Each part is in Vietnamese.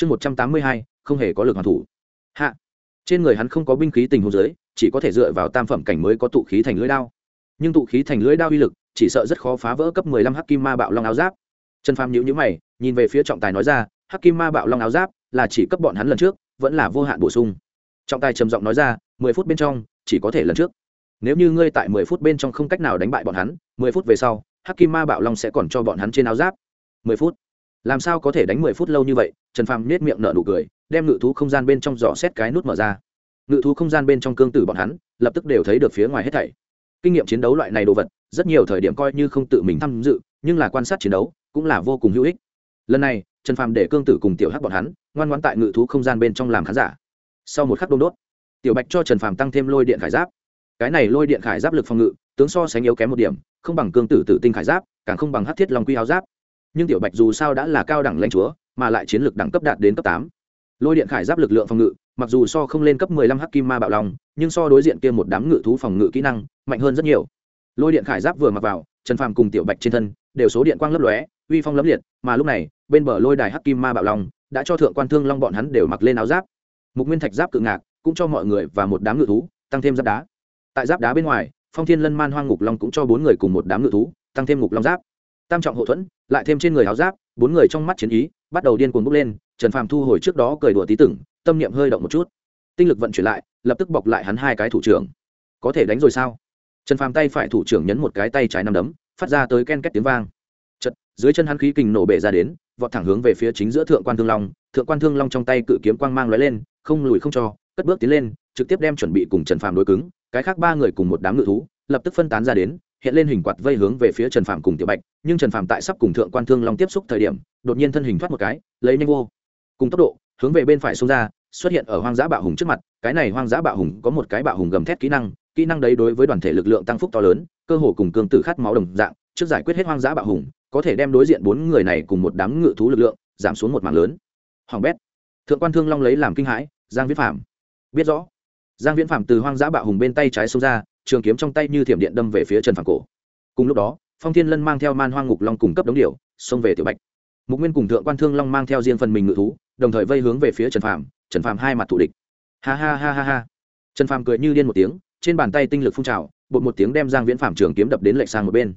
chương một trăm tám mươi hai, không hề có lực hoàn thủ. Hạ. Trên người hắn không có binh khí tình huống dưới, chỉ có thể dựa vào tam phẩm cảnh mới có tụ khí thành lưỡi đao. Nhưng tụ khí thành lưỡi đao uy lực, chỉ sợ rất khó phá vỡ cấp mười lăm hắc kim ma bạo long áo giáp. Trần phàm nhữ nhữ mày, nhìn về phía trọng tài nói ra, hắc kim ma bạo long áo giáp là chỉ cấp bọn hắn lần trước, vẫn là vô hạn bổ sung. Trọng tài trầm giọng nói ra, mười phút bên trong, chỉ có thể lần trước. Nếu như ngươi tại mười phút bên trong không cách nào đánh bại bọn hắn, mười phút về sau, hắc kim ma bạo long sẽ còn cho bọn hắn trên áo giáp. Mười phút làm sao có thể đánh mười phút lâu như vậy? Trần phàm nết miệng nở nụ cười, đem ngự thú không gian bên trong dò xét cái nút mở ra. Ngự thú không gian bên trong cương tử bọn hắn, lập tức đều thấy được phía ngoài hết thảy. Kinh nghiệm chiến đấu loại này đồ vật, rất nhiều thời điểm coi như không tự mình tham dự, nhưng là quan sát chiến đấu, cũng là vô cùng hữu ích. Lần này, trần phàm để cương tử cùng tiểu hắc bọn hắn, ngoan ngoãn tại ngự thú không gian bên trong làm khán giả. Sau một khắc đông đốt, tiểu bạch cho trần phàm tăng thêm lôi điện khải giáp. Cái này lôi điện khải giáp lực phòng ngự, tướng so sánh yếu kém một điểm, không bằng cương tử tự tinh khải giáp, càng không bằng hát thiết long quy áo giáp nhưng tiểu bạch dù sao đã là cao đẳng lãnh chúa, mà lại chiến lược đẳng cấp đạt đến cấp tám. Lôi điện khải giáp lực lượng phòng ngự, mặc dù so không lên cấp mười lăm hắc kim ma bạo lòng nhưng so đối diện kia một đám ngự thú phòng ngự kỹ năng, mạnh hơn rất nhiều. Lôi điện khải giáp vừa mặc vào, trần phàm cùng tiểu bạch trên thân, đều số điện quang lấp lóe, uy phong lấm liệt, mà lúc này, bên bờ lôi đài hắc kim ma bạo long đã cho thượng quan thương long bọn hắn đều mặc lên áo giáp. Mục nguyên thạch giáp cự ngạc, cũng cho mọi người và một đám ngự thú, tăng thêm giáp đá. Tại giáp đá bên ngoài, phong thiên lân man hoang ngục long cũng cho bốn người cùng một đám ngự thú, tăng thêm ngục long giáp tam trọng hộ thuẫn, lại thêm trên người áo giáp, bốn người trong mắt chiến ý, bắt đầu điên cuồng bốc lên, trần phàm thu hồi trước đó cười đùa tí tửng, tâm niệm hơi động một chút. Tinh lực vận chuyển lại, lập tức bọc lại hắn hai cái thủ trưởng. Có thể đánh rồi sao? Trần phàm tay phải thủ trưởng nhấn một cái tay trái nằm đấm, phát ra tới ken két tiếng vang. Chật dưới chân hắn khí kình nổ bể ra đến, vọt thẳng hướng về phía chính giữa thượng quan thương long. Thượng quan thương long trong tay cự kiếm quang mang lóe lên, không lùi không cho, cất bước tiến lên, trực tiếp đem chuẩn bị cùng trần phàm đối cứng. Cái khác ba người cùng một đám ngự thú, lập tức phân tán ra đến hiện lên hình quạt vây hướng về phía trần Phạm cùng tiểu bạch, nhưng trần Phạm tại sắp cùng thượng quan thương long tiếp xúc thời điểm, đột nhiên thân hình thoát một cái, lấy nhanh vô. Cùng tốc độ, hướng về bên phải xông ra, xuất hiện ở hoang dã bạo hùng trước mặt, cái này hoang dã bạo hùng có một cái bạo hùng gầm thét kỹ năng kỹ năng đấy đối với đoàn thể lực lượng tăng phúc to lớn, cơ hồ cùng cương tử khát máu đồng dạng, trước giải quyết hết hoang dã bạo hùng, có thể đem đối diện bốn người này cùng một đám ngự thú lực lượng, giảm xuống một mạng lớn. Hoàng bét, thượng quan thương long lấy làm kinh hãi, giang Viễn phạm biết rõ, giang viễn phạm từ hoang dã bạo hùng bên tay trái xông ra trường kiếm trong tay như thiểm điện đâm về phía trần phàm cổ. Cùng lúc đó, phong thiên lân mang theo man hoang ngục long cùng cấp đống điệu xông về tiểu bạch. Mục nguyên cùng thượng quan thương long mang theo riêng phần mình ngự thú, đồng thời vây hướng về phía trần phàm trần phàm hai mặt thủ địch. Ha ha ha ha ha. Trần phàm cười như điên một tiếng, trên bàn tay tinh lực phun trào, bột một tiếng đem giang viễn phạm trường kiếm đập đến lệch sang một bên.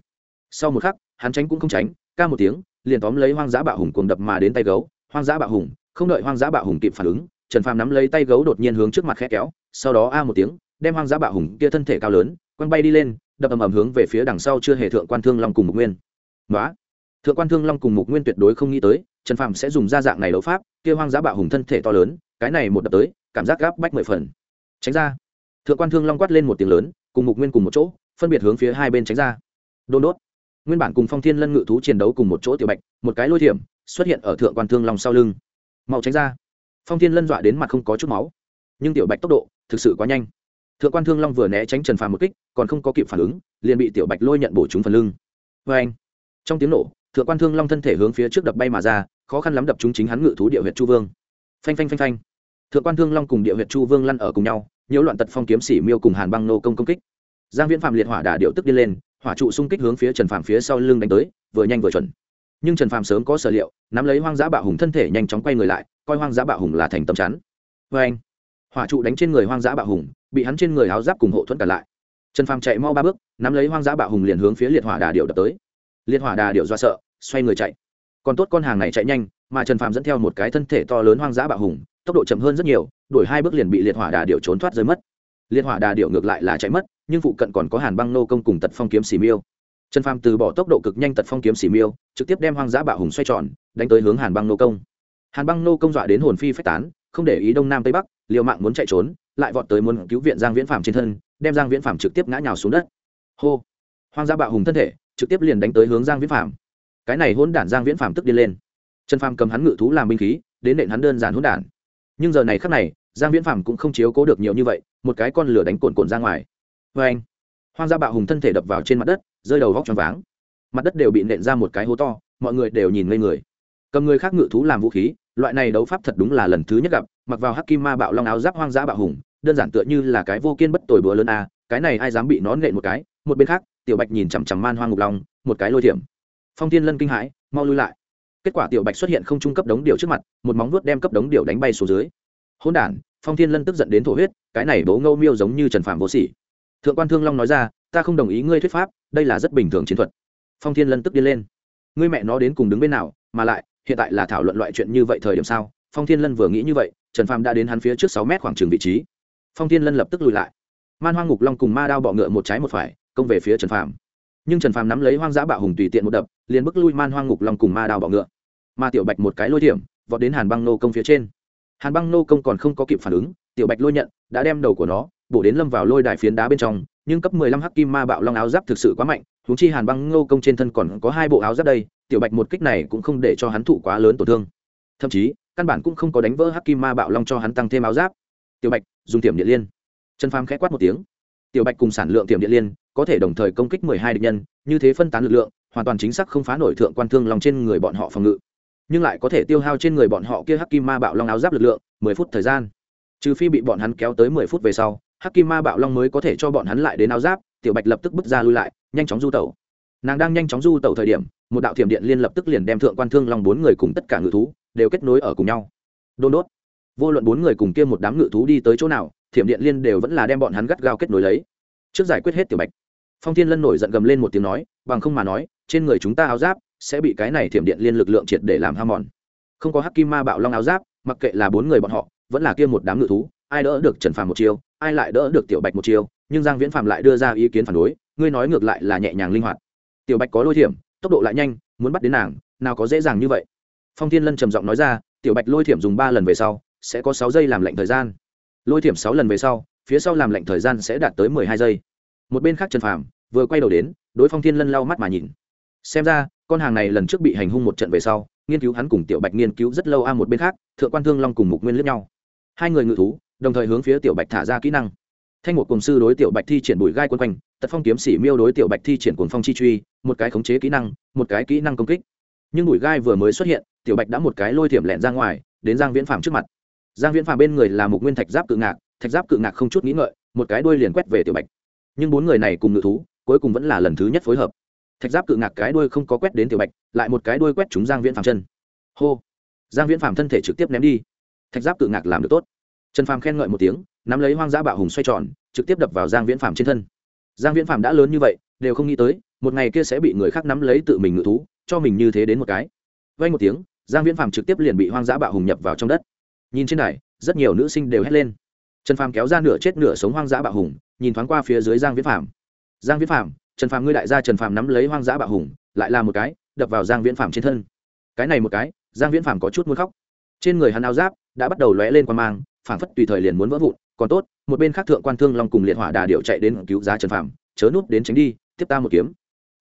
Sau một khắc, hắn tránh cũng không tránh, ca một tiếng, liền tóm lấy hoang dã bạo hùng cuồng đập mà đến tay gấu. Hoang dã bạo hùng, không đợi hoang dã bạo hùng kịp phản ứng, trần phàm nắm lấy tay gấu đột nhiên hướng trước mặt khẽ kéo, sau đó a một tiếng đem hoang dã bạo hùng kia thân thể cao lớn, quăng bay đi lên, đập ầm ầm hướng về phía đằng sau chưa hề thượng quan thương long cùng mục nguyên. Nói thượng quan thương long cùng mục nguyên tuyệt đối không nghĩ tới, trần phàm sẽ dùng ra dạng này đấu pháp, kia hoang dã bạo hùng thân thể to lớn, cái này một đập tới, cảm giác gáp bách mười phần. Tránh ra. Thượng quan thương long quát lên một tiếng lớn, cùng mục nguyên cùng một chỗ, phân biệt hướng phía hai bên tránh ra. Đôn đốt. Nguyên bản cùng phong thiên lân ngự thú chiến đấu cùng một chỗ tiểu bạch, một cái lôi thiểm, xuất hiện ở thượng quan thương long sau lưng. Mau tránh ra. Phong thiên lân dọa đến mặt không có chút máu. Nhưng tiểu bạch tốc độ thực sự quá nhanh thượng quan thương long vừa né tránh trần phàm một kích, còn không có kịp phản ứng, liền bị tiểu bạch lôi nhận bổ trúng phần lưng. Vê anh, trong tiếng nổ, thượng quan thương long thân thể hướng phía trước đập bay mà ra, khó khăn lắm đập trúng chính hắn ngự thú địa huyện chu vương. Phanh phanh phanh phanh. Thượng quan thương long cùng địa huyện chu vương lăn ở cùng nhau, nhiễu loạn tật phong kiếm sĩ miêu cùng hàn băng nô công công kích. Giang viễn phạm liệt hỏa đà điệu tức đi lên, hỏa trụ xung kích hướng phía trần phàm phía sau lưng đánh tới, vừa nhanh vừa chuẩn. Nhưng trần phàm sớm có sở liệu, nắm lấy hoang dã bạo hùng thân thể nhanh chóng quay người lại, coi hoang dã bạo hùng là thành tầm chắn. Vê anh, hỏa trụ đánh trên người hoang dã bạo hùng bị hắn trên người áo giáp cùng hộ thuẫn cả lại. Trần phàm chạy mau ba bước, nắm lấy hoang dã bạo hùng liền hướng phía liệt hỏa đà điệu đập tới. Liệt hỏa đà điệu do sợ, xoay người chạy. Còn tốt con hàng này chạy nhanh, mà trần phàm dẫn theo một cái thân thể to lớn hoang dã bạo hùng, tốc độ chậm hơn rất nhiều đuổi hai bước liền bị liệt hỏa đà điệu trốn thoát rơi mất. Liệt hỏa đà điệu ngược lại là chạy mất, nhưng phụ cận còn có hàn băng nô công cùng tật phong kiếm xì miêu. Trần phàm từ bỏ tốc độ cực nhanh tật phong kiếm xì miêu, trực tiếp đem hoang dã bạo hùng xoay tròn, đánh tới hướng hàn băng nô công. Hàn băng nô công dọa đến hồn phi phách tán, không để ý đông nam tây bắc liều mạng muốn chạy trốn, lại vọt tới muốn cứu viện giang viễn phàm trên thân, đem giang viễn phàm trực tiếp ngã nhào xuống đất. Hô! Hoang gia bạo hùng thân thể, trực tiếp liền đánh tới hướng giang viễn phàm. Cái này hôn đản giang viễn phàm tức đi lên. Trần phàm cầm hắn ngự thú làm binh khí, đến nện hắn đơn giản hôn đản. Nhưng giờ này khắc này, giang viễn phàm cũng không chiếu cố được nhiều như vậy, một cái con lửa đánh cồn cồn ra ngoài. Vê anh, hoang gia bạo hùng thân thể đập vào trên mặt đất, rơi đầu vóc tròn váng. Mặt đất đều bị nện ra một cái hố to, mọi người đều nhìn ngây người. Cầm người khác ngự thú làm vũ khí loại này đấu pháp thật đúng là lần thứ nhất gặp, mặc vào hắc kim ma bạo long áo giáp hoang dã bạo hùng, đơn giản tựa như là cái vô kiên bất tồi bữa lớn a, cái này ai dám bị nó nện một cái, một bên khác, tiểu bạch nhìn chằm chằm man hoang ngục long, một cái lôi thiểm. Phong tiên lân kinh hãi, mau lui lại. Kết quả tiểu bạch xuất hiện không trung cấp đống điều trước mặt, một móng vuốt đem cấp đống điều đánh bay xuống dưới. Hôn đản, phong thiên lân tức giận đến thổ huyết, cái này bố ngâu miêu giống như trần phạm vô sỉ. Thượng quan thương long nói ra, ta không đồng ý ngươi thuyết pháp, đây là rất bình thường chiến thuật. Phong thiên lân tức điên lên. Ngươi mẹ nó đến cùng đứng bên nào, mà lại hiện tại là thảo luận loại chuyện như vậy thời điểm sao? Phong thiên lân vừa nghĩ như vậy, trần phàm đã đến hắn phía trước sáu mét khoảng trường vị trí. Phong thiên lân lập tức lùi lại. Man hoang ngục long cùng ma đao bọ ngựa một trái một phải, công về phía trần phàm. Nhưng trần phàm nắm lấy hoang dã bạo hùng tùy tiện một đập, liền bức lui man hoang ngục long cùng ma đao bọ ngựa. Ma tiểu bạch một cái lôi điểm vọt đến hàn băng nô công phía trên. Hàn băng nô công còn không có kịp phản ứng, tiểu bạch lôi nhận, đã đem đầu của nó bổ đến lâm vào lôi đài phiến đá bên trong, nhưng cấp mười lăm hắc kim ma bạo long áo giáp thực sự quá mạnh, huống chi hàn băng nô công trên thân còn có hai bộ áo giáp đây tiểu bạch một kích này cũng không để cho hắn thụ quá lớn tổn thương. Thậm chí, căn bản cũng không có đánh vỡ hắc kim ma bạo long cho hắn tăng thêm áo giáp. Tiểu bạch, dùng tiềm điện liên. Trần phàm khẽ quát một tiếng. Tiểu bạch cùng sản lượng tiềm điện liên, có thể đồng thời công kích mười hai địch nhân, như thế phân tán lực lượng, hoàn toàn chính xác không phá nổi thượng quan thương lòng trên người bọn họ phòng ngự. Nhưng lại có thể tiêu hao trên người bọn họ kia hắc kim ma bạo long áo giáp lực lượng, mười phút thời gian. Trừ phi bị bọn hắn kéo tới mười phút về sau hắc kim ma bạo long mới có thể cho bọn hắn lại đến áo giáp, tiểu bạch lập tức bước ra lui lại, nhanh chóng du tẩu. Nàng đang nhanh chóng du tẩu thời điểm một đạo thiểm điện liên lập tức liền đem thượng quan thương long bốn người cùng tất cả ngự thú đều kết nối ở cùng nhau. Đôn đốt. Vô luận bốn người cùng kia một đám ngự thú đi tới chỗ nào, thiểm điện liên đều vẫn là đem bọn hắn gắt gao kết nối lấy. Trước giải quyết hết tiểu bạch, phong thiên lân nổi giận gầm lên một tiếng nói, bằng không mà nói, trên người chúng ta áo giáp sẽ bị cái này thiểm điện liên lực lượng triệt để làm ham mòn. Không có hắc kim ma bạo long áo giáp, mặc kệ là bốn người bọn họ, vẫn là kia một đám ngự thú, ai đỡ được trần phàm một chiêu, ai lại đỡ được tiểu bạch một chiêu, nhưng giang viễn phàm lại đưa ra ý kiến phản đối, ngươi nói ngược lại là nhẹ nhàng linh hoạt. Tiểu bạch có lôi thiểm tốc độ lại nhanh, muốn bắt đến nàng, nào có dễ dàng như vậy. Phong thiên lân trầm giọng nói ra, tiểu bạch lôi thiểm dùng ba lần về sau, sẽ có sáu giây làm lệnh thời gian. Lôi thiểm sáu lần về sau, phía sau làm lệnh thời gian sẽ đạt tới mười hai giây. Một bên khác trần phàm vừa quay đầu đến, đối phong thiên lân lau mắt mà nhìn. Xem ra, con hàng này lần trước bị hành hung một trận về sau, nghiên cứu hắn cùng tiểu bạch nghiên cứu rất lâu a, một bên khác, thượng quan thương long cùng mục nguyên lướt nhau. Hai người ngự thú, đồng thời hướng phía tiểu bạch thả ra kỹ năng thanh một cùng sư đối tiểu bạch thi triển bùi gai quân quanh, tật phong kiếm sĩ miêu đối tiểu bạch thi triển cuồng phong chi truy, một cái khống chế kỹ năng, một cái kỹ năng công kích. Nhưng bùi gai vừa mới xuất hiện, tiểu bạch đã một cái lôi thiểm lẹn ra ngoài, đến giang viễn phàm trước mặt. Giang viễn phàm bên người là một nguyên thạch giáp cự ngạc, thạch giáp cự ngạc không chút nghĩ ngợi, một cái đuôi liền quét về tiểu bạch. Nhưng bốn người này cùng ngự thú, cuối cùng vẫn là lần thứ nhất phối hợp. Thạch giáp cự ngạc cái đuôi không có quét đến tiểu bạch, lại một cái đuôi quét trúng giang viễn phàm chân. Hô! Giang viễn phàm thân thể trực tiếp ném đi. Thạch giáp cự ngạc làm được tốt. Trần phàm khen ngợi một tiếng nắm lấy hoang dã bạo hùng xoay tròn, trực tiếp đập vào giang viễn phàm trên thân. Giang viễn phàm đã lớn như vậy, đều không nghĩ tới, một ngày kia sẽ bị người khác nắm lấy tự mình ngự thú, cho mình như thế đến một cái. Vay một tiếng, giang viễn phàm trực tiếp liền bị hoang dã bạo hùng nhập vào trong đất. Nhìn trên này rất nhiều nữ sinh đều hét lên. Trần phàm kéo ra nửa chết nửa sống hoang dã bạo hùng, nhìn thoáng qua phía dưới giang viễn phàm. Giang viễn phàm, trần phàm ngươi đại gia trần phàm nắm lấy hoang dã bạo hùng, lại là một cái, đập vào giang viễn phàm trên thân. Cái này một cái, giang viễn phàm có chút muốn khóc. Trên người hắn áo giáp đã bắt đầu lóe lên qua mang, phảng phất tùy thời liền muốn vỡ vụn còn tốt, một bên khác thượng quan thương long cùng liệt hỏa đà điệu chạy đến cứu giá trần phàm, chớ núp đến tránh đi, tiếp ta một kiếm.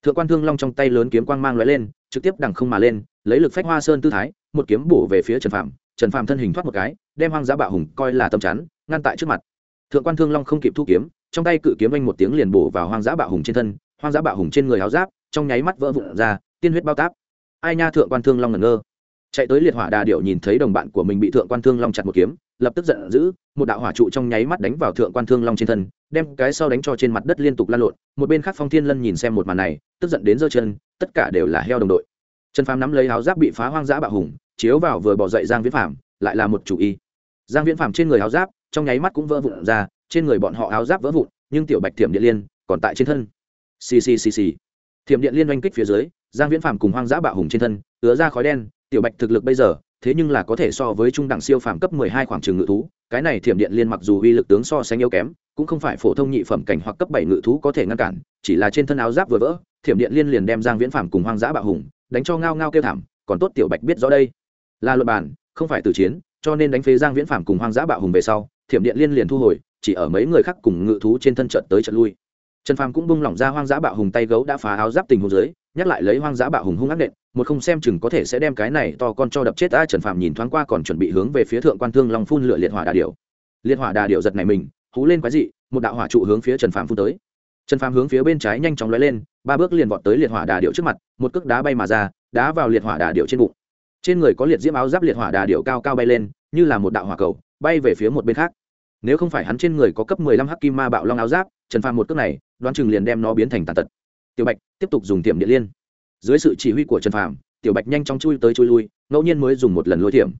Thượng quan thương long trong tay lớn kiếm quang mang lóe lên, trực tiếp đằng không mà lên, lấy lực phách hoa sơn tư thái, một kiếm bổ về phía trần phàm. Trần phàm thân hình thoát một cái, đem hoang dã bạo hùng coi là tâm chắn, ngăn tại trước mặt. Thượng quan thương long không kịp thu kiếm, trong tay cự kiếm anh một tiếng liền bổ vào hoang dã bạo hùng trên thân, hoang dã bạo hùng trên người áo giáp, trong nháy mắt vỡ vụn ra, tiên huyết bao táp. Ai nha thượng quan thương long ngẩn ngơ. Chạy tới liệt hỏa đà điệu nhìn thấy đồng bạn của mình bị thượng quan thương long chặt một kiếm lập tức giận dữ, một đạo hỏa trụ trong nháy mắt đánh vào thượng quan thương long trên thân, đem cái sau đánh cho trên mặt đất liên tục lan lộn, một bên khác phong thiên lân nhìn xem một màn này, tức giận đến giơ chân, tất cả đều là heo đồng đội. Trần phàm nắm lấy áo giáp bị phá hoang dã bạo hùng, chiếu vào vừa bỏ dậy giang viễn phạm lại là một chủ y. Giang viễn phạm trên người áo giáp, trong nháy mắt cũng vỡ vụn ra, trên người bọn họ áo giáp vỡ vụn, nhưng tiểu bạch thiểm điện liên còn tại trên thân. Xì xì xì xì. Thiểm điện liên oanh kích phía dưới, giang viễn phạm cùng hoang dã bạo hùng trên thân, ứa ra khói đen, tiểu bạch thực lực bây giờ thế nhưng là có thể so với trung đẳng siêu phàm cấp 12 khoảng trường ngự thú, cái này thiểm điện liên mặc dù uy lực tướng so sánh yếu kém, cũng không phải phổ thông nhị phẩm cảnh hoặc cấp 7 ngự thú có thể ngăn cản, chỉ là trên thân áo giáp vừa vỡ, thiểm điện liên liền đem Giang Viễn Phàm cùng hoang dã bạo hùng, đánh cho ngao ngao kêu thảm, còn tốt tiểu Bạch biết rõ đây, là luật bản, không phải tử chiến, cho nên đánh phế Giang Viễn Phàm cùng hoang dã bạo hùng về sau, thiểm điện liên liền thu hồi, chỉ ở mấy người khác cùng ngự thú trên thân chợt tới chợt lui. Trần Phàm cũng bung lỏng ra hoang dã bạo hùng tay gấu đã phá áo giáp tình huống dưới, nhắc lại lấy hoang dã bạo hùng hung ác nện, một không xem chừng có thể sẽ đem cái này to con cho đập chết a trần phạm nhìn thoáng qua còn chuẩn bị hướng về phía thượng quan thương long phun lửa liệt hỏa đà điểu. Liệt hỏa đà điểu giật này mình, hú lên quái dị, một đạo hỏa trụ hướng phía trần phạm phun tới. Trần phạm hướng phía bên trái nhanh chóng lóe lên, ba bước liền vọt tới liệt hỏa đà điểu trước mặt, một cước đá bay mà ra, đá vào liệt hỏa đà điểu trên bụng. Trên người có liệt diễm áo giáp liệt hỏa đà điểu cao cao bay lên, như là một đạo hỏa cầu, bay về phía một bên khác. Nếu không phải hắn trên người có cấp mười lăm hắc kim ma bạo long áo giáp, trần phàm một cước này, đoán chừng liền đem nó biến thành tàn tật. Tiểu bạch, tiếp tục dùng tiệm điện liên dưới sự chỉ huy của trần phàm, tiểu bạch nhanh chóng chui tới chui lui, ngẫu nhiên mới dùng một lần lôi thiểm.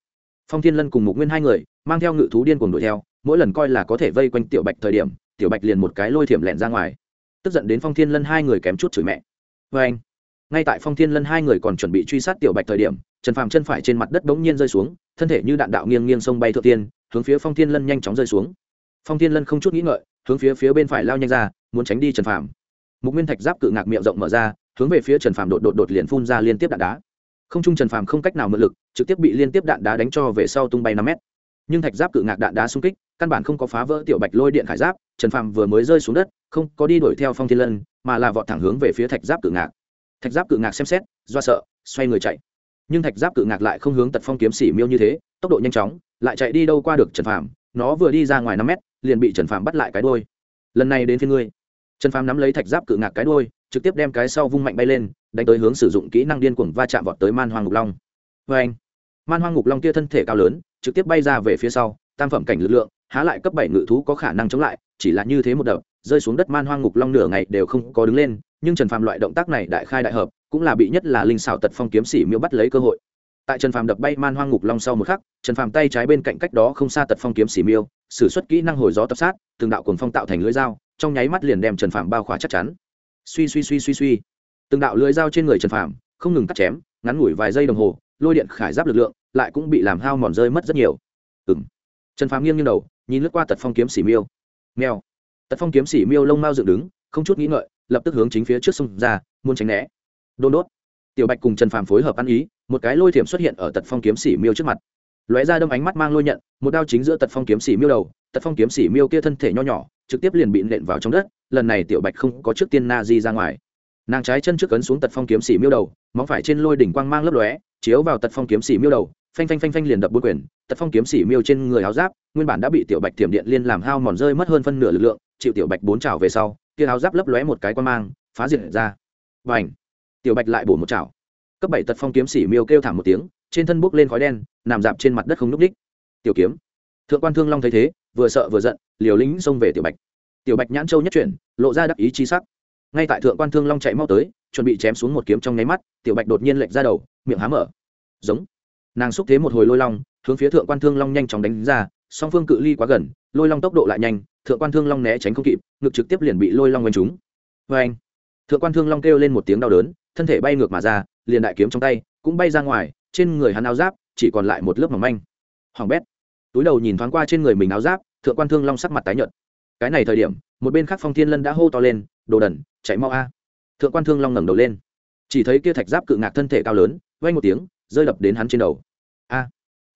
Phong thiên lân cùng mục nguyên hai người, mang theo ngự thú điên cùng đuổi theo, mỗi lần coi là có thể vây quanh tiểu bạch thời điểm, tiểu bạch liền một cái lôi thiểm lẹn ra ngoài. Tức giận đến phong thiên lân hai người kém chút chửi mẹ. Vê anh, ngay tại phong thiên lân hai người còn chuẩn bị truy sát tiểu bạch thời điểm, trần phàm chân phải trên mặt đất bỗng nhiên rơi xuống, thân thể như đạn đạo nghiêng nghiêng sông bay thượng tiên, hướng phía phong thiên lân nhanh chóng rơi xuống. Phong thiên lân không chút nghĩ ngợi, hướng phía phía bên phải lao nhanh ra, muốn tránh đi trần phàm. Mục nguyên thạch giáp cự ngạc miệng rộng mở ra hướng về phía trần phàm đột đột đột liền phun ra liên tiếp đạn đá. Không trung trần phàm không cách nào mượn lực, trực tiếp bị liên tiếp đạn đá đánh cho về sau tung bay năm mét. Nhưng thạch giáp cự ngạc đạn đá xung kích, căn bản không có phá vỡ tiểu bạch lôi điện khải giáp, trần phàm vừa mới rơi xuống đất, không có đi đuổi theo phong thiên lân, mà là vọt thẳng hướng về phía thạch giáp cự ngạc. Thạch giáp cự ngạc xem xét, do sợ, xoay người chạy. Nhưng thạch giáp cự ngạc lại không hướng tật phong kiếm xỉ miêu như thế, tốc độ nhanh chóng, lại chạy đi đâu qua được trần phàm, nó vừa đi ra ngoài năm mét, liền bị trần phàm bắt lại cái đôi lần này đến phía ngươi. Trần phàm nắm lấy thạch giáp cự ngạc cái đôi trực tiếp đem cái sau vung mạnh bay lên, đánh tới hướng sử dụng kỹ năng điên cuồng va chạm vọt tới man hoang ngục long. Vê anh man hoang ngục long kia thân thể cao lớn, trực tiếp bay ra về phía sau, tam phẩm cảnh lực lượng, há lại cấp bảy ngự thú có khả năng chống lại, chỉ là như thế một đợt, rơi xuống đất man hoang ngục long nửa ngày đều không có đứng lên, nhưng trần phàm loại động tác này đại khai đại hợp, cũng là bị nhất là linh xảo tật phong kiếm sĩ miêu bắt lấy cơ hội. Tại trần phàm đập bay man hoang ngục long sau một khắc, trần phàm tay trái bên cạnh cách đó không xa tật phong kiếm sĩ miêu s ử suất kỹ năng hồi gió tập sát, từng đạo cồn phong tạo thành lưỡi dao, trong nháy mắt liền đem trần phàm bao khóa chắc chắn suy suy suy suy suy. Từng đạo lưỡi dao trên người trần phàm không ngừng cắt chém, ngắn ngủi vài giây đồng hồ, lôi điện khải giáp lực lượng lại cũng bị làm hao mòn rơi mất rất nhiều. Ừng trần phàm nghiêng như đầu, nhìn lướt qua tật phong kiếm xỉ miêu. Mèo. Tật phong kiếm xỉ miêu lông mau dựng đứng, không chút nghĩ ngợi, lập tức hướng chính phía trước sông ra, muốn tránh né. Đôn đốt. Tiểu bạch cùng trần phàm phối hợp ăn ý, một cái lôi thiểm xuất hiện ở tật phong kiếm xỉ miêu trước mặt. Lóe ra đâm ánh mắt mang lôi nhận, một đao chính giữa tật phong kiếm xỉ miêu đầu, tật phong kiếm xỉ miêu kia thân thể nho nhỏ trực tiếp liền bị nện vào trong đất, lần này tiểu bạch không có trước tiên na di ra ngoài. Nàng trái chân trước cấn xuống tật phong kiếm xỉ miêu đầu, móng phải trên lôi đỉnh quang mang lấp lóe, chiếu vào tật phong kiếm xỉ miêu đầu, phanh phanh phanh phanh liền đập bốn quyền, tật phong kiếm xỉ miêu trên người áo giáp, nguyên bản đã bị tiểu bạch tiềm điện liên làm hao mòn rơi mất hơn phân nửa lực lượng, chịu tiểu bạch bốn chảo về sau, kia áo giáp lấp lóe một cái quang mang, phá diệt ra. Và ảnh tiểu bạch lại bổ một chảo. Cấp bảy tật phong kiếm xỉ miêu kêu thảm một tiếng, trên thân bốc lên khói đen, nằm dạp trên mặt đất không núp đích tiểu kiếm. Thượng quan thương long thấy thế vừa sợ vừa giận, liều lĩnh xông về tiểu bạch. Tiểu bạch nhãn châu nhất chuyển, lộ ra đắc ý chi sắc. Ngay tại thượng quan thương long chạy mau tới, chuẩn bị chém xuống một kiếm trong nháy mắt, tiểu bạch đột nhiên lệch ra đầu, miệng há mở. Giống. Nàng xúc thế một hồi lôi long, hướng phía thượng quan thương long nhanh chóng đánh ra, song phương cự ly quá gần, lôi long tốc độ lại nhanh, thượng quan thương long né tránh không kịp, ngực trực tiếp liền bị lôi long quanh trúng. Vê anh thượng quan thương long kêu lên một tiếng đau đớn, thân thể bay ngược mà ra, liền đại kiếm trong tay cũng bay ra ngoài, trên người hắn áo giáp chỉ còn lại một lớp mỏng manh. Hoàng bét. Túi đầu nhìn thoáng qua trên người mình áo giáp thượng quan thương long sắc mặt tái nhợt. Cái này thời điểm, một bên khác phong thiên lân đã hô to lên, đồ đần, chạy mau a. Thượng quan thương long ngẩng đầu lên. Chỉ thấy kia thạch giáp cự ngạc thân thể cao lớn vay một tiếng, rơi đập đến hắn trên đầu. A.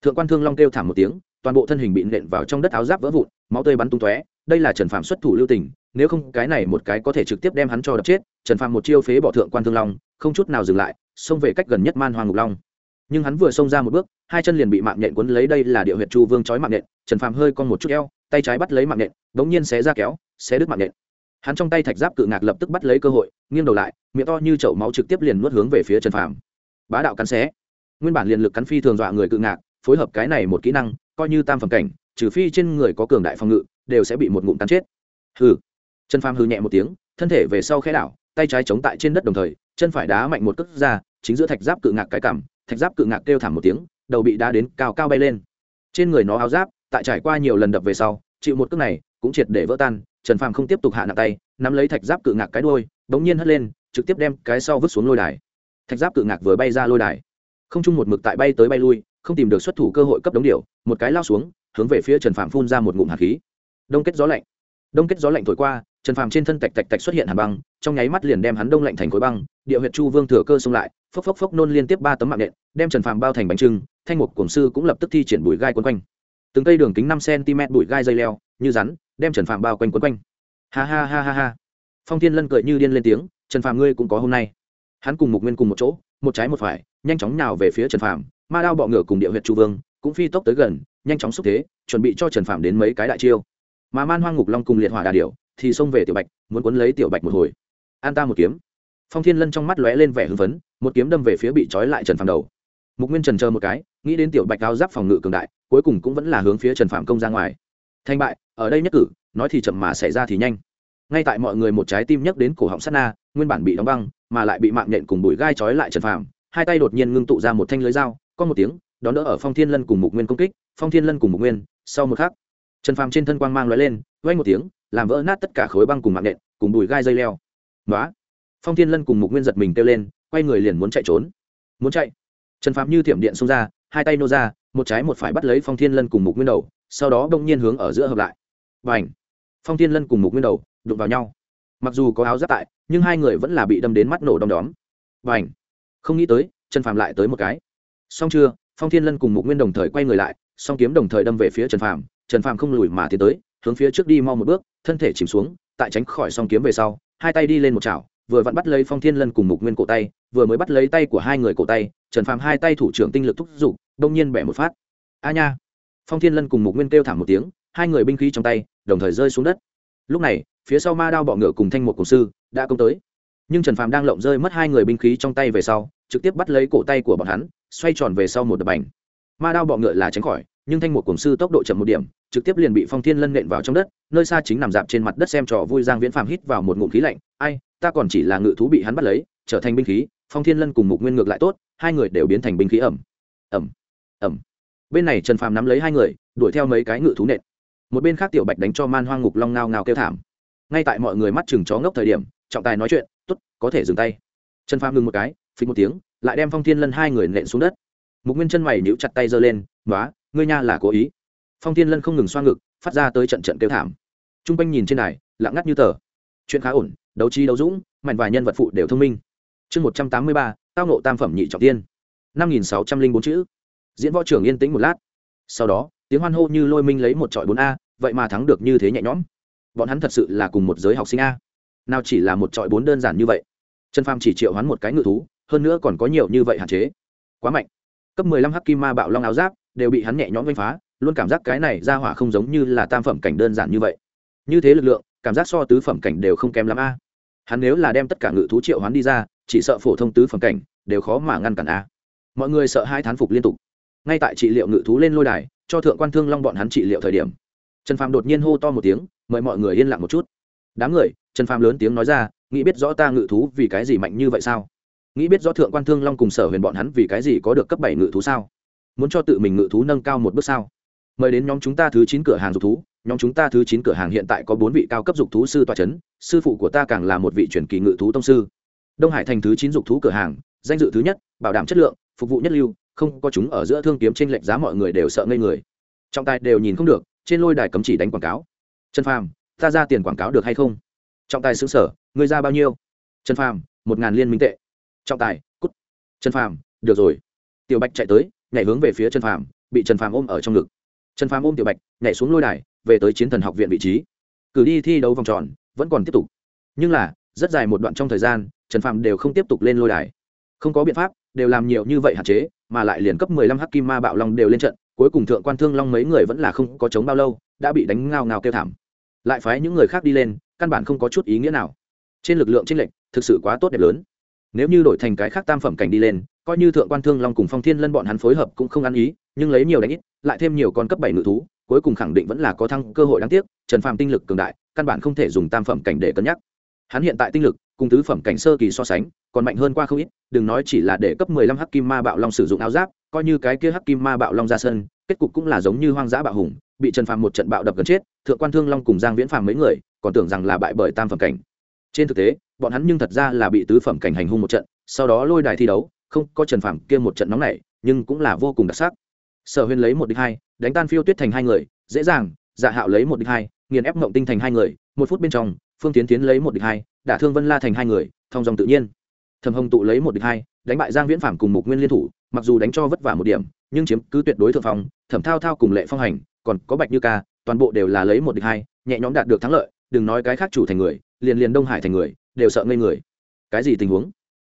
Thượng quan thương long kêu thảm một tiếng, toàn bộ thân hình bị nện vào trong đất áo giáp vỡ vụn, máu tươi bắn tung tóe, đây là trần phạm xuất thủ lưu tình, nếu không cái này một cái có thể trực tiếp đem hắn cho đập chết, trần phạm một chiêu phế bỏ thượng quan thương long, không chút nào dừng lại, xông về cách gần nhất man hoàng ngục long nhưng hắn vừa xông ra một bước, hai chân liền bị mạng nhện quấn lấy đây là địa huyệt chu vương chói mạng nhện, trần phàm hơi con một chút eo, tay trái bắt lấy mạng nhện bỗng nhiên xé ra kéo, xé đứt mạng nhện. Hắn trong tay thạch giáp cự ngạc lập tức bắt lấy cơ hội, nghiêng đầu lại, miệng to như chậu máu trực tiếp liền nuốt hướng về phía trần phàm. Bá đạo cắn xé. Nguyên bản liền lực cắn phi thường dọa người cự ngạc, phối hợp cái này một kỹ năng, coi như tam phẩm cảnh, trừ phi trên người có cường đại phòng ngự, đều sẽ bị một ngụm cắn chết. Hừ. Trần phàm hừ nhẹ một tiếng, thân thể về sau khẽ đảo, tay trái chống tại trên đất đồng thời, chân phải đá mạnh một cước ra, chính giữa thạch giáp cự ngạc cái cảm thạch giáp cự ngạc kêu thảm một tiếng, đầu bị đá đến cao cao bay lên. Trên người nó áo giáp, tại trải qua nhiều lần đập về sau, chịu một cước này cũng triệt để vỡ tan, trần phàm không tiếp tục hạ nặng tay, nắm lấy thạch giáp cự ngạc cái đôi bỗng nhiên hất lên, trực tiếp đem cái sau vứt xuống lôi đài. Thạch giáp cự ngạc vừa bay ra lôi đài, không chung một mực tại bay tới bay lui, không tìm được xuất thủ cơ hội cấp đống điệu một cái lao xuống, hướng về phía trần phàm phun ra một ngụm hạt khí. Đông kết gió lạnh. Đông kết gió lạnh thổi qua trần phàm trên thân tạch tạch tạch xuất hiện hàn băng, trong nháy mắt liền đem hắn đông lạnh thành khối băng, địa huyệt chu vương thừa cơ xông lại, phốc phốc phốc nôn liên tiếp ba tấm mạng nện, đem trần phàm bao thành bánh trưng, thanh mục cổng sư cũng lập tức thi triển bụi gai quấn quanh. Từng cây đường kính năm cm bụi gai dây leo, như rắn, đem trần phàm bao quanh quấn quanh. Ha ha ha ha ha. Phong thiên lân cười như điên lên tiếng, trần phàm ngươi cũng có hôm nay. Hắn cùng mục nguyên cùng một chỗ, một trái một phải, nhanh chóng nào về phía trần phàm, ma đao bọ ngựa cùng địa huyệt chu vương, cũng phi tốc tới gần, nhanh chóng xúc thế, chuẩn bị cho trần phàm đến mấy cái đại chiêu. Mà man hoang ngục long cùng liệt hỏa đà điểu thì xông về tiểu bạch, muốn quấn lấy tiểu bạch một hồi. An ta một kiếm. Phong thiên lân trong mắt lóe lên vẻ hưng phấn, một kiếm đâm về phía bị trói lại trần phàm đầu. Mục nguyên trần chờ một cái, nghĩ đến tiểu bạch cao giáp phòng ngự cường đại, cuối cùng cũng vẫn là hướng phía trần phạm công ra ngoài. Thành bại, ở đây nhất cử, nói thì chậm mà xảy ra thì nhanh. Ngay tại mọi người một trái tim nhắc đến cổ họng sát na, nguyên bản bị đóng băng, mà lại bị mạng nhện cùng bụi gai trói lại trần phạm hai tay đột nhiên ngưng tụ ra một thanh lưới dao, có một tiếng, đón đỡ ở phong thiên lân cùng mục nguyên công kích, phong thiên lân cùng mục nguyên, sau một khắc, trần phàm trên thân quang mang lóe lên vay một tiếng làm vỡ nát tất cả khối băng cùng mạng nện cùng bùi gai dây leo. Nói phong thiên lân cùng mục nguyên giật mình kêu lên quay người liền muốn chạy trốn. Muốn chạy? Trần phạm như thiểm điện xông ra hai tay nô ra một trái một phải bắt lấy phong thiên lân cùng mục nguyên đầu sau đó đông nhiên hướng ở giữa hợp lại. Và ảnh phong thiên lân cùng mục nguyên đầu đụng vào nhau. Mặc dù có áo giáp tại nhưng hai người vẫn là bị đâm đến mắt nổ đom đóm. Và ảnh không nghĩ tới trần phạm lại tới một cái. Xong chưa? Phong thiên lân cùng mục nguyên đồng thời quay người lại song kiếm đồng thời đâm về phía trần phạm, trần phạm không lùi mà tiến tới hướng phía trước đi mau một bước, thân thể chìm xuống, tại tránh khỏi song kiếm về sau, hai tay đi lên một chảo, vừa vặn bắt lấy phong thiên lân cùng mục nguyên cổ tay, vừa mới bắt lấy tay của hai người cổ tay, trần phàm hai tay thủ trưởng tinh lực thúc giục, đông nhiên bẻ một phát. A nha! Phong thiên lân cùng mục nguyên kêu thảm một tiếng, hai người binh khí trong tay, đồng thời rơi xuống đất. Lúc này, phía sau ma đao bọ ngựa cùng thanh một cổ sư đã công tới. Nhưng trần phàm đang lộng rơi mất hai người binh khí trong tay về sau, trực tiếp bắt lấy cổ tay của bọn hắn, xoay tròn về sau một đập bành. Ma đao bọ ngựa là tránh khỏi, nhưng thanh một cổng sư tốc độ chậm một điểm trực tiếp liền bị phong thiên lân nện vào trong đất, nơi xa chính nằm dạp trên mặt đất xem trò vui giang viễn phàm hít vào một ngụm khí lạnh. Ai, ta còn chỉ là ngự thú bị hắn bắt lấy, trở thành binh khí, phong thiên lân cùng mục nguyên ngược lại tốt, hai người đều biến thành binh khí ẩm. Ẩm ẩm. Bên này trần phàm nắm lấy hai người, đuổi theo mấy cái ngự thú nện. Một bên khác tiểu bạch đánh cho man hoang ngục long ngao ngao kêu thảm. Ngay tại mọi người mắt chừng chó ngốc thời điểm, trọng tài nói chuyện t ố t có thể dừng tay. Trần phàm ngừng một cái phí một tiếng, lại đem phong thiên lân hai người nện xuống đất. Mục nguyên chân mày níu chặt tay giơ lên nói ngươi nha là cố ý phong thiên lân không ngừng xoa ngực phát ra tới trận trận kêu thảm. T r u n g quanh nhìn trên này, lặng ngắt như tờ. Chuyện khá ổn đấu trí đấu dũng mạnh vài nhân vật phụ đều thông minh. Chương một trăm tám mươi ba tao nộ tam phẩm nhị trọng tiên. Năm nghìn sáu trăm linh bốn chữ. Diễn võ trưởng yên tĩnh một lát. Sau đó tiếng hoan hô như lôi minh lấy một trọi bốn a vậy mà thắng được như thế nhẹ nhõm. Bọn hắn thật sự là cùng một giới học sinh a. Nào chỉ là một trọi bốn đơn giản như vậy. Trần pham chỉ triệu hoán một cái ngự thú hơn nữa còn có nhiều như vậy hạn chế. Quá mạnh. Cấp mười lăm hắc kim ma bạo long áo giáp đều bị hắn nhẹ nhõm vanh phá luôn cảm giác cái này ra hỏa không giống như là tam phẩm cảnh đơn giản như vậy. Như thế lực lượng, cảm giác so tứ phẩm cảnh đều không kém lắm a. Hắn nếu là đem tất cả ngự thú triệu hoán đi ra, chỉ sợ phổ thông tứ phẩm cảnh đều khó mà ngăn cản a. Mọi người sợ hai thán phục liên tục. Ngay tại trị liệu ngự thú lên lôi đài, cho thượng quan thương long bọn hắn trị liệu thời điểm, trần phàm đột nhiên hô to một tiếng, mời mọi người yên lặng một chút. Đám người, trần phàm lớn tiếng nói ra, nghĩ biết rõ ta ngự thú vì cái gì mạnh như vậy sao? Nghĩ biết rõ thượng quan thương long cùng sở huyền bọn hắn vì cái gì có được cấp bảy ngự thú sao? Muốn cho tự mình ngự thú nâng cao một bước sao? Mời đến nhóm chúng ta thứ chín cửa hàng dục thú. Nhóm chúng ta thứ chín cửa hàng hiện tại có bốn vị cao cấp dục thú sư tòa c h ấ n sư phụ của ta càng là một vị truyền kỳ ngự thú tông sư. Đông hải thành thứ chín dục thú cửa hàng, danh dự thứ nhất, bảo đảm chất lượng, phục vụ nhất lưu, không có chúng ở giữa thương kiếm trên lệnh giá mọi người đều sợ ngây người. Trọng tài đều nhìn không được, trên lôi đài cấm chỉ đánh quảng cáo. Trần phàm, ta ra tiền quảng cáo được hay không? Trọng tài xứng sở người ra bao nhiêu? Trần phàm, một ngàn liên minh tệ. Trọng tài, cút. Trần phàm, được rồi. Tiểu bạch chạy tới, nhảy hướng về phía trần phàm, bị trần phàm ôm ở trong ngực trần phàm ôm tiểu bạch, nhảy xuống lôi đài, về tới chiến thần học viện vị trí. Cử đi thi đấu vòng tròn, vẫn còn tiếp tục. Nhưng là, rất dài một đoạn trong thời gian, trần phàm đều không tiếp tục lên lôi đài. Không có biện pháp, đều làm nhiều như vậy hạn chế, mà lại liền cấp mười lăm hắc kim ma bạo long đều lên trận, cuối cùng thượng quan thương long mấy người vẫn là không có chống bao lâu, đã bị đánh ngao ngao kêu thảm. Lại phái những người khác đi lên, căn bản không có chút ý nghĩa nào. Trên lực lượng t r ê n lệch, thực sự quá tốt đẹp lớn. Nếu như đổi thành cái khác tam phẩm cảnh đi lên, coi như thượng quan thương long cùng phong thiên lân bọn hắn phối hợp cũng không ăn ý nhưng lấy nhiều đánh ít, lại thêm nhiều con cấp bảy ngự thú, cuối cùng khẳng định vẫn là có thăng cơ hội đáng tiếc, trần phàm tinh lực cường đại, căn bản không thể dùng tam phẩm cảnh để cân nhắc. Hắn hiện tại tinh lực, cùng tứ phẩm cảnh sơ kỳ so sánh, còn mạnh hơn qua không ít, đừng nói chỉ là để cấp mười lăm hắc kim ma bạo long sử dụng áo giáp, coi như cái kia hắc kim ma bạo long ra sân, kết cục cũng là giống như hoang dã bạo hùng, bị trần phàm một trận bạo đập gần chết, thượng quan thương long cùng giang viễn phàm mấy người, còn tưởng rằng là bại bởi tam phẩm cảnh. Trên thực tế, bọn hắn nhưng thật ra là bị tứ phẩm cảnh hành hung một trận, sau đó lôi đài thi đấu, không có trần Phàm kia một trận nóng này nhưng cũng là vô cùng đặc sắc sở huyền lấy một đích hai, đánh tan phiêu tuyết thành hai người, dễ dàng dạ hạo lấy một đích hai, nghiền ép mộng tinh thành hai người, một phút bên trong, phương tiến tiến lấy một địch hai, đả thương vân la thành hai người thong dòng tự nhiên. Thầm hồng tụ lấy một địch hai, đánh bại giang viễn phạm cùng mục nguyên liên thủ, mặc dù đánh cho vất vả một điểm, nhưng chiếm cứ tuyệt đối thượng phong, thẩm thao thao cùng lệ phong hành, còn có bạch như ca, toàn bộ đều là lấy một địch hai, nhẹ nhõm đạt được thắng lợi, đừng nói cái khác chủ thành người, liền liền đông hải thành người, đều sợ ngây người. Cái gì tình huống?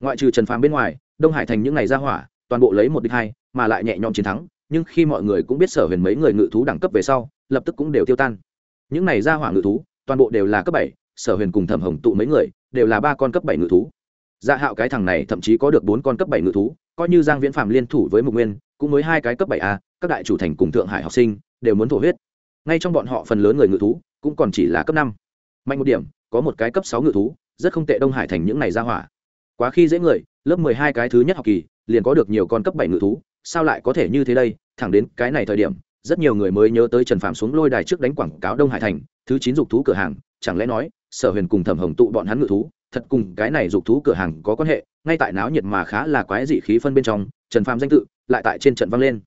Ngoại trừ trần phàm bên ngoài, đông hải thành những ngày ra hỏa, toàn bộ lấy một đích hai, mà lại nhẹ nhõm chiến thắng nhưng khi mọi người cũng biết sở huyền mấy người ngự thú đẳng cấp về sau, lập tức cũng đều tiêu tan. Những này ra hỏa ngự thú, toàn bộ đều là cấp bảy, sở huyền cùng thẩm hồng tụ mấy người, đều là ba con cấp bảy ngự thú. Dạ hạo cái thằng này thậm chí có được bốn con cấp bảy ngự thú, coi như giang viễn phạm liên thủ với mục nguyên, cũng mới hai cái cấp bảy a, các đại chủ thành cùng thượng hải học sinh, đều muốn thổ huyết. Ngay trong bọn họ phần lớn người ngự thú, cũng còn chỉ là cấp năm. Mạnh một điểm, có một cái cấp sáu ngự thú, rất không tệ đông hải thành những này ra hỏa. Quá khi dễ người, lớp mười hai cái thứ nhất học kỳ, liền có được nhiều con cấp bảy ngự thú, sao lại có thể như thế đây? Thẳng đến cái này thời điểm, rất nhiều người mới nhớ tới trần phạm xuống lôi đài trước đánh quảng cáo đông hải thành, thứ chín dục thú cửa hàng, chẳng lẽ nói, sở huyền cùng thẩm hồng tụ bọn hắn ngự thú, thật cùng cái này dục thú cửa hàng có quan hệ, ngay tại náo nhiệt mà khá là quái dị khí phân bên trong, trần phạm danh tự lại tại trên trận vang lên.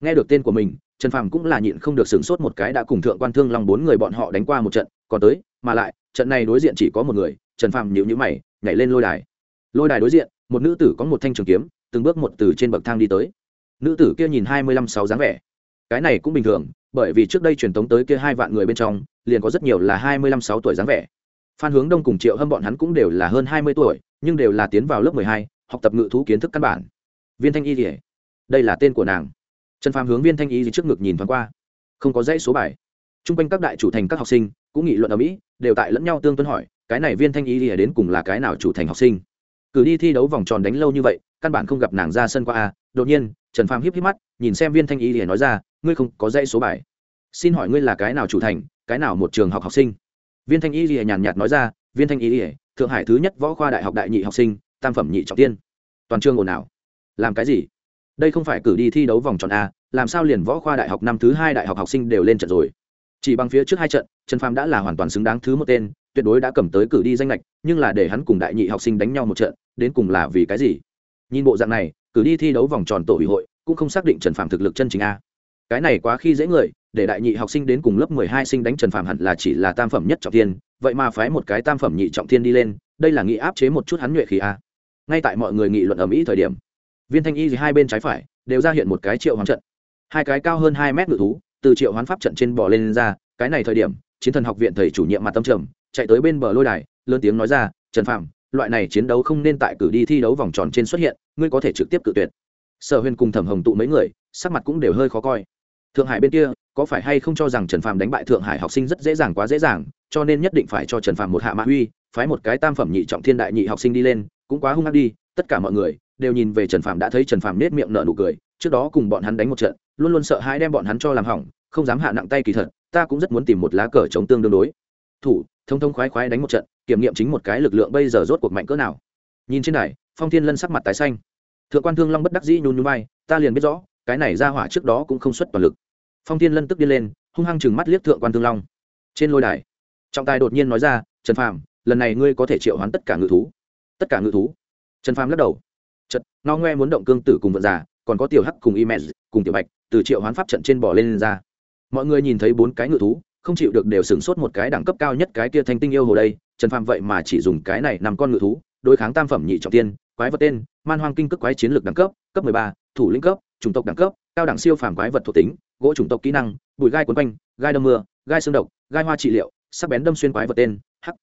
Nghe được tên của mình, trần phàm cũng là nhịn không được sửng sốt một cái đã cùng thượng quan thương long bốn người bọn họ đánh qua một trận, còn tới, mà lại, trận này đối diện chỉ có một người, trần phàm nhịu nhữ mày, nhảy lên lôi đài. Lôi đài đối diện, một nữ tử có một thanh trường kiếm, từng bước một từ trên bậc thang đi tới nữ tử kia nhìn hai mươi lăm sáu dáng vẻ. Cái này cũng bình thường, bởi vì trước đây truyền tống tới kia hai vạn người bên trong, liền có rất nhiều là hai mươi lăm sáu tuổi dáng vẻ. Phan hướng đông cùng triệu hâm bọn hắn cũng đều là hơn hai mươi tuổi, nhưng đều là tiến vào lớp mười hai, học tập ngự thú kiến thức căn bản. Viên thanh y thì đây là tên của nàng. Trần phàm hướng viên thanh y trước ngực nhìn thoáng qua. Không có dãy số bài. T r u n g quanh các đại chủ thành các học sinh, cũng nghị luận ở mỹ, đều tại lẫn nhau tương tuân hỏi, cái này viên thanh y đến cùng là cái nào chủ thành học sinh? Cử đi thi đấu vòng tròn đánh lâu như vậy, căn bản không gặp nàng ra sân qua a đột nhiên, trần phàm híp híp mắt, nhìn xem viên thanh y nói ra, ngươi không có dãy số bài. Xin hỏi ngươi là cái nào chủ thành, cái nào một trường học học sinh? Viên thanh y nhàn nhạt nói ra, viên thanh y thượng hải thứ nhất võ khoa đại học đại nhị học sinh, tam phẩm nhị trọng tiên. Toàn trường ồn ào. Làm cái gì? Đây không phải cử đi thi đấu vòng tròn a, làm sao liền võ khoa đại học năm thứ hai đại học học sinh đều lên trận rồi? Chỉ bằng phía trước hai trận, trần phàm đã là hoàn toàn xứng đáng thứ một tên, tuyệt đối đã cầm tới cử đi danh lệch, nhưng là để hắn cùng đại nhị học sinh đánh nhau một trận, đến cùng là vì cái gì? Nhìn bộ dạng này cử đi thi đấu vòng tròn tổ ủy hội cũng không xác định trần Phạm thực lực chân chính a. Cái này quá khi dễ người để đại nhị học sinh đến cùng lớp mười hai sinh đánh trần Phạm hẳn là chỉ là tam phẩm nhất trọng thiên vậy mà phái một cái tam phẩm nhị trọng thiên đi lên đây là nghị áp chế một chút hắn nhuệ khí a. Ngay tại mọi người nghị luận ở mỹ thời điểm viên thanh y hai bên trái phải đều ra hiện một cái triệu hoán trận. Hai cái cao hơn hai mét ngự thú từ triệu hoán pháp trận trên bò lên, lên ra cái này thời điểm chiến thần học viện thầy chủ nhiệm mặt tâm trầm chạy tới bên bờ lôi đài lớn tiếng nói ra trần phạm loại này chiến đấu không nên tại cử đi thi đấu vòng tròn trên xuất hiện, ngươi có thể trực tiếp cự tuyệt. Sở huyền cùng thẩm hồng tụ mấy người, sắc mặt cũng đều hơi khó coi. Thượng hải bên kia, có phải hay không cho rằng trần phạm đánh bại thượng hải học sinh rất dễ dàng quá dễ dàng, cho nên nhất định phải cho trần phạm một hạ mạ uy, phái một cái tam phẩm nhị trọng thiên đại nhị học sinh đi lên, cũng quá hung hăng đi, tất cả mọi người đều nhìn về trần phạm đã thấy trần phạm nết miệng nở nụ cười, trước đó cùng bọn hắn đánh một trận, luôn luôn sợ hãi đem bọn hắn cho làm hỏng, không dám hạ nặng tay kỳ thật, ta cũng rất muốn tìm một lá cờ chống tương đương đối. Thủ, thông thông khoái khoái đánh một trận kiểm nghiệm chính một cái lực lượng bây giờ rốt cuộc mạnh cỡ nào. Nhìn trên này, phong thiên lân sắc mặt tái xanh. Thượng quan thương long bất đắc dĩ nhún nhún vai ta liền biết rõ cái này ra hỏa trước đó cũng không xuất toàn lực. Phong thiên lân tức đi lên hung hăng chừng mắt liếc thượng quan thương long. Trên lôi đài trọng tài đột nhiên nói ra trần phàm lần này ngươi có thể triệu hoán tất cả ngự thú. Tất cả ngự thú? Trần phàm lắc đầu. Chật no ngoe muốn động cương tử cùng vận giả, còn có tiểu hắc cùng y mẹ cùng tiểu bạch từ triệu hoán pháp trận trên bỏ lên, lên ra. Mọi người nhìn thấy bốn cái ngự thú không chịu được đều sửng sốt một cái đẳng cấp cao nhất cái kia thanh tinh yêu hồ đây, trần phàm vậy mà chỉ dùng cái này nằm con ngự thú, đối kháng tam phẩm nhị trọng tiên, quái vật tên, man hoang kinh cước quái chiến lược đẳng cấp cấp mười ba, thủ lĩnh cấp, chủng tộc đẳng cấp, cao đẳng siêu phàm quái vật thuộc tính, gỗ chủng tộc kỹ năng, bụi gai quấn quanh, gai đâm mưa, gai xương độc, gai hoa trị liệu, sắc bén đâm xuyên quái vật tên hắc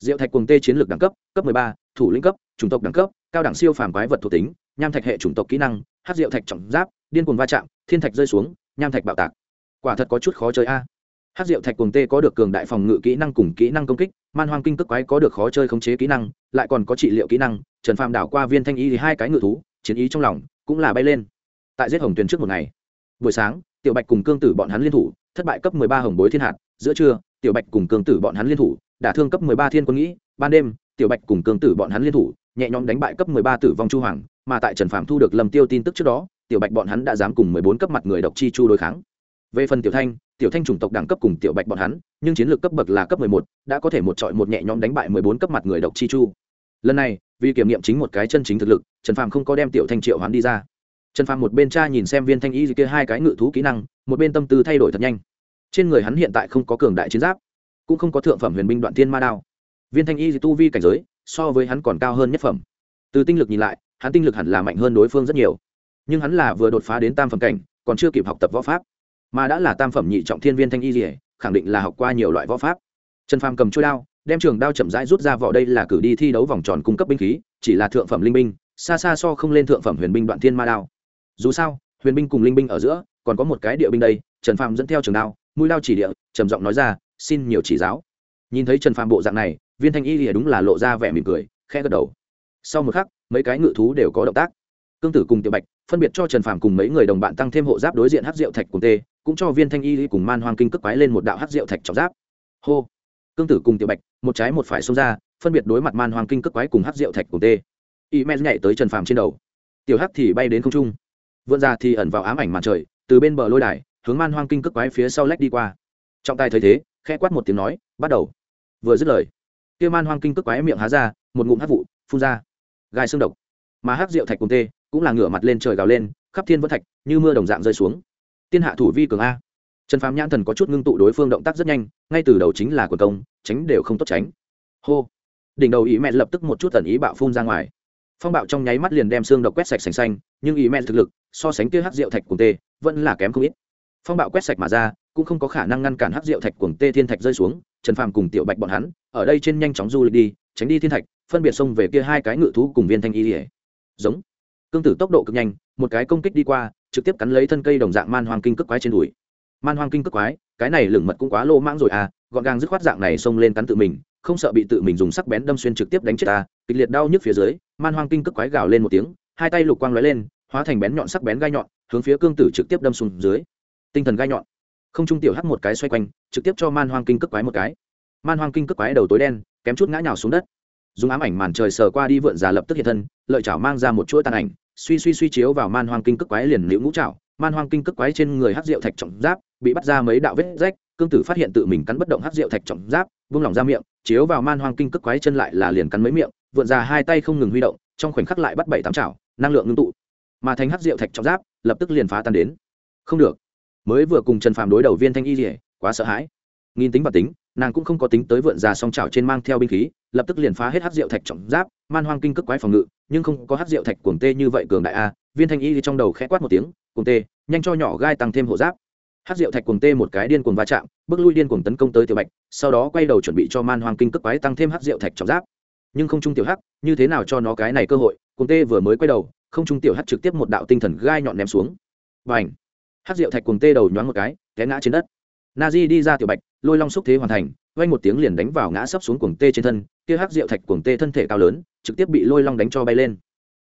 diệu thạch cuồng tê chiến lược đẳng cấp cấp mười ba, thủ lĩnh cấp, chủng tộc đẳng cấp, cao đẳng siêu phàm quái vật thuộc tính, nham thạch hệ chủng tộc kỹ năng hát diệu thạch trọng giáp, điên cuồng va chạm, thiên thạch rơi xuống, nham thạch bạo tạc quả thật có chút khó chơi a à hát rượu thạch cuồng tê có được cường đại phòng ngự kỹ năng cùng kỹ năng công kích, man hoang kinh cực quái có được khó chơi khống chế kỹ năng, lại còn có trị liệu kỹ năng, trần phàm đảo qua viên thanh y thì hai cái ngự thú, chiến ý trong lòng cũng là bay lên. Tại giết hồng tuyền trước một ngày, buổi sáng, tiểu bạch cùng cương tử bọn hắn liên thủ, thất bại cấp ba hồng bối thiên hạt, giữa trưa, tiểu bạch cùng cương tử bọn hắn liên thủ, đả thương cấp ba thiên quân nghĩ, ban đêm, tiểu bạch cùng cương tử bọn hắn liên thủ, nhẹ nhõm đánh bại cấp ba tử vong chu hoàng, mà tại trần Phàm thu được lầm tiêu tin tức trước đó, tiểu bạch bọn hắn đã dám cùng mười bốn cấp mặt người độc chi chu đối kháng về phần tiểu thanh tiểu thanh chủng tộc đẳng cấp cùng tiểu bạch bọn hắn, nhưng chiến lược cấp bậc là cấp mười một, đã có thể một trọi một nhẹ nhõm đánh bại mười bốn cấp mặt người độc chi chu. Lần này, vì kiểm nghiệm chính một cái chân chính thực lực, trần phàm không có đem tiểu thanh triệu hắn đi ra. Trần phàm một bên cha nhìn xem viên thanh y kia hai cái ngự thú kỹ năng, một bên tâm tư thay đổi thật nhanh. Trên người hắn hiện tại không có cường đại chiến giáp, cũng không có thượng phẩm huyền binh đoạn tiên ma đao. Viên thanh y tu vi cảnh giới, so với hắn còn cao hơn nhất phẩm. Từ tinh lực nhìn lại, hắn tinh lực hẳn là mạnh hơn đối phương rất nhiều. Nhưng hắn là vừa đột phá đến tam phẩm cảnh, còn chưa kịp học tập võ pháp mà đã là tam phẩm nhị trọng thiên viên thanh y dỉa khẳng định là học qua nhiều loại võ pháp. Trần phàm cầm trôi đao, đem trường đao chậm rãi rút ra vỏ đây là cử đi thi đấu vòng tròn cung cấp binh khí, chỉ là thượng phẩm linh binh, xa xa so không lên thượng phẩm huyền binh đoạn thiên ma đao. Dù sao, huyền binh cùng linh binh ở giữa, còn có một cái địa binh đây, trần phàm dẫn theo trường đao, mũi đao chỉ địa, trầm giọng nói ra, xin nhiều chỉ giáo. Nhìn thấy trần phàm bộ dạng này, viên thanh y thì đúng là lộ ra vẻ mỉm cười, khẽ gật đầu. Sau một khắc, mấy cái ngự thú đều có động tác. Cương tử cùng tiểu bạch phân biệt cho trần phàm cùng mấy người đồng bạn tăng thêm hộ giáp đối diện hát rượu thạch cùng tê cũng cho viên thanh y cùng man hoang kinh cất quái lên một đạo hát rượu thạch trọng giáp. Hô. Cương tử cùng tiểu bạch, một trái một phải xông ra, phân biệt đối mặt man hoang kinh cất quái cùng hát rượu thạch cùng tê. Y men nhảy tới trần phàm trên đầu. Tiểu hắc thì bay đến không trung. Vượn ra thì ẩn vào ám ảnh màn trời, từ bên bờ lôi đài, hướng man hoang kinh cước quái phía sau lách đi qua. Trọng tài thấy thế, khẽ quát một tiếng nói, bắt đầu. Vừa dứt lời, kia man hoang kinh cước quái miệng há ra, một ngụm hát vụ, phun ra. Gai xương độc. Mà hát rượu thạch cùng tê, cũng là ngửa mặt lên trời gào lên, khắp thiên vẫn thạch, như mưa đồng dạng rơi xuống tiên hạ thủ vi cường a. Trần phàm nhãn thần có chút ngưng tụ đối phương động tác rất nhanh, ngay từ đầu chính là quần công, tránh đều không tốt tránh. Hô. Đỉnh đầu ý mẹ lập tức một chút tần ý bạo phun ra ngoài. Phong bạo trong nháy mắt liền đem xương độc quét sạch sành xanh, nhưng ý mẹ thực lực, so sánh kia hắc rượu thạch cùng tê, vẫn là kém không ít. Phong bạo quét sạch mà ra, cũng không có khả năng ngăn cản hắc rượu thạch cùng tê thiên thạch rơi xuống, trần phàm cùng tiểu bạch bọn hắn, ở đây trên nhanh chóng du lịch đi, tránh đi thiên thạch, phân biệt xông về kia hai cái ngự thú cùng viên thanh y ỉa giống. Cương tử tốc độ cực nhanh, một cái công kích đi qua trực tiếp cắn lấy thân cây đồng dạng man hoang kinh cước quái trên đùi. Man hoang kinh cước quái, cái này lửng mật cũng quá lô mãng rồi à gọn gàng dứt khoát dạng này xông lên cắn tự mình, không sợ bị tự mình dùng sắc bén đâm xuyên trực tiếp đánh chết ta, kịch liệt đau nhức phía dưới, man hoang kinh cước quái gào lên một tiếng, hai tay lục quang lóe lên, hóa thành bén nhọn sắc bén gai nhọn, hướng phía cương tử trực tiếp đâm xuống dưới. Tinh thần gai nhọn. Không trung tiểu hắt một cái xoay quanh, trực tiếp cho man hoang kinh cước quái một cái. Man hoang kinh cước quái đầu tối đen, kém chút ngã nhào xuống đất. Dùng ám ảnh màn trời sờ qua đi vượn già lập tức hiện thân, lợi chảo mang ra một chuỗi tàn ảnh suy suy suy chiếu vào man hoang kinh cước quái liền liễu ngũ chảo man hoang kinh cước quái trên người hắc rượu thạch trọng giáp, bị bắt ra mấy đạo vết rách. Cương tử phát hiện tự mình cắn bất động hắc rượu thạch trọng giáp, vung lòng ra miệng, chiếu vào man hoang kinh cước quái chân lại là liền cắn mấy miệng, vượn già hai tay không ngừng huy động, trong khoảnh khắc lại bắt bảy tám chảo năng lượng ngưng tụ. Mà thành hắc rượu thạch trọng giáp, lập tức liền phá tan đến. Không được. Mới vừa cùng trần phàm đối đầu viên thanh y rỉa quá sợ hãi. Nghìn tính và tính, nàng cũng không có tính tới vượn già song trào trên mang theo binh khí lập tức liền phá hết hát rượu thạch trọng giáp, man hoang kinh cước quái phòng ngự, nhưng không có hát rượu thạch cuồng tê như vậy cường đại a, viên thanh y trong đầu khẽ quát một tiếng, cuồng tê, nhanh cho nhỏ gai tăng thêm hộ giáp. Hát rượu thạch cuồng tê một cái điên cuồng va chạm, bước lui điên cuồng tấn công tới tiểu bạch, sau đó quay đầu chuẩn bị cho man hoang kinh cước quái tăng thêm hát rượu thạch trọng giáp. Nhưng không trung tiểu hắc, như thế nào cho nó cái này cơ hội, cuồng tê vừa mới quay đầu, không trung tiểu hắc trực tiếp một đạo tinh thần gai nhọn ném xuống. Và ảnh hát rượu thạch cuồng tê đầu nhoáng một cái, té ngã trên đất. Na di đi ra tiểu bạch, lôi long xúc thế hoàn thành vang một tiếng liền đánh vào ngã sấp xuống cuồng tê trên thân, kia hắc diệu thạch cuồng tê thân thể cao lớn, trực tiếp bị lôi long đánh cho bay lên.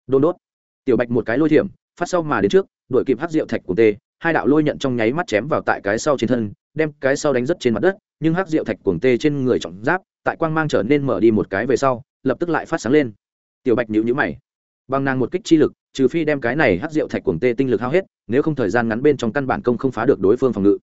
Đôn đốt. Tiểu bạch một cái lôi thiểm, phát sau mà đến trước, đuổi kịp hắc diệu thạch cuồng tê, hai đạo lôi nhận trong nháy mắt chém vào tại cái sau trên thân, đem cái sau đánh rất trên mặt đất, nhưng hắc diệu thạch cuồng tê trên người trọng giáp, tại quang mang trở nên mở đi một cái về sau, lập tức lại phát sáng lên. Tiểu bạch nhíu nhíu mày. Bằng nàng một kích chi lực, trừ phi đem cái này hắc diệu thạch cuồng tê tinh lực hao hết, nếu không thời gian ngắn bên trong căn bản công không phá được đối phương phòng ngự.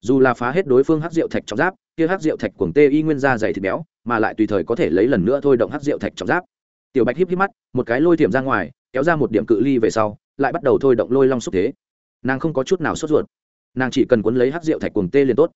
Dù là phá hết đối phương hắc diệu thạch trọng giáp kia hắc rượu thạch cuồng tê y nguyên ra dày thịt béo, mà lại tùy thời có thể lấy lần nữa thôi động hắc rượu thạch trọng giáp. Tiểu bạch híp híp mắt, một cái lôi thiểm ra ngoài, kéo ra một điểm cự ly về sau, lại bắt đầu thôi động lôi long xúc thế. Nàng không có chút nào sốt ruột. Nàng chỉ cần cuốn lấy hắc rượu thạch cuồng tê liền tốt.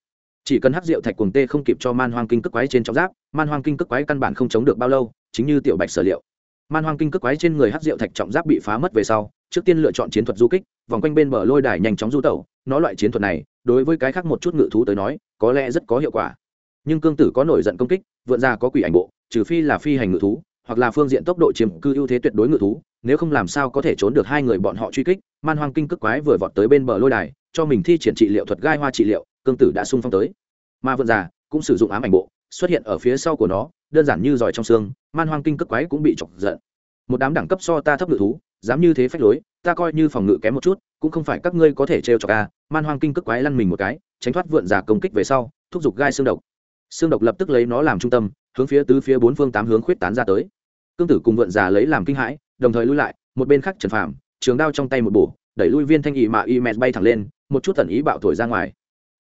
Chỉ cần hắc rượu thạch cuồng tê không kịp cho man hoang kinh cước quái trên trọng giáp, man hoang kinh cước quái căn bản không chống được bao lâu, chính như tiểu bạch sở liệu. Man hoang kinh cước quái trên người hắc rượu thạch trọng giáp bị phá mất về sau trước tiên lựa chọn chiến thuật du kích, vòng quanh bên bờ lôi đài nhanh chóng du tẩu, nó loại chiến thuật này, đối với cái khác một chút ngự thú tới nói, có lẽ rất có hiệu quả. Nhưng cương tử có nổi giận công kích, vượn ra có quỷ ảnh bộ, trừ phi là phi hành ngự thú, hoặc là phương diện tốc độ chiếm cư ưu thế tuyệt đối ngự thú, nếu không làm sao có thể trốn được hai người bọn họ truy kích, man hoang kinh cước quái vừa vọt tới bên bờ lôi đài, cho mình thi triển trị liệu thuật gai hoa trị liệu, cương tử đã sung phong tới. Mà vượn già cũng sử dụng ám ảnh bộ, xuất hiện ở phía sau của nó, đơn giản như giỏi trong xương, man hoang kinh cước quái cũng bị chọc giận. Một đám đẳng cấp so ta thấp ngự thú dám như thế phách lối, ta coi như phòng ngự kém một chút, cũng không phải các ngươi có thể trêu cho ca man hoang kinh cước quái lăn mình một cái, tránh thoát vượn giả công kích về sau, thúc giục gai xương độc. Xương độc lập tức lấy nó làm trung tâm, hướng phía tứ phía bốn phương tám hướng khuyết tán ra tới. Cương tử cùng vượn giả lấy làm kinh hãi, đồng thời lui lại, một bên khác trần phàm, trường đao trong tay một bổ, đẩy lui viên thanh ý mà y mẹ bay thẳng lên, một chút tần ý bạo thổi ra ngoài.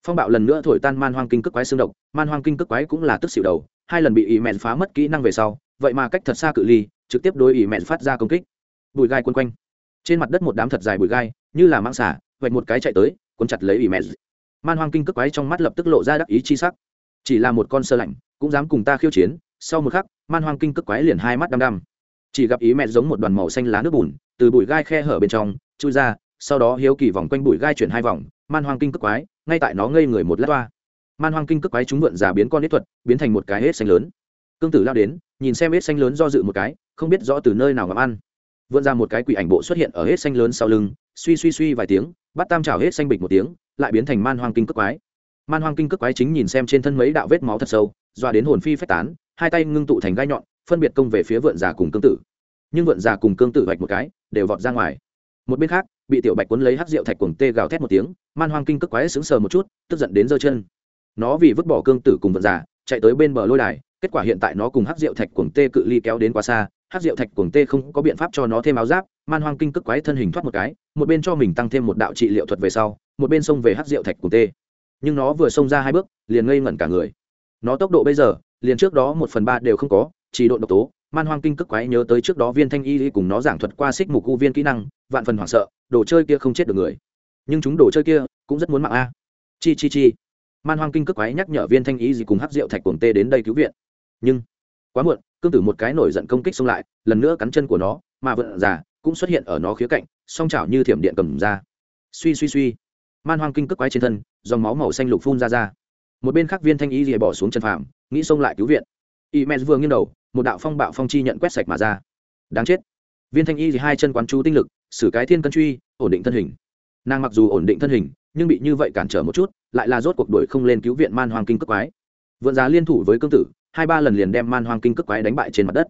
Phong bạo lần nữa thổi tan man hoang kinh cước quái xương độc, man hoang kinh cước quái cũng là tức xỉu đầu, hai lần bị ý mẹ phá mất kỹ năng về sau, vậy mà cách thật xa cự ly, trực tiếp đối ý mẹ phát ra công kích bụi gai quân quanh. Trên mặt đất một đám thật dài bụi gai, như là mang xả vạch một cái chạy tới, cuốn chặt lấy ý mẹ. Man hoang kinh cước quái trong mắt lập tức lộ ra đắc ý chi sắc. Chỉ là một con sơ lạnh, cũng dám cùng ta khiêu chiến, sau một khắc, man hoang kinh cước quái liền hai mắt đăm đăm. Chỉ gặp ý mẹ giống một đoàn màu xanh lá nước bùn, từ bụi gai khe hở bên trong, chui ra, sau đó hiếu kỳ vòng quanh bụi gai chuyển hai vòng, man hoang kinh cước quái, ngay tại nó ngây người một lát toa. Man hoang kinh cước quái chúng vượn giả biến con nết thuật, biến thành một cái hết xanh lớn. Cương tử lao đến, nhìn xem hết xanh lớn do dự một cái, không biết rõ từ nơi nào ngắm ăn vươn ra một cái quỷ ảnh bộ xuất hiện ở hết xanh lớn sau lưng, suy suy suy vài tiếng, bắt tam trào hết xanh bịch một tiếng, lại biến thành man hoang kinh cước quái. Man hoang kinh cước quái chính nhìn xem trên thân mấy đạo vết máu thật sâu, doa đến hồn phi phách tán, hai tay ngưng tụ thành gai nhọn, phân biệt công về phía vượn già cùng cương tử. Nhưng vượn già cùng cương tử vạch một cái, đều vọt ra ngoài. Một bên khác, bị tiểu bạch cuốn lấy hắc rượu thạch cuồng tê gào thét một tiếng, man hoang kinh cước quái sững sờ một chút, tức giận đến giơ chân. Nó vì vứt bỏ cương tử cùng vượn già, chạy tới bên bờ lôi đài, kết quả hiện tại nó cùng hắc rượu thạch cuồng tê cự ly kéo đến quá xa hát rượu thạch cuồng tê không có biện pháp cho nó thêm áo giáp, man hoang kinh cước quái thân hình thoát một cái, một bên cho mình tăng thêm một đạo trị liệu thuật về sau, một bên xông về hát rượu thạch cuồng tê. Nhưng nó vừa xông ra hai bước, liền ngây ngẩn cả người. Nó tốc độ bây giờ, liền trước đó một phần ba đều không có, chỉ độ độc tố, man hoang kinh cước quái nhớ tới trước đó viên thanh y cùng nó giảng thuật qua xích mục u viên kỹ năng, vạn phần hoảng sợ, đồ chơi kia không chết được người. Nhưng chúng đồ chơi kia cũng rất muốn mạng a. Chi chi chi. Man hoang kinh cước quái nhắc nhở viên thanh y gì cùng Hát rượu thạch cuồng tê đến đây cứu viện. Nhưng, quá muộn cương tử một cái nổi giận công kích xông lại, lần nữa cắn chân của nó, mà vợ già cũng xuất hiện ở nó khía cạnh, song chảo như thiểm điện cầm ra. Suy suy suy. Man hoang kinh cước quái trên thân, dòng máu màu xanh lục phun ra ra. Một bên khác viên thanh y rìa bỏ xuống chân phạm nghĩ xông lại cứu viện. Y men vừa nghiêng đầu, một đạo phong bạo phong chi nhận quét sạch mà ra. Đáng chết. Viên thanh y thì hai chân quán chú tinh lực, xử cái thiên cân truy, ổn định thân hình. Nàng mặc dù ổn định thân hình, nhưng bị như vậy cản trở một chút, lại là rốt cuộc đuổi không lên cứu viện man hoang kinh cước quái. Vượn giá liên thủ với cương tử hai ba lần liền đem man hoang kinh cước quái đánh bại trên mặt đất.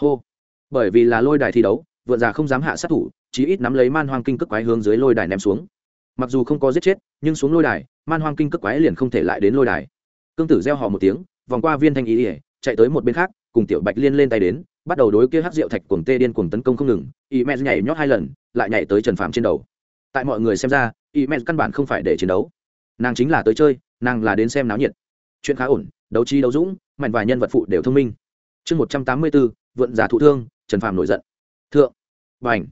Hô. Bởi vì là lôi đài thi đấu vượn già không dám hạ sát thủ, chí ít nắm lấy man hoang kinh cước quái hướng dưới lôi đài ném xuống. Mặc dù không có giết chết, nhưng xuống lôi đài, man hoang kinh cước quái liền không thể lại đến lôi đài. Cương tử gieo họ một tiếng, vòng qua viên thanh ý ỉa chạy tới một bên khác, cùng tiểu bạch liên lên tay đến, bắt đầu đối kia hát rượu thạch cuồng tê điên cuồng tấn công không ngừng, y mẹ nhảy nhót hai lần, lại nhảy tới trần phàm trên đầu. Tại mọi người xem ra, y mẹ căn bản không phải để chiến đấu. Nàng chính là tới chơi, nàng là đến xem náo nhiệt. Chuyện khá ổn đấu trí đấu dũng, mạnh vài nhân vật phụ đều thông minh. Chương một trăm tám mươi bốn vượn giả thụ thương, trần phàm nổi giận. Thượng. Và ảnh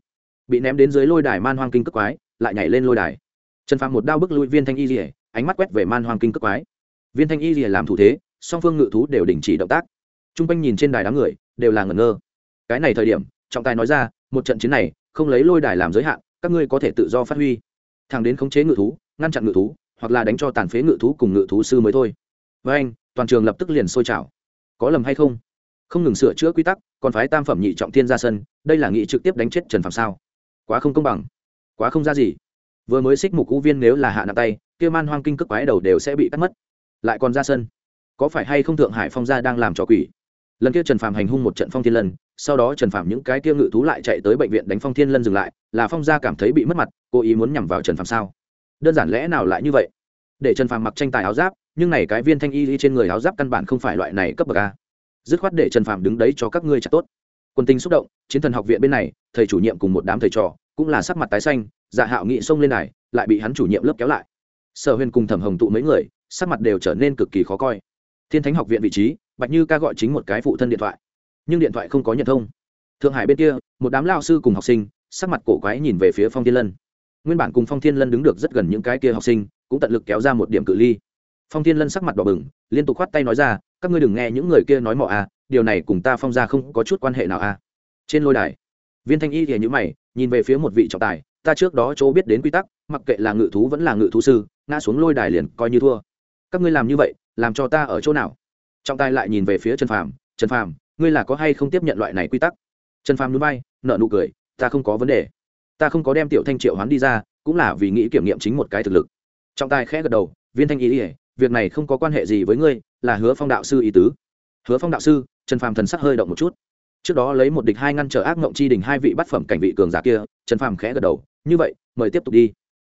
bị ném đến dưới lôi đài man hoang kinh cước quái, lại nhảy lên lôi đài. Trần phàm một đao bức lui viên thanh y rỉa ánh mắt quét về man hoang kinh cước quái. Viên thanh y rỉa làm thủ thế, song phương ngự thú đều đình chỉ động tác. T r u n g quanh nhìn trên đài đám người, đều là ngẩn ngơ. Cái này thời điểm, trọng tài nói ra, một trận chiến này, không lấy lôi đài làm giới hạn, các ngươi có thể tự do phát huy. Thẳng đến khống chế ngự thú, ngăn chặn ngự thú, hoặc là đánh cho tàn phế ngự thú cùng ngự thú sư mới thôi với anh, toàn trường lập tức liền sôi trào. Có lầm hay không? Không ngừng sửa chữa quy tắc, còn phái tam phẩm nhị trọng thiên ra sân, đây là nghị trực tiếp đánh chết trần phạm sao? Quá không công bằng. Quá không ra gì. Vừa mới xích mục cũ viên nếu là hạ nặng tay, kia man hoang kinh cước quái đầu đều sẽ bị cắt mất. Lại còn ra sân. Có phải hay không thượng hải phong gia đang làm trò quỷ? Lần kia trần phạm hành hung một trận phong thiên lân, sau đó trần phạm những cái kia ngự thú lại chạy tới bệnh viện đánh phong thiên lân dừng lại, là phong gia cảm thấy bị mất mặt, cố ý muốn nhằm vào trần phạm sao? Đơn giản lẽ nào lại như vậy? Để trần phạm mặc tranh tài áo giáp nhưng này cái viên thanh y trên người áo giáp căn bản không phải loại này cấp bậc a. Dứt khoát để trần phạm đứng đấy cho các ngươi chặt tốt. Quân tinh xúc động, chiến thần học viện bên này, thầy chủ nhiệm cùng một đám thầy trò, cũng là sắc mặt tái xanh dạ hạo nghị xông lên này, lại bị hắn chủ nhiệm lớp kéo lại. Sở huyền cùng thẩm hồng tụ mấy người, sắc mặt đều trở nên cực kỳ khó coi. Thiên thánh học viện vị trí, bạch như ca gọi chính một cái phụ thân điện thoại. Nhưng điện thoại không có nhận thông. Thượng hải bên kia, một đám lao sư cùng học sinh, sắc mặt cổ quái nhìn về phía phong thiên lân. Nguyên bản cùng phong thiên lân đứng được rất gần những cái kia học sinh, cũng tận lực kéo ra một điểm cự ly phong thiên lân sắc mặt đỏ bừng, liên tục khoát tay nói ra, các ngươi đừng nghe những người kia nói mọ à điều này cùng ta phong ra không có chút quan hệ nào à. Trên lôi đài, viên thanh y thì nhữ mày, nhìn về phía một vị trọng tài, ta trước đó chỗ biết đến quy tắc, mặc kệ là ngự thú vẫn là ngự thú sư, ngã xuống lôi đài liền coi như thua. Các ngươi làm như vậy, làm cho ta ở chỗ nào? Trọng tài lại nhìn về phía trần phàm trần phàm, ngươi là có hay không tiếp nhận loại này quy tắc? Trần phàm núi bay nợ nụ cười, ta không có vấn đề. Ta không có đem tiểu thanh triệu hoán đi ra, cũng là vì nghĩ kiểm nghiệm chính một cái thực lực. Trọng tài khẽ gật đầu, viên thanh Y ỉa việc này không có quan hệ gì với ngươi, là hứa phong đạo sư ý tứ. Hứa phong đạo sư, trần phàm thần sắc hơi động một chút. Trước đó lấy một địch hai ngăn trở ác mộng chi đình hai vị bát phẩm cảnh vị cường giả kia, trần phàm khẽ gật đầu. Như vậy, mời tiếp tục đi.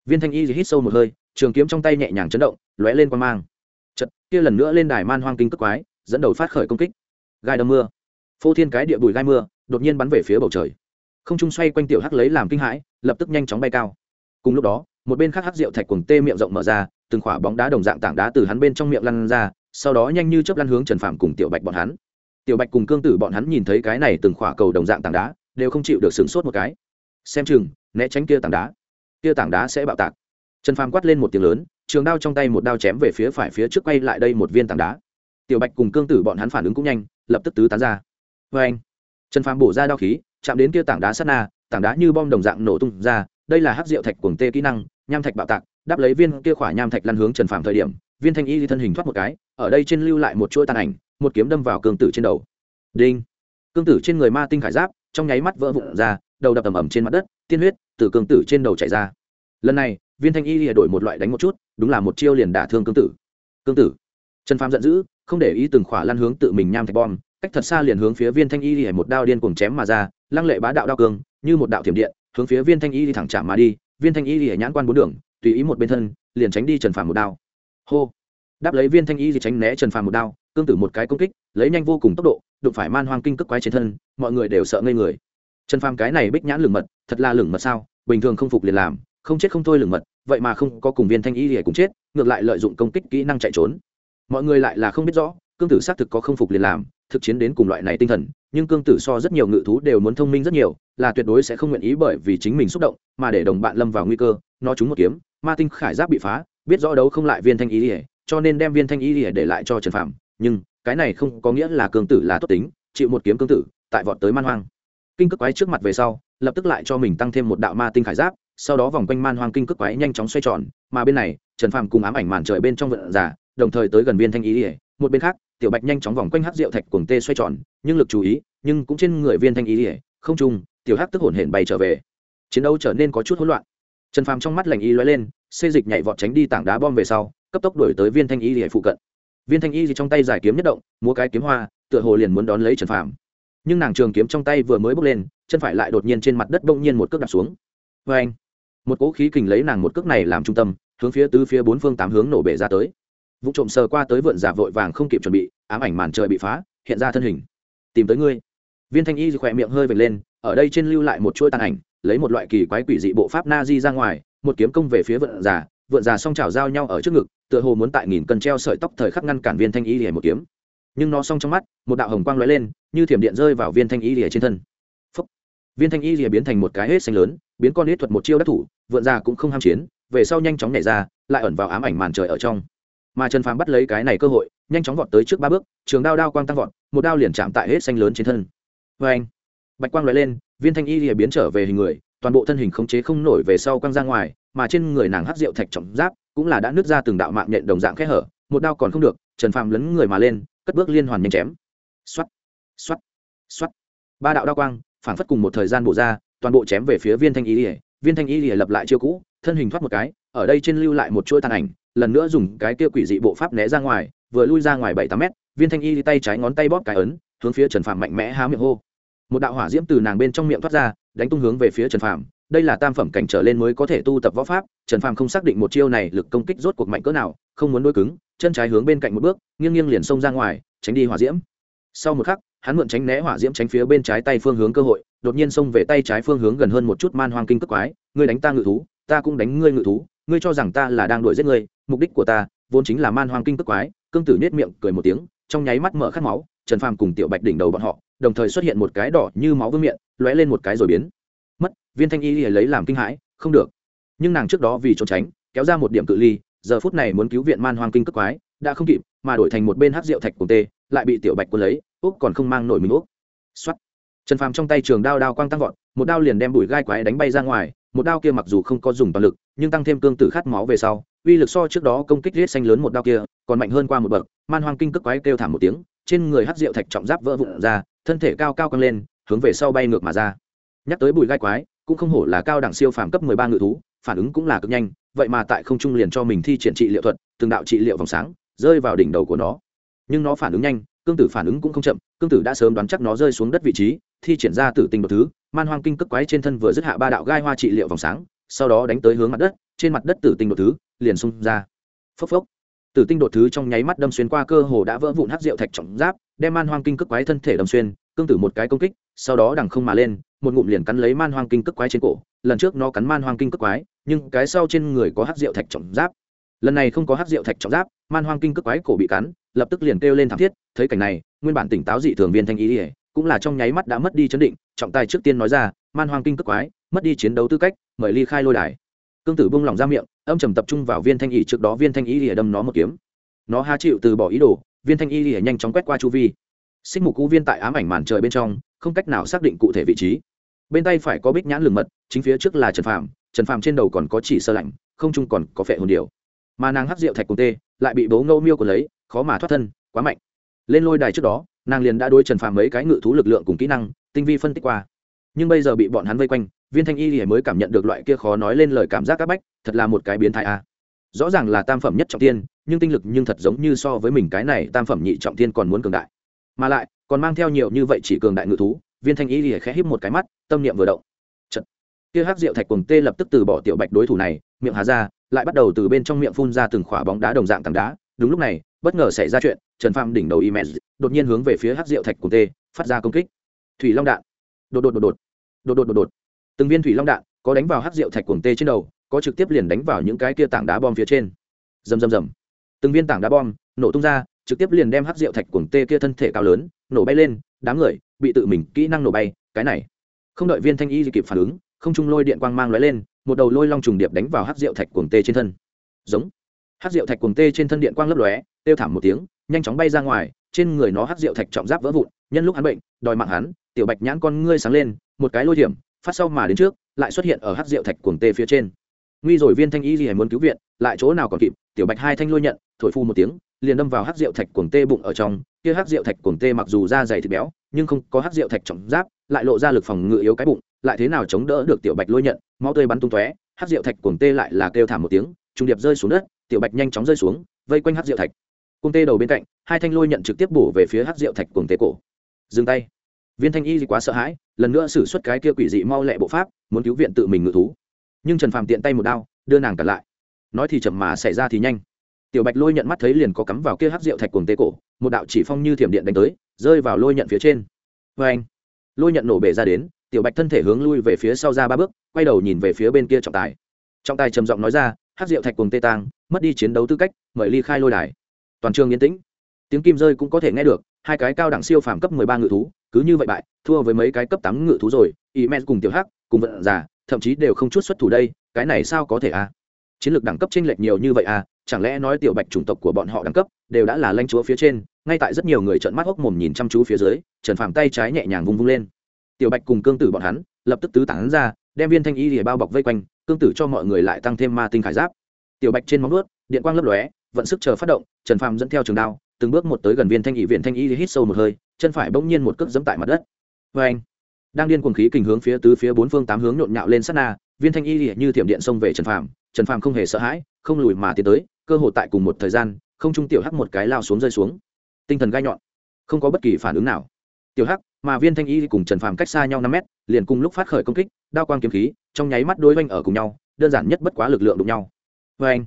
Viên thanh y hít sâu một hơi, trường kiếm trong tay nhẹ nhàng chấn động, lóe lên quan mang. Chật kia lần nữa lên đài man hoang kinh cất quái, dẫn đầu phát khởi công kích. Gai đâm mưa. Phô thiên cái địa bùi gai mưa, đột nhiên bắn về phía bầu trời. Không trung xoay quanh tiểu hắc lấy làm kinh hãi, lập tức nhanh chóng bay cao. Cùng lúc đó, một bên khác hắc rượu thạch cuồng tê miệng rộng mở ra từng khỏa bóng đá đồng dạng tảng đá từ hắn bên trong miệng lăn ra, sau đó nhanh như chớp lăn hướng trần phạm cùng tiểu bạch bọn hắn. Tiểu bạch cùng cương tử bọn hắn nhìn thấy cái này từng khỏa cầu đồng dạng tảng đá, đều không chịu được sửng sốt một cái. Xem chừng, né tránh kia tảng đá. Kia tảng đá sẽ bạo tạc. Trần phàm quát lên một tiếng lớn, trường đao trong tay một đao chém về phía phải phía trước quay lại đây một viên tảng đá. Tiểu bạch cùng cương tử bọn hắn phản ứng cũng nhanh, lập tức tứ tán ra. Vê anh, trần phàm bổ ra đao khí, chạm đến kia tảng đá sát na, tảng đá như bom đồng dạng nổ tung ra, đây là hắc rượu thạch cuồng tê kỹ năng, nham thạch bạo tạc đáp lấy viên kia khỏa nham thạch lăn hướng trần phàm thời điểm, viên thanh y thân hình thoát một cái, ở đây trên lưu lại một chuỗi tàn ảnh, một kiếm đâm vào cương tử trên đầu. Đinh! Cương tử trên người ma tinh khải giáp, trong nháy mắt vỡ vụn ra, đầu đập ầm ầm trên mặt đất, tiên huyết từ cương tử trên đầu chảy ra. Lần này, viên thanh y lìa đổi một loại đánh một chút, đúng là một chiêu liền đả thương cương tử. Cương tử! Trần phàm giận dữ, không để ý từng khỏa lăn hướng tự mình nham thạch bom, cách thật xa liền hướng phía viên thanh y lìa một đao điên cuồng chém mà ra, lăng lệ bá đạo đao cường như một đạo thiểm điện, hướng phía viên thanh y đi thẳng chạm mà đi, viên thanh y lìa nhãn quan bốn đường tùy ý một bên thân, liền tránh đi trần phàm một đao. Hô. Đáp lấy viên thanh y thì tránh né trần phàm một đao, cương tử một cái công kích, lấy nhanh vô cùng tốc độ, đụng phải man hoang kinh cước quái trên thân, mọi người đều sợ ngây người. Trần phàm cái này bích nhãn lửng mật, thật là lửng mật sao? Bình thường không phục liền làm, không chết không thôi lửng mật, vậy mà không có cùng viên thanh y thì cùng chết, ngược lại lợi dụng công kích kỹ năng chạy trốn. Mọi người lại là không biết rõ, cương tử xác thực có không phục liền làm, thực chiến đến cùng loại này tinh thần, nhưng cương tử so rất nhiều ngự thú đều muốn thông minh rất nhiều, là tuyệt đối sẽ không nguyện ý bởi vì chính mình xúc động, mà để đồng bạn lâm vào nguy cơ, nó trúng một kiếm ma tinh khải giáp bị phá, biết rõ đấu không lại viên thanh ý ỉa cho nên đem viên thanh ý ỉa để lại cho trần phạm nhưng, cái này không có nghĩa là cương tử là tốt tính, chịu một kiếm cương tử, tại vọt tới man hoang. Kinh cước quái trước mặt về sau, lập tức lại cho mình tăng thêm một đạo ma tinh khải giáp, sau đó vòng quanh man hoang kinh cước quái nhanh chóng xoay tròn, mà bên này, trần Phạm cùng ám ảnh màn trời bên trong vận giả đồng thời tới gần viên thanh ý ỉa một bên khác, tiểu bạch nhanh chóng vòng quanh hát rượu thạch cuồng tê xoay tròn, nhưng lực chú ý, nhưng cũng trên người viên thanh ý ỉa không trung, tiểu hát tức hổn hển bay trở về. Chiến đấu trở nên có chút hỗn loạn trần phàm trong mắt lành y lóe lên, xê dịch nhảy vọt tránh đi tảng đá bom về sau, cấp tốc đuổi tới viên thanh y ỉa phụ cận. Viên thanh y trong tay giải kiếm nhất động, múa cái kiếm hoa, tựa hồ liền muốn đón lấy trần phàm. Nhưng nàng trường kiếm trong tay vừa mới bốc lên, chân phải lại đột nhiên trên mặt đất bỗng nhiên một cước đạp xuống. Vê anh một cỗ khí kình lấy nàng một cước này làm trung tâm, hướng phía tứ phía bốn phương tám hướng nổ bể ra tới. Vụ trộm sờ qua tới vượn giả vội vàng không kịp chuẩn bị, ám ảnh màn trời bị phá, hiện ra thân hình. Tìm tới ngươi. Viên thanh y khỏe miệng hơi vệt lên, ở đây trên lưu lại một chuỗi tàn ảnh lấy một loại kỳ quái quỷ dị bộ pháp na di ra ngoài một kiếm công về phía vượn già, vượn già song trào giao nhau ở trước ngực tựa hồ muốn tại nghìn cân treo sợi tóc thời khắc ngăn cản viên thanh y lìa một kiếm. Nhưng nó song trong mắt một đạo hồng quang lóe lên như thiểm điện rơi vào viên thanh y lìa trên thân. Phúc. viên thanh y lìa biến thành một cái hết xanh lớn biến con hết thuật một chiêu đắc thủ vượn già cũng không ham chiến về sau nhanh chóng nhảy ra lại ẩn vào ám ảnh màn trời ở trong. Mà trần phàm bắt lấy cái này cơ hội nhanh chóng vọt tới trước ba bước trường đao đao quang tăng vọt một đao liền chạm tại hết xanh lớn trên thân. Vê anh bạch quang lóe lên viên thanh y lìa biến trở về hình người, toàn bộ thân hình khống chế không nổi về sau quăng ra ngoài, mà trên người nàng hắc rượu thạch trọng giáp cũng là đã nứt ra từng đạo mạng nhện đồng dạng khẽ hở, một đao còn không được, trần phàm lấn người mà lên, cất bước liên hoàn nhanh chém. Xoắt xoắt xoắt ba đạo đao quang phản phất cùng một thời gian bổ ra, toàn bộ chém về phía viên thanh y lìa. viên thanh y lìa lập lại chiêu cũ, thân hình thoát một cái, ở đây trên lưu lại một chuỗi tàn ảnh, lần nữa dùng cái kia quỷ dị bộ pháp né ra ngoài, vừa lui ra ngoài bảy tám mét, viên thanh y tay trái ngón tay bóp cái ấn, hướng phía trần Phàm mạnh mẽ há miệng hô một đạo hỏa diễm từ nàng bên trong miệng thoát ra, đánh tung hướng về phía trần phạm đây là tam phẩm cảnh trở lên mới có thể tu tập võ pháp, trần phàm không xác định một chiêu này lực công kích rốt cuộc mạnh cỡ nào, không muốn đôi cứng, chân trái hướng bên cạnh một bước, nghiêng nghiêng liền xông ra ngoài, tránh đi hỏa diễm. Sau một khắc, hắn mượn tránh né hỏa diễm tránh phía bên trái tay phương hướng cơ hội, đột nhiên xông về tay trái phương hướng gần hơn một chút man hoang kinh cất quái. Ngươi đánh ta ngự thú, ta cũng đánh ngươi ngự thú, ngươi cho rằng ta là đang đuổi giết ngươi, mục đích của ta vốn chính là man hoang kinh cất quái. Cương tử nết miệng cười một tiếng, trong nháy mắt mở khát máu, trần phàm cùng tiểu bạch đỉnh đầu bọn họ đồng thời xuất hiện một cái đỏ như máu vương miệng lóe lên một cái rồi biến. Mất, viên thanh y lấy làm kinh hãi, không được. Nhưng nàng trước đó vì trốn tránh, kéo ra một điểm cự ly, giờ phút này muốn cứu viện man hoang kinh cất quái, đã không kịp, mà đổi thành một bên hát rượu thạch cùng tê, lại bị tiểu bạch quân lấy úc còn không mang nổi mình úc xuất trần phàm trong tay trường đao đao quang tăng vọt, một đao liền đem bụi gai quái đánh bay ra ngoài, một đao kia mặc dù không có dùng toàn lực, nhưng tăng thêm cương tử khát máu về sau, uy lực so trước đó công kích riết xanh lớn một đao kia, còn mạnh hơn qua một bậc, man hoang kinh cất quái kêu thảm một tiếng, trên người hát rượu thạch trọng giáp vỡ vụn ra thân thể cao cao căng lên, hướng về sau bay ngược mà ra. Nhắc tới bụi gai quái, cũng không hổ là cao đẳng siêu phàm cấp mười ba ngự thú, phản ứng cũng là cực nhanh, vậy mà tại không trung liền cho mình thi triển trị liệu thuật, từng đạo trị liệu vòng sáng, rơi vào đỉnh đầu của nó. Nhưng nó phản ứng nhanh, cương tử phản ứng cũng không chậm, cương tử đã sớm đoán chắc nó rơi xuống đất vị trí, thi triển ra tử tinh một thứ, man hoang kinh cất quái trên thân vừa dứt hạ ba đạo gai hoa trị liệu vòng sáng, sau đó đánh tới hướng mặt đất, trên mặt đất tử tinh một thứ, liền xung ra. Phốc phốc tử tinh đột thứ trong nháy mắt đâm xuyên qua cơ hồ đã vỡ vụn hắc rượu thạch trọng giáp, đem man hoang kinh cước quái thân thể đâm xuyên, cương tử một cái công kích, sau đó đằng không mà lên, một ngụm liền cắn lấy man hoang kinh cước quái trên cổ. Lần trước nó cắn man hoang kinh cước quái, nhưng cái sau trên người có hắc rượu thạch trọng giáp. Lần này không có hắc rượu thạch trọng giáp, man hoang kinh cước quái cổ bị cắn, lập tức liền kêu lên thảm thiết, thấy cảnh này, nguyên bản tỉnh táo dị thường viên thanh ý ỉa, cũng là trong nháy mắt đã mất đi chấn định, trọng tài trước tiên nói ra, man hoang kinh cước quái, mất đi chiến đấu tư cách, mời ly khai lôi đài cương tử bung lỏng ra miệng, âm trầm tập trung vào viên thanh y trước đó viên thanh y lìa đâm nó một kiếm. Nó ha chịu từ bỏ ý đồ, viên thanh y lìa nhanh chóng quét qua chu vi. Xích mục cú viên tại ám ảnh màn trời bên trong, không cách nào xác định cụ thể vị trí. Bên tay phải có bích nhãn lường mật, chính phía trước là trần phàm trần phàm trên đầu còn có chỉ sơ lạnh, không chung còn có phệ hồn điều mà nàng hắc rượu thạch cùng tê, lại bị bố ngâu miêu của lấy, khó mà thoát thân, quá mạnh. Lên lôi đài trước đó, nàng liền đã đối trần phàm mấy cái ngự thú lực lượng cùng kỹ năng, tinh vi phân tích qua. Nhưng bây giờ bị bọn hắn vây quanh viên thanh y thì mới cảm nhận được loại kia khó nói lên lời cảm giác áp bách, thật là một cái biến thái a. Rõ ràng là tam phẩm nhất trọng tiên nhưng tinh lực nhưng thật giống như so với mình cái này tam phẩm nhị trọng tiên còn muốn cường đại. Mà lại, còn mang theo nhiều như vậy chỉ cường đại ngự thú, viên thanh y thì khẽ híp một cái mắt, tâm niệm vừa động. Chật. kia hắc rượu thạch cuồng tê lập tức từ bỏ tiểu bạch đối thủ này, miệng hà ra, lại bắt đầu từ bên trong miệng phun ra từng khỏa bóng đá đồng dạng tảng đá. Đúng lúc này, bất ngờ xảy ra chuyện, trần phàm đỉnh đầu email đột nhiên hướng về phía Hắc rượu thạch cùng tê, phát ra công kích. Thủy long đạn. Đột đột đột đột. Đột đột đột đột từng viên thủy long đạn có đánh vào hát rượu thạch cuồng tê trên đầu, có trực tiếp liền đánh vào những cái kia tảng đá bom phía trên. Rầm rầm rầm. Từng viên tảng đá bom nổ tung ra, trực tiếp liền đem hát rượu thạch cuồng tê kia thân thể cao lớn nổ bay lên, đám người bị tự mình kỹ năng nổ bay, cái này. Không đợi viên thanh y kịp phản ứng, không trung lôi điện quang mang lóe lên, một đầu lôi long trùng điệp đánh vào hát rượu thạch cuồng tê trên thân. Giống. Hát rượu thạch cuồng tê trên thân điện quang lấp lóe têu thảm một tiếng, nhanh chóng bay ra ngoài, trên người nó hát rượu thạch trọng giáp vỡ vụn, nhân lúc hắn bệnh, đòi mạng hắn, tiểu bạch nhãn con ngươi sáng lên, một cái lôi điểm phát sau mà đến trước, lại xuất hiện ở hát rượu thạch cuồng tê phía trên. Nguy rồi viên thanh y gì muốn cứu viện, lại chỗ nào còn kịp, tiểu bạch hai thanh lôi nhận, thổi phu một tiếng, liền đâm vào hát rượu thạch cuồng tê bụng ở trong. Kia hát rượu thạch cuồng tê mặc dù da dày thịt béo, nhưng không có hát rượu thạch trọng giáp, lại lộ ra lực phòng ngự yếu cái bụng, lại thế nào chống đỡ được tiểu bạch lôi nhận mau tươi bắn tung tóe hát rượu thạch cuồng tê lại là kêu thảm một tiếng, trung điệp rơi xuống đất, tiểu bạch nhanh chóng rơi xuống, vây quanh hát rượu thạch. Cuồng tê đầu bên cạnh, hai thanh lôi nhận trực tiếp bổ về phía hát rượu thạch cuồng tê cổ. Dừng tay viên thanh y quá sợ hãi, lần nữa xử suất cái kia quỷ dị mau lẹ bộ pháp, muốn cứu viện tự mình ngự thú. Nhưng trần phàm tiện tay một đao, đưa nàng cản lại. Nói thì chậm mà xảy ra thì nhanh. Tiểu bạch lôi nhận mắt thấy liền có cắm vào kia hát rượu thạch cuồng tê cổ, một đạo chỉ phong như thiểm điện đánh tới, rơi vào lôi nhận phía trên. Vê anh, lôi nhận nổ bể ra đến, tiểu bạch thân thể hướng lui về phía sau ra ba bước, quay đầu nhìn về phía bên kia trọng tài. Trọng tài trầm giọng nói ra hát rượu thạch cuồng tê tang, mất đi chiến đấu tư cách, mời ly khai lôi đài. Toàn trường yên tĩnh. Tiếng kim rơi cũng có thể nghe được hai cái cao đẳng siêu phàm cấp mười ba ngự thú, cứ như vậy bại, thua với mấy cái cấp tám ngự thú rồi, y cùng tiểu hắc, cùng vận giả thậm chí đều không chút xuất thủ đây, cái này sao có thể à? Chiến lược đẳng cấp chênh lệch nhiều như vậy à? Chẳng lẽ nói tiểu bạch chủng tộc của bọn họ đẳng cấp đều đã là lãnh chúa phía trên, ngay tại rất nhiều người trợn mắt hốc mồm nhìn chăm chú phía dưới, trần phàm tay trái nhẹ nhàng vung vung lên. Tiểu bạch cùng cương tử bọn hắn, lập tức tứ tán ra, đem viên thanh y liề bao bọc vây quanh, cương tử cho mọi người lại tăng thêm ma tinh khải giáp. Tiểu bạch trên móng vuốt, điện quang lấp lóe, vận sức chờ phát động, trần phàm dẫn theo trường đao từng bước một tới gần viên thanh y viện thanh y hít sâu một hơi, chân phải bỗng nhiên một cước dẫm tại mặt đất. Vê anh, đang điên cuồng khí kình hướng phía tứ phía bốn phương tám hướng nhộn nhạo lên sát na, viên thanh y như thiểm điện xông về trần phàm. Trần phàm không hề sợ hãi, không lùi mà tiến tới, cơ hội tại cùng một thời gian, không trung tiểu hắc một cái lao xuống rơi xuống. Tinh thần gai nhọn, không có bất kỳ phản ứng nào. Tiểu hắc, mà viên thanh y cùng trần phàm cách xa nhau năm mét, liền cùng lúc phát khởi công kích, đao quang kiếm khí, trong nháy mắt đối oanh ở cùng nhau, đơn giản nhất bất quá lực lượng đụng nhau. Vê anh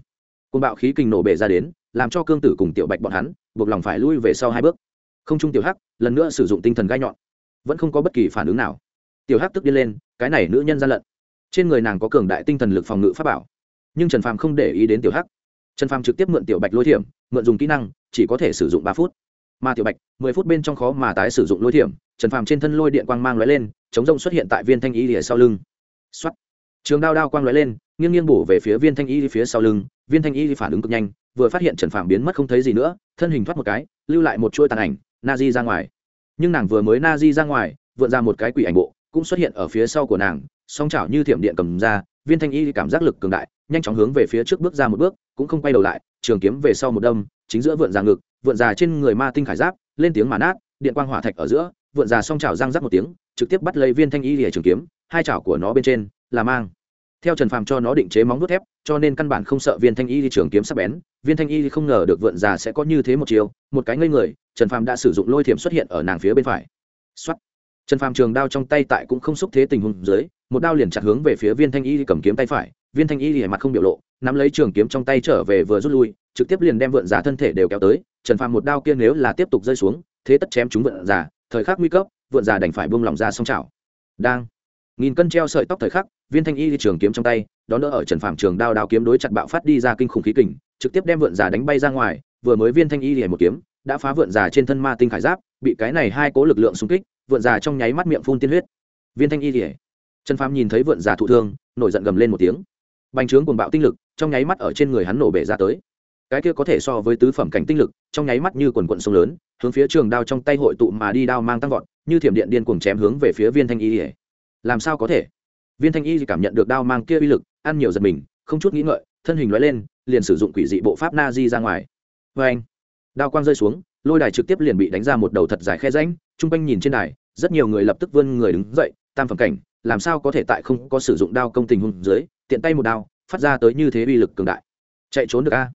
côn bạo khí kình nổ bể ra đến, làm cho cương tử cùng tiểu bạch bọn hắn buộc lòng phải lui về sau hai bước. Không trung tiểu hắc, lần nữa sử dụng tinh thần gai nhọn. Vẫn không có bất kỳ phản ứng nào. Tiểu hắc tức điên lên, cái này nữ nhân gian lận. Trên người nàng có cường đại tinh thần lực phòng ngự pháp bảo. Nhưng trần phàm không để ý đến tiểu hắc. Trần phàm trực tiếp mượn tiểu bạch lôi thiểm, mượn dùng kỹ năng, chỉ có thể sử dụng ba phút. Mà tiểu bạch, mười phút bên trong khó mà tái sử dụng lôi thiểm, trần phàm trên thân lôi điện quang mang lóe lên, chống rông xuất hiện tại viên thanh y lìa sau lưng. X trường đao đao quang lóe lên, nghiêng nghiêng bổ về phía viên thanh y phía sau lưng viên thanh y phản ứng cực nhanh, vừa phát hiện trần phàm biến mất không thấy gì nữa, thân hình thoát một cái, lưu lại một chuỗi tàn ảnh, na di ra ngoài. Nhưng nàng vừa mới na di ra ngoài, vượn ra một cái quỷ ảnh bộ, cũng xuất hiện ở phía sau của nàng, song chảo như thiểm điện cầm ra, viên thanh y cảm giác lực cường đại, nhanh chóng hướng về phía trước bước ra một bước, cũng không quay đầu lại, trường kiếm về sau một đâm, chính giữa vượn già ngực, vượn già trên người ma tinh khải giáp, lên tiếng mà nát, điện quang hỏa thạch ở giữa, vượn già song chảo răng rắc một tiếng, trực tiếp bắt lấy viên thanh y lìa trường kiếm, hai chảo của nó bên trên, là mang theo trần phàm cho nó định chế móng vuốt thép, cho nên căn bản không sợ viên thanh y đi trường kiếm sắp bén. Viên thanh y không ngờ được vượn già sẽ có như thế một chiều. Một cái ngây người, trần phàm đã sử dụng lôi thiểm xuất hiện ở nàng phía bên phải. Xuất trần phàm trường đao trong tay tại cũng không xúc thế tình huống dưới, một đao liền chặt hướng về phía viên thanh y cầm kiếm tay phải. Viên thanh y thì mặt không biểu lộ, nắm lấy trường kiếm trong tay trở về vừa rút lui, trực tiếp liền đem vượn giả thân thể đều kéo tới. Trần phàm một đao kia nếu là tiếp tục rơi xuống, thế tất chém chúng vượn giả thời khắc nguy cấp, vượn giả đành phải buông lỏng ra song chảo. Đang nghìn cân treo sợi tóc thời khắc, viên thanh y trường kiếm trong tay, đón đỡ ở trần Phạm trường đao đao kiếm đối chặt bạo phát đi ra kinh khủng khí kình, trực tiếp đem vượn giả đánh bay ra ngoài, vừa mới viên thanh y liền một kiếm, đã phá vượn giả trên thân ma tinh khải giáp, bị cái này hai cố lực lượng xung kích, vượn giả trong nháy mắt miệng phun tiên huyết. Viên thanh y thì trần Phạm nhìn thấy vượn giả thụ thương, nổi giận gầm lên một tiếng. Bành trướng cuồng bạo tinh lực, trong nháy mắt ở trên người hắn nổ bể ra tới. Cái kia có thể so với tứ phẩm cảnh tinh lực, trong nháy mắt như quần quận sông lớn, hướng phía trường đao trong tay hội tụ mà đi đao mang tăng vọt, như thiểm điện điên cuồng chém hướng về phía viên thanh y làm sao có thể? Viên thanh y cảm nhận được đao mang kia uy lực, ăn nhiều giật mình, không chút nghĩ ngợi, thân hình loại lên, liền sử dụng quỷ dị bộ pháp na di ra ngoài. Vê anh, đao quang rơi xuống, lôi đài trực tiếp liền bị đánh ra một đầu thật dài khe rãnh, trung quanh nhìn trên đài, rất nhiều người lập tức vươn người đứng dậy, tam phẩm cảnh, làm sao có thể tại không có sử dụng đao công tình hùng dưới, tiện tay một đao, phát ra tới như thế uy lực cường đại. Chạy trốn được a.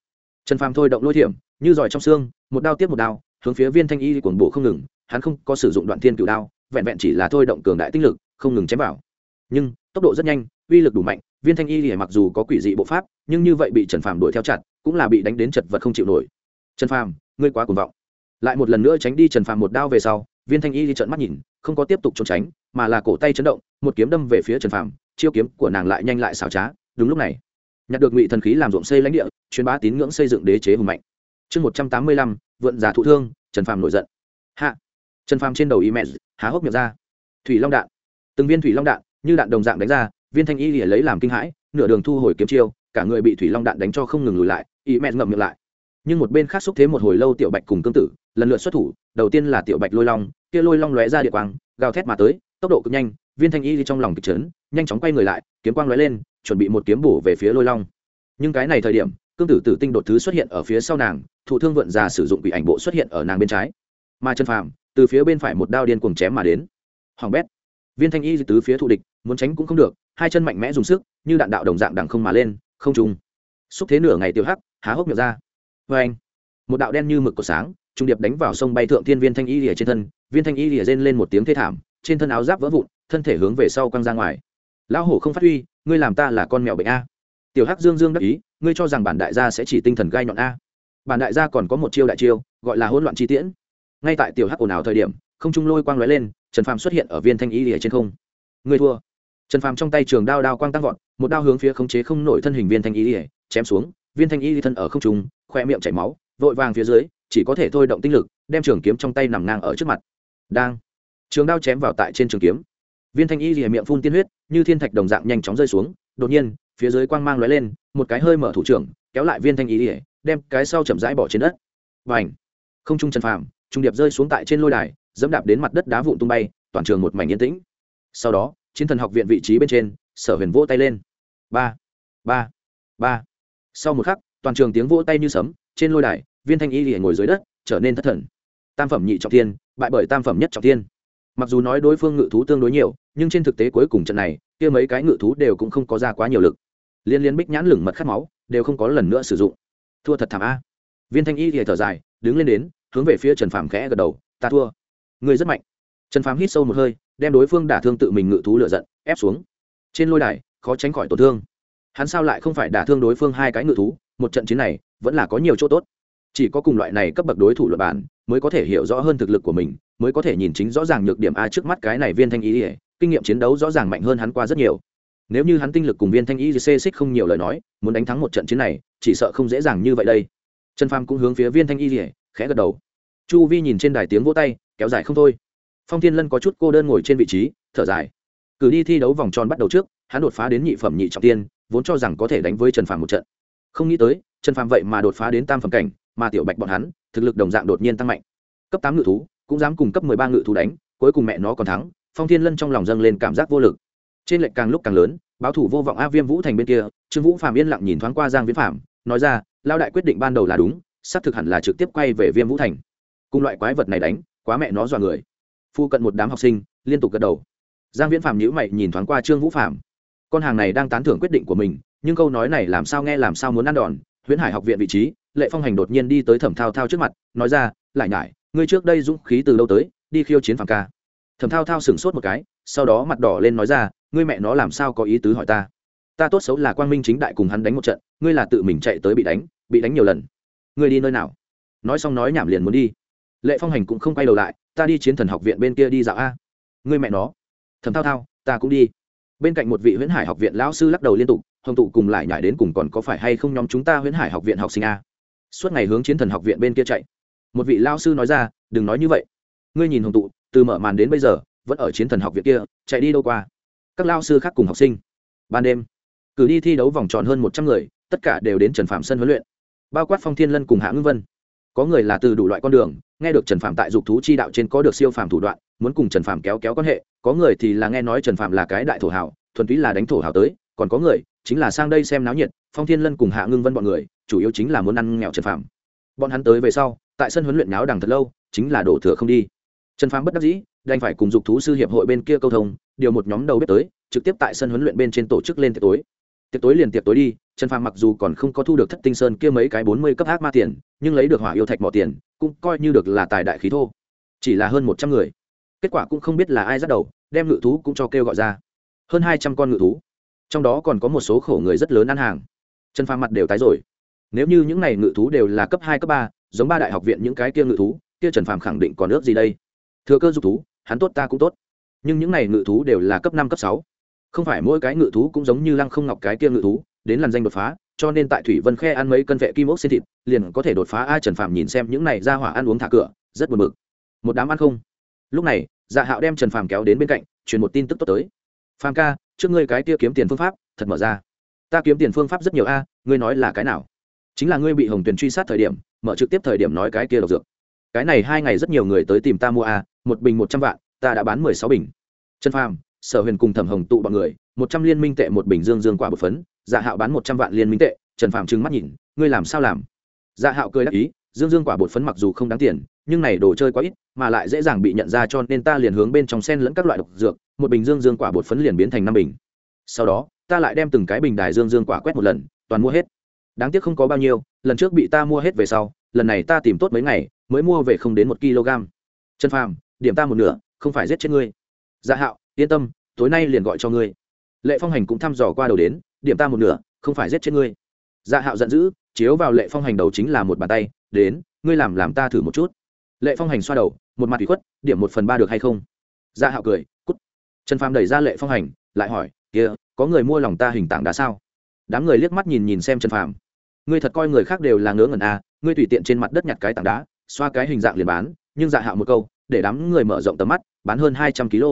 Trần phàm thôi động lôi thiểm, như giỏi trong xương, một đao tiếp một đao, hướng phía viên thanh y cuồng bộ không ngừng, hắn không có sử dụng đoạn thiên cựu đao, vẹn vẹn chỉ là thôi động cường đại tinh lực không ngừng chém vào. Nhưng, tốc độ rất nhanh, uy lực đủ mạnh, viên thanh y thì mặc dù có quỷ dị bộ pháp, nhưng như vậy bị trần phàm đuổi theo chặt, cũng là bị đánh đến chật vật không chịu nổi. Trần phàm, ngươi quá cuồng vọng. Lại một lần nữa tránh đi trần phàm một đao về sau, viên thanh y thì trận mắt nhìn, không có tiếp tục trốn tránh, mà là cổ tay chấn động, một kiếm đâm về phía trần phàm, chiêu kiếm của nàng lại nhanh lại xảo trá, đúng lúc này, nhặt được ngụy thần khí làm ruộng xây lãnh địa, truyền bá tín ngưỡng xây dựng đế chế hùng mạnh. Chương một trăm tám mươi lăm, vượn giả thụ thương, trần phàm nổi giận. Hạ. Trần phàm trên đầu y mẹ, há hốc miệng ra. Thủy long đạn từng viên thủy long đạn, như đạn đồng dạng đánh ra, viên thanh y lìa lấy làm kinh hãi, nửa đường thu hồi kiếm chiêu, cả người bị thủy long đạn đánh cho không ngừng lùi lại, y mẹ ngậm miệng lại. Nhưng một bên khác xúc thế một hồi lâu tiểu bạch cùng cương tử, lần lượt xuất thủ, đầu tiên là tiểu bạch lôi long, kia lôi long lóe ra địa quang, gào thét mà tới, tốc độ cực nhanh, viên thanh y trong lòng kịch trấn nhanh chóng quay người lại, kiếm quang lóe lên, chuẩn bị một kiếm bổ về phía lôi long. Nhưng cái này thời điểm, cương tử tử tinh đột thứ xuất hiện ở phía sau nàng, thụ thương vượn già sử dụng quỷ ảnh bộ xuất hiện ở nàng bên trái. Mà chân phàm, từ phía bên phải một đao điên cuồng chém mà đến. Hoàng bét viên thanh y tứ phía thụ địch, muốn tránh cũng không được, hai chân mạnh mẽ dùng sức, như đạn đạo đồng dạng đằng không mà lên, không trùng. Xúc thế nửa ngày tiêu hắc, há hốc miệng ra. Vê anh, một đạo đen như mực của sáng, trung điệp đánh vào sông bay thượng thiên viên thanh y lìa trên thân, viên thanh y lìa rên lên một tiếng thê thảm, trên thân áo giáp vỡ vụn, thân thể hướng về sau quăng ra ngoài. Lão hổ không phát huy, ngươi làm ta là con mèo bệnh a. Tiểu hắc dương dương đắc ý, ngươi cho rằng bản đại gia sẽ chỉ tinh thần gai nhọn a. Bản đại gia còn có một chiêu đại chiêu, gọi là hỗn loạn chi tiễn. Ngay tại tiểu hắc ồn ào thời điểm không trung lôi quang lóe lên, trần phàm xuất hiện ở viên thanh y lìa trên không. Ngươi thua. Trần phàm trong tay trường đao đao quang tăng vọt, một đao hướng phía khống chế không nổi thân hình viên thanh y lìa, chém xuống, viên thanh y thân ở không trung, khoe miệng chảy máu, vội vàng phía dưới, chỉ có thể thôi động tinh lực, đem trường kiếm trong tay nằm ngang ở trước mặt. Đang. Trường đao chém vào tại trên trường kiếm. Viên thanh y lìa miệng phun tiên huyết, như thiên thạch đồng dạng nhanh chóng rơi xuống, đột nhiên, phía dưới quang mang lóe lên, một cái hơi mở thủ trưởng, kéo lại viên thanh y lìa, đem cái sau chậm rãi bỏ trên đất. Và ảnh không trung trần phàm, trung điệp rơi xuống tại trên lôi đài dẫm đạp đến mặt đất đá vụn tung bay, toàn trường một mảnh yên tĩnh. Sau đó, chiến thần học viện vị trí bên trên, sở huyền vỗ tay lên. Ba ba ba. Sau một khắc, toàn trường tiếng vỗ tay như sấm, trên lôi đài, viên thanh y liền ngồi dưới đất, trở nên thất thần. Tam phẩm nhị trọng thiên, bại bởi tam phẩm nhất trọng thiên. Mặc dù nói đối phương ngự thú tương đối nhiều, nhưng trên thực tế cuối cùng trận này, kia mấy cái ngự thú đều cũng không có ra quá nhiều lực. Liên liên bích nhãn lửng mật khát máu, đều không có lần nữa sử dụng. Thua thật thảm a. Viên thanh y thì thở dài, đứng lên đến, hướng về phía trần phàm khẽ gật đầu, ta thua người rất mạnh. Trần phám hít sâu một hơi, đem đối phương đả thương tự mình ngự thú lựa giận, ép xuống. Trên lôi đài, khó tránh khỏi tổn thương. Hắn sao lại không phải đả thương đối phương hai cái ngự thú? Một trận chiến này, vẫn là có nhiều chỗ tốt. Chỉ có cùng loại này cấp bậc đối thủ luật bản mới có thể hiểu rõ hơn thực lực của mình, mới có thể nhìn chính rõ ràng nhược điểm a trước mắt cái này viên thanh ý ỉa kinh nghiệm chiến đấu rõ ràng mạnh hơn hắn qua rất nhiều. Nếu như hắn tinh lực cùng viên thanh ý xê xích không nhiều lời nói, muốn đánh thắng một trận chiến này, chỉ sợ không dễ dàng như vậy đây. Trần pham cũng hướng phía viên thanh y ỉa khẽ gật đầu chu vi nhìn trên đài tiếng vỗ tay kéo dài không thôi phong thiên lân có chút cô đơn ngồi trên vị trí thở dài cử đi thi đấu vòng tròn bắt đầu trước hắn đột phá đến nhị phẩm nhị trọng tiên vốn cho rằng có thể đánh với trần phàm một trận không nghĩ tới trần phàm vậy mà đột phá đến tam phẩm cảnh mà tiểu bạch bọn hắn thực lực đồng dạng đột nhiên tăng mạnh cấp tám ngự thú cũng dám cùng cấp mười ba ngự thú đánh cuối cùng mẹ nó còn thắng phong thiên lân trong lòng dâng lên cảm giác vô lực trên lệnh càng lúc càng lớn báo thủ vô vọng a viêm vũ thành bên kia trương vũ phạm yên lặng nhìn thoáng qua giang viễn phạm nói ra lao đại quyết định ban đầu là đúng xác thực hẳn là trực tiếp quay về viêm vũ thành cùng loại quái vật này đánh, quá mẹ nó dọa người. Phu cận một đám học sinh, liên tục gật đầu. Giang viễn phạm nhữ mày nhìn thoáng qua trương vũ phạm con hàng này đang tán thưởng quyết định của mình, nhưng câu nói này làm sao nghe làm sao muốn ăn đòn, huyễn hải học viện vị trí, lệ phong hành đột nhiên đi tới thẩm thao thao trước mặt, nói ra, lại nhải, ngươi trước đây dũng khí từ đâu tới, đi khiêu chiến phàm ca. Thẩm thao thao sửng sốt một cái, sau đó mặt đỏ lên nói ra, ngươi mẹ nó làm sao có ý tứ hỏi ta? Ta tốt xấu là quang minh chính đại cùng hắn đánh một trận, ngươi là tự mình chạy tới bị đánh bị đánh nhiều lần. Ngươi đi nơi nào? Nói xong nói nhảm liền muốn đi lệ phong hành cũng không quay đầu lại, ta đi chiến thần học viện bên kia đi dạo a. Ngươi mẹ nó. Thầm thao thao, ta cũng đi. Bên cạnh một vị huyễn hải học viện lão sư lắc đầu liên tục, hồng tụ cùng lại nhảy đến cùng còn có phải hay không nhóm chúng ta huyễn hải học viện học sinh a? Suốt ngày hướng chiến thần học viện bên kia chạy. Một vị lao sư nói ra, đừng nói như vậy. Ngươi nhìn hồng tụ, từ mở màn đến bây giờ, vẫn ở chiến thần học viện kia, chạy đi đâu qua? Các lao sư khác cùng học sinh. Ban đêm, cử đi thi đấu vòng tròn hơn một trăm người, tất cả đều đến trần phạm sân huấn luyện. Bao quát phong thiên lân cùng hạ ngưng vân có người là từ đủ loại con đường, nghe được trần phạm tại dục thú chi đạo trên có được siêu phàm thủ đoạn, muốn cùng trần phạm kéo kéo quan hệ, có người thì là nghe nói trần phạm là cái đại thổ hào, thuần túy là đánh thổ hào tới, còn có người chính là sang đây xem náo nhiệt, phong thiên lân cùng hạ ngưng vân bọn người, chủ yếu chính là muốn ăn nghèo trần phạm bọn hắn tới về sau, tại sân huấn luyện náo đằng thật lâu, chính là đổ thừa không đi. Trần Phạm bất đắc dĩ, đành phải cùng dục thú sư hiệp hội bên kia câu thông, điều một nhóm đầu bếp tới, trực tiếp tại sân huấn luyện bên trên tổ chức lên tiệc tối tiệc tối liền tiệc tối đi, trần phàm mặc dù còn không có thu được thất tinh sơn kia mấy cái bốn mươi cấp ác ma tiền, nhưng lấy được hỏa yêu thạch mỏ tiền, cũng coi như được là tài đại khí thô. Chỉ là hơn một trăm người. Kết quả cũng không biết là ai dắt đầu, đem ngự thú cũng cho kêu gọi ra. Hơn hai trăm con ngự thú. Trong đó còn có một số khổ người rất lớn ăn hàng. Trần phàm mặt đều tái rồi. Nếu như những này ngự thú đều là cấp hai, cấp ba, giống ba đại học viện những cái kia ngự thú, kia trần phàm khẳng định còn ước gì đây. Thừa cơ dục thú, hắn tốt ta cũng tốt. Nhưng những này ngự thú đều là cấp năm, cấp sáu không phải mỗi cái ngự thú cũng giống như lăng không ngọc cái kia ngự thú, đến lần danh đột phá, cho nên tại thủy vân khe ăn mấy cân vệ kim ốc xin thịt, liền có thể đột phá ai trần phàm nhìn xem những này ra hỏa ăn uống thả cửa, rất buồn bực. Một đám ăn không. Lúc này dạ hạo đem trần phàm kéo đến bên cạnh, truyền một tin tức tốt tới. Phàm ca, trước ngươi cái kia kiếm tiền phương pháp, thật mở ra. Ta kiếm tiền phương pháp rất nhiều a, ngươi nói là cái nào? Chính là ngươi bị hồng tuyền truy sát thời điểm, mở trực tiếp thời điểm nói cái kia độc dược. Cái này hai ngày rất nhiều người tới tìm ta mua a, một bình một trăm vạn, ta đã bán mười sáu bình. Trần phàm sở huyền cùng thẩm hồng tụ bọn người, một trăm liên minh tệ, một bình dương dương quả bột phấn dạ hạo bán một trăm vạn liên minh tệ, trần phàm trừng mắt nhìn, ngươi làm sao làm? Dạ hạo cười đáp ý, dương dương quả bột phấn mặc dù không đáng tiền, nhưng này đồ chơi quá ít, mà lại dễ dàng bị nhận ra cho nên ta liền hướng bên trong sen lẫn các loại độc dược, một bình dương dương quả bột phấn liền biến thành năm bình. Sau đó, ta lại đem từng cái bình đài dương dương quả quét một lần, toàn mua hết. Đáng tiếc không có bao nhiêu, lần trước bị ta mua hết về sau, lần này ta tìm tốt mấy ngày, mới mua về không đến một kg. Trần phàm, điểm ta một nửa, không phải giết chết ngươi. Dạ hạo yên tâm, tối nay liền gọi cho ngươi. Lệ phong hành cũng thăm dò qua đầu đến, điểm ta một nửa, không phải giết chết ngươi. Dạ hạo giận dữ, chiếu vào lệ phong hành đầu chính là một bàn tay, đến, ngươi làm làm ta thử một chút. Lệ phong hành xoa đầu, một mặt bị khuất, điểm một phần ba được hay không? Dạ hạo cười, cút. Trần phàm đẩy ra lệ phong hành, lại hỏi, kia, có người mua lòng ta hình tảng đá sao? Đám người liếc mắt nhìn nhìn xem trần phàm. Ngươi thật coi người khác đều là ngớ ngẩn à ngươi tùy tiện trên mặt đất nhặt cái tảng đá, xoa cái hình dạng liền bán, nhưng dạ hạo một câu, để đám người mở rộng tầm mắt, bán hơn hai trăm kg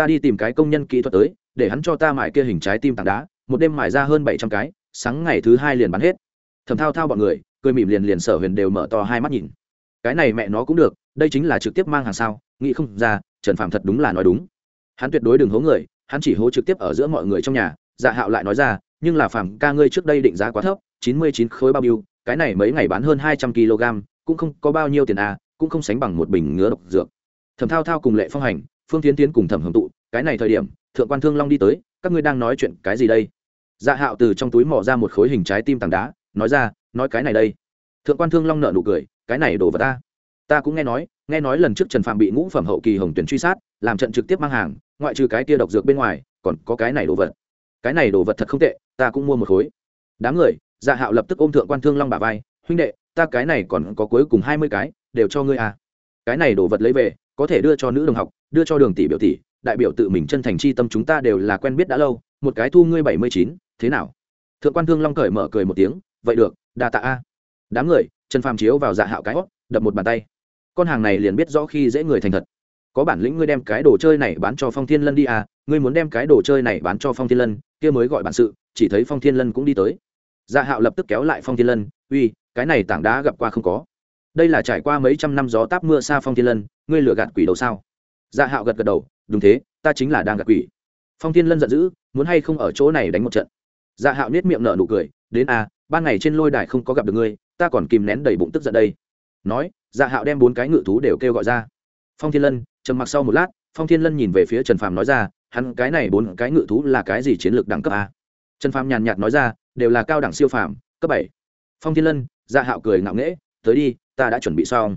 ta đi tìm cái công nhân kỹ thuật tới, để hắn cho ta mải kia hình trái tim tảng đá, một đêm mải ra hơn bảy trăm cái, sáng ngày thứ hai liền bán hết. Thầm thao thao bọn người, cười mỉm liền liền sở huyền đều mở to hai mắt nhìn. Cái này mẹ nó cũng được, đây chính là trực tiếp mang hàng sao, nghĩ không ra, trần phạm thật đúng là nói đúng. Hắn tuyệt đối đừng hố người, hắn chỉ hố trực tiếp ở giữa mọi người trong nhà dạ hạo lại nói ra, nhưng là phạm ca ngươi trước đây định giá quá thấp, chín mươi chín khối bao nhiêu cái này mấy ngày bán hơn hai trăm kg cũng không có bao nhiêu tiền à cũng không sánh bằng một bình ngứa độc dược. Thẩm thao thao cùng lệ phong hành phương tiến tiến cùng thẩm hưởng tụ, cái này thời điểm, thượng quan thương long đi tới, các ngươi đang nói chuyện cái gì đây? Dạ hạo từ trong túi mỏ ra một khối hình trái tim tảng đá, nói ra, nói cái này đây. Thượng quan thương long nợ nụ cười, cái này đổ vào ta. Ta cũng nghe nói nghe nói lần trước trần phạm bị ngũ phẩm hậu kỳ hồng tuyển truy sát, làm trận trực tiếp mang hàng, ngoại trừ cái kia độc dược bên ngoài, còn có cái này đồ vật. Cái này đồ vật thật không tệ, ta cũng mua một khối. Đám người dạ hạo lập tức ôm thượng quan thương long bà vai, huynh đệ, ta cái này còn có cuối cùng hai mươi cái, đều cho ngươi à. Cái này đồ vật lấy về có thể đưa cho nữ đồng học, đưa cho đường tỷ biểu tỷ, đại biểu tự mình chân thành chi tâm chúng ta đều là quen biết đã lâu, một cái thu ngươi bảy mươi chín, thế nào? Thượng quan thương long cởi mở cười một tiếng, vậy được, đa tạ a. Đám người, trần phàm chiếu vào dạ hạo cái hót đập một bàn tay. Con hàng này liền biết rõ khi dễ người thành thật. Có bản lĩnh ngươi đem cái đồ chơi này bán cho phong thiên lân đi à ngươi muốn đem cái đồ chơi này bán cho phong thiên lân, kia mới gọi bản sự, chỉ thấy phong thiên lân cũng đi tới. Dạ hạo lập tức kéo lại phong thiên lân, uy, cái này tảng đá gặp qua không có. Đây là trải qua mấy trăm năm gió táp mưa xa phong thiên lân ngươi lừa gạt quỷ đầu sao? Dạ hạo gật gật đầu đúng thế ta chính là đang gạt quỷ. Phong thiên lân giận dữ muốn hay không ở chỗ này đánh một trận? Dạ hạo nết miệng nở nụ cười đến a à, ban ngày trên lôi đài không có gặp được ngươi ta còn kìm nén đầy bụng tức giận đây. Nói dạ hạo đem bốn cái ngự thú đều kêu gọi ra. Phong thiên lân trầm mặc sau một lát phong thiên lân nhìn về phía trần phàm nói ra hắn cái này bốn cái ngự thú là cái gì chiến lược đẳng cấp a? Trần phàm nhàn nhạt nói ra đều là cao đẳng siêu phàm cấp bảy. Phong thiên lân dạ hạo cười ngạo nghễ tới đi ta đã chuẩn bị xong.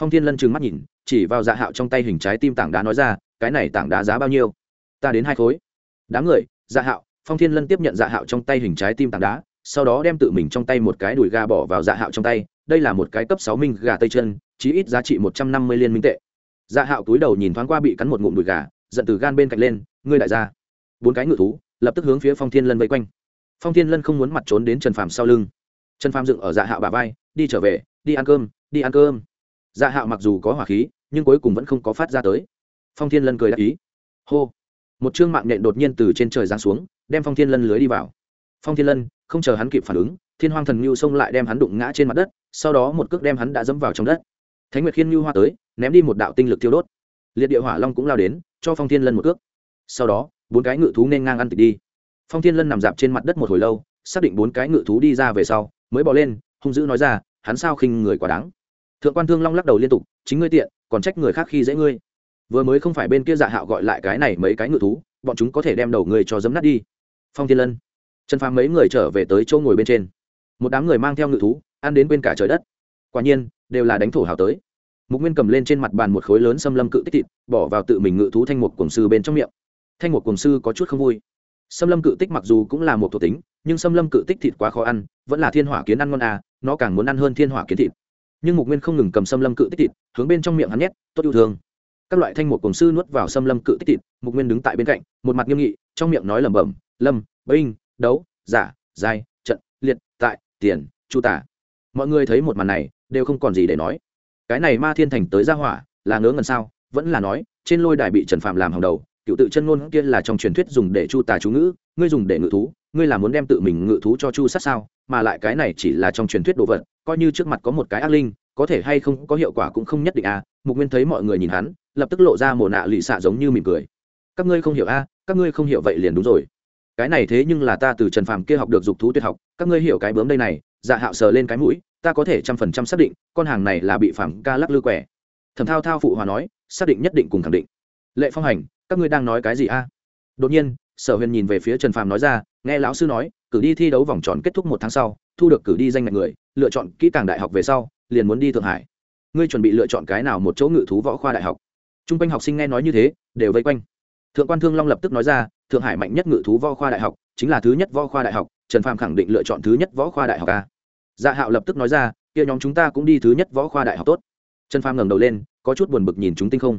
Phong thiên lân trừng mắt nhìn chỉ vào dạ hạo trong tay hình trái tim tảng đá nói ra, cái này tảng đá giá bao nhiêu? Ta đến hai khối. Đám người dạ hạo. Phong thiên lân tiếp nhận dạ hạo trong tay hình trái tim tảng đá, sau đó đem tự mình trong tay một cái đùi gà bỏ vào dạ hạo trong tay, đây là một cái cấp sáu minh gà tây chân, chí ít giá trị một trăm năm mươi liên minh tệ. Dạ hạo túi đầu nhìn thoáng qua bị cắn một ngụm đùi gà, giận từ gan bên cạnh lên, ngươi đại gia. Bốn cái ngự thú, lập tức hướng phía phong thiên lân vây quanh. Phong thiên lân không muốn mặt trốn đến trần phàm sau lưng. Trần phàm dựng ở dạ hạo bà vai, đi trở về, đi ăn cơm, đi ăn cơm. Dạ hạo mặc dù có hỏa khí nhưng cuối cùng vẫn không có phát ra tới. Phong thiên lân cười đáp ý. Hô. Một chương mạng nhện đột nhiên từ trên trời giáng xuống, đem phong thiên lân lưới đi vào. Phong thiên lân, không chờ hắn kịp phản ứng, thiên hoang thần ngưu xông lại đem hắn đụng ngã trên mặt đất, sau đó một cước đem hắn đã dẫm vào trong đất. Thánh nguyệt khiên ngưu hoa tới, ném đi một đạo tinh lực thiêu đốt. Liệt địa hỏa long cũng lao đến, cho phong thiên lân một cước. Sau đó, bốn cái ngự thú nên ngang ăn tịch đi. Phong thiên lân nằm dạp trên mặt đất một hồi lâu, xác định bốn cái ngự thú đi ra về sau, mới bỏ lên, hung dữ nói ra, hắn sao khinh người quá đáng? Thượng quan thương long lắc đầu liên tục, chính ngươi tiện còn trách người khác khi dễ ngươi. Vừa mới không phải bên kia dạ hạo gọi lại cái này mấy cái ngự thú, bọn chúng có thể đem đầu người cho dấm nát đi. Phong thiên lân. Trần phàm mấy người trở về tới chỗ ngồi bên trên. Một đám người mang theo ngự thú, ăn đến bên cả trời đất. Quả nhiên, đều là đánh thổ hào tới. Mục nguyên cầm lên trên mặt bàn một khối lớn xâm lâm cự tích thịt, bỏ vào tự mình ngự thú thanh một cổng sư bên trong miệng. Thanh một cổng sư có chút không vui. Xâm lâm cự tích mặc dù cũng là một thuộc tính, nhưng xâm lâm cự tích thịt quá khó ăn, vẫn là thiên hỏa kiến ăn ngon à nó càng muốn ăn hơn thiên hỏa kiến thịt nhưng mục nguyên không ngừng cầm xâm lâm cự tích thịt, hướng bên trong miệng hắn nhét, tốt yêu thương. Các loại thanh một cổng sư nuốt vào xâm lâm cự tích thịt, mục nguyên đứng tại bên cạnh, một mặt nghiêm nghị, trong miệng nói lẩm bẩm, lâm, binh, đấu, giả, giai, trận, liệt, tại, tiền, chu tả. Mọi người thấy một màn này, đều không còn gì để nói. Cái này ma thiên thành tới ra hỏa, là ngớ ngần sao? Vẫn là nói, trên lôi đài bị trần phạm làm hàng đầu, cựu tự chân ngôn kia là trong truyền thuyết dùng để chu tà chú ngữ, ngươi dùng để ngự thú, ngươi là muốn đem tự mình ngự thú cho chu sát sao? Mà lại cái này chỉ là trong truyền thuyết đồ vật, coi như trước mặt có một cái ác linh, có thể hay không có hiệu quả cũng không nhất định à mục nguyên thấy mọi người nhìn hắn, lập tức lộ ra mồ nạ lụy xạ giống như mỉm cười. Các ngươi không hiểu a các ngươi không hiểu vậy liền đúng rồi. Cái này thế nhưng là ta từ trần phàm kia học được dục thú tuyệt học, các ngươi hiểu cái bướm đây này dạ hạo sờ lên cái mũi, ta có thể trăm phần trăm xác định, con hàng này là bị phàm ca lắc lư quẻ. Thẩm thao thao phụ hòa nói, xác định nhất định cùng khẳng định. Lệ phong hành, các ngươi đang nói cái gì a đột nhiên sở huyền nhìn về phía trần phàm nói ra, nghe lão sư nói, cử đi thi đấu vòng tròn kết thúc một tháng sau, thu được cử đi danh ngạch người, lựa chọn kỹ càng đại học về sau, liền muốn đi thượng hải. Ngươi chuẩn bị lựa chọn cái nào một chỗ ngự thú võ khoa đại học? T r u n g quanh học sinh nghe nói như thế, đều vây quanh. Thượng quan thương long lập tức nói ra, thượng hải mạnh nhất ngự thú võ khoa đại học, chính là thứ nhất võ khoa đại học, trần phàm khẳng định lựa chọn thứ nhất võ khoa đại học a. Dạ hạo lập tức nói ra, kia nhóm chúng ta cũng đi thứ nhất võ khoa đại học tốt. Trần phàm ngẩng đầu lên, có chút buồn bực nhìn chúng tinh không.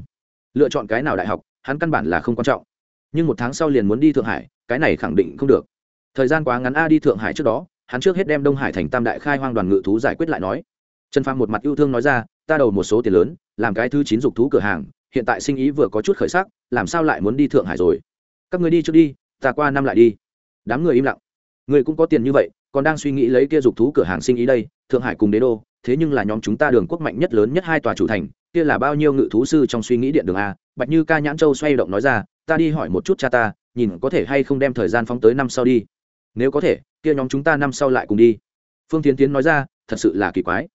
Lựa chọn cái nào đại học, hắn căn bản là không quan trọng nhưng một tháng sau liền muốn đi thượng hải, cái này khẳng định không được. Thời gian quá ngắn a đi thượng hải trước đó, hắn trước hết đem đông hải thành tam đại khai hoang đoàn ngự thú giải quyết lại nói. Trần phàm một mặt yêu thương nói ra, ta đầu một số tiền lớn, làm cái thứ chín dục thú cửa hàng, hiện tại sinh ý vừa có chút khởi sắc, làm sao lại muốn đi thượng hải rồi? Các người đi trước đi, ta qua năm lại đi. Đám người im lặng. Người cũng có tiền như vậy, còn đang suy nghĩ lấy kia dục thú cửa hàng sinh ý đây, thượng hải cùng đế đô, thế nhưng là nhóm chúng ta đường quốc mạnh nhất lớn nhất hai tòa chủ thành, kia là bao nhiêu ngự thú sư trong suy nghĩ điện đường a? Bạch như ca nhãn châu xoay động nói ra ta đi hỏi một chút cha ta, nhìn có thể hay không đem thời gian phóng tới năm sau đi. Nếu có thể, kia nhóm chúng ta năm sau lại cùng đi. Phương tiến tiến nói ra, thật sự là kỳ quái.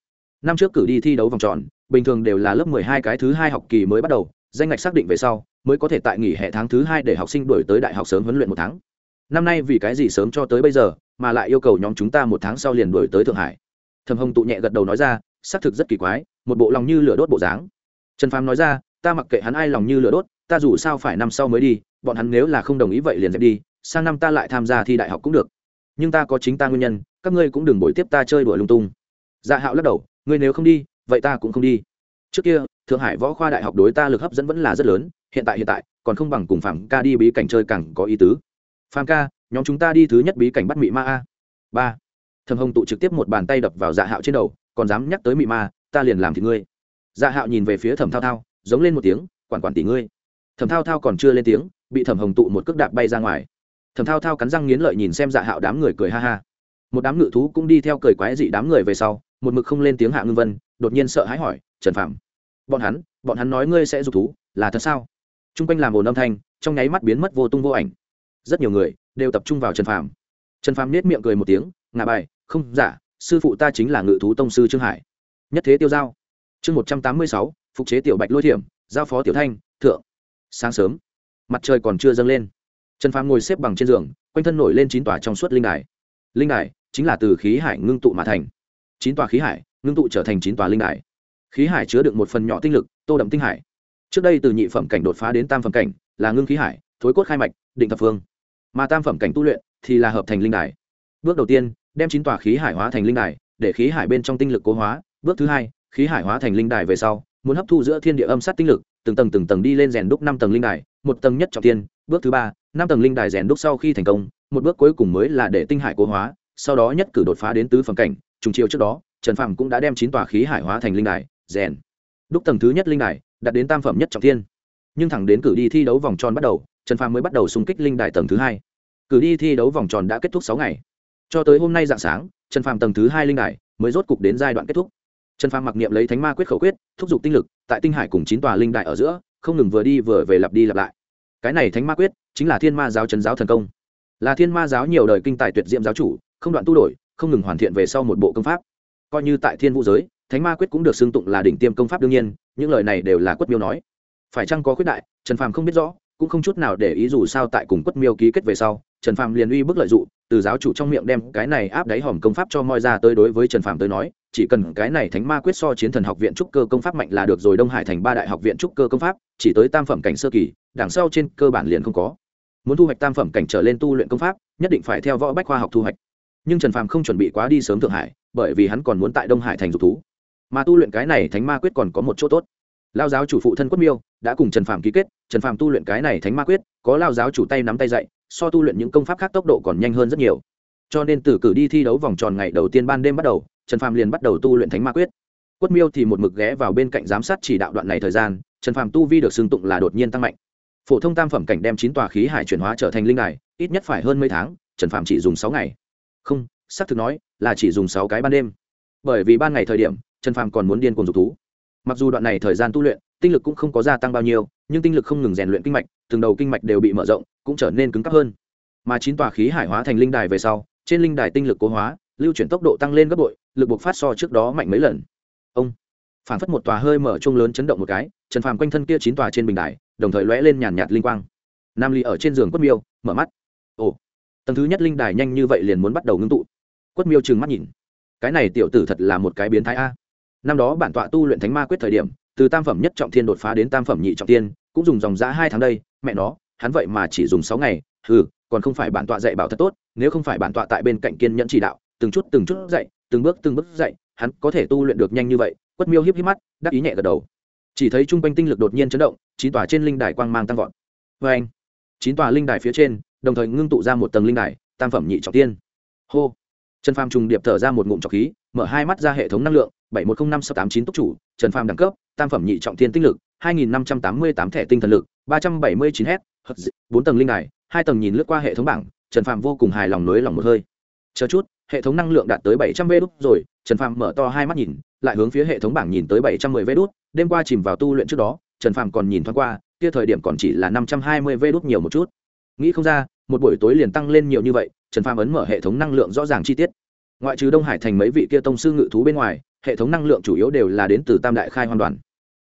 Năm trước cử đi thi đấu vòng tròn, bình thường đều là lớp mười hai cái thứ hai học kỳ mới bắt đầu, danh ngạch xác định về sau, mới có thể tại nghỉ hè tháng thứ hai để học sinh đổi tới đại học sớm huấn luyện một tháng. Năm nay vì cái gì sớm cho tới bây giờ, mà lại yêu cầu nhóm chúng ta một tháng sau liền đổi tới thượng hải? Thầm hồng tụ nhẹ gật đầu nói ra, xác thực rất kỳ quái, một bộ lòng như lửa đốt bộ dáng. Trần phàm nói ra, ta mặc kệ hắn ai lòng như lửa đốt ta dù sao phải năm sau mới đi, bọn hắn nếu là không đồng ý vậy liền dẹp đi, sang năm ta lại tham gia thi đại học cũng được. Nhưng ta có chính ta nguyên nhân, các ngươi cũng đừng bồi tiếp ta chơi đùa lung tung. Dạ hạo lắc đầu, ngươi nếu không đi, vậy ta cũng không đi. Trước kia, thượng hải võ khoa đại học đối ta lực hấp dẫn vẫn là rất lớn, hiện tại hiện tại, còn không bằng cùng phạm ca đi bí cảnh chơi càng có ý tứ. Phạm ca, nhóm chúng ta đi thứ nhất bí cảnh bắt mị ma a. Ba. Thầm hồng tụ trực tiếp một bàn tay đập vào dạ hạo trên đầu, còn dám nhắc tới mị ma, ta liền làm thì ngươi. Dạ hạo nhìn về phía thẩm thao thao, giống lên một tiếng, quản quản tỷ ngươi thẩm thao thao còn chưa lên tiếng, bị thẩm hồng tụ một cước đạp bay ra ngoài. Thẩm thao thao cắn răng nghiến lợi nhìn xem dạ hạo đám người cười ha ha. Một đám ngự thú cũng đi theo cười quái dị đám người về sau, một mực không lên tiếng hạ ngưng vân, đột nhiên sợ hãi hỏi, trần phạm bọn hắn bọn hắn nói ngươi sẽ dục thú, là thật sao? T r u n g quanh làm ồn âm thanh, trong nháy mắt biến mất vô tung vô ảnh. Rất nhiều người đều tập trung vào trần phạm trần phạm nết miệng cười một tiếng ngà bài, không giả sư phụ ta chính là ngự thú tông sư trương hải. Nhất thế tiêu giao. Chương một trăm tám mươi sáu, phục chế tiểu bạch lôi thiểm, giao phó tiểu thanh, thượng sáng sớm. Mặt trời còn chưa dâng lên. Trần phàm ngồi xếp bằng trên giường, quanh thân nổi lên chín tòa trong suốt linh đài. Linh đài chính là từ khí hải ngưng tụ mà thành. Chín tòa khí hải ngưng tụ trở thành chín tòa linh đài. Khí hải chứa được một phần nhỏ tinh lực, tô đậm tinh hải. Trước đây từ nhị phẩm cảnh đột phá đến tam phẩm cảnh là ngưng khí hải, thối cốt khai mạch, định thập phương. Mà tam phẩm cảnh tu luyện thì là hợp thành linh đài. Bước đầu tiên, đem chín tòa khí hải hóa thành linh đài, để khí hải bên trong tinh lực cố hóa. Bước thứ hai, khí hải hóa thành linh đài về sau, muốn hấp thu giữa thiên địa âm sát tinh lực từng tầng từng tầng đi lên rèn đúc năm tầng linh đài, một tầng nhất trọng tiên, bước thứ ba, năm tầng linh đài rèn đúc sau khi thành công, một bước cuối cùng mới là để tinh hải cố hóa, sau đó nhất cử đột phá đến tứ phẩm cảnh, trùng chiều trước đó, trần phạm cũng đã đem chín tòa khí hải hóa thành linh đài, rèn đúc tầng thứ nhất linh đài, đạt đến tam phẩm nhất trọng thiên nhưng thẳng đến cử đi thi đấu vòng tròn bắt đầu, trần phạm mới bắt đầu xung kích linh đài tầng thứ hai. Cử đi thi đấu vòng tròn đã kết thúc sáu ngày. Cho tới hôm nay dạng sáng, trần phạm tầng thứ hai linh đài mới rốt cục đến giai đoạn kết thúc trần phàm mặc niệm lấy thánh ma quyết khẩu quyết, thúc giục tinh lực, tại tinh hải cùng chín tòa linh đại ở giữa, không ngừng vừa đi vừa về lặp đi lặp lại. Cái này thánh ma quyết, chính là thiên ma giáo trấn giáo thần công. Là thiên ma giáo nhiều đời kinh tài tuyệt diệm giáo chủ, không đoạn tu đổi, không ngừng hoàn thiện về sau một bộ công pháp. Coi như tại thiên vũ giới, thánh ma quyết cũng được xưng tụng là đỉnh tiêm công pháp đương nhiên, những lời này đều là quất miêu nói. Phải chăng có khuyết đại, trần phàm không biết rõ cũng không chút nào để ý dù sao tại cùng quất miêu ký kết về sau, trần phàm liền uy bức lợi dụng, từ giáo chủ trong miệng đem cái này áp đáy hòm công pháp cho moi ra tới đối với trần phàm tới nói, chỉ cần cái này thánh ma quyết so chiến thần học viện trúc cơ công pháp mạnh là được rồi, đông hải thành ba đại học viện trúc cơ công pháp, chỉ tới tam phẩm cảnh sơ kỳ, đằng sau trên cơ bản liền không có. Muốn thu hoạch tam phẩm cảnh trở lên tu luyện công pháp, nhất định phải theo võ bách khoa học thu hoạch. Nhưng trần phàm không chuẩn bị quá đi sớm thượng hải, bởi vì hắn còn muốn tại đông hải thành dục thú. Mà tu luyện cái này thánh ma quyết còn có một chỗ tốt. Lao giáo chủ phụ thân quất miêu đã cùng trần phàm ký kết, trần phàm tu luyện cái này thánh ma quyết, có lao giáo chủ tay nắm tay dạy, so tu luyện những công pháp khác tốc độ còn nhanh hơn rất nhiều. Cho nên từ cử đi thi đấu vòng tròn ngày đầu tiên ban đêm bắt đầu, trần phàm liền bắt đầu tu luyện thánh ma quyết. Quất miêu thì một mực ghé vào bên cạnh giám sát chỉ đạo đoạn này thời gian, trần phàm tu vi được xưng tụng là đột nhiên tăng mạnh. Phổ thông tam phẩm cảnh đem chín tòa khí hải chuyển hóa trở thành linh đài, ít nhất phải hơn mấy tháng, trần phàm chỉ dùng sáu ngày. Không, xác thực nói, là chỉ dùng sáu cái ban đêm. Bởi vì ban ngày thời điểm, trần phàm còn muốn điên cùng dục thú. Mặc dù đoạn này thời gian tu luyện tinh lực cũng không có gia tăng bao nhiêu, nhưng tinh lực không ngừng rèn luyện kinh mạch, từng đầu kinh mạch đều bị mở rộng, cũng trở nên cứng cấp hơn. Mà chín tòa khí hải hóa thành linh đài về sau, trên linh đài tinh lực cố hóa, lưu chuyển tốc độ tăng lên gấp bội, lực buộc phát so trước đó mạnh mấy lần. Ông phản phất một tòa hơi mở chung lớn chấn động một cái, trần phàm quanh thân kia chín tòa trên bình đài, đồng thời lóe lên nhàn nhạt linh quang. Nam ly ở trên giường quất miêu, mở mắt. Ồ, tầng thứ nhất linh đài nhanh như vậy liền muốn bắt đầu ngưng tụ. Quất miêu trừng mắt nhìn. Cái này tiểu tử thật là một cái biến thái a. Năm đó bản tọa tu luyện thánh ma quyết thời điểm từ tam phẩm nhất trọng thiên đột phá đến tam phẩm nhị trọng thiên, cũng dùng dòng giá hai tháng đây, mẹ nó, hắn vậy mà chỉ dùng sáu ngày ừ còn không phải bản tọa dạy bảo thật tốt, nếu không phải bản tọa tại bên cạnh kiên nhẫn chỉ đạo, từng chút từng chút dạy, từng bước từng bước dạy, hắn có thể tu luyện được nhanh như vậy, quất miêu hiếp hiếp mắt, đắc ý nhẹ gật đầu. Chỉ thấy trung quanh tinh lực đột nhiên chấn động, chín tòa trên linh đài quang mang tăng vọt. Vê anh chín tòa linh đài phía trên, đồng thời ngưng tụ ra một tầng linh đài, tam phẩm nhị trọng tiên hô! Trần phàm trùng điệp thở ra một ngụm trọc khí, mở hai mắt ra hệ thống năng lượng bảy một trăm năm sáu tám chín túc chủ, trần phàm đẳng cấp, tam phẩm nhị trọng thiên tinh lực, hai nghìn năm trăm tám mươi tám thẻ tinh thần lực, ba trăm bảy mươi chín h bốn tầng linh đài, hai tầng nhìn lướt qua hệ thống bảng, trần phàm vô cùng hài lòng nới lòng một hơi. Chờ chút, hệ thống năng lượng đạt tới bảy trăm vê đốt rồi, trần phàm mở to hai mắt nhìn, lại hướng phía hệ thống bảng nhìn tới bảy trăm mười vê đốt đêm qua chìm vào tu luyện trước đó, trần phàm còn nhìn thoáng qua, kia thời điểm còn chỉ là năm trăm hai mươi vê đốt nhiều một chút. Nghĩ không ra, một buổi tối liền tăng lên nhiều như vậy, trần phàm ấn mở hệ thống năng lượng rõ ràng chi tiết. Ngoại trừ đông hải thành mấy vị kia tông sư ngự thú bên ngoài hệ thống năng lượng chủ yếu đều là đến từ tam đại khai hoàn đoàn.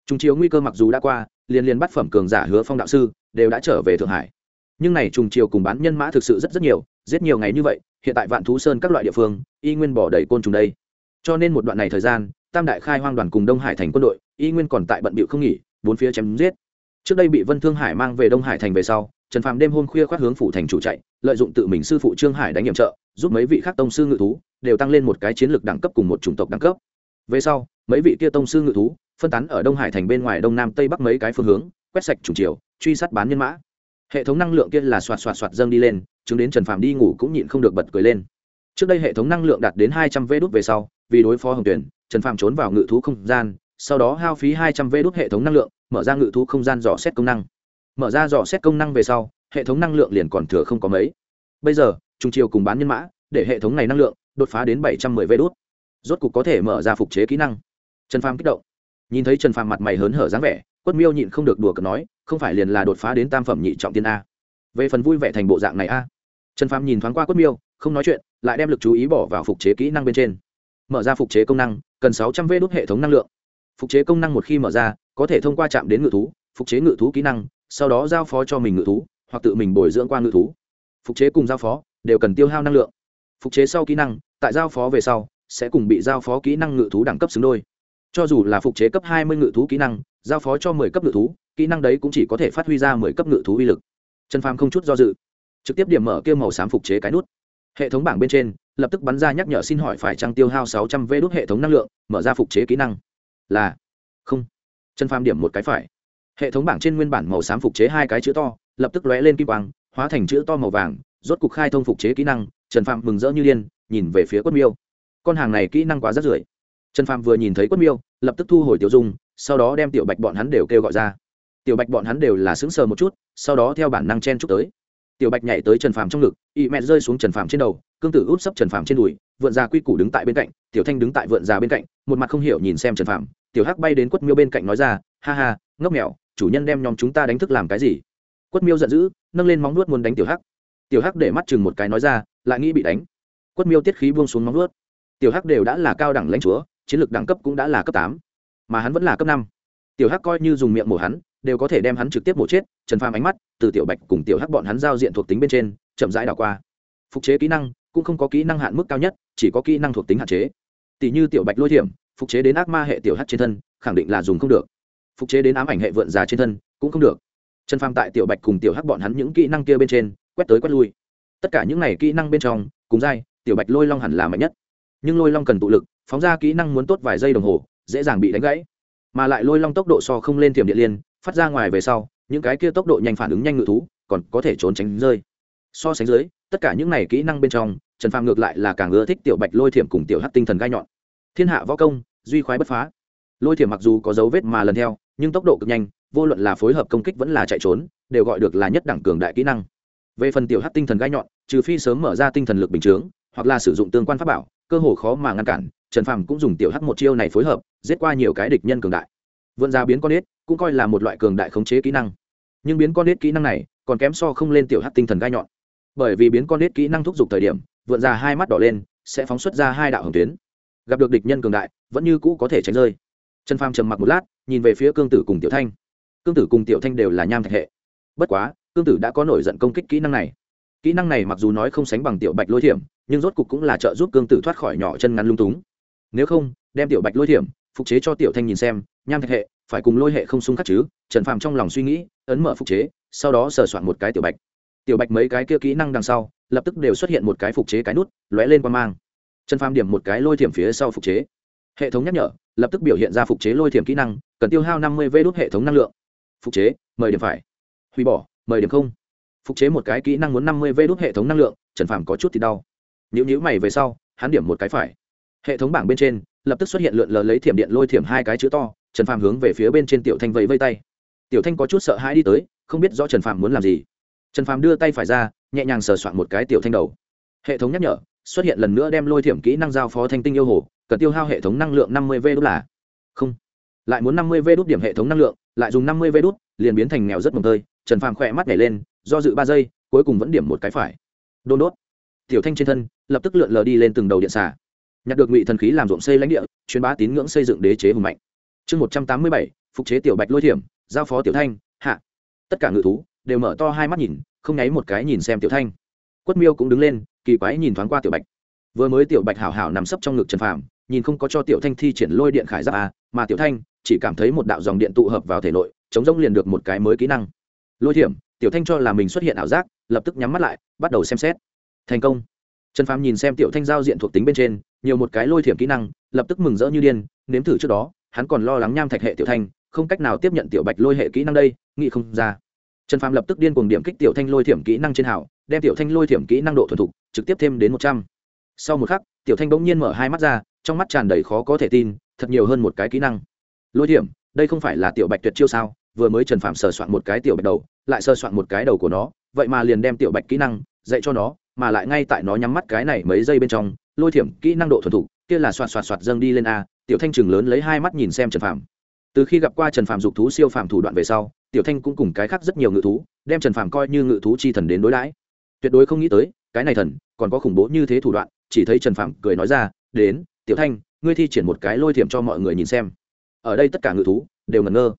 Trùng chiếu nguy cơ mặc dù đã qua, liên liên bắt phẩm cường giả hứa phong đạo sư đều đã trở về thượng hải. Nhưng này trùng chiều cùng bán nhân mã thực sự rất rất nhiều rất nhiều ngày như vậy, hiện tại vạn thú sơn các loại địa phương, y nguyên bỏ đầy côn trùng đây. Cho nên một đoạn này thời gian, tam đại khai hoang đoàn cùng đông hải thành quân đội, y nguyên còn tại bận bịu không nghỉ, bốn phía chém giết. Trước đây bị vân thương hải mang về đông hải thành về sau, trần phàm đêm hôm khuya khoác hướng phủ thành chủ chạy, lợi dụng tự mình sư phụ trương hải đánh nhiệm trợ, giúp mấy vị khác tông sư ngự thú, đều tăng lên một cái chiến lược đẳng cấp cùng một chủng tộc đẳng cấp về sau, mấy vị kia tông sư ngự thú, phân tán ở đông hải thành bên ngoài đông nam tây bắc mấy cái phương hướng, quét sạch trùng chiều truy sát bán nhân mã. Hệ thống năng lượng kia là xoạt xoạt xoạt dâng đi lên, chứng đến trần phàm đi ngủ cũng nhịn không được bật cười lên. Trước đây hệ thống năng lượng đạt đến hai trăm vê đốt về sau, vì đối phó hồng tuyển trần phàm trốn vào ngự thú không gian, sau đó hao phí hai trăm vê đốt hệ thống năng lượng, mở ra ngự thú không gian dò xét công năng. Mở ra dò xét công năng về sau, hệ thống năng lượng liền còn thừa không có mấy. Bây giờ trung chiều cùng bán nhân mã, để hệ thống này năng lượng đột phá đến bảy trăm mười vê đốt rốt cục có thể mở ra phục chế kỹ năng. Trần phàm kích động. Nhìn thấy trần phàm mặt mày hớn hở dáng vẻ, quất miêu nhịn không được đùa cợt nói, không phải liền là đột phá đến tam phẩm nhị trọng tiên a? Về phần vui vẻ thành bộ dạng này a? Trần phàm nhìn thoáng qua quất miêu, không nói chuyện, lại đem lực chú ý bỏ vào phục chế kỹ năng bên trên. Mở ra phục chế công năng, cần sáu trăm vê đốt hệ thống năng lượng. Phục chế công năng một khi mở ra, có thể thông qua chạm đến ngự thú, phục chế ngự thú kỹ năng, sau đó giao phó cho mình ngự thú, hoặc tự mình bồi dưỡng qua ngự thú. Phục chế cùng giao phó, đều cần tiêu hao năng lượng. Phục chế sau kỹ năng, tại giao phó về sau sẽ cùng bị giao phó kỹ năng ngự thú đẳng cấp xứng đôi. Cho dù là phục chế cấp hai mươi ngự thú kỹ năng, giao phó cho mười cấp ngự thú, kỹ năng đấy cũng chỉ có thể phát huy ra mười cấp ngự thú uy lực. Trần phàm không chút do dự, trực tiếp điểm mở kêu màu xám phục chế cái nút. Hệ thống bảng bên trên, lập tức bắn ra nhắc nhở xin hỏi phải trăng tiêu hao sáu trăm v đốt hệ thống năng lượng, mở ra phục chế kỹ năng. Là, không. Trần phàm điểm một cái phải. Hệ thống bảng trên nguyên bản màu xám phục chế hai cái chữ to, lập tức lóe lên kim quang, hóa thành chữ to màu vàng, rốt cục khai thông phục chế kỹ năng, trần Phàm mừng rỡ như điên, nhìn về phía quất miêu con hàng này kỹ năng quá rất rưởi. Trần phạm vừa nhìn thấy quất miêu, lập tức thu hồi tiểu dung, sau đó đem tiểu bạch bọn hắn đều kêu gọi ra. Tiểu bạch bọn hắn đều là sững sờ một chút, sau đó theo bản năng chen chúc tới. Tiểu bạch nhảy tới trần phạm trong ngực, y mẹ rơi xuống trần phạm trên đầu, cương tử úp sấp trần phạm trên đùi, vượn già quy củ đứng tại bên cạnh, tiểu thanh đứng tại vượn già bên cạnh, một mặt không hiểu nhìn xem trần phạm tiểu hắc bay đến quất miêu bên cạnh nói ra, ha ha, ngốc mèo, chủ nhân đem nhóm chúng ta đánh thức làm cái gì? Quất miêu giận dữ, nâng lên móng nuốt muốn đánh tiểu hắc. Tiểu hắc để mắt chừng một cái nói ra, lại nghĩ bị đánh. Quất miêu tiết khí buông xuống móng nuốt tiểu hắc đều đã là cao đẳng lãnh chúa, chiến lược đẳng cấp cũng đã là cấp tám, mà hắn vẫn là cấp năm. Tiểu hắc coi như dùng miệng mổ hắn, đều có thể đem hắn trực tiếp mổ chết, trần phàm ánh mắt từ tiểu bạch cùng tiểu hắc bọn hắn giao diện thuộc tính bên trên, chậm rãi đảo qua. Phục chế kỹ năng cũng không có kỹ năng hạn mức cao nhất, chỉ có kỹ năng thuộc tính hạn chế. Tỷ như tiểu bạch lôi thiểm, phục chế đến ác ma hệ tiểu hắc trên thân, khẳng định là dùng không được. Phục chế đến ám ảnh hệ vượn già trên thân, cũng không được. Trần phàm tại tiểu bạch cùng tiểu hắc bọn hắn những kỹ năng kia bên trên, quét tới quét lui. Tất cả những này kỹ năng bên trong, cùng dai tiểu bạch lôi long hẳn là mạnh nhất nhưng lôi long cần tụ lực, phóng ra kỹ năng muốn tốt vài giây đồng hồ, dễ dàng bị đánh gãy. Mà lại lôi long tốc độ so không lên thiểm điện liên, phát ra ngoài về sau, những cái kia tốc độ nhanh phản ứng nhanh ngự thú, còn có thể trốn tránh rơi. So sánh dưới, tất cả những này kỹ năng bên trong, trần phàm ngược lại là càng ưa thích tiểu bạch lôi thiểm cùng tiểu hát tinh thần gai nhọn. Thiên hạ võ công, duy khoái bất phá. Lôi thiểm mặc dù có dấu vết mà lần theo, nhưng tốc độ cực nhanh, vô luận là phối hợp công kích vẫn là chạy trốn, đều gọi được là nhất đẳng cường đại kỹ năng. Về phần tiểu hát tinh thần gai nhọn, trừ phi sớm mở ra tinh thần lực bình chướng, hoặc là sử dụng tương quan pháp bảo cơ hồ khó mà ngăn cản, trần phàm cũng dùng tiểu Hắc một chiêu này phối hợp, giết qua nhiều cái địch nhân cường đại. Vươn ra biến con ếch, cũng coi là một loại cường đại khống chế kỹ năng. Nhưng biến con ếch kỹ năng này, còn kém so không lên tiểu Hắc tinh thần gai nhọn. Bởi vì biến con ếch kỹ năng thúc giục thời điểm, vượn ra hai mắt đỏ lên, sẽ phóng xuất ra hai đạo hồng tuyến. Gặp được địch nhân cường đại, vẫn như cũ có thể tránh rơi. Trần phàm trầm mặc một lát, nhìn về phía cương tử cùng tiểu thanh. Cương tử cùng tiểu thanh đều là nham thạch hệ. Bất quá, cương tử đã có nổi giận công kích kỹ năng này kỹ năng này mặc dù nói không sánh bằng tiểu bạch lôi thiểm, nhưng rốt cục cũng là trợ giúp cương tử thoát khỏi nhỏ chân ngắn lung túng. Nếu không, đem tiểu bạch lôi thiểm phục chế cho tiểu thanh nhìn xem, nham thạch hệ, phải cùng lôi hệ không xung khắc chứ? Trần phàm trong lòng suy nghĩ, ấn mở phục chế, sau đó sờ soạn một cái tiểu bạch. Tiểu bạch mấy cái kia kỹ năng đằng sau, lập tức đều xuất hiện một cái phục chế cái nút, lóe lên qua mang. Trần phàm điểm một cái lôi thiểm phía sau phục chế. Hệ thống nhắc nhở, lập tức biểu hiện ra phục chế lôi thiểm kỹ năng, cần tiêu hao năm mươi vê đốt hệ thống năng lượng. Phục chế, mời điểm phải. Hủy bỏ, mời điểm không phục chế một cái kỹ năng muốn năm mươi vê đốt hệ thống năng lượng, trần phàm có chút thì đau. Nếu nhữ mày về sau, hắn điểm một cái phải. Hệ thống bảng bên trên, lập tức xuất hiện lượn lờ lấy thiểm điện lôi thiểm hai cái chữ to, trần phàm hướng về phía bên trên tiểu thanh vẫy vây tay. Tiểu thanh có chút sợ hãi đi tới, không biết rõ trần phàm muốn làm gì. Trần phàm đưa tay phải ra, nhẹ nhàng sờ soạn một cái tiểu thanh đầu. Hệ thống nhắc nhở, xuất hiện lần nữa đem lôi thiểm kỹ năng giao phó thanh tinh yêu hồ, cần tiêu hao hệ thống năng lượng năm mươi v đốt là. Không. Lại muốn năm mươi v đốt điểm hệ thống năng lượng, lại dùng năm mươi v đốt, liền biến thành nghèo rất mồm tơi, trần phàm khỏe mắt nhảy lên do dự ba giây, cuối cùng vẫn điểm một cái phải. Đôn đốt. Tiểu thanh trên thân, lập tức lượn lờ đi lên từng đầu điện xả nhặt được ngụy thần khí làm ruộng xây lãnh địa, truyền bá tín ngưỡng xây dựng đế chế hùng mạnh. Chương một trăm tám mươi bảy, phục chế tiểu bạch lôi thiểm, giao phó tiểu thanh, hạ. Tất cả ngự thú đều mở to hai mắt nhìn, không nháy một cái nhìn xem tiểu thanh. Quất miêu cũng đứng lên, kỳ quái nhìn thoáng qua tiểu bạch. Vừa mới tiểu bạch hảo hảo nằm sấp trong ngực trần phàm, nhìn không có cho tiểu thanh thi triển lôi điện khải giáp a mà tiểu thanh chỉ cảm thấy một đạo dòng điện tụ hợp vào thể nội, chống rông liền được một cái mới kỹ năng. Lôi thiểm tiểu thanh cho là mình xuất hiện ảo giác, lập tức nhắm mắt lại, bắt đầu xem xét. Thành công. Trần phàm nhìn xem tiểu thanh giao diện thuộc tính bên trên, nhiều một cái lôi thiểm kỹ năng, lập tức mừng rỡ như điên, nếm thử trước đó, hắn còn lo lắng nham thạch hệ tiểu thanh, không cách nào tiếp nhận tiểu bạch lôi hệ kỹ năng đây, nghĩ không ra. Trần phàm lập tức điên cuồng điểm kích tiểu thanh lôi thiểm kỹ năng trên hảo, đem tiểu thanh lôi thiểm kỹ năng độ thuần thục, trực tiếp thêm đến một trăm. Sau một khắc, tiểu thanh bỗng nhiên mở hai mắt ra, trong mắt tràn đầy khó có thể tin, thật nhiều hơn một cái kỹ năng. Lôi thiểm, đây không phải là tiểu bạch tuyệt chiêu sao? Vừa mới trần phàm sờ soạn một cái tiểu bạch đầu lại sơ soạn một cái đầu của nó vậy mà liền đem tiểu bạch kỹ năng dạy cho nó mà lại ngay tại nó nhắm mắt cái này mấy giây bên trong lôi thiểm kỹ năng độ thuần thục kia là soạt soạt soạt dâng đi lên a tiểu thanh chừng lớn lấy hai mắt nhìn xem trần Phạm, từ khi gặp qua trần Phạm dục thú siêu phàm thủ đoạn về sau tiểu thanh cũng cùng cái khác rất nhiều ngự thú đem trần Phạm coi như ngự thú chi thần đến đối đãi. Tuyệt đối không nghĩ tới cái này thần còn có khủng bố như thế thủ đoạn chỉ thấy trần Phạm cười nói ra đến tiểu thanh ngươi thi triển một cái lôi thiểm cho mọi người nhìn xem. Ở đây tất cả ngự thú đều ngẩn ngơ.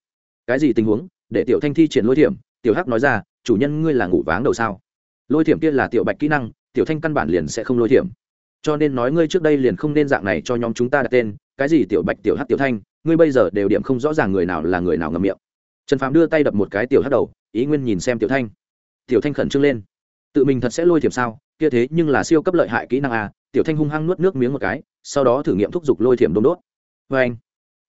Cái gì tình huống để tiểu thanh thi triển lôi thiểm tiểu hắc nói ra, chủ nhân ngươi là ngủ váng đầu sao? Lôi thiểm kia là tiểu bạch kỹ năng, tiểu thanh căn bản liền sẽ không lôi thiểm. Cho nên nói ngươi trước đây liền không nên dạng này cho nhóm chúng ta đặt tên, cái gì tiểu bạch, tiểu hắc, tiểu thanh, ngươi bây giờ đều điểm không rõ ràng người nào là người nào ngầm miệng. Trần phàm đưa tay đập một cái tiểu hắc đầu, ý nguyên nhìn xem tiểu thanh. Tiểu thanh khẩn trương lên. Tự mình thật sẽ lôi thiểm sao? Kia thế nhưng là siêu cấp lợi hại kỹ năng a tiểu thanh hung hăng nuốt nước miếng một cái, sau đó thử nghiệm thúc giục lôi thiểm đôn đốt. Vê anh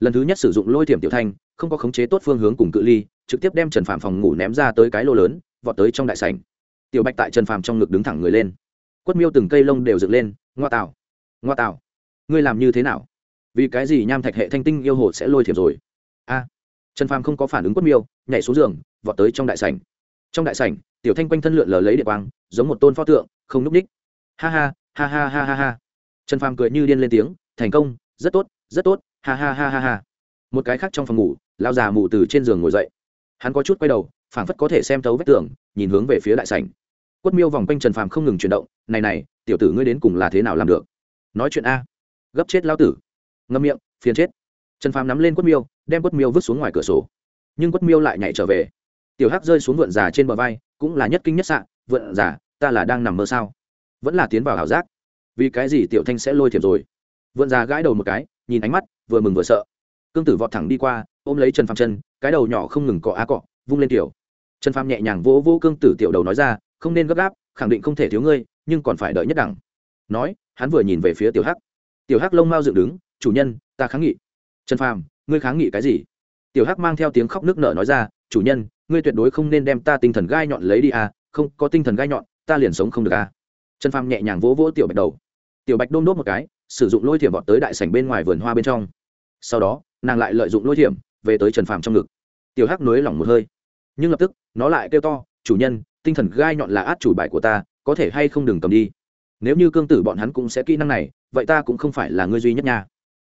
lần thứ nhất sử dụng lôi thiểm tiểu thanh, không có khống chế tốt phương hướng cùng cự ly, trực tiếp đem trần phạm phòng ngủ ném ra tới cái lô lớn, vọt tới trong đại sảnh. Tiểu bạch tại trần phạm trong ngực đứng thẳng người lên. Quất miêu từng cây lông đều dựng lên, ngoa tạo ngoa tạo ngươi làm như thế nào? Vì cái gì nham thạch hệ thanh tinh yêu hồ sẽ lôi thiểm rồi? A. Trần phạm không có phản ứng quất miêu, nhảy xuống giường, vọt tới trong đại sảnh. Trong đại sảnh, tiểu thanh quanh thân lượn lờ lấy địa quang, giống một tôn pho tượng, không núp ních. Ha ha ha ha ha ha ha. Trần phàm cười như điên lên tiếng, thành công, rất tốt rất tốt ha ha ha ha ha. Một cái khác trong phòng ngủ lao già mù từ trên giường ngồi dậy. Hắn có chút quay đầu, phảng phất có thể xem thấu vết tường, nhìn hướng về phía đại sảnh. Quất miêu vòng quanh trần phàm không ngừng chuyển động, này này, tiểu tử ngươi đến cùng là thế nào làm được? Nói chuyện a. Gấp chết lao tử. Ngâm miệng, phiền chết. Trần phàm nắm lên quất miêu, đem quất miêu vứt xuống ngoài cửa sổ. Nhưng quất miêu lại nhảy trở về. Tiểu hắc rơi xuống vượn già trên bờ vai, cũng là nhất kinh nhất sạn vượn già, ta là đang nằm mơ sao? Vẫn là tiến vào ảo giác. Vì cái gì tiểu thanh sẽ lôi thiệp rồi? Vượn già gãi đầu một cái nhìn ánh mắt, vừa mừng vừa sợ. Cương tử vọt thẳng đi qua, ôm lấy trần phàm chân, cái đầu nhỏ không ngừng cọ á cọ, vung lên tiểu. Trần phàm nhẹ nhàng vỗ vỗ cương tử tiểu đầu nói ra, không nên gấp gáp, khẳng định không thể thiếu ngươi, nhưng còn phải đợi nhất đẳng. Nói, hắn vừa nhìn về phía tiểu hắc. Tiểu hắc lông mao dựng đứng, chủ nhân, ta kháng nghị. Trần phàm, ngươi kháng nghị cái gì? Tiểu hắc mang theo tiếng khóc nước nở nói ra, chủ nhân, ngươi tuyệt đối không nên đem ta tinh thần gai nhọn lấy đi à không, có tinh thần gai nhọn, ta liền sống không được à. Trần phàm nhẹ nhàng vỗ vỗ tiểu bạch đầu. Tiểu bạch đôm đốt một cái sử dụng lôi thiểm vọt tới đại sảnh bên ngoài vườn hoa bên trong. Sau đó, nàng lại lợi dụng lôi thiểm, về tới trần phàm trong ngực. Tiểu hắc nối lỏng một hơi. Nhưng lập tức, nó lại kêu to, chủ nhân, tinh thần gai nhọn là át chủ bài của ta, có thể hay không đừng cầm đi? Nếu như cương tử bọn hắn cũng sẽ kỹ năng này, vậy ta cũng không phải là ngươi duy nhất nha.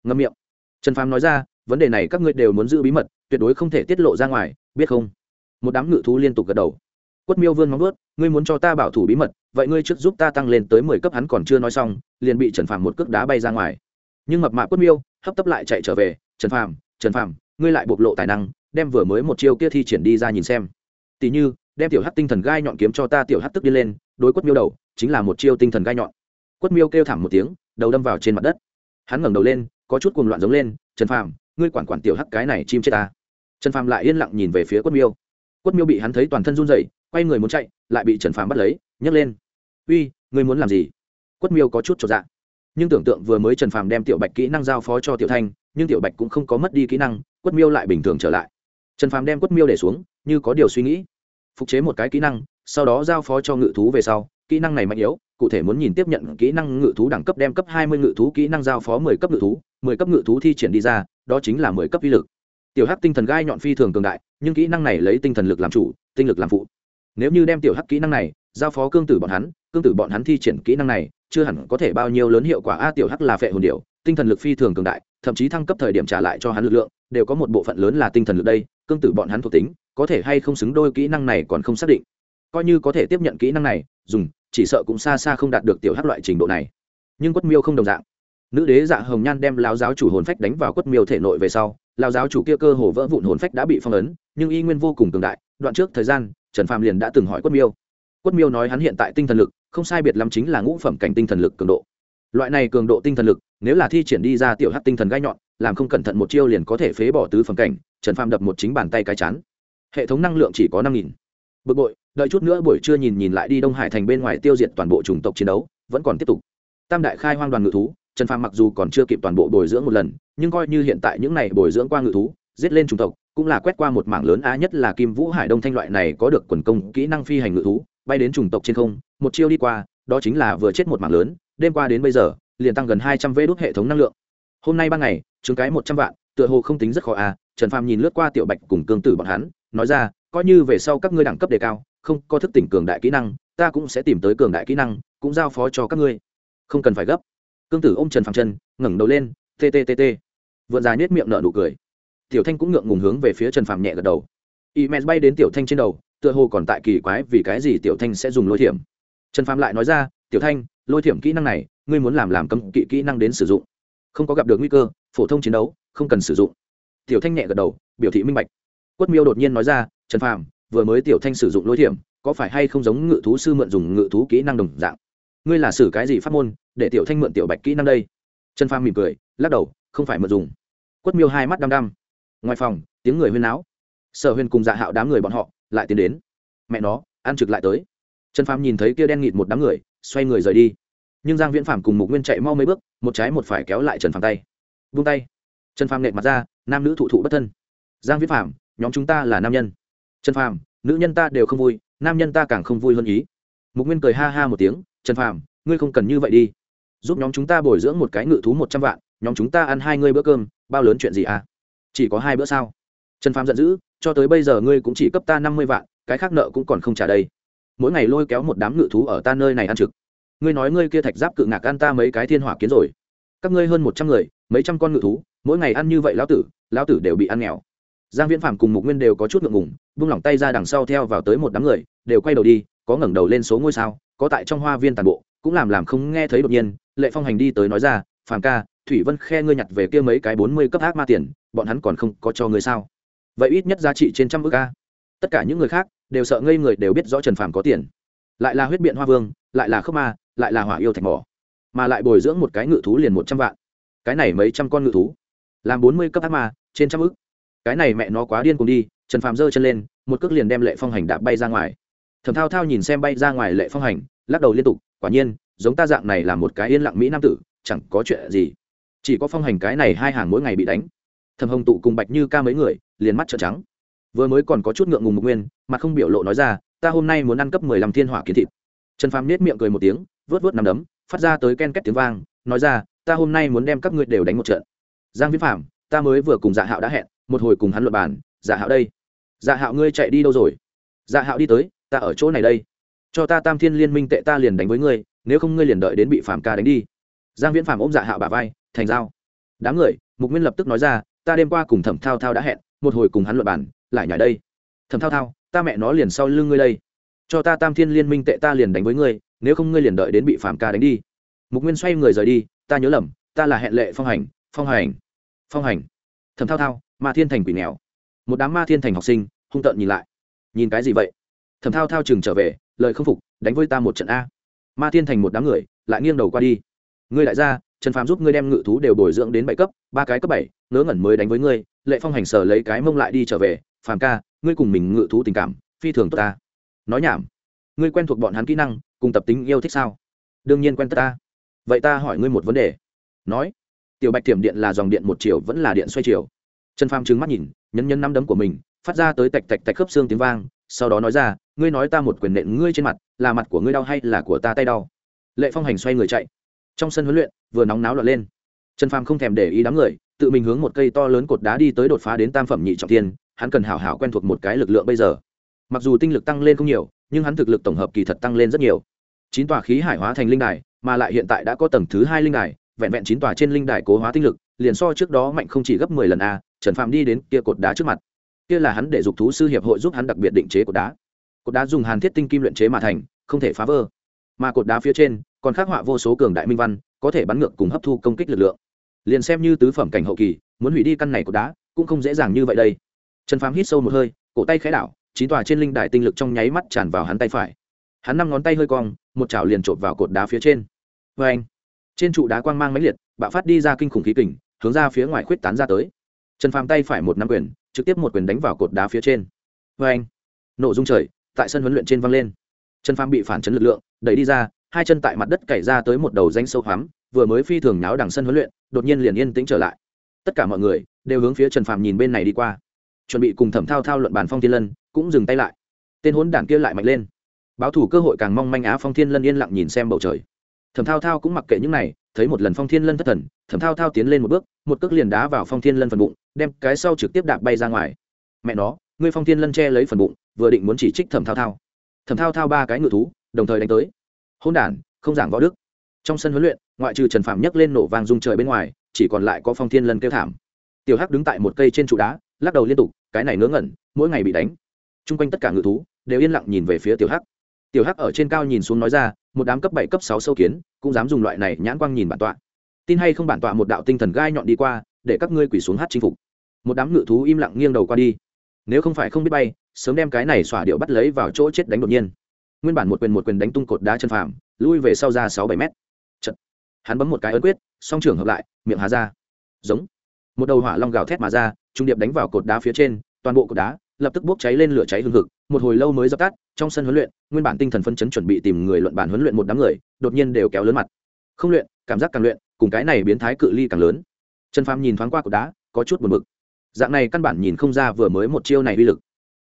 Ngâm miệng. Trần phàm nói ra, vấn đề này các ngươi đều muốn giữ bí mật, tuyệt đối không thể tiết lộ ra ngoài, biết không? Một đám ngự thú liên tục gật đầu quất miêu vươn móng ướt ngươi muốn cho ta bảo thủ bí mật, vậy ngươi trước giúp ta tăng lên tới mười cấp. Hắn còn chưa nói xong, liền bị trần phàm một cước đá bay ra ngoài. Nhưng mập mạ quất miêu, hấp tấp lại chạy trở về, trần phàm trần phàm, ngươi lại bộc lộ tài năng, đem vừa mới một chiêu kia thi triển đi ra nhìn xem. Tỉ như, đem tiểu hát tinh thần gai nhọn kiếm cho ta tiểu hát tức đi lên, đối quất miêu đầu, chính là một chiêu tinh thần gai nhọn. Quất miêu kêu thảm một tiếng, đầu đâm vào trên mặt đất. Hắn ngẩng đầu lên, có chút cuồng loạn giống lên, trần phàm, ngươi quản quản tiểu hắc cái này chim chết ta. Trần phàm lại yên lặng nhìn về phía quất miêu. Quất miêu bị hắn thấy toàn thân run rẩy quay người muốn chạy, lại bị trần phàm bắt lấy, nhấc lên. Uy, ngươi muốn làm gì? Quất miêu có chút cho dạ. Nhưng tưởng tượng vừa mới trần phàm đem tiểu bạch kỹ năng giao phó cho tiểu thanh, nhưng tiểu bạch cũng không có mất đi kỹ năng, quất miêu lại bình thường trở lại. Trần phàm đem quất miêu để xuống, như có điều suy nghĩ. Phục chế một cái kỹ năng, sau đó giao phó cho ngự thú về sau, kỹ năng này mạnh yếu, cụ thể muốn nhìn tiếp nhận kỹ năng ngự thú đẳng cấp đem cấp hai mươi ngự thú, kỹ năng giao phó mười cấp ngự thú, mười cấp ngự thú thi triển đi ra, đó chính là mười cấp vi lực. Tiểu hắc tinh thần gai nhọn phi thường cường đại, nhưng kỹ năng này lấy tinh thần lực làm chủ, tinh lực làm phụ nếu như đem tiểu hắc kỹ năng này giao phó cương tử bọn hắn, cương tử bọn hắn thi triển kỹ năng này, chưa hẳn có thể bao nhiêu lớn hiệu quả. A, tiểu hắc là phệ hồn điệu tinh thần lực phi thường cường đại, thậm chí thăng cấp thời điểm trả lại cho hắn lực lượng, đều có một bộ phận lớn là tinh thần lực đây, cương tử bọn hắn thuộc tính, có thể hay không xứng đôi kỹ năng này còn không xác định. Coi như có thể tiếp nhận kỹ năng này, dùng, chỉ sợ cũng xa xa không đạt được tiểu hắc loại trình độ này. Nhưng quất miêu không đồng dạng. Nữ đế dạ hồng nhan đem lao giáo chủ hồn phách đánh vào quất miêu thể nội về sau lao giáo chủ kia cơ hồ vỡ vụn hồn phách đã bị phong ấn, nhưng y nguyên vô cùng cường đại. Đoạn trước thời gian trần phàm liền đã từng hỏi quất miêu. Quất miêu nói hắn hiện tại tinh thần lực, không sai biệt lắm chính là ngũ phẩm cảnh tinh thần lực cường độ. Loại này cường độ tinh thần lực, nếu là thi triển đi ra tiểu hát tinh thần gai nhọn, làm không cẩn thận một chiêu liền có thể phế bỏ tứ phẩm cảnh, trần phàm đập một chính bàn tay cái chán. Hệ thống năng lượng chỉ có năm nghìn. Bực bội, đợi chút nữa buổi trưa nhìn nhìn lại đi đông hải thành bên ngoài tiêu diệt toàn bộ chủng tộc chiến đấu, vẫn còn tiếp tục. Tam đại khai hoang đoàn ngự thú, trần phàm mặc dù còn chưa kịp toàn bộ bồi dưỡng một lần, nhưng coi như hiện tại những này bồi dưỡng qua ngự thú, giết lên chủng tộc cũng là quét qua một mảng lớn á nhất là kim vũ hải đông thanh loại này có được quần công kỹ năng phi hành ngự thú, bay đến chủng tộc trên không, một chiêu đi qua, đó chính là vừa chết một mảng lớn, đêm qua đến bây giờ, liền tăng gần hai trăm vê đốt hệ thống năng lượng. Hôm nay ban ngày chứng cái một trăm vạn, tựa hồ không tính rất khó à trần phàm nhìn lướt qua tiểu bạch cùng cương tử bọn hắn, nói ra, coi như về sau các ngươi đẳng cấp đề cao, không có thức tỉnh cường đại kỹ năng, ta cũng sẽ tìm tới cường đại kỹ năng, cũng giao phó cho các ngươi. Không cần phải gấp. Cương tử ôm trần phàm chân, ngẩng đầu lên tttt vượn dài nết miệng nở nụ cười tiểu thanh cũng ngượng ngùng hướng về phía trần phàm nhẹ gật đầu. Y mẹ bay đến tiểu thanh trên đầu, tựa hồ còn tại kỳ quái vì cái gì tiểu thanh sẽ dùng lôi thiểm. Trần phàm lại nói ra, tiểu thanh, lôi thiểm kỹ năng này, ngươi muốn làm làm cấm kỵ kỹ năng đến sử dụng. Không có gặp được nguy cơ, phổ thông chiến đấu, không cần sử dụng. Tiểu thanh nhẹ gật đầu, biểu thị minh bạch. Quất miêu đột nhiên nói ra, trần phàm, vừa mới tiểu thanh sử dụng lôi thiểm, có phải hay không giống ngự thú sư mượn dùng ngự thú kỹ năng đồng dạng? Ngươi là xử cái gì phát môn để tiểu thanh mượn tiểu bạch kỹ năng đây? Trần phàm mỉm cười, lắc đầu, không phải mượn dùng. Quất miêu hai mắt đăm đăm ngoài phòng, tiếng người huyên náo. Sở huyền cùng dạ hạo đám người bọn họ lại tiến đến. Mẹ nó, ăn trực lại tới. Trần phàm nhìn thấy kia đen nghịt một đám người, xoay người rời đi. Nhưng giang viễn phàm cùng mục nguyên chạy mau mấy bước, một trái một phải kéo lại trần phàm tay. Vung tay. Trần phàm nệ mặt ra, nam nữ thụ thụ bất thân. Giang viễn phàm, nhóm chúng ta là nam nhân. Trần phàm, nữ nhân ta đều không vui, nam nhân ta càng không vui hơn ý. Mục nguyên cười ha ha một tiếng, trần phàm, ngươi không cần như vậy đi. Giúp nhóm chúng ta bồi dưỡng một cái ngự thú một trăm vạn, nhóm chúng ta ăn hai ngươi bữa cơm, bao lớn chuyện gì à? Chỉ có hai bữa sao? Trần phàm giận dữ, cho tới bây giờ ngươi cũng chỉ cấp ta năm mươi vạn, cái khác nợ cũng còn không trả đây. Mỗi ngày lôi kéo một đám ngự thú ở ta nơi này ăn trực. Ngươi nói ngươi kia thạch giáp cự ngạc ăn ta mấy cái thiên hỏa kiến rồi. Các ngươi hơn một trăm người, mấy trăm con ngự thú, mỗi ngày ăn như vậy lão tử lão tử đều bị ăn nghèo. Giang viễn phạm cùng mục nguyên đều có chút ngượng ngùng buông lỏng tay ra đằng sau theo vào tới một đám người, đều quay đầu đi, có ngẩng đầu lên số ngôi sao, có tại trong hoa viên tàn bộ, cũng làm làm không nghe thấy đột nhiên, lệ phong hành đi tới nói ra, phàm ca, thủy vân khe ngươi nhặt về kia mấy cái bốn mươi cấp ác ma tiền bọn hắn còn không có cho ngươi sao? Vậy ít nhất giá trị trên trăm ước ca tất cả những người khác đều sợ ngây người đều biết rõ trần phàm có tiền. Lại là huyết biện hoa vương, lại là khốc ma, lại là hỏa yêu thạch mỏ, mà lại bồi dưỡng một cái ngự thú liền một trăm vạn. Cái này mấy trăm con ngự thú, làm bốn mươi cấp ác ma, trên trăm ức cái này mẹ nó quá điên cùng đi, trần phàm giơ chân lên, một cước liền đem lệ phong hành đạp bay ra ngoài. Thầm thao thao nhìn xem bay ra ngoài lệ phong hành, lắc đầu liên tục, quả nhiên, giống ta dạng này là một cái yên lặng mỹ nam tử, chẳng có chuyện gì. Chỉ có phong hành cái này hai hàng mỗi ngày bị đánh thầm hồng tụ cùng bạch như ca mấy người, liền mắt trợn trắng. Vừa mới còn có chút ngượng ngùng mục nguyên, mà không biểu lộ nói ra, ta hôm nay muốn ăn cấp mười lăm thiên hỏa kiến thịt. Trần phàm nết miệng cười một tiếng, vớt vớt nằm đấm, phát ra tới ken két tiếng vang, nói ra, ta hôm nay muốn đem các ngươi đều đánh một trận. Giang viễn phạm ta mới vừa cùng dạ hạo đã hẹn, một hồi cùng hắn luật bàn dạ hạo đây. Dạ hạo ngươi chạy đi đâu rồi? Dạ hạo đi tới, ta ở chỗ này đây. Cho ta tam thiên liên minh tệ ta liền đánh với ngươi, nếu không ngươi liền đợi đến bị phạm ca đánh đi. Giang viễn phạm ôm dạ hạo bà vai, thành dao đám người, mục nguyên lập tức nói ra ta đêm qua cùng thẩm thao thao đã hẹn, một hồi cùng hắn luật bàn, lại nhảy đây. Thẩm thao thao, ta mẹ nó liền sau lưng ngươi đây. Cho ta tam thiên liên minh tệ ta liền đánh với ngươi, nếu không ngươi liền đợi đến bị phạm ca đánh đi. Mục nguyên xoay người rời đi, ta nhớ lầm, ta là hẹn lệ phong hành phong hành phong hành. Thẩm thao thao, ma thiên thành quỷ nghèo. Một đám ma thiên thành học sinh, hung tợn nhìn lại. Nhìn cái gì vậy? Thẩm thao thao chừng trở về, lời không phục, đánh với ta một trận a. Ma thiên thành một đám người, lại nghiêng đầu qua đi. Ngươi lại ra trần phàm giúp ngươi đem ngự thú đều bồi dưỡng đến bảy cấp, ba cái cấp bảy, ngớ ngẩn mới đánh với ngươi, lệ phong hành sở lấy cái mông lại đi trở về, phàm ca, ngươi cùng mình ngự thú tình cảm, phi thường tốt ta. Nói nhảm. Ngươi quen thuộc bọn hắn kỹ năng, cùng tập tính yêu thích sao? Đương nhiên quen tất ta. Vậy ta hỏi ngươi một vấn đề. Nói. Tiểu bạch tiềm điện là dòng điện một chiều, vẫn là điện xoay chiều. Trần phàm trừng mắt nhìn, nhấn nhấn năm đấm của mình, phát ra tới tạch tạch tạch khớp xương tiếng vang, sau đó nói ra, ngươi nói ta một quyền nện ngươi trên mặt, là mặt của ngươi đau hay là của ta tay đau? Lệ phong hành xoay người chạy trong sân huấn luyện, vừa nóng náo loạn lên. Trần phàm không thèm để ý đám người, tự mình hướng một cây to lớn cột đá đi tới đột phá đến tam phẩm nhị trọng tiên hắn cần hảo hảo quen thuộc một cái lực lượng bây giờ. Mặc dù tinh lực tăng lên không nhiều, nhưng hắn thực lực tổng hợp kỳ thật tăng lên rất nhiều. Chín tòa khí hải hóa thành linh đài, mà lại hiện tại đã có tầng thứ hai linh đài, vẹn vẹn chín tòa trên linh đài cố hóa tinh lực, liền so trước đó mạnh không chỉ gấp mười lần a, trần phạm đi đến kia cột đá trước mặt. Kia là hắn để dục thú sư hiệp hội giúp hắn đặc biệt định chế cột đá. Cột đá dùng hàn thiết tinh kim luyện chế mà thành, không thể phá vỡ. Mà cột đá phía trên còn khắc họa vô số cường đại minh văn, có thể bắn ngược cùng hấp thu công kích lực lượng. Liền xem như tứ phẩm cảnh hậu kỳ, muốn hủy đi căn này cột đá, cũng không dễ dàng như vậy đây. Trần phàm hít sâu một hơi, cổ tay khẽ đảo, chín tòa trên linh đài tinh lực trong nháy mắt tràn vào hắn tay phải. Hắn năm ngón tay hơi cong, một chảo liền trộn vào cột đá phía trên. Vê anh trên trụ đá quang mang máy liệt, bạo phát đi ra kinh khủng khí kình, hướng ra phía ngoài khuyết tán ra tới. Trần phàm tay phải một năm quyền, trực tiếp một quyền đánh vào cột đá phía trên. Vê anh nổ dung trời, tại sân huấn luyện trên văng lên. Trần phàm bị phản chấn lực lượng, đẩy đi ra hai chân tại mặt đất cày ra tới một đầu danh sâu hoắm, vừa mới phi thường náo đằng sân huấn luyện, đột nhiên liền yên tĩnh trở lại. Tất cả mọi người đều hướng phía trần phàm nhìn bên này đi qua. Chuẩn bị cùng thẩm thao thao luận bàn phong thiên lân, cũng dừng tay lại. Tên hốn đảng kia lại mạnh lên. Báo thủ cơ hội càng mong manh á phong thiên lân yên lặng nhìn xem bầu trời. Thẩm thao thao cũng mặc kệ những này, thấy một lần phong thiên lân thất thần, thẩm thao thao tiến lên một bước, một cước liền đá vào phong thiên lân phần bụng, đem cái sau trực tiếp đạp bay ra ngoài. Mẹ nó, ngươi phong thiên lân che lấy phần bụng, vừa định muốn chỉ trích thẩm thao thao. Thẩm thao thao ba cái ngự thú, đồng thời đánh tới hôn đản, không giảng võ đức. Trong sân huấn luyện, ngoại trừ trần phạm nhấc lên nổ vàng rung trời bên ngoài, chỉ còn lại có phong thiên lân kêu thảm. Tiểu hắc đứng tại một cây trên trụ đá, lắc đầu liên tục, cái này ngớ ngẩn, mỗi ngày bị đánh. Chung quanh tất cả ngự thú đều yên lặng nhìn về phía tiểu hắc. Tiểu hắc ở trên cao nhìn xuống nói ra, một đám cấp bảy, cấp sáu sâu kiến, cũng dám dùng loại này nhãn quang nhìn bản tọa. Tin hay không bản tọa một đạo tinh thần gai nhọn đi qua, để các ngươi quỷ xuống hát chinh phục. Một đám ngự thú im lặng nghiêng đầu qua đi. Nếu không phải không biết bay, sớm đem cái này xỏa điệu bắt lấy vào chỗ chết đánh đột nhiên nguyên bản một quyền một quyền đánh tung cột đá chân phàm, lui về sau ra sáu bảy mét. Chật. hắn bấm một cái ấn quyết, song trưởng hợp lại, miệng hà ra. Giống. Một đầu hỏa long gào thét mà ra, trung điệp đánh vào cột đá phía trên, toàn bộ cột đá lập tức bốc cháy lên lửa cháy hừng hực, một hồi lâu mới dập tắt, trong sân huấn luyện, nguyên bản tinh thần phân chấn chuẩn bị tìm người luận bản huấn luyện một đám người, đột nhiên đều kéo lớn mặt. Không luyện, cảm giác càng luyện, cùng cái này biến thái cự ly càng lớn. Trần phàm nhìn thoáng qua cột đá, có chút buồn bực. Dạng này căn bản nhìn không ra vừa mới một chiêu này uy lực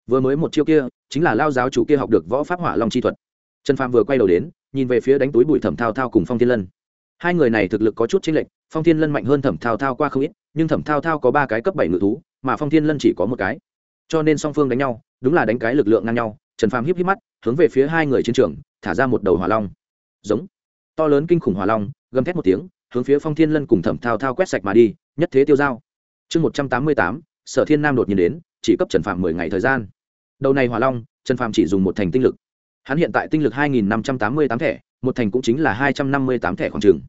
vừa mới một chiêu kia, chính là lao giáo chủ kia học được võ pháp hỏa long chi thuật. Trần phàm vừa quay đầu đến, nhìn về phía đánh túi bụi thẩm thao thao cùng phong thiên lân. Hai người này thực lực có chút chênh lệch, phong thiên lân mạnh hơn thẩm thao thao qua không ít, nhưng thẩm thao thao có ba cái cấp bảy ngự thú, mà phong thiên lân chỉ có một cái. Cho nên song phương đánh nhau, đúng là đánh cái lực lượng ngang nhau, trần phàm híp híp mắt, hướng về phía hai người chiến trường, thả ra một đầu hỏa long. Giống. To lớn kinh khủng hỏa long, gầm thét một tiếng, hướng phía phong thiên lân cùng thẩm thao thao quét sạch mà đi, nhất thế tiêu dao. Chương một trăm tám mươi tám, sở thiên nam đột nhiên đến, chỉ cấp trần phàm mười ngày thời gian đầu này hỏa long, trần phàm chỉ dùng một thành tinh lực. Hắn hiện tại tinh lực hai nghìn năm trăm tám mươi tám thẻ, một thành cũng chính là hai trăm năm mươi tám thẻ khoảng trường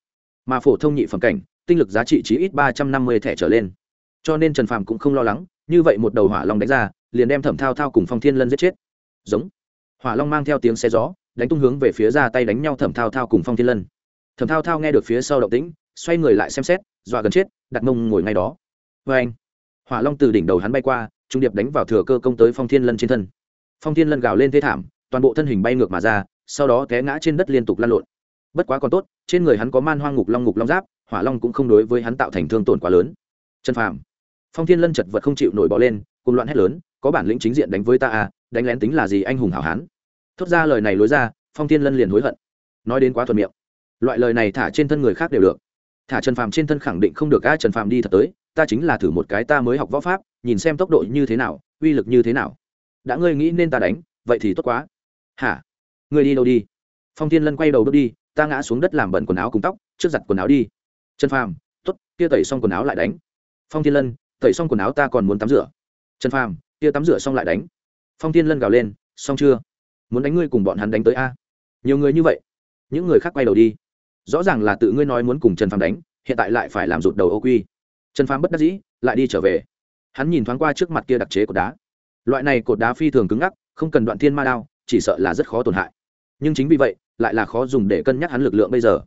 mà phổ thông nhị phẩm cảnh, tinh lực giá trị chỉ ít ba trăm năm mươi thẻ trở lên. Cho nên trần phàm cũng không lo lắng, như vậy một đầu hỏa long đánh ra, liền đem thẩm thao thao cùng phong thiên lân giết chết. Giống. Hỏa long mang theo tiếng xe gió, đánh tung hướng về phía ra tay đánh nhau thẩm thao thao cùng phong thiên lân. Thẩm thao thao nghe được phía sau động tĩnh, xoay người lại xem xét, dọa gần chết, đặt mông ngồi ngay đó. Vê anh hỏa long từ đỉnh đầu hắn bay qua trung điệp đánh vào thừa cơ công tới phong thiên lân trên thân. Phong thiên lân gào lên thế thảm, toàn bộ thân hình bay ngược mà ra, sau đó té ngã trên đất liên tục lăn lộn. Bất quá còn tốt, trên người hắn có man hoang ngục long ngục long giáp, hỏa long cũng không đối với hắn tạo thành thương tổn quá lớn. Trần phàm. Phong thiên lân chật vật không chịu nổi bỏ lên, cùng loạn hét lớn, có bản lĩnh chính diện đánh với ta à đánh lén tính là gì anh hùng hảo hán. Thốt ra lời này lối ra, phong thiên lân liền hối hận. Nói đến quá thuận miệng. Loại lời này thả trên thân người khác đều được. Thả trần phàm trên thân khẳng định không được Ai trần phàm đi thật tới, ta chính là thử một cái ta mới học võ pháp nhìn xem tốc độ như thế nào, uy lực như thế nào. Đã ngươi nghĩ nên ta đánh, vậy thì tốt quá. Hả? Ngươi đi đâu đi? Phong thiên lân quay đầu bước đi, ta ngã xuống đất làm bẩn quần áo cùng tóc, trước giặt quần áo đi. Trần phàm t ố t kia tẩy xong quần áo lại đánh. Phong thiên lân, tẩy xong quần áo ta còn muốn tắm rửa. Trần phàm, kia tắm rửa xong lại đánh. Phong thiên lân gào lên, xong chưa? Muốn đánh ngươi cùng bọn hắn đánh tới a. Nhiều người như vậy. Những người khác quay đầu đi. Rõ ràng là tự ngươi nói muốn cùng trần phàm đánh, hiện tại lại phải làm rụt đầu ô quy. Trần phàm bất đắc dĩ, lại đi trở về hắn nhìn thoáng qua trước mặt kia đặc chế cột đá. Loại này cột đá phi thường cứng ngắc, không cần đoạn thiên ma đao, chỉ sợ là rất khó tổn hại. Nhưng chính vì vậy, lại là khó dùng để cân nhắc hắn lực lượng bây giờ.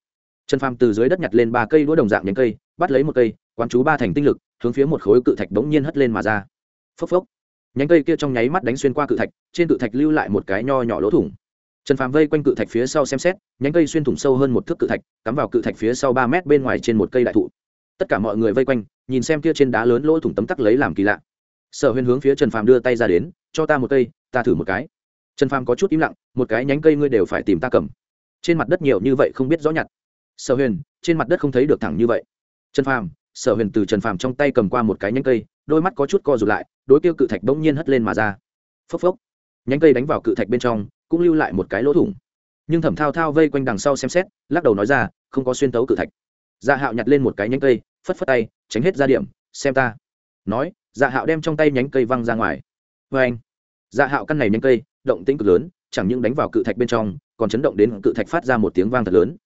Trần phàm từ dưới đất nhặt lên ba cây đũa đồng dạng nhánh cây, bắt lấy một cây, quán chú ba thành tinh lực, hướng phía một khối cự thạch bỗng nhiên hất lên mà ra. Phốc phốc. Nhánh cây kia trong nháy mắt đánh xuyên qua cự thạch, trên cự thạch lưu lại một cái nho nhỏ lỗ thủng. Trần phàm vây quanh cự thạch phía sau xem xét, nhánh cây xuyên thủng sâu hơn một thước cự thạch, cắm vào cự thạch phía sau ba mét bên ngoài trên một cây đại thụ tất cả mọi người vây quanh, nhìn xem kia trên đá lớn lỗ thủng tấm tắc lấy làm kỳ lạ. Sở huyền hướng phía trần phàm đưa tay ra đến, cho ta một cây, ta thử một cái. Trần phàm có chút im lặng, một cái nhánh cây ngươi đều phải tìm ta cầm. Trên mặt đất nhiều như vậy không biết rõ nhặt. Sở huyền, trên mặt đất không thấy được thẳng như vậy. Trần phàm, sở huyền từ trần phàm trong tay cầm qua một cái nhánh cây, đôi mắt có chút co rụt lại, đối tiêu cự thạch bỗng nhiên hất lên mà ra. Phốc phốc. Nhánh cây đánh vào cự thạch bên trong, cũng lưu lại một cái lỗ thủng. Nhưng thẩm thao thao vây quanh đằng sau xem xét, lắc đầu nói ra, không có xuyên tấu cự thạch dạ hạo nhặt lên một cái nhánh cây, phất phất tay, tránh hết ra điểm, xem ta. Nói dạ hạo đem trong tay nhánh cây văng ra ngoài. Vê anh dạ hạo căn này nhánh cây, động tĩnh cực lớn, chẳng những đánh vào cự thạch bên trong, còn chấn động đến cự thạch phát ra một tiếng vang thật lớn.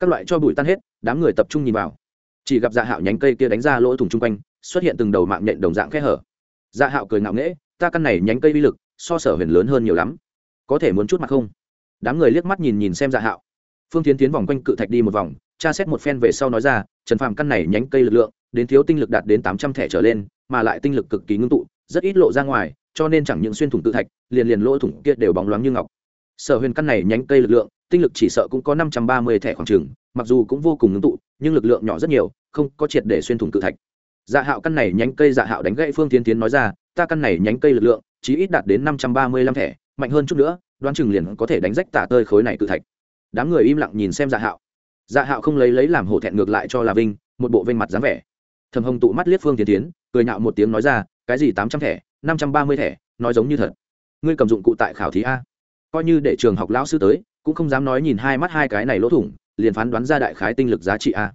Các loại cho bụi tan hết, đám người tập trung nhìn vào. Chỉ gặp dạ hạo nhánh cây kia đánh ra lỗ thủng chung quanh, xuất hiện từng đầu mạng nhện đồng dạng khe hở. Dạ hạo cười ngạo nghễ, ta căn này nhánh cây uy lực, so sở huyền lớn hơn nhiều lắm. Có thể muốn chút mặt không? Đám người liếc mắt nhìn nhìn xem dạ hạo. Phương tiến tiến vòng quanh cự thạch đi một vòng tra xét một phen về sau nói ra, trần phàm căn này nhánh cây lực lượng, đến thiếu tinh lực đạt đến tám trăm thẻ trở lên, mà lại tinh lực cực kỳ ngưng tụ, rất ít lộ ra ngoài, cho nên chẳng những xuyên thủng tự thạch, liền liền lỗ thủng kia đều bóng loáng như ngọc. Sở huyền căn này nhánh cây lực lượng, tinh lực chỉ sợ cũng có năm trăm ba mươi thẻ khoảng trừng mặc dù cũng vô cùng ngưng tụ, nhưng lực lượng nhỏ rất nhiều, không có triệt để xuyên thủng tự thạch. Dạ hạo căn này nhánh cây dạ hạo đánh gãy phương tiến tiến nói ra, ta căn này nhánh cây lực lượng chỉ ít đạt đến năm trăm ba mươi lăm thẻ, mạnh hơn chút nữa, đoán chừng liền có thể đánh rách tả tơi khối này tự thạch. Đám người im lặng nhìn xem dạ hạo dạ hạo không lấy lấy làm hổ thẹn ngược lại cho là vinh, một bộ vinh mặt dáng vẻ. Thầm hồng tụ mắt liếc phương tiến tiến, cười nhạo một tiếng nói ra, cái gì tám trăm thẻ, năm trăm ba mươi thẻ, nói giống như thật. Ngươi cầm dụng cụ tại khảo thí a. Coi như để trường học lão sư tới, cũng không dám nói nhìn hai mắt hai cái này lỗ thủng, liền phán đoán ra đại khái tinh lực giá trị a.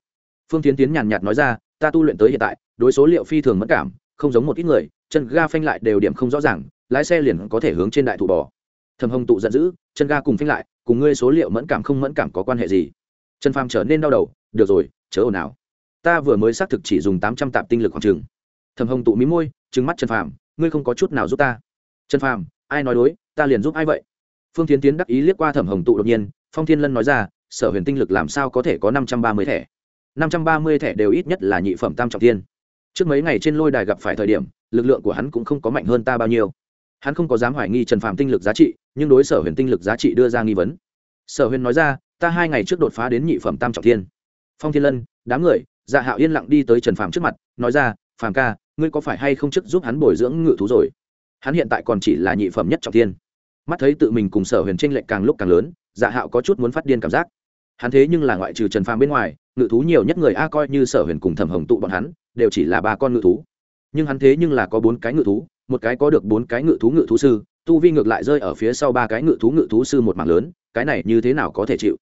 Phương tiến tiến nhàn nhạt nói ra, ta tu luyện tới hiện tại, đối số liệu phi thường mất cảm, không giống một ít người, chân ga phanh lại đều điểm không rõ ràng, lái xe liền có thể hướng trên đại thụ bò. Thầm hồng tụ giận dữ, chân ga cùng phanh lại, cùng ngươi số liệu mẫn cảm không mẫn cảm có quan hệ gì? Trần phàm trở nên đau đầu, được rồi, chớ ồn ào. Ta vừa mới xác thực chỉ dùng tám trăm tạp tinh lực khoảng trường thầm hồng tụ mí môi trứng mắt trần phàm, ngươi không có chút nào giúp ta. Trần phàm, ai nói đối? Ta liền giúp ai vậy? Phương tiến tiến đắc ý liếc qua thẩm hồng tụ đột nhiên, phong thiên lân nói ra, sở huyền tinh lực làm sao có thể có năm trăm ba mươi thẻ? Năm trăm ba mươi thẻ đều ít nhất là nhị phẩm tam trọng thiên trước mấy ngày trên lôi đài gặp phải thời điểm, lực lượng của hắn cũng không có mạnh hơn ta bao nhiêu. Hắn không có dám hoài nghi trần phàm tinh lực giá trị, nhưng đối sở huyền tinh lực giá trị đưa ra nghi vấn. Sở huyền nói ra ta hai ngày trước đột phá đến nhị phẩm tam trọng thiên. Phong thiên lân, đám người dạ hạo yên lặng đi tới trần phàm trước mặt, nói ra, phàm ca, ngươi có phải hay không chức giúp hắn bồi dưỡng ngự thú rồi? Hắn hiện tại còn chỉ là nhị phẩm nhất trọng thiên. Mắt thấy tự mình cùng sở huyền tranh lệch càng lúc càng lớn dạ hạo có chút muốn phát điên cảm giác. Hắn thế nhưng là ngoại trừ trần phàm bên ngoài, ngự thú nhiều nhất người a coi như sở huyền cùng thẩm hồng tụ bọn hắn, đều chỉ là ba con ngự thú. Nhưng hắn thế nhưng là có bốn cái ngự thú, một cái có được bốn cái ngự thú ngự thú sư, tu vi ngược lại rơi ở phía sau ba cái ngự thú ngự thú sư một mảng lớn, cái này như thế nào có thể chịu?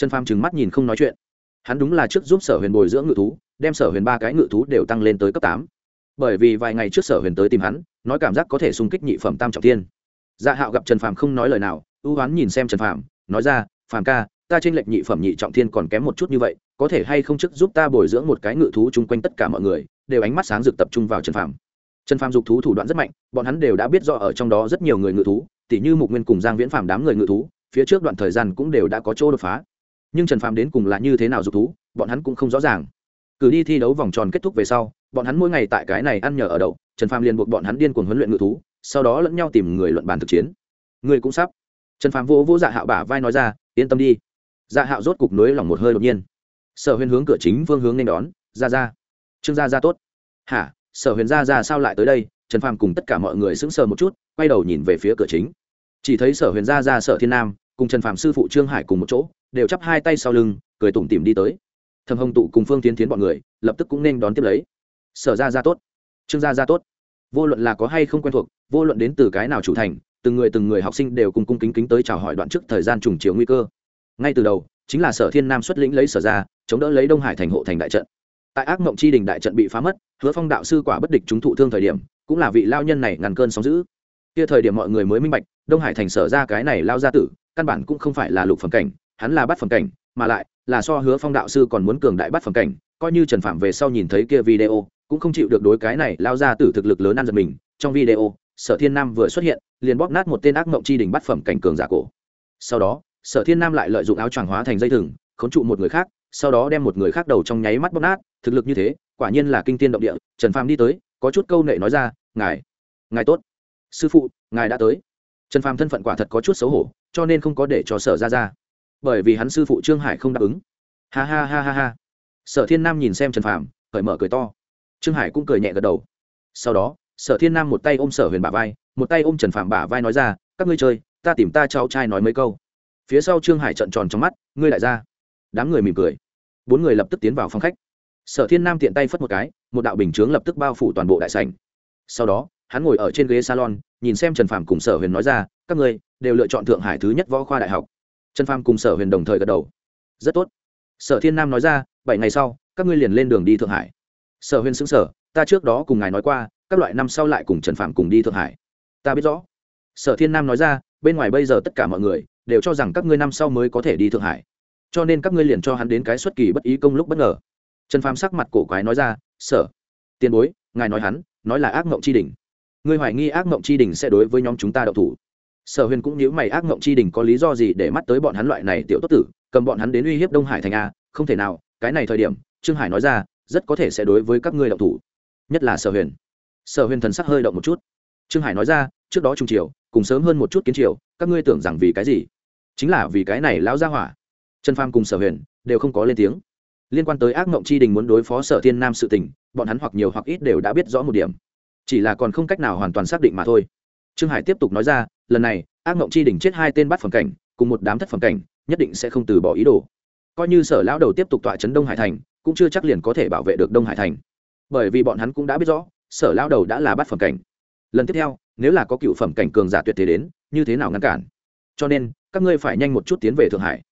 Trần phàm trừng mắt nhìn không nói chuyện. Hắn đúng là trước giúp sở huyền bồi dưỡng ngự thú, đem sở huyền ba cái ngự thú đều tăng lên tới cấp tám. Bởi vì vài ngày trước sở huyền tới tìm hắn, nói cảm giác có thể xung kích nhị phẩm tam trọng tiên dạ hạo gặp trần phàm không nói lời nào, ưu hoán nhìn xem trần phàm, nói ra, phàm ca, ta trên lệnh nhị phẩm nhị trọng thiên còn kém một chút như vậy, có thể hay không chức giúp ta bồi dưỡng một cái ngự thú chung quanh tất cả mọi người, đều ánh mắt sáng rực tập trung vào trần phàm. Trần phàm dục thú thủ đoạn rất mạnh, bọn hắn đều đã biết rõ ở trong đó rất nhiều người ngự thú, tỉ như mục nguyên cùng giang viễn phàm đám người ngự thú, phía trước đoạn thời gian cũng đều đã có chỗ đột phá nhưng trần phàm đến cùng là như thế nào dục thú, bọn hắn cũng không rõ ràng. Cử đi thi đấu vòng tròn kết thúc về sau, bọn hắn mỗi ngày tại cái này ăn nhờ ở đậu, trần phàm liền buộc bọn hắn điên cuồng huấn luyện ngự thú, sau đó lẫn nhau tìm người luận bàn thực chiến. Người cũng sắp. Trần phàm vỗ vỗ dạ hạo bả vai nói ra, yên tâm đi. Dạ hạo rốt cục nối lòng một hơi đột nhiên. Sở Huyền hướng cửa chính phương hướng nên đón, ra ra. Trương gia ra tốt. Hả? Sở huyền ra ra sao lại tới đây? Trần phàm cùng tất cả mọi người sững sờ một chút, quay đầu nhìn về phía cửa chính. Chỉ thấy sở huyền ra ra sở thiên nam, cùng trần phàm sư phụ trương hải cùng một chỗ đều chắp hai tay sau lưng, cười tủm tỉm đi tới. Thầm hồng tụ cùng phương tiến tiến bọn người lập tức cũng nên đón tiếp lấy. Sở ra ra tốt. Trương gia ra tốt. Vô luận là có hay không quen thuộc, vô luận đến từ cái nào chủ thành, từng người từng người học sinh đều cùng cung kính kính tới chào hỏi đoạn trước thời gian trùng chiều nguy cơ. Ngay từ đầu, chính là sở thiên nam xuất lĩnh lấy sở ra chống đỡ lấy đông hải thành hộ thành đại trận. Tại ác mộng chi đình đại trận bị phá mất, hứa phong đạo sư quả bất địch chúng thụ thương thời điểm, cũng là vị lao nhân này ngàn cơn sóng giữ kia thời điểm mọi người mới minh bạch, đông hải thành sở ra cái này lao ra tử, căn bản cũng không phải là lục phẩm cảnh hắn là bắt phẩm cảnh, mà lại là so hứa phong đạo sư còn muốn cường đại bắt phẩm cảnh, coi như trần phạm về sau nhìn thấy kia video, cũng không chịu được đối cái này lao ra tử thực lực lớn ăn giật mình. Trong video, sở thiên nam vừa xuất hiện, liền bóp nát một tên ác mộng chi đình bắt phẩm cảnh cường giả cổ. Sau đó, sở thiên nam lại lợi dụng áo choàng hóa thành dây thừng, khốn trụ một người khác, sau đó đem một người khác đầu trong nháy mắt bóp nát. Thực lực như thế, quả nhiên là kinh tiên động địa. Trần phàm đi tới, có chút câu nệ nói ra, ngài ngài tốt. Sư phụ, ngài đã tới. Trần phàm thân phận quả thật có chút xấu hổ, cho nên không có để cho sở ra ra bởi vì hắn sư phụ trương hải không đáp ứng. Ha ha ha ha ha. Sở thiên nam nhìn xem trần phàm cởi mở cười to. Trương hải cũng cười nhẹ gật đầu. Sau đó, sở thiên nam một tay ôm sở huyền bả vai, một tay ôm trần phàm bả vai nói ra, các ngươi chơi, ta tìm ta cháu trai nói mấy câu. Phía sau trương hải trận tròn trong mắt, ngươi lại ra. Đám người mỉm cười. Bốn người lập tức tiến vào phòng khách. Sở thiên nam tiện tay phất một cái, một đạo bình chướng lập tức bao phủ toàn bộ đại sảnh. Sau đó, hắn ngồi ở trên ghế salon, nhìn xem trần phàm cùng sở huyền nói ra, các ngươi đều lựa chọn thượng hải thứ nhất võ khoa đại học trần phàm cùng sở huyền đồng thời gật đầu. Rất tốt. Sở thiên nam nói ra, bảy ngày sau, các ngươi liền lên đường đi thượng hải. Sở huyền xứng sở ta trước đó cùng ngài nói qua, các loại năm sau lại cùng trần phạm cùng đi thượng hải. Ta biết rõ. Sở thiên nam nói ra, bên ngoài bây giờ tất cả mọi người đều cho rằng các ngươi năm sau mới có thể đi thượng hải. Cho nên các ngươi liền cho hắn đến cái xuất kỳ bất ý công lúc bất ngờ. Trần phàm sắc mặt cổ quái nói ra, sở, tiền bối, ngài nói hắn, nói là ác mộng tri đình ngươi hoài nghi ác mộng tri đình sẽ đối với nhóm chúng ta đậu thủ sở huyền cũng nhớ mày ác ngộng tri đình có lý do gì để mắt tới bọn hắn loại này tiểu tốt tử, cầm bọn hắn đến uy hiếp đông hải thành a, không thể nào, cái này thời điểm, trương hải nói ra, rất có thể sẽ đối với các ngươi động thủ. Nhất là sở huyền. Sở huyền thần sắc hơi động một chút. Trương hải nói ra, trước đó trung triều cùng sớm hơn một chút kiến triều các ngươi tưởng rằng vì cái gì? Chính là vì cái này lão gia hỏa. Trần pham cùng sở huyền đều không có lên tiếng. Liên quan tới ác mộng chi đình muốn đối phó sở thiên nam sự tình, bọn hắn hoặc nhiều hoặc ít đều đã biết rõ một điểm. Chỉ là còn không cách nào hoàn toàn xác định mà thôi. Trương hải tiếp tục nói ra lần này, ác mộng chi đình chết hai tên bắt phẩm cảnh, cùng một đám thất phẩm cảnh, nhất định sẽ không từ bỏ ý đồ. Coi như sở lão đầu tiếp tục tọa chấn đông hải thành, cũng chưa chắc liền có thể bảo vệ được đông hải thành. Bởi vì bọn hắn cũng đã biết rõ, sở lão đầu đã là bắt phẩm cảnh. Lần tiếp theo, nếu là có cựu phẩm cảnh cường giả tuyệt thế đến, như thế nào ngăn cản? Cho nên, các ngươi phải nhanh một chút tiến về thượng hải.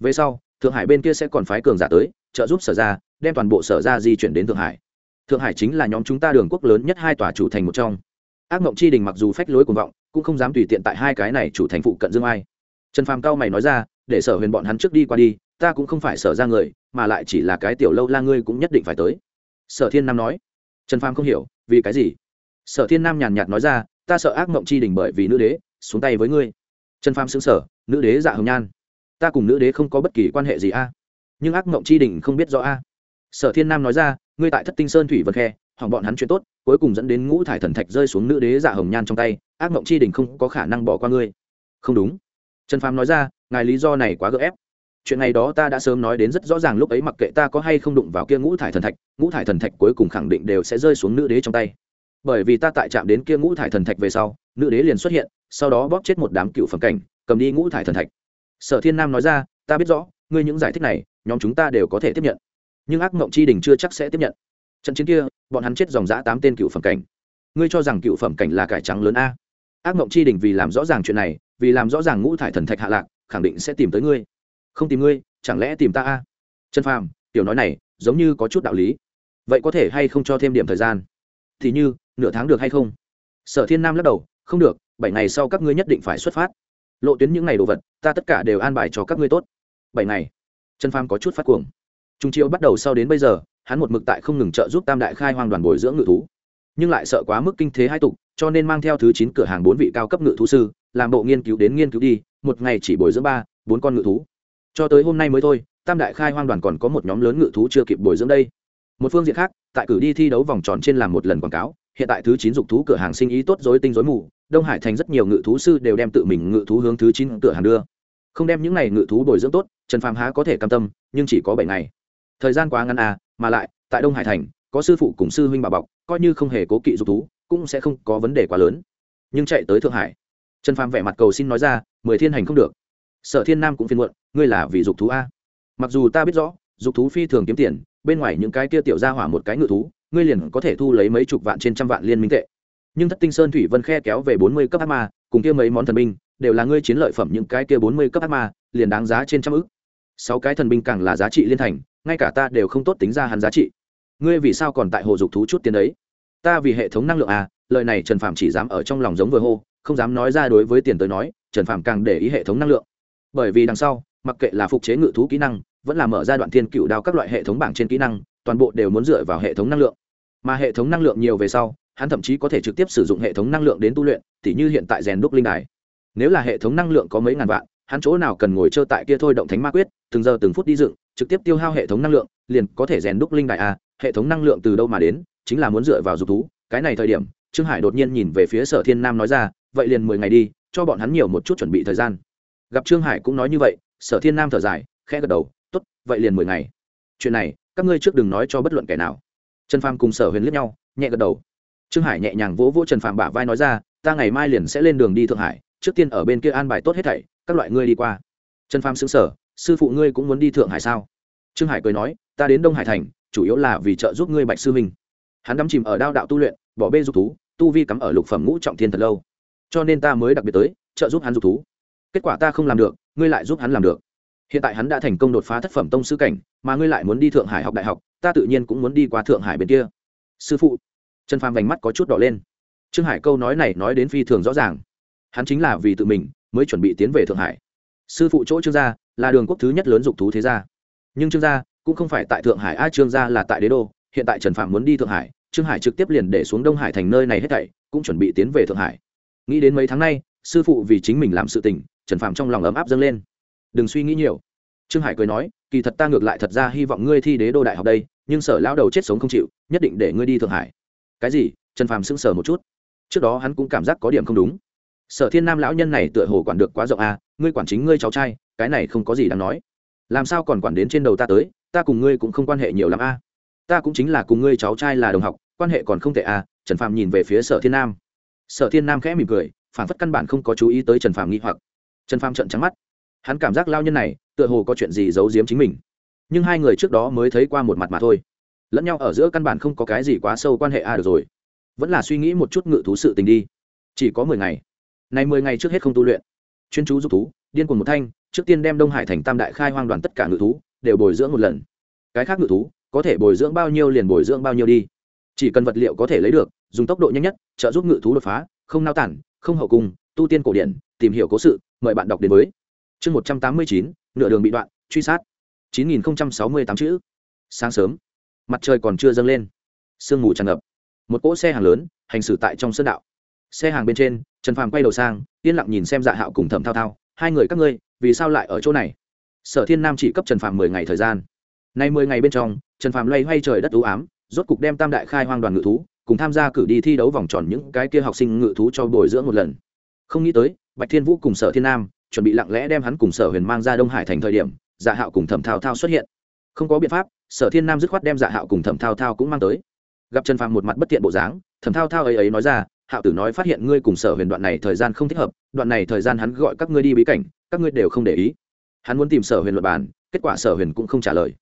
Về sau, thượng hải bên kia sẽ còn phái cường giả tới, trợ giúp sở ra, đem toàn bộ sở ra di chuyển đến thượng hải. Thượng hải chính là nhóm chúng ta đường quốc lớn nhất hai tòa chủ thành một trong ác mộng chi đình mặc dù phách lối cuồng vọng, cũng không dám tùy tiện tại hai cái này chủ thành phụ cận dương ai. Trần phàm cao mày nói ra, để sở huyền bọn hắn trước đi qua đi, ta cũng không phải sở ra người, mà lại chỉ là cái tiểu lâu la ngươi cũng nhất định phải tới. Sở thiên nam nói. Trần phàm không hiểu, vì cái gì? Sở thiên nam nhàn nhạt nói ra, ta sợ ác mộng chi đình bởi vì nữ đế, xuống tay với ngươi. Trần phàm xứng sở nữ đế dạ hồng nhan, ta cùng nữ đế không có bất kỳ quan hệ gì a, nhưng ác mộng chi đình không biết rõ a. Sở thiên nam nói ra, ngươi tại thất tinh sơn thủy vật khe hỏng bọn hắn chuyện tốt, cuối cùng dẫn đến ngũ thải thần thạch rơi xuống nữ đế dạ hồng nhan trong tay, ác mộng chi đình không có khả năng bỏ qua ngươi. Không đúng. Trần phàm nói ra, ngài lý do này quá gợ ép. Chuyện này đó ta đã sớm nói đến rất rõ ràng lúc ấy mặc kệ ta có hay không đụng vào kia ngũ thải thần thạch, ngũ thải thần thạch cuối cùng khẳng định đều sẽ rơi xuống nữ đế trong tay. Bởi vì ta tại chạm đến kia ngũ thải thần thạch về sau, nữ đế liền xuất hiện, sau đó bóp chết một đám cựu phẩm cảnh, cầm đi ngũ thải thần thạch. Sở thiên nam nói ra, ta biết rõ, ngươi những giải thích này, nhóm chúng ta đều có thể tiếp nhận. Nhưng ác mộng chi đình chưa chắc sẽ tiếp nhận trận chiến kia, bọn hắn chết dòng dã tám tên cựu phẩm cảnh. Ngươi cho rằng cựu phẩm cảnh là cải trắng lớn a? Ác mộng chi đình vì làm rõ ràng chuyện này, vì làm rõ ràng ngũ thải thần thạch hạ lạc, khẳng định sẽ tìm tới ngươi. Không tìm ngươi, chẳng lẽ tìm ta a? Trần phàm, tiểu nói này, giống như có chút đạo lý. Vậy có thể hay không cho thêm điểm thời gian? Thì như, nửa tháng được hay không? Sở thiên nam lắc đầu, không được, bảy ngày sau các ngươi nhất định phải xuất phát. Lộ tuyến những ngày đồ vật, ta tất cả đều an bài cho các ngươi tốt. Bảy ngày. Trần phàm có chút phát cuồng. Trung chiêu bắt đầu sau đến bây giờ hắn một mực tại không ngừng trợ giúp tam đại khai hoang đoàn bồi dưỡng ngự thú. Nhưng lại sợ quá mức kinh thế hai tục, cho nên mang theo thứ chín cửa hàng bốn vị cao cấp ngự thú sư, làm bộ nghiên cứu đến nghiên cứu đi, một ngày chỉ bồi dưỡng ba, bốn con ngự thú. Cho tới hôm nay mới thôi, tam đại khai hoang đoàn còn có một nhóm lớn ngự thú chưa kịp bồi dưỡng đây. Một phương diện khác, tại cử đi thi đấu vòng tròn trên làm một lần quảng cáo, hiện tại thứ chín dục thú cửa hàng sinh ý tốt dối tinh dối mù, đông hải thành rất nhiều ngự thú sư đều đem tự mình ngự thú hướng thứ chín cửa hàng đưa. Không đem những n à y ngự thú bồi dưỡng tốt, trần phàm há có thể cam tâm, nhưng chỉ có bảy ngày thời gian quá ngắn à mà lại, tại đông hải thành, có sư phụ cùng sư huynh bà bọc, coi như không hề cố kỵ dục thú, cũng sẽ không có vấn đề quá lớn. Nhưng chạy tới thượng hải, trần phàm vẻ mặt cầu xin nói ra, mười thiên hành không được. Sở thiên nam cũng phiền muộn, ngươi là vì dục thú a? Mặc dù ta biết rõ, dục thú phi thường kiếm tiền, bên ngoài những cái kia tiểu ra hỏa một cái ngự thú, ngươi liền có thể thu lấy mấy chục vạn trên trăm vạn liên minh tệ. Nhưng thất tinh sơn thủy vân khe kéo về bốn mươi cấp ác ma, cùng kia mấy món thần binh, đều là ngươi chiến lợi phẩm những cái kia bốn mươi cấp ác ma, liền đáng giá trên trăm ức. Sáu cái thần binh càng là giá trị liên thành ngay cả ta đều không tốt tính ra hắn giá trị. Ngươi vì sao còn tại hồ dục thú chút tiền đấy? Ta vì hệ thống năng lượng à lời này trần phạm chỉ dám ở trong lòng giống vừa hô, không dám nói ra đối với tiền tới nói, trần phạm càng để ý hệ thống năng lượng. Bởi vì đằng sau, mặc kệ là phục chế ngự thú kỹ năng, vẫn là mở ra đoạn thiên cựu đao các loại hệ thống bảng trên kỹ năng, toàn bộ đều muốn dựa vào hệ thống năng lượng. Mà hệ thống năng lượng nhiều về sau, hắn thậm chí có thể trực tiếp sử dụng hệ thống năng lượng đến tu luyện t h như hiện tại rèn đúc linh đài. Nếu là hệ thống năng lượng có mấy ngàn vạn, hắn chỗ nào cần ngồi chơi tại kia thôi động thánh ma quyết, từng giờ từng phút đi dựng trực tiếp tiêu hao hệ thống năng lượng, liền có thể rèn đúc linh đại a, hệ thống năng lượng từ đâu mà đến, chính là muốn dựa vào dục thú. Cái này thời điểm, trương hải đột nhiên nhìn về phía sở thiên nam nói ra, vậy liền mười ngày đi, cho bọn hắn nhiều một chút chuẩn bị thời gian. Gặp trương hải cũng nói như vậy, sở thiên nam thở dài, khẽ gật đầu t ố t vậy liền mười ngày. Chuyện này, các ngươi trước đừng nói cho bất luận kẻ nào. Trần phàm cùng sở huyền liếc nhau, nhẹ gật đầu. Trương hải nhẹ nhàng vỗ vỗ trần phàm bả vai nói ra, ta ngày mai liền sẽ lên đường đi thượng hải, trước tiên ở bên kia an bài tốt hết thảy, các loại ngươi đi qua. Trần phàm xứng sở sư phụ ngươi cũng muốn đi thượng hải sao? Trương hải cười nói, ta đến đông hải thành, chủ yếu là vì trợ giúp ngươi bạch sư minh. Hắn đắm chìm ở đao đạo tu luyện, bỏ bê dục thú, tu vi cắm ở lục phẩm ngũ trọng thiên thật lâu. Cho nên ta mới đặc biệt tới, trợ giúp hắn dục thú. Kết quả ta không làm được, ngươi lại giúp hắn làm được. Hiện tại hắn đã thành công đột phá thất phẩm tông sư cảnh, mà ngươi lại muốn đi thượng hải học đại học, ta tự nhiên cũng muốn đi qua thượng hải bên kia. Sư phụ. Trần phàm vành mắt có chút đỏ lên. Trương hải câu nói này nói đến phi thường rõ ràng. Hắn chính là vì tự mình, mới chuẩn bị tiến về thượng hải. Sư phụ chỗ trương gia là đường quốc thứ nhất lớn dục thú thế gia. Nhưng trương gia cũng không phải tại thượng hải. A, trương gia là tại đế đô. Hiện tại trần phạm muốn đi thượng hải, trương hải trực tiếp liền để xuống đông hải thành nơi này hết thảy, cũng chuẩn bị tiến về thượng hải. Nghĩ đến mấy tháng nay, sư phụ vì chính mình làm sự tình, trần phạm trong lòng ấm áp dâng lên. Đừng suy nghĩ nhiều. Trương hải cười nói, kỳ thật ta ngược lại thật ra hy vọng ngươi thi đế đô đại học đây, nhưng sở lão đầu chết sống không chịu, nhất định để ngươi đi thượng hải. Cái gì? Trần phạm sững sờ một chút. Trước đó hắn cũng cảm giác có điểm không đúng. Sở thiên nam lão nhân này tựa hồ quản được quá rộng à ngươi quản chính ngươi cháu trai cái này không có gì đáng nói. Làm sao còn quản đến trên đầu ta tới, ta cùng ngươi cũng không quan hệ nhiều lắm a. À. ta cũng chính là cùng ngươi cháu trai là đồng học, quan hệ còn không tệ à. Trần phạm nhìn về phía sở thiên nam. Sở thiên nam khẽ mỉm cười phản phất căn bản không có chú ý tới trần phạm nghi hoặc. Trần phạm trận trắng mắt. Hắn cảm giác lao nhân này, tựa hồ có chuyện gì giấu giếm chính mình. Nhưng hai người trước đó mới thấy qua một mặt mà thôi. Lẫn nhau ở giữa căn bản không có cái gì quá sâu quan hệ a à được rồi. Vẫn là suy nghĩ một chút ngự thú sự tình đi. Chỉ có mười ngày. Này mười ngày trước hết không tu luyện. Chuyên chú giúp thú điên cuồng một thanh, trước tiên đem đông hải thành tam đại khai hoang đoàn tất cả ngự thú đều bồi dưỡng một lần. Cái khác ngự thú có thể bồi dưỡng bao nhiêu liền bồi dưỡng bao nhiêu đi. Chỉ cần vật liệu có thể lấy được, dùng tốc độ nhanh nhất, trợ giúp ngự thú đột phá, không nao tản, không hậu cung, tu tiên cổ điển, tìm hiểu cố sự, mời bạn đọc đến với chương một trăm tám mươi chín, nửa đường bị đoạn, truy sát. chín nghìn sáu mươi tám chữ. Sáng sớm, mặt trời còn chưa dâng lên. Sương mù tràn ngập. Một cỗ xe hàng lớn hành xử tại trong sơn đạo. Xe hàng bên trên, trần phàm quay đầu sang, yên lặng nhìn xem dạ hạo cùng thẩm thao thao hai người các ngươi, vì sao lại ở chỗ này? Sở thiên nam chỉ cấp trần phàm mười ngày thời gian. Nay mười ngày bên trong, trần phàm loay hoay trời đất ưu ám, rốt cục đem tam đại khai hoang đoàn ngự thú, cùng tham gia cử đi thi đấu vòng tròn những cái kia học sinh ngự thú cho bồi dưỡng một lần. Không nghĩ tới, bạch thiên vũ cùng sở thiên nam chuẩn bị lặng lẽ đem hắn cùng sở huyền mang ra đông hải thành thời điểm dạ hạo cùng thẩm thao thao xuất hiện. Không có biện pháp, sở thiên nam dứt khoát đem dạ hạo cùng thẩm thao thao cũng mang tới. Gặp trần phàm một mặt bất tiện bộ dáng, thẩm thao thao ấy ấy nói ra hạo tử nói phát hiện ngươi cùng sở huyền đoạn này thời gian không thích hợp, đoạn này thời gian hắn gọi các ngươi đi bí cảnh, các ngươi đều không để ý. Hắn muốn tìm sở huyền luật bàn, kết quả sở huyền cũng không trả lời.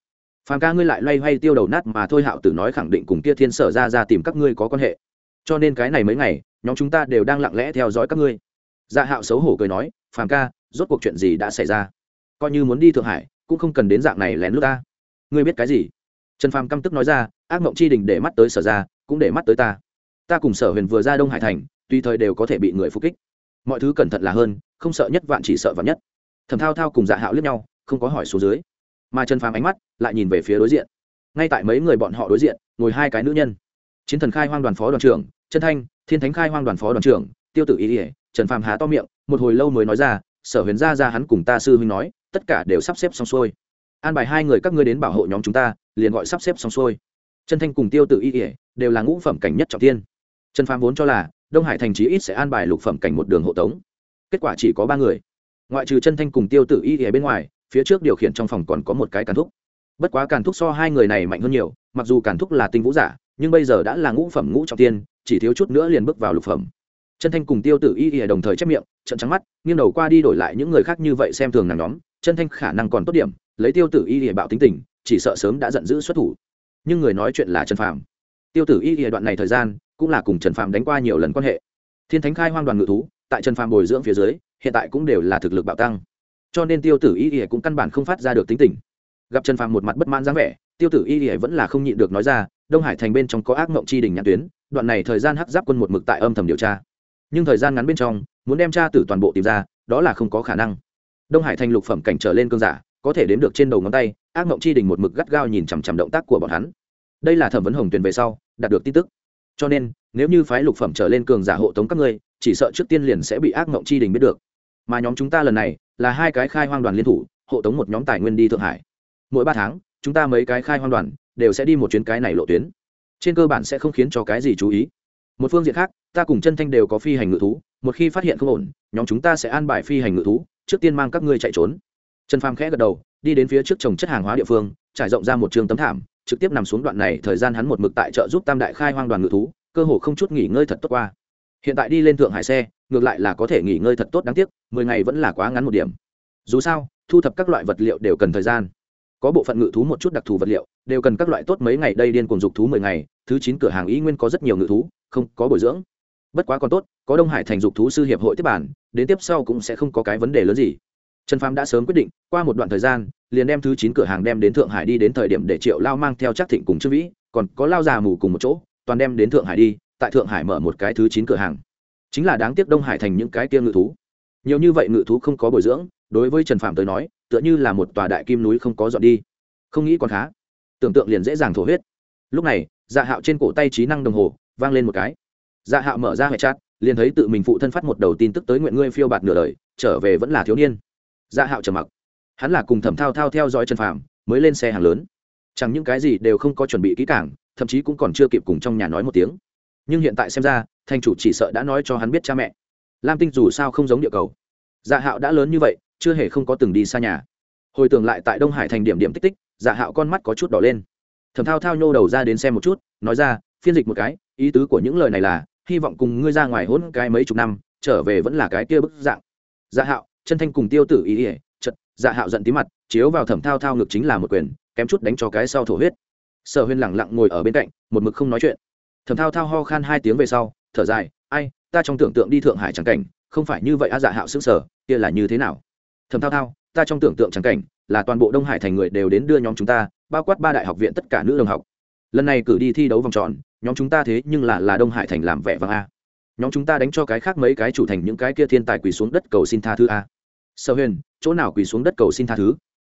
Phàm ca ngươi lại loay hoay tiêu đầu nát mà thôi hạo tử nói khẳng định cùng kia thiên sở ra ra tìm các ngươi có quan hệ. Cho nên cái này mấy ngày, nhóm chúng ta đều đang lặng lẽ theo dõi các ngươi. Dạ hạo xấu hổ cười nói, phàm ca, rốt cuộc chuyện gì đã xảy ra? Coi như muốn đi thượng hải, cũng không cần đến dạng này lén lút ta. Ngươi biết cái gì? Trần phàm căm tức nói ra, ác mộng chi đình để mắt tới sở ra, cũng để mắt tới ta ta cùng sở huyền vừa ra đông hải thành tùy thời đều có thể bị người phục kích. Mọi thứ cẩn thận là hơn, không sợ nhất vạn chỉ sợ vạn nhất. Thẩm thao thao cùng dạ hạo lướt nhau, không có hỏi số dưới. Mà trần phàm ánh mắt lại nhìn về phía đối diện. Ngay tại mấy người bọn họ đối diện, ngồi hai cái nữ nhân. Chiến thần khai hoang đoàn phó đoàn trưởng, trần thanh, thiên thánh khai hoang đoàn phó đoàn trưởng, tiêu tử ý ỉa trần phàm há to miệng, một hồi lâu mới nói ra, sở huyền ra ra hắn cùng ta sư huynh nói, tất cả đều sắp xếp xong xuôi. An bài hai người các ngươi đến bảo hộ nhóm chúng ta, liền gọi sắp xếp xong xuôi. Trần thanh cùng tiêu tử y ỉa đều là ngũ phẩm cảnh nhất trọng tiên trần phàm vốn cho là đông hải thành trí ít sẽ an bài lục phẩm cảnh một đường hộ tống. Kết quả chỉ có ba người. Ngoại trừ chân thanh cùng tiêu tử y ở bên ngoài, phía trước điều khiển trong phòng còn có một cái càn thúc. Bất quá càn thúc so hai người này mạnh hơn nhiều, mặc dù càn thúc là tinh vũ giả, nhưng bây giờ đã là ngũ phẩm ngũ trọng tiên, chỉ thiếu chút nữa liền bước vào lục phẩm. Chân thanh cùng tiêu tử y y đồng thời chép miệng trận trắng mắt, nghiêng đầu qua đi đổi lại những người khác như vậy xem thường nàng nhóm, chân thanh khả năng còn tốt điểm, lấy tiêu tử y y bạo tính tình, chỉ sợ sớm đã giận dữ xuất thủ. Nhưng người nói chuyện là trần phàm. Tiêu tử y y đoạn này thời gian cũng là cùng trần phàm đánh qua nhiều lần quan hệ. Thiên thánh khai hoang đoàn ngự thú, tại trần phàm bồi dưỡng phía dưới, hiện tại cũng đều là thực lực bạo tăng. Cho nên tiêu tử y ỉa cũng căn bản không phát ra được tính tình. Gặp trần phàm một mặt bất mãn dáng vẻ, tiêu tử y ỉa vẫn là không nhịn được nói ra, đông hải thành bên trong có ác mộng chi đình nhãn tuyến, đoạn này thời gian hắc giáp quân một mực tại âm thầm điều tra. Nhưng thời gian ngắn bên trong, muốn đem tra tử toàn bộ tìm ra, đó là không có khả năng. Đông hải thành lục phẩm cảnh trở lên cơn giả, có thể đến được trên đầu ngón tay, ác mộng chi đình một mực gắt gao nhìn chằm chằm động tác của bọn hắn. Đây là thẩm vấn hồng tuyền về sau, đạt được tin tức cho nên, nếu như phái lục phẩm trở lên cường giả hộ tống các ngươi, chỉ sợ trước tiên liền sẽ bị ác mộng chi đình biết được. Mà nhóm chúng ta lần này, là hai cái khai hoang đoàn liên thủ, hộ tống một nhóm tài nguyên đi thượng hải. Mỗi ba tháng, chúng ta mấy cái khai hoang đoàn đều sẽ đi một chuyến cái này lộ tuyến. Trên cơ bản sẽ không khiến cho cái gì chú ý. Một phương diện khác, ta cùng chân thanh đều có phi hành ngự thú, một khi phát hiện không ổn, nhóm chúng ta sẽ an bài phi hành ngự thú, trước tiên mang các ngươi chạy trốn. Trần phàm khẽ gật đầu, đi đến phía trước trồng chất hàng hóa địa phương, trải rộng ra một trường tấm thảm trực tiếp nằm xuống đoạn này, thời gian hắn một mực tại chợ giúp tam đại khai hoang đoàn ngự thú, cơ hồ không chút nghỉ ngơi thật tốt qua. Hiện tại đi lên thượng hải xe, ngược lại là có thể nghỉ ngơi thật tốt, đáng tiếc, mười ngày vẫn là quá ngắn một điểm. Dù sao, thu thập các loại vật liệu đều cần thời gian. Có bộ phận ngự thú một chút đặc thù vật liệu, đều cần các loại tốt mấy ngày, đây điên cùng dục thú mười ngày, thứ chín cửa hàng ý nguyên có rất nhiều ngự thú, không có bồi dưỡng. Bất quá còn tốt, có đông hải thành dục thú sư hiệp hội tiếp bản, đến tiếp sau cũng sẽ không có cái vấn đề lớn gì trần phàm đã sớm quyết định, qua một đoạn thời gian, liền đem thứ chín cửa hàng đem đến thượng hải đi đến thời điểm để triệu lao mang theo chắc thịnh cùng trương vĩ, còn có lao già mù cùng một chỗ, toàn đem đến thượng hải đi, tại thượng hải mở một cái thứ chín cửa hàng. Chính là đáng tiếc đông hải thành những cái kia ngự thú. Nhiều như vậy ngự thú không có bồi dưỡng, đối với trần phạm tới nói, tựa như là một tòa đại kim núi không có dọn đi. Không nghĩ còn khá. Tưởng tượng liền dễ dàng thổ huyết. Lúc này dạ hạo trên cổ tay trí năng đồng hồ, vang lên một cái. Dạ hạo mở ra hệ chat, liền thấy tự mình phụ thân phát một đầu tin tức tới nguyện ngươi phiêu bạt nửa đời, trở về vẫn là thiếu niên dạ hạo trầm mặc. Hắn là cùng thẩm thao thao theo dõi trần phàm, mới lên xe hàng lớn. Chẳng những cái gì đều không có chuẩn bị kỹ cảng thậm chí cũng còn chưa kịp cùng trong nhà nói một tiếng. Nhưng hiện tại xem ra thành chủ chỉ sợ đã nói cho hắn biết cha mẹ. Lam tinh dù sao không giống địa cầu. Dạ hạo đã lớn như vậy chưa hề không có từng đi xa nhà. Hồi tưởng lại tại đông hải thành điểm điểm tích tích dạ hạo con mắt có chút đỏ lên. Thầm thao thao nhô đầu ra đến xem một chút nói ra phiên dịch một cái ý tứ của những lời này là hy vọng cùng ngươi ra ngoài hôn cái mấy chục năm trở về vẫn là cái kia bức dạng. Dạ hạo chân thanh cùng tiêu tử ý ỉa chật dạ hạo giận tí mặt, chiếu vào thẩm thao thao ngực chính là một quyền, kém chút đánh cho cái sau thổ huyết. Sở huyên lẳng lặng ngồi ở bên cạnh, một mực không nói chuyện. Thẩm thao thao ho khan hai tiếng về sau, thở dài, ai, ta trong tưởng tượng đi thượng hải chẳng cảnh, không phải như vậy a dạ hạo xứng sở kia là như thế nào? Thẩm thao thao, ta trong tưởng tượng chẳng cảnh, là toàn bộ đông hải thành người đều đến đưa nhóm chúng ta, bao quát ba đại học viện tất cả nữ đồng học. Lần này cử đi thi đấu vòng tròn, nhóm chúng ta thế nhưng là là đông hải thành làm vẻ vang a. Nhóm chúng ta đánh cho cái khác mấy cái chủ thành những cái kia thiên tài quỳ xuống đất cầu xin tha thứ a sở huyền, chỗ nào quỳ xuống đất cầu xin tha thứ?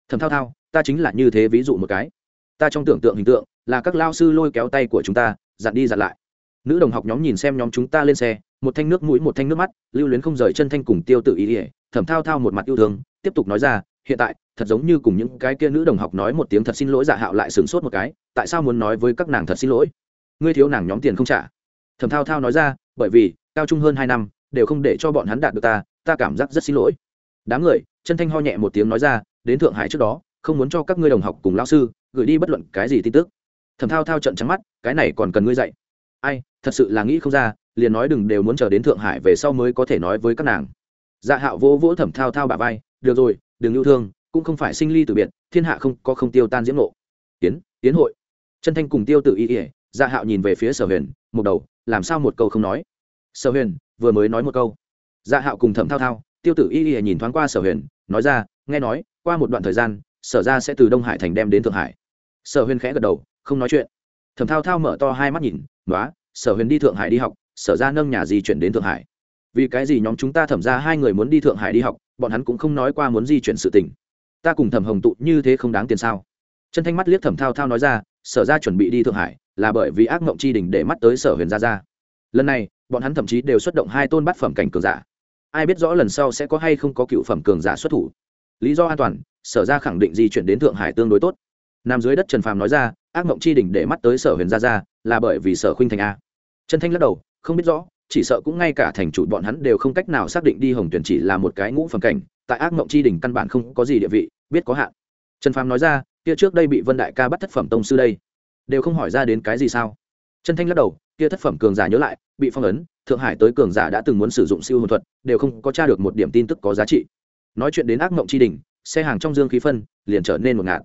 Thầm thao thao, ta chính là như thế ví dụ một cái. Ta trong tưởng tượng hình tượng là các lao sư lôi kéo tay của chúng ta, dặn đi dặn lại. Nữ đồng học nhóm nhìn xem nhóm chúng ta lên xe, một thanh nước mũi, một thanh nước mắt, lưu luyến không rời chân thanh cùng tiêu tự ý ỉa thẩm thao thao một mặt yêu thương, tiếp tục nói ra, hiện tại, thật giống như cùng những cái kia nữ đồng học nói một tiếng thật xin lỗi dạ hạo lại sửng sốt một cái, tại sao muốn nói với các nàng thật xin lỗi? Ngươi thiếu nàng nhóm tiền không trả. Thẩm thao thao nói ra, bởi vì, cao trung hơn hai năm, đều không để cho bọn hắn đạt được ta ta cảm giác rất xin lỗi đám người, chân thanh ho nhẹ một tiếng nói ra, đến thượng hải trước đó, không muốn cho các ngươi đồng học cùng lao sư gửi đi bất luận cái gì tin tức. Thẩm thao thao trận trắng mắt, cái này còn cần ngươi dạy. Ai, thật sự là nghĩ không ra, liền nói đừng đều muốn chờ đến thượng hải về sau mới có thể nói với các nàng. Dạ hạo vỗ vỗ thẩm thao thao bà vai, được rồi, đừng yêu thương, cũng không phải sinh ly từ biệt, thiên hạ không có không tiêu tan diễm nộ tiến tiến hội. Chân thanh cùng tiêu tự ý ỉa dạ hạo nhìn về phía sở huyền, một đầu, làm sao một câu không nói? Sở huyền, vừa mới nói một câu. Dạ hạo cùng thẩm thao thao tiêu tử y y nhìn thoáng qua sở huyền, nói ra, nghe nói, qua một đoạn thời gian, sở ra sẽ từ đông hải thành đem đến thượng hải. Sở huyền khẽ gật đầu, không nói chuyện. Thẩm thao thao mở to hai mắt nhìn nói sở huyền đi thượng hải đi học, sở ra nâng nhà gì chuyển đến thượng hải. Vì cái gì nhóm chúng ta thẩm ra hai người muốn đi thượng hải đi học, bọn hắn cũng không nói qua muốn di chuyển sự tình. Ta cùng thẩm hồng tụ như thế không đáng tiền sao? Chân thanh mắt liếc thẩm thao thao nói ra, sở ra chuẩn bị đi thượng hải, là bởi vì ác mộng Tri đình để mắt tới sở huyền gia ra lần này, bọn hắn thậm chí đều xuất động hai tôn bát phẩm cảnh cường giả ai biết rõ lần sau sẽ có hay không có cựu phẩm cường giả xuất thủ. Lý do an toàn, sở ra khẳng định di chuyển đến thượng hải tương đối tốt. Nằm dưới đất trần phàm nói ra, ác mộng chi đỉnh để mắt tới sở huyền gia ra là bởi vì sở khuynh thành a. Trần thanh lắc đầu, không biết rõ, chỉ sợ cũng ngay cả thành chủ bọn hắn đều không cách nào xác định đi hồng tuyển chỉ là một cái ngũ phẩm cảnh, tại ác mộng chi đỉnh căn bản không có gì địa vị, biết có hạn. Trần phàm nói ra, kia trước đây bị vân đại ca bắt thất phẩm tông sư đây, đều không hỏi ra đến cái gì sao? Chân thanh lắc đầu, kia thất phẩm cường giả nhớ lại, bị phong ấn, thượng hải tới cường giả đã từng muốn sử dụng siêu hồn thuật, đều không có tra được một điểm tin tức có giá trị. Nói chuyện đến ác mộng tri đình xe hàng trong dương khí phân liền trở nên một ngạt.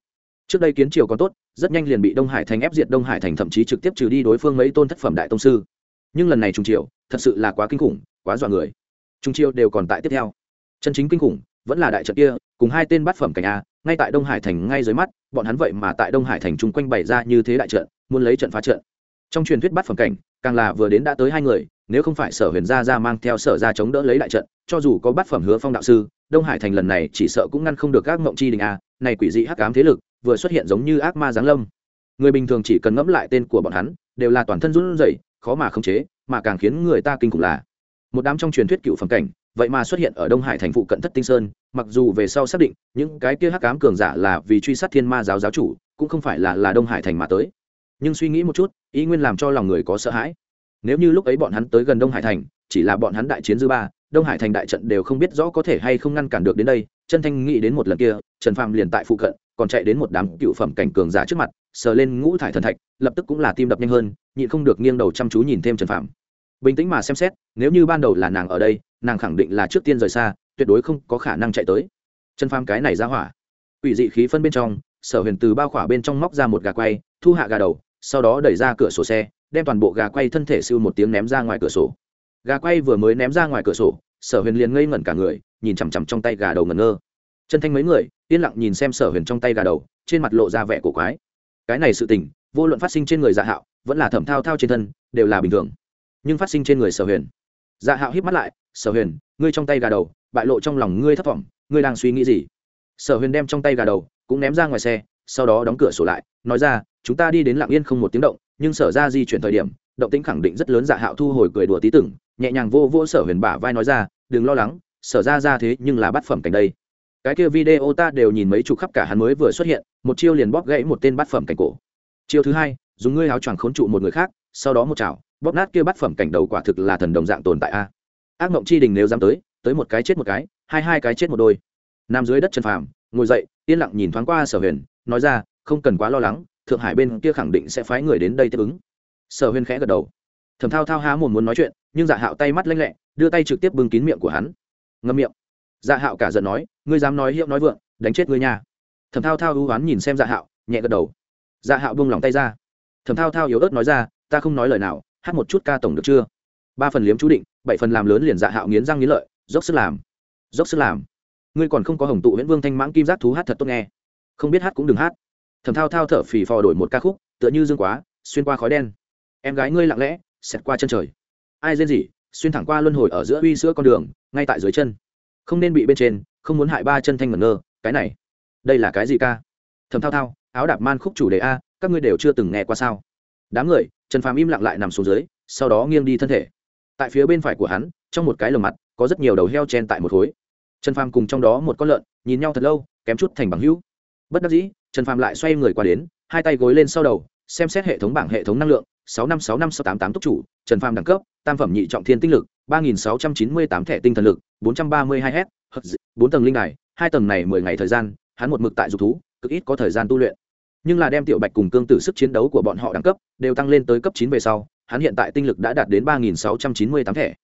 Trước đây kiến triều còn tốt, rất nhanh liền bị đông hải thành ép diệt, đông hải thành thậm chí trực tiếp trừ đi đối phương mấy tôn thất phẩm đại tông sư. Nhưng lần này trung triều, thật sự là quá kinh khủng, quá dọa người. Trung triều đều còn tại tiếp theo. Chân chính kinh khủng, vẫn là đại trận kia, cùng hai tên bát phẩm cảnh a, ngay tại đông hải thành ngay dưới mắt, bọn hắn vậy mà tại đông hải thành chung quanh bày ra như thế đại trận, muốn lấy trận phá trận trong truyền thuyết bát phẩm cảnh, càng là vừa đến đã tới hai người, nếu không phải sở huyền gia ra mang theo sở ra chống đỡ lấy đại trận, cho dù có bát phẩm hứa phong đạo sư, đông hải thành lần này chỉ sợ cũng ngăn không được các mộng chi đình a, này quỷ dị hắc ám thế lực, vừa xuất hiện giống như ác ma giáng lâm. Người bình thường chỉ cần ngẫm lại tên của bọn hắn, đều là toàn thân run rẩy, khó mà khống chế, mà càng khiến người ta kinh khủng là, một đám trong truyền thuyết cựu phẩm cảnh, vậy mà xuất hiện ở đông hải thành phụ cận thất tinh sơn, mặc dù về sau xác định, những cái kia hắc ám cường giả là vì truy sát thiên ma giáo giáo chủ, cũng không phải là là đông hải thành mà tới nhưng suy nghĩ một chút, ý nguyên làm cho lòng người có sợ hãi. Nếu như lúc ấy bọn hắn tới gần đông hải thành, chỉ là bọn hắn đại chiến dư ba, đông hải thành đại trận đều không biết rõ có thể hay không ngăn cản được đến đây, chân thanh nghĩ đến một lần kia, trần phàm liền tại phụ cận, còn chạy đến một đám cựu phẩm cảnh cường giả trước mặt, sờ lên ngũ thải thần thạch, lập tức cũng là tim đập nhanh hơn, nhịn không được nghiêng đầu chăm chú nhìn thêm trần phàm. Bình tĩnh mà xem xét, nếu như ban đầu là nàng ở đây, nàng khẳng định là trước tiên rời xa, tuyệt đối không có khả năng chạy tới. Trần phàm cái này ra hỏa. Ủy dị khí phân bên trong, sở huyền từ bao khỏa bên trong móc ra một gà quay, thu hạ gà đầu sau đó đẩy ra cửa sổ xe, đem toàn bộ gà quay thân thể siêu một tiếng ném ra ngoài cửa sổ. Gà quay vừa mới ném ra ngoài cửa sổ, sở huyền liền ngây ngẩn cả người, nhìn chằm chằm trong tay gà đầu ngẩn ngơ. Chân thanh mấy người, yên lặng nhìn xem sở huyền trong tay gà đầu, trên mặt lộ ra vẻ cổ quái. Cái này sự tình, vô luận phát sinh trên người dạ hạo, vẫn là thẩm thao thao trên thân, đều là bình thường. Nhưng phát sinh trên người sở huyền. Dạ hạo hít mắt lại, sở huyền, ngươi trong tay gà đầu, bại lộ trong lòng ngươi thất vọng, ngươi đang suy nghĩ gì? Sở huyền đem trong tay gà đầu, cũng ném ra ngoài xe, sau đó đóng cửa sổ lại, nói ra chúng ta đi đến lạng yên không một tiếng động, nhưng sở ra di chuyển thời điểm, động tĩnh khẳng định rất lớn dạ hạo thu hồi cười đùa tí tưởng nhẹ nhàng vô vô sở huyền bả vai nói ra, đừng lo lắng, sở ra ra thế nhưng là bắt phẩm cảnh đây. Cái kia video ta đều nhìn mấy chục khắp cả hắn mới vừa xuất hiện, một chiêu liền bóp gãy một tên bát phẩm cảnh cổ. Chiêu thứ hai, dùng ngươi áo choàng khốn trụ một người khác, sau đó một chảo, bóp nát kia bát phẩm cảnh đầu quả thực là thần đồng dạng tồn tại a. Ác mộng chi đình nếu dám tới tới một cái chết một cái, hai hai cái chết một đôi. Nam dưới đất chân phàm ngồi dậy, yên lặng nhìn thoáng qua sở huyền, nói ra, không cần quá lo lắng thượng hải bên kia khẳng định sẽ phái người đến đây tiếp ứng. Sở Huyên khẽ gật đầu. Thẩm thao thao há mồm muốn nói chuyện, nhưng dạ hạo tay mắt lanh lẹ, đưa tay trực tiếp bưng kín miệng của hắn. Ngâm miệng. Dạ hạo cả giận nói, ngươi dám nói hiệu nói vượng, đánh chết ngươi nha. Thẩm thao thao ưu oán nhìn xem dạ hạo, nhẹ gật đầu. Dạ hạo buông lòng tay ra. Thẩm thao thao yếu ớt nói ra, ta không nói lời nào, hát một chút ca tổng được chưa? Ba phần liếm chú định, bảy phần làm lớn liền dạ hạo nghiến răng nghiến lợi, dốc sức làm, dốc sức làm. Ngươi còn không có hồng tụ h vương thanh mãng kim giác thú hát thật tốt nghe. Không biết hát cũng đừng hát thầm thao thao thở phì phò đổi một ca khúc, tựa như dương quá, xuyên qua khói đen. Em gái ngươi lặng lẽ, xẹt qua chân trời. Ai rên gì xuyên thẳng qua luân hồi ở giữa uy sữa con đường, ngay tại dưới chân. Không nên bị bên trên, không muốn hại ba chân thanh ngẩn ngơ, cái này. Đây là cái gì ca? Thầm thao thao, áo đạp man khúc chủ đề a, các ngươi đều chưa từng nghe qua sao? Đám người, trần phàm im lặng lại nằm xuống dưới, sau đó nghiêng đi thân thể. Tại phía bên phải của hắn, trong một cái lồng mặt, có rất nhiều đầu heo chen tại một khối. Trần phàm cùng trong đó một con lợn, nhìn nhau thật lâu, kém chút thành bằng hữu. Bất đắc dĩ trần phàm lại xoay người qua đến hai tay gối lên sau đầu xem xét hệ thống bảng hệ thống năng lượng sáu năm sáu năm sáu tám tám tốc chủ trần phàm đẳng cấp tam phẩm nhị trọng thiên tinh lực ba nghìn sáu trăm chín mươi tám thẻ tinh thần lực bốn trăm ba mươi hai h bốn tầng linh hải, hai tầng này mười ngày thời gian hắn một mực tại dục thú cực ít có thời gian tu luyện. Nhưng là đem tiểu bạch cùng cương tử sức chiến đấu của bọn họ đẳng cấp đều tăng lên tới cấp chín về sau hắn hiện tại tinh lực đã đạt đến ba nghìn sáu trăm chín mươi tám thẻ.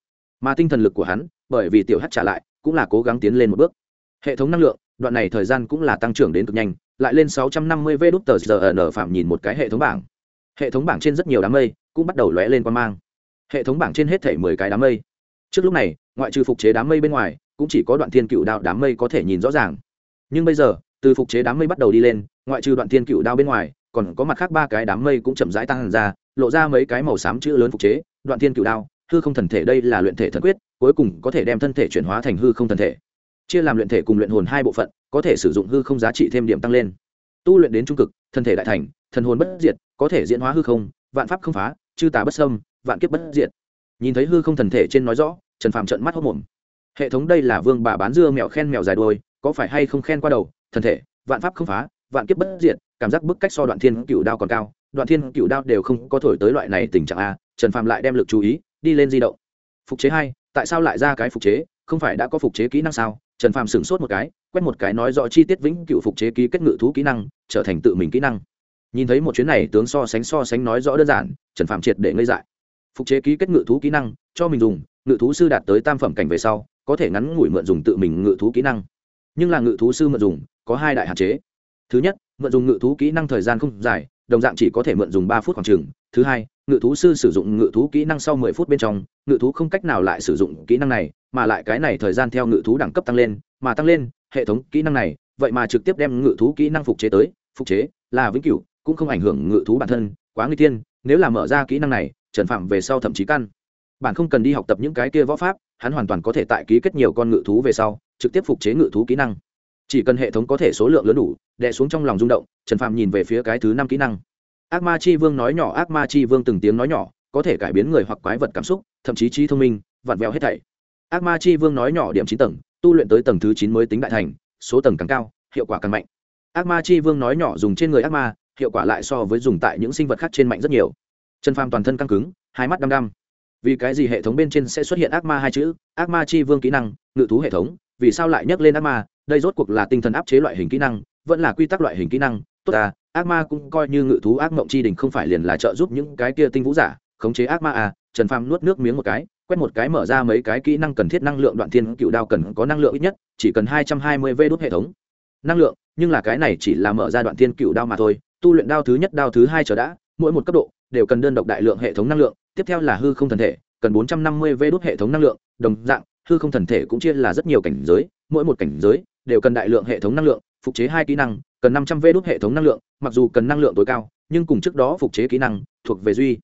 Mà tinh thần lực của hắn bởi vì tiểu hát trả lại cũng là cố gắng tiến lên một bước. Hệ thống năng lượng đoạn này thời gian cũng là tăng trưởng đến cực nhanh lại lên 650 v đút tờ giờ ở phạm nhìn một cái hệ thống bảng. Hệ thống bảng trên rất nhiều đám mây cũng bắt đầu lóe lên quan mang. Hệ thống bảng trên hết thể mười cái đám mây. Trước lúc này, ngoại trừ phục chế đám mây bên ngoài, cũng chỉ có đoạn thiên cựu đạo đám mây có thể nhìn rõ ràng. Nhưng bây giờ, từ phục chế đám mây bắt đầu đi lên, ngoại trừ đoạn thiên cựu đao bên ngoài, còn có mặt khác ba cái đám mây cũng chậm rãi tăng ra, lộ ra mấy cái màu xám chữ lớn phục chế, đoạn thiên cựu đao, hư không thần thể đây là luyện thể thần quyết, cuối cùng có thể đem thân thể chuyển hóa thành hư không thần thể chia làm luyện thể cùng luyện hồn hai bộ phận, có thể sử dụng hư không giá trị thêm điểm tăng lên. Tu luyện đến trung cực, thân thể đại thành, thần hồn bất diệt, có thể diễn hóa hư không, vạn pháp không phá, chư tà bất sâm vạn kiếp bất diệt. Nhìn thấy hư không thần thể trên nói rõ, trần phàm trận mắt hốc mồm hệ thống đây là vương bà bán dưa mèo khen mèo dài đuôi, có phải hay không khen qua đầu, thần thể, vạn pháp không phá, vạn kiếp bất diệt, cảm giác bức cách so đoạn thiên cựu đao còn cao, đoạn thiên cựu đao đều không có thổi tới loại này tình trạng a, trần phàm lại đem lực chú ý, đi lên di động. Phục chế hai, tại sao lại ra cái phục chế? Không phải đã có phục chế kỹ năng sao? Trần phàm sửng sốt một cái, quét một cái nói rõ chi tiết vĩnh cựu phục chế ký kết ngự thú kỹ năng, trở thành tự mình kỹ năng. Nhìn thấy một chuyến này, tướng so sánh so sánh nói rõ đơn giản, trần Phàm triệt để ngây dại. Phục chế ký kết ngự thú kỹ năng, cho mình dùng, ngự thú sư đạt tới tam phẩm cảnh về sau, có thể ngắn ngủi mượn dùng tự mình ngự thú kỹ năng. Nhưng là ngự thú sư mượn dùng, có hai đại hạn chế. Thứ nhất, mượn dùng ngự thú kỹ năng thời gian không dài, đồng dạng chỉ có thể mượn dùng ba phút khoảng chừng. Thứ hai ngự thú sư sử dụng ngự thú kỹ năng sau mười phút bên trong, ngự thú không cách nào lại sử dụng kỹ năng này, mà lại cái này thời gian theo ngự thú đẳng cấp tăng lên, mà tăng lên, hệ thống kỹ năng này, vậy mà trực tiếp đem ngự thú kỹ năng phục chế tới, phục chế là vĩnh cửu, cũng không ảnh hưởng ngự thú bản thân, quá nguy tiên, nếu là mở ra kỹ năng này, trần phạm về sau thậm chí căn. Bạn không cần đi học tập những cái kia võ pháp, hắn hoàn toàn có thể tại ký kết nhiều con ngự thú về sau, trực tiếp phục chế ngự thú kỹ năng. Chỉ cần hệ thống có thể số lượng lớn đủ, đè xuống trong lòng rung động, trần phạm nhìn về phía cái thứ năm kỹ năng ác ma chi vương nói nhỏ, ác ma chi vương từng tiếng nói nhỏ, có thể cải biến người hoặc quái vật cảm xúc, thậm chí trí thông minh, vặn vẹo hết thảy. Ác ma chi vương nói nhỏ điểm chín tầng, tu luyện tới tầng thứ chín mới tính đại thành, số tầng càng cao, hiệu quả càng mạnh. Ác ma chi vương nói nhỏ dùng trên người ác ma, hiệu quả lại so với dùng tại những sinh vật khác trên mạnh rất nhiều. Chân phàm toàn thân căng cứng, hai mắt đăm đăm. Vì cái gì hệ thống bên trên sẽ xuất hiện ác ma hai chữ? Ác ma chi vương kỹ năng, ngự thú hệ thống. Vì sao lại nhắc lên ác ma? Đây rốt cuộc là tinh thần áp chế loại hình kỹ năng, vẫn là quy tắc loại hình kỹ năng. Tốt à ác ma cũng coi như ngự thú ác mộng chi đình không phải liền là trợ giúp những cái kia tinh vũ giả, khống chế ác ma à? Trần phàm nuốt nước miếng một cái, quét một cái mở ra mấy cái kỹ năng cần thiết năng lượng đoạn thiên cựu đao cần có năng lượng ít nhất, chỉ cần hai trăm hai mươi v đốt hệ thống. Năng lượng, nhưng là cái này chỉ là mở ra đoạn thiên cựu đao mà thôi, tu luyện đao thứ nhất, đao thứ hai trở đã, mỗi một cấp độ đều cần đơn độc đại lượng hệ thống năng lượng, tiếp theo là hư không thần thể, cần bốn trăm năm mươi v đốt hệ thống năng lượng, đồng dạng, hư không thần thể cũng chia là rất nhiều cảnh giới, mỗi một cảnh giới đều cần đại lượng hệ thống năng lượng, phục chế hai kỹ năng cần năm trăm v đốt hệ thống năng lượng, mặc dù cần năng lượng tối cao, nhưng cùng trước đó phục chế kỹ năng, thuộc về duy.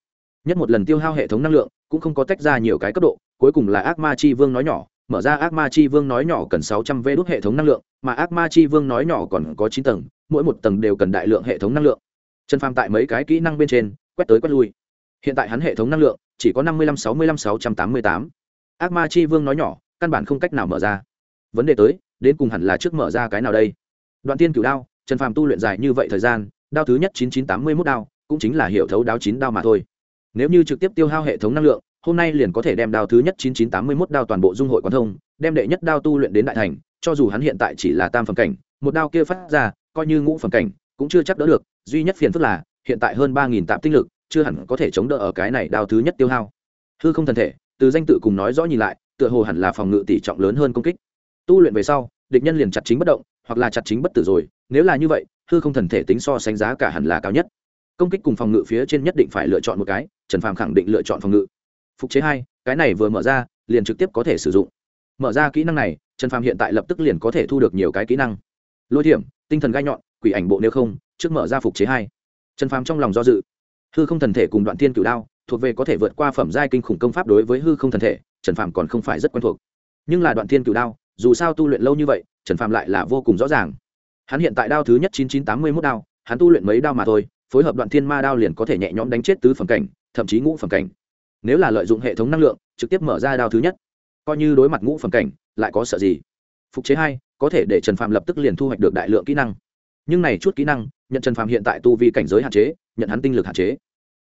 Nhất một lần tiêu hao hệ thống năng lượng, cũng không có tách ra nhiều cái cấp độ, cuối cùng là ác ma chi vương nói nhỏ, mở ra ác ma chi vương nói nhỏ cần sáu trăm v đốt hệ thống năng lượng, mà ác ma chi vương nói nhỏ còn có chín tầng, mỗi một tầng đều cần đại lượng hệ thống năng lượng. Trần phàm tại mấy cái kỹ năng bên trên, quét tới quét lui. Hiện tại hắn hệ thống năng lượng chỉ có năm mươi lăm, sáu mươi lăm, sáu trăm tám mươi tám. Ác ma chi vương nói nhỏ, căn bản không cách nào mở ra. Vấn đề tới, đến cùng hẳn là trước mở ra cái nào đây? Đoạn tiên cửu đao trần phàm tu luyện dài như vậy thời gian, đao thứ nhất chín chín tám mươi mốt đao, cũng chính là hiệu thấu đao chín đao mà thôi. Nếu như trực tiếp tiêu hao hệ thống năng lượng, hôm nay liền có thể đem đao thứ nhất chín chín tám mươi mốt đao toàn bộ dung hội quán thông, đem đệ nhất đao tu luyện đến đại thành, cho dù hắn hiện tại chỉ là tam phẩm cảnh, một đao kia phát ra, coi như ngũ phẩm cảnh, cũng chưa chắc đỡ được, duy nhất phiền phức là, hiện tại hơn ba nghìn tạm tinh lực, chưa hẳn có thể chống đỡ ở cái này đao thứ nhất tiêu hao. Hư không thần thể, từ danh tự cùng nói rõ nhìn lại, tựa hồ hẳn là phòng ngự tỷ trọng lớn hơn công kích. Tu luyện về sau, địch nhân liền chặt chính bất động hoặc là chặt chính bất tử rồi, nếu là như vậy, hư không thần thể tính so sánh giá cả hẳn là cao nhất. Công kích cùng phòng ngự phía trên nhất định phải lựa chọn một cái, trần phàm khẳng định lựa chọn phòng ngự. Phục chế hai, cái này vừa mở ra, liền trực tiếp có thể sử dụng. Mở ra kỹ năng này, trần phàm hiện tại lập tức liền có thể thu được nhiều cái kỹ năng. Lôi thiểm, tinh thần gai nhọn, quỷ ảnh bộ nếu không, trước mở ra phục chế hai. Trần phàm trong lòng do dự. Hư không thần thể cùng đoạn thiên cửu đao, thuộc về có thể vượt qua phẩm giai kinh khủng công pháp đối với hư không thần thể, trần phàm còn không phải rất quen thuộc. Nhưng là đoạn thiên cửu đao, dù sao tu luyện lâu như vậy trần phàm lại là vô cùng rõ ràng. Hắn hiện tại đao thứ nhất chín chín tám mươi mốt đao, hắn tu luyện mấy đao mà thôi, phối hợp đoạn thiên ma đao liền có thể nhẹ nhõm đánh chết tứ phẩm cảnh, thậm chí ngũ phẩm cảnh. Nếu là lợi dụng hệ thống năng lượng, trực tiếp mở ra đao thứ nhất, coi như đối mặt ngũ phẩm cảnh, lại có sợ gì? Phục chế hai, có thể để trần phạm lập tức liền thu hoạch được đại lượng kỹ năng. Nhưng này chút kỹ năng, nhận trần phạm hiện tại tu vi cảnh giới hạn chế, nhận hắn tinh lực hạn chế.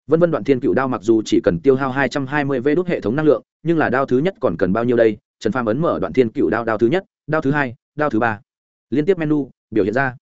Vân vân đoạn thiên cựu đao mặc dù chỉ cần tiêu hao hai trăm hai mươi v đốt hệ thống năng lượng, nhưng là đao thứ nhất còn cần bao nhiêu đây? Trần phạm ấn mở đoạn thiên cựu đao đao thứ nhất, đao thứ hai đao thứ ba. Liên tiếp menu, biểu hiện ra.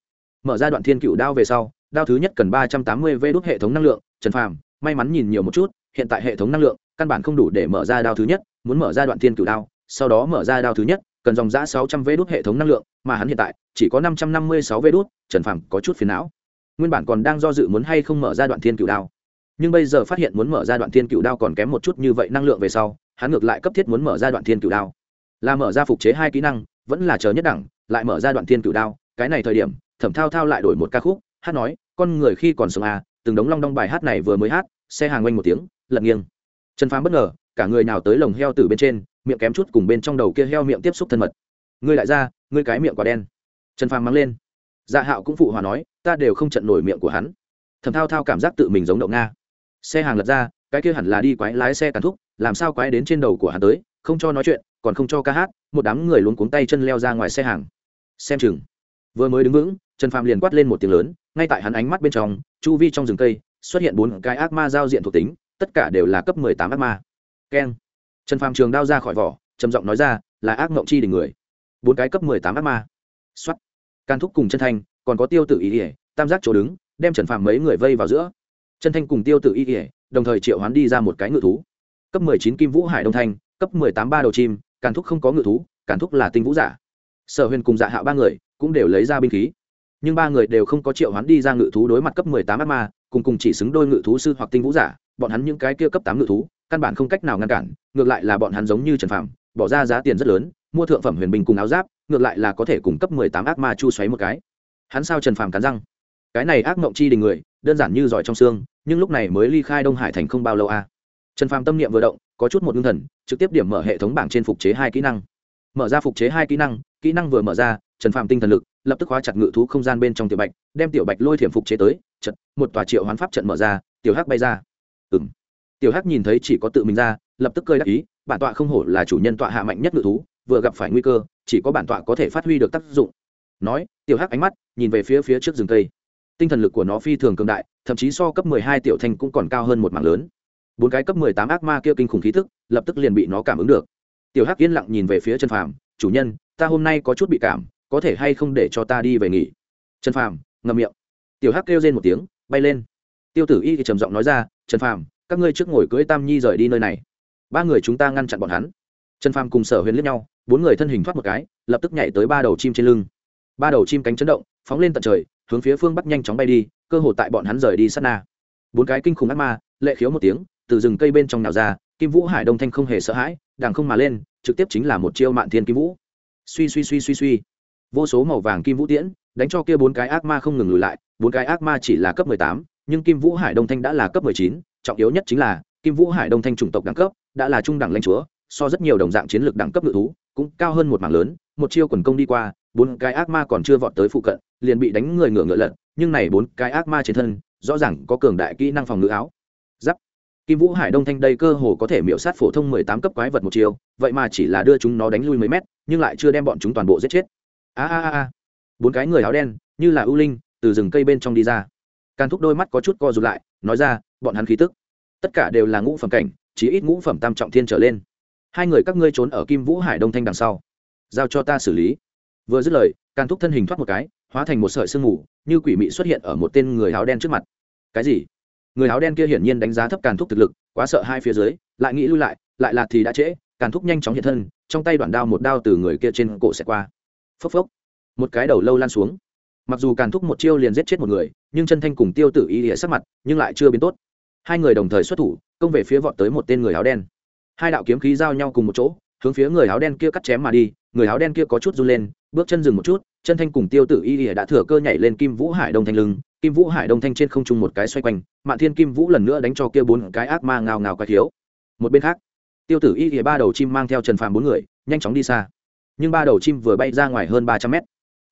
Mở ra đoạn thiên cựu đao về sau, đao thứ nhất cần ba trăm tám mươi v đốt hệ thống năng lượng, trần phàm, may mắn nhìn nhiều một chút, hiện tại hệ thống năng lượng, căn bản không đủ để mở ra đao thứ nhất, muốn mở ra đoạn thiên cựu đao, sau đó mở ra đao thứ nhất, cần dòng giã sáu trăm v đốt hệ thống năng lượng, mà hắn hiện tại, chỉ có năm trăm năm mươi sáu v đốt, trần phàm có chút phiền não. Nguyên bản còn đang do dự muốn hay không mở ra đoạn thiên cựu đao. Nhưng bây giờ phát hiện muốn mở ra đoạn thiên cựu đao còn kém một chút như vậy năng lượng về sau, hắn ngược lại cấp thiết muốn mở ra đoạn thiên cựu đao. Là mở ra phục chế hai kỹ năng vẫn là chờ nhất đẳng, lại mở ra đoạn thiên cựu đao, cái này thời điểm, thẩm thao thao lại đổi một ca khúc, hát nói, con người khi còn sống à từng đống long đong bài hát này vừa mới hát, xe hàng quanh một tiếng, lật nghiêng. Trần phàm bất ngờ, cả người nào tới lồng heo từ bên trên, miệng kém chút cùng bên trong đầu kia heo miệng tiếp xúc thân mật. Ngươi lại ra, ngươi cái miệng quả đen. Trần phàm mắng lên. Dạ hạo cũng phụ hòa nói, ta đều không trận nổi miệng của hắn. Thẩm thao thao cảm giác tự mình giống đậu nga. Xe hàng lật ra, cái kia hẳn là đi quái lái xe càn thúc, làm sao quái đến trên đầu của hắn tới, không cho nói chuyện còn không cho ca hát, một đám người luống cuống tay chân leo ra ngoài xe hàng. Xem chừng. Vừa mới đứng vững, trần phàm liền quát lên một tiếng lớn, ngay tại hắn ánh mắt bên trong, chu vi trong rừng cây, xuất hiện bốn cái ác ma giao diện thuộc tính, tất cả đều là cấp mười tám ác ma. Keng. Trần phàm trường đao ra khỏi vỏ, trầm giọng nói ra, là ác mộng chi đỉnh người. Bốn cái cấp mười tám ác ma. Xuất can thúc cùng chân thanh, còn có tiêu tự ý ỉa tam giác chỗ đứng, đem trần phàm mấy người vây vào giữa. Chân thanh cùng tiêu tự y ỉa đồng thời triệu hoán đi ra một cái ngự thú. Cấp mười chín kim vũ hải đông thanh, cấp mười tám ba đầu chim càn thúc không có ngự thú, càn thúc là tinh vũ giả. Sở huyền cùng dạ hạo ba người cũng đều lấy ra binh khí. Nhưng ba người đều không có triệu hoán đi ra ngự thú đối mặt cấp mười tám ác ma, cùng cùng chỉ xứng đôi ngự thú sư hoặc tinh vũ giả, bọn hắn những cái kia cấp tám ngự thú, căn bản không cách nào ngăn cản, ngược lại là bọn hắn giống như trần phạm bỏ ra giá tiền rất lớn, mua thượng phẩm huyền bình cùng áo giáp, ngược lại là có thể cung cấp mười tám ác ma chu xoáy một cái. Hắn sao trần Phạm cắn răng? Cái này ác mộng chi đình người, đơn giản như giỏi trong xương, nhưng lúc này mới ly khai đông hải thành không bao lâu a à trần phàm tâm niệm vừa động có chút một ngưng thần trực tiếp điểm mở hệ thống bảng trên phục chế hai kỹ năng. Mở ra phục chế hai kỹ năng kỹ năng vừa mở ra trần phàm tinh thần lực lập tức khóa chặt ngự thú không gian bên trong tiểu bạch đem tiểu bạch lôi thiểm phục chế tới trận một tòa triệu hoán pháp trận mở ra tiểu hắc bay ra. Ừm, tiểu hắc nhìn thấy chỉ có tự mình ra lập tức cơi đắc ý bản tọa không hổ là chủ nhân tọa hạ mạnh nhất ngự thú vừa gặp phải nguy cơ chỉ có bản tọa có thể phát huy được tác dụng. Nói tiểu hắc ánh mắt nhìn về phía phía trước rừng cây. Tinh thần lực của nó phi thường cường đại thậm chí so cấp mười hai tiểu thanh cũng còn cao hơn một mảng lớn bốn cái cấp mười tám ác ma kia kinh khủng khí thức, lập tức liền bị nó cảm ứng được. Tiểu hắc yên lặng nhìn về phía trần phàm, chủ nhân, ta hôm nay có chút bị cảm, có thể hay không để cho ta đi về nghỉ? Trần phàm ngậm miệng. Tiểu hắc kêu lên một tiếng, bay lên. Tiêu tử y thì trầm giọng nói ra, trần phàm, các ngươi trước ngồi cưỡi tam nhi rời đi nơi này. Ba người chúng ta ngăn chặn bọn hắn. Trần phàm cùng sở huyền liếc nhau, bốn người thân hình thoát một cái, lập tức nhảy tới ba đầu chim trên lưng. Ba đầu chim cánh chấn động, phóng lên tận trời, hướng phía phương bắc nhanh chóng bay đi, cơ hội tại bọn hắn rời đi sát na. Bốn cái kinh khủng ác ma, lệ khiếu một tiếng từ rừng cây bên trong nào ra, kim vũ hải đông thanh không hề sợ hãi đàng không mà lên, trực tiếp chính là một chiêu mạn thiên kim vũ. Suy suy suy suy suy. Vô số màu vàng kim vũ tiễn, đánh cho kia bốn cái ác ma không ngừng lùi lại, bốn cái ác ma chỉ là cấp mười tám, nhưng kim vũ hải đông thanh đã là cấp mười chín, trọng yếu nhất chính là, kim vũ hải đông thanh chủng tộc đẳng cấp, đã là trung đẳng lãnh chúa, so rất nhiều đồng dạng chiến lược đẳng cấp ngự thú, cũng cao hơn một mảng lớn, một chiêu quần công đi qua, bốn cái ác ma còn chưa vọt tới phụ cận, liền bị đánh người ngựa ngựa lật, nhưng này bốn cái ác ma trên thân, rõ ràng có cường đại kỹ năng phòng ngự áo. Giáp kim vũ hải đông thanh đây cơ hồ có thể miễu sát phổ thông mười tám cấp quái vật một chiều, vậy mà chỉ là đưa chúng nó đánh lui mấy mét nhưng lại chưa đem bọn chúng toàn bộ giết chết. A a a bốn cái người áo đen như là ưu linh từ rừng cây bên trong đi ra. Càn thúc đôi mắt có chút co rụt lại nói ra bọn hắn khí tức tất cả đều là ngũ phẩm cảnh chỉ ít ngũ phẩm tam trọng thiên trở lên. Hai người các ngươi trốn ở kim vũ hải đông thanh đằng sau giao cho ta xử lý. Vừa dứt lời càn thúc thân hình thoát một cái hóa thành một sợi sương mù như quỷ mị xuất hiện ở một tên người áo đen trước mặt. Cái gì? Người áo đen kia hiển nhiên đánh giá thấp càn thúc thực lực, quá sợ hai phía dưới, lại nghĩ lui lại lại là thì đã trễ, càn thúc nhanh chóng hiện thân, trong tay đoạn đao một đao từ người kia trên cổ xẹt qua. Phốc phốc. Một cái đầu lâu lan xuống. Mặc dù càn thúc một chiêu liền giết chết một người, nhưng chân thanh cùng tiêu tử y hệ sắc mặt, nhưng lại chưa biến tốt. Hai người đồng thời xuất thủ, công về phía vọt tới một tên người áo đen. Hai đạo kiếm khí giao nhau cùng một chỗ, hướng phía người áo đen kia cắt chém mà đi, người áo đen kia có chút run lên, bước chân dừng một chút chân thanh cùng tiêu tử y ỉa đã thừa cơ nhảy lên kim vũ hải đông thanh lưng, kim vũ hải đông thanh trên không trung một cái xoay quanh, mạn thiên kim vũ lần nữa đánh cho kia bốn cái ác ma ngào ngào quái thiếu một bên khác, tiêu tử y ỉa ba đầu chim mang theo trần phàm bốn người, nhanh chóng đi xa. Nhưng ba đầu chim vừa bay ra ngoài hơn ba trăm mét.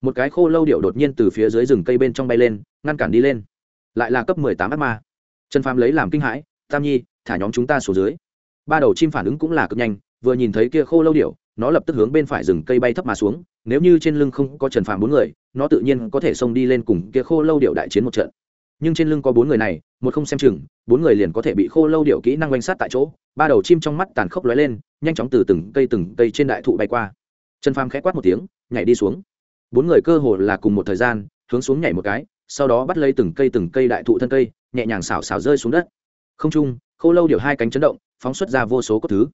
Một cái khô lâu điệu đột nhiên từ phía dưới rừng cây bên trong bay lên, ngăn cản đi lên. Lại là cấp mười tám ác ma. Trần phàm lấy làm kinh hãi, tam nhi, thả nhóm chúng ta xuống dưới. Ba đầu chim phản ứng cũng là cực nhanh, vừa nhìn thấy kia khô lâu điệu nó lập tức hướng bên phải rừng cây bay thấp mà xuống nếu như trên lưng không có trần phàm bốn người, nó tự nhiên có thể xông đi lên cùng kia khô lâu điệu đại chiến một trận. Nhưng trên lưng có bốn người này, một không xem chừng, bốn người liền có thể bị khô lâu điệu kỹ năng oanh sát tại chỗ. Ba đầu chim trong mắt tàn khốc lóe lên, nhanh chóng từ từng cây từng cây trên đại thụ bay qua. Trần phàm khẽ quát một tiếng, nhảy đi xuống. Bốn người cơ hồ là cùng một thời gian, hướng xuống nhảy một cái, sau đó bắt lấy từng cây từng cây đại thụ thân cây, nhẹ nhàng xào xào rơi xuống đất. Không trung, khô lâu điệu hai cánh chấn động, phóng xuất ra vô số cốt thứ.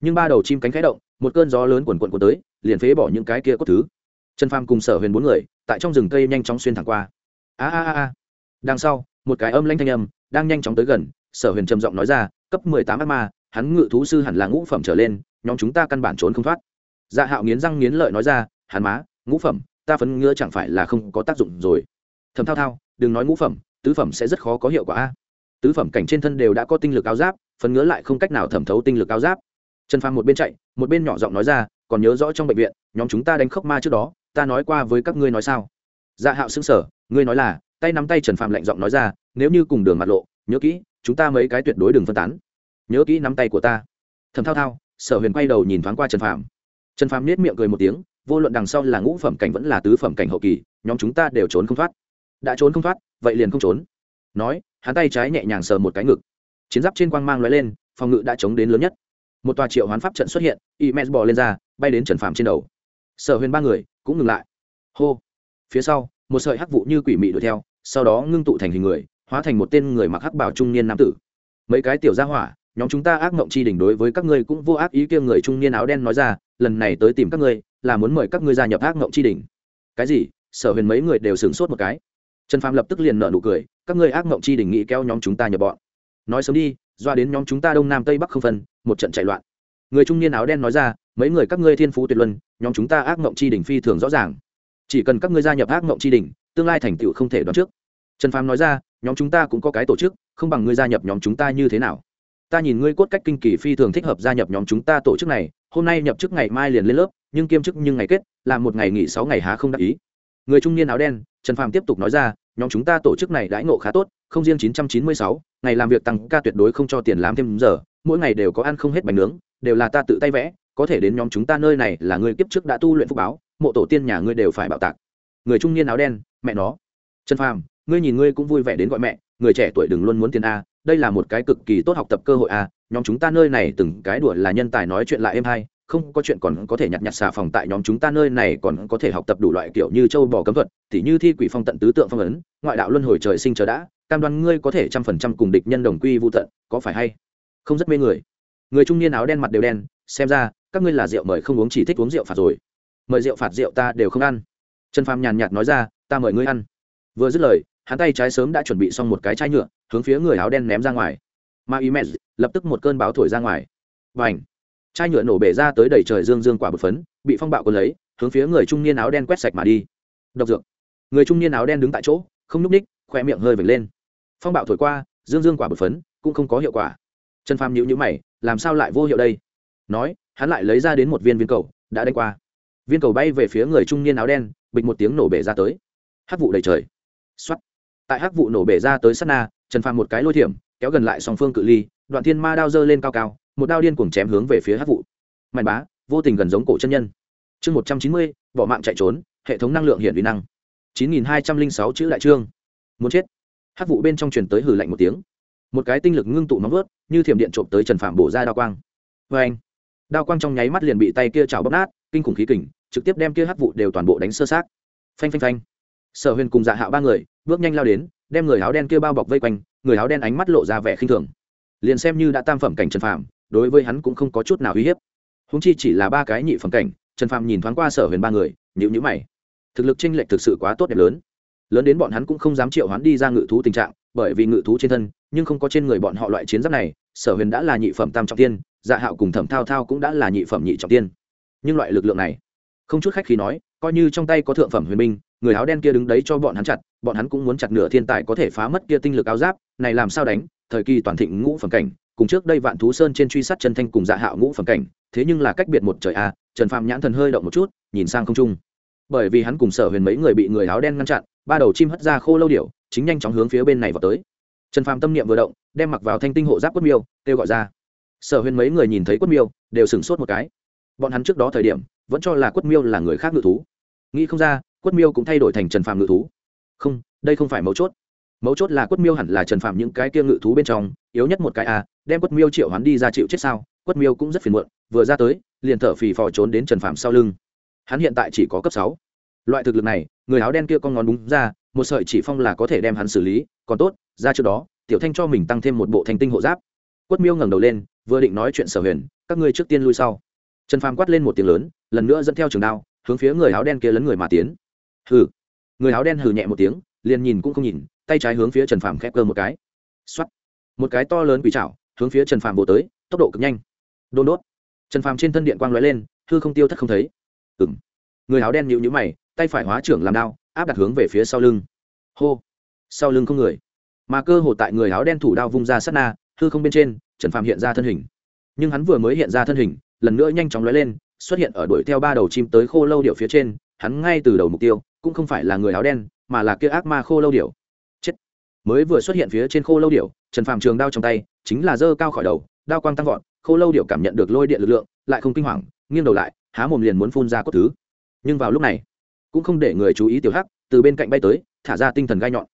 Nhưng ba đầu chim cánh khẽ động một cơn gió lớn quần quần quần tới, liền phế bỏ những cái kia cốt thứ. Trần phàm cùng sở huyền bốn người, tại trong rừng cây nhanh chóng xuyên thẳng qua. A a a a. Đằng sau, một cái âm lanh thanh âm đang nhanh chóng tới gần, sở huyền trầm giọng nói ra, cấp mười tám ác ma, hắn ngự thú sư hẳn là ngũ phẩm trở lên, nhóm chúng ta căn bản trốn không thoát. Dạ hạo nghiến răng nghiến lợi nói ra, hắn má, ngũ phẩm, ta phấn ngứa chẳng phải là không có tác dụng rồi. Thầm thao thao, đừng nói ngũ phẩm, tứ phẩm sẽ rất khó có hiệu quả a. Tứ phẩm cảnh trên thân đều đã có tinh lực áo giáp, phấn ngứa lại không cách nào thẩm thấu tinh lực áo giáp trần phàm một bên chạy, một bên nhỏ giọng nói ra, còn nhớ rõ trong bệnh viện, nhóm chúng ta đánh khốc ma trước đó, ta nói qua với các ngươi nói sao? Dạ hạo xứng sở ngươi nói là? Tay nắm tay trần phàm lạnh giọng nói ra, nếu như cùng đường mặt lộ, nhớ kỹ, chúng ta mấy cái tuyệt đối đừng phân tán. Nhớ kỹ nắm tay của ta. Thầm thao thao, sở huyền quay đầu nhìn thoáng qua trần phàm. Trần phàm nết miệng cười một tiếng, vô luận đằng sau là ngũ phẩm cảnh vẫn là tứ phẩm cảnh hậu kỳ, nhóm chúng ta đều trốn không thoát. Đã trốn không thoát, vậy liền không trốn. Nói, hắn tay trái nhẹ nhàng sờ một cái ngực. Chiến giáp trên quang mang lóe lên, phòng ngự đã chống đến lớn nhất một tòa triệu hoán pháp trận xuất hiện, y men bò lên ra, bay đến trần phàm trên đầu. Sở huyền ba người cũng ngừng lại. Hô. Phía sau, một sợi hắc vụ như quỷ mị đuổi theo, sau đó ngưng tụ thành hình người, hóa thành một tên người mặc hắc bảo trung niên nam tử. Mấy cái tiểu gia hỏa, nhóm chúng ta ác mộng chi đỉnh đối với các ngươi cũng vô ác ý kia người trung niên áo đen nói ra, lần này tới tìm các ngươi, là muốn mời các ngươi gia nhập ác mộng chi đỉnh. Cái gì? Sở huyền mấy người đều sửng sốt một cái. Trần phàm lập tức liền nở nụ cười, các ngươi ác mộng chi đỉnh nghĩ kéo nhóm chúng ta nhập bọn. Nói sớm đi doa đến nhóm chúng ta đông nam tây bắc không phân một trận chạy loạn. Người trung niên áo đen nói ra mấy người các ngươi thiên phú tuyệt luân nhóm chúng ta ác mộng chi đỉnh phi thường rõ ràng. Chỉ cần các ngươi gia nhập ác mộng chi đỉnh tương lai thành tựu không thể đoán trước. Trần phàm nói ra nhóm chúng ta cũng có cái tổ chức không bằng ngươi gia nhập nhóm chúng ta như thế nào? Ta nhìn ngươi cốt cách kinh kỳ phi thường thích hợp gia nhập nhóm chúng ta tổ chức này hôm nay nhập chức ngày mai liền lên lớp nhưng kiêm chức nhưng ngày kết là một ngày nghỉ sáu ngày há không đắc ý. Người trung niên áo đen trần phàm tiếp tục nói ra nhóm chúng ta tổ chức này đãi ngộ khá tốt không riêng 996, ngày làm việc tăng ca tuyệt đối không cho tiền làm thêm giờ, mỗi ngày đều có ăn không hết bánh nướng, đều là ta tự tay vẽ, có thể đến nhóm chúng ta nơi này là người kiếp trước đã tu luyện phúc báo, mộ tổ tiên nhà ngươi đều phải bảo tạc. Người trung niên áo đen, mẹ nó. Trần phàm, ngươi nhìn ngươi cũng vui vẻ đến gọi mẹ, người trẻ tuổi đừng luôn muốn tiền a, đây là một cái cực kỳ tốt học tập cơ hội a, nhóm chúng ta nơi này từng cái đùa là nhân tài nói chuyện lại êm hay, không có chuyện còn có thể nhặt nhặt xà phòng tại nhóm chúng ta nơi này còn có thể học tập đủ loại kiểu như châu bò cấm thuật, tỉ như thi quỷ phong tận tứ tượng phong ấn, ngoại đạo luân hồi trời sinh chờ đã cam đoan ngươi có thể trăm phần trăm cùng địch nhân đồng quy vô tận, có phải hay? Không rất mê người. Người trung niên áo đen mặt đều đen, xem ra, các ngươi là rượu mời không uống chỉ thích uống rượu phạt rồi. Mời rượu phạt rượu ta đều không ăn. Trần phàm nhàn nhạt nói ra, ta mời ngươi ăn. Vừa dứt lời, hắn tay trái sớm đã chuẩn bị xong một cái chai nhựa, hướng phía người áo đen ném ra ngoài. Ma y mẹ lập tức một cơn báo thổi ra ngoài. Và ảnh chai nhựa nổ bể ra tới đầy trời dương dương quả bột phấn, bị phong bạo còn lấy, hướng phía người trung niên áo đen quét sạch mà đi. Độc dược! Người trung niên áo đen đứng tại chỗ, không nhúc ních khoe miệng hơi vệt lên phong bạo thổi qua, dương dương quả bột phấn, cũng không có hiệu quả. Trần phàm nhữ nhữ mày, làm sao lại vô hiệu đây? Nói, hắn lại lấy ra đến một viên viên cầu, đã đánh qua. Viên cầu bay về phía người trung niên áo đen, bịch một tiếng nổ bể ra tới. Hắc vụ đầy trời. Xuất tại hắc vụ nổ bể ra tới sát na, trần phàm một cái lôi thiểm, kéo gần lại song phương cự ly, đoạn thiên ma đao dơ lên cao cao, một đao điên cuồng chém hướng về phía hắc vụ. Mạnh bá, vô tình gần giống cổ chân nhân. Chương một trăm chín mươi, bỏ mạng chạy trốn, hệ thống năng lượng hiện uy năng. Chín nghìn hai trăm linh sáu chữ đại trương. Muốn chết hắc vụ bên trong truyền tới hử lạnh một tiếng. Một cái tinh lực ngưng tụ nóng vớt như thiểm điện trộm tới trần phạm bổ ra đao quang. Vê anh, đao quang trong nháy mắt liền bị tay kia chảo bóp nát, kinh khủng khí kình, trực tiếp đem kia hắc vụ đều toàn bộ đánh sơ sát phanh phanh phanh. Sở huyền cùng dạ hạo ba người bước nhanh lao đến, đem người áo đen kia bao bọc vây quanh, người áo đen ánh mắt lộ ra vẻ khinh thường. Liền xem như đã tam phẩm cảnh trần phạm đối với hắn cũng không có chút nào uy hiếp. Húng chi chỉ là ba cái nhị phẩm cảnh, trần phạm nhìn thoáng qua sở huyền ba người nhịu nhữ mày. Thực lực chênh lệch thực sự quá tốt đẹp lớn lớn đến bọn hắn cũng không dám triệu hắn đi ra ngự thú tình trạng, bởi vì ngự thú trên thân, nhưng không có trên người bọn họ loại chiến giáp này, sở huyền đã là nhị phẩm tam trọng tiên dạ hạo cùng thẩm thao thao cũng đã là nhị phẩm nhị trọng tiên. Nhưng loại lực lượng này, không chút khách khi nói, coi như trong tay có thượng phẩm huyền minh người áo đen kia đứng đấy cho bọn hắn chặt, bọn hắn cũng muốn chặt nửa thiên tài có thể phá mất kia tinh lực áo giáp, này làm sao đánh, thời kỳ toàn thịnh ngũ phẩm cảnh, cùng trước đây vạn thú sơn trên truy sát chân thanh cùng dạ hạo ngũ phẩm cảnh, thế nhưng là cách biệt một trời a, trần phạm nhãn thần hơi động một chút, nhìn sang không trung bởi vì hắn cùng sở huyền mấy người bị người áo đen ngăn chặn ba đầu chim hất ra khô lâu điểu chính nhanh chóng hướng phía bên này vào tới. Trần phàm tâm niệm vừa động đem mặc vào thanh tinh hộ giáp quất miêu kêu gọi ra. Sở huyền mấy người nhìn thấy quất miêu đều sửng sốt một cái. Bọn hắn trước đó thời điểm vẫn cho là quất miêu là người khác ngự thú. Nghĩ không ra quất miêu cũng thay đổi thành trần phàm ngự thú. Không đây không phải mấu chốt. Mấu chốt là quất miêu hẳn là trần phàm những cái kia ngự thú bên trong yếu nhất một cái à, đem quất miêu triệu hắn đi ra chịu chết sao quất miêu cũng rất phiền muộn vừa ra tới liền thở phì phò trốn đến trần phàm sau lưng hắn hiện tại chỉ có cấp sáu. Loại thực lực này, người áo đen kia con ngón đúng ra, một sợi chỉ phong là có thể đem hắn xử lý, còn tốt, ra trước đó, tiểu thanh cho mình tăng thêm một bộ thành tinh hộ giáp. Quất miêu ngẩng đầu lên, vừa định nói chuyện sở huyền, các ngươi trước tiên lui sau. Trần phàm quát lên một tiếng lớn, lần nữa dẫn theo trường đao, hướng phía người áo đen kia lấn người mà tiến. Hừ. Người áo đen hừ nhẹ một tiếng, liền nhìn cũng không nhìn, tay trái hướng phía trần phàm khép cơ một cái. X một cái to lớn quỷ trảo, hướng phía trần phàm bổ tới, tốc độ cực nhanh. Đôn đốt. Trần phàm trên thân điện quang lóe lên, hư không tiêu thất không thấy ừng người áo đen nhịu nhữ mày, tay phải hóa trưởng làm đao, áp đặt hướng về phía sau lưng. Hô. Sau lưng không người. Mà cơ hồ tại người áo đen thủ đao vung ra sát na, hư không bên trên, trần Phạm hiện ra thân hình. Nhưng hắn vừa mới hiện ra thân hình, lần nữa nhanh chóng lóe lên, xuất hiện ở đuổi theo ba đầu chim tới khô lâu điệu phía trên, hắn ngay từ đầu mục tiêu cũng không phải là người áo đen, mà là kia ác ma khô lâu điệu chết. Mới vừa xuất hiện phía trên khô lâu điệu trần Phạm trường đao trong tay, chính là dơ cao khỏi đầu, đao quang tăng vọt, khô lâu điệu cảm nhận được lôi điện lực lượng, lại không kinh hoàng, nghiêng đầu lại há mồm liền muốn phun ra cốt thứ. Nhưng vào lúc này, cũng không để người chú ý tiểu hắc, từ bên cạnh bay tới, thả ra tinh thần gai nhọn.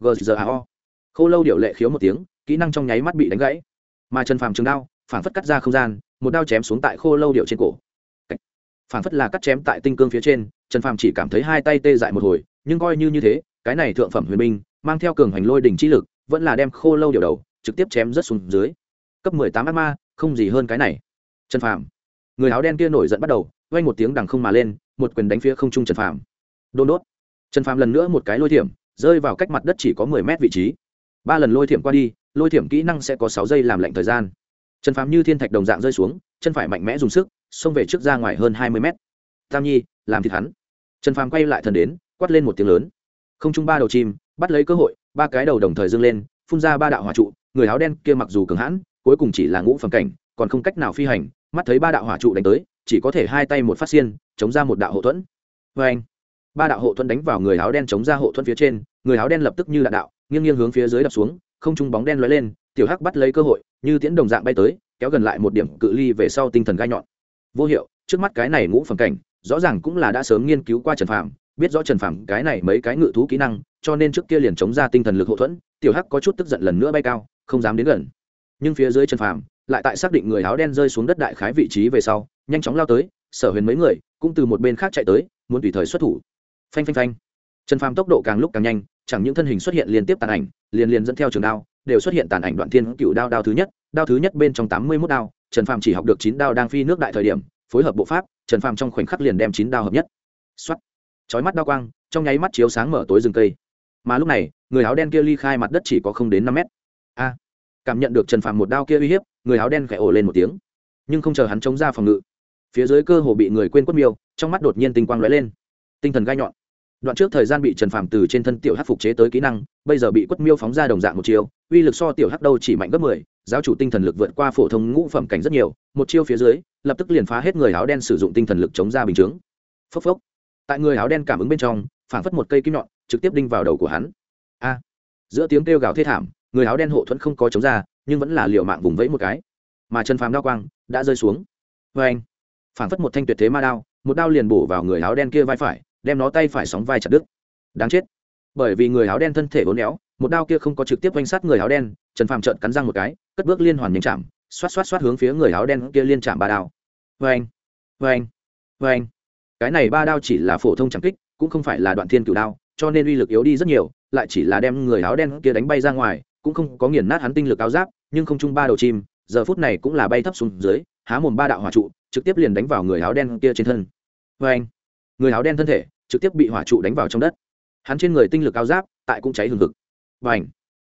Gzao khô lâu điệu lệ khiếu một tiếng, kỹ năng trong nháy mắt bị đánh gãy. Mà trần phàm trường đao, phản phất cắt ra không gian, một đao chém xuống tại khô lâu điệu trên cổ. Phản phất là cắt chém tại tinh cương phía trên, trần phàm chỉ cảm thấy hai tay tê dại một hồi, nhưng coi như như thế, cái này thượng phẩm huyền minh mang theo cường hành lôi đỉnh chi lực, vẫn là đem khô lâu điều đầu, trực tiếp chém rất xuống dưới. Cấp mười tám ác ma, không gì hơn cái này. Trần phàm người áo đen kia nổi giận bắt đầu, vang một tiếng đằng không mà lên, một quyền đánh phía không trung trần phàm. Đôn đốt. Trần phàm lần nữa một cái lôi thiểm, rơi vào cách mặt đất chỉ có mười mét vị trí. Ba lần lôi thiểm qua đi, lôi thiểm kỹ năng sẽ có sáu giây làm lạnh thời gian. Trần phàm như thiên thạch đồng dạng rơi xuống, chân phải mạnh mẽ dùng sức, xông về trước ra ngoài hơn hai mươi mét. Tam nhi, làm thịt hắn. Trần phàm quay lại thần đến, quát lên một tiếng lớn. Không trung ba đầu chim, bắt lấy cơ hội, ba cái đầu đồng thời dâng lên, phun ra ba đạo hỏa trụ, người áo đen kia mặc dù cường hãn, cuối cùng chỉ là ngũ phẩm cảnh, còn không cách nào phi hành mắt thấy ba đạo hỏa trụ đánh tới, chỉ có thể hai tay một phát xiên, chống ra một đạo hộ thuẫn. Vê anh, ba đạo hộ thuẫn đánh vào người áo đen chống ra hộ thuẫn phía trên, người áo đen lập tức như đạn đạo, nghiêng nghiêng hướng phía dưới đập xuống, không trung bóng đen lóe lên, tiểu hắc bắt lấy cơ hội, như tiễn đồng dạng bay tới, kéo gần lại một điểm cự ly về sau tinh thần gai nhọn. Vô hiệu, trước mắt cái này ngũ phẩm cảnh, rõ ràng cũng là đã sớm nghiên cứu qua trần phạm biết rõ trần phạm cái này mấy cái ngự thú kỹ năng, cho nên trước kia liền chống ra tinh thần lực hậu thuẫn, tiểu hắc có chút tức giận lần nữa bay cao, không dám đến gần nhưng phía dưới trần phàm lại tại xác định người áo đen rơi xuống đất đại khái vị trí về sau, nhanh chóng lao tới, sở huyền mấy người cũng từ một bên khác chạy tới, muốn tùy thời xuất thủ. Phanh phanh phanh. Trần phàm tốc độ càng lúc càng nhanh, chẳng những thân hình xuất hiện liên tiếp tàn ảnh, liền liền dẫn theo trường đao, đều xuất hiện tàn ảnh đoạn thiên cựu đao đao thứ nhất, đao thứ nhất bên trong tám mươi mốt đao, trần phàm chỉ học được chín đao đang phi nước đại thời điểm, phối hợp bộ pháp, trần phàm trong khoảnh khắc liền đem chín đao hợp nhất. Xuất chói mắt đao quang, trong nháy mắt chiếu sáng mở tối rừng cây. Mà lúc này, người áo đen kia ly khai mặt đất chỉ có không đến năm mét cảm nhận được trần phàm một đao kia uy hiếp, người áo đen khẽ ổ lên một tiếng. Nhưng không chờ hắn chống ra phòng ngự, phía dưới cơ hồ bị người quên quất miêu, trong mắt đột nhiên tinh quang lóe lên. Tinh thần gai nhọn. Đoạn trước thời gian bị trần phàm từ trên thân tiểu hắc phục chế tới kỹ năng, bây giờ bị quất miêu phóng ra đồng dạng một chiêu, uy lực so tiểu hắc đâu chỉ mạnh gấp mười, giáo chủ tinh thần lực vượt qua phổ thông ngũ phẩm cảnh rất nhiều, một chiêu phía dưới, lập tức liền phá hết người áo đen sử dụng tinh thần lực chống ra bình chướng. Phốc phốc. Tại người áo đen cảm ứng bên trong phản phất một cây kim nhọn, trực tiếp đinh vào đầu của hắn. A. Giữa tiếng kêu gào thê thảm người áo đen hộ thuẫn không có chống ra, nhưng vẫn là liều mạng vùng vẫy một cái. Mà trần phàm đao quang đã rơi xuống. Vê anh phản phất một thanh tuyệt thế ma đao, một đao liền bổ vào người áo đen kia vai phải, đem nó tay phải sóng vai chặt đứt. Đáng chết. Bởi vì người áo đen thân thể vốn éo, một đao kia không có trực tiếp oanh sát người áo đen trần phàm trợn cắn răng một cái, cất bước liên hoàn nhanh chạm, xoát xoát xoát hướng phía người áo đen kia liên chạm ba đao. Vê anh vê anh vê anh. Cái này ba đao chỉ là phổ thông chẳng kích, cũng không phải là đoạn thiên cửu đao, cho nên uy lực yếu đi rất nhiều, lại chỉ là đem người áo đen kia đánh bay ra ngoài cũng không có nghiền nát hắn tinh lực áo giáp, nhưng không chung ba đầu chim, giờ phút này cũng là bay thấp xuống dưới, há mồm ba đạo hỏa trụ, trực tiếp liền đánh vào người áo đen kia trên thân. Vê anh, người áo đen thân thể trực tiếp bị hỏa trụ đánh vào trong đất. Hắn trên người tinh lực áo giáp tại cũng cháy hừng hực. Và ảnh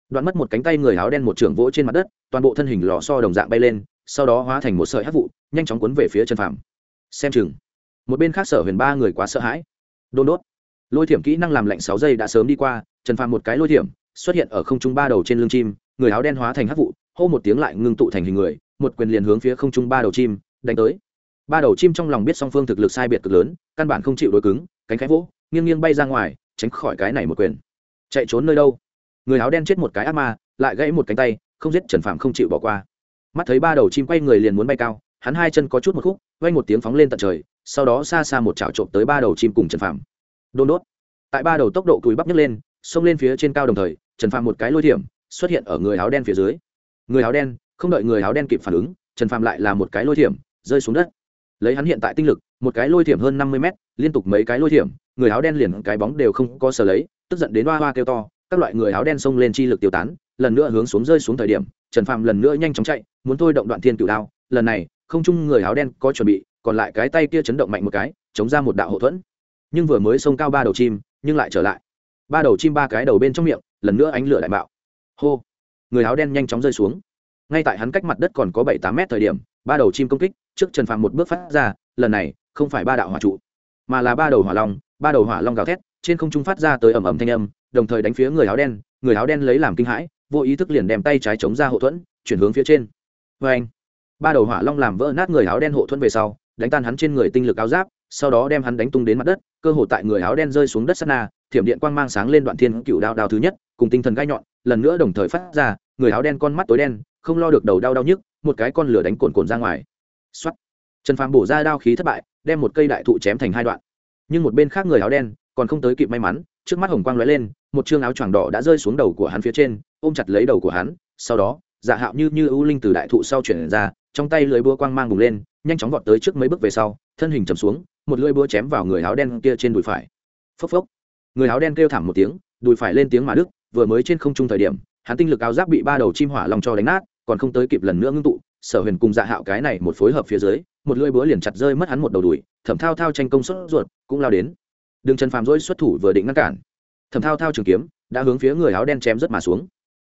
đoạn mất một cánh tay người áo đen một trưởng vỗ trên mặt đất, toàn bộ thân hình lò so đồng dạng bay lên, sau đó hóa thành một sợi hát vụ, nhanh chóng cuốn về phía chân phạm xem chừng, một bên khác sở huyền ba người quá sợ hãi. Đôn đốt, lôi thiểm kỹ năng làm lạnh sáu giây đã sớm đi qua trần phàm một cái lôi thiểm xuất hiện ở không trung ba đầu trên lưng chim, người áo đen hóa thành hát vụ, hô một tiếng lại ngưng tụ thành hình người, một quyền liền hướng phía không trung ba đầu chim đánh tới. Ba đầu chim trong lòng biết song phương thực lực sai biệt cực lớn, căn bản không chịu đối cứng, cánh khẽ vỗ, nghiêng nghiêng bay ra ngoài, tránh khỏi cái này một quyền. Chạy trốn nơi đâu? Người áo đen chết một cái ác ma, lại gãy một cánh tay, không giết trần phạm không chịu bỏ qua. Mắt thấy ba đầu chim quay người liền muốn bay cao, hắn hai chân có chút một khúc, quay một tiếng phóng lên tận trời, sau đó xa xa một chảo trộm tới ba đầu chim cùng trần phạm đôn đốt. Tại ba đầu tốc độ cùi bắp nhấc lên, xông lên phía trên cao đồng thời trần Phàm một cái lôi thiểm xuất hiện ở người áo đen phía dưới. Người áo đen, không đợi người áo đen kịp phản ứng, trần Phàm lại là một cái lôi thiểm, rơi xuống đất. Lấy hắn hiện tại tinh lực, một cái lôi thiểm hơn năm mươi mét, liên tục mấy cái lôi thiểm, người áo đen liền cái bóng đều không có sờ lấy, tức giận đến hoa hoa kêu to, các loại người áo đen xông lên chi lực tiêu tán, lần nữa hướng xuống rơi xuống thời điểm, trần Phàm lần nữa nhanh chóng chạy, muốn thôi động đoạn thiên cửu đao, lần này, không chung người áo đen có chuẩn bị, còn lại cái tay kia chấn động mạnh một cái, chống ra một đạo hậu thuẫn. Nhưng vừa mới xông cao ba đầu chim, nhưng lại trở lại. Ba đầu chim ba cái đầu bên trong miệng lần nữa ánh lửa đại bạo hô! Người áo đen nhanh chóng rơi xuống. Ngay tại hắn cách mặt đất còn có bảy tám mét thời điểm, ba đầu chim công kích, trước trần phàm một bước phát ra, lần này, không phải ba đạo hỏa trụ, mà là ba đầu hỏa long, ba đầu hỏa long gào thét, trên không trung phát ra tới ầm ầm thanh âm, đồng thời đánh phía người áo đen, người áo đen lấy làm kinh hãi, vô ý thức liền đem tay trái chống ra hậu thuẫn, chuyển hướng phía trên. Vê anh ba đầu hỏa long làm vỡ nát người áo đen hộ thuẫn về sau, đánh tan hắn trên người tinh lực áo giáp, sau đó đem hắn đánh tung đến mặt đất, cơ hồ tại người áo đen rơi xuống đất sắt na, thiểm điện quang mang sáng lên đoạn thiên cựu đao đao thứ nhất cùng tinh thần gai nhọn, lần nữa đồng thời phát ra, người áo đen con mắt tối đen, không lo được đầu đau đau nhức, một cái con lửa đánh cồn cồn ra ngoài. Xuất trần phàm bổ ra đao khí thất bại, đem một cây đại thụ chém thành hai đoạn. Nhưng một bên khác người áo đen, còn không tới kịp may mắn, trước mắt hồng quang lóe lên, một chương áo choàng đỏ đã rơi xuống đầu của hắn phía trên, ôm chặt lấy đầu của hắn, sau đó dạ hạo như như ưu linh từ đại thụ sau chuyển ra, trong tay lưỡi búa quang mang bùng lên, nhanh chóng vọt tới trước mấy bước về sau, thân hình chầm xuống, một lưỡi búa chém vào người áo đen kia trên đùi phải. Phốc phốc. Người áo đen kêu thảm một tiếng, đùi phải lên tiếng mà đức vừa mới trên không trung thời điểm, hắn tinh lực áo giáp bị ba đầu chim hỏa long cho đánh nát, còn không tới kịp lần nữa ngưng tụ, sở huyền cùng dạ hạo cái này một phối hợp phía dưới, một lưỡi búa liền chặt rơi mất hắn một đầu đùi, thẩm thao thao tranh công suất ruột, cũng lao đến. Đường trần phàm dỗi xuất thủ vừa định ngăn cản, thẩm thao thao trường kiếm đã hướng phía người áo đen chém rất mà xuống.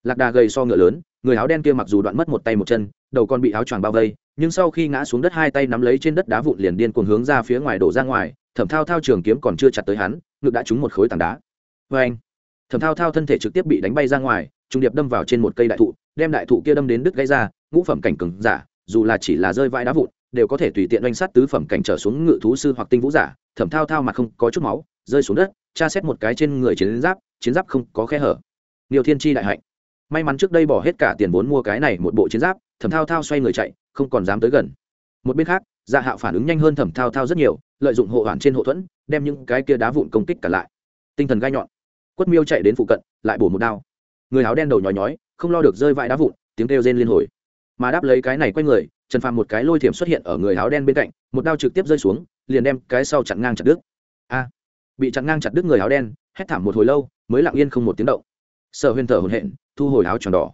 Lạc đà gầy so ngựa lớn, người áo đen kia mặc dù đoạn mất một tay một chân, đầu còn bị áo choàng bao vây, nhưng sau khi ngã xuống đất hai tay nắm lấy trên đất đá vụn liền điên cuồng hướng ra phía ngoài đổ ra ngoài, thẩm thao thao trường kiếm còn chưa chặt tới hắn, ngực đã trúng một khối tảng đá. Vê anh thẩm thao thao thân thể trực tiếp bị đánh bay ra ngoài trung điệp đâm vào trên một cây đại thụ, đem đại thụ kia đâm đến đứt gãy ra, ngũ phẩm cảnh cừng giả, dù là chỉ là rơi vãi đá vụn, đều có thể tùy tiện oanh sát tứ phẩm cảnh trở xuống ngự thú sư hoặc tinh vũ giả thẩm thao thao mặt không có chút máu, rơi xuống đất, tra xét một cái trên người chiến giáp chiến giáp không có khe hở. Nhiều thiên tri đại hạnh. May mắn trước đây bỏ hết cả tiền vốn mua cái này một bộ chiến giáp thẩm thao thao xoay người chạy, không còn dám tới gần. Một bên khác dạ hạo phản ứng nhanh hơn thẩm thao thao rất nhiều, lợi dụng hộ hoàn trên hộ thuẫn, đem những cái kia đá vụn công kích cả lại. Tinh thần gai nhọn quất miêu chạy đến phụ cận, lại bổ một đao. Người áo đen đầu nhói nhói, không lo được rơi vãi đá vụn, tiếng kêu rên liên hồi. Mà đáp lấy cái này quay người, trần phàm một cái lôi thiểm xuất hiện ở người áo đen bên cạnh, một đao trực tiếp rơi xuống, liền đem cái sau chặn ngang chặt đứt. A! Bị chặn ngang chặt đứt người áo đen, hét thảm một hồi lâu, mới lặng yên không một tiếng động. Sở huyền thở hồn hện thu hồi áo tròn đỏ.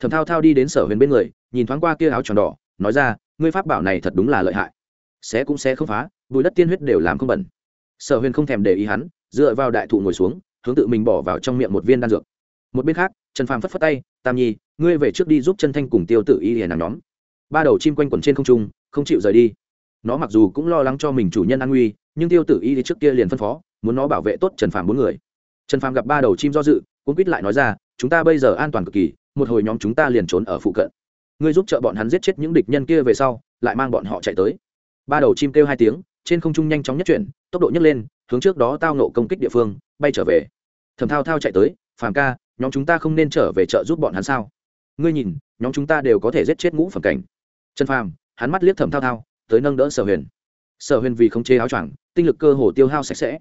Thẩm thao thao đi đến sở huyền bên người, nhìn thoáng qua kia áo tròn đỏ, nói ra, ngươi pháp bảo này thật đúng là lợi hại. Xé cũng xé không phá, bùi đất tiên huyết đều làm không bẩn. Sở huyền không thèm để ý hắn, dựa vào đại thụ ngồi xuống hướng tự mình bỏ vào trong miệng một viên đan dược. Một bên khác, trần phàm phất phất tay, tam nhi, ngươi về trước đi giúp chân thanh cùng tiêu tự y hiền nàng nhóm. Ba đầu chim quanh quẩn trên không trung, không chịu rời đi. Nó mặc dù cũng lo lắng cho mình chủ nhân an nguy, nhưng tiêu tử y đi trước kia liền phân phó, muốn nó bảo vệ tốt trần phàm bốn người. Trần phàm gặp ba đầu chim do dự cũng quýt lại nói ra, chúng ta bây giờ an toàn cực kỳ, một hồi nhóm chúng ta liền trốn ở phụ cận. Ngươi giúp trợ bọn hắn giết chết những địch nhân kia về sau, lại mang bọn họ chạy tới. Ba đầu chim kêu hai tiếng, trên không trung nhanh chóng nhất chuyển, tốc độ nhấc lên, hướng trước đó tao nộ công kích địa phương, bay trở về thầm thao thao chạy tới, phàm ca, nhóm chúng ta không nên trở về chợ giúp bọn hắn sao? Ngươi nhìn, nhóm chúng ta đều có thể giết chết ngũ phẩm cảnh. Trần phàm, hắn mắt liếc thầm thao thao, tới nâng đỡ sở huyền. Sở huyền vì không chế áo choàng, tinh lực cơ hồ tiêu hao sạch sẽ.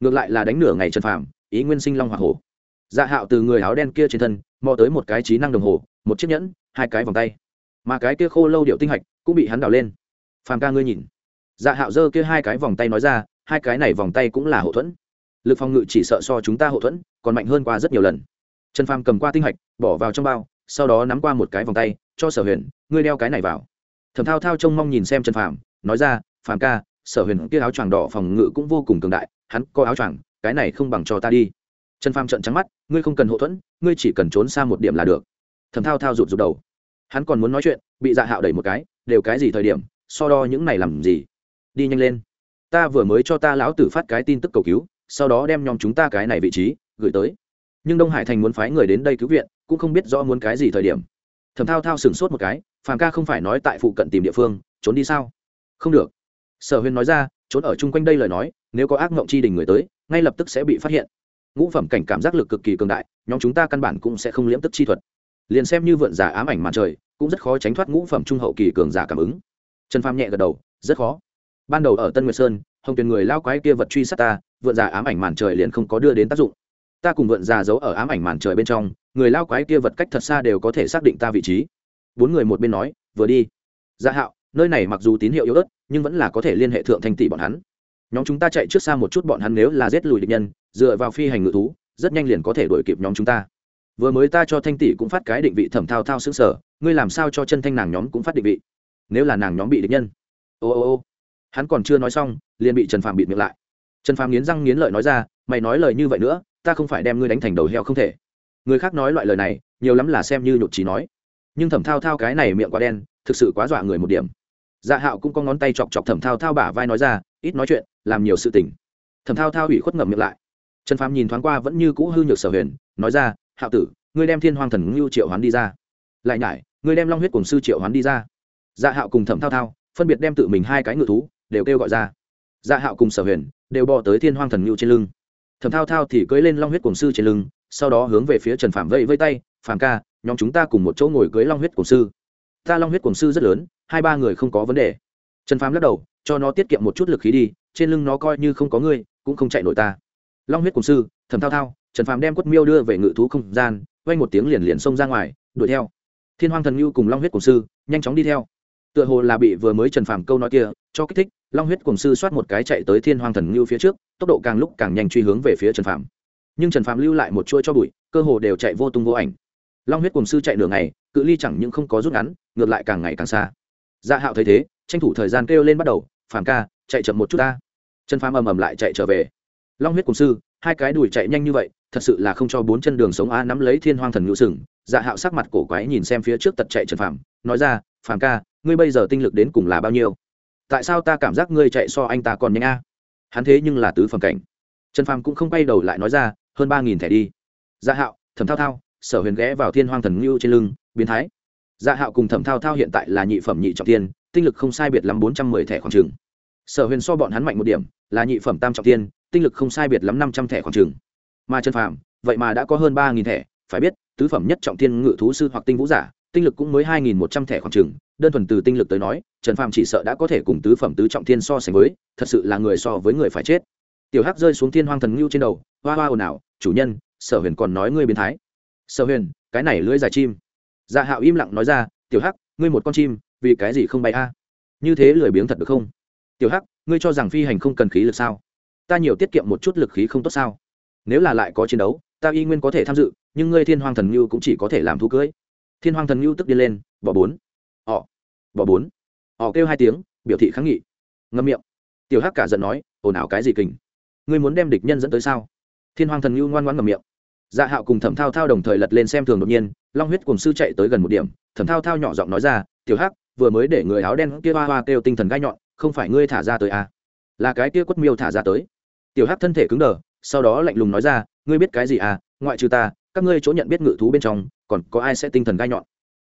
Ngược lại là đánh nửa ngày trần phàm, ý nguyên sinh long hoa hổ. Dạ hạo từ người áo đen kia trên thân, mò tới một cái trí năng đồng hồ, một chiếc nhẫn, hai cái vòng tay. Mà cái kia khô lâu điệu tinh hạch cũng bị hắn đào lên. Phàm ca, ngươi nhìn. Dạ hạo giơ kia hai cái vòng tay nói ra, hai cái này vòng tay cũng là hậu thuẫn lực phòng ngự chỉ sợ so chúng ta hậu thuẫn còn mạnh hơn qua rất nhiều lần. Trần phàm cầm qua tinh hạch, bỏ vào trong bao, sau đó nắm qua một cái vòng tay, cho sở huyền, ngươi đeo cái này vào. Thẩm thao thao trông mong nhìn xem trần phàm, nói ra, phàm ca, sở huyền kia áo choàng đỏ phòng ngự cũng vô cùng cường đại, hắn có áo choàng, cái này không bằng cho ta đi. Trần phàm trận trắng mắt, ngươi không cần hậu thuẫn, ngươi chỉ cần trốn xa một điểm là được. Thẩm thao thao rụt rụt đầu. Hắn còn muốn nói chuyện, bị dạ hạo đẩy một cái, đều cái gì thời điểm, so đo những này làm gì? Đi nhanh lên. Ta vừa mới cho ta lão tử phát cái tin tức cầu cứu sau đó đem nhóm chúng ta cái này vị trí gửi tới. Nhưng đông hải thành muốn phái người đến đây cứu viện, cũng không biết rõ muốn cái gì thời điểm. Thẩm thao thao sửng sốt một cái, phàm ca không phải nói tại phụ cận tìm địa phương, trốn đi sao? Không được. Sở huyền nói ra, trốn ở chung quanh đây lời nói, nếu có ác mộng chi đình người tới, ngay lập tức sẽ bị phát hiện. Ngũ phẩm cảnh cảm giác lực cực kỳ cường đại, nhóm chúng ta căn bản cũng sẽ không liễm tức chi thuật. Liền xem như vượn giả ám ảnh màn trời, cũng rất khó tránh thoát ngũ phẩm trung hậu kỳ cường giả cảm ứng. Trần pham nhẹ gật đầu, rất khó. Ban đầu ở tân nguyệt sơn hồng tuyền người lao quái kia vật truy sát ta, vượn già ám ảnh màn trời liền không có đưa đến tác dụng. Ta cùng vượn già giấu ở ám ảnh màn trời bên trong, người lao quái kia vật cách thật xa đều có thể xác định ta vị trí. Bốn người một bên nói, vừa đi. Gia dạ hạo, nơi này mặc dù tín hiệu yếu ớt, nhưng vẫn là có thể liên hệ thượng thanh tỷ bọn hắn. Nhóm chúng ta chạy trước xa một chút bọn hắn nếu là giết lùi địch nhân, dựa vào phi hành ngự thú, rất nhanh liền có thể đuổi kịp nhóm chúng ta. Vừa mới ta cho thanh tỷ cũng phát cái định vị thẩm thao thao xứng sở ngươi làm sao cho chân thanh nàng nhóm cũng phát định vị? Nếu là nàng nhóm bị địch nhân. Ô ô ô hắn còn chưa nói xong, liền bị trần phàm bịt miệng lại. Trần phàm nghiến răng nghiến lợi nói ra, mày nói lời như vậy nữa, ta không phải đem ngươi đánh thành đầu heo không thể. Người khác nói loại lời này, nhiều lắm là xem như nhụt trí nói. Nhưng thẩm thao thao cái này miệng quá đen, thực sự quá dọa người một điểm. Dạ hạo cũng có ngón tay chọc chọc thẩm thao thao bả vai nói ra, ít nói chuyện, làm nhiều sự tình. Thẩm thao thao ủy khuất ngậm miệng lại. Trần phàm nhìn thoáng qua vẫn như cũ hư nhược sở huyền, nói ra, hạo tử, ngươi đem thiên hoàng thần ngưu triệu hoán đi ra. Lại nhải, ngươi đem long huyết cùng sư triệu hoán đi ra. Dạ hạo cùng thẩm thao thao phân biệt đem tự mình hai cái ngự thú đều kêu gọi ra. Dạ hạo cùng sở huyền đều bò tới thiên hoang thần ngưu trên lưng. Thẩm thao thao thì cưỡi lên long huyết cổng sư trên lưng, sau đó hướng về phía trần phạm vây vây tay, phàm ca, nhóm chúng ta cùng một chỗ ngồi cưới long huyết cổng sư. Ta long huyết cổng sư rất lớn, hai ba người không có vấn đề. Trần phạm lắc đầu, cho nó tiết kiệm một chút lực khí đi, trên lưng nó coi như không có ngươi, cũng không chạy nổi ta. Long huyết cổng sư, thẩm thao thao. Trần phạm đem quất miêu đưa về ngự thú không gian, quay một tiếng liền liền xông ra ngoài, đuổi theo. Thiên hoang thần ngưu cùng long huyết cổng sư nhanh chóng đi theo tựa hồ là bị vừa mới trần phàm câu nói kia cho kích thích, long huyết cùng sư soát một cái chạy tới thiên hoàng thần ngưu phía trước, tốc độ càng lúc càng nhanh truy hướng về phía trần phàm. Nhưng trần phàm lưu lại một chuỗi cho bụi, cơ hồ đều chạy vô tung vô ảnh. Long huyết cùng sư chạy nửa ngày, cự ly chẳng những không có rút ngắn, ngược lại càng ngày càng xa. Dạ hạo thấy thế, tranh thủ thời gian kêu lên bắt đầu, phàm ca, chạy chậm một chút ta. Trần phàm ầm ầm lại chạy trở về. Long huyết cùng sư, hai cái đùi chạy nhanh như vậy, thật sự là không cho bốn chân đường sống a nắm lấy thiên hoang thần ngữ sừng. Dạ hạo sắc mặt cổ quái nhìn xem phía trước tật chạy trần phàm, nói ra phàm ca, ngươi bây giờ tinh lực đến cùng là bao nhiêu? Tại sao ta cảm giác ngươi chạy so anh ta còn nhanh a? Hắn thế nhưng là tứ phẩm cảnh. Trần phàm cũng không bay đầu lại nói ra, hơn ba nghìn thẻ đi. Dạ hạo, thẩm thao thao, sở huyền ghé vào thiên hoang thần ngưu trên lưng, biến thái. Dạ hạo cùng thẩm thao thao hiện tại là nhị phẩm nhị trọng tiên, tinh lực không sai biệt lắm bốn trăm mười thẻ khoảng trừng sở huyền so bọn hắn mạnh một điểm, là nhị phẩm tam trọng tiên, tinh lực không sai biệt lắm năm trăm thẻ khoảng trừng mà trần phàm, vậy mà đã có hơn ba nghìn thẻ, phải biết, tứ phẩm nhất trọng tiên ngự thú sư hoặc tinh vũ giả tinh lực cũng mới hai nghìn một trăm thẻ khoảng trừng đơn thuần từ tinh lực tới nói, trần phàm chỉ sợ đã có thể cùng tứ phẩm tứ trọng thiên so sánh với, thật sự là người so với người phải chết. Tiểu hắc rơi xuống thiên hoang thần ngưu trên đầu, hoa hoa ồn ào, chủ nhân, sở huyền còn nói ngươi biến thái. Sở huyền, cái này lưỡi dài chim. Dạ hạo im lặng nói ra, tiểu hắc, ngươi một con chim, vì cái gì không bay a? Như thế lười biếng thật được không? Tiểu hắc, ngươi cho rằng phi hành không cần khí lực sao? Ta nhiều tiết kiệm một chút lực khí không tốt sao? Nếu là lại có chiến đấu, ta y nguyên có thể tham dự, nhưng ngươi thiên Hoang thần ngưu cũng chỉ có thể làm thú cưỡi thiên hoàng thần ngưu tức đi lên, bỏ bốn. Họ bỏ bốn. Họ kêu hai tiếng, biểu thị kháng nghị. Ngâm miệng. Tiểu hắc cả giận nói, ồn ào cái gì kình? Ngươi muốn đem địch nhân dẫn tới sao? Thiên hoàng thần ngưu ngoan ngoan ngầm miệng. Dạ hạo cùng thẩm thao thao đồng thời lật lên xem thường đột nhiên, long huyết cùng sư chạy tới gần một điểm. Thẩm thao thao nhỏ giọng nói ra, tiểu hắc, vừa mới để người áo đen kia hoa hoa kêu tinh thần gai nhọn, không phải ngươi thả ra tới à. là cái kia quất miêu thả ra tới. Tiểu hắc thân thể cứng đờ, sau đó lạnh lùng nói ra, ngươi biết cái gì à? Ngoại trừ ta, các ngươi chỗ nhận biết ngự thú bên trong còn có ai sẽ tinh thần gai nhọn?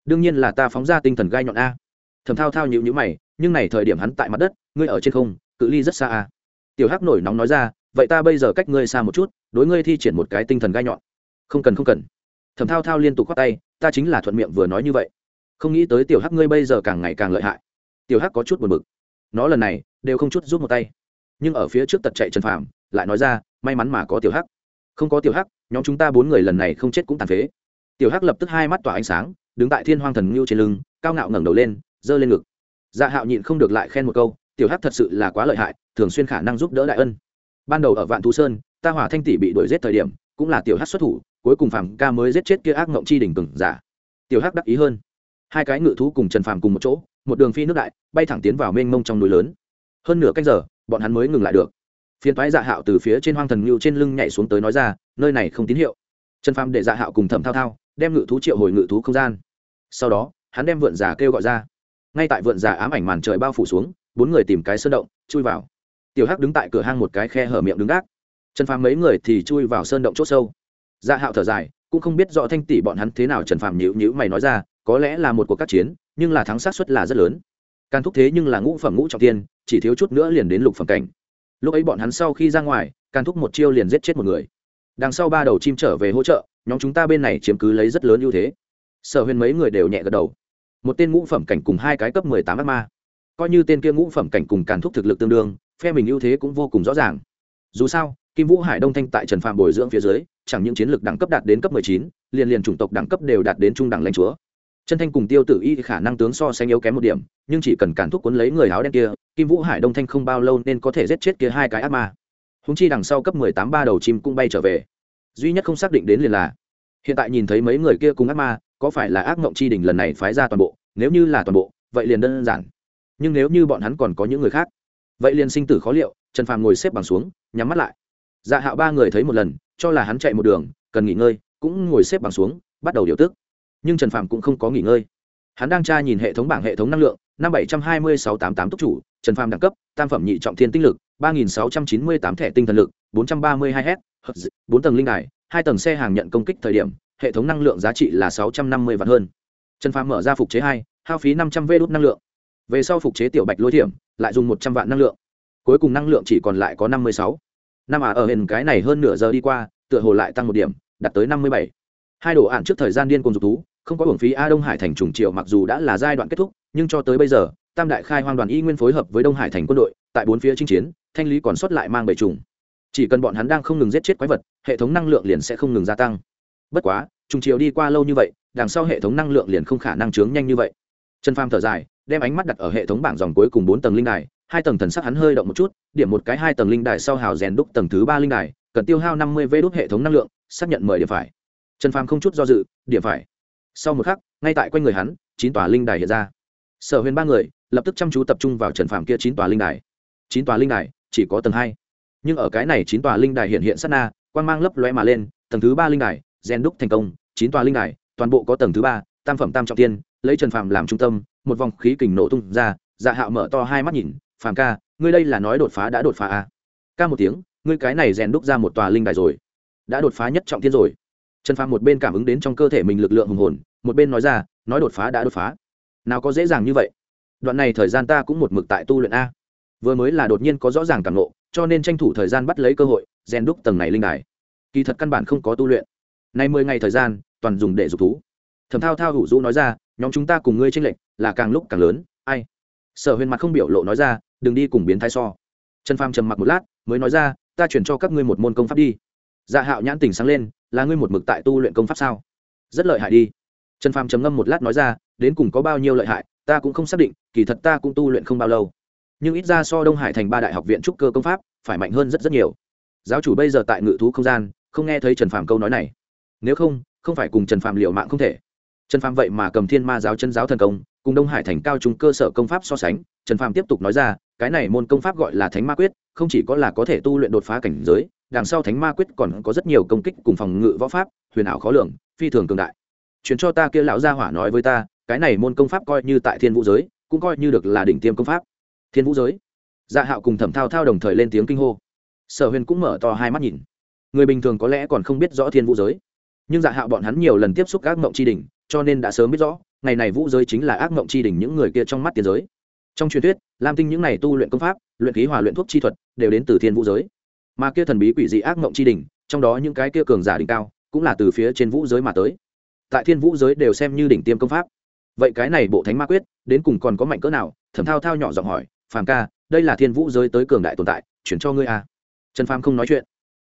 Đương nhiên là ta phóng ra tinh thần gai nhọn a. Thầm thao thao nhịu nhữ mày, nhưng này thời điểm hắn tại mặt đất, ngươi ở trên không, cự ly rất xa a. Tiểu hắc nổi nóng nói ra, vậy ta bây giờ cách ngươi xa một chút, đối ngươi thi triển một cái tinh thần gai nhọn. Không cần không cần. Thầm thao thao liên tục khoác tay, ta chính là thuận miệng vừa nói như vậy. Không nghĩ tới tiểu hắc ngươi bây giờ càng ngày càng lợi hại. Tiểu hắc có chút buồn bực. Nó lần này, đều không chút rút một tay. Nhưng ở phía trước tật chạy trần phàm, lại nói ra, may mắn mà có tiểu hắc. Không có tiểu hắc, nhóm chúng ta bốn người lần này không chết cũng tàn phế tiểu hắc lập tức hai mắt tỏa ánh sáng, đứng tại thiên hoang thần ngưu trên lưng, cao ngạo ngẩng đầu lên, giơ lên ngực. Dạ hạo nhịn không được lại khen một câu, tiểu hắc thật sự là quá lợi hại, thường xuyên khả năng giúp đỡ đại ân. Ban đầu ở vạn thú sơn, ta hỏa thanh tỷ bị đuổi giết thời điểm, cũng là tiểu hắc xuất thủ, cuối cùng phàm ca mới giết chết kia ác ngộng chi đỉnh cừng giả. Tiểu hắc đắc ý hơn. Hai cái ngự thú cùng trần phàm cùng một chỗ, một đường phi nước đại, bay thẳng tiến vào mênh mông trong núi lớn. Hơn nửa canh giờ, bọn hắn mới ngừng lại được. Phiến thoái dạ hạo từ phía trên hoang thần ngưu trên lưng nhảy xuống tới nói ra, nơi này không tín hiệu. Trần phàm để dạ hạo cùng thẩm thao thao đem ngự thú triệu hồi ngự thú không gian. Sau đó, hắn đem vượn giả kêu gọi ra. Ngay tại vượn giả ám ảnh màn trời bao phủ xuống, bốn người tìm cái sơn động, chui vào. Tiểu hắc đứng tại cửa hang một cái khe hở miệng đứng gác. Trần phàm mấy người thì chui vào sơn động c h ỗ sâu. Dạ hạo thở dài, cũng không biết rõ thanh tỷ bọn hắn thế nào trần phàm nhữ nhữ mày nói ra, có lẽ là một cuộc các chiến, nhưng là thắng sát suất là rất lớn. Càn thúc thế nhưng là ngũ phẩm ngũ trọng tiên, chỉ thiếu chút nữa liền đến lục phẩm cảnh. Lúc ấy bọn hắn sau khi ra ngoài, càn thúc một chiêu liền giết chết một người. Đằng sau ba đầu chim trở về hỗ trợ nhóm chúng ta bên này chiếm cứ lấy rất lớn ưu thế. Sở huyền mấy người đều nhẹ gật đầu. Một tên ngũ phẩm cảnh cùng hai cái cấp mười tám ác ma. Coi như tên kia ngũ phẩm cảnh cùng càn thúc thực lực tương đương, phe mình ưu thế cũng vô cùng rõ ràng. Dù sao, kim vũ hải đông thanh tại trần phạm bồi dưỡng phía dưới, chẳng những chiến lược đẳng cấp đạt đến cấp mười chín, liền liền chủng tộc đẳng cấp đều đạt đến trung đẳng lãnh chúa. Chân thanh cùng tiêu tử y khả năng tướng so sánh yếu kém một điểm, nhưng chỉ cần cản thúc cuốn lấy người áo đen kia, kim vũ hải đông thanh không bao lâu nên có thể giết chết kia hai cái ác ma. Húng chi đằng sau cấp mười tám ba đầu chim cũng bay trở về duy nhất không xác định đến liền là, hiện tại nhìn thấy mấy người kia cùng ác ma, có phải là ác mộng chi đình lần này phái ra toàn bộ? Nếu như là toàn bộ, vậy liền đơn giản. Nhưng nếu như bọn hắn còn có những người khác, vậy liền sinh tử khó liệu, trần phàm ngồi xếp bằng xuống, nhắm mắt lại. Dạ hạo ba người thấy một lần, cho là hắn chạy một đường, cần nghỉ ngơi, cũng ngồi xếp bằng xuống, bắt đầu điều tức. Nhưng trần phàm cũng không có nghỉ ngơi. Hắn đang tra nhìn hệ thống bảng hệ thống năng lượng, năm bảy trăm hai mươi sáu tám tám túc chủ, trần phàm đẳng cấp, tam phẩm nhị trọng thiên tinh lực, ba nghìn sáu trăm chín mươi tám thẻ tinh thần lực, bốn trăm ba mươi hai h bốn tầng linh đài, hai tầng xe hàng nhận công kích thời điểm, hệ thống năng lượng giá trị là sáu trăm năm mươi vạn hơn. Trần phàm mở ra phục chế hai, hao phí năm trăm v đốt năng lượng. Về sau phục chế tiểu bạch lôi thiểm, lại dùng một trăm vạn năng lượng. Cuối cùng năng lượng chỉ còn lại có năm mươi sáu. Năm à ở hình cái này hơn nửa giờ đi qua, tựa hồ lại tăng một điểm, đạt tới năm mươi bảy. Hai đồ ạn trước thời gian điên cùng dục thú, không có hưởng phí a đông hải thành trùng triệu mặc dù đã là giai đoạn kết thúc, nhưng cho tới bây giờ, tam đại khai hoang đoàn y nguyên phối hợp với đông hải thành quân đội, tại bốn phía chinh chiến, thanh lý còn sót lại mang bảy trùng chỉ cần bọn hắn đang không ngừng giết chết quái vật, hệ thống năng lượng liền sẽ không ngừng gia tăng. Bất quá, trùng chiều đi qua lâu như vậy, đằng sau hệ thống năng lượng liền không khả năng chướng nhanh như vậy. Trần pham thở dài, đem ánh mắt đặt ở hệ thống bảng dòng cuối cùng bốn tầng linh đài, hai tầng thần sắc hắn hơi động một chút, điểm một cái hai tầng linh đài sau hào rèn đúc tầng thứ ba linh đài, cần tiêu hao năm mươi vê đốt hệ thống năng lượng, xác nhận mời điểm phải trần phàm không chút do dự điểm phải sau một khắc, ngay tại quanh người hắn, chín tòa linh đài hiện ra. Sở huyền ba người, lập tức chăm chú tập trung vào trần phàm kia chín tòa linh đài. Chín tòa linh đài, chỉ có tầng hai nhưng ở cái này chín tòa linh đài hiện hiện sát na quan mang lấp lóe mà lên, tầng thứ ba linh đài, gen đúc thành công, chín tòa linh đài, toàn bộ có tầng thứ ba, tam phẩm tam trọng tiên, lấy trần phàm làm trung tâm, một vòng khí kình nổ tung ra dạ hạo mở to hai mắt nhìn, phàm ca, ngươi đây là nói đột phá đã đột phá à? ca một tiếng, ngươi cái này rèn đúc ra một tòa linh đài rồi. Đã đột phá nhất trọng tiên rồi. Trần phàm một bên cảm ứng đến trong cơ thể mình lực lượng hùng hồn, một bên nói ra, nói đột phá đã đột phá. Nào có dễ dàng như vậy. Đoạn này thời gian ta cũng một mực tại tu luyện a vừa mới là đột nhiên có rõ ràng cảm nộ cho nên tranh thủ thời gian bắt lấy cơ hội, rèn đúc tầng này linh đài. Kỳ thật căn bản không có tu luyện. Nay mười ngày thời gian, toàn dùng để dục thú. Thầm thao thao hủ dũ nói ra, nhóm chúng ta cùng ngươi tranh lệch, là càng lúc càng lớn, ai? Sở huyền mặt không biểu lộ nói ra, đừng đi cùng biến thái so. Trần pham trầm mặc một lát, mới nói ra, ta chuyển cho các ngươi một môn công pháp đi. Dạ hạo nhãn tỉnh sáng lên, là ngươi một mực tại tu luyện công pháp sao? Rất lợi hại đi. Trần pham trầm ngâm một lát nói ra, đến cùng có bao nhiêu lợi hại, ta cũng không xác định, kỳ thật ta cũng tu luyện không bao lâu nhưng ít ra so đông hải thành ba đại học viện trúc cơ công pháp, phải mạnh hơn rất rất nhiều. Giáo chủ bây giờ tại ngự thú không gian, không nghe thấy trần phàm câu nói này. Nếu không không phải cùng trần phàm liệu mạng không thể. Trần phàm vậy mà cầm thiên ma giáo chân giáo thần công, cùng đông hải thành cao trung cơ sở công pháp so sánh, trần phàm tiếp tục nói ra, cái này môn công pháp gọi là thánh ma quyết, không chỉ có là có thể tu luyện đột phá cảnh giới, đằng sau thánh ma quyết còn có rất nhiều công kích cùng phòng ngự võ pháp, huyền ảo khó lường, phi thường cường đại. Chuyển cho ta kia lão gia hỏa nói với ta, cái này môn công pháp coi như tại thiên vũ giới, cũng coi như được là đỉnh tiêm công pháp thiên vũ giới. Dạ hạo cùng thẩm thao thao đồng thời lên tiếng kinh hô. Sở huyền cũng mở to hai mắt nhìn. Người bình thường có lẽ còn không biết rõ thiên vũ giới. Nhưng dạ hạo bọn hắn nhiều lần tiếp xúc ác mộng tri đình cho nên đã sớm biết rõ, ngày này vũ giới chính là ác mộng tri đình những người kia trong mắt tiền giới. Trong truyền thuyết, lam tinh những n à y tu luyện công pháp, luyện khí hòa luyện thuốc chi thuật, đều đến từ thiên vũ giới. Mà kia thần bí quỷ dị ác mộng tri đình trong đó những cái kia cường giả đỉnh cao, cũng là từ phía trên vũ giới mà tới. Tại thiên vũ giới đều xem như đỉnh tiêm công pháp. Vậy cái này bộ thánh ma quyết, đến cùng còn có mạnh cỡ nào? Thẩm thao thao nhỏ giọng hỏi phàm ca, đây là thiên vũ giới tới cường đại tồn tại, chuyển cho ngươi à. trần phàm không nói chuyện.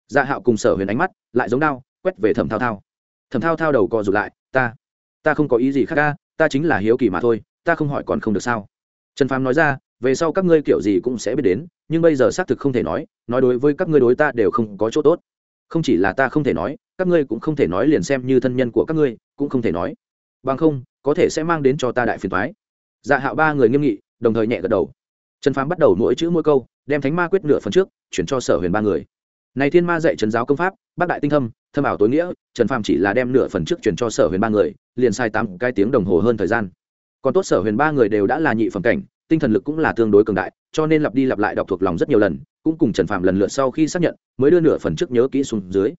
Dạ hạo cùng sở huyền ánh mắt lại giống đao quét về thẩm thao thao. Thẩm thao thao đầu cò rụt lại, ta ta không có ý gì khác ca ta chính là hiếu kỳ mà thôi, ta không hỏi còn không được sao? Trần phàm nói ra, về sau các ngươi kiểu gì cũng sẽ biết đến, nhưng bây giờ xác thực không thể nói nói đối với các ngươi đối ta đều không có chỗ tốt. Không chỉ là ta không thể nói, các ngươi cũng không thể nói liền xem như thân nhân của các ngươi, cũng không thể nói. Bằng không, có thể sẽ mang đến cho ta đại phiền thoái dạ hạo ba người nghiêm nghị, đồng thời nhẹ gật đầu trần phàm bắt đầu mỗi chữ mỗi câu, đem thánh ma quyết nửa phần trước, chuyển cho sở huyền ba người. Này thiên ma dạy trần giáo công pháp, bác đại tinh thâm thâm ảo tối nghĩa, trần phàm chỉ là đem nửa phần trước chuyển cho sở huyền ba người, liền sai tám cái tiếng đồng hồ hơn thời gian. Còn tốt sở huyền ba người đều đã là nhị phẩm cảnh, tinh thần lực cũng là tương đối cường đại, cho nên lặp đi lặp lại đọc thuộc lòng rất nhiều lần, cũng cùng trần phạm lần lượt sau khi xác nhận, mới đưa nửa phần trước nhớ kỹ xuống dưới.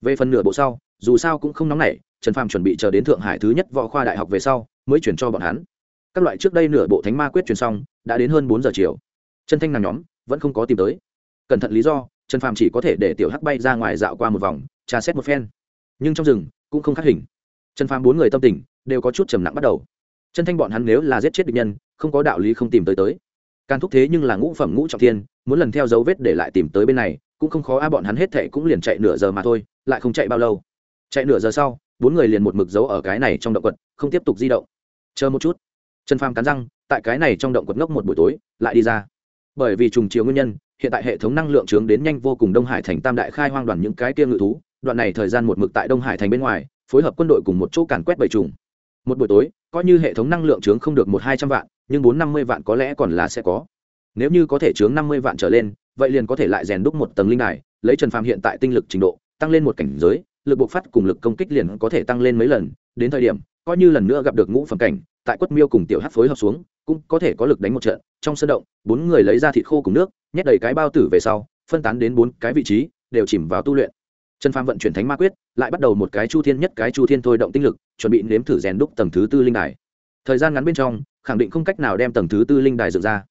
Về phần nửa bộ sau, dù sao cũng không nóng nảy, trần phạm chuẩn bị chờ đến thượng hải thứ nhất võ khoa đại học về sau, mới chuyển cho bọn hắn các loại trước đây nửa bộ thánh ma quyết truyền xong, đã đến hơn bốn giờ chiều. Chân thanh nàng nhóm vẫn không có tìm tới. Cẩn thận lý do, trần phàm chỉ có thể để tiểu hắc bay ra ngoài dạo qua một vòng, tra xét một phen. Nhưng trong rừng cũng không khắc hình. Trần phàm bốn người tâm tình đều có chút trầm nặng bắt đầu. Chân thanh bọn hắn nếu là giết chết địch nhân, không có đạo lý không tìm tới tới. Can thúc thế nhưng là ngũ phẩm ngũ trọng thiên, muốn lần theo dấu vết để lại tìm tới bên này, cũng không khó a, bọn hắn hết thệ cũng liền chạy nửa giờ mà thôi, lại không chạy bao lâu. Chạy nửa giờ sau, bốn người liền một mực giấu ở cái này trong động quật, không tiếp tục di động. Chờ một chút trần phàm cắn răng, tại cái này trong động quật ngốc một buổi tối, lại đi ra. Bởi vì trùng chiều nguyên nhân, hiện tại hệ thống năng lượng trướng đến nhanh vô cùng đông hải thành tam đại khai hoang đoàn những cái kia ngự thú, đoạn này thời gian một mực tại đông hải thành bên ngoài, phối hợp quân đội cùng một chỗ càn quét bầy trùng. Một buổi tối, coi như hệ thống năng lượng trướng không được một hai trăm vạn, nhưng bốn năm mươi vạn có lẽ còn là sẽ có. Nếu như có thể trướng năm mươi vạn trở lên, vậy liền có thể lại rèn đúc một tầng linh đài, lấy trần phàm hiện tại tinh lực trình độ, tăng lên một cảnh giới, lực bộc phát cùng lực công kích liền có thể tăng lên mấy lần. Đến thời điểm, coi như lần nữa gặp được ngũ phẩm cảnh tại quất miêu cùng tiểu hát phối hợp xuống, cũng có thể có lực đánh một trận. Trong sân động, bốn người lấy ra thịt khô cùng nước, nhét đầy cái bao tử về sau, phân tán đến bốn cái vị trí, đều chìm vào tu luyện. Trần phàm vận chuyển thánh ma quyết, lại bắt đầu một cái chu thiên nhất cái chu thiên thôi động tinh lực, chuẩn bị nếm thử rèn đúc tầng thứ tư linh đài. Thời gian ngắn bên trong, khẳng định không cách nào đem tầng thứ tư linh đài dựng ra.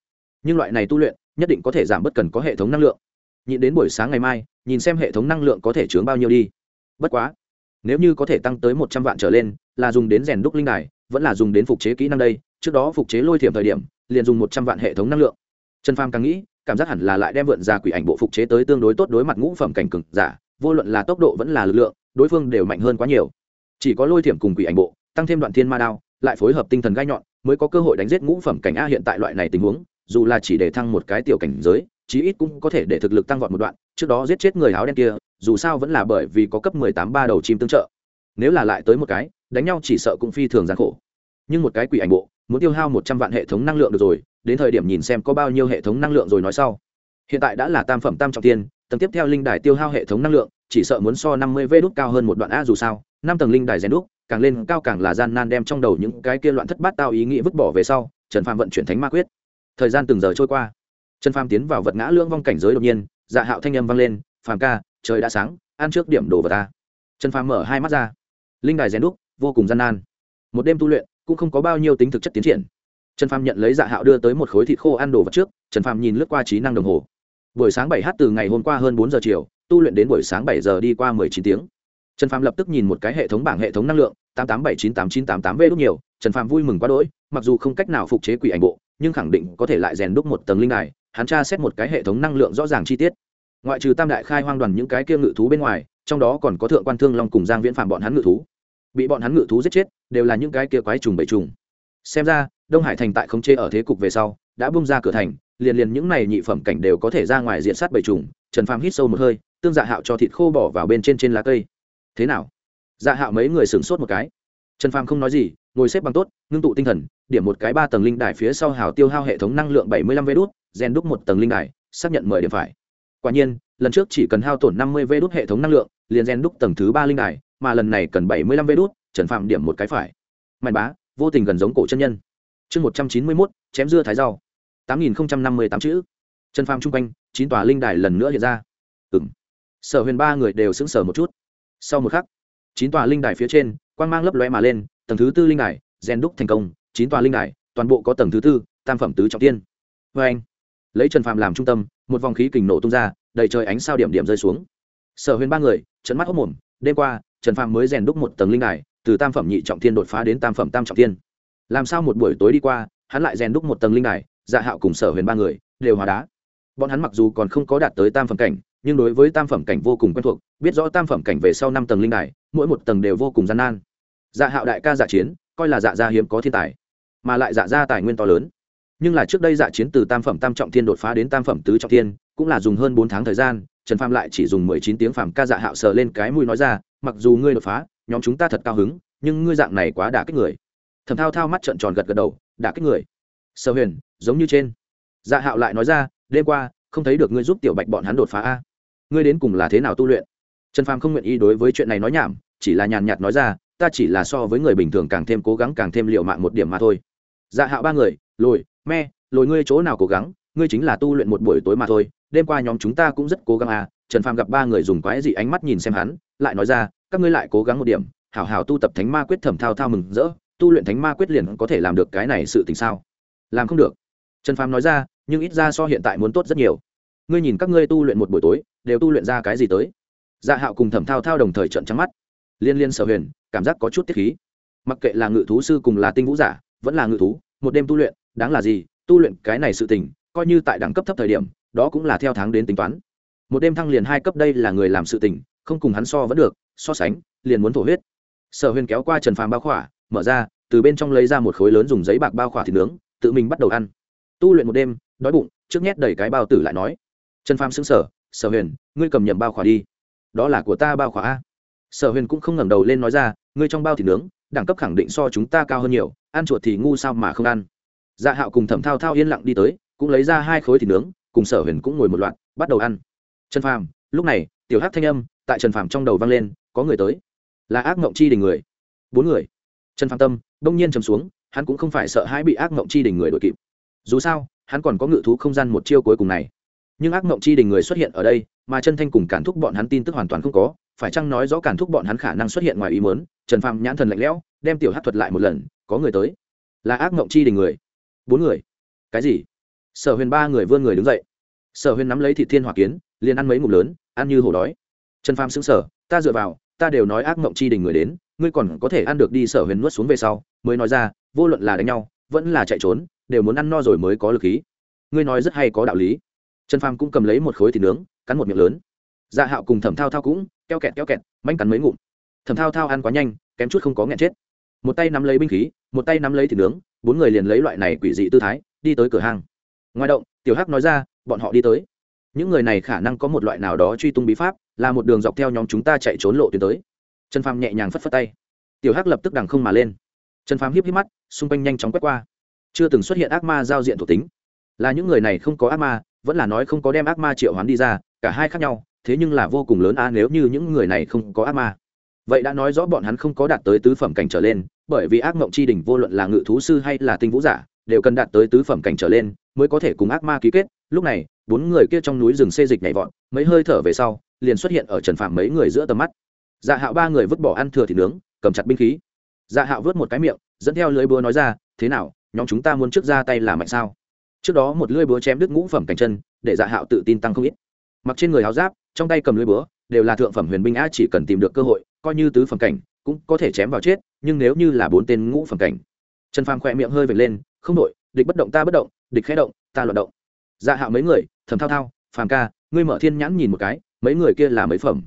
Nhưng loại này tu luyện, nhất định có thể giảm bất cần có hệ thống năng lượng. Nhịn đến buổi sáng ngày mai, nhìn xem hệ thống năng lượng có thể chướng bao nhiêu đi. Bất quá, nếu như có thể tăng tới một trăm vạn trở lên, là dùng đến rèn đúc linh đài vẫn là dùng đến phục chế kỹ năng đây, trước đó phục chế lôi thiểm thời điểm, liền dùng một trăm vạn hệ thống năng lượng. Trần pham càng nghĩ, cảm giác hẳn là lại đem vượn ra quỷ ảnh bộ phục chế tới tương đối tốt đối mặt ngũ phẩm cảnh cực giả, vô luận là tốc độ vẫn là lực lượng, đối phương đều mạnh hơn quá nhiều. Chỉ có lôi thiểm cùng quỷ ảnh bộ, tăng thêm đoạn thiên ma đao, lại phối hợp tinh thần gai nhọn, mới có cơ hội đánh giết ngũ phẩm cảnh a hiện tại loại này tình huống, dù là chỉ để thăng một cái tiểu cảnh giới, chí ít cũng có thể để thực lực tăng vọt một đoạn, trước đó giết chết người áo đen kia, dù sao vẫn là bởi vì có cấp mười tám ba đầu chim tương trợ. Nếu là lại tới một cái đánh nhau chỉ sợ cũng phi thường gian khổ. Nhưng một cái quỷ ảnh bộ, muốn tiêu hao một trăm vạn hệ thống năng lượng được rồi, đến thời điểm nhìn xem có bao nhiêu hệ thống năng lượng rồi nói sau. Hiện tại đã là tam phẩm tam trọng tiên, tầng tiếp theo linh đài tiêu hao hệ thống năng lượng, chỉ sợ muốn so năm mươi vê đốt cao hơn một đoạn a dù sao, năm tầng linh đài rèn đúc, càng lên cao càng là gian nan đem trong đầu những cái kia loạn thất bát tao ý nghĩ vứt bỏ về sau, trần phàm vận chuyển thánh ma quyết. Thời gian từng giờ trôi qua. Trần phàm tiến vào vật ngã lưỡng vong cảnh giới đột nhiên dạ hạo thanh âm vang lên, phàm ca, trời đã sáng, ăn trước điểm đồ vật ta. Trần phàm mở hai mắt ra. Linh đài rèn đúc vô cùng gian nan. Một đêm tu luyện, cũng không có bao nhiêu tính thực chất tiến triển. Trần phàm nhận lấy dạ hạo đưa tới một khối thịt khô ăn đồ vật trước, trần phàm nhìn lướt qua trí năng đồng hồ. Buổi sáng bảy h từ ngày hôm qua hơn bốn giờ chiều, tu luyện đến buổi sáng bảy giờ đi qua mười chín tiếng. Trần phàm lập tức nhìn một cái hệ thống bảng hệ thống năng lượng, tám tám bảy chín tám chín tám tám v đúc nhiều, trần phàm vui mừng quá đỗi, mặc dù không cách nào phục chế quỷ ảnh bộ, nhưng khẳng định có thể lại rèn đúc một tầng linh này hắn tra xét một cái hệ thống năng lượng rõ ràng chi tiết. Ngoại trừ tam đại khai hoang đoàn những cái kia ngự thú bên ngoài, trong đó còn có thượng quan thương long cùng giang viễn phạm bọn hắn ngự thú bị bọn hắn ngự thú giết chết, đều là những cái kia quái trùng bầy trùng. Xem ra, đông hải thành tại không chê ở thế cục về sau, đã bung ra cửa thành, liền liền những này nhị phẩm cảnh đều có thể ra ngoài diện sát bầy trùng, trần phàm hít sâu một hơi, tương dạ hạo cho thịt khô bỏ vào bên trên trên lá cây. Thế nào? Dạ hạo mấy người sửng sốt một cái. Trần phàm không nói gì, ngồi xếp bằng tốt, ngưng tụ tinh thần, điểm một cái ba tầng linh đài phía sau hào tiêu hao hệ thống năng lượng bảy mươi lăm vê đốt rèn đúc một tầng linh đài, xác nhận mười điểm phải quả nhiên, lần trước chỉ cần hao tổn năm mươi vê đốt hệ thống năng lượng, liền rèn đúc tầng thứ ba linh đài mà lần này cần bảy mươi lăm vê đốt trần phạm điểm một cái phải. Mạnh bá, vô tình gần giống cổ chân nhân. Chương một trăm chín mươi mốt, chém dưa thái rau. tám nghìn năm mươi tám chữ. Trần phạm chung quanh, chín tòa linh đài lần nữa hiện ra. Ừ m sở huyền ba người đều sững sờ một chút. Sau một khắc, chín tòa linh đài phía trên, quang mang lấp lóe mà lên, tầng thứ tư linh đài, rèn đúc thành công, chín tòa linh đài, toàn bộ có tầng thứ tư, tam phẩm tứ trọng tiên. Vê anh, lấy trần Phạm làm trung tâm, một vòng khí kình nổ tung ra, đầy trời ánh sao điểm điểm rơi xuống. Sở huyền ba người trận mắt hốc mồm, đêm qua trần phàm mới rèn đúc một tầng linh đài, từ tam phẩm nhị trọng thiên đột phá đến tam phẩm tam trọng thiên. Làm sao một buổi tối đi qua, hắn lại rèn đúc một tầng linh đài dạ hạo cùng sở huyền ba người đều hóa đá. Bọn hắn mặc dù còn không có đạt tới tam phẩm cảnh, nhưng đối với tam phẩm cảnh vô cùng quen thuộc, biết rõ tam phẩm cảnh về sau năm tầng linh đài, mỗi một tầng đều vô cùng gian nan. Dạ hạo đại ca dạ chiến, coi là dạ gia hiếm có thiên tài, mà lại dạ gia tài nguyên to lớn. Nhưng là trước đây dạ chiến từ tam phẩm tam trọng thiên đột phá đến tam phẩm tứ trọng thiên, cũng là dùng hơn bốn tháng thời gian, trần pham lại chỉ dùng mười chín tiếng phàm ca dạ hạo sờ lên cái mũi nói ra mặc dù ngươi đột phá, nhóm chúng ta thật cao hứng, nhưng ngươi dạng này quá đả kích người. Thầm thao thao mắt trợn tròn gật gật đầu, đả kích người. Sở huyền, giống như trên. Dạ hạo lại nói ra, đêm qua, không thấy được ngươi giúp tiểu bạch bọn hắn đột phá a. Ngươi đến cùng là thế nào tu luyện? Trần phàm không nguyện ý đối với chuyện này nói nhảm, chỉ là nhàn nhạt nói ra, ta chỉ là so với người bình thường càng thêm cố gắng càng thêm liệu mạng một điểm mà thôi. Dạ hạo ba người, lồi, me, lồi ngươi chỗ nào cố gắng, ngươi chính là tu luyện một buổi tối mà thôi, đêm qua nhóm chúng ta cũng rất cố gắng à. Trần phàm gặp ba người dùng quái dị ánh mắt nhìn xem hắn, lại nói ra các ngươi lại cố gắng một điểm, hảo hảo tu tập thánh ma quyết thẩm thao thao mừng rỡ, tu luyện thánh ma quyết liền có thể làm được cái này sự tình sao? Làm không được. Trần phàm nói ra, nhưng ít ra so hiện tại muốn tốt rất nhiều. Ngươi nhìn các ngươi tu luyện một buổi tối, đều tu luyện ra cái gì tới? Dạ hạo cùng thẩm thao thao đồng thời trận trắng mắt. Liên liên sở huyền, cảm giác có chút tiết khí. Mặc kệ là ngự thú sư cùng là tinh vũ giả, vẫn là ngự thú, một đêm tu luyện, đáng là gì? Tu luyện cái này sự tình, coi như tại đẳng cấp thấp thời điểm, đó cũng là theo tháng đến tính toán. Một đêm thăng liền hai cấp đây là người làm sự tình, không cùng hắn so vẫn được so sánh, liền muốn thổ huyết. Sở huyền kéo qua trần phàm bao khỏa, mở ra, từ bên trong lấy ra một khối lớn dùng giấy bạc bao khỏa thịt nướng, tự mình bắt đầu ăn. Tu luyện một đêm, đói bụng, trước nhét đầy cái bao tử lại nói. Trần phàm xứng sở sở huyền, ngươi cầm nhầm bao khỏa đi. Đó là của ta bao khỏa a. Sở huyền cũng không ngẩng đầu lên nói ra, ngươi trong bao thịt nướng, đẳng cấp khẳng định so chúng ta cao hơn nhiều, ăn chuột thì ngu sao mà không ăn. Dạ hạo cùng thẩm thao thao yên lặng đi tới, cũng lấy ra hai khối thịt nướng, cùng sở huyền cũng ngồi một loạt, bắt đầu ăn. Trần phàm, lúc này, tiểu hát thanh âm tại trần phàm trong đầu vang lên, có người tới. Là ác mộng chi đình người. Bốn người. Trần phàm tâm, đông nhiên trầm xuống, hắn cũng không phải sợ hãi bị ác mộng chi đình người đuổi kịp. Dù sao, hắn còn có ngự thú không gian một chiêu cuối cùng này. Nhưng ác mộng chi đình người xuất hiện ở đây, mà chân thanh cùng cản thúc bọn hắn tin tức hoàn toàn không có, phải chăng nói rõ cản thúc bọn hắn khả năng xuất hiện ngoài ý mớn trần phàm nhãn thần lạnh lẽo, đem tiểu hát thuật lại một lần, có người tới. Là ác mộng chi đình người. Bốn người. Cái gì? Sở huyền ba người vươn người đứng dậy. Sở huyền nắm lấy thị thiên hỏa kiến, liền ăn mấy ngụm lớn, ăn như hổ đói trần phàm xứng sở, ta dựa vào, ta đều nói ác mộng chi đình người đến, ngươi còn có thể ăn được đi sở huyền nuốt xuống về sau, mới nói ra, vô luận là đánh nhau, vẫn là chạy trốn, đều muốn ăn no rồi mới có lực khí. Ngươi nói rất hay có đạo lý. Trần phàm cũng cầm lấy một khối thịt nướng, cắn một miệng lớn. Dạ hạo cùng thẩm thao thao cũng keo kẹt keo kẹt, manh cắn mấy ngụm. Thẩm thao thao ăn quá nhanh, kém chút không có nghẹn chết. Một tay nắm lấy binh khí, một tay nắm lấy thịt nướng, bốn người liền lấy loại này quỷ dị tư thái, đi tới cửa hàng ngoài động, tiểu hắc nói ra, bọn họ đi tới. Những người này khả năng có một loại nào đó truy tung bí pháp là một đường dọc theo nhóm chúng ta chạy trốn lộ tuyến tới. Trần phàm nhẹ nhàng phất phất tay. Tiểu hắc lập tức đằng không mà lên. Trần phàm híp híp mắt, xung quanh nhanh chóng quét qua. Chưa từng xuất hiện ác ma giao diện thuộc tính. Là những người này không có ác ma, vẫn là nói không có đem ác ma triệu hoán đi ra, cả hai khác nhau, thế nhưng là vô cùng lớn a nếu như những người này không có ác ma. Vậy đã nói rõ bọn hắn không có đạt tới tứ phẩm cảnh trở lên, bởi vì ác mộng chi đỉnh vô luận là ngự thú sư hay là tinh vũ giả, đều cần đạt tới tứ phẩm cảnh trở lên, mới có thể cùng ác ma ký kết. Lúc này, bốn người kia trong núi rừng xê dịch nhảy vọt, mấy hơi thở về sau liền xuất hiện ở trần phạm mấy người giữa tầm mắt. Dạ hạo ba người vứt bỏ ăn thừa thịt nướng, cầm chặt binh khí. Dạ hạo vớt một cái miệng, dẫn theo lưới búa nói ra, thế nào, nhóm chúng ta muốn trước ra tay là mạnh sao? Trước đó một lưới búa chém đứt ngũ phẩm cảnh chân, để dạ hạo tự tin tăng không ít. Mặc trên người áo giáp, trong tay cầm lưới búa, đều là thượng phẩm huyền binh a chỉ cần tìm được cơ hội, coi như tứ phẩm cảnh, cũng có thể chém vào chết, nhưng nếu như là bốn tên ngũ phẩm cảnh. Trần phàm khỏe miệng hơi vệt lên, không đội địch bất động ta bất động, địch khẽ động, ta loạt động. Dạ hạo mấy người, thầm thao thao, phàm ca, ngươi mở thiên nhãn nhìn một cái mấy người kia là mấy phẩm.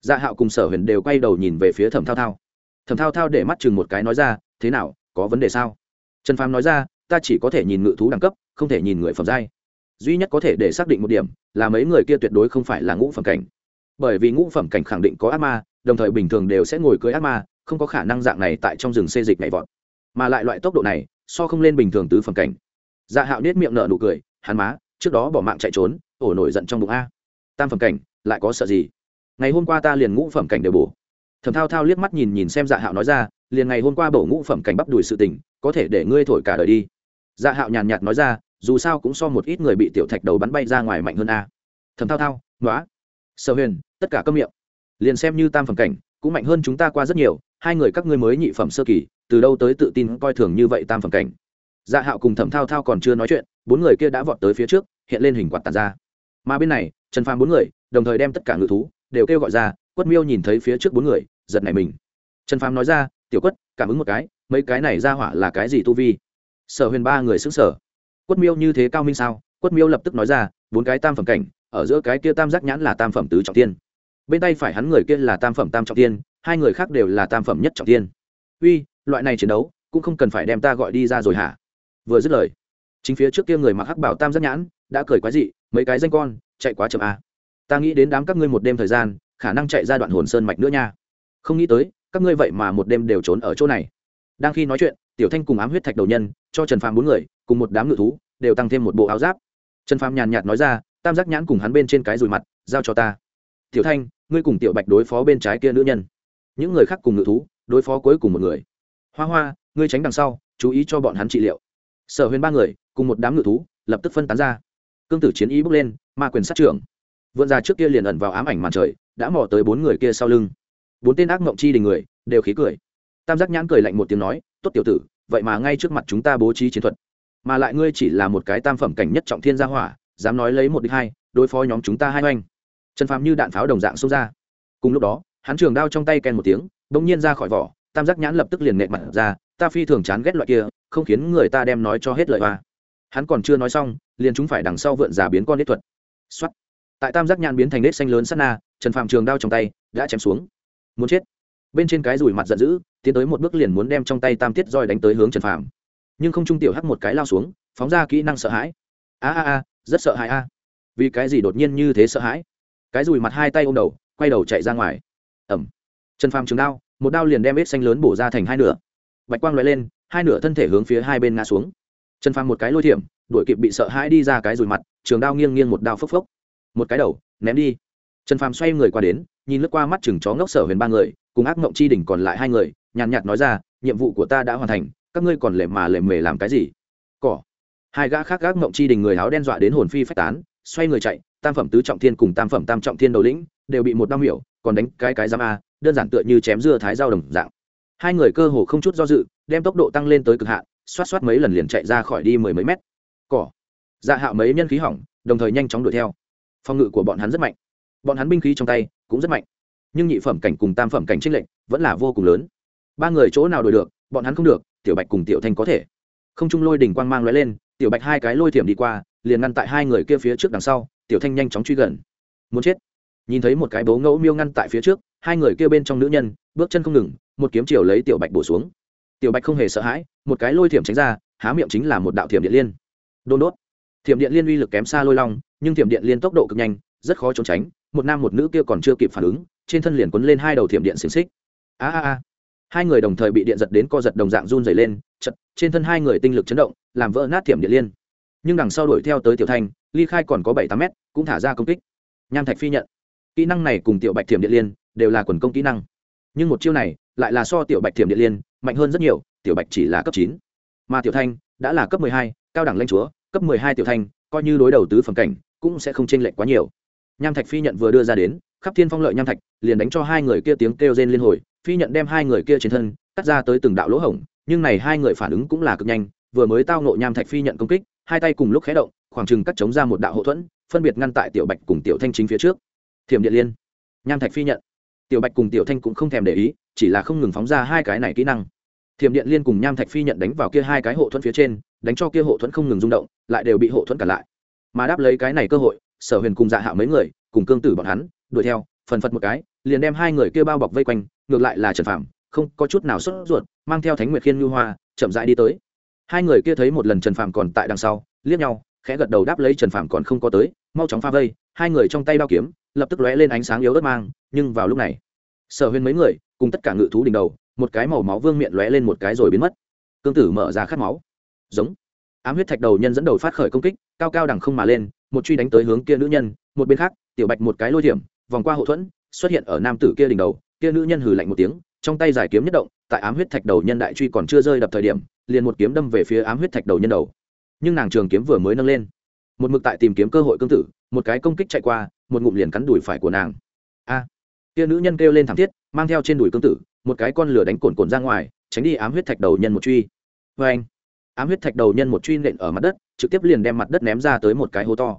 Dạ hạo cùng sở huyền đều quay đầu nhìn về phía thẩm thao thao. Thẩm thao thao để mắt chừng một cái nói ra, thế nào, có vấn đề sao? Trần phàm nói ra, ta chỉ có thể nhìn ngự thú đẳng cấp, không thể nhìn người phẩm giai. Duy nhất có thể để xác định một điểm, là mấy người kia tuyệt đối không phải là ngũ phẩm cảnh. Bởi vì ngũ phẩm cảnh khẳng định có ác ma, đồng thời bình thường đều sẽ ngồi cưới ác ma, không có khả năng dạng này tại trong rừng xê dịch nhảy vọt. Mà lại loại tốc độ này, so không lên bình thường tứ phẩm cảnh. Dạ hạo nết miệng nở nụ cười, hắn má, trước đó bỏ mạng chạy trốn, ổ nổi giận trong bụng a. Tam phẩm cảnh lại có sợ gì? Ngày hôm qua ta liền ngũ phẩm cảnh đều bổ. Thầm thao thao liếc mắt nhìn nhìn xem dạ hạo nói ra, liền ngày hôm qua bổ ngũ phẩm cảnh bắp đùi sự tình, có thể để ngươi thổi cả đời đi. Dạ hạo nhàn nhạt nói ra, dù sao cũng so một ít người bị tiểu thạch đầu bắn bay ra ngoài mạnh hơn a. Thầm thao thao nói sở huyền, tất cả câm miệng. Liền xem như tam phẩm cảnh, cũng mạnh hơn chúng ta qua rất nhiều, hai người các ngươi mới nhị phẩm sơ kỳ, từ đâu tới tự tin coi thường như vậy tam phẩm cảnh? Dạ hạo cùng thẩm thao thao còn chưa nói chuyện, bốn người kia đã vọt tới phía trước, hiện lên hình quạt tàn ra. Mà bên này, trần phàm bốn người đồng thời đem tất cả ngự thú đều kêu gọi ra, quất miêu nhìn thấy phía trước bốn người, giật này mình. Trần phàm nói ra, tiểu quất, cảm ứng một cái, mấy cái này ra hỏa là cái gì tu vi? Sở huyền ba người xứng sở quất miêu như thế cao minh sao? Quất miêu lập tức nói ra, bốn cái tam phẩm cảnh, ở giữa cái kia tam giác nhãn là tam phẩm tứ trọng tiên. Bên tay phải hắn người kia là tam phẩm tam trọng tiên, hai người khác đều là tam phẩm nhất trọng tiên. Uy, loại này chiến đấu cũng không cần phải đem ta gọi đi ra rồi hả? Vừa dứt lời, chính phía trước kia người mặc hắc bảo tam giác nhãn đã cười quái dị, mấy cái danh con, chạy quá chậm à ta nghĩ đến đám các ngươi một đêm thời gian, khả năng chạy ra đoạn hồn sơn mạch nữa nha. Không nghĩ tới, các ngươi vậy mà một đêm đều trốn ở chỗ này. Đang khi nói chuyện, tiểu thanh cùng ám huyết thạch đầu nhân, cho trần phàm bốn người, cùng một đám ngự thú, đều tăng thêm một bộ áo giáp. Trần phàm nhàn nhạt nói ra, tam giác nhãn cùng hắn bên trên cái rùi mặt, giao cho ta. Tiểu thanh, ngươi cùng tiểu bạch đối phó bên trái kia nữ nhân. Những người khác cùng ngự thú, đối phó cuối cùng một người. Hoa hoa, ngươi tránh đằng sau, chú ý cho bọn hắn trị liệu. Sở huyền ba người, cùng một đám ngự thú, lập tức phân tán ra. Cương tử chiến ý bước lên, ma quyền sát trưởng vượn ra trước kia liền ẩn vào ám ảnh màn trời, đã mò tới bốn người kia sau lưng. Bốn tên ác mộng chi đình người, đều khí cười. Tam giác nhãn cười lạnh một tiếng nói, tốt tiểu tử, vậy mà ngay trước mặt chúng ta bố trí chiến thuật. Mà lại ngươi chỉ là một cái tam phẩm cảnh nhất trọng thiên gia hỏa, dám nói lấy một đích hai, đối phó nhóm chúng ta hai oanh. Trần phàm như đạn pháo đồng dạng xông ra. Cùng lúc đó, hắn trường đao trong tay ken một tiếng, bỗng nhiên ra khỏi vỏ, tam giác nhãn lập tức liền nệ mặt ra, ta phi thường chán ghét loại kia, không khiến người ta đem nói cho hết lời hoa hắn còn chưa nói xong, liền chúng phải đằng sau vượn giả biến con đế thuật. Xuất tại tam giác nhãn biến thành nết xanh lớn sắt na, trần phàm trường đao trong tay đã chém xuống. Muốn chết. Bên trên cái rủi mặt giận dữ, tiến tới một bước liền muốn đem trong tay tam tiết roi đánh tới hướng trần phàm. Nhưng không trung tiểu hắt một cái lao xuống, phóng ra kỹ năng sợ hãi. A a a, rất sợ hãi a. Vì cái gì đột nhiên như thế sợ hãi? Cái rùi mặt hai tay ôm đầu, quay đầu chạy ra ngoài. Ẩm. Trần phàm trường đao, một đao liền đem vết xanh lớn bổ ra thành hai nửa. Bạch quang loại lên, hai nửa thân thể hướng phía hai bên ngã xuống. Trần phàm một cái lôi thiểm, đuổi kịp bị sợ hãi đi ra cái rùi mặt, trường đao nghiêng nghiêng một đao phốc phốc một cái đầu, ném đi. Trần phàm xoay người qua đến, nhìn lướt qua mắt chừng chó ngốc sở huyền ba người, cùng ác mộng chi đỉnh còn lại hai người, nhàn nhạt nói ra, nhiệm vụ của ta đã hoàn thành, các ngươi còn lệ mà lệ mề làm cái gì? Cỏ. Hai gã khác gác mộng chi đình người áo đen dọa đến hồn phi phách tán, xoay người chạy, tam phẩm tứ trọng thiên cùng tam phẩm tam trọng thiên đầu lĩnh đều bị một đau miểu, còn đánh cái cái giam a, đơn giản tựa như chém dưa thái dao đồng dạng. Hai người cơ hồ không chút do dự, đem tốc độ tăng lên tới cực hạn, xoát xoát mấy lần liền chạy ra khỏi đi mười mấy mét. Cỏ. Dạ hạo mấy nhân khí hỏng, đồng thời nhanh chóng đuổi theo phòng ngự của bọn hắn rất mạnh. Bọn hắn binh khí trong tay cũng rất mạnh. Nhưng nhị phẩm cảnh cùng tam phẩm cảnh trích lệnh vẫn là vô cùng lớn. Ba người chỗ nào đổi được, bọn hắn không được, tiểu bạch cùng tiểu thanh có thể. Không trung lôi đỉnh quang mang lóe lên, tiểu bạch hai cái lôi thiểm đi qua, liền ngăn tại hai người kia phía trước đằng sau, tiểu thanh nhanh chóng truy gần. Muốn chết. Nhìn thấy một cái bố ngẫu miêu ngăn tại phía trước, hai người kia bên trong nữ nhân, bước chân không ngừng, một kiếm chiều lấy tiểu bạch bổ xuống. Tiểu bạch không hề sợ hãi, một cái lôi thiểm tránh ra, há miệng chính là một đạo thiểm điện liên. Đôn đốt. Thiểm điện liên uy lực kém xa lôi long nhưng thiểm điện liên tốc độ cực nhanh, rất khó trốn tránh, một nam một nữ kia còn chưa kịp phản ứng, trên thân liền quấn lên hai đầu thiểm điện xiềng xích. A a a. Hai người đồng thời bị điện giật đến co giật đồng dạng run dày lên, chật, trên thân hai người tinh lực chấn động, làm vỡ nát thiểm điện liên. Nhưng đằng sau đuổi theo tới tiểu thanh, ly khai còn có bảy tám mét, cũng thả ra công kích. Nham thạch phi nhận. Kỹ năng này cùng tiểu bạch thiểm điện liên đều là quần công kỹ năng. Nhưng một chiêu này lại là so tiểu bạch thiểm điện liên mạnh hơn rất nhiều, tiểu bạch chỉ là cấp chín. Mà tiểu thanh đã là cấp mười hai, cao đẳng lanh chúa, cấp mười hai tiểu thanh, coi như đối đầu tứ phẩm cảnh cũng sẽ không chênh lệch quá nhiều. Nham thạch phi nhận vừa đưa ra đến, khắp thiên phong lợi nham thạch, liền đánh cho hai người kia tiếng kêu rên liên hồi, phi nhận đem hai người kia trên thân, cắt ra tới từng đạo lỗ hổng, nhưng này hai người phản ứng cũng là cực nhanh, vừa mới tao nộ nham thạch phi nhận công kích, hai tay cùng lúc khé động, khoảng chừng cắt chống ra một đạo hậu thuẫn, phân biệt ngăn tại tiểu bạch cùng tiểu thanh chính phía trước. Thiểm điện liên, nham thạch phi nhận. Tiểu bạch cùng tiểu thanh cũng không thèm để ý, chỉ là không ngừng phóng ra hai cái này kỹ năng. Thiểm điện liên cùng nham thạch phi nhận đánh vào kia hai cái hộ thuẫn phía trên, đánh cho kia hộ thuẫn không ngừng rung động, lại đều bị hộ thuẫn cả lại mà đáp lấy cái này cơ hội, sở huyền cùng dạ hạ mấy người, cùng cương tử bọn hắn, đuổi theo, phần phật một cái, liền đem hai người kia bao bọc vây quanh, ngược lại là trần phạm không có chút nào sốt ruột, mang theo thánh nguyệt khiên ngư hoa, chậm rãi đi tới. Hai người kia thấy một lần trần phạm còn tại đằng sau, liếc nhau, khẽ gật đầu đáp lấy trần phạm còn không có tới, mau chóng pha vây, hai người trong tay đao kiếm, lập tức lóe lên ánh sáng yếu ớt mang, nhưng vào lúc này, sở huyền mấy người, cùng tất cả ngự thú đỉnh đầu, một cái màu máu vương miệng lóe lên một cái rồi biến mất. Cương tử mở ra khát máu. Giống. Ám huyết thạch đầu nhân dẫn đầu phát khởi công kích cao cao đằng không mà lên, một truy đánh tới hướng kia nữ nhân, một bên khác, tiểu bạch một cái lôi điểm vòng qua hậu thuẫn, xuất hiện ở nam tử kia đỉnh đầu, kia nữ nhân hừ lạnh một tiếng, trong tay giải kiếm nhất động, tại ám huyết thạch đầu nhân đại truy còn chưa rơi đập thời điểm, liền một kiếm đâm về phía ám huyết thạch đầu nhân đầu. Nhưng nàng trường kiếm vừa mới nâng lên, một mực tại tìm kiếm cơ hội cương tử, một cái công kích chạy qua, một ngụm liền cắn đùi phải của nàng. A! Kia nữ nhân kêu lên thảm thiết, mang theo trên đùi cương tử, một cái con lửa đánh cồn cồn ra ngoài, tránh đi ám huyết thạch đầu nhân một truy. Vê anh ám huyết thạch đầu nhân một truy nện ở mặt đất trực tiếp liền đem mặt đất ném ra tới một cái hố to.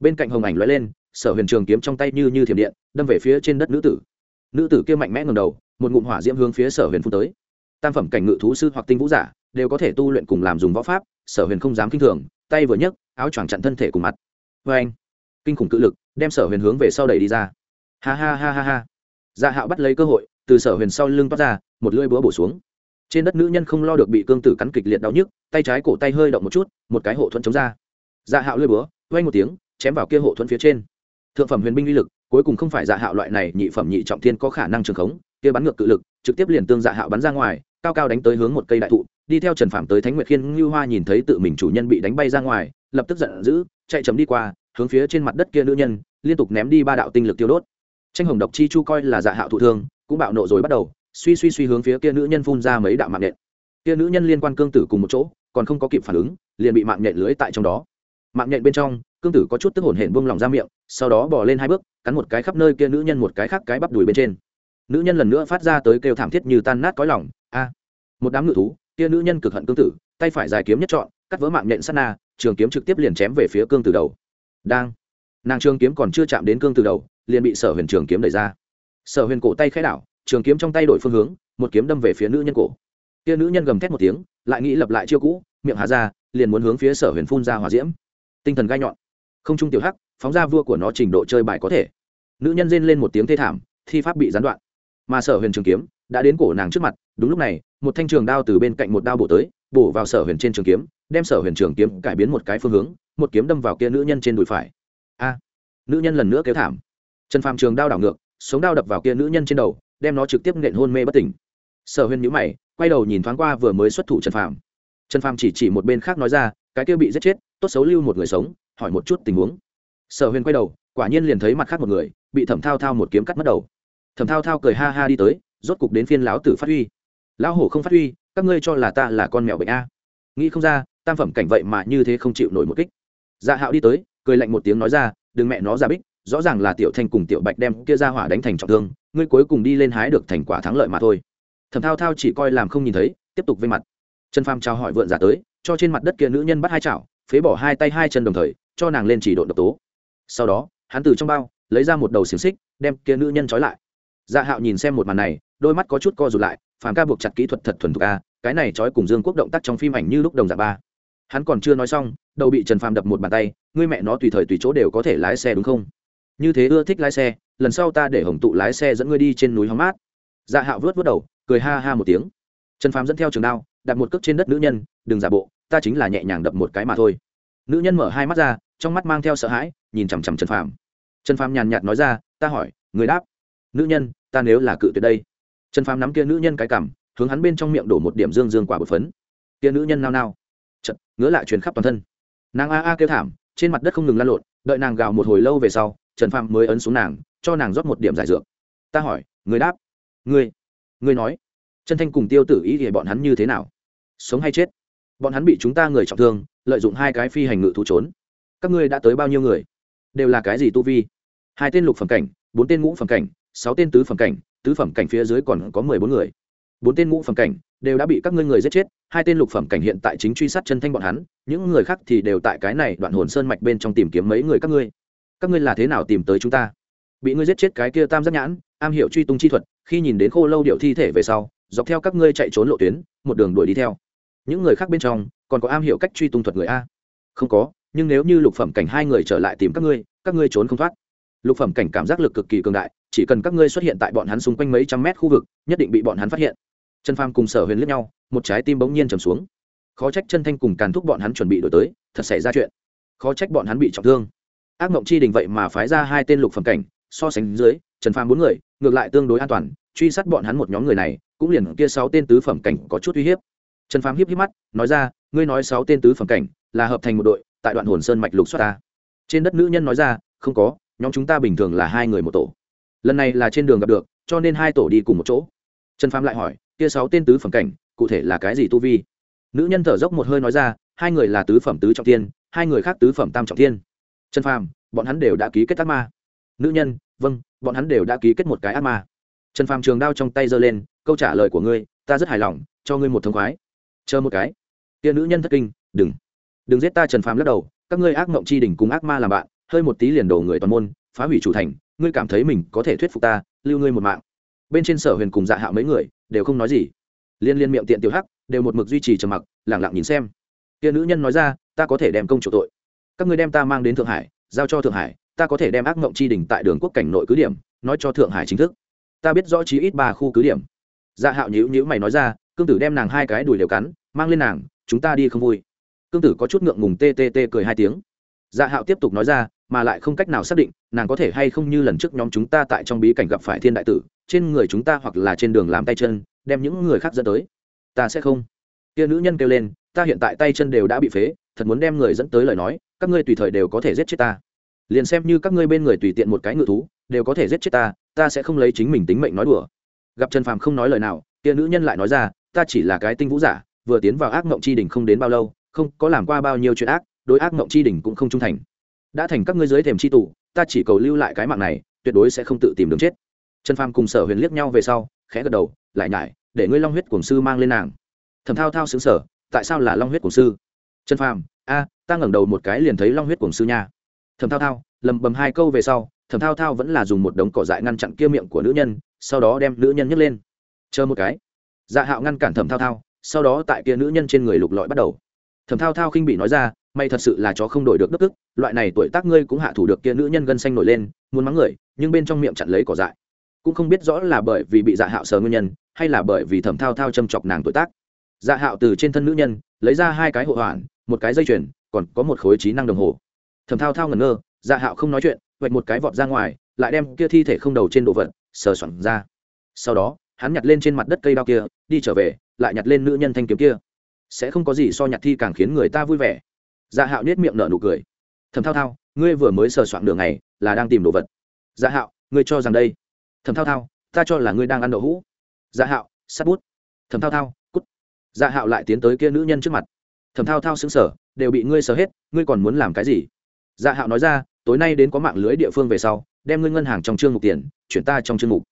Bên cạnh hồng ảnh lóe lên, sở huyền trường kiếm trong tay như như thiểm điện, đâm về phía trên đất nữ tử. Nữ tử kia mạnh mẽ ngầm đầu, một ngụm hỏa diễm hướng phía sở huyền phun tới. Tam phẩm cảnh ngự thú sư hoặc tinh vũ giả, đều có thể tu luyện cùng làm dùng võ pháp, sở huyền không dám kinh thường, tay vừa nhấc, áo choàng chặn thân thể cùng mặt. Vê anh, kinh khủng cự lực, đem sở huyền hướng về sau đẩy đi ra. Ha ha ha ha ha. Dạ hạo bắt lấy cơ hội, từ sở huyền sau lưng toát ra, một lưỡi búa bổ xuống trên đất nữ nhân không lo được bị cương tử cắn kịch liệt đau nhức, tay trái cổ tay hơi động một chút, một cái hộ thuẫn chống ra. Dạ hạo lơi búa quay một tiếng, chém vào kia hộ thuẫn phía trên. Thượng phẩm huyền binh uy lực, cuối cùng không phải dạ hạo loại này nhị phẩm nhị trọng thiên có khả năng trường khống, kia bắn ngược cự lực, trực tiếp liền tương dạ hạo bắn ra ngoài, cao cao đánh tới hướng một cây đại thụ, đi theo trần phạm tới thánh nguyệt khiên ngưu hoa nhìn thấy tự mình chủ nhân bị đánh bay ra ngoài, lập tức giận dữ, chạy chấm đi qua, hướng phía trên mặt đất kia nữ nhân, liên tục ném đi ba đạo tinh lực tiêu đốt. Tranh hồng độc chi chu coi là dạ hạo thụ thương, cũng bạo nộ rồi bắt đầu suy suy suy hướng phía kia nữ nhân phun ra mấy đạo mạng nhện. Kia nữ nhân liên quan cương tử cùng một chỗ, còn không có kịp phản ứng, liền bị mạng nhện lưới tại trong đó. Mạng nhện bên trong, cương tử có chút tức hổn hển buông lỏng ra miệng, sau đó bỏ lên hai bước, cắn một cái khắp nơi kia nữ nhân một cái khác cái bắp đùi bên trên. Nữ nhân lần nữa phát ra tới kêu thảm thiết như tan nát cõi lòng, a. Một đám ngự thú, kia nữ nhân cực hận cương tử, tay phải dài kiếm nhất chọn cắt vỡ mạng nhện sát na, trường kiếm trực tiếp liền chém về phía cương tử đầu. Đang. Nàng trường kiếm còn chưa chạm đến cương tử đầu, liền bị sở huyền trường kiếm đẩy ra. Sở huyền cổ tay khẽ đảo trường kiếm trong tay đổi phương hướng, một kiếm đâm về phía nữ nhân cổ. Kia nữ nhân gầm thét một tiếng, lại nghĩ lập lại chiêu cũ, miệng hạ ra, liền muốn hướng phía sở huyền phun ra hỏa diễm. Tinh thần gai nhọn. Không trung tiểu hắc, phóng ra vua của nó trình độ chơi bài có thể. Nữ nhân rên lên một tiếng thê thảm, thi pháp bị gián đoạn. Mà sở huyền trường kiếm, đã đến cổ nàng trước mặt, đúng lúc này, một thanh trường đao từ bên cạnh một đao bổ tới, bổ vào sở huyền trên trường kiếm, đem sở huyền trường kiếm cải biến một cái phương hướng, một kiếm đâm vào kia nữ nhân trên đùi phải. A! Nữ nhân lần nữa kéo thảm. Trần phàm trường đao đảo ngược, sống đao đập vào kia nữ nhân trên đầu đem nó trực tiếp nện hôn mê bất tỉnh. Sở huyền nhữ mày, quay đầu nhìn thoáng qua vừa mới xuất thủ trần phàm. Trần phàm chỉ chỉ một bên khác nói ra, cái kia bị giết chết, tốt xấu lưu một người sống, hỏi một chút tình huống. Sở huyền quay đầu, quả nhiên liền thấy mặt khác một người, bị thẩm thao thao một kiếm cắt mất đầu. Thẩm thao thao cười ha ha đi tới, rốt cục đến phiên lão tử phát huy. Lão hổ không phát huy, các ngươi cho là ta là con mèo bệnh a. Nghĩ không ra, tam phẩm cảnh vậy mà như thế không chịu nổi một kích. Dạ hạo đi tới, cười lạnh một tiếng nói ra, đừng mẹ nó ra bích, rõ ràng là tiểu thanh cùng tiểu bạch đem kia ra hỏa đánh thành trọng thương ngươi cuối cùng đi lên hái được thành quả thắng lợi mà thôi. Thẩm thao thao chỉ coi làm không nhìn thấy, tiếp tục vây mặt. Trần phàm trao hỏi vượn giả tới, cho trên mặt đất kia nữ nhân bắt hai chảo, phế bỏ hai tay hai chân đồng thời, cho nàng lên chỉ độ độc tố. Sau đó, hắn từ trong bao, lấy ra một đầu xiềng xích, đem kia nữ nhân trói lại. Dạ hạo nhìn xem một màn này, đôi mắt có chút co rụt lại, phàm ca buộc chặt kỹ thuật thật thuần thục a, cái này trói cùng dương quốc động tác trong phim ảnh như lúc đồng giả ba. Hắn còn chưa nói xong, đầu bị trần phàm đập một bàn tay, ngươi mẹ nó tùy thời tùy chỗ đều có thể lái xe đúng không? Như thế ưa thích lái xe lần sau ta để hồng tụ lái xe dẫn ngươi đi trên núi hóng mát. Dạ hạo vớt vớt đầu, cười ha ha một tiếng. Trần phàm dẫn theo trường đao, đặt một cước trên đất nữ nhân, đừng giả bộ, ta chính là nhẹ nhàng đập một cái mà thôi. Nữ nhân mở hai mắt ra, trong mắt mang theo sợ hãi, nhìn chằm chằm trần phàm. Trần phàm nhàn nhạt nói ra, ta hỏi, người đáp. Nữ nhân, ta nếu là cự tuyệt đây. Trần phàm nắm kia nữ nhân cái cằm, hướng hắn bên trong miệng đổ một điểm dương dương quả bột phấn. Kia nữ nhân nao nao. Chật ngứa lại truyền khắp toàn thân. Nàng a a kêu thảm, trên mặt đất không ngừng lăn lộn, đợi nàng gào một hồi lâu về sau, trần phàm mới ấn xuống nàng cho nàng rót một điểm giải dược. Ta hỏi, người đáp. Người người nói. Chân thanh cùng tiêu tử ý thì bọn hắn như thế nào? Sống hay chết? Bọn hắn bị chúng ta người trọng thương, lợi dụng hai cái phi hành ngự thú trốn. Các ngươi đã tới bao nhiêu người? Đều là cái gì tu vi? Hai tên lục phẩm cảnh, bốn tên ngũ phẩm cảnh, sáu tên tứ phẩm cảnh, tứ phẩm cảnh phía dưới còn có mười bốn người. Bốn tên ngũ phẩm cảnh đều đã bị các ngươi người giết chết, hai tên lục phẩm cảnh hiện tại chính truy sát chân thanh bọn hắn, những người khác thì đều tại cái này đoạn hồn sơn mạch bên trong tìm kiếm mấy người các ngươi. Các ngươi là thế nào tìm tới chúng ta? Bị ngươi giết chết cái kia tam giác nhãn, am hiểu truy tung chi thuật, khi nhìn đến khô lâu điệu thi thể về sau, dọc theo các ngươi chạy trốn lộ tuyến, một đường đuổi đi theo. Những người khác bên trong, còn có am hiểu cách truy tung thuật người a. Không có, nhưng nếu như lục phẩm cảnh hai người trở lại tìm các ngươi các ngươi trốn không thoát. Lục phẩm cảnh cảm giác lực cực kỳ cường đại, chỉ cần các ngươi xuất hiện tại bọn hắn xung quanh mấy trăm mét khu vực, nhất định bị bọn hắn phát hiện. Trần pham cùng sở huyền liếc nhau, một trái tim bỗng nhiên trầm xuống. Khó trách chân thanh cùng càn thúc bọn hắn chuẩn bị đổi tới, thật xảy ra chuyện. Khó trách bọn hắn bị trọng thương. Ác mộng chi đình vậy mà phái ra hai tên lục phẩm cảnh so sánh dưới, trần phàm bốn người, ngược lại tương đối an toàn, truy sát bọn hắn một nhóm người này, cũng liền kia sáu tên tứ phẩm cảnh có chút uy hiếp. Trần phàm hiếp hiếp mắt, nói ra, ngươi nói sáu tên tứ phẩm cảnh là hợp thành một đội, tại đoạn hồn sơn mạch lục xoát ta. Trên đất nữ nhân nói ra, không có, nhóm chúng ta bình thường là hai người một tổ. Lần này là trên đường gặp được, cho nên hai tổ đi cùng một chỗ. Trần phàm lại hỏi, kia sáu tên tứ phẩm cảnh, cụ thể là cái gì tu vi? Nữ nhân thở dốc một hơi nói ra, hai người là tứ phẩm tứ trọng tiên hai người khác tứ phẩm tam trọng tiên trần phàm, bọn hắn đều đã ký kết tác ma nữ nhân vâng bọn hắn đều đã ký kết một cái ác ma. Trần phàm trường đao trong tay giơ lên, câu trả lời của ngươi, ta rất hài lòng, cho ngươi một thông khoái. Chờ một cái. Tia nữ nhân thất kinh, đừng. Đừng giết ta, trần phàm lắc đầu, các ngươi ác mộng chi đỉnh cùng ác ma làm bạn, hơi một tí liền đổ người toàn môn, phá hủy chủ thành, ngươi cảm thấy mình có thể thuyết phục ta, lưu ngươi một mạng. Bên trên sở huyền cùng dạ hạo mấy người, đều không nói gì. Liên liên miệng tiện tiểu hắc, đều một mực duy trì trầm mặc lẳng lặng nhìn xem. Tia nữ nhân nói ra, ta có thể đem công chủ tội. Các ngươi đem ta mang đến thượng hải, giao cho thượng hải ta có thể đem ác mộng chi đỉnh tại đường quốc cảnh nội cứ điểm, nói cho thượng hải chính thức. Ta biết rõ chí ít ba khu cứ điểm. Dạ hạo nhữ nhữ mày nói ra, cương tử đem nàng hai cái đùi đều cắn, mang lên nàng, chúng ta đi không vui. Cương tử có chút ngượng ngùng tê tê tê cười hai tiếng. Dạ hạo tiếp tục nói ra, mà lại không cách nào xác định, nàng có thể hay không như lần trước nhóm chúng ta tại trong bí cảnh gặp phải thiên đại tử, trên người chúng ta hoặc là trên đường làm tay chân, đem những người khác dẫn tới. Ta sẽ không. Kia nữ nhân kêu lên, ta hiện tại tay chân đều đã bị phế, thật muốn đem người dẫn tới lời nói, các ngươi tùy thời đều có thể giết chết ta liền xem như các ngươi bên người tùy tiện một cái ngự thú, đều có thể giết chết ta ta sẽ không lấy chính mình tính mệnh nói đùa. Gặp trần phàm không nói lời nào tia nữ nhân lại nói ra, ta chỉ là cái tinh vũ giả, vừa tiến vào ác mộng chi đỉnh không đến bao lâu, không có làm qua bao nhiêu chuyện ác, đối ác mộng chi đỉnh cũng không trung thành. Đã thành các ngươi dưới thềm chi tù, ta chỉ cầu lưu lại cái mạng này, tuyệt đối sẽ không tự tìm đường chết. Trần phàm cùng sở huyền liếc nhau về sau, khẽ gật đầu, lại nhải, để ngươi long huyết cổng sư mang lên nàng. Thầm thao thao xứng sở tại sao là long huyết cổng sư? Trần phàm, a, ta ngẩng đầu một cái liền thấy long huyết cổng sư nha thầm thao thao lầm bầm hai câu về sau thầm thao thao vẫn là dùng một đống cỏ dại ngăn chặn kia miệng của nữ nhân sau đó đem nữ nhân nhấc lên. Chờ một cái. Dạ hạo ngăn cản thầm thao thao sau đó tại kia nữ nhân trên người lục lọi bắt đầu. Thầm thao thao khinh bị nói ra mày thật sự là chó không đổi được đức tức, loại này tuổi tác ngươi cũng hạ thủ được kia nữ nhân gân xanh nổi lên muốn mắng người nhưng bên trong miệng chặn lấy cỏ dại. Cũng không biết rõ là bởi vì bị dạ hạo sờ nguyên nhân hay là bởi vì thẩm thao thao châm chọc nàng tuổi tác. Dạ hạo từ trên thân nữ nhân lấy ra hai cái hộ hoàn một cái dây chuyền còn có một khối trí năng đồng hồ thẩm thao thao ngẩn ngơ dạ hạo không nói chuyện, vạch một cái vọt ra ngoài, lại đem kia thi thể không đầu trên đồ vật sờ soạn ra. Sau đó, hắn nhặt lên trên mặt đất cây đao kia, đi trở về, lại nhặt lên nữ nhân thanh kiếm kia. Sẽ không có gì so nhặt thi càng khiến người ta vui vẻ. Dạ hạo nhét miệng nở nụ cười. Thầm thao thao, ngươi vừa mới sờ soạn đường này là đang tìm đồ vật. Dạ hạo, ngươi cho rằng đây. Thầm thao thao, ta cho là ngươi đang ăn đậu hũ. Dạ hạo, sắt bút. Thầm thao thao, cút. Dạ hạo lại tiến tới kia nữ nhân trước mặt. Thầm thao thao xứng sở đều bị ngươi sờ hết, ngươi còn muốn làm cái gì? Dạ hạo nói ra, tối nay đến có mạng lưới địa phương về sau, đem ngươi ngân hàng trong chương mục tiền, chuyển ta trong chương mục.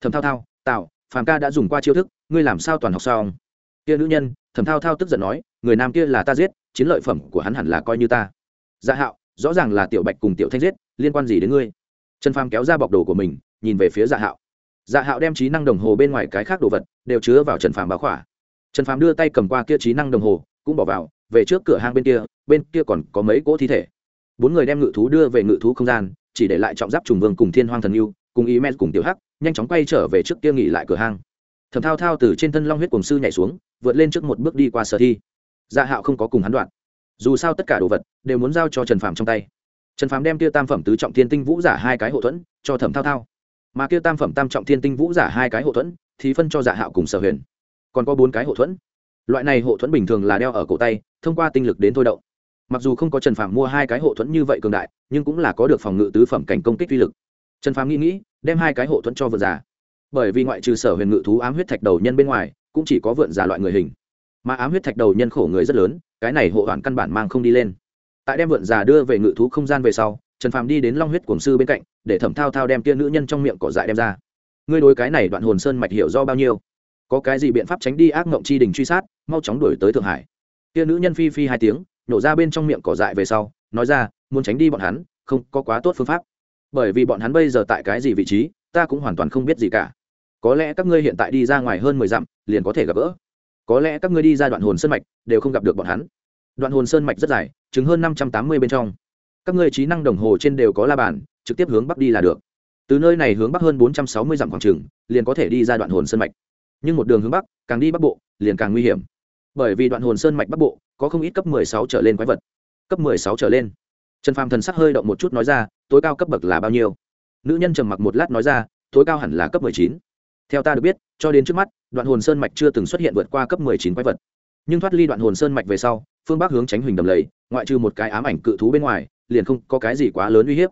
Thầm thao thao tạo phàm ca đã dùng qua chiêu thức, ngươi làm sao toàn học xong? Kia nữ nhân thầm thao thao tức giận nói, người nam kia là ta giết, chiến lợi phẩm của hắn hẳn là coi như ta. Dạ hạo, rõ ràng là tiểu bạch cùng tiểu thanh giết, liên quan gì đến ngươi? Trần phàm kéo ra bọc đồ của mình, nhìn về phía dạ hạo. Dạ hạo đem trí năng đồng hồ bên ngoài cái khác đồ vật đều chứa vào trần phàm báo khỏa. Trần phàm đưa tay cầm qua kia trí năng đồng hồ, cũng bỏ vào, về trước cửa hang bên kia bên kia còn có mấy cỗ thi thể bốn người đem ngự thú đưa về ngự thú không gian, chỉ để lại trọng giáp trùng vương cùng thiên hoang thần yêu, cùng y men cùng tiểu hắc, nhanh chóng quay trở về trước kia nghỉ lại cửa hang. Thầm thao thao từ trên thân long huyết cùng sư nhảy xuống, vượt lên trước một bước đi qua sở thi. Dạ hạo không có cùng hắn đoạn. Dù sao tất cả đồ vật đều muốn giao cho trần phàm trong tay. Trần phàm đem kia tam phẩm tứ trọng thiên tinh vũ giả hai cái hậu thuẫn cho thẩm thao thao. Mà kia tam phẩm tam trọng thiên tinh vũ giả hai cái hộ thuẫn thì phân cho dạ hạo cùng sở huyền. Còn có bốn cái hộ thuẫn. Loại này hộ thuẫn bình thường là đeo ở cổ tay, thông qua tinh lực đến thôi động mặc dù không có trần Phàm mua hai cái hộ thuẫn như vậy cường đại, nhưng cũng là có được phòng ngự tứ phẩm cảnh công kích uy lực. Trần Phàm nghĩ nghĩ, đem hai cái hộ thuẫn cho vượn giả. Bởi vì ngoại trừ sở huyền ngự thú ám huyết thạch đầu nhân bên ngoài, cũng chỉ có vượn giả loại người hình. Mà ám huyết thạch đầu nhân khổ người rất lớn, cái này hộ hoàn căn bản mang không đi lên. Tại đem vượn giả đưa về ngự thú không gian về sau, trần phàm đi đến long huyết cổng sư bên cạnh, để thẩm thao thao đem kia nữ nhân trong miệng cỏ dại đem ra. Ngươi đối cái này đoạn hồn sơn mạch hiểu do bao nhiêu? Có cái gì biện pháp tránh đi ác mộng chi đình truy sát, mau chóng đuổi tới thượng hải. Kia nữ nhân phi phi hai tiếng nhổ ra bên trong miệng cỏ dại về sau, nói ra, muốn tránh đi bọn hắn, không có quá tốt phương pháp. Bởi vì bọn hắn bây giờ tại cái gì vị trí, ta cũng hoàn toàn không biết gì cả. Có lẽ các ngươi hiện tại đi ra ngoài hơn mười dặm, liền có thể gặp gỡ. Có lẽ các ngươi đi ra đoạn hồn sơn mạch, đều không gặp được bọn hắn. Đoạn hồn sơn mạch rất dài chứng hơn năm trăm tám mươi bên trong. Các ngươi trí năng đồng hồ trên đều có la bàn, trực tiếp hướng bắc đi là được. Từ nơi này hướng bắc hơn bốn trăm sáu mươi dặm khoảng trừng liền có thể đi ra đoạn hồn sơn mạch. Nhưng một đường hướng bắc, càng đi bắc bộ, liền càng nguy hiểm. Bởi vì đoạn hồn sơn mạch bắc bộ có không ít cấp mười sáu trở lên quái vật. Cấp mười sáu trở lên. Trần phàm thần sắc hơi động một chút nói ra, tối cao cấp bậc là bao nhiêu? Nữ nhân trầm mặc một lát nói ra, tối cao hẳn là cấp mười chín. Theo ta được biết, cho đến trước mắt, đoạn hồn sơn mạch chưa từng xuất hiện vượt qua cấp mười chín quái vật. Nhưng thoát ly đoạn hồn sơn mạch về sau, phương bắc hướng tránh huỳnh đầm lầy, ngoại trừ một cái ám ảnh cự thú bên ngoài, liền không có cái gì quá lớn uy hiếp.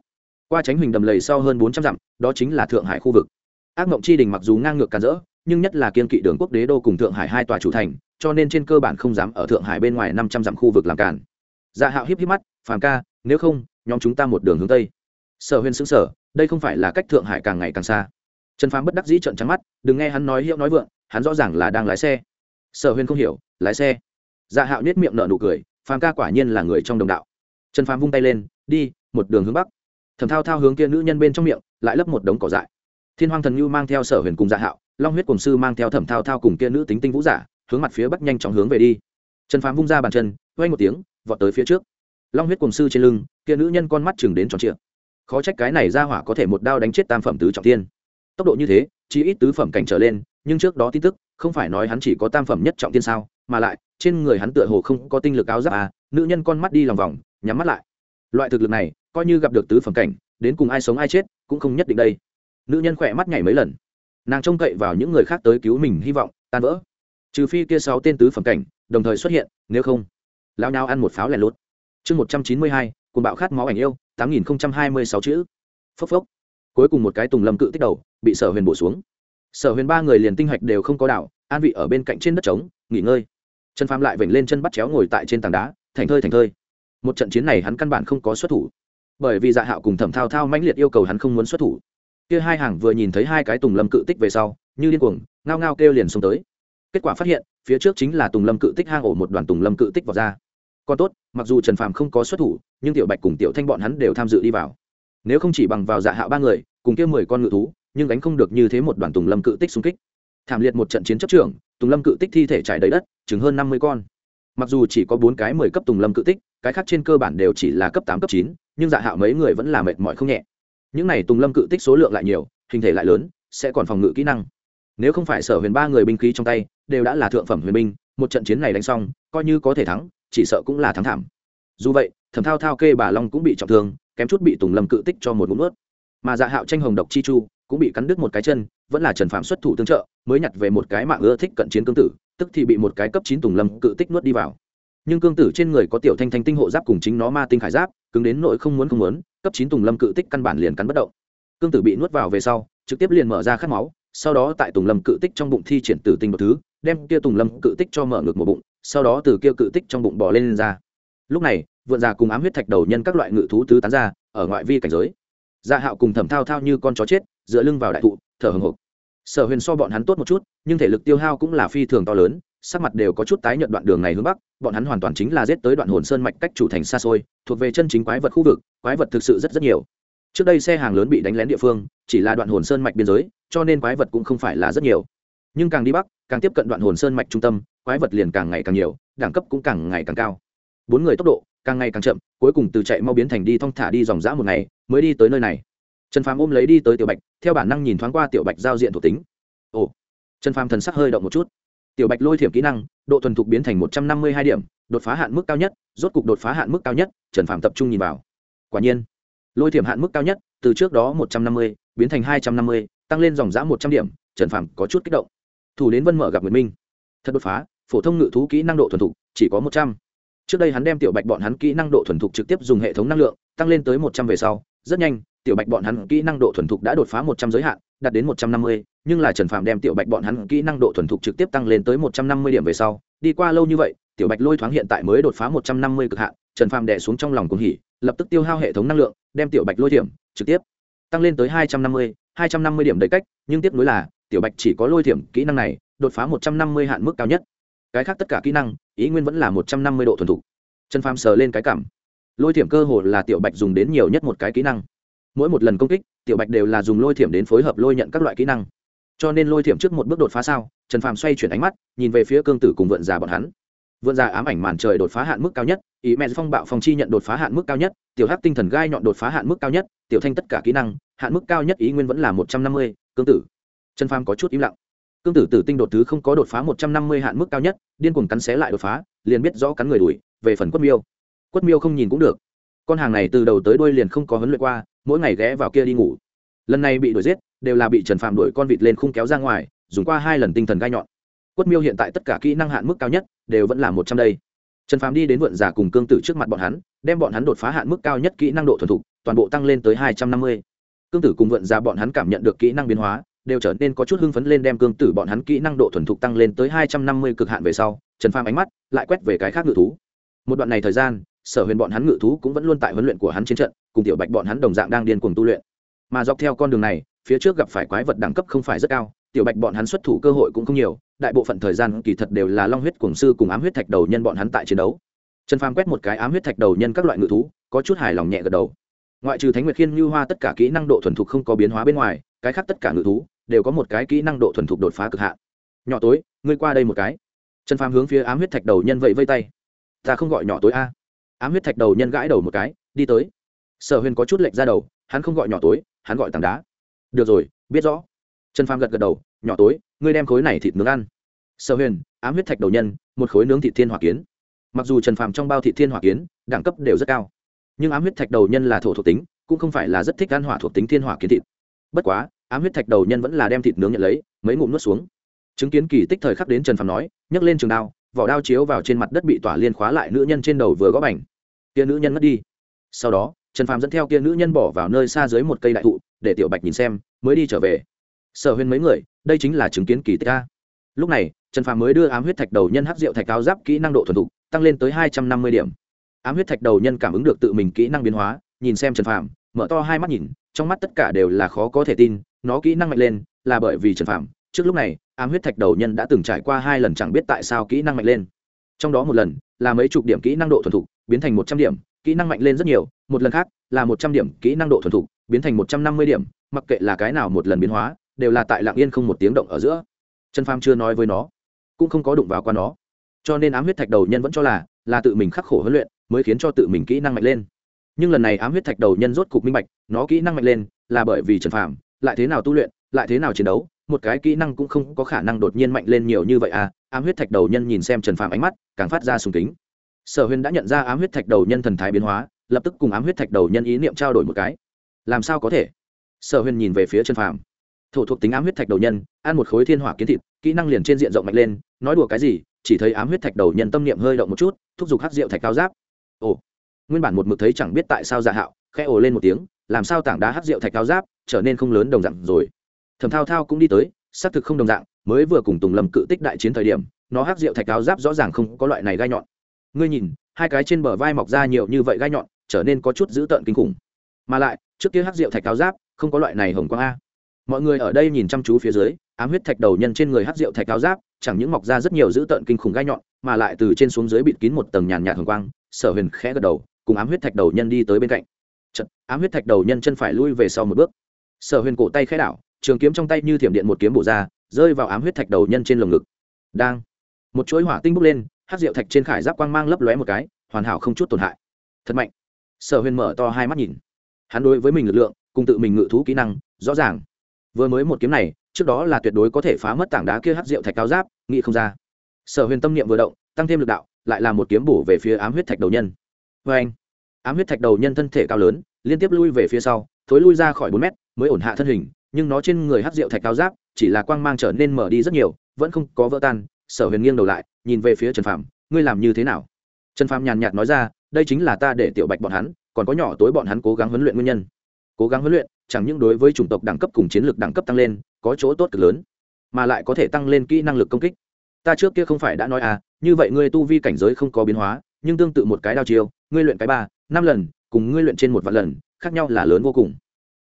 Qua tránh huỳnh đầm lầy sau hơn bốn trăm dặm, đó chính là thượng hải khu vực. Ác mộng chi đình mặc dù ngang ngược càn rỡ nhưng nhất là kiên kỵ đường quốc đế đô cùng thượng hải hai tòa chủ thành, cho nên trên cơ bản không dám ở thượng hải bên ngoài năm trăm dặm khu vực làm cản. Dạ hạo híp híp mắt, phàm ca, nếu không, nhóm chúng ta một đường hướng tây. Sở huyền xứng sở đây không phải là cách thượng hải càng ngày càng xa. Trần phàm bất đắc dĩ trợn trắng mắt, đừng nghe hắn nói hiệu nói vượng, hắn rõ ràng là đang lái xe. Sở huyền không hiểu, lái xe? Dạ hạo nết miệng nở nụ cười, phàm ca quả nhiên là người trong đồng đạo. Trần phàm vung tay lên, đi, một đường hướng bắc. Thần thao thao hướng kia nữ nhân bên trong miệng, lại lấp một đống cỏ dại. Thiên hoàng thần như mang theo sở huyền cùng dạ hạo long huyết cùng sư mang theo thẩm thao thao cùng kia nữ tính tinh vũ giả, hướng mặt phía bắc nhanh chóng hướng về đi. Trần phàm vung ra bàn chân, quay một tiếng, vọt tới phía trước. Long huyết cùng sư trên lưng, kia nữ nhân con mắt chừng đến tròn trịa. Khó trách cái này ra hỏa có thể một đao đánh chết tam phẩm tứ trọng tiên. Tốc độ như thế, chỉ ít tứ phẩm cảnh trở lên, nhưng trước đó tin tức, không phải nói hắn chỉ có tam phẩm nhất trọng tiên sao, mà lại, trên người hắn tựa hồ không có tinh lực áo giáp à nữ nhân con mắt đi lòng vòng, nhắm mắt lại. Loại thực lực này, coi như gặp được tứ phẩm cảnh, đến cùng ai sống ai chết, cũng không nhất định đây. Nữ nhân khỏe mắt nhảy mấy lần nàng trông cậy vào những người khác tới cứu mình hy vọng, tan vỡ. Trừ phi kia sáu tên tứ phẩm cảnh, đồng thời xuất hiện, nếu không lao nhau ăn một pháo lèn lốt chương một trăm chín mươi hai cùng bạo khát máu ảnh yêu, tám nghìn hai mươi sáu chữ. Phốc phốc. Cuối cùng một cái tùng lâm cự tích đầu, bị sở huyền bổ xuống. Sở huyền ba người liền tinh hạch đều không có đảo, an vị ở bên cạnh trên đất trống, nghỉ ngơi. Trần phàm lại vểnh lên chân bắt chéo ngồi tại trên tảng đá thành thơi thành thơi. Một trận chiến này hắn căn bản không có xuất thủ. Bởi vì dạ hạo cùng thẩm thao thao mãnh liệt yêu cầu hắn không muốn xuất thủ kia hai hàng vừa nhìn thấy hai cái tùng lâm cự tích về sau, như điên cuồng, ngao ngao kêu liền xông tới. Kết quả phát hiện, phía trước chính là tùng lâm cự tích hang ổ một đoàn tùng lâm cự tích vào ra. Còn tốt, mặc dù trần phàm không có xuất thủ, nhưng tiểu bạch cùng tiểu thanh bọn hắn đều tham dự đi vào. Nếu không chỉ bằng vào dạ hạo ba người, cùng kia mười con ngự thú, nhưng đánh không được như thế một đoàn tùng lâm cự tích xung kích. Thảm liệt một trận chiến chấp trưởng, tùng lâm cự tích thi thể trải đầy đất chứng hơn năm mươi con. Mặc dù chỉ có bốn cái mười cấp tùng lâm cự tích, cái khác trên cơ bản đều chỉ là cấp tám, cấp chín, nhưng dạ hạo mấy người vẫn là mệt mỏi không nhẹ những này tùng lâm cự tích số lượng lại nhiều, hình thể lại lớn, sẽ còn phòng ngự kỹ năng. Nếu không phải sở huyền ba người binh khí trong tay, đều đã là thượng phẩm huyền binh, một trận chiến này đánh xong, coi như có thể thắng, chỉ sợ cũng là thắng thảm. Dù vậy, thẩm thao thao kê bà long cũng bị trọng thương, kém chút bị tùng lâm cự tích cho một ngụm ướt mà dạ hạo tranh hồng độc chi chu cũng bị cắn đứt một cái chân, vẫn là trần phạm xuất thủ tương trợ, mới nhặt về một cái mạng ưa thích cận chiến cương tử, tức thì bị một cái cấp chín tùng lâm cự tích nuốt đi vào nhưng cương tử trên người có tiểu thanh thanh tinh hộ giáp cùng chính nó ma tinh khải giáp cứng đến nội không muốn không muốn cấp chín tùng lâm cự tích căn bản liền cắn bất động. Cương tử bị nuốt vào về sau trực tiếp liền mở ra khát máu sau đó tại tùng lâm cự tích trong bụng thi triển tử tinh một thứ đem kia tùng lâm cự tích cho mở ngược một bụng sau đó từ kia cự tích trong bụng bò lên, lên ra. Lúc này vượn già cùng ám huyết thạch đầu nhân các loại ngự thú tứ tán ra ở ngoại vi cảnh giới. Dạ hạo cùng thẩm thao thao như con chó chết dựa lưng vào đại thụ thở hồng hộc sở huyền so bọn hắn tốt một chút nhưng thể lực tiêu hao cũng là phi thường to lớn sắc mặt đều có chút tái nhận đoạn đường này hướng bắc, bọn hắn hoàn toàn chính là giết tới đoạn hồn sơn mạch cách chủ thành xa xôi, thuộc về chân chính quái vật khu vực, quái vật thực sự rất rất nhiều. Trước đây xe hàng lớn bị đánh lén địa phương, chỉ là đoạn hồn sơn mạch biên giới, cho nên quái vật cũng không phải là rất nhiều. Nhưng càng đi bắc, càng tiếp cận đoạn hồn sơn mạch trung tâm, quái vật liền càng ngày càng nhiều, đẳng cấp cũng càng ngày càng cao. Bốn người tốc độ càng ngày càng chậm, cuối cùng từ chạy mau biến thành đi thong thả đi dòng dã một ngày, mới đi tới nơi này. Trần phàm ôm lấy đi tới tiểu bạch, theo bản năng nhìn thoáng qua tiểu bạch giao diện thuộc tính. Ồ, trần phàm thần sắc hơi động một chút tiểu bạch lôi thiểm kỹ năng, độ thuần thục biến thành một trăm năm mươi hai điểm, đột phá hạn mức cao nhất, rốt cục đột phá hạn mức cao nhất, trần phạm tập trung nhìn vào. Quả nhiên, lôi thiểm hạn mức cao nhất, từ trước đó một trăm năm mươi, biến thành hai trăm năm mươi, tăng lên dòng giã một trăm điểm, trần phạm có chút kích động. Thủ đến vân mở gặp nguyệt minh. Thật đột phá, phổ thông ngự thú kỹ năng độ thuần thục, chỉ có một trăm. Trước đây hắn đem tiểu bạch bọn hắn kỹ năng độ thuần thục trực tiếp dùng hệ thống năng lượng, tăng lên tới một trăm về sau, rất nhanh tiểu bạch bọn hắn kỹ năng độ thuần thục đã đột phá một trăm giới hạn, đạt đến một trăm năm mươi, nhưng là trần phạm đem tiểu bạch bọn hắn kỹ năng độ thuần thục trực tiếp tăng lên tới một trăm năm mươi điểm về sau, đi qua lâu như vậy, tiểu bạch lôi thoáng hiện tại mới đột phá một trăm năm mươi cực hạn, trần phạm đè xuống trong lòng cuồng hỉ, lập tức tiêu hao hệ thống năng lượng, đem tiểu bạch lôi điểm trực tiếp tăng lên tới hai trăm năm mươi, hai trăm năm mươi điểm đầy cách, nhưng tiếp nối là, tiểu bạch chỉ có lôi thiểm kỹ năng này đột phá một trăm năm mươi hạn mức cao nhất. Cái khác tất cả kỹ năng, ý nguyên vẫn là một trăm năm mươi độ thuần thục. Trần phàm sờ lên cái cảm. Lôi thiểm cơ hồ là tiểu bạch dùng đến nhiều nhất một cái kỹ năng mỗi một lần công kích, tiểu bạch đều là dùng lôi thiểm đến phối hợp lôi nhận các loại kỹ năng. Cho nên lôi thiểm trước một bước đột phá sao, trần phàm xoay chuyển ánh mắt, nhìn về phía cương tử cùng vượn già bọn hắn. Vượn già ám ảnh màn trời đột phá hạn mức cao nhất, ý mẹ phong bạo phong chi nhận đột phá hạn mức cao nhất, tiểu hắc tinh thần gai nhọn đột phá hạn mức cao nhất, tiểu thanh tất cả kỹ năng, hạn mức cao nhất ý nguyên vẫn là một trăm năm mươi, cương tử. Trần phàm có chút im lặng. Cương tử tử tinh đột thứ không có đột phá một trăm năm mươi hạn mức cao nhất, điên cuồng cắn xé lại đột phá, liền biết rõ cắn người đuổi, về phần quất miêu. Quất miêu không nhìn cũng được. Con hàng này từ đầu tới đuôi liền không có huấn luyện qua mỗi ngày ghé vào kia đi ngủ. Lần này bị đuổi giết, đều là bị trần phạm đuổi con vịt lên khung kéo ra ngoài, dùng qua hai lần tinh thần gai nhọn. Quất miêu hiện tại tất cả kỹ năng hạn mức cao nhất, đều vẫn là một trăm đây. Trần phạm đi đến vượn giả cùng cương tử trước mặt bọn hắn, đem bọn hắn đột phá hạn mức cao nhất kỹ năng độ thuần thục, toàn bộ tăng lên tới hai trăm năm mươi. Cương tử cùng vượn giả bọn hắn cảm nhận được kỹ năng biến hóa, đều trở nên có chút hưng phấn lên đem cương tử bọn hắn kỹ năng độ thuần thục tăng lên tới hai trăm năm mươi cực hạn về sau, trần phàm ánh mắt lại quét về cái khác ngự thú. Một đoạn này thời gian sở huyền bọn hắn ngự thú cũng vẫn luôn tại huấn luyện của hắn chiến trận, cùng tiểu bạch bọn hắn đồng dạng đang điên cuồng tu luyện. Mà dọc theo con đường này, phía trước gặp phải quái vật đẳng cấp không phải rất cao, tiểu bạch bọn hắn xuất thủ cơ hội cũng không nhiều, đại bộ phận thời gian kỳ thật đều là long huyết cuồng sư cùng ám huyết thạch đầu nhân bọn hắn tại chiến đấu. Trần phàm quét một cái ám huyết thạch đầu nhân các loại ngự thú, có chút hài lòng nhẹ gật đầu. Ngoại trừ thánh nguyệt khiên như hoa tất cả kỹ năng độ thuần thục không có biến hóa bên ngoài, cái khác tất cả ngự thú đều có một cái kỹ năng độ thuần thục đột phá cực hạn. Nhỏ tối, ngươi qua đây một cái. Trần phàm hướng phía ám huyết thạch đầu nhân vậy vây tay. Ta không gọi nhỏ tối a ám huyết thạch đầu nhân gãi đầu một cái, đi tới. Sở huyền có chút lệnh ra đầu, hắn không gọi nhỏ tối, hắn gọi tảng đá. Được rồi, biết rõ. Trần phàm gật gật đầu, nhỏ tối, ngươi đem khối này thịt nướng ăn. Sở huyền, ám huyết thạch đầu nhân, một khối nướng thịt thiên hỏa kiến. Mặc dù trần phàm trong bao thịt thiên hỏa kiến, đẳng cấp đều rất cao, nhưng ám huyết thạch đầu nhân là thổ thuộc tính, cũng không phải là rất thích ăn hỏa thuộc tính thiên hỏa kiến thịt. Bất quá, ám huyết thạch đầu nhân vẫn là đem thịt nướng nhận lấy, mấy ngụm nuốt xuống. Chứng kiến kỳ tích thời khắc đến trần phàm nói, nhấc lên trường đao vỏ đao chiếu vào trên mặt đất bị tỏa liên khóa lại nữ nhân trên đầu vừa gõ bành. Kia nữ nhân mất đi. Sau đó, trần phàm dẫn theo kia nữ nhân bỏ vào nơi xa dưới một cây đại thụ, để tiểu bạch nhìn xem, mới đi trở về. Sở Huyên mấy người, đây chính là chứng kiến kỳ tích a. Lúc này, trần phàm mới đưa ám huyết thạch đầu nhân hắc rượu thạch cao giáp kỹ năng độ thuần thục, tăng lên tới hai trăm năm mươi điểm. Ám huyết thạch đầu nhân cảm ứng được tự mình kỹ năng biến hóa, nhìn xem trần phàm, mở to hai mắt nhìn, trong mắt tất cả đều là khó có thể tin, nó kỹ năng mạnh lên, là bởi vì trần phàm, trước lúc này ám huyết thạch đầu nhân đã từng trải qua hai lần chẳng biết tại sao kỹ năng mạnh lên. Trong đó một lần là mấy chục điểm kỹ năng độ thuần thục, biến thành một trăm điểm, kỹ năng mạnh lên rất nhiều, một lần khác là một trăm điểm, kỹ năng độ thuần thục, biến thành một trăm năm mươi điểm, mặc kệ là cái nào một lần biến hóa, đều là tại lạng yên không một tiếng động ở giữa. Trần pham chưa nói với nó, cũng không có đụng vào qua nó. Cho nên ám huyết thạch đầu nhân vẫn cho là là tự mình khắc khổ huấn luyện mới khiến cho tự mình kỹ năng mạnh lên. Nhưng lần này ám huyết thạch đầu nhân rốt cục minh bạch, nó kỹ năng mạnh lên là bởi vì trần phàm lại thế nào tu luyện, lại thế nào chiến đấu một cái kỹ năng cũng không có khả năng đột nhiên mạnh lên nhiều như vậy à ám huyết thạch đầu nhân nhìn xem trần phàm ánh mắt, càng phát ra sùng kính. Sở huyền đã nhận ra ám huyết thạch đầu nhân thần thái biến hóa, lập tức cùng ám huyết thạch đầu nhân ý niệm trao đổi một cái. Làm sao có thể? Sở huyền nhìn về phía trần phàm. Thổ thuộc tính ám huyết thạch đầu nhân, ăn một khối thiên hỏa kiến thịt, kỹ năng liền trên diện rộng mạnh lên, nói đùa cái gì, chỉ thấy ám huyết thạch đầu nhân tâm niệm hơi động một chút, thúc giục hắc rượu thạch cao giáp. Ồ, nguyên bản một mực thấy chẳng biết tại sao giả hạo khẽ ồ lên một tiếng, làm sao tảng đá hắc rượu thạch cao giáp trở nên không lớn đồng dạng rồi thẩm thao thao cũng đi tới xác thực không đồng dạng mới vừa cùng tùng lâm cự tích đại chiến thời điểm nó hắc rượu thạch áo giáp rõ ràng không có loại này gai nhọn. Ngươi nhìn hai cái trên bờ vai mọc ra nhiều như vậy gai nhọn trở nên có chút dữ tợn kinh khủng. Mà lại trước kia hắc rượu thạch áo giáp không có loại này hồng quang a. Mọi người ở đây nhìn chăm chú phía dưới ám huyết thạch đầu nhân trên người hắc rượu thạch áo giáp chẳng những mọc ra rất nhiều dữ tợn kinh khủng gai nhọn mà lại từ trên xuống dưới bịt kín một tầng nhàn nhạt hồng quang sở huyền khẽ gật đầu cùng ám huyết thạch đầu nhân đi tới bên cạnh. Chật, ám huyết thạch đầu nhân chân phải lui về sau một bước. Sở huyền cổ tay khẽ đảo trường kiếm trong tay như thiểm điện một kiếm bổ ra, rơi vào ám huyết thạch đầu nhân trên lồng ngực. Đang, một chuỗi hỏa tinh bốc lên hát rượu thạch trên khải giáp quang mang lấp lóe một cái, hoàn hảo không chút tổn hại. Thật mạnh. Sở huyền mở to hai mắt nhìn. Hắn đối với mình lực lượng, cùng tự mình ngự thú kỹ năng, rõ ràng. Vừa mới một kiếm này, trước đó là tuyệt đối có thể phá mất tảng đá kia hát rượu thạch cao giáp, nghĩ không ra. Sở huyền tâm niệm vừa động, tăng thêm lực đạo, lại là một kiếm bổ về phía ám huyết thạch đầu nhân. Vê anh, ám huyết thạch đầu nhân thân thể cao lớn, liên tiếp lui về phía sau, thối lui ra khỏi bốn mét, mới ổn hạ thân hình nhưng nó trên người hát rượu thạch cao giáp, chỉ là quang mang trở nên mở đi rất nhiều, vẫn không có vỡ tan. Sở huyền nghiêng đầu lại, nhìn về phía trần phạm ngươi làm như thế nào? Trần phạm nhàn nhạt nói ra, đây chính là ta để tiểu bạch bọn hắn, còn có nhỏ tối bọn hắn cố gắng huấn luyện nguyên nhân. Cố gắng huấn luyện, chẳng những đối với chủng tộc đẳng cấp cùng chiến lược đẳng cấp tăng lên, có chỗ tốt cực lớn, mà lại có thể tăng lên kỹ năng lực công kích. Ta trước kia không phải đã nói à như vậy ngươi tu vi cảnh giới không có biến hóa, nhưng tương tự một cái đao chiêu, ngươi luyện cái ba, năm lần, cùng ngươi luyện trên một vạn lần, khác nhau là lớn vô cùng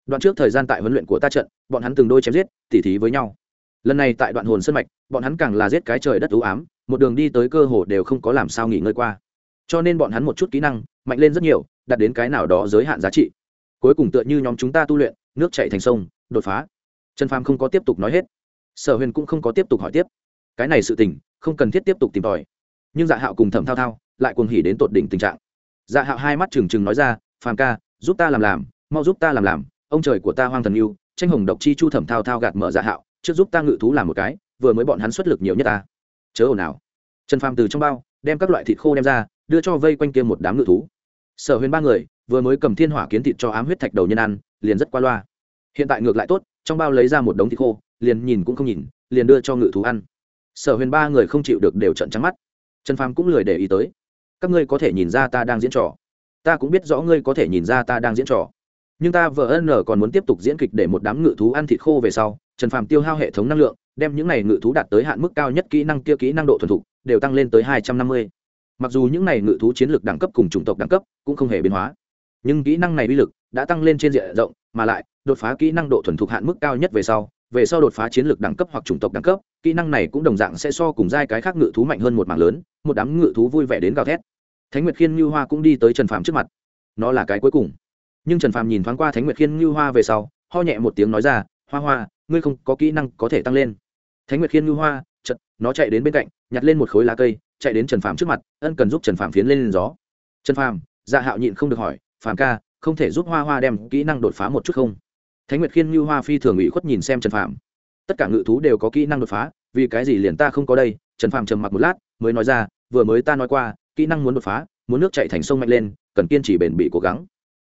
đoạn trước thời gian tại huấn luyện của ta trận, bọn hắn từng đôi chém giết, tỉ thí với nhau. Lần này tại đoạn hồn sân mạch, bọn hắn càng là giết cái trời đất ưu ám, một đường đi tới cơ hồ đều không có làm sao nghỉ ngơi qua. Cho nên bọn hắn một chút kỹ năng, mạnh lên rất nhiều, đạt đến cái nào đó giới hạn giá trị. Cuối cùng tựa như nhóm chúng ta tu luyện, nước chạy thành sông, đột phá. Trần phàm không có tiếp tục nói hết. Sở huyền cũng không có tiếp tục hỏi tiếp. Cái này sự tình, không cần thiết tiếp tục tìm tòi. Nhưng dạ hạo cùng thẩm thao thao lại cuồng hỉ đến tột đỉnh tình trạng. Dạ hạo hai mắt trừng trừng nói ra, phàm ca, giúp ta làm làm, mau giúp ta làm làm ông trời của ta hoang thần yêu, tranh hồng độc chi chu thẩm thao thao gạt mở dạ hạo, trước giúp ta ngự thú làm một cái, vừa mới bọn hắn xuất lực nhiều nhất ta. Chớ ồn ào. Trần phàm từ trong bao, đem các loại thịt khô đem ra, đưa cho vây quanh kia một đám ngự thú. Sở huyền ba người, vừa mới cầm thiên hỏa kiến thịt cho ám huyết thạch đầu nhân ăn, liền rất qua loa. Hiện tại ngược lại tốt, trong bao lấy ra một đống thịt khô, liền nhìn cũng không nhìn, liền đưa cho ngự thú ăn. Sở huyền ba người không chịu được đều trận trắng mắt. Trần phàm cũng lười để ý tới. Các ngươi có thể nhìn ra ta đang diễn trò. Ta cũng biết rõ ngươi có thể nhìn ra ta đang diễn trò nhưng ta vờ ân còn muốn tiếp tục diễn kịch để một đám ngự thú ăn thịt khô về sau, trần phàm tiêu hao hệ thống năng lượng, đem những này ngự thú đạt tới hạn mức cao nhất kỹ năng kia kỹ năng độ thuần thục, đều tăng lên tới hai trăm năm mươi. Mặc dù những này ngự thú chiến lược đẳng cấp cùng chủng tộc đẳng cấp cũng không hề biến hóa, nhưng kỹ năng này uy lực đã tăng lên trên diện rộng, mà lại, đột phá kỹ năng độ thuần thục hạn mức cao nhất về sau về sau đột phá chiến lược đẳng cấp hoặc chủng tộc đẳng cấp, kỹ năng này cũng đồng dạng sẽ so cùng giai cái khác ngự thú mạnh hơn một mảng lớn, một đám ngự thú vui vẻ đến gào thét. Thánh nguyệt khiên như hoa cũng đi tới trần phàm trước mặt. Nó là cái cuối cùng nhưng trần phàm nhìn thoáng qua thánh nguyệt khiên như hoa về sau ho nhẹ một tiếng nói ra hoa hoa ngươi không có kỹ năng có thể tăng lên. Thánh nguyệt khiên như hoa chật nó chạy đến bên cạnh nhặt lên một khối lá cây chạy đến trần phàm trước mặt ân cần giúp trần phàm phiến lên, lên gió. Trần phàm dạ hạo nhịn không được hỏi phàm ca không thể giúp hoa hoa đem kỹ năng đột phá một chút không? Thánh nguyệt khiên như hoa phi thường ủy khuất nhìn xem trần phàm. Tất cả ngự thú đều có kỹ năng đột phá vì cái gì liền ta không có đây? Trần phàm trầm mặc một lát mới nói ra vừa mới ta nói qua kỹ năng muốn đột phá muốn nước chạy thành sông mạnh lên cần kiên trì bền bỉ cố gắng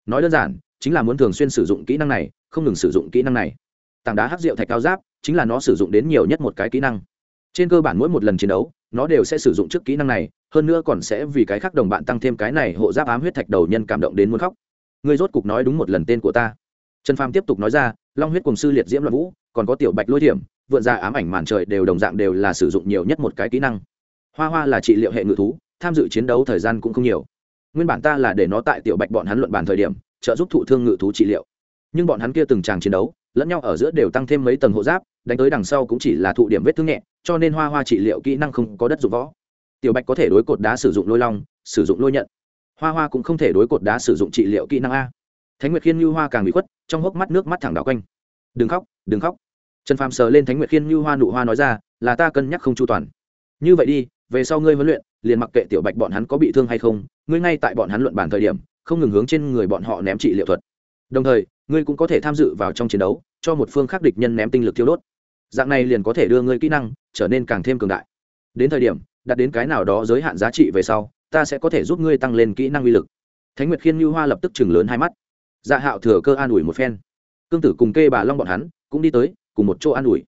nói đơn giản, chính là muốn thường xuyên sử dụng kỹ năng này, không ngừng sử dụng kỹ năng này. Tảng đá hắc rượu thạch cao giáp, chính là nó sử dụng đến nhiều nhất một cái kỹ năng. Trên cơ bản mỗi một lần chiến đấu, nó đều sẽ sử dụng trước kỹ năng này, hơn nữa còn sẽ vì cái khác đồng bạn tăng thêm cái này hộ giáp ám huyết thạch đầu nhân cảm động đến muốn khóc. Người rốt cục nói đúng một lần tên của ta. Trần phàm tiếp tục nói ra, long huyết cùng sư liệt diễm loạn vũ, còn có tiểu bạch lôi điểm vượn ra ám ảnh màn trời đều đồng dạng đều là sử dụng nhiều nhất một cái kỹ năng. Hoa hoa là trị liệu hệ ngự thú, tham dự chiến đấu thời gian cũng không nhiều nguyên bản ta là để nó tại tiểu bạch bọn hắn luận bàn thời điểm, trợ giúp thụ thương ngự thú trị liệu. Nhưng bọn hắn kia từng tràng chiến đấu, lẫn nhau ở giữa đều tăng thêm mấy tầng hộ giáp, đánh tới đằng sau cũng chỉ là thụ điểm vết thương nhẹ, cho nên hoa hoa trị liệu kỹ năng không có đất dụng võ. Tiểu bạch có thể đối cột đá sử dụng lôi long, sử dụng lôi nhận. Hoa hoa cũng không thể đối cột đá sử dụng trị liệu kỹ năng a. Thánh nguyệt khiên như hoa càng bị khuất, trong hốc mắt nước mắt thẳng đảo quanh. Đừng khóc đừng khóc. Trần phàm sờ lên thánh nguyệt khiên như hoa nụ hoa nói ra, là ta cân nhắc không chu toàn. Như vậy đi về sau ngươi huấn luyện, liền mặc kệ tiểu bạch bọn hắn có bị thương hay không, ngươi ngay tại bọn hắn luận bàn thời điểm, không ngừng hướng trên người bọn họ ném trị liệu thuật. Đồng thời, ngươi cũng có thể tham dự vào trong chiến đấu, cho một phương khắc địch nhân ném tinh lực thiêu đốt. Dạng này liền có thể đưa ngươi kỹ năng trở nên càng thêm cường đại. Đến thời điểm, đạt đến cái nào đó giới hạn giá trị về sau, ta sẽ có thể giúp ngươi tăng lên kỹ năng uy lực. Thánh nguyệt khiên như hoa lập tức chừng lớn hai mắt. Dạ hạo thừa cơ an ủi một phen. Cương tử cùng kê bà long bọn hắn cũng đi tới, cùng một chỗ an ủi.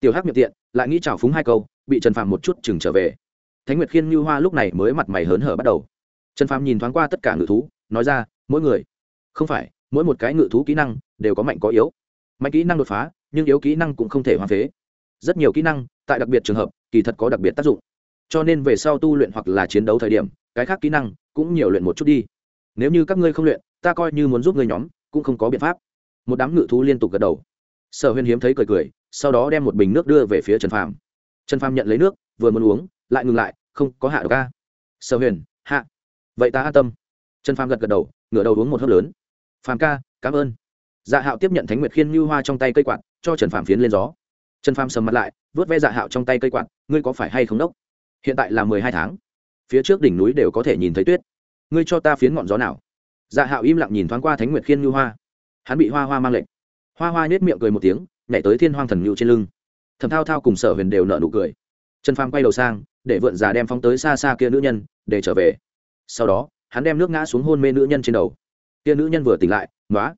Tiểu hắc miệng tiện, lại nghĩ trào phúng hai câu, bị trần phàm một chút chừng trở về thánh nguyệt khiên như hoa lúc này mới mặt mày hớn hở bắt đầu. Trần phàm nhìn thoáng qua tất cả ngự thú, nói ra, mỗi người, không phải, mỗi một cái ngự thú kỹ năng đều có mạnh có yếu. Mạnh kỹ năng đột phá, nhưng yếu kỹ năng cũng không thể hoang phế. Rất nhiều kỹ năng, tại đặc biệt trường hợp, kỳ thật có đặc biệt tác dụng. Cho nên về sau tu luyện hoặc là chiến đấu thời điểm, cái khác kỹ năng cũng nhiều luyện một chút đi. Nếu như các ngươi không luyện, ta coi như muốn giúp ngươi nhóm, cũng không có biện pháp. Một đám ngự thú liên tục gật đầu. Sở Huyên hiếm thấy cười cười, sau đó đem một bình nước đưa về phía trần phàm. Trần phàm nhận lấy nước, vừa muốn uống lại ngừng lại, không có hạ độc ca. Sở huyền, hạ. Vậy ta an tâm. Trần phàm gật gật đầu, ngửa đầu uống một hớp lớn. Phàm ca, cảm ơn. Dạ hạo tiếp nhận thánh nguyệt khiên như hoa trong tay cây quạt, cho trần phàm phiến lên gió. Trần phàm sầm mặt lại, vớt ve dạ hạo trong tay cây quạt, ngươi có phải hay không đốc? Hiện tại là mười hai tháng. Phía trước đỉnh núi đều có thể nhìn thấy tuyết. Ngươi cho ta phiến ngọn gió nào? Dạ hạo im lặng nhìn thoáng qua thánh nguyệt khiên như hoa. Hắn bị hoa hoa mang lệnh. Hoa hoa nhét miệng cười một tiếng, nhảy tới thiên hoang thần ngưu trên lưng. Thầm thao thao cùng sở huyền đều nợ nụ cười trần phàm quay đầu sang, để vượn già đem phóng tới xa xa kia nữ nhân, để trở về. Sau đó, hắn đem nước ngã xuống hôn mê nữ nhân trên đầu. Kia nữ nhân vừa tỉnh lại nói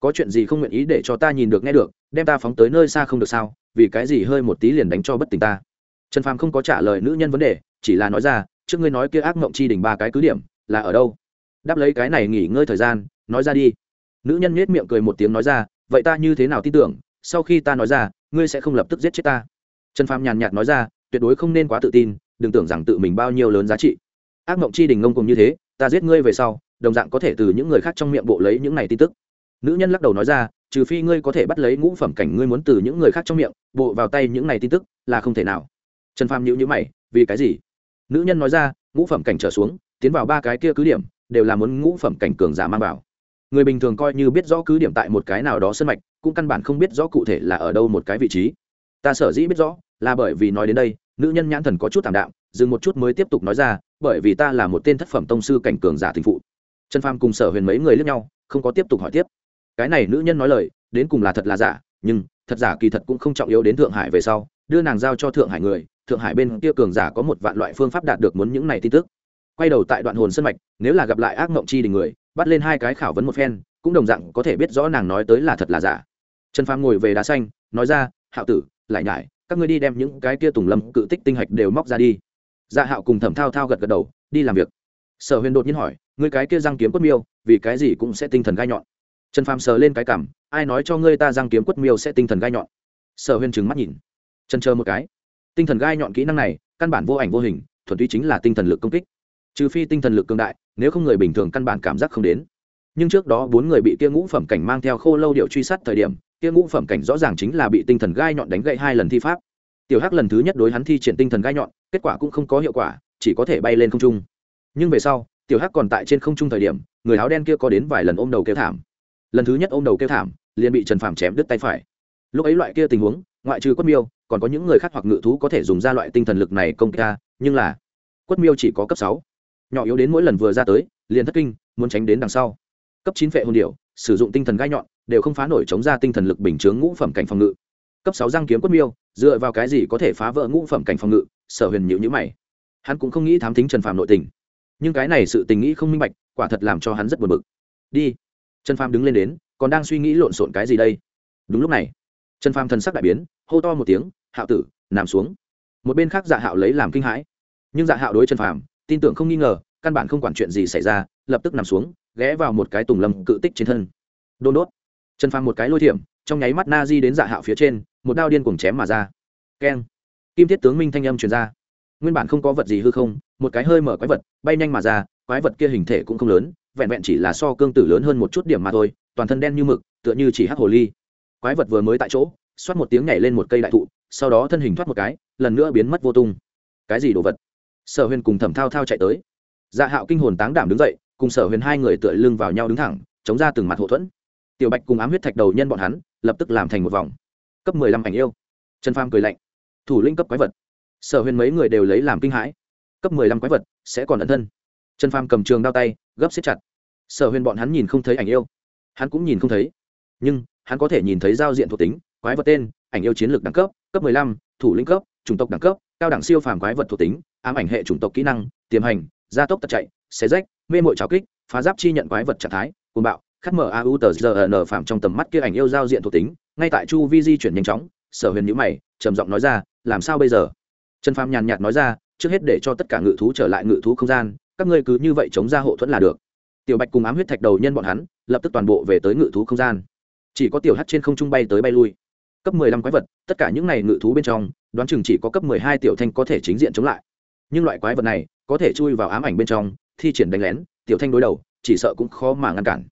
có chuyện gì không nguyện ý để cho ta nhìn được nghe được, đem ta phóng tới nơi xa không được sao? Vì cái gì hơi một tí liền đánh cho bất tỉnh ta? Trần phàm không có trả lời nữ nhân vấn đề, chỉ là nói ra, trước ngươi nói kia ác mộng chi đỉnh ba cái cứ điểm, là ở đâu? Đáp lấy cái này nghỉ ngơi thời gian, nói ra đi. Nữ nhân nhếch miệng cười một tiếng nói ra, vậy ta như thế nào tin tưởng, sau khi ta nói ra, ngươi sẽ không lập tức giết chết ta. Trần phàm nhàn nhạt nói ra tuyệt đối không nên quá tự tin, đừng tưởng rằng tự mình bao nhiêu lớn giá trị. Ác mộng chi đình ngông cùng như thế, ta giết ngươi về sau, đồng dạng có thể từ những người khác trong miệng bộ lấy những này tin tức. Nữ nhân lắc đầu nói ra, trừ phi ngươi có thể bắt lấy ngũ phẩm cảnh ngươi muốn từ những người khác trong miệng, bộ vào tay những này tin tức, là không thể nào. Trần phàm nhữ nhữ mày, vì cái gì? Nữ nhân nói ra, ngũ phẩm cảnh trở xuống, tiến vào ba cái kia cứ điểm, đều là muốn ngũ phẩm cảnh cường giả mang vào. Người bình thường coi như biết rõ cứ điểm tại một cái nào đó sân mạch, cũng căn bản không biết rõ cụ thể là ở đâu một cái vị trí. Ta sở dĩ biết rõ, là bởi vì nói đến đây nữ nhân nhãn thần có chút thảm đạm, dừng một chút mới tiếp tục nói ra, bởi vì ta là một tên thất phẩm tông sư cảnh cường giả tình phụ. Trần phàm cùng sở huyền mấy người lướt nhau, không có tiếp tục hỏi tiếp. Cái này nữ nhân nói lời, đến cùng là thật là giả, nhưng thật giả kỳ thật cũng không trọng yếu đến thượng hải về sau, đưa nàng giao cho thượng hải người, thượng hải bên kia cường giả có một vạn loại phương pháp đạt được muốn những này tin tức. Quay đầu tại đoạn hồn sân mạch, nếu là gặp lại ác mộng chi đình người, bắt lên hai cái khảo vấn một phen, cũng đồng dạng có thể biết rõ nàng nói tới là thật là giả. Trần phàm ngồi về đá xanh, nói ra, hạo tử, lại nhải các ngươi đi đem những cái kia tùng lâm cự tích tinh hạch đều móc ra đi. Dạ hạo cùng thẩm thao thao gật gật đầu, đi làm việc. Sở huyền đột nhiên hỏi, ngươi cái kia răng kiếm quất miêu, vì cái gì cũng sẽ tinh thần gai nhọn? Trần phàm sờ lên cái cảm, ai nói cho ngươi ta răng kiếm quất miêu sẽ tinh thần gai nhọn? Sở huyền trừng mắt nhìn. Chân chờ một cái. Tinh thần gai nhọn kỹ năng này, căn bản vô ảnh vô hình, thuần túy chính là tinh thần lực công kích. Trừ phi tinh thần lực cường đại, nếu không người bình thường căn bản cảm giác không đến. Nhưng trước đó bốn người bị kia ngũ phẩm cảnh mang theo khô lâu điệu truy sát thời điểm kia ngũ phẩm cảnh rõ ràng chính là bị tinh thần gai nhọn đánh gậy hai lần thi pháp. Tiểu hắc lần thứ nhất đối hắn thi triển tinh thần gai nhọn, kết quả cũng không có hiệu quả, chỉ có thể bay lên không trung. Nhưng về sau, tiểu hắc còn tại trên không trung thời điểm, người áo đen kia có đến vài lần ôm đầu kêu thảm. Lần thứ nhất ôm đầu kêu thảm, liền bị trần phàm chém đứt tay phải. Lúc ấy loại kia tình huống, ngoại trừ quất miêu, còn có những người khác hoặc ngự thú có thể dùng ra loại tinh thần lực này công ca nhưng là quất miêu chỉ có cấp sáu. Nhỏ yếu đến mỗi lần vừa ra tới, liền thất kinh, muốn tránh đến đằng sau. Cấp chín vệ hồn điệu sử dụng tinh thần gai nhọn đều không phá nổi chống ra tinh thần lực bình chướng ngũ phẩm cảnh phòng ngự. Cấp sáu răng kiếm quất miêu, dựa vào cái gì có thể phá vỡ ngũ phẩm cảnh phòng ngự? Sở huyền nhịu nhữ mày. Hắn cũng không nghĩ thám tính trần phàm nội tình. Nhưng cái này sự tình nghĩ không minh bạch, quả thật làm cho hắn rất buồn bực. Đi. Trần phàm đứng lên đến, còn đang suy nghĩ lộn xộn cái gì đây? Đúng lúc này, trần phàm thần sắc đại biến, hô to một tiếng, hạo tử, nằm xuống. Một bên khác dạ hạo lấy làm kinh hãi. Nhưng dạ hạo đối trần phàm, tin tưởng không nghi ngờ, căn bản không quản chuyện gì xảy ra, lập tức nằm xuống, ghé vào một cái tùng lâm cự tích trên thân. Đôn đốt trần phàm một cái lôi thiểm, trong nháy mắt na di đến dạ hạo phía trên, một đao điên cuồng chém mà ra. Keng. Kim thiết tướng minh thanh âm truyền ra. Nguyên bản không có vật gì hư không, một cái hơi mở quái vật, bay nhanh mà ra, quái vật kia hình thể cũng không lớn, vẹn vẹn chỉ là so cương tử lớn hơn một chút điểm mà thôi, toàn thân đen như mực, tựa như chỉ hắc hồ ly. Quái vật vừa mới tại chỗ, xoát một tiếng nhảy lên một cây đại thụ, sau đó thân hình thoát một cái, lần nữa biến mất vô tung. Cái gì đồ vật? Sở huyền cùng thẩm thao thao chạy tới. Dạ hạo kinh hồn táng đảm đứng dậy, cùng sở huyền hai người tựa lưng vào nhau đứng thẳng, chống ra từng mặt hậu thuẫn tiểu bạch cùng ám huyết thạch đầu nhân bọn hắn, lập tức làm thành một vòng. Cấp mười lăm ảnh yêu. Trần pham cười lạnh. Thủ linh cấp quái vật. Sở huyền mấy người đều lấy làm kinh hãi. Cấp mười lăm quái vật, sẽ còn ẩn thân. Trần pham cầm trường đao tay, gấp xếp chặt. Sở huyền bọn hắn nhìn không thấy ảnh yêu. Hắn cũng nhìn không thấy. Nhưng, hắn có thể nhìn thấy giao diện thuộc tính, quái vật tên, ảnh yêu chiến lược đẳng cấp cấp mười lăm, thủ Linh cấp, chủng tộc đẳng cấp, cao đẳng siêu phàm quái vật thuộc tính, ám ảnh hệ chủng tộc kỹ năng, tiềm hành, gia tốc tật chạy, xé rách, mê mội trào kích, phá giáp chi nhận quái vật trạng thái côn bạo khát mở au tờ giờ n phạm trong tầm mắt kia ảnh yêu giao diện thuộc tính, ngay tại chu vi di chuyển nhanh chóng, sở huyền nhữ mày, trầm giọng nói ra, làm sao bây giờ? Trần phàm nhàn nhạt nói ra, trước hết để cho tất cả ngự thú trở lại ngự thú không gian, các ngươi cứ như vậy chống ra hộ thuẫn là được. Tiểu bạch cùng ám huyết thạch đầu nhân bọn hắn, lập tức toàn bộ về tới ngự thú không gian. Chỉ có tiểu hắc trên không trung bay tới bay lui. Cấp mười lăm quái vật, tất cả những này ngự thú bên trong, đoán chừng chỉ có cấp mười hai tiểu thanh có thể chính diện chống lại. Nhưng loại quái vật này, có thể chui vào ám ảnh bên trong, thi triển đánh lén, tiểu thanh đối đầu, chỉ sợ cũng khó mà ngăn cản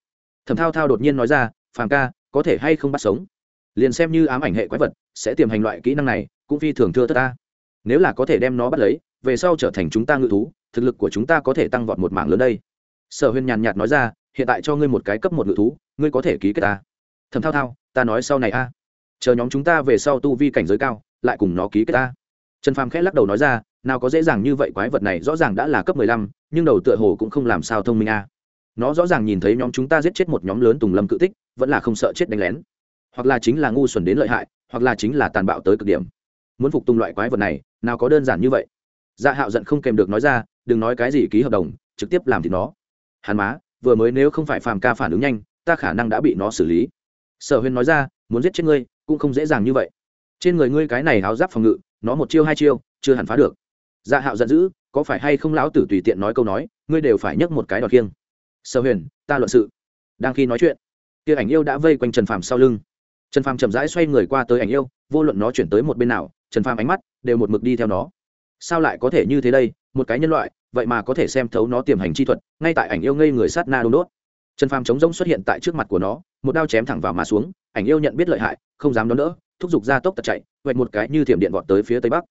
thẩm thao thao đột nhiên nói ra, phàm ca, có thể hay không bắt sống? Liền xem như ám ảnh hệ quái vật, sẽ tiềm hành loại kỹ năng này, cũng phi thường thưa tất ta. Nếu là có thể đem nó bắt lấy, về sau trở thành chúng ta ngự thú, thực lực của chúng ta có thể tăng vọt một mảng lớn đây. Sở huyền nhàn nhạt nói ra, hiện tại cho ngươi một cái cấp một ngự thú, ngươi có thể ký kết ta. Thầm thao thao, ta nói sau này a. Chờ nhóm chúng ta về sau tu vi cảnh giới cao, lại cùng nó ký kết ta. Trần phàm khẽ lắc đầu nói ra, nào có dễ dàng như vậy quái vật này rõ ràng đã là cấp mười lăm, nhưng đầu tựa hồ cũng không làm sao thông minh a nó rõ ràng nhìn thấy nhóm chúng ta giết chết một nhóm lớn tùng lâm cự tích, vẫn là không sợ chết đánh lén. Hoặc là chính là ngu xuẩn đến lợi hại, hoặc là chính là tàn bạo tới cực điểm. Muốn phục tùng loại quái vật này, nào có đơn giản như vậy. Dạ hạo giận không kèm được nói ra, đừng nói cái gì ký hợp đồng, trực tiếp làm thì nó. Hắn má, vừa mới nếu không phải phàm ca phản ứng nhanh, ta khả năng đã bị nó xử lý. Sở huyền nói ra, muốn giết chết ngươi, cũng không dễ dàng như vậy. Trên người ngươi cái này áo giáp phòng ngự, nó một chiêu hai chiêu, chưa hẳn phá được. Dạ hạo giận dữ, có phải hay không lão tử tùy tiện nói câu nói, ngươi đều phải nhấc một cái đọt kiêng sở huyền, ta luận sự. Đang khi nói chuyện kia ảnh yêu đã vây quanh trần phàm sau lưng. Trần phàm chậm rãi xoay người qua tới ảnh yêu, vô luận nó chuyển tới một bên nào, trần phàm ánh mắt đều một mực đi theo nó. Sao lại có thể như thế đây? Một cái nhân loại, vậy mà có thể xem thấu nó tiềm hành chi thuật, ngay tại ảnh yêu ngây người sát na đôn đốt. Trần phàm chống rỗng xuất hiện tại trước mặt của nó, một đao chém thẳng vào mà xuống, ảnh yêu nhận biết lợi hại, không dám đón đỡ, thúc giục ra tốc tật chạy vạch một cái như thiểm điện vọt tới phía tây bắc.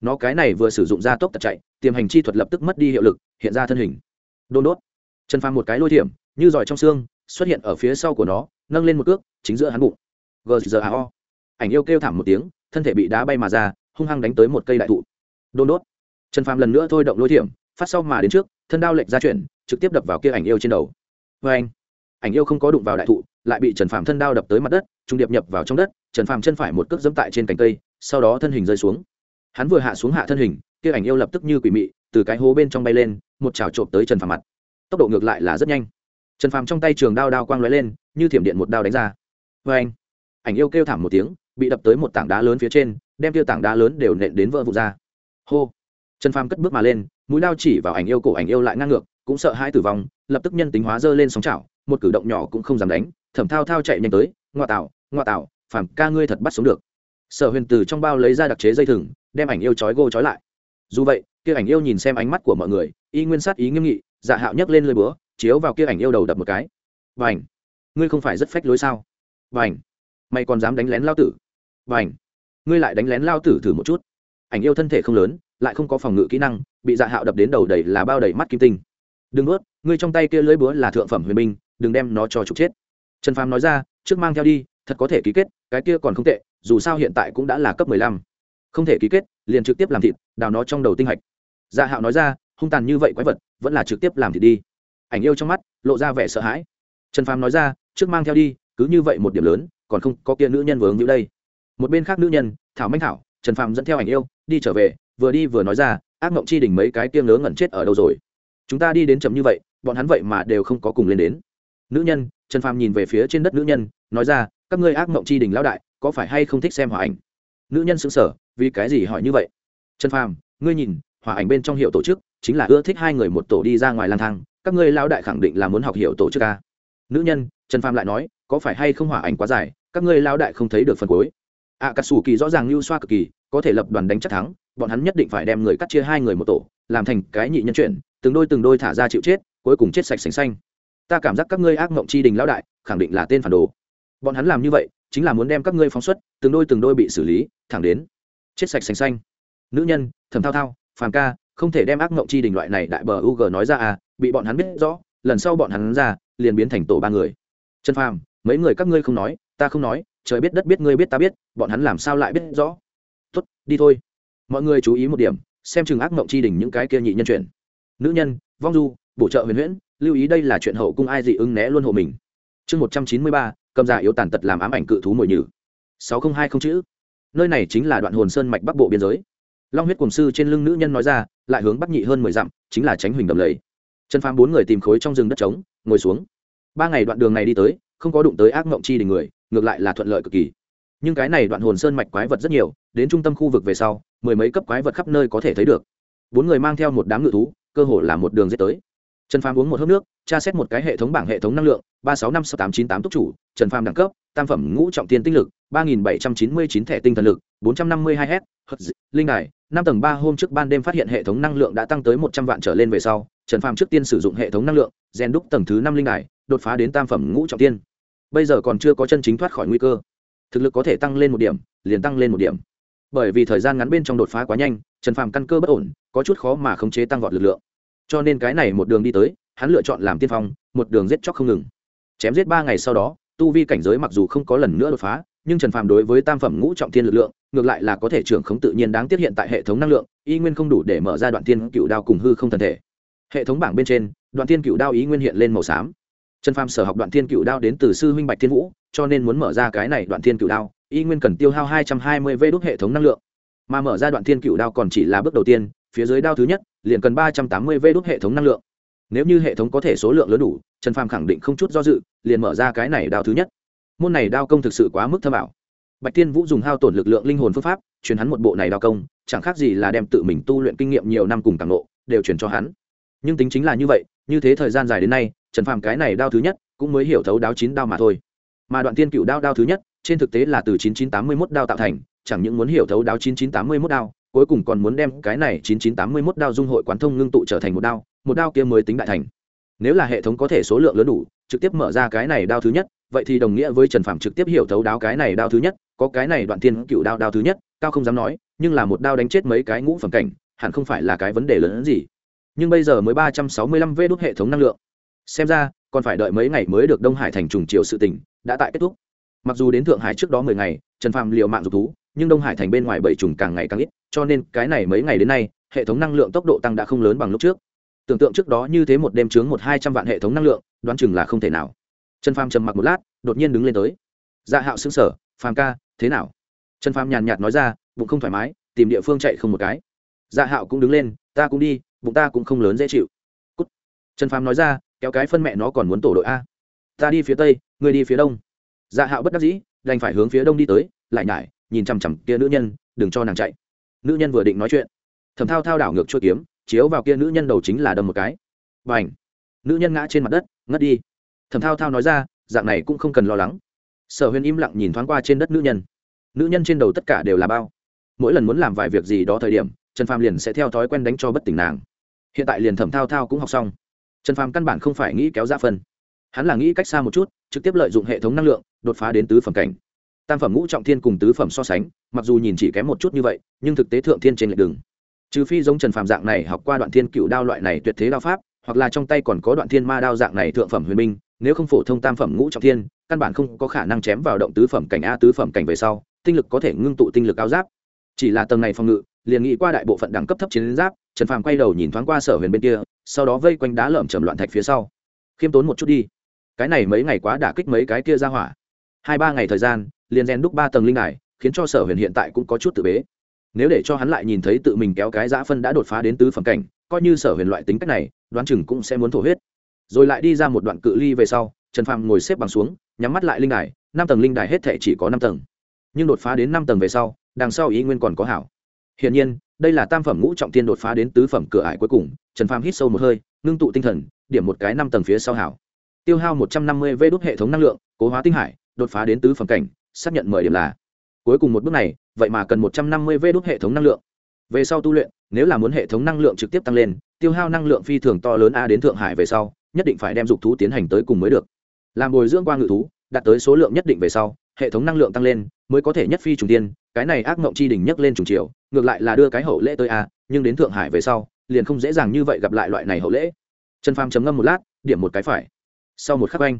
Nó cái này vừa sử dụng ra tốc tật chạy, tiềm hành chi thuật lập tức mất đi hiệu lực, hiện ra thân hình. Đôn đốt trần phàm một cái lôi thiểm, như giỏi trong xương, xuất hiện ở phía sau của nó, nâng lên một cước, chính giữa hắn bụng. Gzao ảnh yêu kêu thảm một tiếng, thân thể bị đá bay mà ra, hung hăng đánh tới một cây đại thụ. Đôn đốt. Trần phàm lần nữa thôi động lôi thiểm, phát sau mà đến trước, thân đao lệch ra chuyển, trực tiếp đập vào kia ảnh yêu trên đầu. Vê anh, ảnh yêu không có đụng vào đại thụ, lại bị trần phàm thân đao đập tới mặt đất, trung điệp nhập vào trong đất, trần phàm chân phải một cước dẫm tại trên cành cây, sau đó thân hình rơi xuống. Hắn vừa hạ xuống hạ thân hình, kia ảnh yêu lập tức như quỷ mị, từ cái hố bên trong bay lên, một chảo trộm tới trần phàm mặt tốc độ ngược lại là rất nhanh. Trần phàm trong tay trường đao đao quang lóe lên, như thiểm điện một đao đánh ra. Vê anh ảnh yêu kêu thảm một tiếng, bị đập tới một tảng đá lớn phía trên, đem tiêu tảng đá lớn đều nện đến vỡ vụt ra. Hô! Trần phàm cất bước mà lên, mũi đao chỉ vào ảnh yêu cổ ảnh yêu lại ngang ngược, cũng sợ hai tử vong, lập tức nhân tính hóa dơ lên sóng chảo, một cử động nhỏ cũng không dám đánh thẩm thao thao chạy nhanh tới, ngoa tạo ngoa tạo, phàm ca ngươi thật bắt sống được. Sở huyền từ trong bao lấy ra đặc chế dây thừng, đem ảnh yêu trói gô trói lại. Dù vậy, kia ảnh yêu nhìn xem ánh mắt của mọi người, y nguyên sát ý nghiêm nghị dạ hạo nhấc lên lơi búa, chiếu vào kia ảnh yêu đầu đập một cái. Và ảnh ngươi không phải rất phách lối sao? Và ảnh mày còn dám đánh lén lao tử? Và ảnh ngươi lại đánh lén lao tử thử một chút. Ảnh yêu thân thể không lớn, lại không có phòng ngự kỹ năng, bị dạ hạo đập đến đầu đầy là bao đầy mắt kim tinh. Đừng ướt ngươi trong tay kia lưỡi búa là thượng phẩm huyền binh, đừng đem nó cho trục chết. Trần phàm nói ra, trước mang theo đi, thật có thể ký kết, cái kia còn không tệ, dù sao hiện tại cũng đã là cấp mười lăm. Không thể ký kết, liền trực tiếp làm thịt, đào nó trong đầu tinh hạch. Dạ hạo nói ra hung tàn như vậy quái vật, vẫn là trực tiếp làm thì đi. Ảnh yêu trong mắt, lộ ra vẻ sợ hãi. Trần phàm nói ra, trước mang theo đi, cứ như vậy một điểm lớn, còn không có kia nữ nhân vướng như đây. Một bên khác nữ nhân, thảo manh thảo, trần phàm dẫn theo ảnh yêu, đi trở về, vừa đi vừa nói ra, ác mộng chi đỉnh mấy cái kia ngớ ngẩn chết ở đâu rồi? Chúng ta đi đến chậm như vậy, bọn hắn vậy mà đều không có cùng lên đến. Nữ nhân, trần phàm nhìn về phía trên đất nữ nhân, nói ra, các ngươi ác mộng chi đỉnh lão đại, có phải hay không thích xem hỏa ảnh? Nữ nhân xứng sở vì cái gì hỏi như vậy? Trần phàm, ngươi nhìn, hỏa ảnh bên trong hiệu tổ chức chính là ưa thích hai người một tổ đi ra ngoài lang thang, các ngươi lão đại khẳng định là muốn học hiểu tổ chức ca. Nữ nhân, trần pham lại nói, có phải hay không hỏa ảnh quá dài, các ngươi lão đại không thấy được phần cuối. Ạ cà sủ kỳ rõ ràng lưu xoa cực kỳ, có thể lập đoàn đánh chắc thắng, bọn hắn nhất định phải đem người cắt chia hai người một tổ, làm thành cái nhị nhân chuyện, từng đôi từng đôi thả ra chịu chết, cuối cùng chết sạch sành xanh. Ta cảm giác các ngươi ác mộng chi đình lão đại, khẳng định là tên phản đồ. Bọn hắn làm như vậy, chính là muốn đem các ngươi phóng xuất, từng đôi từng đôi bị xử lý, thẳng đến chết sạch sành xanh. Nữ nhân thầm thao thao, phàm ca không thể đem ác mộng chi đình loại này đại bờ u nói ra à bị bọn hắn biết rõ, lần sau bọn hắn ra, liền biến thành tổ ba người. Trần phàm, mấy người các ngươi không nói, ta không nói, trời biết đất biết ngươi biết ta biết, bọn hắn làm sao lại biết rõ? Tốt, đi thôi. Mọi người chú ý một điểm, xem chừng ác mộng chi đỉnh những cái kia nhị nhân chuyện. nữ nhân, vong du, bổ trợ huyền huyễn, lưu ý đây là chuyện hậu cung ai dị ứng né luôn hộ mình. Chương một trăm chín mươi ba, cầm giả yếu tàn tật làm ám ảnh cự thú mồi nhử. sáu nghìn hai không chữ. Nơi này chính là đoạn hồn sơn mạch bắc bộ biên giới. Long huyết cổng sư trên lưng nữ nhân nói ra lại hướng bắc nhị hơn mười dặm, chính là tránh huỳnh đầm lầy. Trần phàm bốn người tìm khối trong rừng đất trống, ngồi xuống. Ba ngày đoạn đường này đi tới, không có đụng tới ác mộng chi đình người, ngược lại là thuận lợi cực kỳ. Nhưng cái này đoạn hồn sơn mạch quái vật rất nhiều, đến trung tâm khu vực về sau, mười mấy cấp quái vật khắp nơi có thể thấy được. Bốn người mang theo một đám ngự thú, cơ hồ là một đường dết tới. Trần phàm uống một hớp nước, tra xét một cái hệ thống bảng hệ thống năng lượng, ba sáu năm sáu tám chín tám túc chủ, trần phàm đẳng cấp, tam phẩm ngũ trọng tiên tinh lực, ba nghìn bảy trăm chín mươi chín thẻ tinh thần lực bốn trăm năm linh đài, năm tầng ba hôm trước ban đêm phát hiện hệ thống năng lượng đã tăng tới một trăm vạn trở lên về sau, trần phàm trước tiên sử dụng hệ thống năng lượng, rèn đúc tầng thứ năm linh đài, đột phá đến tam phẩm ngũ trọng tiên. Bây giờ còn chưa có chân chính thoát khỏi nguy cơ. Thực lực có thể tăng lên một điểm, liền tăng lên một điểm. Bởi vì thời gian ngắn bên trong đột phá quá nhanh, trần phàm căn cơ bất ổn, có chút khó mà khống chế tăng vọt lực lượng. Cho nên cái này một đường đi tới, hắn lựa chọn làm tiên phong, một đường giết chóc không ngừng. Chém giết ba ngày sau đó, tu vi cảnh giới mặc dù không có lần nữa đột phá nhưng trần phàm đối với tam phẩm ngũ trọng thiên lực lượng, ngược lại là có thể trưởng khống tự nhiên đáng tiết hiện tại hệ thống năng lượng, y nguyên không đủ để mở ra đoạn tiên cựu đao cùng hư không thần thể. Hệ thống bảng bên trên, đoạn tiên cựu đao ý nguyên hiện lên màu xám. Trần phàm sở học đoạn tiên cựu đao đến từ sư huynh bạch thiên vũ, cho nên muốn mở ra cái này đoạn tiên cựu đao, y nguyên cần tiêu hao hai trăm hai mươi vê đốt hệ thống năng lượng. Mà mở ra đoạn tiên cựu đao còn chỉ là bước đầu tiên, phía dưới đao thứ nhất, liền cần ba trăm tám mươi vê đốt hệ thống năng lượng. Nếu như hệ thống có thể số lượng lớn đủ, trần phàm khẳng định không chút do dự, liền mở ra cái này đao thứ nhất môn này đao công thực sự quá mức thâm ảo. Bạch tiên vũ dùng hao tổn lực lượng linh hồn phương pháp, truyền hắn một bộ này đao công, chẳng khác gì là đem tự mình tu luyện kinh nghiệm nhiều năm cùng tàng lộ đều truyền cho hắn. Nhưng tính chính là như vậy, như thế thời gian dài đến nay, trần phàm cái này đao thứ nhất, cũng mới hiểu thấu đáo chín đao mà thôi. Mà đoạn tiên cựu đao đao thứ nhất, trên thực tế là từ 9981 đao tạo thành, chẳng những muốn hiểu thấu đáo 9981 đao, cuối cùng còn muốn đem cái này 9981 đao dung hội quán thông ngưng tụ trở thành một đao một đao kia mới tính đại thành. Nếu là hệ thống có thể số lượng lớn đủ trực tiếp mở ra cái này đao thứ nhất, vậy thì đồng nghĩa với trần phạm trực tiếp hiểu thấu đáo cái này đao thứ nhất, có cái này đoạn tiên cựu đao đao thứ nhất, cao không dám nói, nhưng là một đao đánh chết mấy cái ngũ phẩm cảnh, hẳn không phải là cái vấn đề lớn hơn gì. Nhưng bây giờ mới ba trăm sáu mươi lăm vê đốt hệ thống năng lượng. Xem ra, còn phải đợi mấy ngày mới được đông hải thành trùng triều sự tỉnh đã tại kết thúc. Mặc dù đến thượng hải trước đó mười ngày, trần phàm liều mạng dục thú, nhưng đông hải thành bên ngoài bảy trùng càng ngày càng ít, cho nên cái này mấy ngày đến nay, hệ thống năng lượng tốc độ tăng đã không lớn bằng lúc trước. Tưởng tượng trước đó như thế một đêm chướng một hai trăm vạn hệ thống năng lượng đoán chừng là không thể nào. Trần phàm trầm mặc một lát, đột nhiên đứng lên tới. Dạ hạo xứng sở phàm ca, thế nào? Trần phàm nhàn nhạt nói ra, bụng không thoải mái, tìm địa phương chạy không một cái. Dạ hạo cũng đứng lên, ta cũng đi, bụng ta cũng không lớn dễ chịu. Cút. trần phàm nói ra, kéo cái phân mẹ nó còn muốn tổ đội a. Ta đi phía tây người đi phía đông. Dạ hạo bất đắc dĩ, đành phải hướng phía đông đi tới, lại nhải, nhìn chằm chằm kia nữ nhân, đừng cho nàng chạy. Nữ nhân vừa định nói chuyện, thầm thao thao đảo ngược chua kiếm, chiếu vào kia nữ nhân đầu chính là đâm một cái. B à n h nữ nhân ngã trên mặt đất, ngất đi. Thầm thao thao nói ra, dạng này cũng không cần lo lắng. Sở huyền im lặng nhìn thoáng qua trên đất nữ nhân. Nữ nhân trên đầu tất cả đều là bao. Mỗi lần muốn làm vài việc gì đó thời điểm, trần phàm liền sẽ theo thói quen đánh cho bất tỉnh nàng. Hiện tại liền thẩm thao thao cũng học xong. Trần phàm căn bản không phải nghĩ kéo ra phân. Hắn là nghĩ cách xa một chút, trực tiếp lợi dụng hệ thống năng lượng, đột phá đến tứ phẩm cảnh. Tam phẩm ngũ trọng thiên cùng tứ phẩm so sánh, mặc dù nhìn chỉ kém một chút như vậy, nhưng thực tế thượng thiên trên lệch đường. Trừ phi giống trần phàm dạng này học qua đoạn thiên cựu đao loại này tuyệt thế đao pháp hoặc là trong tay còn có đoạn thiên ma đao dạng này thượng phẩm huyền minh nếu không phổ thông tam phẩm ngũ trọng thiên, căn bản không có khả năng chém vào động tứ phẩm cảnh a tứ phẩm cảnh về sau, tinh lực có thể ngưng tụ tinh lực áo giáp. Chỉ là tầng này phòng ngự, liền nghĩ qua đại bộ phận đẳng cấp thấp chiến giáp, trần phàm quay đầu nhìn thoáng qua sở huyền bên kia, sau đó vây quanh đá lởm chầm loạn thạch phía sau. Khiêm tốn một chút đi. Cái này mấy ngày quá đả kích mấy cái kia ra hỏa. Hai ba ngày thời gian, liền rèn đúc ba tầng linh đài, khiến cho sở huyền hiện tại cũng có chút tự bế. Nếu để cho hắn lại nhìn thấy tự mình kéo cái giã phân đã đột phá đến tứ phẩm cảnh, coi như sở huyền loại tính cách này đoán chừng cũng sẽ muốn thổ huyết. Rồi lại đi ra một đoạn cự ly về sau, trần phàm ngồi xếp bằng xuống, nhắm mắt lại linh đài, năm tầng linh đài hết thể chỉ có năm tầng. Nhưng đột phá đến năm tầng về sau, đằng sau ý nguyên còn có hảo. Hiển nhiên, đây là tam phẩm ngũ trọng tiên đột phá đến tứ phẩm cửa ải cuối cùng, trần phàm hít sâu một hơi, ngưng tụ tinh thần, điểm một cái năm tầng phía sau hảo. Tiêu hao một trăm năm mươi vê đốt hệ thống năng lượng, cố hóa tinh hải, đột phá đến tứ phẩm cảnh, xác nhận mười điểm là. Cuối cùng một bước này, vậy mà cần một trăm năm mươi vê đốt hệ thống năng lượng về sau tu luyện, nếu là muốn hệ thống năng lượng trực tiếp tăng lên, tiêu hao năng lượng phi thường to lớn a đến thượng hải về sau, nhất định phải đem dục thú tiến hành tới cùng mới được. Làm bồi dưỡng qua ngự thú, đạt tới số lượng nhất định về sau, hệ thống năng lượng tăng lên, mới có thể nhất phi trùng tiên, cái này ác mộng chi đỉnh nhấc lên trùng chiều, ngược lại là đưa cái hậu lễ tới a, nhưng đến thượng hải về sau, liền không dễ dàng như vậy gặp lại loại này hậu lễ. Trần phàm chấm ngâm một lát, điểm một cái phải. Sau một khắc anh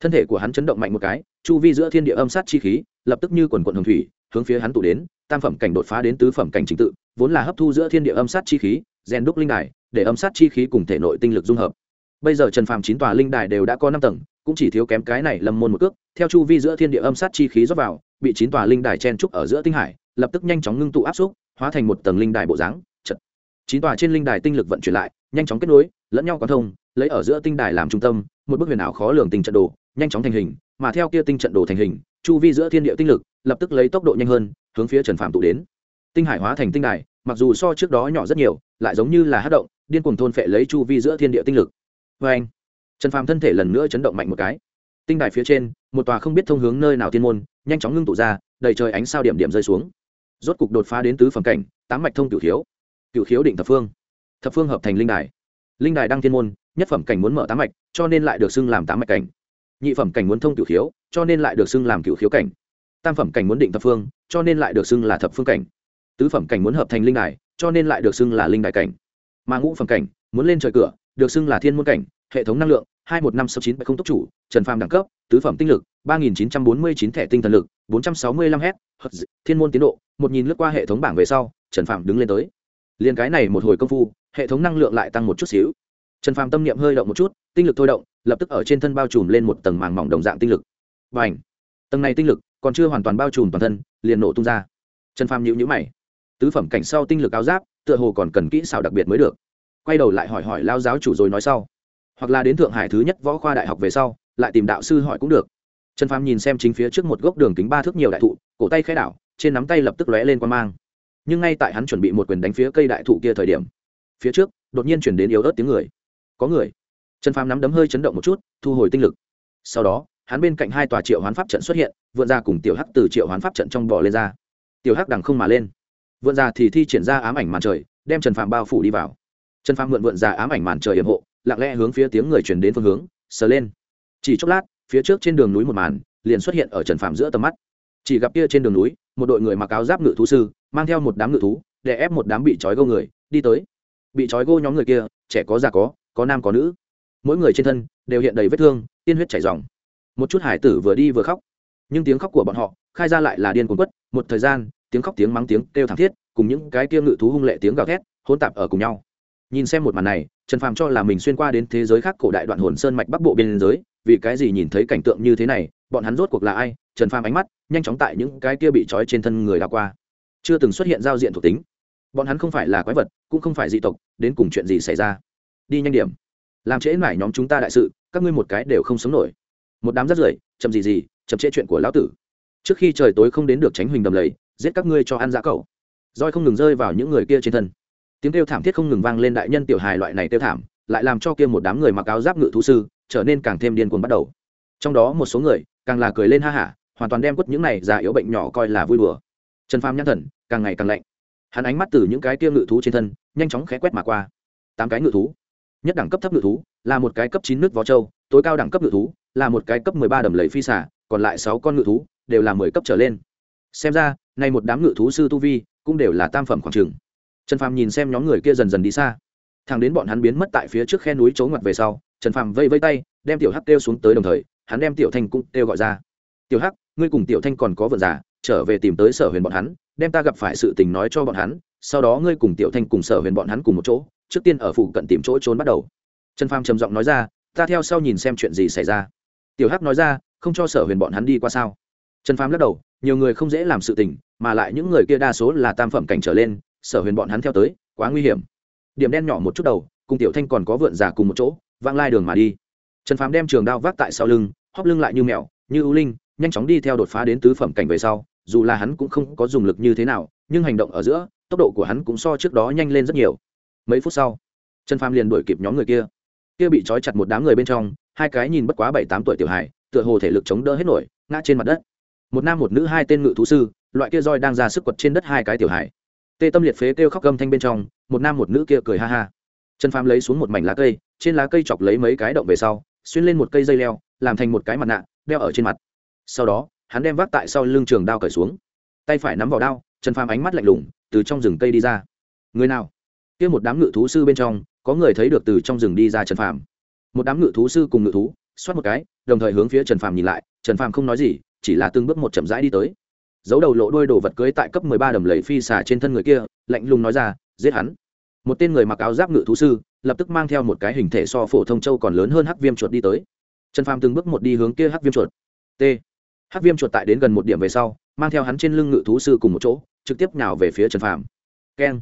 thân thể của hắn chấn động mạnh một cái, chu vi giữa thiên địa âm sát chi khí, lập tức như quần quận hồng thủy, hướng phía hắn tụ đến, tam phẩm cảnh đột phá đến tứ phẩm cảnh trình tự vốn là hấp thu giữa thiên địa âm sát chi khí rèn đúc linh đài, để âm sát chi khí cùng thể nội tinh lực dung hợp. Bây giờ trần phàm chín tòa linh đài đều đã có năm tầng, cũng chỉ thiếu kém cái này lâm môn một cước, theo chu vi giữa thiên địa âm sát chi khí rót vào, bị chín tòa linh đài chen trúc ở giữa tinh hải, lập tức nhanh chóng ngưng tụ áp xúc, hóa thành một tầng linh đài bộ dáng, chật. Chín tòa trên linh đài tinh lực vận chuyển lại, nhanh chóng kết nối, lẫn nhau quan thông, lấy ở giữa tinh đài làm trung tâm, một bức huyền ảo khó lường tinh trận đồ, nhanh chóng thành hình, mà theo kia tinh trận đồ thành hình, chu vi giữa thiên địa tinh lực lập tức lấy tốc độ nhanh hơn, hướng phía trần phàm tụ đến tinh hải hóa thành tinh đài, mặc dù so trước đó nhỏ rất nhiều, lại giống như là hát động, điên cuồng thôn phệ lấy chu vi giữa thiên địa tinh lực. Vê anh, trần Phàm thân thể lần nữa chấn động mạnh một cái. Tinh đài phía trên, một tòa không biết thông hướng nơi nào tiên môn, nhanh chóng ngưng tụ ra, đầy trời ánh sao điểm điểm rơi xuống. Rốt cục đột phá đến tứ phẩm cảnh, tám mạch thông cửu khiếu. Cửu khiếu định thập phương. Thập phương hợp thành linh đài. Linh đài đăng thiên môn, nhất phẩm cảnh muốn mở tám mạch, cho nên lại được xưng làm tám mạch cảnh. Nhị phẩm cảnh muốn thông cửu khiếu, cho nên lại được xưng làm cửu khiếu cảnh. Tam phẩm cảnh muốn định thập phương, cho nên lại được xưng là thập phương cảnh tứ phẩm cảnh muốn hợp thành linh đài, cho nên lại được xưng là linh đài cảnh. Mà ngũ phẩm cảnh muốn lên trời cửa, được xưng là thiên môn cảnh, hệ thống năng lượng, hai một năm sáu chín không tốc chủ, trần phàm đẳng cấp, tứ phẩm tinh lực, ba nghìn chín trăm bốn mươi chín thẻ tinh thần lực, bốn trăm sáu mươi lăm h thiên môn tiến độ, một nhìn lướt qua hệ thống bảng về sau, trần phàm đứng lên tới. Liền cái này một hồi công phu, hệ thống năng lượng lại tăng một chút xíu. Trần phàm tâm niệm hơi động một chút, tinh lực thôi động, lập tức ở trên thân bao trùm lên một tầng màng mỏng đồng dạng tinh lực. Và ảnh tầng này tinh lực còn chưa hoàn toàn bao trùm toàn thân, liền nổ tung ra. Trần phàm nhịu nhữ mày tứ phẩm cảnh sau tinh lực áo giáp, tựa hồ còn cần kỹ xảo đặc biệt mới được. Quay đầu lại hỏi hỏi lao giáo chủ rồi nói sau. Hoặc là đến thượng hải thứ nhất võ khoa đại học về sau, lại tìm đạo sư hỏi cũng được. Trần phàm nhìn xem chính phía trước một gốc đường kính ba thước nhiều đại thụ, cổ tay khai đảo, trên nắm tay lập tức lóe lên qua mang. Nhưng ngay tại hắn chuẩn bị một quyền đánh phía cây đại thụ kia thời điểm, phía trước, đột nhiên chuyển đến yếu ớt tiếng người. Có người. Trần phàm nắm đấm hơi chấn động một chút, thu hồi tinh lực. Sau đó, hắn bên cạnh hai tòa triệu hoán pháp trận xuất hiện, vượn ra cùng tiểu hắc từ triệu hoán pháp trận trong bò lên ra. Tiểu hắc đằng không mà lên vượn ra thì thi triển ra ám ảnh màn trời, đem trần phàm bao phủ đi vào. Trần phàm mượn vượn ra ám ảnh màn trời yểm hộ, lặng lẽ hướng phía tiếng người chuyển đến phương hướng, sờ lên. Chỉ chốc lát, phía trước trên đường núi một màn liền xuất hiện ở trần phàm giữa tầm mắt. Chỉ gặp kia trên đường núi, một đội người mặc áo giáp ngự thú sư, mang theo một đám ngự thú để ép một đám bị trói gô người, đi tới. Bị trói gô nhóm người kia, trẻ có già có có nam có nữ. Mỗi người trên thân đều hiện đầy vết thương, tiên huyết chảy dòng một chút hải tử vừa đi vừa khóc. Nhưng tiếng khóc của bọn họ khai ra lại là điên cuồng quất, một thời gian tiếng khóc tiếng mắng tiếng kêu thảm thiết, cùng những cái kia ngự thú hung lệ tiếng gào thét, hỗn tạp ở cùng nhau. Nhìn xem một màn này, trần phàm cho là mình xuyên qua đến thế giới khác cổ đại đoạn hồn sơn mạch bắc bộ biên giới, vì cái gì nhìn thấy cảnh tượng như thế này, bọn hắn rốt cuộc là ai? Trần phàm ánh mắt nhanh chóng tại những cái kia bị trói trên thân người đ qua. Chưa từng xuất hiện giao diện thuộc tính. Bọn hắn không phải là quái vật, cũng không phải dị tộc, đến cùng chuyện gì xảy ra? Đi nhanh điểm. Làm trễ mải nhóm chúng ta đại sự, các ngươi một cái đều không sống nổi. Một đám rất rưởi, chậm gì gì, chậm trễ chuyện của lão tử. Trước khi trời tối không đến được tránh huỳnh đầm lầy giết các ngươi cho ăn dã cậu roi không ngừng rơi vào những người kia trên thân. Tiếng kêu thảm thiết không ngừng vang lên đại nhân tiểu hài loại này kêu thảm, lại làm cho kia một đám người mặc áo giáp ngự thú sư trở nên càng thêm điên cuồng bắt đầu. Trong đó một số người, càng là cười lên ha hả, hoàn toàn đem quất những này già yếu bệnh nhỏ coi là vui đùa. Trần phàm nhãn thần, càng ngày càng lạnh. Hắn ánh mắt từ những cái kia ngự thú trên thân, nhanh chóng khẽ quét mà qua. Tám cái ngự thú. Nhất đẳng cấp thấp ngự thú, là một cái cấp chín nước vó châu, tối cao đẳng cấp ngự thú, là một cái cấp mười ba đầm lầy phi xả còn lại sáu con ngự thú, đều là mười cấp trở lên. Xem ra nay một đám ngự thú sư tu vi cũng đều là tam phẩm khoảng trường. Trần phàm nhìn xem nhóm người kia dần dần đi xa. Thằng đến bọn hắn biến mất tại phía trước khe núi trốn ngoặt về sau, trần phàm vây vây tay, đem tiểu hắc kêu xuống tới đồng thời, hắn đem tiểu thanh cũng kêu gọi ra. Tiểu hắc, ngươi cùng tiểu thanh còn có vợ giả trở về tìm tới sở huyền bọn hắn, đem ta gặp phải sự tình nói cho bọn hắn, sau đó ngươi cùng tiểu thanh cùng sở huyền bọn hắn cùng một chỗ, trước tiên ở phụ cận tìm chỗ trốn bắt đầu. Trần phàm trầm giọng nói ra, ta theo sau nhìn xem chuyện gì xảy ra. Tiểu hắc nói ra, không cho sở huyền bọn hắn đi qua sao? Trần phàm lắc đầu, nhiều người không dễ làm sự tình, mà lại những người kia đa số là tam phẩm cảnh trở lên, sở huyền bọn hắn theo tới, quá nguy hiểm. Điểm đen nhỏ một chút đầu, cùng tiểu thanh còn có vượn giả cùng một chỗ vang lai đường mà đi. Trần phàm đem trường đao vác tại sau lưng, hóp lưng lại như mèo, như ưu linh, nhanh chóng đi theo đột phá đến tứ phẩm cảnh về sau, dù là hắn cũng không có dùng lực như thế nào, nhưng hành động ở giữa, tốc độ của hắn cũng so trước đó nhanh lên rất nhiều. Mấy phút sau, trần phàm liền đuổi kịp nhóm người kia. Kia bị trói chặt một đám người bên trong, hai cái nhìn bất quá bảy tám tuổi tiểu hải tựa hồ thể lực chống đỡ hết nổi, ngã trên mặt đất một nam một nữ hai tên ngự thú sư, loại kia roi đang ra sức quật trên đất hai cái tiểu hải tê tâm liệt phế kêu khóc gầm thanh bên trong, một nam một nữ kia cười ha ha. Trần phàm lấy xuống một mảnh lá cây, trên lá cây chọc lấy mấy cái động về sau, xuyên lên một cây dây leo, làm thành một cái mặt nạ, đeo ở trên mặt. Sau đó, hắn đem vác tại sau lưng trường đao cởi xuống. Tay phải nắm vào đao, trần phàm ánh mắt lạnh lùng, từ trong rừng cây đi ra. Người nào? Kia một đám ngự thú sư bên trong, có người thấy được từ trong rừng đi ra trần phàm. Một đám ngự thú sư cùng ngự thú, xoát một cái, đồng thời hướng phía trần phàm nhìn lại, trần phàm không nói gì chỉ là từng bước một chậm rãi đi tới. Giấu đầu lộ đôi đồ vật cưới tại cấp mười ba đầm lầy phi xả trên thân người kia, lạnh lùng nói ra, giết hắn. Một tên người mặc áo giáp ngự thú sư, lập tức mang theo một cái hình thể so phổ thông châu còn lớn hơn hắc viêm chuột đi tới. Trần phàm từng bước một đi hướng kia hắc viêm chuột. T. Hắc viêm chuột tại đến gần một điểm về sau, mang theo hắn trên lưng ngự thú sư cùng một chỗ, trực tiếp nhào về phía trần phàm. Keng.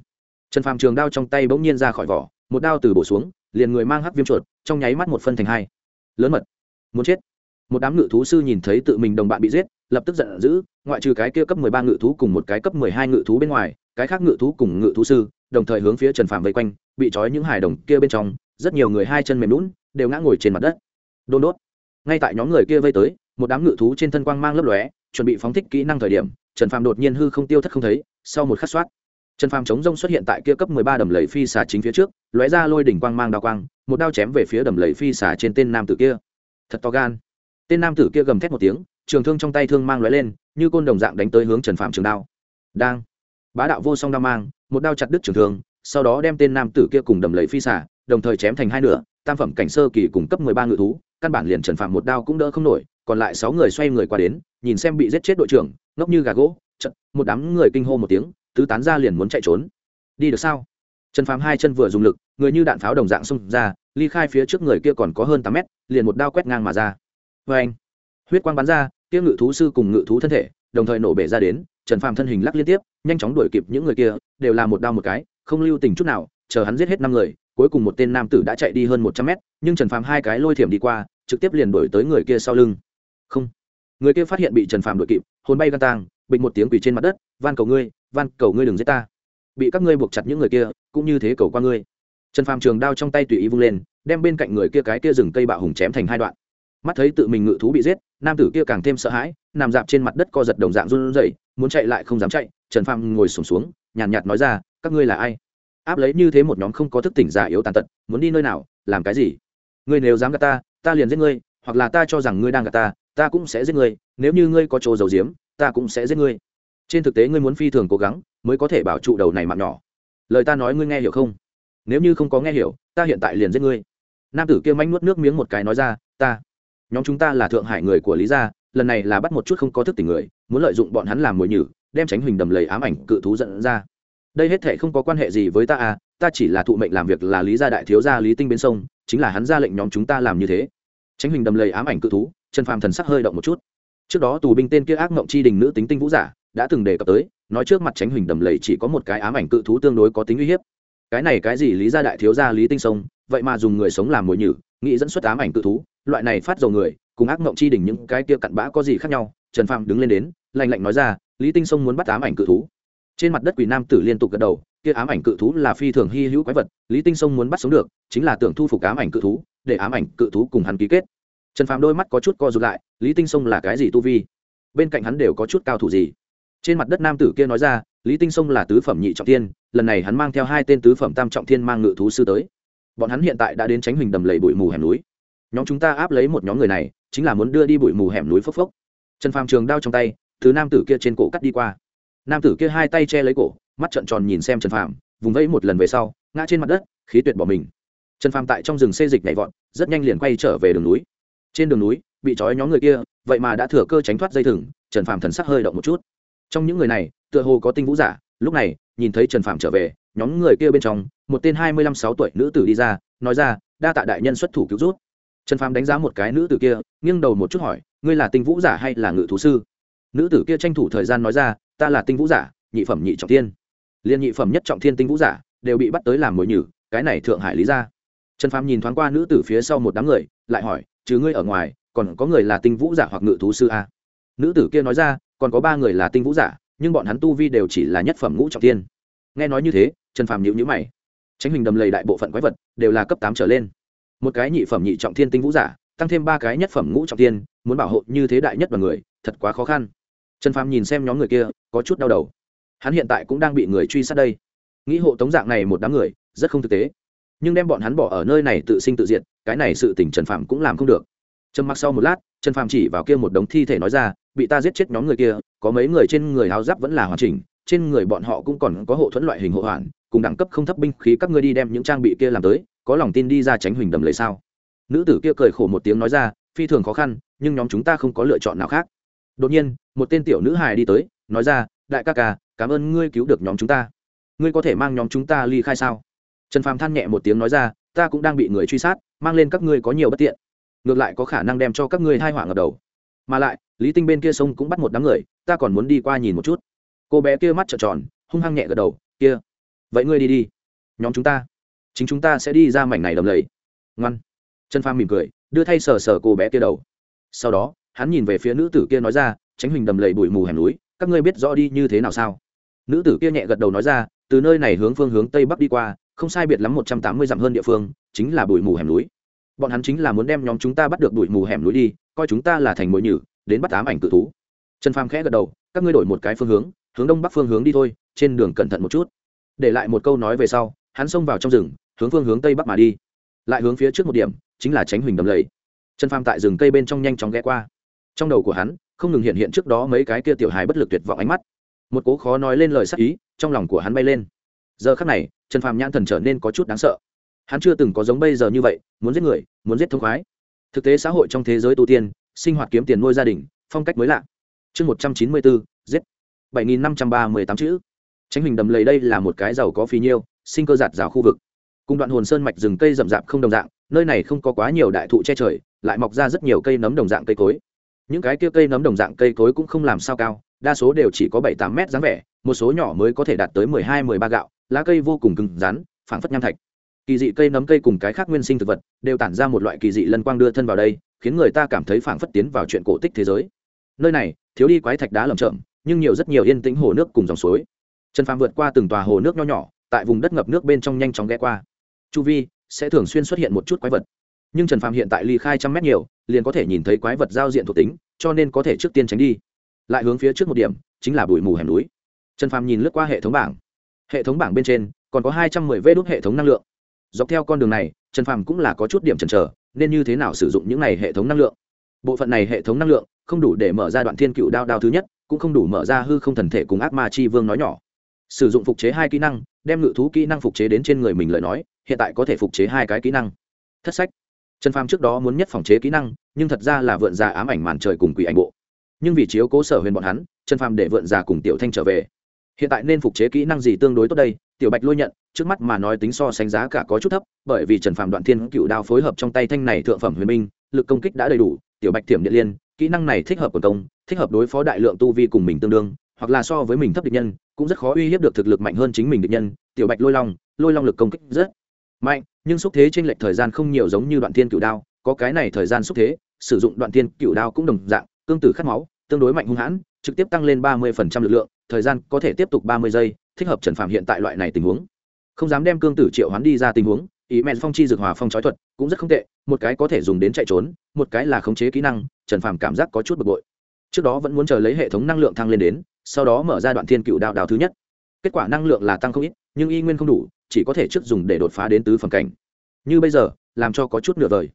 Trần phàm trường đao trong tay bỗng nhiên ra khỏi vỏ, một đao từ bổ xuống, liền người mang hắc viêm chuột, trong nháy mắt một phân thành hai. Lớn mật. Muốn chết một đám ngự thú sư nhìn thấy tự mình đồng bạn bị giết, lập tức giận dữ, ngoại trừ cái kia cấp mười ba ngự thú cùng một cái cấp mười hai ngự thú bên ngoài, cái khác ngự thú cùng ngự thú sư, đồng thời hướng phía trần Phạm vây quanh, bị trói những hài đồng kia bên trong, rất nhiều người hai chân mềm lún đều ngã ngồi trên mặt đất. Đôn đốt. Ngay tại nhóm người kia vây tới, một đám ngự thú trên thân quang mang lấp lóe, chuẩn bị phóng thích kỹ năng thời điểm, trần Phạm đột nhiên hư không tiêu thất không thấy, sau một khắc soát, trần Phạm chống rông xuất hiện tại kia cấp mười ba đầm lầy phi xà chính phía trước, lóe ra lôi đỉnh quang mang đao quang, một đao chém về phía đầm lầy phi xà trên tên nam tử kia. Thật to gan tên nam tử kia gầm thét một tiếng, trường thương trong tay thương mang lóe lên, như côn đồng dạng đánh tới hướng trần Phạm trường đao. Đang, bá đạo vô song đao mang, một đao chặt đứt trường thương, sau đó đem tên nam tử kia cùng đầm lầy phi xả, đồng thời chém thành hai nửa, tam phẩm cảnh sơ kỳ cùng cấp mười ba ngự thú, căn bản liền trần phạm một đao cũng đỡ không nổi, còn lại sáu người xoay người qua đến, nhìn xem bị giết chết đội trưởng, ngốc như gà gỗ, chật, một đám người kinh hô một tiếng, tứ tán ra liền muốn chạy trốn. Đi được sao? Trần phạm hai chân vừa dùng lực, người như đạn pháo đồng dạng xông ra, ly khai phía trước người kia còn có hơn tám mét, liền một đao quét ngang mà ra vê anh, huyết quang bắn ra, kia ngự thú sư cùng ngự thú thân thể, đồng thời nổ bể ra đến, trần phàm thân hình lắc liên tiếp, nhanh chóng đuổi kịp những người kia, đều là một đao một cái, không lưu tình chút nào, chờ hắn giết hết năm người, cuối cùng một tên nam tử đã chạy đi hơn một trăm mét, nhưng trần phàm hai cái lôi thiểm đi qua, trực tiếp liền đuổi tới người kia sau lưng. Không. Người kia phát hiện bị trần phàm đuổi kịp, hồn bay gan tàng, bịch một tiếng quỳ trên mặt đất, van cầu ngươi, van cầu ngươi đừng giết ta. Bị các ngươi buộc chặt những người kia, cũng như thế cầu qua ngươi. Trần phàm trường đao trong tay tùy ý vung lên, đem bên cạnh người kia cái kia rừng cây bạo hùng chém thành hai đoạn mắt thấy tự mình ngự thú bị giết nam tử kia càng thêm sợ hãi nằm dạp trên mặt đất co giật đồng dạng run rẩy muốn chạy lại không dám chạy trần phàm ngồi sùng xuống, xuống nhàn nhạt, nói ra các ngươi là ai? Áp lấy như thế một nhóm không có thức tỉnh giả yếu tàn tật muốn đi nơi nào? Làm cái gì? Ngươi nếu dám gạt ta ta liền giết ngươi hoặc là ta cho rằng ngươi đang gạt ta ta cũng sẽ giết ngươi nếu như ngươi có chỗ dầu diếm ta cũng sẽ giết ngươi. Trên thực tế ngươi muốn phi thường cố gắng mới có thể bảo trụ đầu này mạng nhỏ. Lời ta nói ngươi nghe hiểu không? Nếu như không có nghe hiểu ta hiện tại liền giết ngươi. Nam tử kia manh nuốt nước miếng một cái nói ra ta nhóm chúng ta là thượng hải người của lý gia, lần này là bắt một chút không có thức tỉnh người, muốn lợi dụng bọn hắn làm mồi nhử, đem tránh huỳnh đầm lầy ám ảnh cự thú dẫn ra. Đây hết thể không có quan hệ gì với ta à ta chỉ là thụ mệnh làm việc là lý gia đại thiếu gia lý tinh bên sông, chính là hắn ra lệnh nhóm chúng ta làm như thế. Tránh huỳnh đầm lầy ám ảnh cự thú chân phàm thần sắc hơi động một chút. Trước đó tù binh tên kia ác mộng chi đình nữ tính tinh vũ giả, đã từng đề cập tới, nói trước mặt tránh huỳnh đầm lầy chỉ có một cái ám ảnh cự thú tương đối có tính uy hiếp. Cái này cái gì lý gia đại thiếu gia lý tinh sông, vậy mà dùng người sống làm mồi nhử, nghĩ dẫn xuất ám ảnh cự thú loại này phát dầu người, cùng ác mộng chi đỉnh những cái kia cặn bã có gì khác nhau? Trần phàm đứng lên đến, lạnh lạnh nói ra, lý tinh sông muốn bắt ám ảnh cự thú. Trên mặt đất quỷ nam tử liên tục gật đầu, kia ám ảnh cự thú là phi thường hy hữu quái vật, lý tinh sông muốn bắt sống được, chính là tưởng thu phục ám ảnh cự thú, để ám ảnh cự thú cùng hắn ký kết. Trần phàm đôi mắt có chút co rụt lại, lý tinh sông là cái gì tu vi? Bên cạnh hắn đều có chút cao thủ gì? Trên mặt đất nam tử kia nói ra, lý tinh sông là tứ phẩm nhị trọng thiên, lần này hắn mang theo hai tên tứ phẩm tam trọng thiên mang ngự thú sư tới. Bọn hắn hiện tại đã đến tránh huỳnh đầm lầy bụi mù hẻm núi nhóm chúng ta áp lấy một nhóm người này, chính là muốn đưa đi bụi mù hẻm núi phốc phốc. Trần phàm trường đao trong tay thứ nam tử kia trên cổ cắt đi qua. Nam tử kia hai tay che lấy cổ, mắt trợn tròn nhìn xem trần phàm, vùng vẫy một lần về sau, ngã trên mặt đất, khí tuyệt bỏ mình. Trần phàm tại trong rừng xê dịch nhảy vọt, rất nhanh liền quay trở về đường núi. Trên đường núi, bị trói nhóm người kia, vậy mà đã thừa cơ tránh thoát dây thừng, trần phàm thần sắc hơi động một chút. Trong những người này, tựa hồ có tinh vũ giả, lúc này, nhìn thấy trần phàm trở về, nhóm người kia bên trong, một tên hai mươi lăm sáu tuổi nữ tử đi ra, nói ra, đa tạ đại nhân xuất thủ cứu rút trần phàm đánh giá một cái nữ tử kia, nghiêng đầu một chút hỏi, ngươi là tinh vũ giả hay là ngự thú sư? Nữ tử kia tranh thủ thời gian nói ra, ta là tinh vũ giả, nhị phẩm nhị trọng thiên. Liên nhị phẩm nhất trọng thiên tinh vũ giả đều bị bắt tới làm mồi nhử, cái này thượng hải lý ra. Trần phàm nhìn thoáng qua nữ tử phía sau một đám người, lại hỏi chứ ngươi ở ngoài, còn có người là tinh vũ giả hoặc ngự thú sư a nữ tử kia nói ra, còn có ba người là tinh vũ giả, nhưng bọn hắn tu vi đều chỉ là nhất phẩm ngũ trọng thiên. Nghe nói như thế, trần phàm nhịu nhữ mày. Tránh hình đầm lầy đại bộ phận quái vật đều là cấp tám trở lên một cái nhị phẩm nhị trọng thiên tinh vũ giả, tăng thêm ba cái nhất phẩm ngũ trọng thiên, muốn bảo hộ như thế đại nhất và người, thật quá khó khăn. Trần phàm nhìn xem nhóm người kia, có chút đau đầu. Hắn hiện tại cũng đang bị người truy sát đây. Nghĩ hộ tống dạng này một đám người, rất không thực tế. Nhưng đem bọn hắn bỏ ở nơi này tự sinh tự diệt, cái này sự tỉnh trần phàm cũng làm không được. Trầm mặc sau một lát, trần phàm chỉ vào kia một đống thi thể nói ra, bị ta giết chết nhóm người kia, có mấy người trên người áo giáp vẫn là hoàn chỉnh, trên người bọn họ cũng còn có hộ thuẫn loại hình hộ hoàn, cùng đẳng cấp không thấp binh khí các ngươi đi đem những trang bị kia làm tới có lòng tin đi ra tránh huỳnh đầm lấy sao? Nữ tử kia cười khổ một tiếng nói ra, phi thường khó khăn, nhưng nhóm chúng ta không có lựa chọn nào khác. Đột nhiên, một tên tiểu nữ hài đi tới, nói ra, đại ca ca, cảm ơn ngươi cứu được nhóm chúng ta. Ngươi có thể mang nhóm chúng ta ly khai sao? Trần phàm than nhẹ một tiếng nói ra, ta cũng đang bị người truy sát, mang lên các ngươi có nhiều bất tiện. Ngược lại có khả năng đem cho các ngươi hai hỏa ngập đầu. Mà lại, lý tinh bên kia sông cũng bắt một đám người, ta còn muốn đi qua nhìn một chút. Cô bé kia mắt trợn tròn, hung hăng nhẹ gật đầu, kia, vậy ngươi đi đi, nhóm chúng ta chính chúng ta sẽ đi ra mảnh này đầm lầy. Ngoan. Trần phàm mỉm cười, đưa thay sờ sờ cô bé kia đầu. Sau đó, hắn nhìn về phía nữ tử kia nói ra, tránh hình đầm lầy bụi mù hẻm núi, các ngươi biết rõ đi như thế nào sao? Nữ tử kia nhẹ gật đầu nói ra, từ nơi này hướng phương hướng tây bắc đi qua, không sai biệt lắm một trăm tám mươi dặm hơn địa phương, chính là bụi mù hẻm núi. Bọn hắn chính là muốn đem nhóm chúng ta bắt được bụi mù hẻm núi đi, coi chúng ta là thành mồi nhử, đến bắt ám ảnh tự thú. Trần phàm khẽ gật đầu, các ngươi đổi một cái phương hướng hướng đông bắc phương hướng đi thôi, trên đường cẩn thận một chút. Để lại một câu nói về sau, hắn xông vào trong rừng hướng phương hướng tây bắc mà đi. Lại hướng phía trước một điểm, chính là tránh huỳnh đầm lầy. Trần phàm tại rừng cây bên trong nhanh chóng ghé qua. Trong đầu của hắn, không ngừng hiện hiện trước đó mấy cái kia tiểu hài bất lực tuyệt vọng ánh mắt. Một cố khó nói lên lời sắc ý, trong lòng của hắn bay lên. Giờ khắc này, trần phàm nhãn thần trở nên có chút đáng sợ. Hắn chưa từng có giống bây giờ như vậy, muốn giết người, muốn giết thông khoái. Thực tế xã hội trong thế giới tu tiên, sinh hoạt kiếm tiền nuôi gia đình, phong cách mới lạ. Chương một trăm chín mươi bốn, giết. Bảy nghìn năm trăm ba mươi tám chữ. Tránh hình đầm lầy đây là một cái giàu có phí nhiêu, sinh cơ giạt rào khu vực cùng đoạn hồn sơn mạch rừng cây rậm rạp không đồng dạng, nơi này không có quá nhiều đại thụ che trời, lại mọc ra rất nhiều cây nấm đồng dạng cây cối. Những cái kia cây nấm đồng dạng cây cối cũng không làm sao cao, đa số đều chỉ có bảy tám mét dáng vẻ, một số nhỏ mới có thể đạt tới mười hai, mười ba gạo, lá cây vô cùng cứng rắn, phảng phất nham thạch. Kỳ dị cây nấm cây cùng cái khác nguyên sinh thực vật, đều tản ra một loại kỳ dị lân quang đưa thân vào đây, khiến người ta cảm thấy phảng phất tiến vào chuyện cổ tích thế giới. Nơi này, thiếu đi quái thạch đá lầm chậm nhưng nhiều rất nhiều yên tĩnh hồ nước cùng dòng suối. Trần phàm vượt qua từng tòa hồ nước nho nhỏ, tại vùng đất ngập nước bên trong nhanh chóng ghé qua chu vi, sẽ thường xuyên xuất hiện một chút quái vật. Nhưng trần Phạm hiện tại ly khai trăm mét nhiều, liền có thể nhìn thấy quái vật giao diện thuộc tính, cho nên có thể trước tiên tránh đi. Lại hướng phía trước một điểm, chính là bụi mù hẻm núi. Trần Phạm nhìn lướt qua hệ thống bảng. Hệ thống bảng bên trên, còn có hai trăm mười vê đốt hệ thống năng lượng. Dọc theo con đường này, trần Phạm cũng là có chút điểm chần chờ, nên như thế nào sử dụng những này hệ thống năng lượng? Bộ phận này hệ thống năng lượng, không đủ để mở ra đoạn thiên cựu đao đao thứ nhất, cũng không đủ mở ra hư không thần thể cùng ác ma chi vương nói nhỏ. Sử dụng phục chế hai kỹ năng đem ngự thú kỹ năng phục chế đến trên người mình lời nói, hiện tại có thể phục chế hai cái kỹ năng. Thất sách. Trần phàm trước đó muốn nhất phòng chế kỹ năng, nhưng thật ra là vượn già ám ảnh màn trời cùng quỷ ảnh bộ. Nhưng vì chiếu cố sở huyền bọn hắn, trần phàm để vượn già cùng tiểu thanh trở về. Hiện tại nên phục chế kỹ năng gì tương đối tốt đây? Tiểu bạch lôi nhận, trước mắt mà nói tính so sánh giá cả có chút thấp, bởi vì trần phàm đoạn thiên cựu đao phối hợp trong tay thanh này thượng phẩm huyền minh lực công kích đã đầy đủ, tiểu bạch thiểm điện liên, kỹ năng này thích hợp quần công, thích hợp đối phó đại lượng tu vi cùng mình tương đương, hoặc là so với mình thấp địch nhân cũng rất khó uy hiếp được thực lực mạnh hơn chính mình địch nhân, tiểu bạch lôi long lôi long lực công kích rất mạnh, nhưng xúc thế trên lệch thời gian không nhiều giống như đoạn thiên cựu đao, có cái này thời gian xúc thế, sử dụng đoạn thiên cựu đao cũng đồng dạng cương tử khát máu, tương đối mạnh hung hãn, trực tiếp tăng lên ba mươi lực lượng, thời gian có thể tiếp tục ba mươi giây, thích hợp trần phạm hiện tại loại này tình huống. Không dám đem cương tử triệu hoán đi ra tình huống, ý mẹn phong chi dược hòa phong trói thuật cũng rất không tệ, một cái có thể dùng đến chạy trốn, một cái là khống chế kỹ năng, trần phàm cảm giác có chút bực bội. Trước đó vẫn muốn chờ lấy hệ thống năng lượng thăng lên đến sau đó mở ra đoạn thiên cựu đạo đào thứ nhất. Kết quả năng lượng là tăng không ít, nhưng y nguyên không đủ, chỉ có thể trước dùng để đột phá đến tứ phẩm cảnh. Như bây giờ, làm cho có chút nửa vời.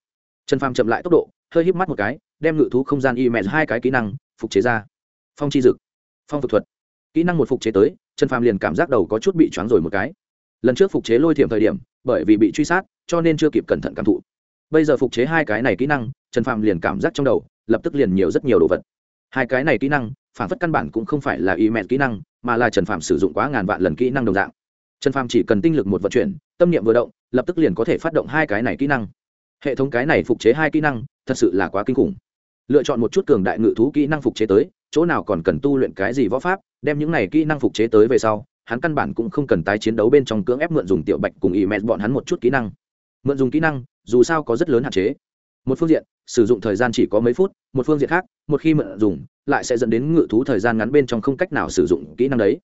Trần phàm chậm lại tốc độ, hơi híp mắt một cái, đem ngự thú không gian y mẹ hai cái kỹ năng, phục chế ra. Phong chi dực, phong phục thuật. Kỹ năng một phục chế tới, trần phàm liền cảm giác đầu có chút bị choáng rồi một cái. Lần trước phục chế lôi thiểm thời điểm, bởi vì bị truy sát, cho nên chưa kịp cẩn thận cảm thụ. Bây giờ phục chế hai cái này kỹ năng, trần phàm liền cảm giác trong đầu, lập tức liền nhiều rất nhiều đồ vật. Hai cái này kỹ năng phản phất căn bản cũng không phải là y mẹ kỹ năng, mà là trần Phạm sử dụng quá ngàn vạn lần kỹ năng đồng dạng. Trần Phạm chỉ cần tinh lực một vận chuyển, tâm niệm vừa động, lập tức liền có thể phát động hai cái này kỹ năng. Hệ thống cái này phục chế hai kỹ năng, thật sự là quá kinh khủng. Lựa chọn một chút cường đại ngự thú kỹ năng phục chế tới, chỗ nào còn cần tu luyện cái gì võ pháp, đem những này kỹ năng phục chế tới về sau, hắn căn bản cũng không cần tái chiến đấu bên trong cưỡng ép mượn dùng tiểu bạch cùng ý mẹ bọn hắn một chút kỹ năng. Mượn dùng kỹ năng, dù sao có rất lớn hạn chế. Một phương diện, sử dụng thời gian chỉ có mấy phút, một phương diện khác, một khi mượn dùng lại sẽ dẫn đến ngự thú thời gian ngắn bên trong không cách nào sử dụng kỹ năng đấy.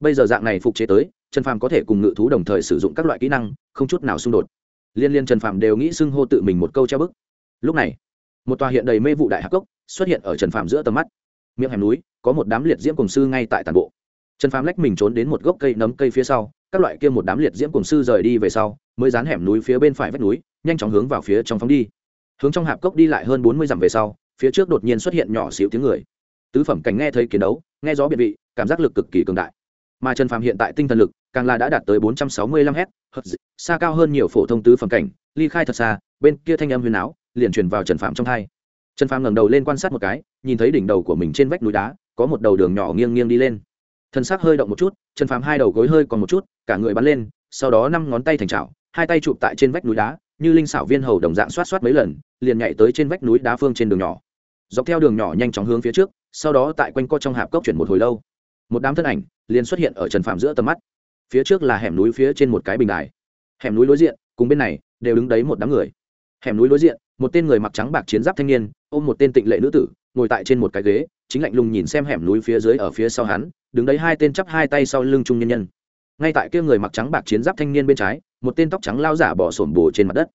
Bây giờ dạng này phục chế tới, trần phàm có thể cùng ngự thú đồng thời sử dụng các loại kỹ năng, không chút nào xung đột. Liên liên trần phàm đều nghĩ xưng hô tự mình một câu treo bức. Lúc này, một tòa hiện đầy mê vụ đại hạc cốc xuất hiện ở trần phàm giữa tầm mắt. Miệng hẻm núi, có một đám liệt diễm cùng sư ngay tại tàn bộ. Trần phàm lách mình trốn đến một gốc cây nấm cây phía sau, các loại kia một đám liệt diễm cùng sư rời đi về sau, mới dán hẻm núi phía bên phải vách núi, nhanh chóng hướng vào phía trong phóng đi. Hướng trong hạp cốc đi lại hơn bốn mươi dặm về sau, phía trước đột nhiên xuất hiện nhỏ xíu tiếng người tứ phẩm cảnh nghe thấy kiến đấu, nghe gió biệt vị, cảm giác lực cực kỳ cường đại. Mà trần phàm hiện tại tinh thần lực, càng là đã đạt tới bốn trăm sáu mươi lăm h xa cao hơn nhiều phổ thông tứ phẩm cảnh, ly khai thật xa, bên kia thanh âm huyền áo, liền truyền vào trần phàm trong thai trần phàm ngẩng đầu lên quan sát một cái, nhìn thấy đỉnh đầu của mình trên vách núi đá, có một đầu đường nhỏ nghiêng nghiêng đi lên. Thân xác hơi động một chút, trần phàm hai đầu gối hơi còn một chút, cả người bắn lên, sau đó năm ngón tay thành trào hai tay chụp tại trên vách núi đá, như linh xảo viên hầu đồng dạng xoát xoát mấy lần, liền nhảy tới trên vách núi đá phương trên đường nhỏ. Dọc theo đường nhỏ nhanh chóng hướng phía trước sau đó tại quanh co trong hạp cốc chuyển một hồi lâu. Một đám thân ảnh liền xuất hiện ở trần phạm giữa tầm mắt. Phía trước là hẻm núi phía trên một cái bình đài. Hẻm núi đối diện, cùng bên này đều đứng đấy một đám người. Hẻm núi đối diện, một tên người mặc trắng bạc chiến giáp thanh niên ôm một tên tịnh lệ nữ tử, ngồi tại trên một cái ghế, chính lạnh lùng nhìn xem hẻm núi phía dưới ở phía sau hắn, đứng đấy hai tên chắp hai tay sau lưng trung nhân nhân. Ngay tại kia người mặc trắng bạc chiến giáp thanh niên bên trái, một tên tóc trắng lao giả bỏ sổm bồ trên mặt đất.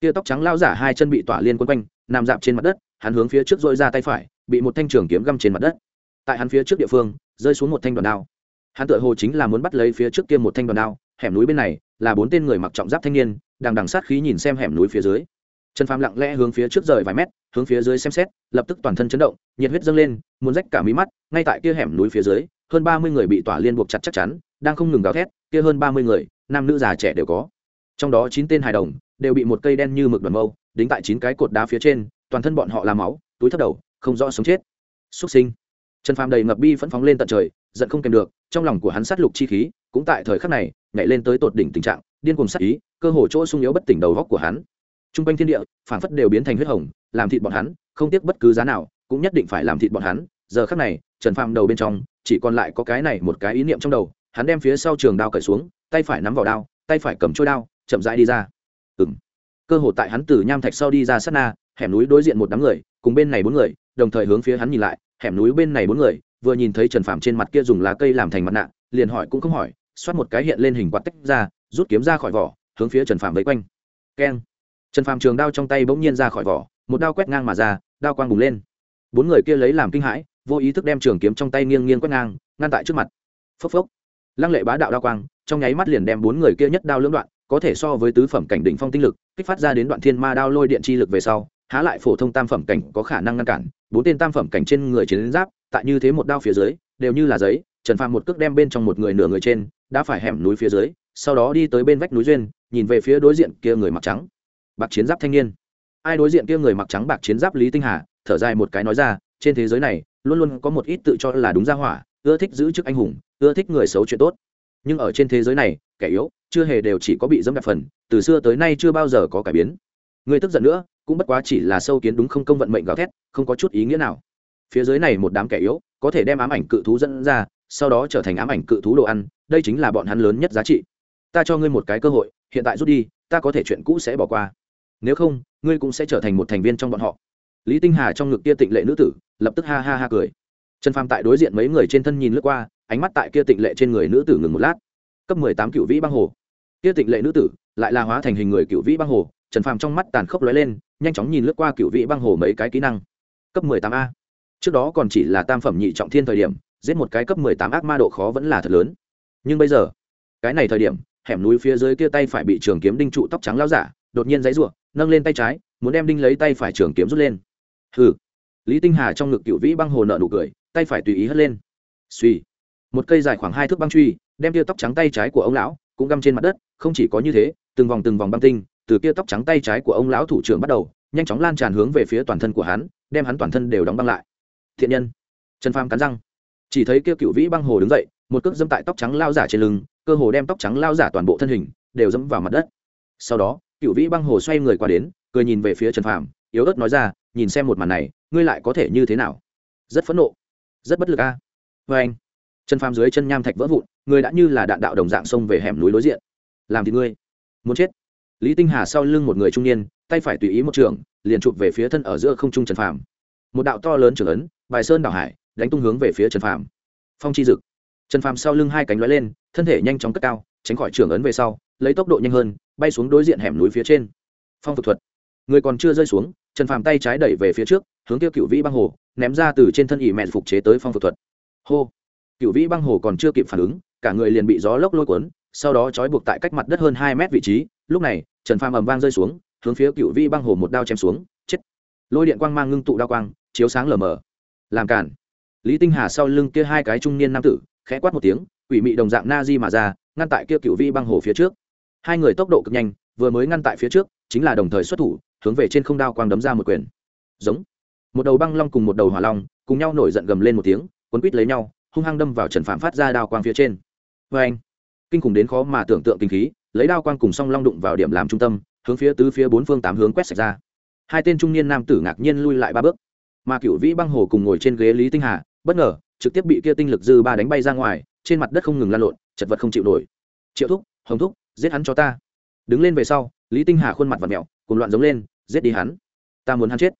Kia tóc trắng lao giả hai chân bị tỏa liên quân quanh, nằm dạp trên mặt đất, hắn hướng phía trước dội ra tay phải bị một thanh trường kiếm găm trên mặt đất. Tại hắn phía trước địa phương, rơi xuống một thanh đoàn đao. Hắn tự hồ chính là muốn bắt lấy phía trước kia một thanh đoàn đao, hẻm núi bên này là bốn tên người mặc trọng giáp thanh niên, đang đằng sát khí nhìn xem hẻm núi phía dưới. Trần phàm lặng lẽ hướng phía trước rời vài mét, hướng phía dưới xem xét, lập tức toàn thân chấn động, nhiệt huyết dâng lên, muốn rách cả mí mắt, ngay tại kia hẻm núi phía dưới, hơn ba mươi người bị tỏa liên buộc chặt chắc chắn, đang không ngừng gào thét, kia hơn ba mươi người, nam nữ già trẻ đều có. Trong đó chín tên hài đồng đều bị một cây đen như mực đoàn mâu, đính tại chín cái cột đá phía trên, toàn thân bọn họ làm máu, túi thấp đầu không rõ sống chết. Xuất sinh. Trần phàm đầy ngập bi phẫn phóng lên tận trời, giận không kèm được, trong lòng của hắn sát lục chi khí, cũng tại thời khắc này, nhảy lên tới tột đỉnh tình trạng, điên cùng sát ý, cơ hồ chỗ sung yếu bất tỉnh đầu góc của hắn. T r u n g quanh thiên địa phản phất đều biến thành huyết hồng, làm thịt bọn hắn, không tiếc bất cứ giá nào, cũng nhất định phải làm thịt bọn hắn. Giờ khắc này, trần phàm đầu bên trong, chỉ còn lại có cái này một cái ý niệm trong đầu, hắn đem phía sau trường đao cởi xuống, tay phải nắm vào đao, tay phải cầm trôi đao, chậm rãi đi ra. Ừng cơ hồ tại hắn từ nham thạch sau đi ra sát na hẻm núi đối diện một đám người, cùng bên này bốn người, đồng thời hướng phía hắn nhìn lại, hẻm núi bên này bốn người, vừa nhìn thấy trần phạm trên mặt kia dùng lá cây làm thành mặt nạ, liền hỏi cũng không hỏi, xoát một cái hiện lên hình quạt tách ra, rút kiếm ra khỏi vỏ, hướng phía trần phạm vây quanh. Keng. Trần phạm trường đao trong tay bỗng nhiên ra khỏi vỏ, một đao quét ngang mà ra, đao quang bùng lên. Bốn người kia lấy làm kinh hãi, vô ý thức đem trường kiếm trong tay nghiêng nghiêng quét ngang, ngăn tại trước mặt. Phốc phốc. Lăng lệ bá đạo đao quang, trong nháy mắt liền đem bốn người kia nhất đao lưỡng đoạn, có thể so với tứ phẩm cảnh đỉnh phong tinh lực, kích phát ra đến đoạn thiên ma đao lôi điện chi lực về sau há lại phổ thông tam phẩm cảnh có khả năng ngăn cản, bốn tên tam phẩm cảnh trên người chiến giáp, tại như thế một đao phía dưới, đều như là giấy, trần phàm một cước đem bên trong một người nửa người trên, đã phải hẻm núi phía dưới, sau đó đi tới bên vách núi duyên, nhìn về phía đối diện kia người mặc trắng, bạc chiến giáp thanh niên. Ai đối diện kia người mặc trắng bạc chiến giáp lý tinh hà, thở dài một cái nói ra, trên thế giới này, luôn luôn có một ít tự cho là đúng ra hỏa, ưa thích giữ chức anh hùng, ưa thích người xấu chuyện tốt. Nhưng ở trên thế giới này, kẻ yếu, chưa hề đều chỉ có bị dẫm đạp phần, từ xưa tới nay chưa bao giờ có cải biến. Người tức giận nữa cũng bất quá chỉ là sâu kiến đúng không công vận mệnh gào thét, không có chút ý nghĩa nào. Phía dưới này một đám kẻ yếu, có thể đem ám ảnh cự thú dẫn ra, sau đó trở thành ám ảnh cự thú đồ ăn, đây chính là bọn hắn lớn nhất giá trị. Ta cho ngươi một cái cơ hội, hiện tại rút đi, ta có thể chuyện cũ sẽ bỏ qua. Nếu không, ngươi cũng sẽ trở thành một thành viên trong bọn họ. Lý tinh hà trong ngực kia tịnh lệ nữ tử, lập tức ha ha ha cười. Trần phàm tại đối diện mấy người trên thân nhìn lướt qua, ánh mắt tại kia tịnh lệ trên người nữ tử ngừng một lát. Cấp mười tám cựu vĩ băng hồ. Kia tịnh lệ nữ tử, lại là hóa thành hình người cựu vĩ băng hồ trần phàm trong mắt tàn khốc lóe lên, nhanh chóng nhìn lướt qua cựu vị băng hồ mấy cái kỹ năng. Cấp mười tám a. Trước đó còn chỉ là tam phẩm nhị trọng thiên thời điểm, giết một cái cấp mười tám ác ma độ khó vẫn là thật lớn. Nhưng bây giờ, cái này thời điểm, hẻm núi phía dưới kia tay phải bị trường kiếm đinh trụ tóc trắng lao giả, đột nhiên dãy ruộng nâng lên tay trái, muốn đem đinh lấy tay phải trường kiếm rút lên. Hừ. Lý tinh hà trong ngực cựu vĩ băng hồ nợ nụ cười, tay phải tùy ý hất lên. Suy một cây dài khoảng hai thước băng truy, đem tia tóc trắng tay trái của ông lão cũng găm trên mặt đất, không chỉ có như thế, từng vòng từng vòng băng tinh từ kia tóc trắng tay trái của ông lão thủ trưởng bắt đầu, nhanh chóng lan tràn hướng về phía toàn thân của hắn, đem hắn toàn thân đều đóng băng lại. Thiện nhân, trần pham cắn răng. Chỉ thấy kia cựu vĩ băng hồ đứng dậy, một cước dẫm tại tóc trắng lao giả trên lưng, cơ hồ đem tóc trắng lao giả toàn bộ thân hình đều dẫm vào mặt đất. Sau đó, cựu vĩ băng hồ xoay người qua đến, cười nhìn về phía trần phàm, yếu ớt nói ra, nhìn xem một màn này, ngươi lại có thể như thế nào? Rất phẫn nộ, rất bất lực a. Vê anh. Trần phàm dưới chân nham thạch vỡ vụn, người đã như là đạn đạo đồng dạng xông về hẻm núi đối diện. Làm thì ngươi, muốn chết lý tinh hà sau lưng một người trung niên, tay phải tùy ý một trường, liền chụp về phía thân ở giữa không trung trần phàm. Một đạo to lớn trưởng ấn, bài sơn đảo hải, đánh tung hướng về phía trần phàm. Phong chi dực. Trần phàm sau lưng hai cánh lóe lên, thân thể nhanh chóng cất cao, tránh khỏi trưởng ấn về sau, lấy tốc độ nhanh hơn, bay xuống đối diện hẻm núi phía trên. Phong thực thuật. Người còn chưa rơi xuống, trần phàm tay trái đẩy về phía trước, hướng tiêu cựu vĩ băng hồ, ném ra từ trên thân ỉ mẹn phục chế tới phong thực thuật. Hô. Cựu vĩ băng hồ còn chưa kịp phản ứng, cả người liền bị gió lốc lôi cuốn sau đó trói buộc tại cách mặt đất hơn hai mét vị trí, lúc này, trần phàm ầm vang rơi xuống, hướng phía cựu Vi băng hồ một đao chém xuống, chết. Lôi điện quang mang ngưng tụ đao quang, chiếu sáng lờ mờ. Làm cản lý tinh hà sau lưng kia hai cái trung niên nam tử, khẽ quát một tiếng, quỷ mị đồng dạng na di mà ra, ngăn tại kia cựu Vi băng hồ phía trước. Hai người tốc độ cực nhanh, vừa mới ngăn tại phía trước, chính là đồng thời xuất thủ, hướng về trên không đao quang đấm ra một quyền. Giống. Một đầu băng long cùng một đầu hỏa long, cùng nhau nổi giận gầm lên một tiếng quấn quít lấy nhau, hung hăng đâm vào trần phạm phát ra đao quang phía trên. Vê anh kinh khủng đến khó mà tưởng tượng kinh khí, lấy đao quang cùng song long đụng vào điểm làm trung tâm, hướng phía tứ phía bốn phương tám hướng quét sạch ra. Hai tên trung niên nam tử ngạc nhiên lui lại ba bước. Mà cựu vĩ băng hồ cùng ngồi trên ghế lý tinh hà, bất ngờ, trực tiếp bị kia tinh lực dư ba đánh bay ra ngoài, trên mặt đất không ngừng lan lộn, chật vật không chịu nổi. Triệu thúc, hồng thúc, giết hắn cho ta. Đứng lên về sau, lý tinh hà khuôn mặt và mẹo cùng loạn giống lên, giết đi hắn, ta muốn hắn chết.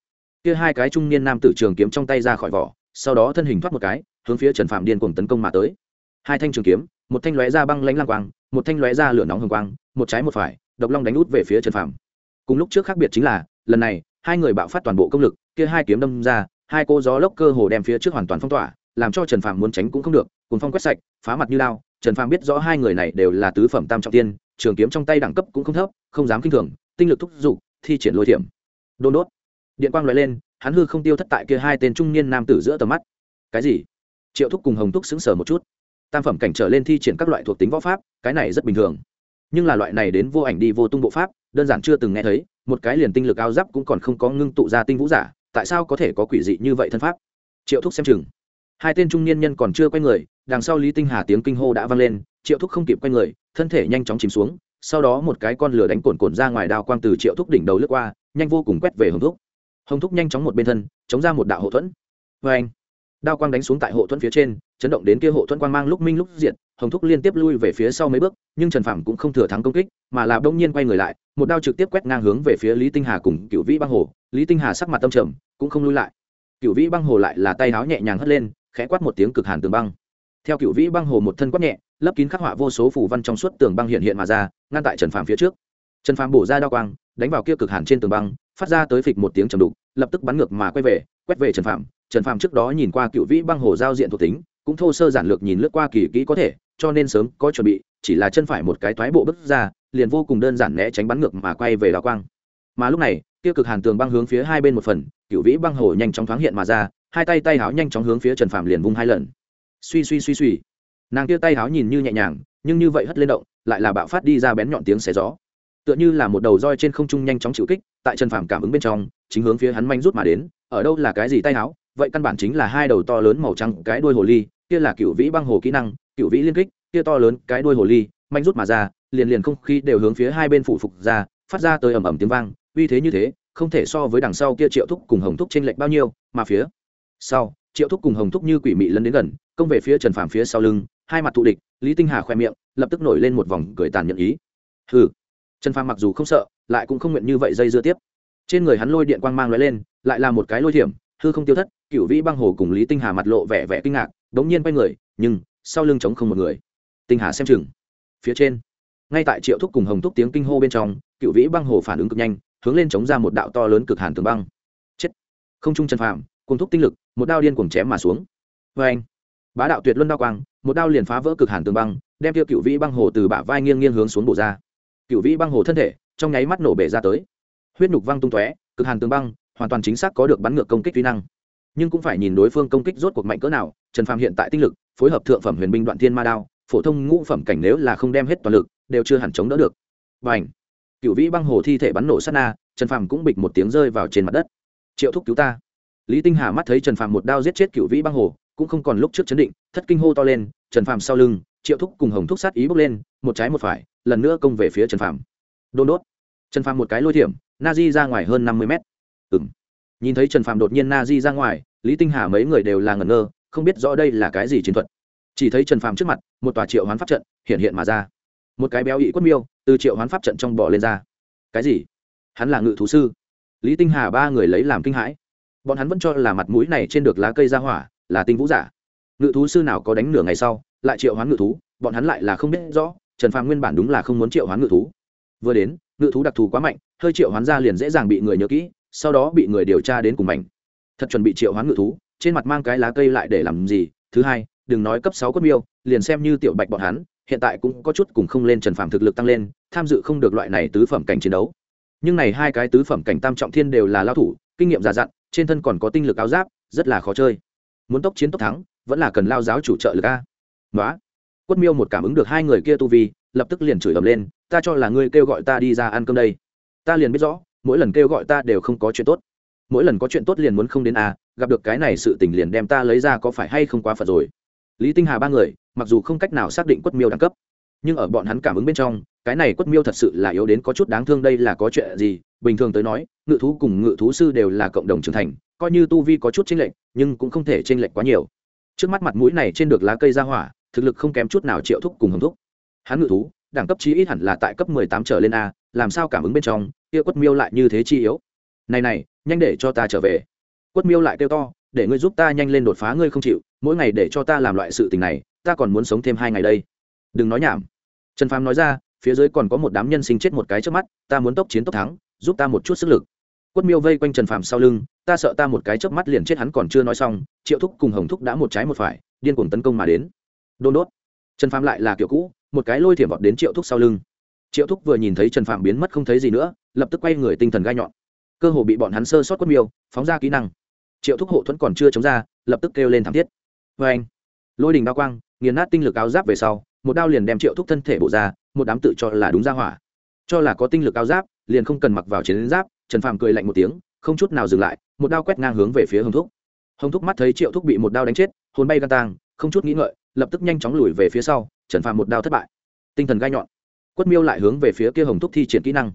Kia hai cái trung niên nam tử trường kiếm trong tay ra khỏi vỏ, sau đó thân hình thoát một cái, hướng phía trần phạm điên cuồng tấn công mà tới. Hai thanh trường kiếm một thanh lóe ra băng lánh lang quang, một thanh lóe ra lửa nóng hồng quang, một trái một phải, độc long đánh út về phía trần phàm. cùng lúc trước khác biệt chính là, lần này, hai người bạo phát toàn bộ công lực, kia hai kiếm đâm ra, hai cô gió lốc cơ hồ đem phía trước hoàn toàn phong tỏa, làm cho trần phàm muốn tránh cũng không được cùng phong quét sạch, phá mặt như lao, trần phàm biết rõ hai người này đều là tứ phẩm tam trọng tiên, trường kiếm trong tay đẳng cấp cũng không thấp, không dám kinh thường, tinh lực thúc giục, thi triển lôi thiểm. Đôn đốt. Điện quang lóe lên, hắn hư không tiêu thất tại kia hai tên trung niên nam tử giữa tầm mắt. Cái gì? Triệu thúc cùng hồng thúc xứng sở một chút tam phẩm cảnh trở lên thi triển các loại thuộc tính võ pháp, cái này rất bình thường. Nhưng là loại này đến vô ảnh đi vô tung bộ pháp, đơn giản chưa từng nghe thấy, một cái liền tinh lực áo giáp cũng còn không có ngưng tụ ra tinh vũ giả, tại sao có thể có quỷ dị như vậy thân pháp? Triệu thúc xem chừng. Hai tên trung niên nhân còn chưa quay người, đằng sau lý tinh hà tiếng kinh hô đã vang lên, triệu thúc không kịp quay người, thân thể nhanh chóng chìm xuống, sau đó một cái con lửa đánh cồn cồn ra ngoài đao quang từ triệu thúc đỉnh đầu lướt qua, nhanh vô cùng quét về hồng thúc. Hồng thúc nhanh chóng một bên thân, chống ra một đạo hộ thuẫn. Vê anh đao quang đánh xuống tại hộ thuẫn phía trên, chấn động đến kia hộ thuẫn quang mang lúc minh lúc diện hồng thúc liên tiếp lui về phía sau mấy bước, nhưng trần phạm cũng không thừa thắng công kích, mà là đông nhiên quay người lại, một đao trực tiếp quét ngang hướng về phía lý tinh hà cùng cựu vĩ băng hồ. Lý tinh hà sắc mặt tâm trầm, cũng không lui lại. Cựu vĩ băng hồ lại là tay áo nhẹ nhàng hất lên, khẽ quát một tiếng cực hàn tường băng. Theo cựu vĩ băng hồ một thân quát nhẹ, lấp kín khắc họa vô số phủ văn trong suốt tường băng hiện hiện mà ra, ngăn tại trần phàm phía trước trần phàm bổ ra đao quang, đánh vào kia cực hàn trên tường băng, phát ra tới phịch một tiếng trầm đục, lập tức bắn ngược mà quay về, quét về trần phàm. Trần phàm trước đó nhìn qua cựu vĩ băng hồ giao diện thuộc tính, cũng thô sơ giản lược nhìn lướt qua kỳ kỹ có thể, cho nên sớm có chuẩn bị, chỉ là chân phải một cái toái bộ bước ra, liền vô cùng đơn giản né tránh bắn ngược mà quay về đao quang. Mà lúc này, kia cực hàn tường băng hướng phía hai bên một phần, cựu vĩ băng hồ nhanh chóng thoáng hiện mà ra, hai tay tay háo nhanh chóng hướng phía trần phàm liền vung hai lần. Suy suy suy suy. Nàng kia tay háo nhìn như nhẹ nhàng, nhưng như vậy hất lên động, lại là bạo phát đi ra bén nhọn tiếng xé gió tựa như là một đầu roi trên không trung nhanh chóng chịu kích, tại trần phàm cảm ứng bên trong, chính hướng phía hắn manh rút mà đến, ở đâu là cái gì tay áo? vậy căn bản chính là hai đầu to lớn màu trắng cái đuôi hồ ly, kia là cựu vĩ băng hồ kỹ năng, cựu vĩ liên kích, kia to lớn cái đuôi hồ ly, manh rút mà ra, liền liền không khí đều hướng phía hai bên phủ phục ra, phát ra tới ầm ầm tiếng vang, uy thế như thế, không thể so với đằng sau kia triệu thúc cùng hồng thúc trên lệch bao nhiêu, mà phía sau, triệu thúc cùng hồng thúc như quỷ mị lấn đến gần, công về phía trần phàm phía sau lưng, hai mặt thù địch, lý tinh hà khoe miệng, lập tức nổi lên một vòng cười tàn nhận ý hừ trần phàm mặc dù không sợ, lại cũng không nguyện như vậy dây dưa tiếp. Trên người hắn lôi điện quang mang lóe lên, lại là một cái lôi thiểm, hư không tiêu thất cựu vĩ băng hồ cùng lý tinh hà mặt lộ vẻ vẻ kinh ngạc, đống nhiên quay người, nhưng sau lưng trống không một người. Tinh hà xem chừng. Phía trên, ngay tại triệu thúc cùng hồng thúc tiếng kinh hô bên trong cựu vĩ băng hồ phản ứng cực nhanh, hướng lên chống ra một đạo to lớn cực hàn tường băng. Chết. Không trung trần phàm cùng thúc tinh lực, một đao điên cuồng chém mà xuống. Vê anh, bá đạo tuyệt luân đao quang, một đao liền phá vỡ cực hàn tường băng, đem tiêu cựu vĩ băng hồ từ bả vai nghiêng nghiêng hướng xuống bổ ra cựu vĩ băng hồ thân thể, trong nháy mắt nổ bể ra tới. Huyết nhục văng tung tóe, cực hàn tường băng, hoàn toàn chính xác có được bắn ngược công kích tuy năng. Nhưng cũng phải nhìn đối phương công kích rốt cuộc mạnh cỡ nào, trần phàm hiện tại tinh lực, phối hợp thượng phẩm huyền binh đoạn thiên ma đao, phổ thông ngũ phẩm cảnh nếu là không đem hết toàn lực, đều chưa hẳn chống đỡ được. Và ảnh cựu vĩ băng hồ thi thể bắn nổ sát na, trần phàm cũng bịch một tiếng rơi vào trên mặt đất. Triệu thúc cứu ta. Lý tinh hà mắt thấy trần phàm một đao giết chết cựu vĩ băng hồ, cũng không còn lúc trước chấn định, thất kinh hô to lên, trần phàm sau lưng, triệu thúc cùng hồng thúc sát ý bước lên, một trái một phải lần nữa công về phía trần phàm. Đôn đốt. Trần phàm một cái lôi thiểm na di ra ngoài hơn năm mươi mét. Ừng nhìn thấy trần phàm đột nhiên na di ra ngoài, lý tinh hà mấy người đều là ngẩn ngơ, không biết rõ đây là cái gì chiến thuật. Chỉ thấy trần phàm trước mặt, một tòa triệu hoán pháp trận hiện hiện mà ra. Một cái béo ị quất miêu từ triệu hoán pháp trận trong bỏ lên ra. Cái gì? Hắn là ngự thú sư. Lý tinh hà ba người lấy làm kinh hãi. Bọn hắn vẫn cho là mặt mũi này trên được lá cây ra hỏa, là tinh vũ giả. Ngự thú sư nào có đánh nửa ngày sau, lại triệu hoán ngự thú, bọn hắn lại là không biết rõ trần phàm nguyên bản đúng là không muốn triệu hoán ngự thú. Vừa đến, ngự thú đặc thù quá mạnh, hơi triệu hoán ra liền dễ dàng bị người nhớ kỹ, sau đó bị người điều tra đến cùng mảnh thật chuẩn bị triệu hoán ngự thú, trên mặt mang cái lá cây lại để làm gì? Thứ hai, đừng nói cấp sáu cốt miêu, liền xem như tiểu bạch bọn hắn, hiện tại cũng có chút cùng không lên trần phàm thực lực tăng lên, tham dự không được loại này tứ phẩm cảnh chiến đấu. Nhưng này hai cái tứ phẩm cảnh tam trọng thiên đều là lao thủ, kinh nghiệm già dặn, trên thân còn có tinh lực áo giáp, rất là khó chơi. Muốn tốc chiến tốc thắng, vẫn là cần lao giáo chủ trợ lực a. Nói quất miêu một cảm ứng được hai người kia tu vi, lập tức liền chửi ầm lên, ta cho là ngươi kêu gọi ta đi ra ăn cơm đây. Ta liền biết rõ, mỗi lần kêu gọi ta đều không có chuyện tốt. Mỗi lần có chuyện tốt liền muốn không đến a gặp được cái này sự tình liền đem ta lấy ra có phải hay không quá phật rồi. Lý tinh hà ba người, mặc dù không cách nào xác định quất miêu đẳng cấp, nhưng ở bọn hắn cảm ứng bên trong, cái này quất miêu thật sự là yếu đến có chút đáng thương đây là có chuyện gì? Bình thường tới nói, ngự thú cùng ngự thú sư đều là cộng đồng trưởng thành, coi như tu vi có chút chênh lệch, nhưng cũng không thể chênh lệch quá nhiều. Trước mắt mặt mũi này trên được lá cây ra hỏa thực lực không kém chút nào triệu thúc cùng hồng thúc. Hắn ngự thú, đẳng cấp chí ít hẳn là tại cấp mười tám trở lên a, làm sao cảm ứng bên trong, kia quất miêu lại như thế chi yếu? Này này, nhanh để cho ta trở về. Quất miêu lại kêu to, để ngươi giúp ta nhanh lên đột phá ngươi không chịu, mỗi ngày để cho ta làm loại sự tình này, ta còn muốn sống thêm hai ngày đây. Đừng nói nhảm. Trần phàm nói ra, phía dưới còn có một đám nhân sinh chết một cái trước mắt, ta muốn tốc chiến tốc thắng, giúp ta một chút sức lực. Quất miêu vây quanh trần phàm sau lưng, ta sợ ta một cái chớp mắt liền chết hắn còn chưa nói xong, triệu thúc cùng hồng thúc đã một trái một phải, điên cuồng tấn công mà đến đôn đốt. Trần Phạm lại là kiểu cũ, một cái lôi thiểm vọt đến triệu thúc sau lưng. Triệu thúc vừa nhìn thấy trần Phạm biến mất không thấy gì nữa, lập tức quay người tinh thần gai nhọn. Cơ hồ bị bọn hắn sơ sót quất miêu, phóng ra kỹ năng. Triệu thúc hộ thuẫn còn chưa chống ra, lập tức kêu lên thảm thiết. Vê anh, lôi đình đao quang, nghiền nát tinh lực áo giáp về sau, một đao liền đem triệu thúc thân thể bộ ra, một đám tự cho là đúng ra hỏa. Cho là có tinh lực áo giáp, liền không cần mặc vào chiến giáp, trần Phạm cười lạnh một tiếng, không chút nào dừng lại, một đao quét ngang hướng về phía hồng thúc. Hồng thúc mắt thấy triệu thúc bị một đao đánh chết, hồn bay gan tang không chút nghĩ ngợi lập tức nhanh chóng lùi về phía sau trần phàm một đao thất bại. Tinh thần gai nhọn. Quất miêu lại hướng về phía kia hồng thúc thi triển kỹ năng.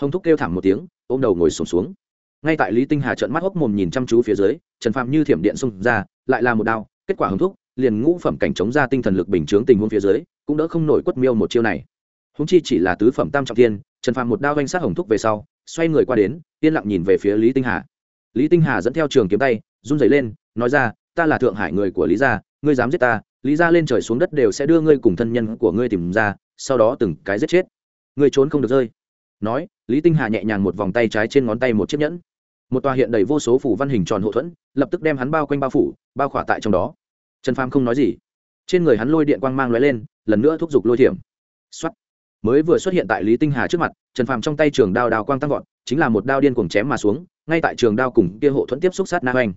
Hồng thúc kêu thảm một tiếng ôm đầu ngồi sùng xuống, xuống ngay tại lý tinh hà trợn mắt hốc mồm nhìn chăm chú phía dưới trần phàm như thiểm điện xung ra lại là một đao kết quả hồng thúc liền ngũ phẩm cảnh chống ra tinh thần lực bình chướng tình huống phía dưới cũng đỡ không nổi quất miêu một chiêu này. Húng chi chỉ là tứ phẩm tam trọng thiên trần phàm một đao danh sát hồng thúc về sau xoay người qua đến yên lặng nhìn về phía lý tinh hà. Lý tinh hà dẫn theo trường kiếm tay run rẩy lên nói ra ta là thượng hải người của lý gia ngươi dám giết ta lý gia lên trời xuống đất đều sẽ đưa ngươi cùng thân nhân của ngươi tìm ra, sau đó từng cái giết chết. Ngươi trốn không được rơi. Nói, lý tinh hà nhẹ nhàng một vòng tay trái trên ngón tay một chiếc nhẫn. Một tòa hiện đầy vô số phủ văn hình tròn hậu thuẫn, lập tức đem hắn bao quanh bao phủ, bao khỏa tại trong đó. Trần pham không nói gì. Trên người hắn lôi điện quang mang lóe lên, lần nữa thúc giục lôi thiểm. Xuất mới vừa xuất hiện tại lý tinh hà trước mặt, trần phàm trong tay trường đao đào quang tăng vọt, chính là một đao điên cuồng chém mà xuống, ngay tại trường đao cùng kia hộ thuẫn tiếp xúc sát na oanh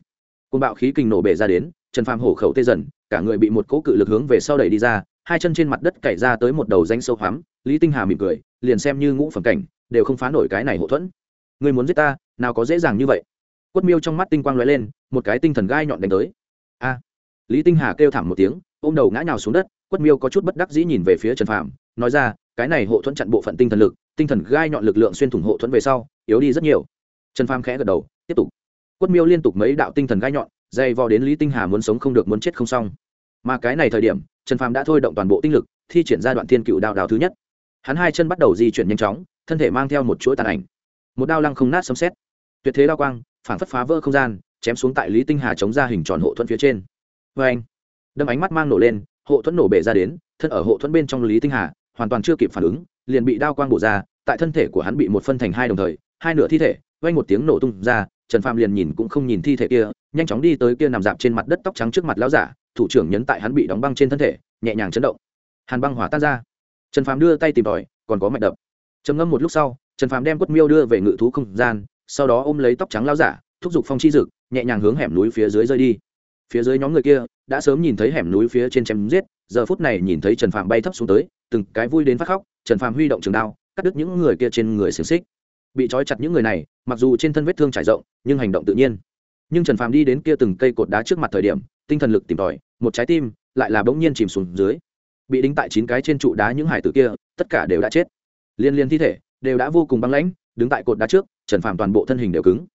côn bạo khí kình nổ bể ra đến trần phàm hổ khẩu tê dần cả người bị một cỗ cự lực hướng về sau đẩy đi ra hai chân trên mặt đất cày ra tới một đầu danh sâu hoắm lý tinh hà mỉm cười liền xem như ngũ phẩm cảnh đều không phá nổi cái này hậu thuẫn. Người muốn giết ta nào có dễ dàng như vậy. Quất miêu trong mắt tinh quang lóe lên một cái tinh thần gai nhọn đánh tới. A! Lý tinh hà kêu thảm một tiếng ôm đầu ngã nhào xuống đất quất miêu có chút bất đắc dĩ nhìn về phía trần Phàm, nói ra cái này hộ thuẫn chặn bộ phận tinh thần lực tinh thần gai nhọn lực lượng xuyên thủng hộ thuẫn về sau yếu đi rất nhiều. Trần Phàm khẽ gật đầu tiếp tục. Quất miêu liên tục mấy đạo tinh thần gai nhọn dày vò đến lý tinh hà muốn sống không được muốn chết không xong. Mà cái này thời điểm, trần phàm đã thôi động toàn bộ tinh lực, thi triển ra đoạn thiên cựu đạo đào thứ nhất. Hắn hai chân bắt đầu di chuyển nhanh chóng, thân thể mang theo một chuỗi tàn ảnh. Một đao lăng không nát sấm xét tuyệt thế đao quang, phản phất phá vỡ không gian, chém xuống tại lý tinh hà chống ra hình tròn hộ thuẫn phía trên. Vê anh, đâm ánh mắt mang nổ lên, hộ thuẫn nổ bể ra đến, thân ở hộ thuẫn bên trong lý tinh hà, hoàn toàn chưa kịp phản ứng, liền bị đao quang bổ ra, tại thân thể của hắn bị một phân thành hai đồng thời, hai nửa thi thể, vang một tiếng nổ tung ra trần phàm liền nhìn cũng không nhìn thi thể kia, nhanh chóng đi tới kia nằm dạp trên mặt đất tóc trắng trước mặt lão giả, thủ trưởng nhấn tại hắn bị đóng băng trên thân thể, nhẹ nhàng chấn động. Hàn băng hỏa tan ra. Trần phàm đưa tay tìm tòi, còn có mạch đập. Trầm ngâm một lúc sau, trần phàm đem quất miêu đưa về ngự thú không gian, sau đó ôm lấy tóc trắng lão giả, thúc giục phong chi dực, nhẹ nhàng hướng hẻm núi phía dưới rơi đi. Phía dưới nhóm người kia đã sớm nhìn thấy hẻm núi phía trên chém giết, giờ phút này nhìn thấy trần phàm bay thấp xuống tới, từng cái vui đến phát khóc, trần phàm huy động trường đao, cắt đứt những người kia trên người xiềng xích bị trói chặt những người này, mặc dù trên thân vết thương trải rộng, nhưng hành động tự nhiên. Nhưng trần phàm đi đến kia từng cây cột đá trước mặt thời điểm, tinh thần lực tìm tòi, một trái tim lại là bỗng nhiên chìm xuống dưới. Bị đính tại chín cái trên trụ đá những hải tử kia, tất cả đều đã chết. Liên liên thi thể đều đã vô cùng băng lãnh, đứng tại cột đá trước, trần phàm toàn bộ thân hình đều cứng.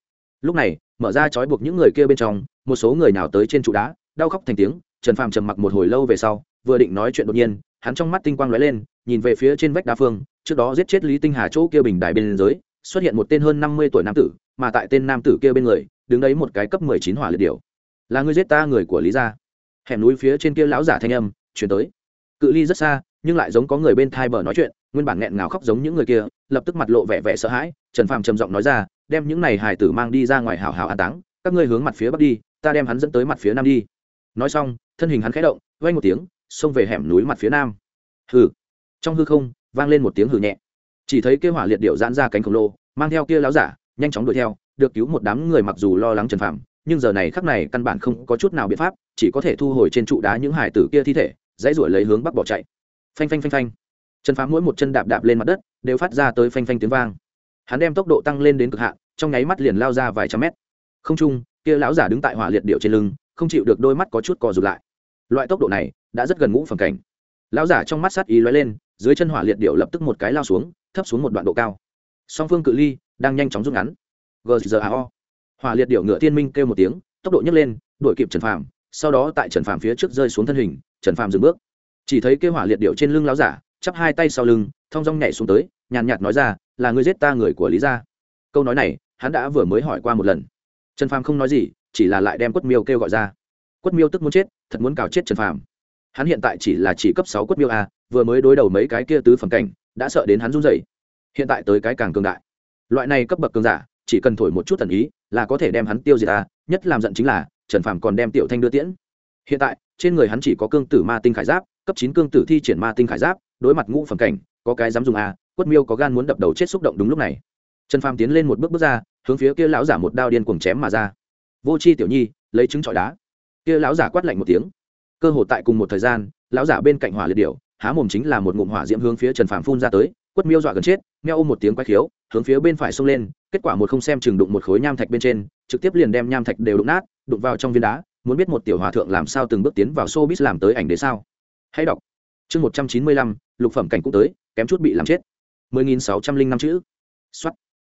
Lúc này, mở ra trói buộc những người kia bên trong, một số người nào tới trên trụ đá, đau khóc thành tiếng, trần phàm trầm mặc một hồi lâu về sau, vừa định nói chuyện đột nhiên, hắn trong mắt tinh quang lóe lên, nhìn về phía trên vách đa phương, trước đó giết chết lý tinh hà chỗ kia bình đài bên dưới xuất hiện một tên hơn năm mươi tuổi nam tử, mà tại tên nam tử kia bên người, đứng đấy một cái cấp mười chín hỏa liệt điều. Là người giết ta người của lý gia. Hẻm núi phía trên kia lão giả thanh âm chuyển tới. Cự ly rất xa, nhưng lại giống có người bên thai bờ nói chuyện, nguyên bản nghẹn ngào khóc giống những người kia, lập tức mặt lộ vẻ vẻ sợ hãi, trần phàm trầm giọng nói ra, đem những này hài tử mang đi ra ngoài hào hào an táng, các ngươi hướng mặt phía bắc đi, ta đem hắn dẫn tới mặt phía nam đi. Nói xong, thân hình hắn khẽ động vay một tiếng, xông về hẻm núi mặt phía nam. Hừ. Trong hư không, vang lên một tiếng hừ nhẹ chỉ thấy kia hỏa liệt điệu giãn ra cánh khổng lồ, mang theo kia láo giả, nhanh chóng đuổi theo, được cứu một đám người mặc dù lo lắng trần phạm nhưng giờ này khắc này căn bản không có chút nào biện pháp, chỉ có thể thu hồi trên trụ đá những hải tử kia thi thể, dãy ruổi lấy hướng bắc bỏ chạy. Phanh phanh phanh phanh. Trần phạm mỗi một chân đạp đạp lên mặt đất, đều phát ra tới phanh phanh tiếng vang. Hắn đem tốc độ tăng lên đến cực hạn, trong nháy mắt liền lao ra vài trăm mét. Không trung kia lão giả đứng tại hỏa liệt điệu trên lưng, không chịu được đôi mắt có chút cò rụt lại. Loại tốc độ này, đã rất gần ngũ phẩm cảnh. Lão giả trong mắt sát ý lóe lên, dưới chân hỏa liệt điệu lập tức một cái lao xuống thấp xuống một đoạn độ cao. Song phương cự ly đang nhanh chóng rút ngắn. Gzao hỏa liệt điệu ngựa tiên minh kêu một tiếng, tốc độ nhấc lên, đuổi kịp trần phàm, sau đó tại trần phàm phía trước rơi xuống thân hình, trần phàm dừng bước. Chỉ thấy kêu hỏa liệt điệu trên lưng lão giả, chắp hai tay sau lưng, thong dong nhảy xuống tới, nhàn nhạt nói ra, là người giết ta người của lý gia. Câu nói này, hắn đã vừa mới hỏi qua một lần. Trần phàm không nói gì, chỉ là lại đem quất miêu kêu gọi ra. Quất miêu tức muốn chết, thật muốn cào chết trần phàm. Hắn hiện tại chỉ là chỉ cấp sáu quất miêu a, vừa mới đối đầu mấy cái kia tứ phẩm cảnh đã sợ đến hắn run rẩy. Hiện tại tới cái càng cường đại. Loại này cấp bậc cường giả, chỉ cần thổi một chút thần ý, là có thể đem hắn tiêu diệt ta, nhất làm giận chính là, trần phàm còn đem tiểu thanh đưa tiễn. Hiện tại, trên người hắn chỉ có cương tử ma tinh khải giáp, cấp chín cương tử thi triển ma tinh khải giáp, đối mặt ngũ phẩm cảnh, có cái dám dùng a quất miêu có gan muốn đập đầu chết xúc động đúng lúc này. Trần phàm tiến lên một bước bước ra, hướng phía kia lão giả một đao điên cuồng chém mà ra. Vô c h i tiểu nhi, lấy trứng trọi đá. Kia lão giả quát lạnh một tiếng. Cơ hội tại cùng một thời gian, lão giả bên cạnh hỏa liệt điệu há mồm chính là một ngụm hỏa diễm hướng phía trần phàm phun ra tới, quất miêu dọa gần chết, meo ôm một tiếng quay khiếu, hướng phía bên phải xông lên, kết quả một không xem chừng đụng một khối nham thạch bên trên, trực tiếp liền đem nham thạch đều đụng nát, đụng vào trong viên đá, muốn biết một tiểu hòa thượng làm sao từng bước tiến vào showbiz làm tới ảnh đế sao. Hãy đọc. Chương một trăm chín mươi lăm, lục phẩm cảnh cũng tới, kém chút bị làm chết. mười nghìn sáu trăm linh năm chữ. Xuất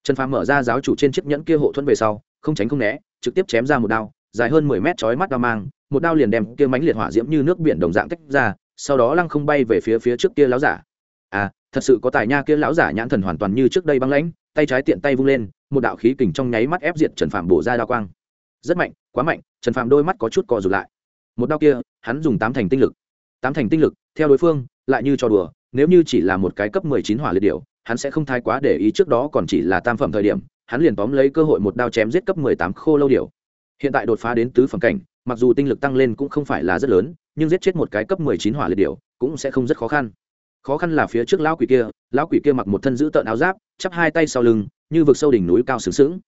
trần phàm mở ra giáo chủ trên chiếc nhẫn kia hộ thuẫn về sau, không tránh không né, trực tiếp chém ra một đao, dài hơn mười mét chói mắt đao mang, một đao liền đem kia mánh liệt hỏa diễm như nước biển đồng dạng tách ra sau đó lăng không bay về phía phía trước kia lão giả. À thật sự có tài nha kia lão giả nhãn thần hoàn toàn như trước đây băng lãnh tay trái tiện tay vung lên một đạo khí kình trong nháy mắt ép diệt trần phạm bổ ra đao quang. Rất mạnh quá mạnh trần phạm đôi mắt có chút co rụt lại. Một đao kia hắn dùng tám thành tinh lực. Tám thành tinh lực theo đối phương lại như cho đùa nếu như chỉ là một cái cấp mười chín hỏa liệt điểu, hắn sẽ không thái quá để ý trước đó còn chỉ là tam phẩm thời điểm hắn liền tóm lấy cơ hội một đao chém giết cấp mười tám khô lâu điểu. hiện tại đột phá đến tứ phẩm cảnh mặc dù tinh lực tăng lên cũng không phải là rất lớn nhưng giết chết một cái cấp mười chín hỏa liệt điểu cũng sẽ không rất khó khăn. Khó khăn là phía trước lão quỷ kia, lão quỷ kia mặc một thân giữ tợn áo giáp, chắp hai tay sau lưng, như vực sâu đỉnh núi cao sướng sướng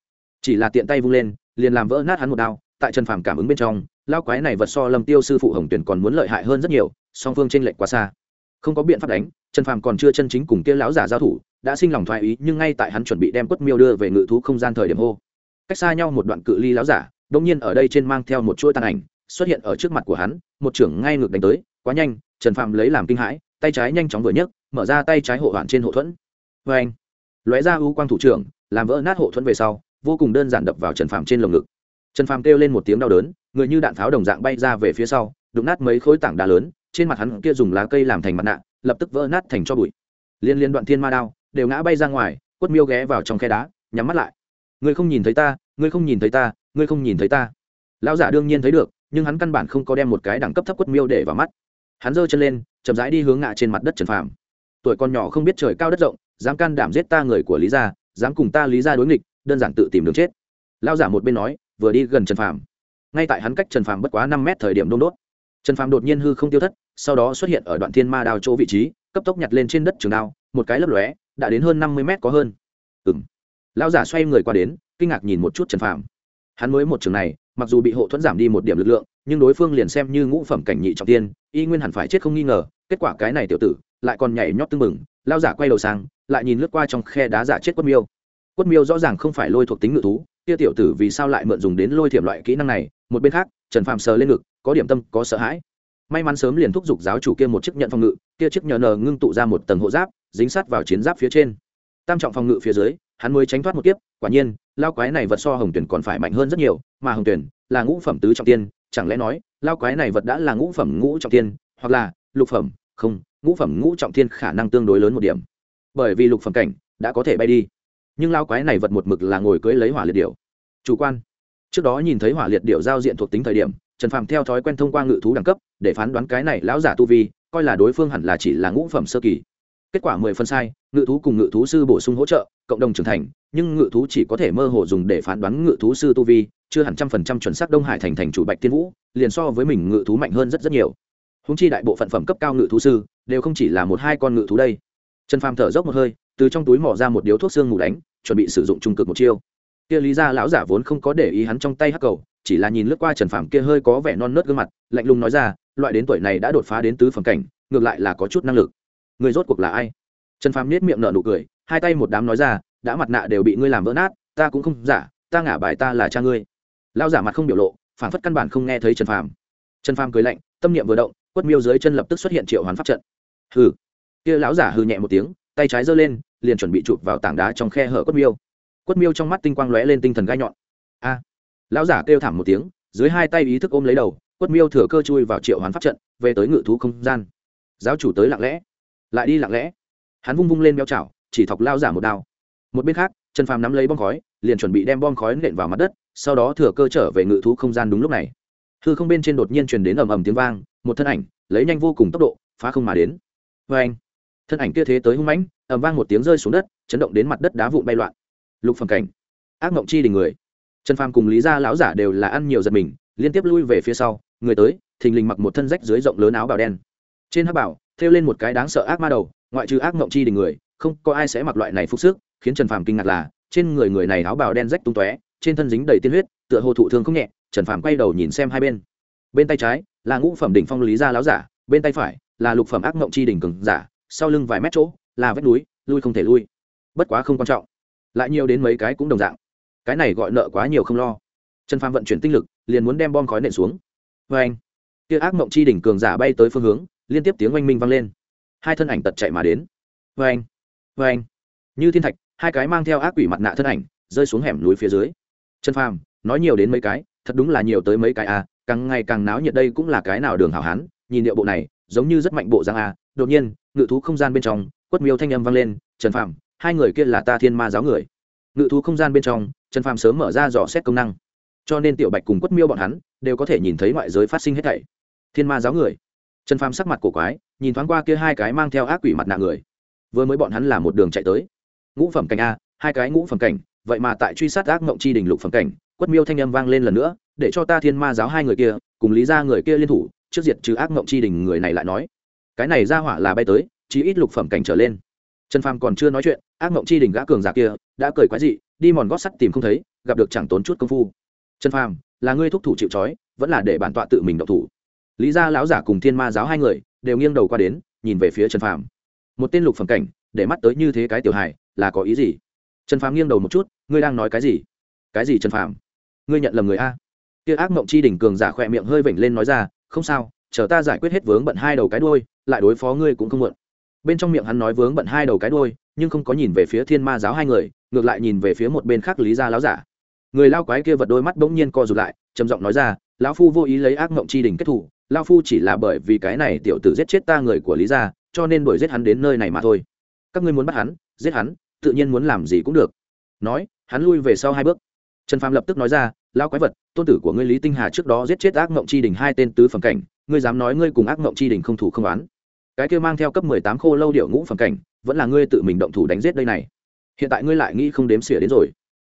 chỉ là tiện tay vung lên, liền làm vỡ nát hắn một đao, tại trần phàm cảm ứng bên trong, lão quái này vật so lâm tiêu sư phụ hồng tuyển còn muốn lợi hại hơn rất nhiều, song phương tranh lệch quá xa. Không có biện pháp đánh, trần phàm còn chưa chân chính cùng kia lão giả giao thủ, đã sinh lòng thoái ý, nhưng ngay tại hắn chuẩn bị đem quất miêu đưa về ngự thú không gian thời điểm hô. Cách xa nhau một đoạn cự ly lão giả đông nhiên ở đây trên mang theo một chuỗi tàn ảnh, xuất hiện ở trước mặt của hắn một trưởng ngay ngược đánh tới, quá nhanh, trần phạm lấy làm kinh hãi, tay trái nhanh chóng vừa nhấc, mở ra tay trái hộ hoạn trên hộ thuẫn. Vê anh lóe ra ưu quang thủ trưởng, làm vỡ nát hộ thuẫn về sau, vô cùng đơn giản đập vào trần phạm trên lồng ngực. Trần phạm kêu lên một tiếng đau đớn, người như đạn pháo đồng dạng bay ra về phía sau, đụng nát mấy khối tảng đá lớn, trên mặt hắn kia dùng lá cây làm thành mặt nạ, lập tức vỡ nát thành cho bụi. Liên liên đoạn thiên ma đao, đều ngã bay ra ngoài, quất miêu ghé vào trong khe đá, nhắm mắt lại. Ngươi không nhìn thấy ta ngươi không nhìn thấy ta ngươi không nhìn thấy ta. Lão giả đương nhiên thấy được nhưng hắn căn bản không có đem một cái đẳng cấp thấp quất miêu để vào mắt. Hắn giơ chân lên, chậm rãi đi hướng ngã trên mặt đất trần phàm. Tuổi con nhỏ không biết trời cao đất rộng, dám can đảm giết ta người của lý gia, dám cùng ta lý gia đối nghịch, đơn giản tự tìm đường chết. Lao giả một bên nói, vừa đi gần trần phàm. Ngay tại hắn cách trần phàm bất quá năm mét thời điểm đông đốt. Trần phàm đột nhiên hư không tiêu thất, sau đó xuất hiện ở đoạn thiên ma đao chỗ vị trí, cấp tốc nhặt lên trên đất trường đao, một cái lấp lóe, đã đến hơn năm mươi mét có hơn. Ừ m lao giả xoay người qua đến, kinh ngạc nhìn một chút trần phàm. Hắn mới một trường này mặc dù bị hộ thuẫn giảm đi một điểm lực lượng, nhưng đối phương liền xem như ngũ phẩm cảnh nhị trọng tiên, y nguyên hẳn phải chết không nghi ngờ, kết quả cái này tiểu tử lại còn nhảy nhót tưng mừng lao giả quay đầu sang, lại nhìn lướt qua trong khe đá giả chết quất miêu. Quất miêu rõ ràng không phải lôi thuộc tính ngự thú, kia tiểu tử vì sao lại mượn dùng đến lôi thiểm loại kỹ năng này, một bên khác, trần phạm sờ lên ngực, có điểm tâm, có sợ hãi. May mắn sớm liền thúc giục giáo chủ kia một chiếc nhận phòng ngự, kia chiếc nhờ nờ ngưng tụ ra một tầng hộ giáp, dính sát vào chiến giáp phía trên. Tam trọng phòng ngự phía dưới hắn mới tránh thoát một kiếp, quả nhiên, lao quái này vật so hồng tuyển còn phải mạnh hơn rất nhiều, mà hồng tuyển là ngũ phẩm tứ trọng tiên, chẳng lẽ nói, lao quái này vật đã là ngũ phẩm ngũ trọng tiên, hoặc là lục phẩm, không, ngũ phẩm ngũ trọng tiên khả năng tương đối lớn một điểm. Bởi vì lục phẩm cảnh đã có thể bay đi, nhưng lao quái này vật một mực là ngồi cưới lấy hỏa liệt điệu chủ quan. Trước đó nhìn thấy hỏa liệt điệu giao diện thuộc tính thời điểm, trần phàm theo thói quen thông qua ngự thú đẳng cấp để phán đoán cái này lão giả tu vi, coi là đối phương hẳn là chỉ là ngũ phẩm sơ kỳ. Kết quả mười phân sai, ngự thú cùng ngự thú sư bổ sung hỗ trợ cộng đồng trưởng thành, nhưng ngự thú chỉ có thể mơ hồ dùng để phán đoán ngự thú sư tu vi, chưa hẳn trăm phần trăm chuẩn xác đông hải thành thành chủ bạch tiên vũ, liền so với mình ngự thú mạnh hơn rất rất nhiều. Húng chi đại bộ phận phẩm cấp cao ngự thú sư đều không chỉ là một hai con ngự thú đây. Trần phàm thở dốc một hơi, từ trong túi mỏ ra một điếu thuốc xương ngủ đánh, chuẩn bị sử dụng trung cực một chiêu. Kia lý ra lão giả vốn không có để ý hắn trong tay hắc cầu, chỉ là nhìn lướt qua trần phàm kia hơi có vẻ non nớt gương mặt, lạnh lùng nói ra, loại đến tuổi này đã đột phá đến tứ phẩm cảnh, ngược lại là có chút năng lực. Người rốt cuộc là ai? Trần phàm nết miệng nở nụ cười hai tay một đám nói ra, đã mặt nạ đều bị ngươi làm vỡ nát, ta cũng không giả, ta ngả bài ta là cha ngươi. Lao giả mặt không biểu lộ phản phất căn bản không nghe thấy trần phàm. Trần phàm cười lạnh, tâm niệm vừa động, quất miêu dưới chân lập tức xuất hiện triệu hoán pháp trận. Hừ. Kia lão giả hừ nhẹ một tiếng, tay trái giơ lên, liền chuẩn bị chụp vào tảng đá trong khe hở quất miêu. Quất miêu trong mắt tinh quang lóe lên tinh thần gai nhọn. A. Lão giả kêu thảm một tiếng, dưới hai tay ý thức ôm lấy đầu, quất miêu thừa cơ chui vào triệu hoán pháp trận, về tới ngự thú không gian. Giáo chủ tới lặng lẽ. Lại đi lặng lẽ. Hắn vung vung lên béo chảo chỉ thọc lao giả một đao. Một bên khác, trần phàm nắm lấy bom khói, liền chuẩn bị đem bom khói nện vào mặt đất, sau đó thừa cơ trở về ngự thú không gian đúng lúc này. Hư không bên trên đột nhiên truyền đến ầm ầm tiếng vang, một thân ảnh, lấy nhanh vô cùng tốc độ, phá không mà đến. Vê anh, thân ảnh kia thế tới hung mãnh, ầm vang một tiếng rơi xuống đất, chấn động đến mặt đất đá vụn bay loạn. Lục phẩm cảnh, ác mộng chi đình người. Trần phàm cùng lý gia lão giả đều là ăn nhiều giật mình, liên tiếp lui về phía sau, người tới, thình lình mặc một thân rách dưới rộng lớn áo bào đen. Trên hắc bảo thêu lên một cái đáng sợ ác ma đầu, ngoại trừ ác mộng chi đình người không có ai sẽ mặc loại này phục sức, khiến trần phàm kinh ngạc là, trên người người này áo bào đen rách tung tóe, trên thân dính đầy tiên huyết, tựa hồ thụ thương không nhẹ, trần phàm quay đầu nhìn xem hai bên. Bên tay trái là ngũ phẩm đỉnh phong lý gia láo giả, bên tay phải là lục phẩm ác mộng chi đỉnh cường giả, sau lưng vài mét chỗ là vách núi, lui không thể lui. Bất quá không quan trọng, lại nhiều đến mấy cái cũng đồng dạng. Cái này gọi nợ quá nhiều không lo. Trần phàm vận chuyển tinh lực, liền muốn đem bom khói nện xuống. Vê anh kia ác mộng chi đỉnh cường giả bay tới phương hướng, liên tiếp tiếng oanh minh vang lên. Hai thân ảnh tật chạy mà đến. Vê anh vê anh, như thiên thạch, hai cái mang theo ác quỷ mặt nạ thân ảnh, rơi xuống hẻm núi phía dưới. Trần phàm, nói nhiều đến mấy cái, thật đúng là nhiều tới mấy cái à càng ngày càng náo nhiệt đây cũng là cái nào đường hảo hán, nhìn điệu bộ này, giống như rất mạnh bộ giang à. Đột nhiên, ngự thú không gian bên trong, quất miêu thanh âm vang lên, trần phàm, hai người kia là ta thiên ma giáo người. Ngự thú không gian bên trong, trần phàm sớm mở ra dò xét công năng. Cho nên tiểu bạch cùng quất miêu bọn hắn, đều có thể nhìn thấy ngoại giới phát sinh hết thảy. Thiên ma giáo người. Trần phàm sắc mặt cổ quái, nhìn thoáng qua kia hai cái mang theo ác quỷ mặt nạ người vừa mới bọn hắn là một đường chạy tới. Ngũ phẩm cảnh a, hai cái ngũ phẩm cảnh, vậy mà tại truy sát ác mộng chi đình lục phẩm cảnh, quất miêu thanh âm vang lên lần nữa, để cho ta thiên ma giáo hai người kia, cùng lý ra người kia liên thủ, trước diệt trừ ác mộng chi đình người này lại nói. Cái này ra hỏa là bay tới, chí ít lục phẩm cảnh trở lên. Trần phàm còn chưa nói chuyện, ác mộng chi đình gã cường giả kia, đã cười quái dị, đi mòn gót sắt tìm không thấy, gặp được chẳng tốn chút công phu. Trần phàm, là ngươi thúc thủ chịu trói, vẫn là để bản tọa tự mình độc thủ? Lý gia lão giả cùng thiên ma giáo hai người, đều nghiêng đầu qua đến, nhìn về phía trần phàm một tên lục phẩm cảnh, để mắt tới như thế cái tiểu hài, là có ý gì? Trần phàm nghiêng đầu một chút, ngươi đang nói cái gì? Cái gì trần phàm? Ngươi nhận lầm người a. Kia ác mộng chi đỉnh cường giả khỏe miệng hơi vểnh lên nói ra, không sao, chờ ta giải quyết hết vướng bận hai đầu cái đuôi, lại đối phó ngươi cũng không muộn. Bên trong miệng hắn nói vướng bận hai đầu cái đuôi, nhưng không có nhìn về phía thiên ma giáo hai người, ngược lại nhìn về phía một bên khác lý gia láo giả. Người lao quái kia vật đôi mắt bỗng nhiên co rụt lại, trầm giọng nói ra, lão phu vô ý lấy ác mộng chi Đỉnh kết thủ lao phu chỉ là bởi vì cái này tiểu tử giết chết ta người của lý gia cho nên đuổi giết hắn đến nơi này mà thôi. Các ngươi muốn bắt hắn, giết hắn, tự nhiên muốn làm gì cũng được. Nói, hắn lui về sau hai bước. Trần phàm lập tức nói ra lao quái vật, tôn tử của ngươi lý tinh hà trước đó giết chết ác mộng chi đình hai tên tứ phẩm cảnh, ngươi dám nói ngươi cùng ác mộng chi đình không thủ không oán? Cái kia mang theo cấp mười tám khô lâu điệu ngũ phẩm cảnh, vẫn là ngươi tự mình động thủ đánh giết đây này. Hiện tại ngươi lại nghĩ không đếm xỉa đến rồi.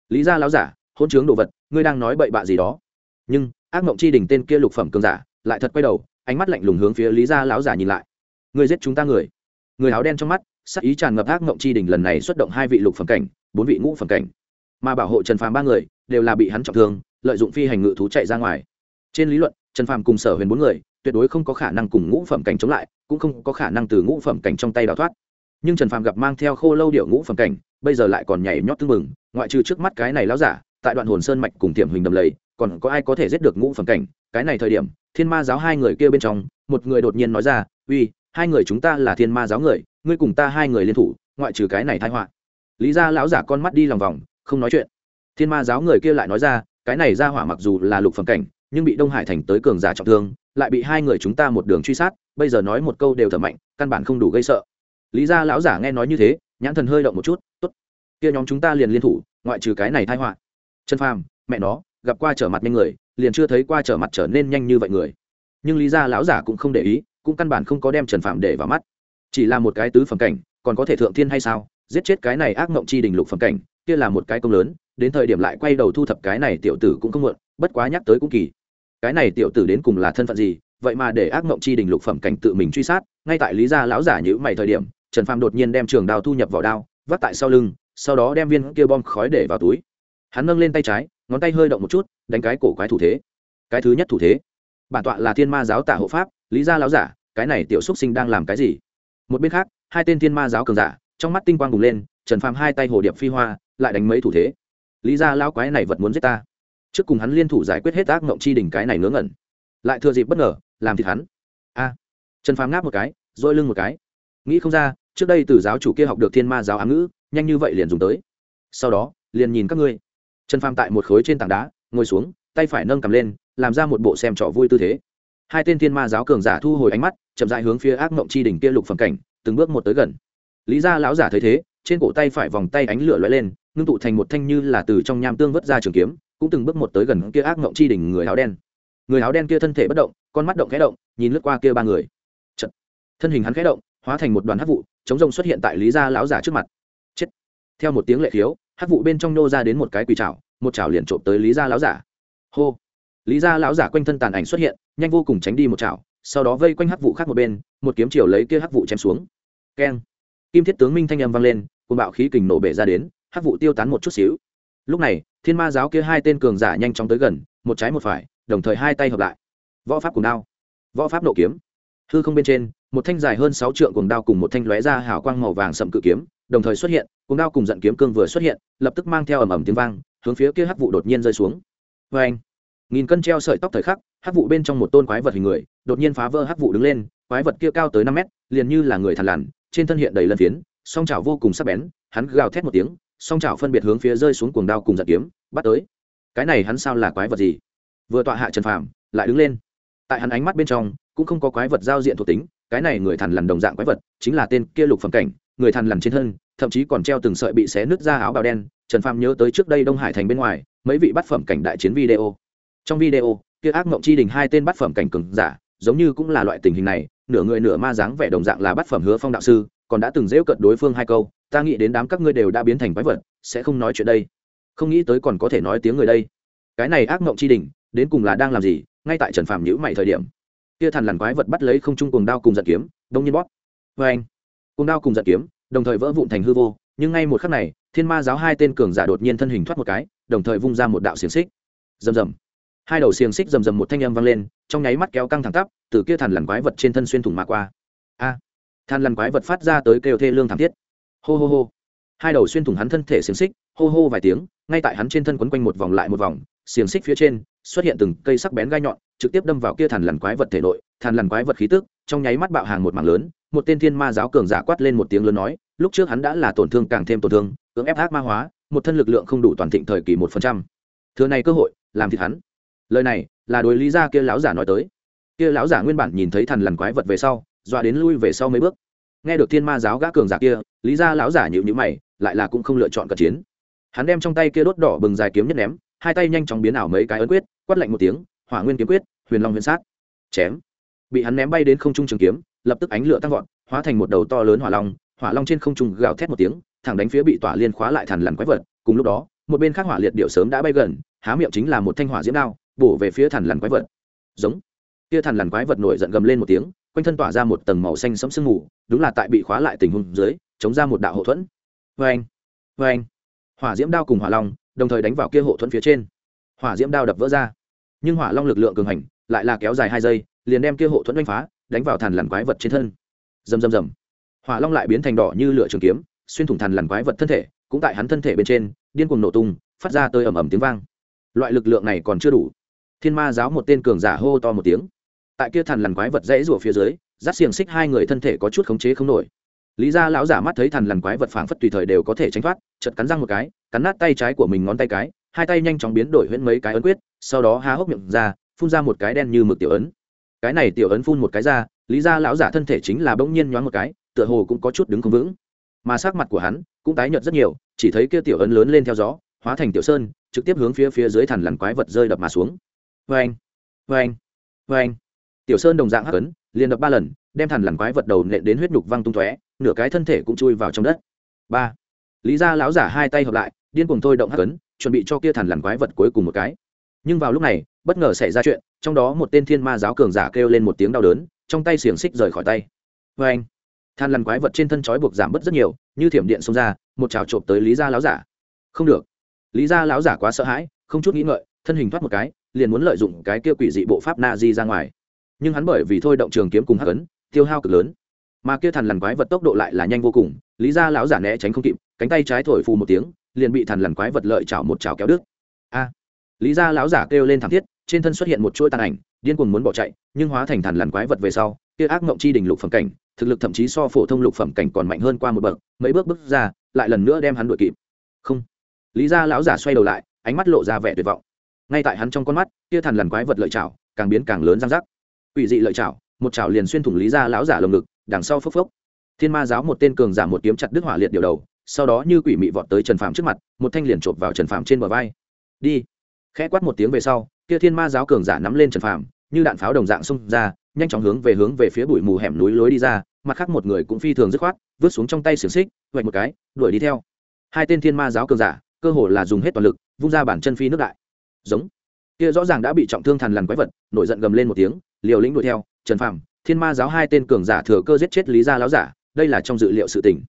Lý gia láo giả, hôn chướng đồ vật, ngươi đang nói bậy bạ gì đó. Nhưng, ác mộng chi đình tên kia lục phẩm cường giả, lại thật quay đầu, ánh mắt lạnh lùng hướng phía lý gia láo giả nhìn lại ngươi giết chúng ta người. Người áo đen trong mắt, sắc ý tràn ngập ác mộng chi đình lần này xuất động hai vị lục phẩm cảnh, bốn vị ngũ phẩm cảnh. Mà bảo hộ trần phàm ba người, đều là bị hắn trọng thương, lợi dụng phi hành ngự thú chạy ra ngoài. Trên lý luận, trần phàm cùng sở huyền bốn người, tuyệt đối không có khả năng cùng ngũ phẩm cảnh chống lại, cũng không có khả năng từ ngũ phẩm cảnh trong tay đào thoát. Nhưng trần phàm gặp mang theo khô lâu điệu ngũ phẩm cảnh, bây giờ lại còn nhảy nhót tưng mừng ngoại trừ trước mắt cái này láo giả, tại đoạn hồn sơn mạch cùng tiềm hình đầm lầy, còn có ai có thể giết được ngũ phẩm cảnh? Cái này thời điểm, thiên ma giáo hai người kia bên trong, một người đột nhiên nói ra, uy hai người chúng ta là thiên ma giáo người, ngươi cùng ta hai người liên thủ, ngoại trừ cái này thai họa. Lý ra lão giả con mắt đi lòng vòng, không nói chuyện. Thiên ma giáo người kia lại nói ra, cái này ra hỏa mặc dù là lục phẩm cảnh, nhưng bị đông hải thành tới cường giả trọng thương, lại bị hai người chúng ta một đường truy sát, bây giờ nói một câu đều thở mạnh, căn bản không đủ gây sợ. Lý ra lão giả nghe nói như thế, nhãn thần hơi động một chút, tốt, kia nhóm chúng ta liền liên thủ, ngoại trừ cái này thai họa. Trần phàm, mẹ nó, gặp qua trở mặt nhanh người, liền chưa thấy qua trở mặt trở nên nhanh như vậy người. Nhưng lý ra lão giả cũng không để ý cũng căn bản không có đem trần phạm để vào mắt. Chỉ là một cái tứ phẩm cảnh, còn có thể thượng thiên hay sao? Giết chết cái này ác mộng chi đình lục phẩm cảnh, kia là một cái công lớn, đến thời điểm lại quay đầu thu thập cái này tiểu tử cũng không muộn, bất quá nhắc tới cũng kỳ. Cái này tiểu tử đến cùng là thân phận gì? Vậy mà để ác mộng chi đình lục phẩm cảnh tự mình truy sát, ngay tại lý gia lão giả nhữ mày thời điểm, trần phàm đột nhiên đem trường đao thu nhập vào đao, vắt tại sau lưng, sau đó đem viên kia bom khói để vào túi. Hắn nâng lên tay trái, ngón tay hơi động một chút, đánh cái cổ quái thủ thế. Cái thứ nhất thủ thế. Bản tọa là thiên ma giáo tả hộ pháp lý gia lão giả, cái này tiểu xúc sinh đang làm cái gì? Một bên khác, hai tên thiên ma giáo cường giả, trong mắt tinh quang bùng lên, trần phàm hai tay hồ điệp phi hoa, lại đánh mấy thủ thế. Lý gia lão quái này vật muốn giết ta. Trước cùng hắn liên thủ giải quyết hết ác mộng chi đỉnh cái này ngớ ngẩn. Lại thừa dịp bất ngờ, làm thịt hắn. A. Trần phàm ngáp một cái dội lưng một cái. Nghĩ không ra, trước đây từ giáo chủ kia học được thiên ma giáo ám ngữ, nhanh như vậy liền dùng tới. Sau đó, liền nhìn các ngươi. Trần phàm tại một khối trên tảng đá, ngồi xuống, tay phải nâng cầm lên, làm ra một bộ xem trò vui tư thế hai tên thiên ma giáo cường giả thu hồi ánh mắt, chậm dại hướng phía ác mộng chi đỉnh kia lục phẩm cảnh, từng bước một tới gần. Lý gia lão giả thấy thế, trên cổ tay phải vòng tay ánh lửa lóe lên, ngưng tụ thành một thanh như là từ trong nham tương vớt ra trường kiếm, cũng từng bước một tới gần kia ác mộng chi đỉnh người áo đen. Người áo đen kia thân thể bất động, con mắt động khẽ động, nhìn lướt qua kia ba người. Chật. thân hình hắn khẽ động, hóa thành một đoàn hắc vụ, chống rông xuất hiện tại lý gia lão giả trước mặt. Chết. Theo một tiếng lệ khiếu, hắc vụ bên trong nô ra đến một cái quỳ trảo một chảo liền trộm tới lý gia lão giả. Hô. Lý gia lão giả quanh thân tàn ảnh xuất hiện nhanh vô cùng tránh đi một chảo, sau đó vây quanh hắc vụ khác một bên, một kiếm chiều lấy kia hắc vụ chém xuống. Keng. Kim thiết tướng minh thanh âm vang lên cùng bạo khí kình nổ bể ra đến, hắc vụ tiêu tán một chút xíu. Lúc này, thiên ma giáo kia hai tên cường giả nhanh chóng tới gần, một trái một phải, đồng thời hai tay hợp lại. Võ pháp cùng đao. Võ pháp nộ kiếm. Hư không bên trên, một thanh dài hơn sáu trượng cùng đao cùng một thanh lóe ra hào quang màu vàng sậm cự kiếm, đồng thời xuất hiện cùng đao cùng giận kiếm cương vừa xuất hiện, lập tức mang theo ầm ầm tiếng vang, hướng phía kia hắc vụ đột nhiên rơi xuống. Vê anh nghìn cân treo sợi tóc thời khắc, hắc vụ bên trong một tôn quái vật hình người, đột nhiên phá vỡ hắc vụ đứng lên, quái vật kia cao tới năm mét, liền như là người thằn lằn, trên thân hiện đầy lân phiến, song chảo vô cùng sắc bén, hắn gào thét một tiếng, song chảo phân biệt hướng phía rơi xuống cuồng đao cùng giật kiếm, bắt tới. Cái này hắn sao là quái vật gì? Vừa tọa hạ trần phàm, lại đứng lên. Tại hắn ánh mắt bên trong, cũng không có quái vật giao diện thuộc tính, cái này người thằn lằn đồng dạng quái vật, chính là tên kia lục phẩm cảnh, người thằn lằn trên thân, thậm chí còn treo từng sợi bị xé nứt ra áo bào đen. Trần phàm nhớ tới trước đây đông hải thành bên ngoài, mấy vị bát phẩm cảnh đại chiến video trong video, kia ác mộng chi đình hai tên bát phẩm cảnh cường giả, giống như cũng là loại tình hình này, nửa người nửa ma dáng vẻ đồng dạng là bát phẩm hứa phong đạo sư, còn đã từng dễu cận đối phương hai câu, ta nghĩ đến đám các ngươi đều đã biến thành quái vật, sẽ không nói chuyện đây. Không nghĩ tới còn có thể nói tiếng người đây. Cái này ác mộng chi đình, đến cùng là đang làm gì, ngay tại trần phàm nhữ mày thời điểm. Kia thằn lằn quái vật bắt lấy không trung cùng đao cùng giật kiếm, đông nhiên bóp. Vê anh cùng đao cùng giật kiếm, đồng thời vỡ vụn thành hư vô, nhưng ngay một khắc này, thiên ma giáo hai tên cường giả đột nhiên thân hình thoát một cái, đồng thời vung ra một đạo xiềng xích. Rầm rầm hai đầu xiềng xích rầm rầm một thanh âm vang lên trong nháy mắt kéo căng thẳng tắp từ kia thằn lằn quái vật trên thân xuyên thủng mà qua. A! À, thằn lằn quái vật phát ra tới kêu thê lương thảm thiết. Hô hô hô! Hai đầu xuyên thủng hắn thân thể xiềng xích hô hô vài tiếng ngay tại hắn trên thân quấn quanh một vòng lại một vòng xiềng xích phía trên xuất hiện từng cây sắc bén gai nhọn trực tiếp đâm vào kia thằn lằn quái vật thể nội thằn lằn quái vật khí tức trong nháy mắt bạo hàng một mảng lớn một tên thiên ma giáo cường giả quát lên một tiếng lớn nói lúc trước hắn đã là tổn thương càng thêm tổn thương cưỡng ép ác ma hóa một thân lực lượng không đủ toàn thịnh thời kỳ một phần trăm. Thừa này cơ hội làm thịt hắn lời này là đối lý gia kia lão giả nói tới. Kia lão giả nguyên bản nhìn thấy thằn lằn quái vật về sau, dọa đến lui về sau mấy bước. Nghe được thiên ma giáo gã cường giả kia, lý gia lão giả nhịu nhữ mày, lại là cũng không lựa chọn cận chiến. Hắn đem trong tay kia đốt đỏ bừng dài kiếm nhất ném, hai tay nhanh chóng biến ảo mấy cái ấn quyết, quát lạnh một tiếng, hỏa nguyên kiếm quyết, huyền long huyền sát. Chém. Bị hắn ném bay đến không trung trường kiếm, lập tức ánh lửa tăng vọt, hóa thành một đầu to lớn hỏa long hỏa long trên không trung gào thét một tiếng, thẳng đánh phía bị tỏa liên khóa lại thằn lằn quái vật, cùng lúc đó, một bên khác hỏa liệt điệu sớm đã bay gần, há miệng chính là một thanh hỏa diễm đao bổ về phía thằn lằn quái vật. Giống. Kia thằn lằn quái vật nổi giận gầm lên một tiếng, quanh thân tỏa ra một tầng màu xanh sẫm sương mù, đúng là tại bị khóa lại tình huống dưới, chống ra một đạo hộ thuẫn. Vê anh vê anh hỏa diễm đao cùng hỏa long đồng thời đánh vào kia hộ thuẫn phía trên. Hỏa diễm đao đập vỡ ra. Nhưng hỏa long lực lượng cường hành lại là kéo dài hai giây, liền đem kia hộ thuẫn đánh phá, đánh vào thằn lằn quái vật trên thân. Rầm rầm rầm. Hỏa long lại biến thành đỏ như lửa trường kiếm, xuyên thủng thằn lằn quái vật thân thể, cũng tại hắn thân thể bên trên, điên cuồng nổ tung, phát ra tơi ầm ầm tiếng vang. Loại lực lượng này còn chưa đủ thiên ma giáo một tên cường giả hô to một tiếng. Tại kia thằn lằn quái vật dãy rủa phía dưới rát xiềng xích hai người thân thể có chút khống chế không nổi. Lý ra lão giả mắt thấy thằn lằn quái vật phảng phất tùy thời đều có thể tránh thoát chật cắn răng một cái, cắn nát tay trái của mình ngón tay cái, hai tay nhanh chóng biến đổi huyễn mấy cái ấn quyết, sau đó há hốc miệng ra, phun ra một cái đen như mực tiểu ấn. Cái này tiểu ấn phun một cái ra, lý ra lão giả thân thể chính là bỗng nhiên nhoáng một cái, tựa hồ cũng có chút đứng không vững. Mà sắc mặt của hắn cũng tái nhợt rất nhiều, chỉ thấy kia tiểu ấn lớn lên theo gió, hóa thành tiểu sơn, trực tiếp hướng phía phía dưới thằn lằn quái vật rơi đập mà xuống vê anh vê anh vê anh. Tiểu sơn đồng dạng hắc ấn, liền đập ba lần, đem thằn lằn quái vật đầu nện đến huyết nhục văng tung tóe, nửa cái thân thể cũng chui vào trong đất. Ba. Lý Gia lão giả hai tay hợp lại, điên cuồng thôi động hắc ấn, chuẩn bị cho kia thằn lằn quái vật cuối cùng một cái. Nhưng vào lúc này, bất ngờ xảy ra chuyện, trong đó một tên thiên ma giáo cường giả kêu lên một tiếng đau đớn, trong tay xiềng xích rời khỏi tay. Vê anh. Than lằn quái vật trên thân trói buộc giảm bớt rất nhiều, như thiểm điện xông ra, một trào trộm tới lý gia láo giả. Không được. Lý gia láo giả quá sợ hãi, không chút nghĩ ngợi, thân hình thoát một cái liền muốn lợi dụng cái kia quỷ dị bộ pháp na di ra ngoài. Nhưng hắn bởi vì thôi động trường kiếm cùng hắc ấn, tiêu hao cực lớn. Mà kia thằn lằn quái vật tốc độ lại là nhanh vô cùng, lý gia lão giả né tránh không kịp, cánh tay trái thổi phù một tiếng, liền bị thằn lằn quái vật lợi chảo một chảo kéo đứt. A! Lý gia lão giả kêu lên thảm thiết, trên thân xuất hiện một chuỗi tàn ảnh, điên cuồng muốn bỏ chạy, nhưng hóa thành thằn lằn quái vật về sau, kia ác mộng chi đỉnh lục phẩm cảnh, thực lực thậm chí so phổ thông lục phẩm cảnh còn mạnh hơn qua một bậc, mấy bước bước ra, lại lần nữa đem hắn đuổi kịp. Không! Lý gia lão giả xoay đầu lại, ánh mắt lộ ra vẻ tuyệt vọng ngay tại hắn trong con mắt, kia thằn lằn quái vật lợi chảo càng biến càng lớn răng rắc. Ủy dị lợi chảo, một chảo liền xuyên thủng lý gia lão giả lồng ngực, đằng sau phốc phốc. Thiên ma giáo một tên cường giả một kiếm chặt đứt hỏa liệt điều đầu, sau đó như quỷ mị vọt tới trần phàm trước mặt, một thanh liền chộp vào trần phàm trên bờ vai. Đi. Khẽ quát một tiếng về sau, kia thiên ma giáo cường giả nắm lên trần phàm, như đạn pháo đồng dạng xông ra, nhanh chóng hướng về hướng về phía bụi mù hẻm núi lối đi ra, mặt khác một người cũng phi thường dứt khoát, vứt xuống trong tay xiềng xích vạch một cái, đuổi đi theo. Hai tên thiên ma giáo cường giả, cơ hồ là dùng hết toàn lực, vung ra bản chân phi nước đại giống. Kia rõ ràng đã bị trọng thương thằn lằn quái vật, nổi giận gầm lên một tiếng, liều lĩnh đuổi theo, trần phàm, thiên ma giáo hai tên cường giả thừa cơ giết chết lý gia láo giả, đây là trong dự liệu sự tình.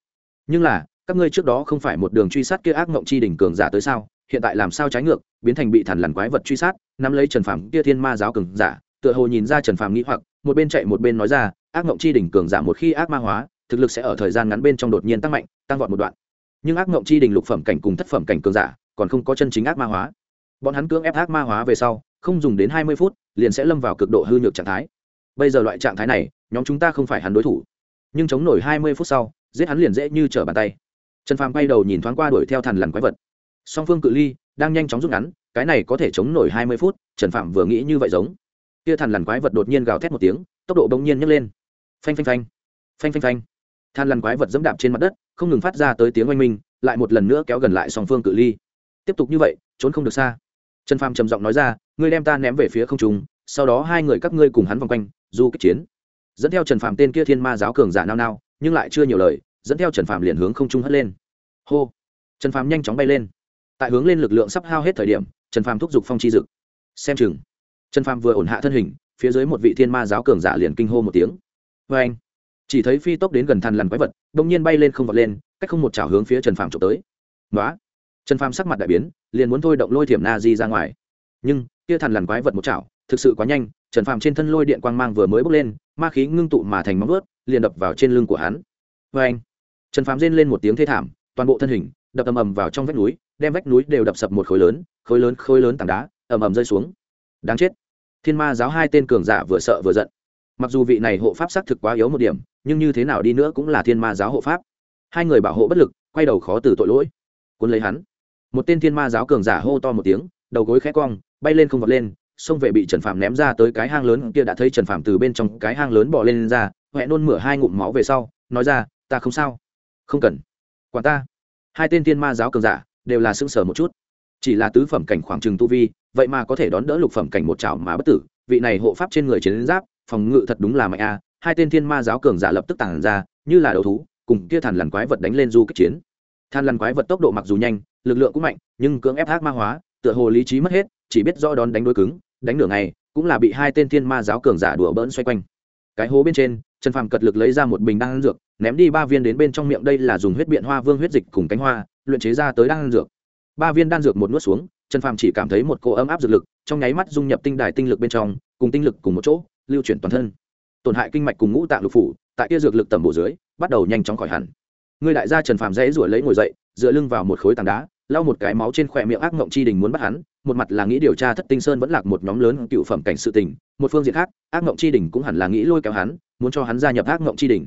Nhưng là, các ngươi trước đó không phải một đường truy sát kia ác mộng chi đỉnh cường giả tới sao? Hiện tại làm sao trái ngược, biến thành bị thằn lằn quái vật truy sát, nắm lấy trần phàm kia thiên ma giáo cường giả, tựa hồ nhìn ra trần phàm nghĩ hoặc, một bên chạy một bên nói ra, ác mộng chi đỉnh cường giả một khi ác ma hóa, thực lực sẽ ở thời gian ngắn bên trong đột nhiên tăng mạnh, tăng vọt một đoạn. Nhưng ác mộng chi đỉnh lục phẩm cảnh cùng thất phẩm cảnh cường giả, còn không có chân chính ác ma hóa bọn hắn cưỡng ép ác ma hóa về sau, không dùng đến hai mươi phút, liền sẽ lâm vào cực độ hư nhược trạng thái. Bây giờ loại trạng thái này, nhóm chúng ta không phải hắn đối thủ. Nhưng chống nổi hai mươi phút sau, giết hắn liền dễ như trở bàn tay. Trần phàm quay đầu nhìn thoáng qua đuổi theo thằn lằn quái vật. Song phương cự ly đang nhanh chóng rút ngắn, cái này có thể chống nổi hai mươi phút, trần phạm vừa nghĩ như vậy giống. Kia thằn lằn quái vật đột nhiên gào thét một tiếng, tốc độ bỗng nhiên nhấc lên. Phanh phanh phanh. Phanh phanh phanh. Than lằn quái vật dẫm đạp trên mặt đất, không ngừng phát ra tới tiếng oanh minh, lại một lần nữa kéo gần lại song phương cự ly. Tiếp tục như vậy, trốn không được xa trần phàm trầm giọng nói ra, ngươi đem ta ném về phía không trung, sau đó hai người các ngươi cùng hắn vòng quanh, du kích chiến. Dẫn theo trần phàm tên kia thiên ma giáo cường giả nao nao, nhưng lại chưa nhiều lời, dẫn theo trần phàm liền hướng không trung hất lên. Hô! Trần phàm nhanh chóng bay lên. Tại hướng lên lực lượng sắp hao hết thời điểm, trần phàm thúc giục phong chi dực xem chừng, trần phàm vừa ổn hạ thân hình, phía dưới một vị thiên ma giáo cường giả liền kinh hô một tiếng. Vê anh, chỉ thấy phi tốc đến gần thằn lằn quái vật, đột nhiên bay lên không vọt lên, cách không một chảo hướng phía trần phàm trộm tới. Nói trần phàm sắc mặt đại biến liền muốn thôi động lôi thiểm na di ra ngoài. Nhưng, kia thằn lằn quái vật một chảo, thực sự quá nhanh, trần phàm trên thân lôi điện quang mang vừa mới bốc lên, ma khí ngưng tụ mà thành móng vớt liền đập vào trên lưng của hắn. Vê anh trần phàm rên lên một tiếng thê thảm, toàn bộ thân hình đập ầm ầm vào trong vách núi, đem vách núi đều đập sập một khối lớn khối lớn khối lớn tảng đá, ầm ầm rơi xuống. Đáng chết! Thiên ma giáo hai tên cường giả vừa sợ vừa giận. Mặc dù vị này hộ pháp xác thực quá yếu một điểm, nhưng như thế nào đi nữa cũng là thiên ma giáo hộ pháp. Hai người bảo hộ bất lực, quay đầu khó từ tội lỗi. Cuốn lấy hắn một tên thiên ma giáo cường giả hô to một tiếng đầu gối khẽ cong bay lên không vọt lên xông về bị trần phạm ném ra tới cái hang lớn kia đã thấy trần phạm từ bên trong cái hang lớn bỏ lên, lên ra huệ nôn mửa hai ngụm máu về sau nói ra ta không sao. Không cần. Quản ta. Hai tên thiên ma giáo cường giả đều là sưng sờ một chút. Chỉ là tứ phẩm cảnh khoảng trừng tu vi vậy mà có thể đón đỡ lục phẩm cảnh một chảo mà bất tử vị này hộ pháp trên người chiến giáp phòng ngự thật đúng là mạnh a hai tên thiên ma giáo cường giả lập tức tản ra như là đầu thú cùng kia thằn lằn quái vật đánh lên du kích chiến. Than lằn quái vật tốc độ mặc dù nhanh lực lượng cũng mạnh, nhưng cưỡng ép thác ma hóa, tựa hồ lý trí mất hết, chỉ biết do đón đánh đối cứng, đánh nửa ngày, cũng là bị hai tên thiên ma giáo cường giả đùa bỡn xoay quanh. Cái hố bên trên, trần phàm cật lực lấy ra một bình đan dược, ném đi ba viên đến bên trong miệng, đây là dùng huyết biện hoa vương huyết dịch cùng cánh hoa, luyện chế ra tới đan dược. Ba viên đan dược một nuốt xuống, trần phàm chỉ cảm thấy một cỗ ấm áp dược lực, trong nháy mắt dung nhập tinh đài tinh lực bên trong, cùng tinh lực cùng một chỗ, lưu chuyển toàn thân. Tổn hại kinh mạch cùng ngũ tạng lục phủ, tại kia dược lực tầm bổ dưới, bắt đầu nhanh chóng khỏi hẳn. Người đại gia trần phàm dễ ruổi lấy ngồi dậy, dựa lưng vào một khối tảng đá lau một cái máu trên khỏe miệng ác mộng chi đình muốn bắt hắn, một mặt là nghĩ điều tra thất tinh sơn vẫn lạc một nhóm lớn cựu phẩm cảnh sự tình, một phương diện khác, ác mộng chi đình cũng hẳn là nghĩ lôi kéo hắn, muốn cho hắn gia nhập ác mộng chi đình.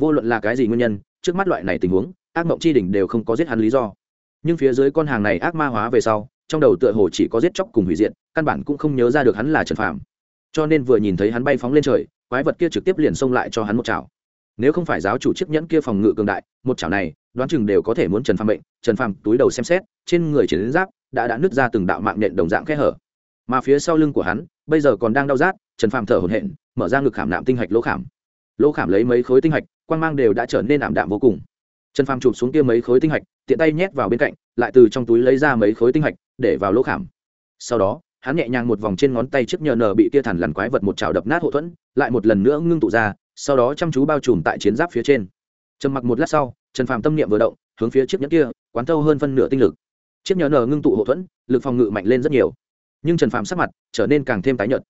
Vô luận là cái gì nguyên nhân, trước mắt loại này tình huống, ác mộng chi đình đều không có giết hắn lý do. Nhưng phía dưới con hàng này ác ma hóa về sau, trong đầu tựa hồ chỉ có giết chóc cùng hủy diện căn bản cũng không nhớ ra được hắn là trần phàm. Cho nên vừa nhìn thấy hắn bay phóng lên trời, quái vật kia trực tiếp liền xông lại cho hắn một chảo. Nếu không phải giáo chủ chiếc nhẫn kia phòng ngự cường đại, một chảo này đoán chừng đều có thể muốn trần phàm bệnh trần phàm túi đầu xem xét, trên người chiến giáp đã đã nứt ra từng đạo mạng nhện đồng dạng khe hở. Mà phía sau lưng của hắn, bây giờ còn đang đau rát, trần phàm thở hổn hển, mở ra ngực khảm nạm tinh hạch lỗ khảm. Lỗ khảm lấy mấy khối tinh hạch quan mang đều đã trở nên ảm đạm vô cùng. Trần phàm chụp xuống kia mấy khối tinh hạch, tiện tay nhét vào bên cạnh, lại từ trong túi lấy ra mấy khối tinh hạch, để vào lỗ khảm. Sau đó, hắn nhẹ nhàng một vòng trên ngón tay trước nhờ nờ bị tia thằn lằn quái vật một chảo đập nát hộ thuẫn, lại một lần nữa ngưng tụ ra, sau đó chăm chú bao trùm tại chiến giáp phía trên trầm mặc một lát sau, trần phàm tâm niệm vừa động, hướng phía chiếc nhẫn kia, quán thâu hơn phân nửa tinh lực. Chiếc nhẫn nờ ngưng tụ hậu thuẫn, lực phòng ngự mạnh lên rất nhiều. Nhưng trần phàm sắc mặt trở nên càng thêm tái nhợt.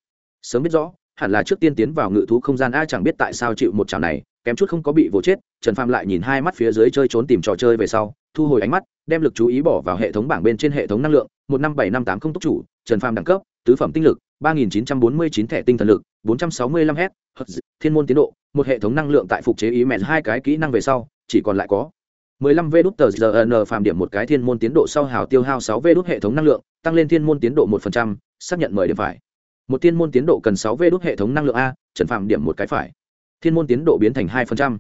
Sớm biết rõ, hẳn là trước tiên tiến vào ngự thú không gian a chẳng biết tại sao chịu một chảo này, kém chút không có bị vỗ chết, trần phàm lại nhìn hai mắt phía dưới chơi trốn tìm trò chơi về sau, thu hồi ánh mắt, đem lực chú ý bỏ vào hệ thống bảng bên trên hệ thống năng lượng, một năm bảy năm tám không túc chủ, trần phàm đẳng cấp, tứ phẩm tinh lực, ba nghìn chín trăm bốn mươi chín thẻ tinh thần lực, bốn trăm sáu mươi lăm h thiên môn tiến độ một hệ thống năng lượng tại phục chế ý mẹn hai cái kỹ năng về sau chỉ còn lại có 15 v đút tờ n phàm điểm một cái thiên môn tiến độ sau hào tiêu hao 6 v đút hệ thống năng lượng tăng lên thiên môn tiến độ 1%, xác nhận mời điểm phải. Một thiên môn tiến độ cần 6 v đút hệ thống năng lượng a trần phàm điểm một cái phải. Thiên môn tiến độ biến thành 2%.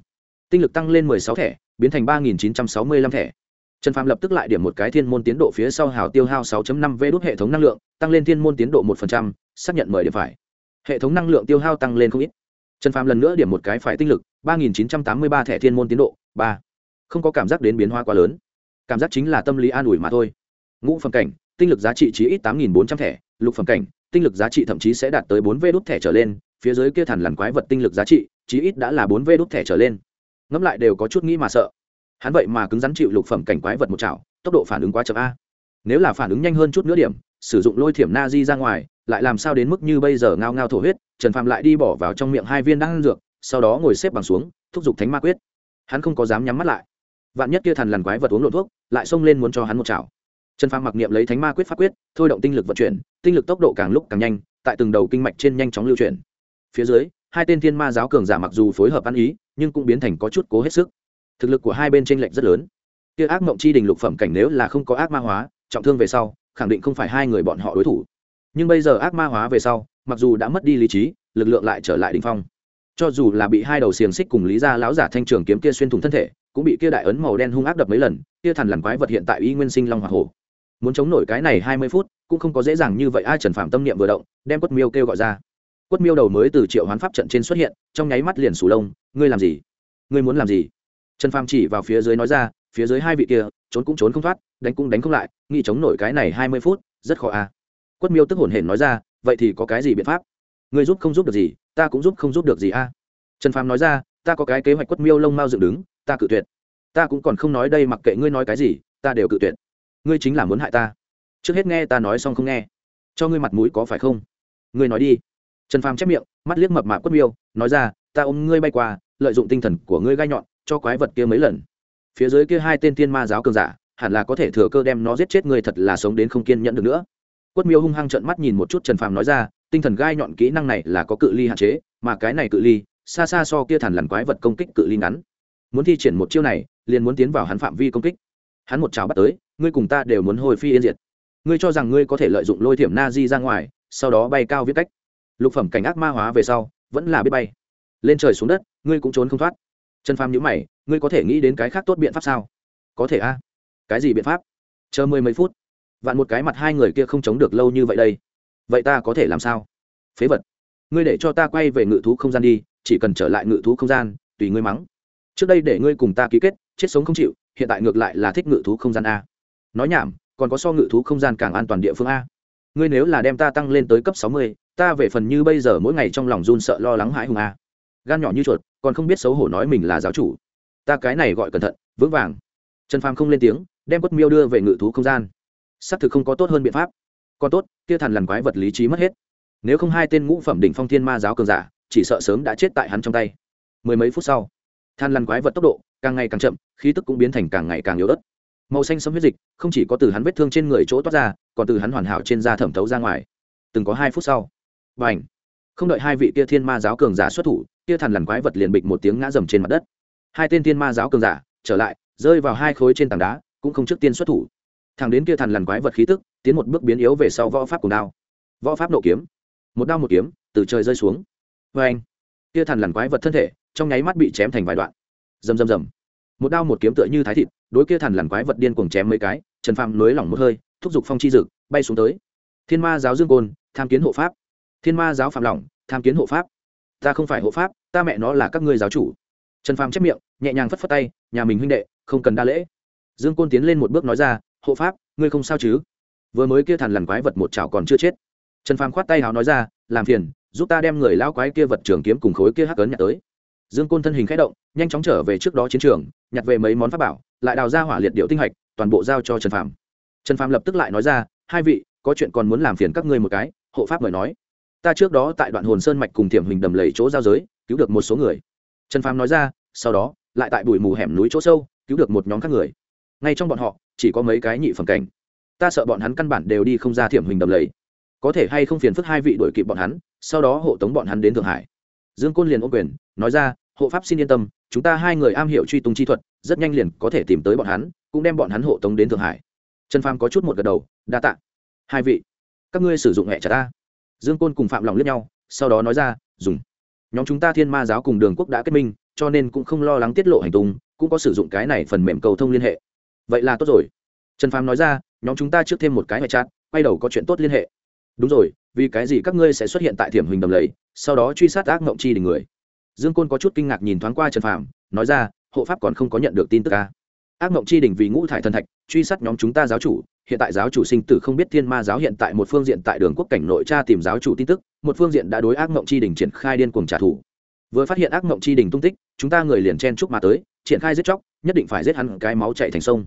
tinh lực tăng lên 16 thẻ biến thành 3.965 thẻ. Trần phàm lập tức lại điểm một cái thiên môn tiến độ phía sau hào tiêu hao 6.5 v đút hệ thống năng lượng tăng lên thiên môn tiến độ 1%, xác nhận mời điểm phải. Hệ thống năng lượng tiêu hao tăng lên không ít trần phàm lần nữa điểm một cái phải tinh lực 3.983 thẻ thiên môn tiến độ ba, không có cảm giác đến biến hóa quá lớn. Cảm giác chính là tâm lý an ủi mà thôi. Ngũ phẩm cảnh tinh lực giá trị chỉ ít tám nghìn bốn trăm thẻ lục phẩm cảnh tinh lực giá trị thậm chí sẽ đạt tới bốn vê đốt thẻ trở lên phía dưới kia thẳn lằn quái vật tinh lực giá trị chí ít đã là bốn vê đốt thẻ trở lên. Ngẫm lại đều có chút nghĩ mà sợ. Hắn vậy mà cứng rắn chịu lục phẩm cảnh quái vật một chảo tốc độ phản ứng quá chậm a. Nếu là phản ứng nhanh hơn chút nữa điểm sử dụng lôi thiểm na di ra ngoài lại làm sao đến mức như bây giờ ngao ngao thổ huyết, trần phạm lại đi bỏ vào trong miệng hai viên đan dược, sau đó ngồi xếp bằng xuống, thúc giục thánh ma quyết. Hắn không có dám nhắm mắt lại. Vạn nhất kia thần lằn quái vật uống lộ thuốc, lại xông lên muốn cho hắn một chảo. Trần phạm mặc niệm lấy thánh ma quyết pháp quyết, thôi động tinh lực vận chuyển, tinh lực tốc độ càng lúc càng nhanh, tại từng đầu kinh mạch trên nhanh chóng lưu chuyển. Phía dưới, hai tên thiên ma giáo cường giả mặc dù phối hợp ăn ý, nhưng cũng biến thành có chút cố hết sức. Thực lực của hai bên tranh lệch rất lớn. Kia ác mộng chi đình lục phẩm cảnh nếu là không có ác ma hóa, trọng thương về sau, khẳng định không phải hai người bọn họ đối thủ nhưng bây giờ ác ma hóa về sau, mặc dù đã mất đi lý trí, lực lượng lại trở lại đ phong. Cho dù là bị hai đầu xiềng xích cùng lý ra lão giả thanh trường kiếm kia xuyên thủng thân thể, cũng bị kia đại ấn màu đen hung ác đập mấy lần, kia thằn lằn quái vật hiện tại y nguyên sinh long hoa hổ. Muốn chống nổi cái này hai mươi phút, cũng không có dễ dàng như vậy, ai trần phạm tâm niệm vừa động, đem quất miêu kêu gọi ra. Quất miêu đầu mới từ triệu hoán pháp trận trên xuất hiện, trong nháy mắt liền sủ lông, ngươi làm gì? Ngươi muốn làm gì? Trần phạm chỉ vào phía dưới nói ra, phía dưới hai vị kia, trốn cũng trốn không thoát, đánh cũng đánh không lại, nghĩ chống nổi cái này hai mươi phút, rất khó à quất miêu tức hổn hển nói ra, vậy thì có cái gì biện pháp? Ngươi giúp không giúp được gì, ta cũng giúp không giúp được gì a. Trần phàm nói ra, ta có cái kế hoạch quất miêu lông mao dựng đứng, ta cự tuyệt. Ta cũng còn không nói đây mặc kệ ngươi nói cái gì, ta đều cự tuyệt. Ngươi chính là muốn hại ta. Trước hết nghe ta nói xong không nghe. Cho ngươi mặt mũi có phải không? Ngươi nói đi. Trần phàm chép miệng, mắt liếc mập mạp quất miêu, nói ra, ta ôm ngươi bay qua, lợi dụng tinh thần của ngươi gai nhọn, cho quái vật kia mấy lần. Phía dưới kia hai tên thiên ma giáo cường giả, hẳn là có thể thừa cơ đem nó giết chết ngươi thật là sống đến không kiên nhẫn được nữa quất miêu hung hăng trợn mắt nhìn một chút trần phàm nói ra, tinh thần gai nhọn kỹ năng này là có cự ly hạn chế, mà cái này cự ly, xa xa so kia thần lằn quái vật công kích cự ly ngắn. Muốn thi triển một chiêu này, liền muốn tiến vào hắn phạm vi công kích. Hắn một chảo bắt tới, ngươi cùng ta đều muốn hồi phi yên diệt. Ngươi cho rằng ngươi có thể lợi dụng lôi thiểm na di ra ngoài, sau đó bay cao viết cách. Lục phẩm cảnh ác ma hóa về sau, vẫn là biết bay. Lên trời xuống đất, ngươi cũng trốn không thoát. Trần phàm nhữ mày, ngươi có thể nghĩ đến cái khác tốt biện pháp sao? Có thể a. Cái gì biện pháp? Chờ mười mấy phút vạn một cái mặt hai người kia không chống được lâu như vậy đây. Vậy ta có thể làm sao? Phế vật. Ngươi để cho ta quay về ngự thú không gian đi, chỉ cần trở lại ngự thú không gian, tùy ngươi mắng. Trước đây để ngươi cùng ta ký kết, chết sống không chịu, hiện tại ngược lại là thích ngự thú không gian a. Nói nhảm, còn có so ngự thú không gian càng an toàn địa phương a. Ngươi nếu là đem ta tăng lên tới cấp sáu mươi, ta về phần như bây giờ mỗi ngày trong lòng run sợ lo lắng hãi hùng a. Gan nhỏ như chuột, còn không biết xấu hổ nói mình là giáo chủ. Ta cái này gọi cẩn thận, vững vàng. Trần phàm không lên tiếng, đem quất miêu đưa về ngự thú không gian xác thực không có tốt hơn biện pháp. Còn tốt, kia thần lằn quái vật lý trí mất hết. Nếu không hai tên ngũ phẩm đỉnh phong thiên ma giáo cường giả, chỉ sợ sớm đã chết tại hắn trong tay. Mười mấy phút sau than lằn quái vật tốc độ càng ngày càng chậm, khí tức cũng biến thành càng ngày càng yếu ớt. Màu xanh sấm huyết dịch không chỉ có từ hắn vết thương trên người chỗ toát ra, còn từ hắn hoàn hảo trên da thẩm thấu ra ngoài. Từng có hai phút sau và ảnh không đợi hai vị kia thiên ma giáo cường giả xuất thủ, kia thần lằn quái vật liền bịch một tiếng ngã dầm trên mặt đất. Hai tên thiên ma giáo cường giả trở lại, rơi vào hai khối trên tảng đá, cũng không trước tiên xuất thủ thằng đến kia thần lằn quái vật khí tức, tiến một bước biến yếu về sau võ pháp cùng đao. Võ pháp nộ kiếm. Một đao một kiếm, từ trời rơi xuống. Vê anh, kia thần lằn quái vật thân thể, trong nháy mắt bị chém thành vài đoạn. Rầm rầm rầm. Một đao một kiếm tựa như thái thịt, đối kia thần lằn quái vật điên cuồng chém mấy cái, trần phàm nới lỏng một hơi, thúc giục phong chi dực, bay xuống tới. Thiên ma giáo dương côn, tham kiến hộ pháp. Thiên ma giáo phạm lỏng, tham kiến hộ pháp. Ta không phải hộ pháp, ta mẹ nó là các ngươi giáo chủ. Trần phàm chép miệng, nhẹ nhàng phất phất tay, nhà mình huynh đệ, không cần đa lễ. Dương côn tiến lên một bước nói ra hộ pháp, ngươi không sao chứ? Vừa mới kia thằn lằn quái vật một chảo còn chưa chết. Trần phàm khoát tay hào nói ra, làm phiền, giúp ta đem người lao quái kia vật trường kiếm cùng khối kia hắc ấn nhặt tới. Dương côn thân hình k h ẽ động, nhanh chóng trở về trước đó chiến trường, nhặt về mấy món pháp bảo, lại đào ra hỏa liệt điệu tinh hạch, toàn bộ giao cho trần phàm. Trần phàm lập tức lại nói ra, hai vị, có chuyện còn muốn làm phiền các ngươi một cái, hộ pháp mời nói. Ta trước đó tại đoạn hồn sơn mạch cùng thiểm hình đầm lầy chỗ giao giới, cứu được một số người. Trần phàm nói ra, sau đó, lại tại bụi mù hẻm núi chỗ sâu, cứu được một nhóm các người. Ngay trong bọn họ chỉ có mấy cái nhị phẩm cảnh. Ta sợ bọn hắn căn bản đều đi không ra thiểm hình đầm lầy. Có thể hay không phiền phức hai vị đuổi kịp bọn hắn, sau đó hộ tống bọn hắn đến thượng hải. Dương côn liền ô quyền, nói ra, hộ pháp xin yên tâm, chúng ta hai người am hiểu truy tung chi thuật, rất nhanh liền có thể tìm tới bọn hắn, cũng đem bọn hắn hộ tống đến thượng hải. Trần phàm có chút một gật đầu, đa tạ. Hai vị, các ngươi sử dụng hẹ trả ta. Dương côn cùng phạm lòng lướt nhau, sau đó nói ra, dùng. Nhóm chúng ta thiên ma giáo cùng đường quốc đã kết minh, cho nên cũng không lo lắng tiết lộ hành tung, cũng có sử dụng cái này phần mềm cầu thông liên hệ vậy là tốt rồi. Trần phàm nói ra nhóm chúng ta trước thêm một cái hệ chát, quay đầu có chuyện tốt liên hệ. Đúng rồi vì cái gì các ngươi sẽ xuất hiện tại thiểm hình đầm lầy sau đó truy sát ác mộng chi đình người? Dương côn có chút kinh ngạc nhìn thoáng qua trần phàm nói ra hộ pháp còn không có nhận được tin tức ca ác mộng chi đình vì ngũ thải thần thạch truy sát nhóm chúng ta giáo chủ hiện tại giáo chủ sinh tử không biết thiên ma giáo hiện tại một phương diện tại đường quốc cảnh nội tra tìm giáo chủ tin tức một phương diện đã đối ác mộng chi đình triển khai điên cuồng trả thù. Vừa phát hiện ác mộng chi đình tung tích chúng ta người liền chen chúc mà tới triển khai giết chóc nhất định phải giết hắn cái máu chạy thành sông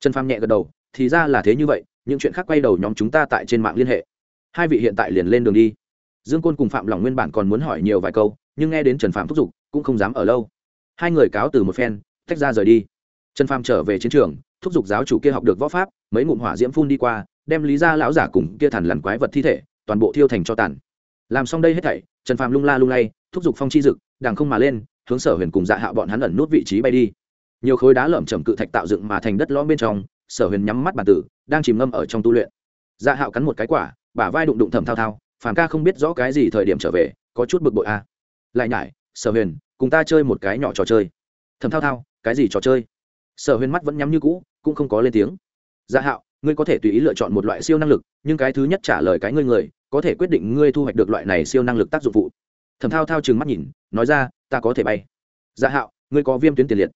trần phàm nhẹ gật đầu, thì ra là thế như vậy, những chuyện khác quay đầu nhóm chúng ta tại trên mạng liên hệ. Hai vị hiện tại liền lên đường đi. Dương côn cùng phạm lòng nguyên bản còn muốn hỏi nhiều vài câu, nhưng nghe đến trần phạm thúc giục, cũng không dám ở lâu. Hai người cáo từ một phen, tách ra rời đi. Trần phạm trở về chiến trường, thúc giục giáo chủ kia học được võ pháp, mấy ngụm hỏa diễm phun đi qua, đem lý ra lão giả cùng kia thằn lằn quái vật thi thể, toàn bộ thiêu thành cho tàn. Làm xong đây hết thảy, trần phạm lung la lung lay, thúc giục phong chi dực, đằng không mà lên, hướng sở huyền cùng dạ hạ bọn hắn ẩn nút vị trí bay đi nhiều khối đá lởm chầm cự thạch tạo dựng mà thành đất lõm bên trong, sở huyền nhắm mắt bản tử, đang chìm ngâm ở trong tu luyện. Dạ hạo cắn một cái quả, bả vai đụng đụng thầm thao thao phản ca không biết rõ cái gì thời điểm trở về, có chút bực bội a à. lại nhải, sở huyền, cùng ta chơi một cái nhỏ trò chơi. Thầm thao thao, cái gì trò chơi? Sở huyền mắt vẫn nhắm như cũ, cũng không có lên tiếng. Dạ hạo, ngươi có thể tùy ý lựa chọn một loại siêu năng lực, nhưng cái thứ nhất trả lời cái ngươi người, có thể quyết định ngươi thu hoạch được loại này siêu năng lực tác dụng phụ. Thầm thao thao chừng mắt nhìn, nói ra, ta có thể bay. Dạ hạo, ngươi có viêm tuyến tiền liệt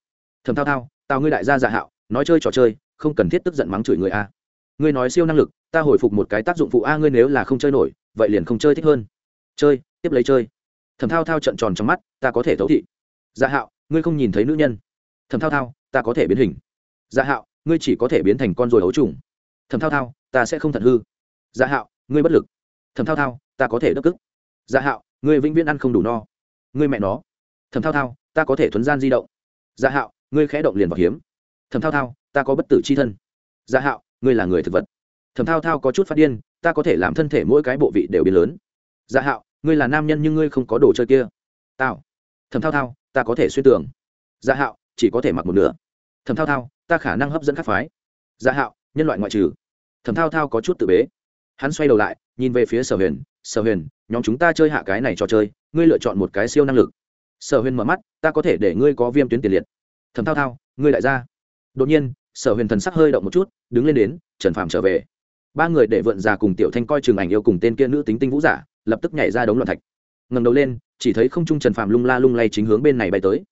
thẩm thao thao tao ngươi đại gia dạ hạo, nói chơi trò chơi, không cần thiết tức giận mắng chửi người a. Ngươi nói siêu năng lực, ta hồi phục một cái tác dụng phụ a, ngươi nếu là không chơi nổi, vậy liền không chơi thích hơn. Chơi, tiếp lấy chơi. Thẩm thao thao trận tròn trong mắt, ta có thể thấu thị. Dạ hạo, ngươi không nhìn thấy nữ nhân. Thẩm thao thao, ta có thể biến hình. Dạ hạo, ngươi chỉ có thể biến thành con ruồi ấu trùng. Thẩm thao thao, ta sẽ không thật hư. Dạ hạo, ngươi bất lực. Thẩm thao thao, ta có thể đắc cức. Dạ hạo, ngươi vĩnh viễn ăn không đủ no. Ngươi mẹ nó. Thẩm thao thao, ta có thể thuấn gian di động. Dạ hạo ngươi khẽ động liền vào hiếm. Thẩm thao thao, ta có bất tử c h i thân. Gia hạo, ngươi là người thực vật. Thẩm thao thao có chút phát điên, ta có thể làm thân thể mỗi cái bộ vị đều biến lớn. Gia hạo, ngươi là nam nhân nhưng ngươi không có đồ chơi kia. Tao. Thẩm thao thao, ta có thể xuyên tường. Gia hạo, chỉ có thể mặc một nửa. Thẩm thao thao, ta khả năng hấp dẫn các phái. Gia hạo, nhân loại ngoại trừ. Thẩm thao thao có chút tự bế. Hắn xoay đầu lại, nhìn về phía sở huyền. Sở huyền, nhóm chúng ta chơi hạ cái này trò chơi, ngươi lựa chọn một cái siêu năng lực. Sở huyền mở mắt, ta có thể để ngươi có viêm tuyến tiền liệt thầm thao thao, ngươi đại gia. Đột nhiên, sở huyền thần sắc hơi động một chút, đứng lên đến, trần phàm trở về. Ba người để vượn già cùng tiểu thanh coi chừng ảnh yêu cùng tên kia nữ tính tinh vũ giả, lập tức nhảy ra đống loạn thạch. Ngầm đầu lên, chỉ thấy không trung trần phàm lung la lung lay chính hướng bên này bay tới.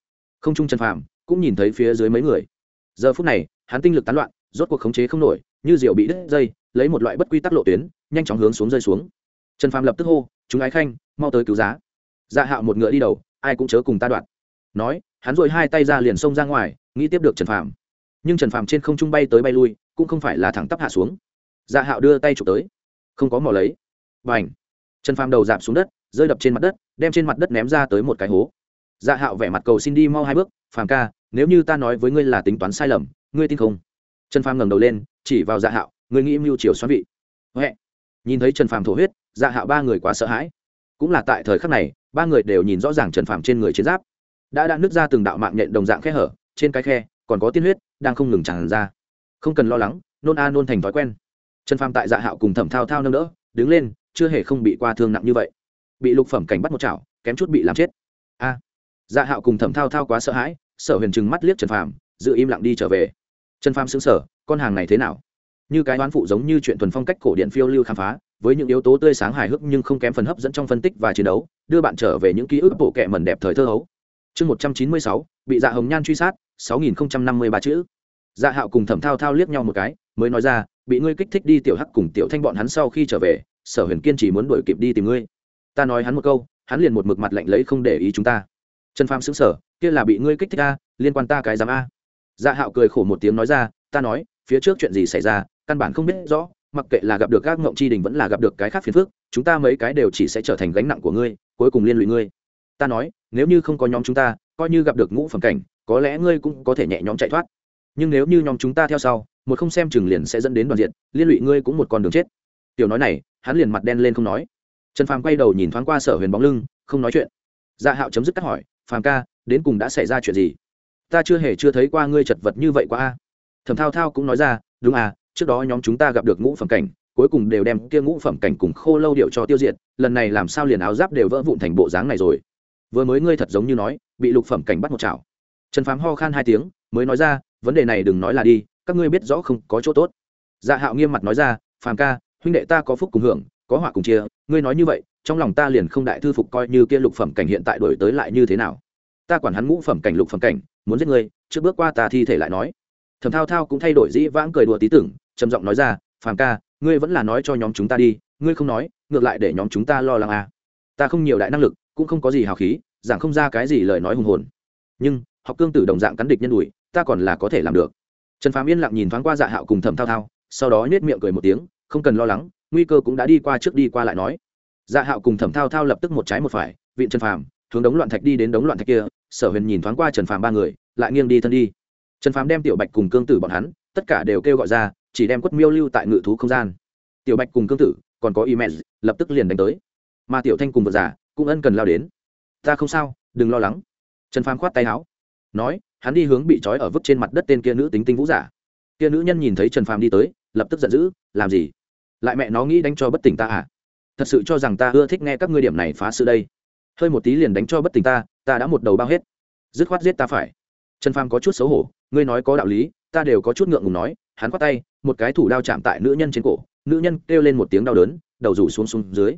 Không trung trần phàm cũng nhìn thấy phía dưới mấy người. Giờ phút này, hắn tinh lực tán loạn, rốt cuộc khống chế không nổi, như diều bị đứt dây, lấy một loại bất quy tắc lộ tuyến, nhanh chóng hướng xuống rơi xuống. Trần phàm lập tức hô, chúng ái khanh, mau tới cứu giá. Dạ hạo một ngựa đi đầu, ai cũng chớ cùng ta đoạn. Nói hắn dội hai tay ra liền xông ra ngoài, nghĩ tiếp được trần phàm. Nhưng trần phàm trên không trung bay tới bay lui, cũng không phải là thẳng tắp hạ xuống. Dạ hạo đưa tay chụp tới. Không có mò lấy. B à n h trần phàm đầu dạp xuống đất, rơi đập trên mặt đất, đem trên mặt đất ném ra tới một cái hố. Dạ hạo vẻ mặt cầu xin đi mau hai bước, phàm ca, nếu như ta nói với ngươi là tính toán sai lầm, ngươi tin không? Trần phàm ngẩng đầu lên, chỉ vào dạ hạo, ngươi nghĩ mưu chiều xoắn vị. Huệ! Nhìn thấy trần phàm thổ huyết dạ hạo ba người quá sợ hãi. Cũng là tại thời khắc này, ba người đều nhìn rõ ràng trần phàm trên người chiến giáp đã đã nứt ra từng đạo mạng nhện đồng dạng khe hở, trên cái khe còn có tiên huyết đang không ngừng tràn ra. Không cần lo lắng, nôn a nôn thành thói quen. Trần phàm tại dạ hạo cùng thẩm thao thao nâng đỡ, đứng lên, chưa hề không bị qua thương nặng như vậy. Bị lục phẩm cảnh bắt một chảo, kém chút bị làm chết. A. Dạ hạo cùng thẩm thao thao quá sợ hãi, sở huyền trừng mắt liếc trần phàm, giữ im lặng đi trở về. Trần phàm xứng sở con hàng này thế nào? Như cái đoán phụ giống như chuyện thuần phong cách cổ điện phiêu lưu khám phá, với những yếu tố tươi sáng hài hước nhưng không kém phần hấp dẫn trong phân tích và chiến đấu, đưa bạn trở về những ký ức bộ kệ mẩn đẹp thời thơ hấu chương một trăm chín mươi sáu, bị dạ hồng nhan truy sát, sáu nghìn năm mươi ba chữ. Dạ hạo cùng thẩm thao thao liếc nhau một cái, mới nói ra, bị ngươi kích thích đi tiểu hắc cùng tiểu thanh bọn hắn sau khi trở về, sở huyền kiên chỉ muốn đuổi kịp đi tìm ngươi. Ta nói hắn một câu, hắn liền một mực mặt lạnh lấy không để ý chúng ta. Trần pham xứng sở kia là bị ngươi kích thích a, liên quan ta cái dám a. Dạ hạo cười khổ một tiếng nói ra, ta nói, phía trước chuyện gì xảy ra, căn bản không biết rõ, mặc kệ là gặp được các ngộng chi đình vẫn là gặp được cái khác phiền phức, chúng ta mấy cái đều chỉ sẽ trở thành gánh nặng của ngươi, cuối cùng liên lụy ngươi. Ta nói nếu như không có nhóm chúng ta, coi như gặp được ngũ phẩm cảnh, có lẽ ngươi cũng có thể nhẹ nhõm chạy thoát. Nhưng nếu như nhóm chúng ta theo sau, một không xem chừng liền sẽ dẫn đến đoàn diện, liên lụy ngươi cũng một con đường chết. Tiểu nói này, hắn liền mặt đen lên không nói. Trần phàm quay đầu nhìn thoáng qua sở huyền bóng lưng, không nói chuyện. Dạ hạo chấm dứt cắt hỏi, phàm ca, đến cùng đã xảy ra chuyện gì? Ta chưa hề chưa thấy qua ngươi chật vật như vậy qua a. Thẩm thao thao cũng nói ra, đúng à trước đó nhóm chúng ta gặp được ngũ phẩm cảnh, cuối cùng đều đem kia ngũ phẩm cảnh cùng khô lâu điệu cho tiêu diệt, lần này làm sao liền áo giáp đều vỡ vụn thành bộ dáng này rồi? Vừa mới ngươi thật giống như nói, bị lục phẩm cảnh bắt một chảo. Trần phám ho khan hai tiếng, mới nói ra, vấn đề này đừng nói là đi, các ngươi biết rõ không có chỗ tốt. Dạ hạo nghiêm mặt nói ra, phàm ca, huynh đệ ta có phúc cùng hưởng, có họa cùng chia, ngươi nói như vậy, trong lòng ta liền không đại thư phục coi như kia lục phẩm cảnh hiện tại đổi tới lại như thế nào. Ta quản hắn ngũ phẩm cảnh, lục phẩm cảnh, muốn giết ngươi, trước bước qua ta thi thể lại nói. Thầm thao thao cũng thay đổi dĩ vãng cười đùa tí tưởng, trầm giọng nói ra, phàm ca, ngươi vẫn là nói cho nhóm chúng ta đi, ngươi không nói, ngược lại để nhóm chúng ta lo lắng à. ta không nhiều đại năng lực cũng không có gì hào khí, giảng không ra cái gì lời nói hùng hồn. Nhưng, học cương tử đồng dạng cắn địch nhân đùi, ta còn là có thể làm được. Trần phàm yên lặng nhìn thoáng qua dạ hạo cùng thẩm thao thao, sau đó nhét miệng cười một tiếng, không cần lo lắng, nguy cơ cũng đã đi qua trước đi qua lại nói. Dạ hạo cùng thẩm thao thao lập tức một trái một phải vịn trần phàm, hướng đống loạn thạch đi đến đống loạn thạch kia, sở huyền nhìn thoáng qua trần phàm ba người, lại nghiêng đi thân đi. Trần phàm đem tiểu bạch cùng cương tử bọn hắn, tất cả đều kêu gọi ra, chỉ đem quất miêu lưu tại ngự thú không gian. Tiểu bạch cùng cương tử, còn có email lập tức liền đánh tới. Mà tiểu thanh cùng vợ già cũng ân cần lao đến. Ta không sao, đừng lo lắng. Trần phàm khoát tay áo, nói, hắn đi hướng bị trói ở vứt trên mặt đất tên kia nữ tính tinh vũ giả. Kia nữ nhân nhìn thấy trần phàm đi tới, lập tức giận dữ, làm gì? Lại mẹ nó nghĩ đánh cho bất tỉnh ta à? Thật sự cho rằng ta ưa thích nghe các ngươi điểm này phá sự đây. Hơi một tí liền đánh cho bất tỉnh ta ta đã một đầu bao hết. Dứt khoát giết ta phải. Trần phàm có chút xấu hổ, ngươi nói có đạo lý, ta đều có chút ngượng ngùng nói, hắn khoát tay, một cái thủ đao chạm tại nữ nhân trên cổ, nữ nhân kêu lên một tiếng đau đớn, đầu rủ xuống xuống dưới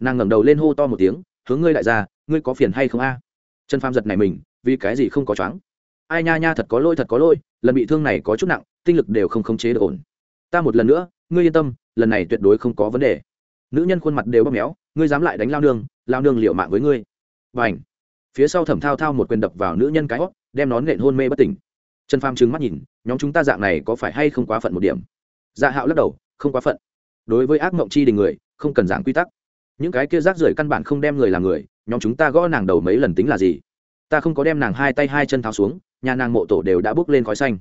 nàng ngẩng đầu lên hô to một tiếng, hướng ngươi đại gia, ngươi có phiền hay không a? Trần phàm giật này mình, vì cái gì không có choáng? Ai nha nha, thật có lỗi, thật có lỗi, lần bị thương này có chút nặng, tinh lực đều không khống chế được ổn. Ta một lần nữa, ngươi yên tâm, lần này tuyệt đối không có vấn đề. Nữ nhân khuôn mặt đều bóp méo, ngươi dám lại đánh lao nương lao nương liệu mạng với ngươi. Và ảnh phía sau thẩm thao thao một quyền đập vào nữ nhân cái hót, đem nón nện hôn mê bất tỉnh. Trần phàm trừng mắt nhìn, nhóm chúng ta dạng này có phải hay không quá phận một điểm? Dạ hạo lắc đầu, không quá phận. Đối với ác mộng chi đình người, không cần giảng quy tắc những cái kia rác rưởi căn bản không đem người làm người, nhóm chúng ta gõ nàng đầu mấy lần tính là gì? Ta không có đem nàng hai tay hai chân tháo xuống, nhà nàng mộ tổ đều đã bước lên khói xanh.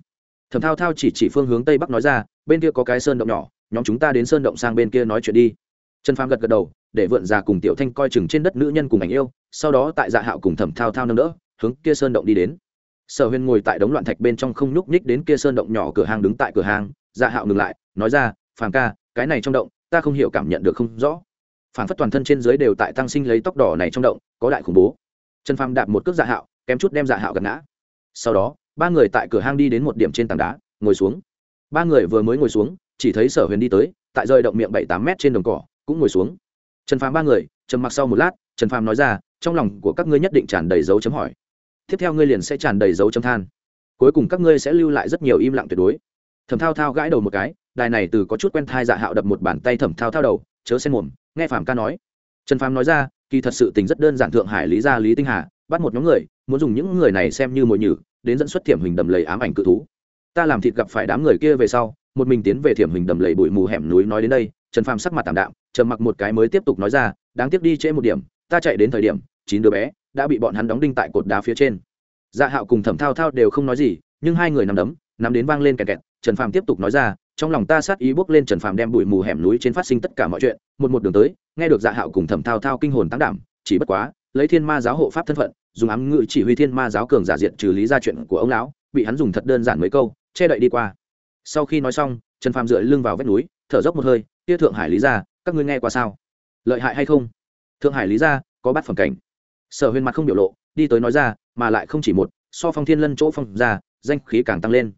Thẩm thao thao chỉ chỉ phương hướng tây bắc nói ra, bên kia có cái sơn động nhỏ, nhóm chúng ta đến sơn động sang bên kia nói chuyện đi. Trần phàm gật gật đầu, để vượn già cùng tiểu thanh coi chừng trên đất nữ nhân cùng ảnh yêu, sau đó tại dạ hạo cùng thẩm thao thao nâng đỡ, hướng kia sơn động đi đến. Sở huyền ngồi tại đống loạn thạch bên trong không nhúc nhích đến kia sơn động nhỏ cửa hàng đứng tại cửa hàng dạ hạo ngừng lại, nói ra, phàm ca, cái này trong động, ta không hiểu cảm nhận được không rõ phản phất toàn thân trên dưới đều tại tăng sinh lấy tóc đỏ này trong động, có đại khủng bố. Trần phàm đạp một cước dạ hạo, kém chút đem dạ hạo gạt ngã. Sau đó, ba người tại cửa hang đi đến một điểm trên tảng đá, ngồi xuống. Ba người vừa mới ngồi xuống, chỉ thấy sở huyền đi tới, tại rơi động miệng bảy tám mét trên đồng cỏ, cũng ngồi xuống. Trần phàm ba người, trầm mặc sau một lát, trần phàm nói ra, trong lòng của các ngươi nhất định tràn đầy dấu chấm hỏi. Tiếp theo ngươi liền sẽ tràn đầy dấu chấm than. Cuối cùng các ngươi sẽ lưu lại rất nhiều im lặng tuyệt đối. Thẩm thao thao gãi đầu một cái, đài này từ có chút quen thai dạ hạo đập một bàn tay thẩm thao thao đầu, chớ xen mồm nghe Phạm ca nói. Trần phàm nói ra, kỳ thật sự tình rất đơn giản thượng hải lý gia lý tinh hà, bắt một nhóm người, muốn dùng những người này xem như mồi nhử, đến dẫn xuất thiểm hình đầm lầy ám ảnh cự thú. Ta làm thịt gặp phải đám người kia về sau, một mình tiến về thiểm hình đầm lầy bụi mù hẻm núi nói đến đây, trần phàm sắc mặt tạm đạm, trầm mặc một cái mới tiếp tục nói ra, đáng tiếc đi trễ một điểm, ta chạy đến thời điểm, chín đứa bé đã bị bọn hắn đóng đinh tại cột đá phía trên. Dạ hạo cùng thẩm thao thao đều không nói gì, nhưng hai người nằm đấm nằm đến vang lên kẹt kẹt, trần phàm tiếp tục nói ra trong lòng ta sát ý bước lên trần phàm đem bụi mù hẻm núi trên phát sinh tất cả mọi chuyện, một một đường tới, nghe được dạ hạo cùng thẩm thao thao kinh hồn tăng đảm, chỉ bất quá, lấy thiên ma giáo hộ pháp thân phận, dùng ám ngự chỉ huy thiên ma giáo cường giả diện trừ lý ra chuyện của ông lão, bị hắn dùng thật đơn giản mấy câu, che đậy đi qua. Sau khi nói xong, trần phàm dựa lưng vào vách núi, thở dốc một hơi, tia thượng hải lý ra các ngươi nghe qua sao? Lợi hại hay không? Thượng hải lý ra có bát phẩm cảnh. Sở huyền mặt không biểu lộ, đi tới nói ra, mà lại không chỉ một, so phong thiên lân chỗ phong ra, danh khí càng tăng lên.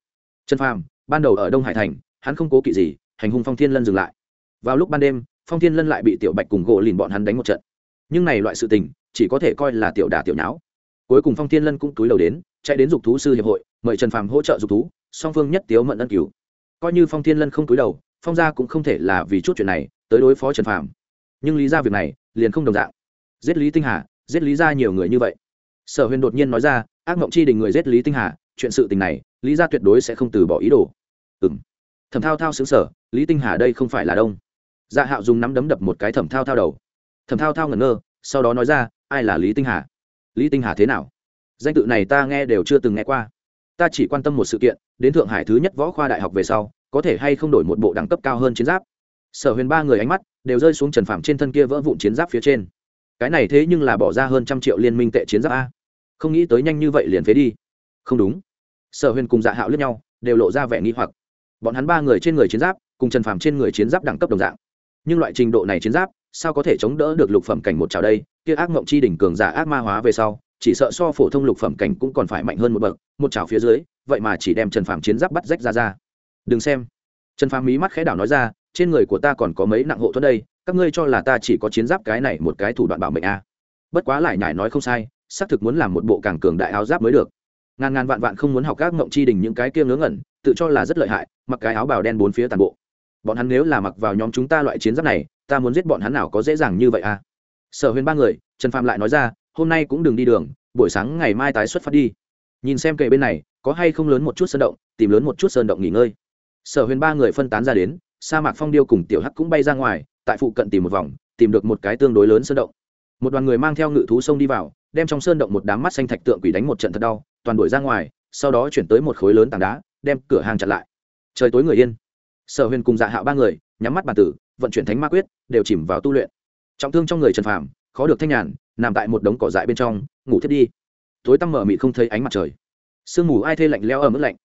Trần phàm, ban đầu ở đông hải thành hắn không cố kỵ gì, hành hung phong thiên lân dừng lại. Vào lúc ban đêm, phong thiên lân lại bị tiểu bạch cùng gỗ lìn bọn hắn đánh một trận. Nhưng này loại sự tình, chỉ có thể coi là tiểu đả tiểu nháo. Cuối cùng phong thiên lân cũng túi đầu đến, chạy đến dục thú sư hiệp hội, mời trần phàm hỗ trợ dục thú, song phương nhất tiếu mận ân cứu. Coi như phong thiên lân không túi đầu, phong gia cũng không thể là vì chút chuyện này, tới đối phó trần phàm. Nhưng lý ra việc này, liền không đồng dạng. Giết lý tinh hà, giết lý ra nhiều người như vậy. Sở huyền đột nhiên nói ra, ác mộng chi đình người giết lý tinh hà, chuyện sự tình này, lý ra tuyệt đối sẽ không từ bỏ ý đồ. Ừ m thẩm thao thao xứng sở, lý tinh hà đây không phải là đông. Dạ hạo dùng nắm đấm đập một cái thẩm thao thao đầu. Thẩm thao thao ngẩn ngơ, sau đó nói ra, ai là lý tinh hà? Lý tinh hà thế nào? Danh tự này ta nghe đều chưa từng nghe qua. Ta chỉ quan tâm một sự kiện, đến thượng hải thứ nhất võ khoa đại học về sau, có thể hay không đổi một bộ đẳng cấp cao hơn chiến giáp? Sở huyền ba người ánh mắt đều rơi xuống trần phạm trên thân kia vỡ vụn chiến giáp phía trên. Cái này thế nhưng là bỏ ra hơn trăm triệu liên minh tệ chiến giáp a. Không nghĩ tới nhanh như vậy liền phế đi. Không đúng. Sở huyền cùng dạ hạo lướt nhau, đều lộ ra vẻ nghi hoặc bọn hắn ba người trên người chiến giáp, cùng trần phàm trên người chiến giáp đẳng cấp đồng dạng. Nhưng loại trình độ này chiến giáp, sao có thể chống đỡ được lục phẩm cảnh một trào đây? Kia ác mộng chi đỉnh cường giả ác ma hóa về sau, chỉ sợ so phổ thông lục phẩm cảnh cũng còn phải mạnh hơn một bậc, một trào phía dưới, vậy mà chỉ đem trần phàm chiến giáp bắt rách ra ra. Đừng xem. Trần phàm mí mắt khẽ đảo nói ra, trên người của ta còn có mấy nặng hộ thuẫn đây, các ngươi cho là ta chỉ có chiến giáp cái này một cái thủ đoạn bảo mệnh a. À. bất quá lại nhải nói không sai, xác thực muốn làm một bộ càng cường đại áo giáp mới được. Ngàn ngàn vạn vạn không muốn học các mộng chi đình những cái kia ngớ ngẩn tự cho là rất lợi hại, mặc cái áo bào đen bốn phía toàn bộ. Bọn hắn nếu là mặc vào nhóm chúng ta loại chiến giáp này, ta muốn giết bọn hắn nào có dễ dàng như vậy à? Sở huyền ba người, trần phạm lại nói ra, hôm nay cũng đừng đi đường, buổi sáng ngày mai tái xuất phát đi. Nhìn xem kệ bên này, có hay không lớn một chút sơn động, tìm lớn một chút sơn động nghỉ ngơi. Sở huyền ba người phân tán ra đến, sa mạc phong điêu cùng tiểu hắc cũng bay ra ngoài, tại phụ cận tìm một vòng, tìm được một cái tương đối lớn sơn động. Một đoàn người mang theo ngự thú sông đi vào, đem trong sơn động một đám mắt xanh thạch tượng quỷ đánh một trận thật đau, toàn đuổi ra ngoài, sau đó chuyển tới một khối lớn tảng đá đem cửa hàng chặn lại. Trời tối người yên. Sở huyền cùng dạ hạo ba người, nhắm mắt bàn tử, vận chuyển thánh ma quyết, đều chìm vào tu luyện. Trọng thương trong người trần phàm, khó được thanh nhàn, nằm tại một đống cỏ dại bên trong, ngủ thiết đi. Tối tăm mở mịt không thấy ánh mặt trời. Sương mù ai thê lạnh leo ở mức lạnh.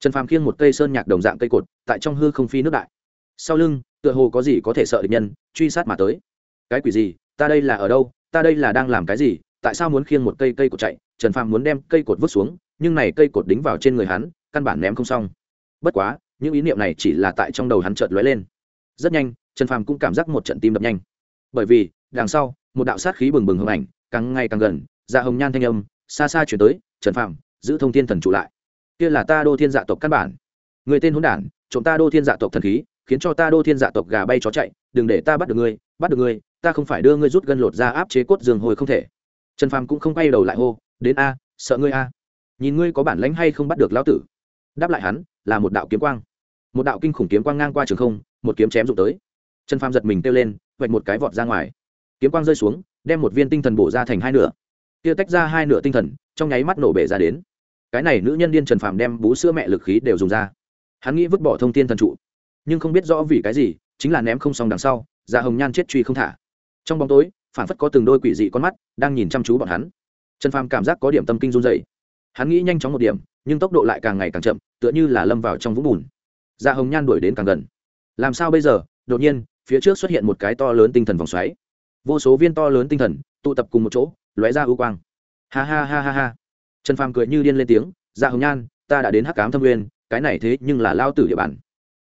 Trần phàm khiêng một cây sơn nhạc đồng dạng cây cột, tại trong hư không phi nước đại. Sau lưng, tựa hồ có gì có thể sợ địch nhân, truy sát mà tới. Cái quỷ gì? Ta đây là ở đâu? Ta đây là đang làm cái gì? Tại sao muốn khiêng một cây cây cột chạy? Trần phàm muốn đem cây cột vứt xuống, nhưng này cây cột đính vào trên người hắn căn bản ném không xong. Bất quá, những ý niệm này chỉ là tại trong đầu hắn chợt lóe lên. Rất nhanh, trần phàm cũng cảm giác một trận tim đập nhanh. Bởi vì, đằng sau, một đạo sát khí bừng bừng hưng ảnh, càng ngày càng gần dạ hồng nhan thanh âm, xa xa chuyển tới, trần phàm, giữ thông thiên thần trụ lại. Kia là ta đô thiên dạ tộc căn bản. Người tên hỗn đản, trộm ta đô thiên dạ tộc thần khí, khiến cho ta đô thiên dạ tộc gà bay chó chạy, đừng để ta bắt được ngươi, bắt được ngươi, ta không phải đưa ngươi rút gân lột ra áp chế cốt giường hồi không thể. Trần phàm cũng không quay đầu lại hô, đến a, sợ ngươi a. Nhìn ngươi có bản lãnh hay không bắt được lão tử đáp lại hắn, là một đạo kiếm quang. Một đạo kinh khủng kiếm quang ngang qua trường không, một kiếm chém rụng tới. Trần phàm giật mình kêu lên, vạch một cái vọt ra ngoài. Kiếm quang rơi xuống, đem một viên tinh thần bổ ra thành hai nửa. Kia tách ra hai nửa tinh thần, trong nháy mắt nổ bể ra đến. Cái này nữ nhân điên trần phàm đem bú sữa mẹ lực khí đều dùng ra. Hắn nghĩ vứt bỏ thông tin thần trụ, nhưng không biết rõ vì cái gì, chính là ném không xong đằng sau da hồng nhan chết truy không thả. Trong bóng tối phản phất có từng đôi quỷ dị con mắt đang nhìn chăm chú bọn hắn. Trần phàm cảm giác có điểm tâm kinh run dày hắn nghĩ nhanh chóng một điểm nhưng tốc độ lại càng ngày càng chậm, tựa như là lâm vào trong vũng bùn. Da hồng nhan đuổi đến càng gần. Làm sao bây giờ? Đột nhiên, phía trước xuất hiện một cái to lớn tinh thần vòng xoáy. Vô số viên to lớn tinh thần tụ tập cùng một chỗ, lóe ra ưu quang. Ha ha ha ha ha. Trần phàm cười như điên lên tiếng dạ hồng nhan, ta đã đến hắc cám thâm nguyên, cái này thế nhưng là lao tử địa bàn.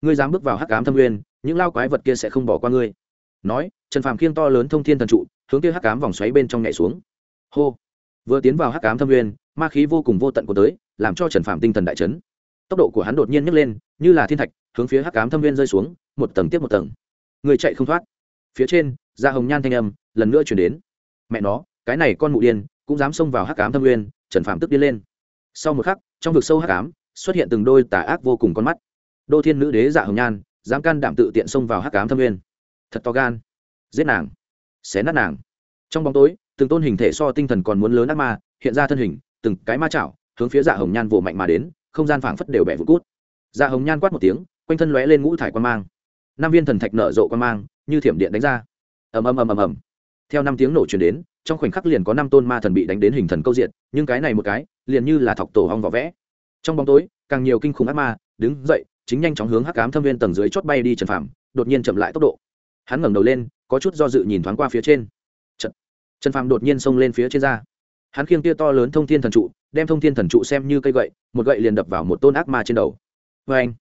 Ngươi dám bước vào hắc cám thâm nguyên, những lao quái vật kia sẽ không bỏ qua ngươi. Nói, trần phàm khiêng to lớn thông thiên thần trụ, hướng kia hắc cám vòng xoáy bên trong nhảy xuống. Hô. Vừa tiến vào hắc cám thâm nguyên ma khí vô cùng vô tận của tới, làm cho trần phạm tinh thần đại chấn. Tốc độ của hắn đột nhiên nhấc lên, như là thiên thạch, hướng phía hắc cám thâm nguyên rơi xuống, một tầng tiếp một tầng. Người chạy không thoát. Phía trên da hồng nhan thanh âm lần nữa chuyển đến. Mẹ nó, cái này con mụ điên, cũng dám xông vào hắc cám thâm nguyên, trần phạm tức điên lên. Sau một khắc, trong vực sâu hắc cám xuất hiện từng đôi tà ác vô cùng con mắt. Đô thiên nữ đế dạ hồng nhan, dám can đảm tự tiện xông vào hắc cám thâm nguyên. Thật to gan. Giết nàng. Xé nát nàng. Trong bóng tối, từng tôn hình thể so tinh thần còn muốn lớn ác ma, hiện ra thân hình từng cái ma chảo hướng phía dạ hồng nhan vồ mạnh mà đến không gian phảng phất đều bẻ vụt cút. Dạ hồng nhan quát một tiếng quanh thân lóe lên ngũ thải quan mang. Năm viên thần thạch nở rộ quan mang như thiểm điện đánh ra. Ầm ầm ầm ầm ầm. Theo năm tiếng nổ truyền đến trong khoảnh khắc liền có năm tôn ma thần bị đánh đến hình thần câu diện nhưng cái này một cái liền như là thọc tổ hong vỏ vẽ. Trong bóng tối càng nhiều kinh khủng ác ma đứng dậy chính nhanh chóng hướng hắc ám thâm viên tầng dưới chót bay đi trần phàm đột nhiên chậm lại tốc độ. Hắn ngẩng đầu lên có chút do dự nhìn thoáng qua phía trên. Trần, trần phàm đột nhiên xông lên phía trên ra hắn khiêng tia to lớn thông thiên thần trụ đem thông thiên thần trụ xem như cây gậy một gậy liền đập vào một tôn ác ma trên đầu. Vê anh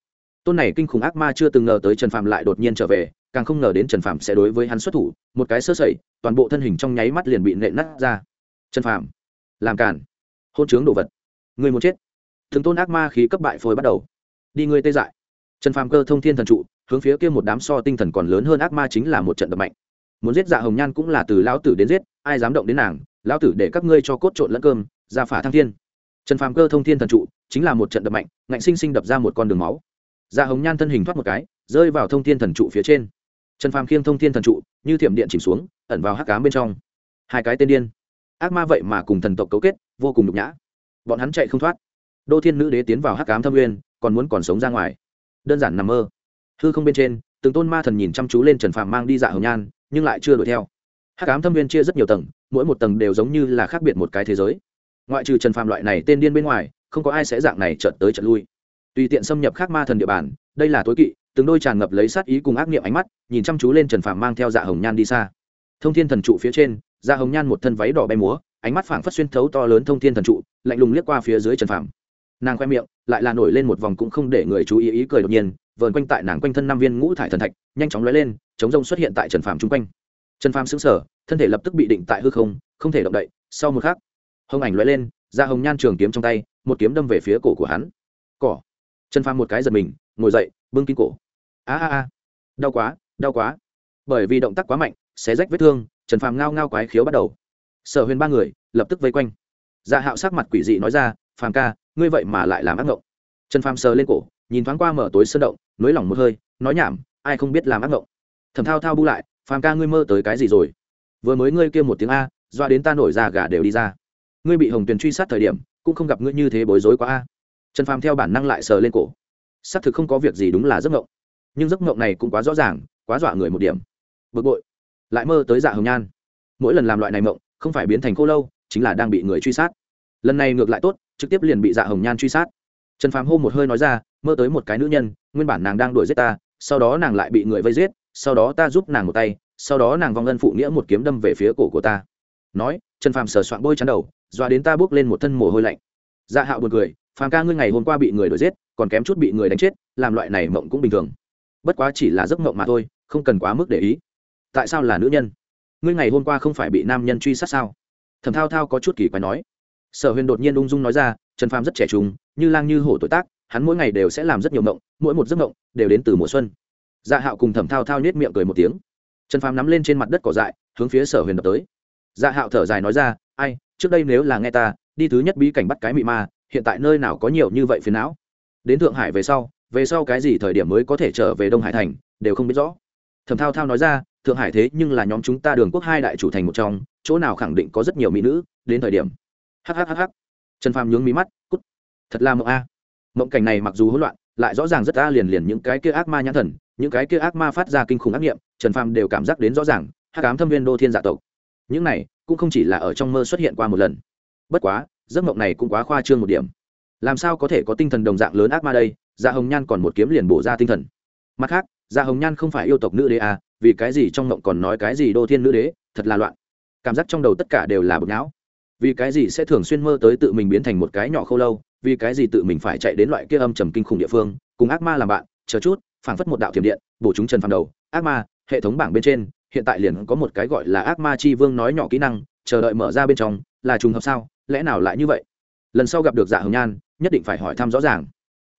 tôn này kinh khủng ác ma chưa từng ngờ tới trần Phạm lại đột nhiên trở về càng không ngờ đến trần Phạm sẽ đối với hắn xuất thủ một cái sơ sẩy toàn bộ thân hình trong nháy mắt liền bị nện nát ra. Trần Phạm, làm cản hôn chướng đồ vật người muốn chết. Thường tôn ác ma khí cấp bại phôi bắt đầu. Đi ngươi tê dại. Trần Phạm cơ thông thiên thần trụ hướng phía kia một đám so tinh thần còn lớn hơn ác ma chính là một trận đập mạnh. Muốn giết dạ hồng nhan cũng là từ lão tử đến giết ai dám động đến nàng lão tử để các ngươi cho cốt trộn lẫn cơm, ra phả thăng thiên. Trần phàm cơ thông thiên thần trụ, chính là một trận đập mạnh, ngạnh sinh sinh đập ra một con đường máu. Da hồng nhan thân hình thoát một cái, rơi vào thông thiên thần trụ phía trên. Trần phàm khiêng thông thiên thần trụ, như thiểm điện chìm xuống, ẩn vào hắc cám bên trong. Hai cái tên điên. Ác ma vậy mà cùng thần tộc cấu kết, vô cùng nhục nhã. Bọn hắn chạy không thoát. Đô thiên nữ đế tiến vào hắc cám thâm uyên còn muốn còn sống ra ngoài. Đơn giản nằm mơ. Hư không bên trên, từng tôn ma thần nhìn chăm chú lên trần phàm mang đi dạ hồng nhan, nhưng lại chưa đuổi theo. Hắc cám thâm uyên chia rất nhiều tầng mỗi một tầng đều giống như là khác biệt một cái thế giới. Ngoại trừ trần phàm loại này tên điên bên ngoài, không có ai sẽ dạng này trợt tới trợt lui. Tùy tiện xâm nhập khác ma thần địa bàn, đây là tối kỵ, từng đôi tràn ngập lấy sát ý cùng ác nghiệm ánh mắt, nhìn chăm chú lên trần phàm mang theo dạ hồng nhan đi xa. Thông thiên thần trụ phía trên dạ hồng nhan một thân váy đỏ bay múa, ánh mắt phảng phất xuyên thấu to lớn thông thiên thần trụ, lạnh lùng liếc qua phía dưới trần phàm. Nàng khoe miệng, lại là nổi lên một vòng cũng không để người chú ý ý cười đột nhiên, vờn quanh tại nàng quanh thân năm viên ngũ thải thần thạch, nhanh chóng lóe lên, chống rông xuất hiện tại trần phàm chung quanh trần phàm xứng sở thân thể lập tức bị định tại hư không không thể động đậy, sau một khắc, hồng ảnh lóe lên, ra hồng nhan trường kiếm trong tay, một kiếm đâm về phía cổ của hắn. Cỏ. Trần phàm một cái giật mình, ngồi dậy, bưng kín cổ. A a a. Đau quá đau quá. Bởi vì động tác quá mạnh, xé rách vết thương, trần phàm ngao ngao quái khiếu bắt đầu. Sở huyền ba người, lập tức vây quanh. Dạ hạo sắc mặt quỷ dị nói ra, phàm ca, ngươi vậy mà lại làm ác ngộng. Trần phàm sờ lên cổ, nhìn thoáng qua mở tối sơn động, nới lỏng một hơi, nói nhảm, ai không biết làm ác ngộng? Thầm thao thao bu lại phàm ca ngươi mơ tới cái gì rồi? Vừa mới ngươi kêu một tiếng a, doa đến ta nổi ra gà đều đi ra. Ngươi bị hồng tuyền truy sát thời điểm, cũng không gặp ngươi như thế bối rối quá a. Trần phàm theo bản năng lại sờ lên cổ. Xác thực không có việc gì đúng là giấc ngộng nhưng giấc ngộng này cũng quá rõ ràng, quá dọa người một điểm. Bực bội. Lại mơ tới dạ hồng nhan. Mỗi lần làm loại này mộng, không phải biến thành cô lâu, chính là đang bị người truy sát. Lần này ngược lại tốt, trực tiếp liền bị dạ hồng nhan truy sát. Trần phàm hô một hơi nói ra, mơ tới một cái nữ nhân, nguyên bản nàng đang đuổi giết ta, sau đó nàng lại bị người vây giết sau đó ta giúp nàng một tay, sau đó nàng vong ân phụ nghĩa một kiếm đâm về phía cổ của ta. Nói, trần phàm sờ soạn bôi chắn đầu, dọa đến ta bước lên một thân mồ hôi lạnh. Dạ hạo buồn cười, phàm ca ngươi ngày hôm qua bị người đuổi giết, còn kém chút bị người đánh chết, làm loại này mộng cũng bình thường. Bất quá chỉ là giấc mộng mà thôi, không cần quá mức để ý. Tại sao là nữ nhân? Ngươi ngày hôm qua không phải bị nam nhân truy sát sao? Thẩm thao thao có chút kỳ quái nói. Sở huyền đột nhiên ung dung nói ra, trần phàm rất trẻ trung, như lang như hổ tuổi tác, hắn mỗi ngày đều sẽ làm rất nhiều mộng, mỗi một giấc mộng đều đến từ mùa xuân dạ hạo cùng thẩm thao thao nhét miệng cười một tiếng. Trần phàm nắm lên trên mặt đất cỏ dại, hướng phía sở huyền đập tới. Dạ hạo thở dài nói ra, ai, trước đây nếu là nghe ta, đi thứ nhất bí cảnh bắt cái mị ma, hiện tại nơi nào có nhiều như vậy phiền não? Đến thượng hải về sau về sau cái gì thời điểm mới có thể trở về đông hải thành, đều không biết rõ. Thẩm thao thao nói ra, thượng hải thế nhưng là nhóm chúng ta đường quốc hai đại chủ thành một trong, chỗ nào khẳng định có rất nhiều mỹ nữ, đến thời điểm. Hhhh trần phàm nhướng mí mắt, cút, thật là mộng a. Mộng cảnh này mặc dù hỗn loạn, lại rõ ràng rất a liền liền những cái kia ác ma nhãn thần những cái kia ác ma phát ra kinh khủng ác nghiệm, trần phàm đều cảm giác đến rõ ràng, hắc ám thâm viên đô thiên dạ tộc. Những này cũng không chỉ là ở trong mơ xuất hiện qua một lần. Bất quá, giấc mộng này cũng quá khoa trương một điểm. Làm sao có thể có tinh thần đồng dạng lớn ác ma đây? Dạ hồng nhan còn một kiếm liền bổ ra tinh thần. Mặt khác dạ hồng nhan không phải yêu tộc nữ đế à vì cái gì trong mộng còn nói cái gì đô thiên nữ đế? Thật là loạn. Cảm giác trong đầu tất cả đều là bực não. Vì cái gì sẽ thường xuyên mơ tới tự mình biến thành một cái nhỏ khâu lâu? Vì cái gì tự mình phải chạy đến loại kia âm trầm kinh khủng địa phương, cùng ác ma làm bạn? Chờ chút phảng phất một đạo thiểm điện, bổ chúng trần phàm đầu. Ác ma, hệ thống bảng bên trên, hiện tại liền có một cái gọi là ác ma chi vương nói nhỏ kỹ năng, chờ đợi mở ra bên trong, là trùng hợp sao? Lẽ nào lại như vậy? Lần sau gặp được dạ hồng nhan, nhất định phải hỏi thăm rõ ràng.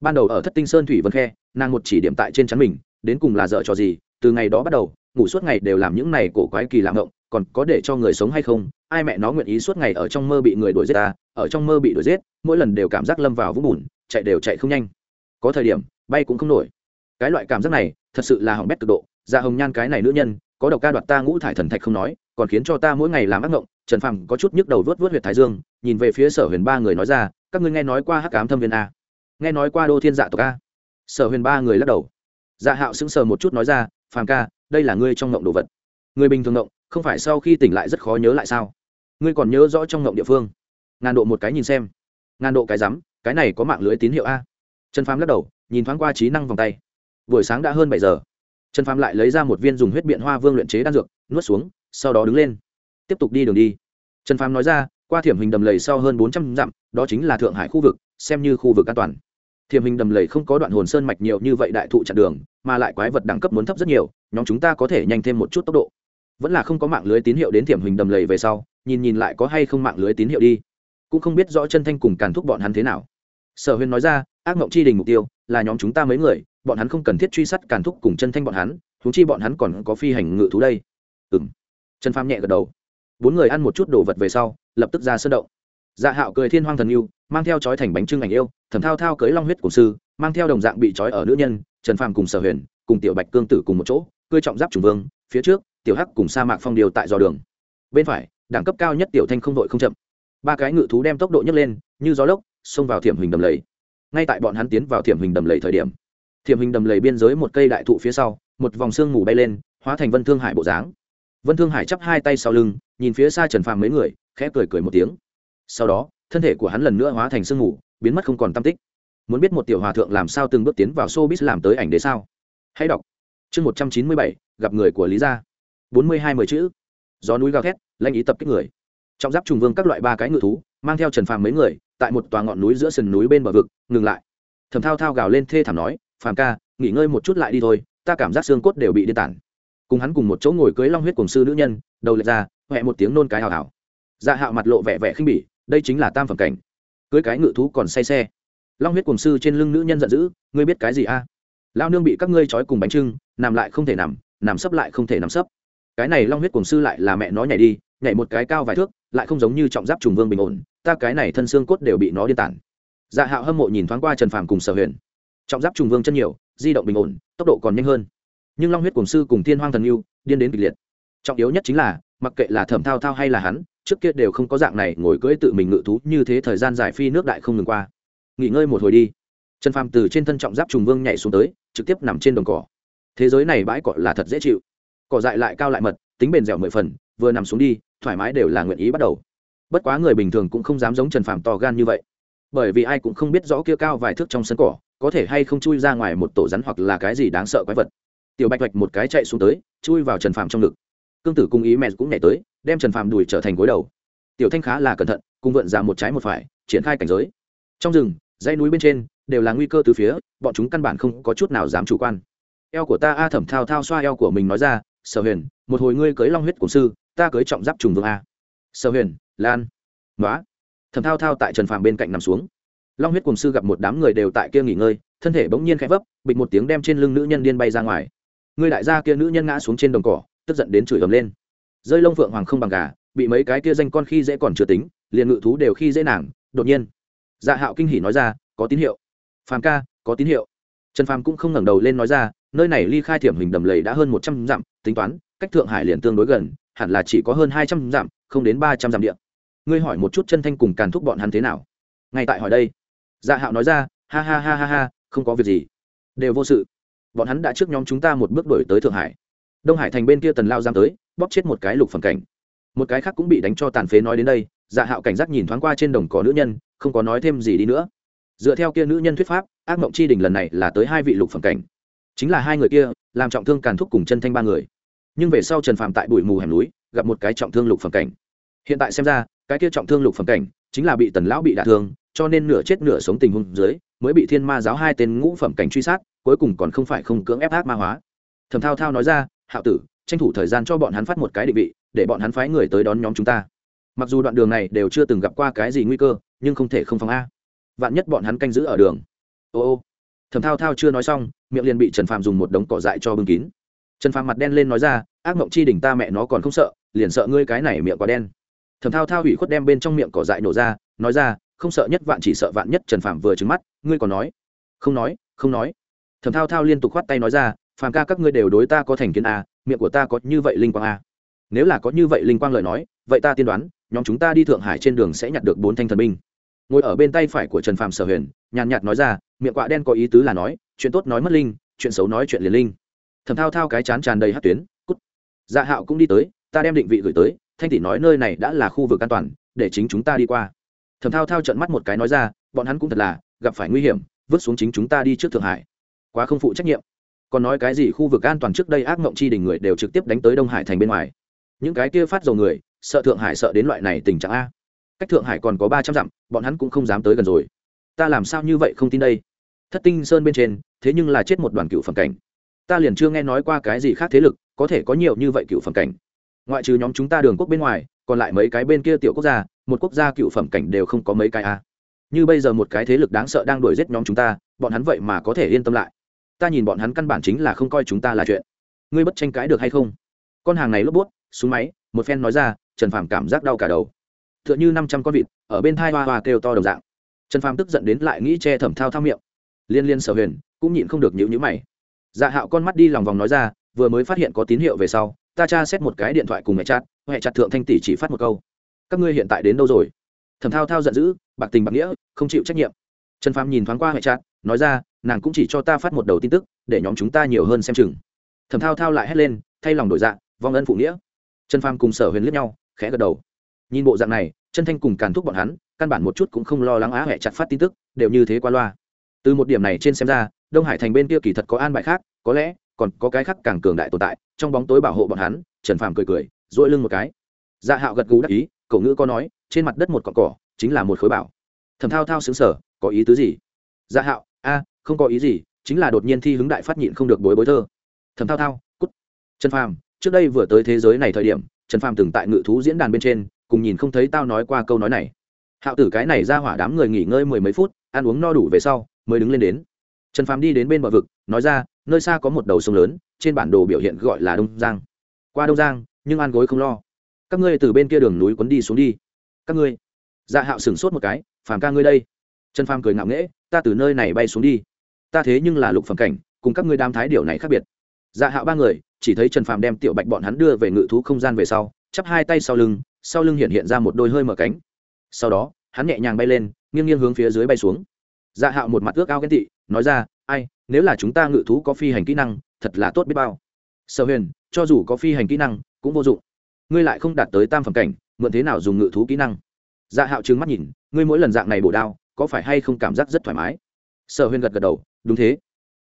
Ban đầu ở thất tinh sơn thủy vân khe, nàng một chỉ điểm tại trên chắn mình, đến cùng là dở trò gì, từ ngày đó bắt đầu, ngủ suốt ngày đều làm những này cổ quái kỳ lạng động còn có để cho người sống hay không, ai mẹ nó nguyện ý suốt ngày ở trong mơ bị người đuổi giết ta, ở trong mơ bị đuổi giết, mỗi lần đều cảm giác lâm vào vũng bùn, chạy đều chạy không nhanh. Có thời điểm, bay cũng không nổi cái loại cảm giác này, thật sự là hỏng bét cực độ. Dạ hồng nhan cái này nữ nhân, có độc ca đoạt ta ngũ thải thần thạch không nói, còn khiến cho ta mỗi ngày làm ác ngộng. Trần phàm có chút nhức đầu vớt vớt huyệt thái dương, nhìn về phía sở huyền ba người nói ra, các ngươi nghe nói qua hắc cám thâm viên a? Nghe nói qua đô thiên dạ tộc a. Sở huyền ba người lắc đầu. Dạ hạo sững sờ một chút nói ra, phàm ca, đây là ngươi trong ngộng đồ vật. Người bình thường ngộng, không phải sau khi tỉnh lại rất khó nhớ lại sao? Ngươi còn nhớ rõ trong ngộng địa phương? Ngàn độ một cái nhìn xem. Ngàn độ cái rắm, cái này có mạng lưới tín hiệu a? Trần phàm lắc đầu, nhìn thoáng qua trí năng vòng tay buổi sáng đã hơn bảy giờ. Trần phàm lại lấy ra một viên dùng huyết biện hoa vương luyện chế đan dược, nuốt xuống, sau đó đứng lên. Tiếp tục đi đường đi. Trần phàm nói ra, qua thiểm hình đầm lầy sau hơn bốn trăm dặm, đó chính là thượng hải khu vực, xem như khu vực an toàn. Thiểm hình đầm lầy không có đoạn hồn sơn mạch nhiều như vậy đại thụ chặn đường, mà lại quái vật đẳng cấp muốn thấp rất nhiều, nhóm chúng ta có thể nhanh thêm một chút tốc độ. Vẫn là không có mạng lưới tín hiệu đến thiểm hình đầm lầy về sau, nhìn nhìn lại có hay không mạng lưới tín hiệu đi. Cũng không biết rõ chân thanh cùng càn thúc bọn hắn thế nào. Sở Huyên nói ra, ác mộng chi đình mục tiêu là nhóm chúng ta mấy người bọn hắn không cần thiết truy sát càn thúc cùng chân thanh bọn hắn thú chi bọn hắn còn có phi hành ngự thú đây. Ừng trần pham nhẹ gật đầu. Bốn người ăn một chút đồ vật về sau, lập tức ra sân động. Dạ hạo cười thiên hoang thần yêu, mang theo chói thành bánh trưng ảnh yêu thẩm thao thao cưới long huyết cổ sư, mang theo đồng dạng bị trói ở nữ nhân, trần phàm cùng sở huyền, cùng tiểu bạch cương tử cùng một chỗ, cưới trọng giáp trùng vương, phía trước, tiểu hắc cùng sa mạc phong điều tại dò đường. Bên phải, đẳng cấp cao nhất tiểu thanh không đội không chậm. Ba cái ngự thú đem tốc độ nhấc lên, như gió lốc, xông vào thiểm hình đầm lầy. Ngay tại bọn hắn tiến vào thiểm hình đầm lầy thời điểm thiểm hình đầm lầy biên giới một cây đại thụ phía sau, một vòng xương mù bay lên, hóa thành vân thương hải bộ dáng. Vân thương hải chắp hai tay sau lưng, nhìn phía xa trần phàm mấy người, khẽ cười cười một tiếng. Sau đó, thân thể của hắn lần nữa hóa thành sương mù, biến mất không còn tam tích. Muốn biết một tiểu hòa thượng làm sao từng bước tiến vào showbiz làm tới ảnh đế sao? Hãy đọc. Chương một trăm chín mươi bảy, gặp người của lý gia. Bốn mươi hai mươi chữ. Gió núi gào thét, lanh ý tập kích người. Trong giáp trùng vương các loại ba cái ngự thú, mang theo trần phàm mấy người, tại một tòa ngọn núi giữa sườn núi bên bờ vực, ngừng lại. Thầm thao thao gào lên thê thảm nói phàm ca, nghỉ ngơi một chút lại đi thôi, ta cảm giác xương cốt đều bị điên tản. Cùng hắn cùng một chỗ ngồi cưới long huyết cùng sư nữ nhân, đầu lệch ra huệ một tiếng nôn cái hào hào. Dạ hạo mặt lộ vẻ vẻ khinh bỉ, đây chính là tam phẩm cảnh. Cưới cái ngự thú còn say xe. Long huyết cùng sư trên lưng nữ nhân giận dữ, ngươi biết cái gì a? Lao nương bị các ngươi trói cùng bánh trưng, nằm lại không thể nằm nằm sấp lại không thể nằm sấp. Cái này long huyết cùng sư lại là mẹ nó nhảy đi, nhảy một cái cao vài thước, lại không giống như trọng giáp trùng vương bình ổn, ta cái này thân xương cốt đều bị nó điên tản. Dạ hạo hâm mộ nhìn thoáng qua trần phàm cùng sở huyền trọng giáp trùng vương chân nhiều, di động bình ổn, tốc độ còn nhanh hơn. Nhưng long huyết cùng sư cùng thiên hoang thần yêu điên đến kịch liệt. Trọng yếu nhất chính là, mặc kệ là thẩm thao thao hay là hắn, trước kia đều không có dạng này ngồi cưỡi tự mình ngự thú như thế thời gian dài phi nước đại không ngừng qua. Nghỉ ngơi một hồi đi. Trần phàm từ trên thân trọng giáp trùng vương nhảy xuống tới, trực tiếp nằm trên đồng cỏ. Thế giới này bãi cỏ là thật dễ chịu. Cỏ dại lại cao lại mật, tính bền dẻo mười phần, vừa nằm xuống đi, thoải mái đều là nguyện ý bắt đầu. Bất quá người bình thường cũng không dám giống trần phàm to gan như vậy. Bởi vì ai cũng không biết rõ kia cao vài thước trong sân cỏ có thể hay không chui ra ngoài một tổ rắn hoặc là cái gì đáng sợ quái vật. Tiểu bạch bạch một cái chạy xuống tới, chui vào trần phàm trong ngực. Cương tử cung ý mẹ cũng nhảy tới, đem trần phàm đùi trở thành gối đầu. Tiểu thanh khá là cẩn thận, cùng vượn ra một trái một phải, triển khai cảnh giới. Trong rừng, dãy núi bên trên, đều là nguy cơ từ phía, bọn chúng căn bản không có chút nào dám chủ quan. Eo của ta a thẩm thao thao xoa eo của mình nói ra, sở huyền, một hồi ngươi cưới long huyết cổng sư, ta cưới trọng giáp trùng vương a. Sở huyền, lan. Nói thẩm thao thao tại trần phàm bên cạnh nằm xuống long huyết cùng sư gặp một đám người đều tại kia nghỉ ngơi, thân thể bỗng nhiên khẽ vấp, bịch một tiếng đem trên lưng nữ nhân điên bay ra ngoài. Người đại gia kia nữ nhân ngã xuống trên đồng cỏ, tức giận đến chửi ầm lên. Rơi lông phượng hoàng không bằng gà, bị mấy cái kia danh con khi dễ còn chưa tính, liền ngự thú đều khi dễ nàng, đột nhiên. Dạ hạo kinh hỉ nói ra, có tín hiệu. Phàm ca, có tín hiệu. Trần phàm cũng không ngẩng đầu lên nói ra, nơi này ly khai thiểm hình đầm lầy đã hơn một trăm dặm, tính toán, cách thượng hải liền tương đối gần, hẳn là chỉ có hơn hai trăm dặm, không đến ba trăm dặm điện ngươi hỏi một chút chân thanh cùng càn thúc bọn hắn thế nào? Ngay tại hỏi đây dạ hạo nói ra, ha ha ha ha ha, không có việc gì. Đều vô sự. Bọn hắn đã trước nhóm chúng ta một bước đổi tới thượng hải. Đông hải thành bên kia tần lao giam tới, bóp chết một cái lục phẩm cảnh. Một cái khác cũng bị đánh cho tàn phế nói đến đây dạ hạo cảnh giác nhìn thoáng qua trên đồng cỏ nữ nhân, không có nói thêm gì đi nữa. Dựa theo kia nữ nhân thuyết pháp, ác mộng chi đình lần này là tới hai vị lục phẩm cảnh. Chính là hai người kia, làm trọng thương càn thúc cùng chân thanh ba người. Nhưng về sau trần phạm tại bụi mù hẻm núi, gặp một cái trọng thương lục phẩm cảnh. Hiện tại xem ra, cái kia trọng thương lục phẩm cảnh, chính là bị tần lão bị đả thương cho nên nửa chết nửa sống tình huống dưới, mới bị thiên ma giáo hai tên ngũ phẩm cảnh truy sát, cuối cùng còn không phải không cưỡng ép ác ma hóa. Thầm thao thao nói ra, hạo tử, tranh thủ thời gian cho bọn hắn phát một cái định vị, để bọn hắn phái người tới đón nhóm chúng ta. Mặc dù đoạn đường này đều chưa từng gặp qua cái gì nguy cơ, nhưng không thể không phòng a. Vạn nhất bọn hắn canh giữ ở đường. Ô ô. Thầm thao thao chưa nói xong, miệng liền bị trần phạm dùng một đống cỏ dại cho bưng kín. Trần phạm mặt đen lên nói ra, ác mộng chi đỉnh ta mẹ nó còn không sợ, liền sợ ngươi cái này miệng quá đen. Thầm thao thao hủy khuất đem bên trong miệng cỏ dại nổ ra, nói ra không sợ nhất vạn chỉ sợ vạn nhất trần Phạm vừa trứng mắt, ngươi còn nói? Không nói không nói. Thẩm thao thao liên tục khoát tay nói ra, phàm ca các ngươi đều đối ta có thành kiến a miệng của ta có như vậy linh quang a nếu là có như vậy linh quang lời nói, vậy ta tiên đoán, nhóm chúng ta đi thượng hải trên đường sẽ nhặt được bốn thanh thần binh. Ngồi ở bên tay phải của trần Phạm sở huyền, nhàn nhạt nói ra, miệng quạ đen có ý tứ là nói, chuyện tốt nói mất linh, chuyện xấu nói chuyện liền linh. Thầm thao thao cái chán tràn đầy hát tuyến, cút. Dạ hạo cũng đi tới, ta đem định vị gửi tới, thanh tỷ nói nơi này đã là khu vực an toàn, để chính chúng ta đi qua thầm thao thao trận mắt một cái nói ra, bọn hắn cũng thật là, gặp phải nguy hiểm, vứt xuống chính chúng ta đi trước thượng hải. Quá không phụ trách nhiệm. Còn nói cái gì khu vực an toàn trước đây ác mộng chi đình người đều trực tiếp đánh tới đông hải thành bên ngoài. Những cái kia phát dầu người, sợ thượng hải sợ đến loại này tình trạng a. Cách thượng hải còn có ba trăm dặm, bọn hắn cũng không dám tới gần rồi. Ta làm sao như vậy không tin đây? Thất tinh sơn bên trên, thế nhưng là chết một đoàn cựu phẩm cảnh. Ta liền chưa nghe nói qua cái gì khác thế lực, có thể có nhiều như vậy cựu phẩm cảnh. Ngoại trừ nhóm chúng ta đường quốc bên ngoài, còn lại mấy cái bên kia tiểu quốc gia một quốc gia cựu phẩm cảnh đều không có mấy cái a. Như bây giờ một cái thế lực đáng sợ đang đuổi giết nhóm chúng ta, bọn hắn vậy mà có thể yên tâm lại. Ta nhìn bọn hắn căn bản chính là không coi chúng ta là chuyện. Ngươi bất tranh cãi được hay không? Con hàng này lốp bút xuống máy, một phen nói ra, trần phàm cảm giác đau cả đầu. T h ư ợ n h ư năm trăm con vịt, ở bên thai hoa hoa kêu to đồng dạng. Trần phàm tức giận đến lại nghĩ che thẩm thao thao miệng. Liên liên sở huyền, cũng nhịn không được nhịu nhữ mày. Dạ hạo con mắt đi lòng vòng nói ra, vừa mới phát hiện có tín hiệu về sau, ta tra xét một cái điện thoại cùng mẹ chặt mẹ chặt thượng thanh tỷ chỉ phát một câu các ngươi hiện tại đến đâu rồi? Thẩm thao thao giận dữ, bạc tình bạc nghĩa, không chịu trách nhiệm. Trần phàm nhìn thoáng qua hệ trát nói ra, nàng cũng chỉ cho ta phát một đầu tin tức, để nhóm chúng ta nhiều hơn xem chừng. Thẩm thao thao lại hét lên, thay lòng đổi dạ vong ân phụ nghĩa. Trần phàm cùng sở huyền liếc nhau, khẽ gật đầu. Nhìn bộ dạng này, chân thanh cùng càn thúc bọn hắn, căn bản một chút cũng không lo lắng á hệ chặt phát tin tức, đều như thế qua loa. Từ một điểm này trên xem ra, đông hải thành bên kia kỳ thật có an bài khác, có lẽ còn có cái khác càng cường đại tồn tại, trong bóng tối bảo hộ bọn hắn, trần phàm cười cười dỗi lưng một cái. Dạ hạo gật gù đắc ý cậu ngữ có nói, trên mặt đất một cọn cỏ, chính là một khối bảo. Thầm thao thao xứng sở có ý tứ gì? Dạ hạo, a, không có ý gì, chính là đột nhiên thi hứng đại phát nhịn không được bối bối thơ. Thầm thao thao, cút. Trần phàm, trước đây vừa tới thế giới này thời điểm, trần phàm từng tại ngự thú diễn đàn bên trên, cùng nhìn không thấy tao nói qua câu nói này. Hạo tử cái này ra hỏa đám người nghỉ ngơi mười mấy phút, ăn uống no đủ về sau, mới đứng lên đến. Trần phàm đi đến bên bờ vực, nói ra, nơi xa có một đầu sông lớn, trên bản đồ biểu hiện gọi là đông giang. Qua đông giang, nhưng ăn gối không lo các ngươi từ bên kia đường núi quấn đi xuống đi. Các ngươi. Dạ hạo sửng sốt một cái, phàm ca ngươi đây. Trần phàm cười ngạo nghễ, ta từ nơi này bay xuống đi. Ta thế nhưng là lục phẩm cảnh, cùng các ngươi đam thái điều này khác biệt. Dạ hạo ba người, chỉ thấy trần phàm đem tiểu bạch bọn hắn đưa về ngự thú không gian về sau, chắp hai tay sau lưng sau lưng hiện hiện ra một đôi hơi mở cánh. Sau đó, hắn nhẹ nhàng bay lên, nghiêng nghiêng hướng phía dưới bay xuống. Dạ hạo một mặt ước ao ghen tị, nói ra, ai, nếu là chúng ta ngự thú có phi hành kỹ năng, thật là tốt biết bao. Sở huyền, cho dù có phi hành kỹ năng, cũng vô dụng ngươi lại không đạt tới tam phẩm cảnh, mượn thế nào dùng ngự thú kỹ năng? Dạ hạo trừng mắt nhìn, ngươi mỗi lần dạng này bổ đao, có phải hay không cảm giác rất thoải mái? Sở huyền gật gật đầu, đúng thế.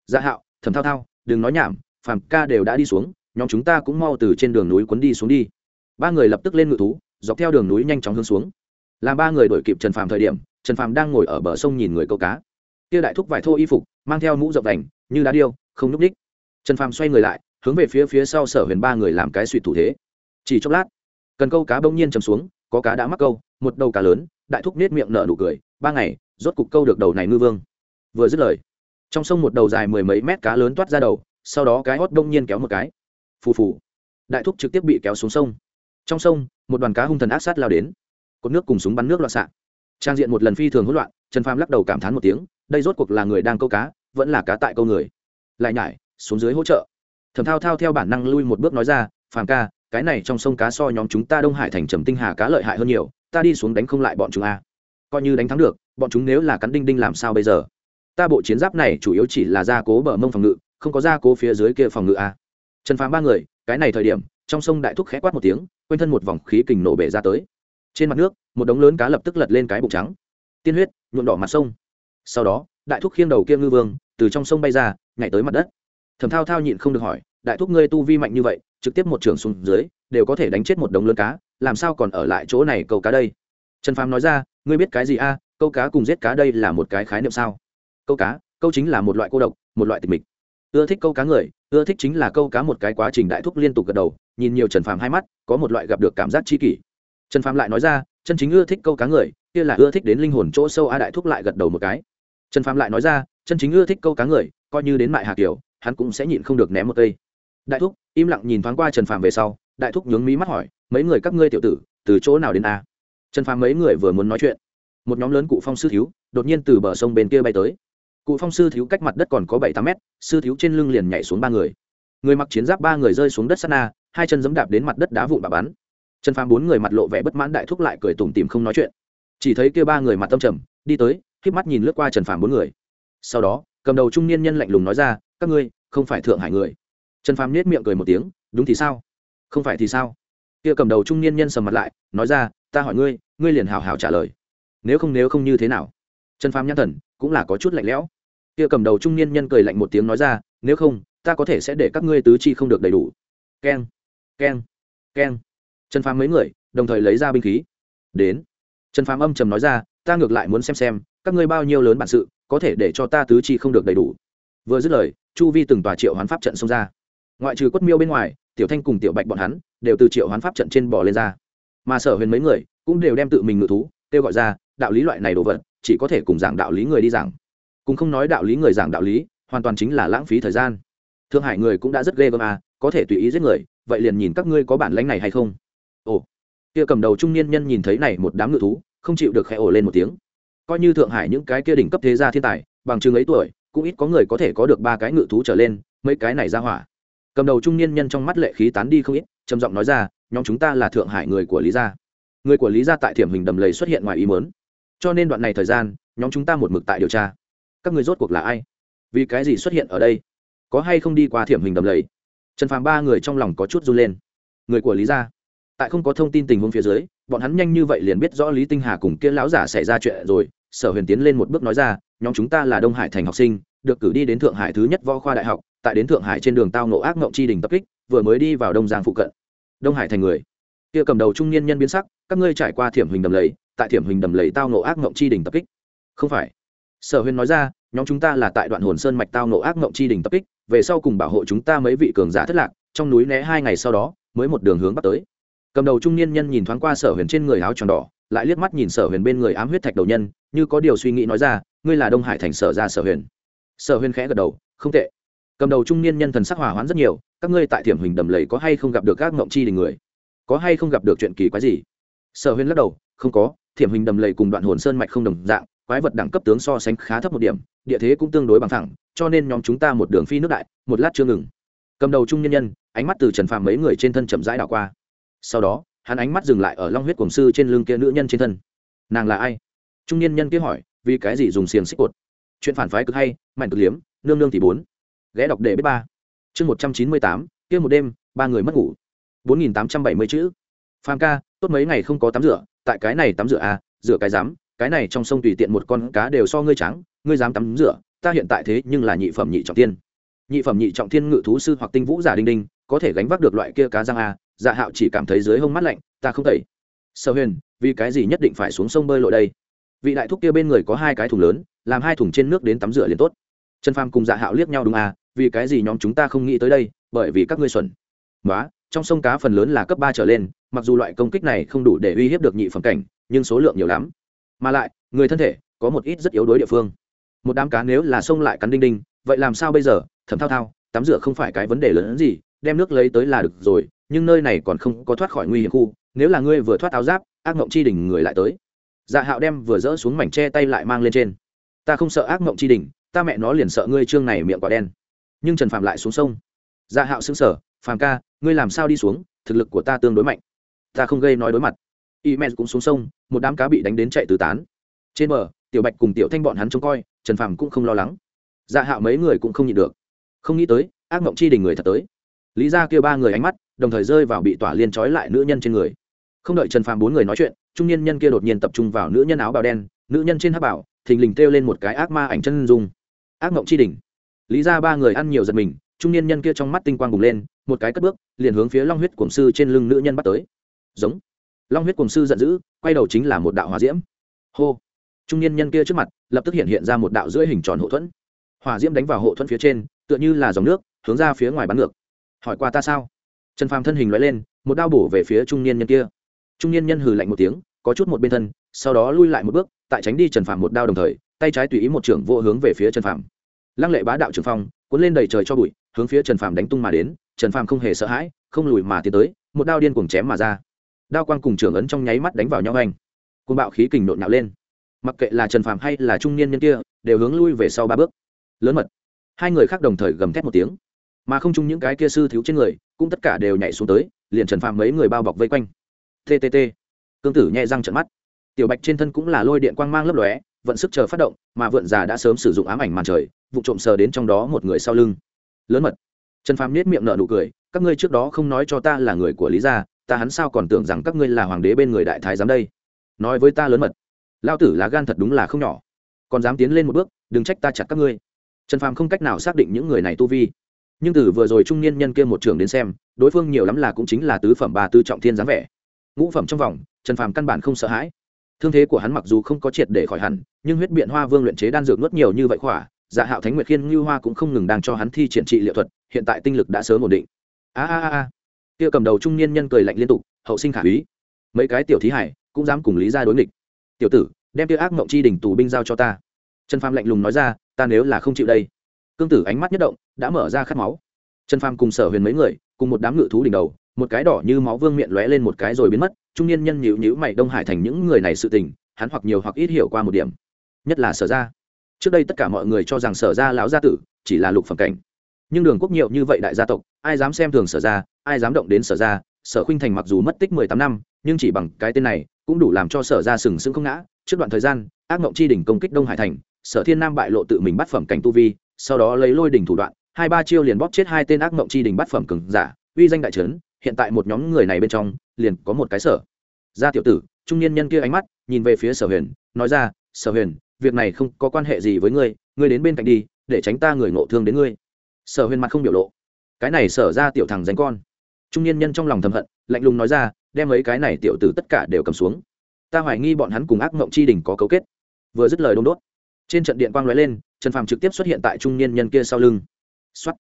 Dạ hạo, thầm thao thao, đừng nói nhảm, phàm ca đều đã đi xuống, nhóm chúng ta cũng mau từ trên đường núi quấn đi xuống đi. Ba người lập tức lên ngự thú, dọc theo đường núi nhanh chóng hướng xuống. Làm ba người đổi kịp trần phàm thời điểm, trần phàm đang ngồi ở bờ sông nhìn người câu cá. Kia đại thúc vải thô y phục, mang theo mũ rộng đành, như đá điêu, không nhúc ních trần phàm xoay người lại, hướng về phía phía sau sở huyền ba người làm cái suy thủ thế chỉ chốc lát, cần câu cá bỗng nhiên chầm xuống, có cá đã mắc câu, một đầu cá lớn, đại thúc nết miệng nở nụ cười, ba ngày, rốt cục câu được đầu này ngư vương. Vừa dứt lời, trong sông một đầu dài mười mấy mét cá lớn toát ra đầu, sau đó cái hót đông nhiên kéo một cái. Phù phù, đại thúc trực tiếp bị kéo xuống sông. Trong sông, một đoàn cá hung thần ác sát lao đến. Cột nước cùng súng bắn nước loạn xạ. Trang diện một lần phi thường hỗn loạn, trần phàm lắc đầu cảm thán một tiếng, đây rốt cuộc là người đang câu cá, vẫn là cá tại câu người. Lại nhải, xuống dưới hỗ trợ. Thẩm thao thao theo bản năng lui một bước nói ra, phàm ca cái này trong sông cá so nhóm chúng ta đông hải thành trầm tinh hà cá lợi hại hơn nhiều, ta đi xuống đánh không lại bọn chúng a. Coi như đánh thắng được, bọn chúng nếu là cắn đinh đinh làm sao bây giờ? Ta bộ chiến giáp này chủ yếu chỉ là gia cố bờ mông phòng ngự, không có gia cố phía dưới kia phòng ngự a. Trần phàm ba người, cái này thời điểm, trong sông đại thúc khẽ quát một tiếng, quanh thân một vòng khí kình nổ bể ra tới. Trên mặt nước, một đống lớn cá lập tức lật lên cái bụng trắng. Tiên huyết, nhuộm đỏ mặt sông. Sau đó, đại thúc khiêng đầu kia ngư vương, từ trong sông bay ra, nhảy tới mặt đất. Thầm thao thao nhịn không được hỏi, đại thúc ngươi tu vi mạnh như vậy trực tiếp một trường xuống dưới, đều có thể đánh chết một đống lớn cá, làm sao còn ở lại chỗ này câu cá đây? Trần phàm nói ra, ngươi biết cái gì a? Câu cá cùng giết cá đây là một cái khái niệm sao? Câu cá, câu chính là một loại cô độc, một loại tịch mịch. Ưa thích câu cá người, ưa thích chính là câu cá một cái quá trình đại thúc liên tục gật đầu, nhìn nhiều trần phàm hai mắt, có một loại gặp được cảm giác chi kỷ. Trần phàm lại nói ra, chân chính ưa thích câu cá người, kia là ưa thích đến linh hồn chỗ sâu a đại thúc lại gật đầu một cái. Trần phàm lại nói ra, chân chính ưa thích câu cá người, coi như đến mại hà kiều hắn cũng sẽ nhịn không được ném một cây. Đại thúc im lặng nhìn thoáng qua trần phàm về sau đại thúc nhướng mí mắt hỏi mấy người các ngươi tiểu tử từ chỗ nào đến a? Trần phàm mấy người vừa muốn nói chuyện một nhóm lớn cụ phong sư thiếu đột nhiên từ bờ sông bên kia bay tới. Cụ phong sư thiếu cách mặt đất còn có bảy tám mét sư thiếu trên lưng liền nhảy xuống ba người. Người mặc chiến giáp ba người rơi xuống đất sana, na hai chân giẫm đạp đến mặt đất đá vụn bà bắn. Trần phàm bốn người mặt lộ vẻ bất mãn đại thúc lại cười tủm tìm không nói chuyện. Chỉ thấy kia ba người mặt tâm trầm đi tới k mắt nhìn lướt qua trần phàm bốn người. Sau đó cầm đầu trung niên nhân lạnh lùng nói ra các ngươi không phải thượng hải người trần phàm nết miệng cười một tiếng, đúng thì sao? Không phải thì sao? Kia cầm đầu trung niên nhân sầm mặt lại, nói ra, ta hỏi ngươi ngươi liền hào hào trả lời. Nếu không nếu không như thế nào? Trần phàm nhãn thần, cũng là có chút lạnh lẽo. Kia cầm đầu trung niên nhân cười lạnh một tiếng nói ra, nếu không, ta có thể sẽ để các ngươi tứ chi không được đầy đủ. Keng keng keng. Trần phàm mấy người, đồng thời lấy ra binh khí. Đến. Trần phàm âm trầm nói ra, ta ngược lại muốn xem xem, các ngươi bao nhiêu lớn bản sự, có thể để cho ta tứ chi không được đầy đủ. Vừa dứt lời, chu vi từng tòa triệu hoán pháp trận xông ra ngoại trừ quất miêu bên ngoài, tiểu thanh cùng tiểu bạch bọn hắn đều từ triệu hoán pháp trận trên bỏ lên ra. Mà sở huyền mấy người cũng đều đem tự mình ngự thú, kêu gọi ra, đạo lý loại này đồ vật, chỉ có thể cùng giảng đạo lý người đi giảng. Cũng không nói đạo lý người giảng đạo lý, hoàn toàn chính là lãng phí thời gian. Thương hải người cũng đã rất ghê gớm à có thể tùy ý giết người, vậy liền nhìn các ngươi có bản lãnh này hay không? Ồ, kia cầm đầu trung niên nhân nhìn thấy này một đám ngự thú, không chịu được khẽ ổ lên một tiếng. Coi như thượng hải những cái kia đỉnh cấp thế gia thiên tài, bằng chừng ấy tuổi, cũng ít có người có thể có được ba cái ngự thú trở lên, mấy cái này ra hỏa cầm đầu trung niên nhân trong mắt lệ khí tán đi không ít, trầm giọng nói ra, nhóm chúng ta là thượng hải người của lý gia. Người của lý gia tại thiểm hình đầm lầy xuất hiện ngoài ý mớn cho nên đoạn này thời gian, nhóm chúng ta một mực tại điều tra. Các người rốt cuộc là ai? Vì cái gì xuất hiện ở đây? Có hay không đi qua thiểm hình đầm lầy? Trần phàm ba người trong lòng có chút run lên. Người của lý gia? Tại không có thông tin tình huống phía dưới, bọn hắn nhanh như vậy liền biết rõ lý tinh hà cùng kia lão giả xảy ra chuyện rồi, sở huyền tiến lên một bước nói ra, nhóm chúng ta là đông hải thành học sinh được cử đi đến thượng hải thứ nhất võ khoa đại học, tại đến thượng hải trên đường tao nộ ác mộng chi đình tập kích, vừa mới đi vào đông giang phụ cận. Đông hải thành người. Kia cầm đầu trung niên nhân biến sắc, các ngươi trải qua thiểm hình đầm lầy, tại thiểm hình đầm lầy tao nộ ác mộng chi đình tập kích. Không phải. Sở huyền nói ra, nhóm chúng ta là tại đoạn hồn sơn mạch tao nộ ác mộng chi đình tập kích, về sau cùng bảo hộ chúng ta mấy vị cường giả thất lạc, trong núi né hai ngày sau đó, mới một đường hướng bắc tới. Cầm đầu trung niên nhân nhìn thoáng qua sở huyền trên người áo tròn đỏ, lại liếc mắt nhìn sở huyền bên người ám huyết thạch đầu nhân, như có điều suy nghĩ nói ra, ngươi là đông hải thành sở ra sở huyền sở Huyên khẽ gật đầu, không tệ. Cầm đầu trung niên nhân thần sắc hỏa hoãn rất nhiều, các ngươi tại thiểm hình đầm lầy có hay không gặp được các ngộng chi đình người? Có hay không gặp được chuyện kỳ quái gì? Sở Huyên lắc đầu, không có thiểm hình đầm lầy cùng đoạn hồn sơn mạch không đồng dạng, quái vật đẳng cấp tướng so sánh khá thấp một điểm, địa thế cũng tương đối bằng thẳng cho nên nhóm chúng ta một đường phi nước đại, một lát chưa ngừng. Cầm đầu trung nhân nhân, ánh mắt từ trần phàm mấy người trên thân chậm rãi đảo qua. Sau đó, hắn ánh mắt dừng lại ở long huyết cổng sư trên lưng kia nữ nhân trên thân. Nàng là ai? Trung niên nhân kia hỏi, vì cái gì dùng xiềng xích cột? Chuyện phản phái cực hay mạnh cực liếm, nương nương thì bốn. Ghé đọc để biết ba. Chương một trăm chín mươi tám, kia một đêm, ba người mất ngủ. bốn nghìn tám trăm bảy mươi chữ. Phàm ca, tốt mấy ngày không có tắm rửa, tại cái này tắm rửa à rửa cái dám cái này trong sông tùy tiện một con cá đều so ngươi trắng, ngươi dám tắm rửa, ta hiện tại thế nhưng là nhị phẩm nhị trọng tiên nhị phẩm nhị trọng thiên ngự thú sư hoặc tinh vũ giả đinh đinh, có thể gánh vác được loại kia cá răng à? dạ hạo chỉ cảm thấy dưới hông mắt lạnh, ta không tẩy. Sở huyền, vì cái gì nhất định phải xuống sông bơi lội đây? Vị đại thúc kia bên người có hai cái thùng lớn, làm hai thùng trên nước đến tắm rửa liền tốt. Trần phàm cùng dạ hạo liếc nhau đúng à vì cái gì nhóm chúng ta không nghĩ tới đây, bởi vì các ngươi xuẩn. Nói trong sông cá phần lớn là cấp ba trở lên, mặc dù loại công kích này không đủ để uy hiếp được nhị phẩm cảnh, nhưng số lượng nhiều lắm. Mà lại, người thân thể, có một ít rất yếu đối địa phương. Một đám cá nếu là sông lại cắn đinh đinh, vậy làm sao bây giờ? Thẩm thao thao, tắm rửa không phải cái vấn đề lớn hơn gì, đem nước lấy tới là được rồi, nhưng nơi này còn không có thoát khỏi nguy hiểm khu, nếu là ngươi vừa thoát áo giáp, ác mộng chi đỉnh người lại tới dạ hạo đem vừa dỡ xuống mảnh tre tay lại mang lên trên. Ta không sợ ác mộng chi đỉnh, ta mẹ nó liền sợ ngươi trương này miệng quả đen. Nhưng trần phạm lại xuống sông. Dạ hạo xứng sở phàm ca, ngươi làm sao đi xuống? Thực lực của ta tương đối mạnh. Ta không gây nói đối mặt. Y mẹ cũng xuống sông, một đám cá bị đánh đến chạy tứ tán. Trên bờ, tiểu bạch cùng tiểu thanh bọn hắn trông coi, trần phàm cũng không lo lắng. Dạ hạo mấy người cũng không nhịn được. Không nghĩ tới, ác mộng chi đình người thật tới. Lý ra kêu ba người ánh mắt, đồng thời rơi vào bị tỏa liên trói lại nữ nhân trên người. Không đợi trần phàm bốn người nói chuyện trung niên nhân kia đột nhiên tập trung vào nữ nhân áo bào đen, nữ nhân trên hát bảo, thình lình kêu lên một cái ác ma ảnh chân dung. Ác mộng chi đỉnh. lý ra ba người ăn nhiều giật mình, trung niên nhân kia trong mắt tinh quang bùng lên, một cái cất bước, liền hướng phía long huyết cuồng sư trên lưng nữ nhân bắt tới. Giống. Long huyết cuồng sư giận dữ, quay đầu chính là một đạo hòa diễm. Hô. Trung niên nhân kia trước mặt, lập tức hiện hiện ra một đạo rưỡi hình tròn hộ thuẫn. Hỏa diễm đánh vào hộ thuẫn phía trên, tựa như là dòng nước, hướng ra phía ngoài bắn ngược. Hỏi qua ta sao? Trần phàm thân hình loại lên, một đao bổ về phía trung niên nhân kia. Trung niên nhân hừ lạnh một tiếng có chút một bên thân sau đó lui lại một bước tại tránh đi trần Phạm một đao đồng thời tay trái tùy ý một trưởng vô hướng về phía trần Phạm, lăng lệ bá đạo trường phong cuốn lên đầy trời cho bụi hướng phía trần Phạm đánh tung mà đến trần Phạm không hề sợ hãi không lùi mà tiến tới một đao điên cuồng chém mà ra. Đao quang cùng trưởng ấn trong nháy mắt đánh vào nhau anh. Côn bạo khí kình nộn nạo lên. Mặc kệ là trần Phạm hay là trung niên nhân kia đều hướng lui về sau ba bước. Lớn mật. Hai người khác đồng thời gầm thét một tiếng. Mà không chung những cái kia sư thiếu trên người cũng tất cả đều nhảy xuống tới liền trần Phạm mấy người bao bọc vây quanh. Tt cương tử nhẹ răng trận mắt. Tiểu bạch trên thân cũng là lôi điện quang mang lấp lóe, vận sức chờ phát động, mà vượn già đã sớm sử dụng ám ảnh màn trời, vụ trộm sờ đến trong đó một người sau lưng. Lớn mật. Trần phàm nết miệng nở nụ cười, các ngươi trước đó không nói cho ta là người của lý gia, ta hắn sao còn tưởng rằng các ngươi là hoàng đế bên người đại thái giám đây? Nói với ta lớn mật. Lao tử lá gan thật đúng là không nhỏ. Còn dám tiến lên một bước, đừng trách ta chặt các ngươi. Trần phàm không cách nào xác định những người này tu vi. Nhưng từ vừa rồi trung niên nhân kia một trường đến xem, đối phương nhiều lắm là cũng chính là tứ phẩm ba tư trọng thiên dáng vẻ. Ngũ phẩm trong vòng trần phàm căn bản không sợ hãi. Thương thế của hắn mặc dù không có triệt để khỏi hẳn, nhưng huyết biện hoa vương luyện chế đan dược nuốt nhiều như vậy khỏa dạ hạo thánh nguyệt khiên như hoa cũng không ngừng đang cho hắn thi triển trị liệu thuật, hiện tại tinh lực đã sớm ổn định. A a a kia cầm đầu trung niên nhân cười lạnh liên tục, hậu sinh khả úy. Mấy cái tiểu thí hải cũng dám cùng lý ra đối nghịch. Tiểu tử, đem kia ác mộng chi đỉnh tù binh giao cho ta. Trần phàm lạnh lùng nói ra, ta nếu là không chịu đây. Cương tử ánh mắt nhất động, đã mở ra khát máu. Trần phàm cùng sở huyền mấy người, cùng một đám ngự thú đỉnh đầu một cái đỏ như máu vương miệng lóe lên một cái rồi biến mất, trung niên nhân nhịu nhữ mày đông hải thành những người này sự tình, hắn hoặc nhiều hoặc ít hiểu qua một điểm. Nhất là sở ra trước đây tất cả mọi người cho rằng sở ra lão gia tử chỉ là lục phẩm cảnh. Nhưng đường quốc nhiều như vậy đại gia tộc, ai dám xem thường sở ra ai dám động đến sở ra sở khuynh thành mặc dù mất tích mười tám năm, nhưng chỉ bằng cái tên này cũng đủ làm cho sở ra sừng sững không ngã. Trước đoạn thời gian, ác mộng chi đỉnh công kích đông hải thành, sở thiên nam bại lộ tự mình bắt phẩm cảnh tu vi, sau đó lấy lôi đỉnh thủ đoạn, hai ba chiêu liền bóp chết hai tên ác mộng chi đỉnh bắt phẩm cường giả, uy danh đại trấn hiện tại một nhóm người này bên trong, liền có một cái sở. Gia tiểu tử, trung niên nhân kia ánh mắt, nhìn về phía sở huyền, nói ra, sở huyền, việc này không có quan hệ gì với ngươi ngươi đến bên cạnh đi, để tránh ta người ngộ thương đến ngươi. Sở huyền mặt không biểu lộ. Cái này sở ra tiểu thằng danh con. Trung niên nhân trong lòng thầm hận, lạnh lùng nói ra, đem mấy cái này tiểu tử tất cả đều cầm xuống. Ta hoài nghi bọn hắn cùng ác mộng chi đình có cấu kết. Vừa dứt lời đông đốt. Trên trận điện quang lóe lên, trần phàm trực tiếp xuất hiện tại trung niên nhân kia sau lưng. Xuất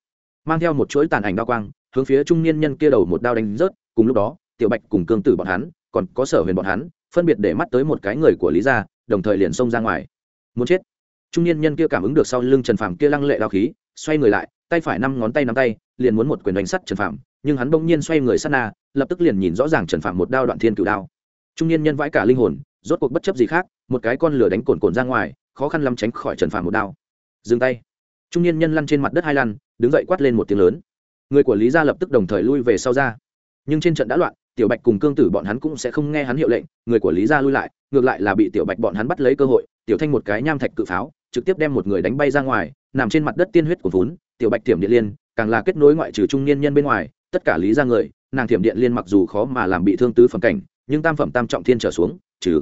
mang theo một chuỗi tàn ảnh đao quang hướng phía trung niên nhân kia đầu một đao đánh rớt, cùng lúc đó, tiểu bạch cùng cương tử bọn hắn, còn có sở huyền bọn hắn, phân biệt để mắt tới một cái người của lý gia, đồng thời liền xông ra ngoài. Muốn chết. Trung niên nhân kia cảm ứng được sau lưng trần phàm kia lăng lệ đao khí, xoay người lại, tay phải năm ngón tay nắm tay, liền muốn một quyền đánh sắt trần phàm, nhưng hắn bỗng nhiên xoay người sát na, lập tức liền nhìn rõ ràng trần phàm một đao đoạn thiên cửu đao. Trung niên nhân vãi cả linh hồn, rốt cuộc bất chấp gì khác, một cái con lửa đánh cồn cồn ra ngoài, khó khăn lắm tránh khỏi trần phàm một đao. Dừng tay. Trung niên nhân lăn trên mặt đất hai lăn, đứng dậy quát lên một tiếng lớn người của lý gia lập tức đồng thời lui về sau ra. Nhưng trên trận đã loạn, tiểu bạch cùng cương tử bọn hắn cũng sẽ không nghe hắn hiệu lệnh, người của lý gia lui lại, ngược lại là bị tiểu bạch bọn hắn bắt lấy cơ hội, tiểu thanh một cái nham thạch cự pháo, trực tiếp đem một người đánh bay ra ngoài, nằm trên mặt đất tiên huyết của vốn, tiểu bạch tiềm điện liên, càng là kết nối ngoại trừ trung niên nhân bên ngoài, tất cả lý gia người, nàng thiểm điện liên mặc dù khó mà làm bị thương tứ phẩm cảnh, nhưng tam phẩm tam trọng thiên trở xuống, trừ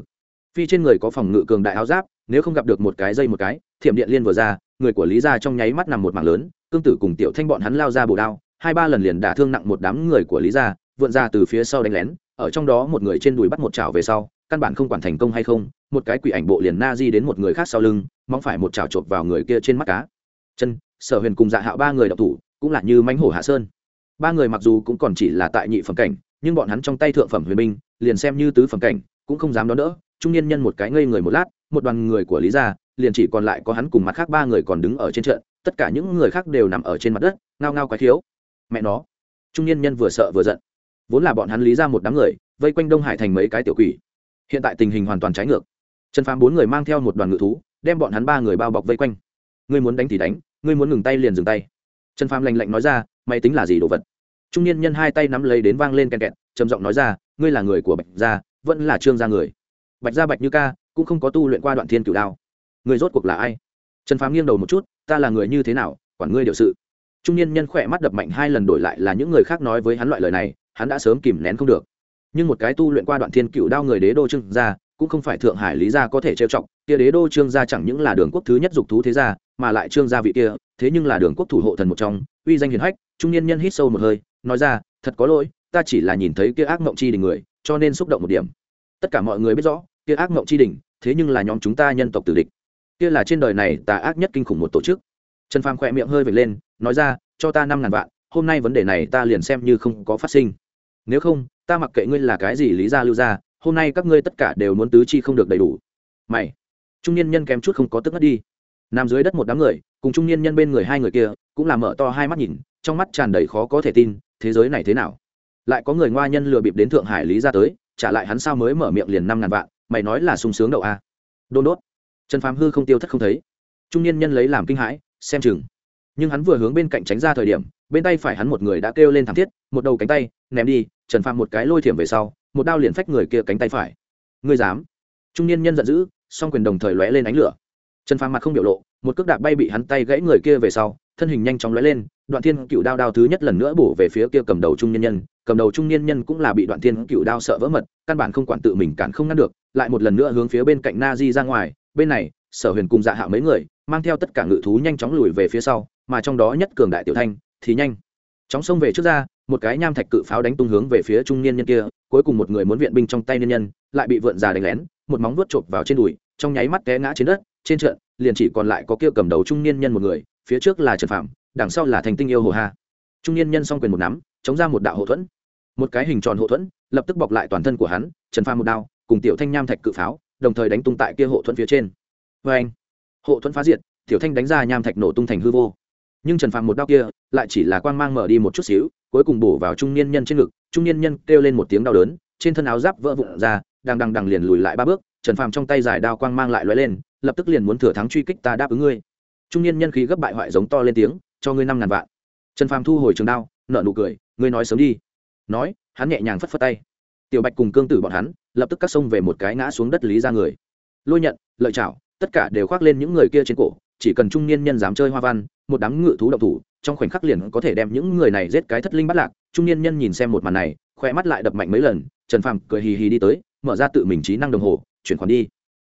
phi trên người có phòng ngự cường đại áo giáp, nếu không gặp được một cái dây một cái thiểm điện liên vừa ra, người của lý gia trong nháy mắt nằm một mảng lớn, cương tử cùng tiểu thanh bọn hắn lao ra bổ đao hai ba lần liền đả thương nặng một đám người của lý gia, vượn ra từ phía sau đánh lén, ở trong đó một người trên đùi bắt một chảo về sau, căn bản không quản thành công hay không, một cái quỷ ảnh bộ liền na di đến một người khác sau lưng mong phải một chảo chộp vào người kia trên mắt cá. Chân, sở huyền cùng dạ hạo ba người đọc thủ, cũng là như mánh hổ hạ sơn. Ba người mặc dù cũng còn chỉ là tại nhị phẩm cảnh, nhưng bọn hắn trong tay thượng phẩm huyền binh, liền xem như tứ phẩm cảnh, cũng không dám đón đỡ. Trung niên nhân một cái ngây người một lát, một đoàn người của lý gia, liền chỉ còn lại có hắn cùng mặt khác ba người còn đứng ở trên trận, tất cả những người khác đều nằm ở trên mặt đất, ngao ngao quái thiếu mẹ nó. Trung niên nhân vừa sợ vừa giận. Vốn là bọn hắn lý ra một đám người, vây quanh đông hải thành mấy cái tiểu quỷ. Hiện tại tình hình hoàn toàn trái ngược. Trần phàm bốn người mang theo một đoàn ngự thú, đem bọn hắn ba người bao bọc vây quanh. Ngươi muốn đánh thì đánh, ngươi muốn ngừng tay liền dừng tay. Trần phàm lành lạnh nói ra, mày tính là gì đồ vật? Trung niên nhân hai tay nắm lấy đến vang lên kèn kẹt, trầm giọng nói ra, ngươi là người của bạch gia, vẫn là trương gia người. Bạch gia bạch như ca, cũng không có tu luyện qua đoạn thiên cửu đao. Người rốt cuộc là ai? Trần phàm nghiêng đầu một chút, ta là người như thế nào, quản ngươi điều sự? Trung niên nhân khỏe mắt đập mạnh hai lần đổi lại là những người khác nói với hắn loại lời này, hắn đã sớm kìm nén không được. Nhưng một cái tu luyện qua đoạn thiên cựu đao người đế đô trương gia, cũng không phải thượng hải lý gia có thể trêu chọc, kia đế đô trương gia chẳng những là đường quốc thứ nhất dục thú thế gia, mà lại trương gia vị kia, thế nhưng là đường quốc thủ hộ thần một trong, uy danh hiền hách, trung niên nhân hít sâu một hơi, nói ra, thật có lỗi, ta chỉ là nhìn thấy kia ác mộng chi đình người, cho nên xúc động một điểm. Tất cả mọi người biết rõ, kia ác mộng chi đình thế nhưng là nhóm chúng ta nhân tộc tử địch. Kia là trên đời này tà ác nhất kinh khủng một tổ chức. Trần phàm khỏe miệng hơi vệt lên nói ra, cho ta năm ngàn vạn, hôm nay vấn đề này ta liền xem như không có phát sinh. Nếu không, ta mặc kệ ngươi là cái gì lý ra lưu ra hôm nay các ngươi tất cả đều muốn tứ chi không được đầy đủ. Mày, trung niên nhân kém chút không có tức ngất đi. Nằm dưới đất một đám người, cùng trung niên nhân bên người hai người kia, cũng là mở to hai mắt nhìn, trong mắt tràn đầy khó có thể tin, thế giới này thế nào? Lại có người ngoa nhân lừa bịp đến thượng hải lý ra tới, trả lại hắn sao mới mở miệng liền năm ngàn vạn, mày nói là sung sướng đậu a đôn đốt. Trần phàm hư không tiêu thất không thấy. Trung niên nhân lấy làm kinh hãi, xem chừng nhưng hắn vừa hướng bên cạnh tránh ra thời điểm, bên tay phải hắn một người đã kêu lên thảm thiết, một đầu cánh tay, ném đi, trần phạm một cái lôi thiểm về sau, một đao liền phách người kia cánh tay phải. Ngươi dám? Trung niên nhân giận dữ, song quyền đồng thời lóe lên ánh lửa. Trần phàm mặt không biểu lộ, một cước đạp bay bị hắn tay gãy người kia về sau, thân hình nhanh chóng lóe lên, đoạn thiên cựu đao đao thứ nhất lần nữa bổ về phía kia cầm đầu trung niên nhân, cầm đầu trung niên nhân cũng là bị đoạn thiên cựu đao sợ vỡ mật, căn bản không quản tự mình cản không ngăn được, lại một lần nữa hướng phía bên cạnh na di ra ngoài, bên này, sở huyền cùng dạ hạ mấy người, mang theo tất cả ngự thú nhanh chóng lùi về phía sau mà trong đó nhất cường đại tiểu thanh thì nhanh. Chóng xông về trước ra, một cái nham thạch cự pháo đánh tung hướng về phía trung niên nhân kia, cuối cùng một người muốn viện binh trong tay niên nhân, lại bị vượn già đánh lén, một móng vuốt chộp vào trên đùi, trong nháy mắt té ngã trên đất, trên trận, liền chỉ còn lại có kia cầm đầu trung niên nhân một người, phía trước là trần phạm đằng sau là thành tinh yêu hồ hà trung niên nhân s quyền một nắm, chống ra một đạo hậu thuẫn. Một cái hình tròn hậu thuẫn, lập tức bọc lại toàn thân của hắn, trần phàm một đao, cùng tiểu thanh nham thạch cự pháo, đồng thời đánh tung tại kia hộ thuẫn phía trên. Vâng! Vê anh hộ thuẫn phá diệt, tiểu thanh đánh ra nham thạch nổ tung thành hư vô nhưng trần phàm một đao kia lại chỉ là quang mang mở đi một chút xíu, cuối cùng bổ vào trung niên nhân trên ngực, trung niên nhân kêu lên một tiếng đau đớn, trên thân áo giáp vỡ vụn ra đang đằng đằng liền lùi lại ba bước, trần phàm trong tay giải đao quang mang lại lóe lên, lập tức liền muốn thừa thắng truy kích ta đáp ứng ngươi. Trung niên nhân khí gấp bại hoại giống to lên tiếng, cho ngươi năm ngàn vạn. Trần phàm thu hồi trường đao nợ nụ cười, ngươi nói sớm đi. Nói, hắn nhẹ nhàng phất phất tay. Tiểu bạch cùng cương tử bọn hắn, lập tức cắt sông về một cái ngã xuống đất lý ra người. Lôi nhận, lợi chảo, tất cả đều khoác lên những người kia trên cổ, chỉ cần trung niên nhân dám chơi hoa văn một đám ngự thú độc thủ trong khoảnh khắc liền có thể đem những người này giết cái thất linh bắt lạc. Trung niên nhân nhìn xem một màn này khoe mắt lại đập mạnh mấy lần trần phàm cười hì hì đi tới mở ra tự mình trí năng đồng hồ chuyển khoản đi.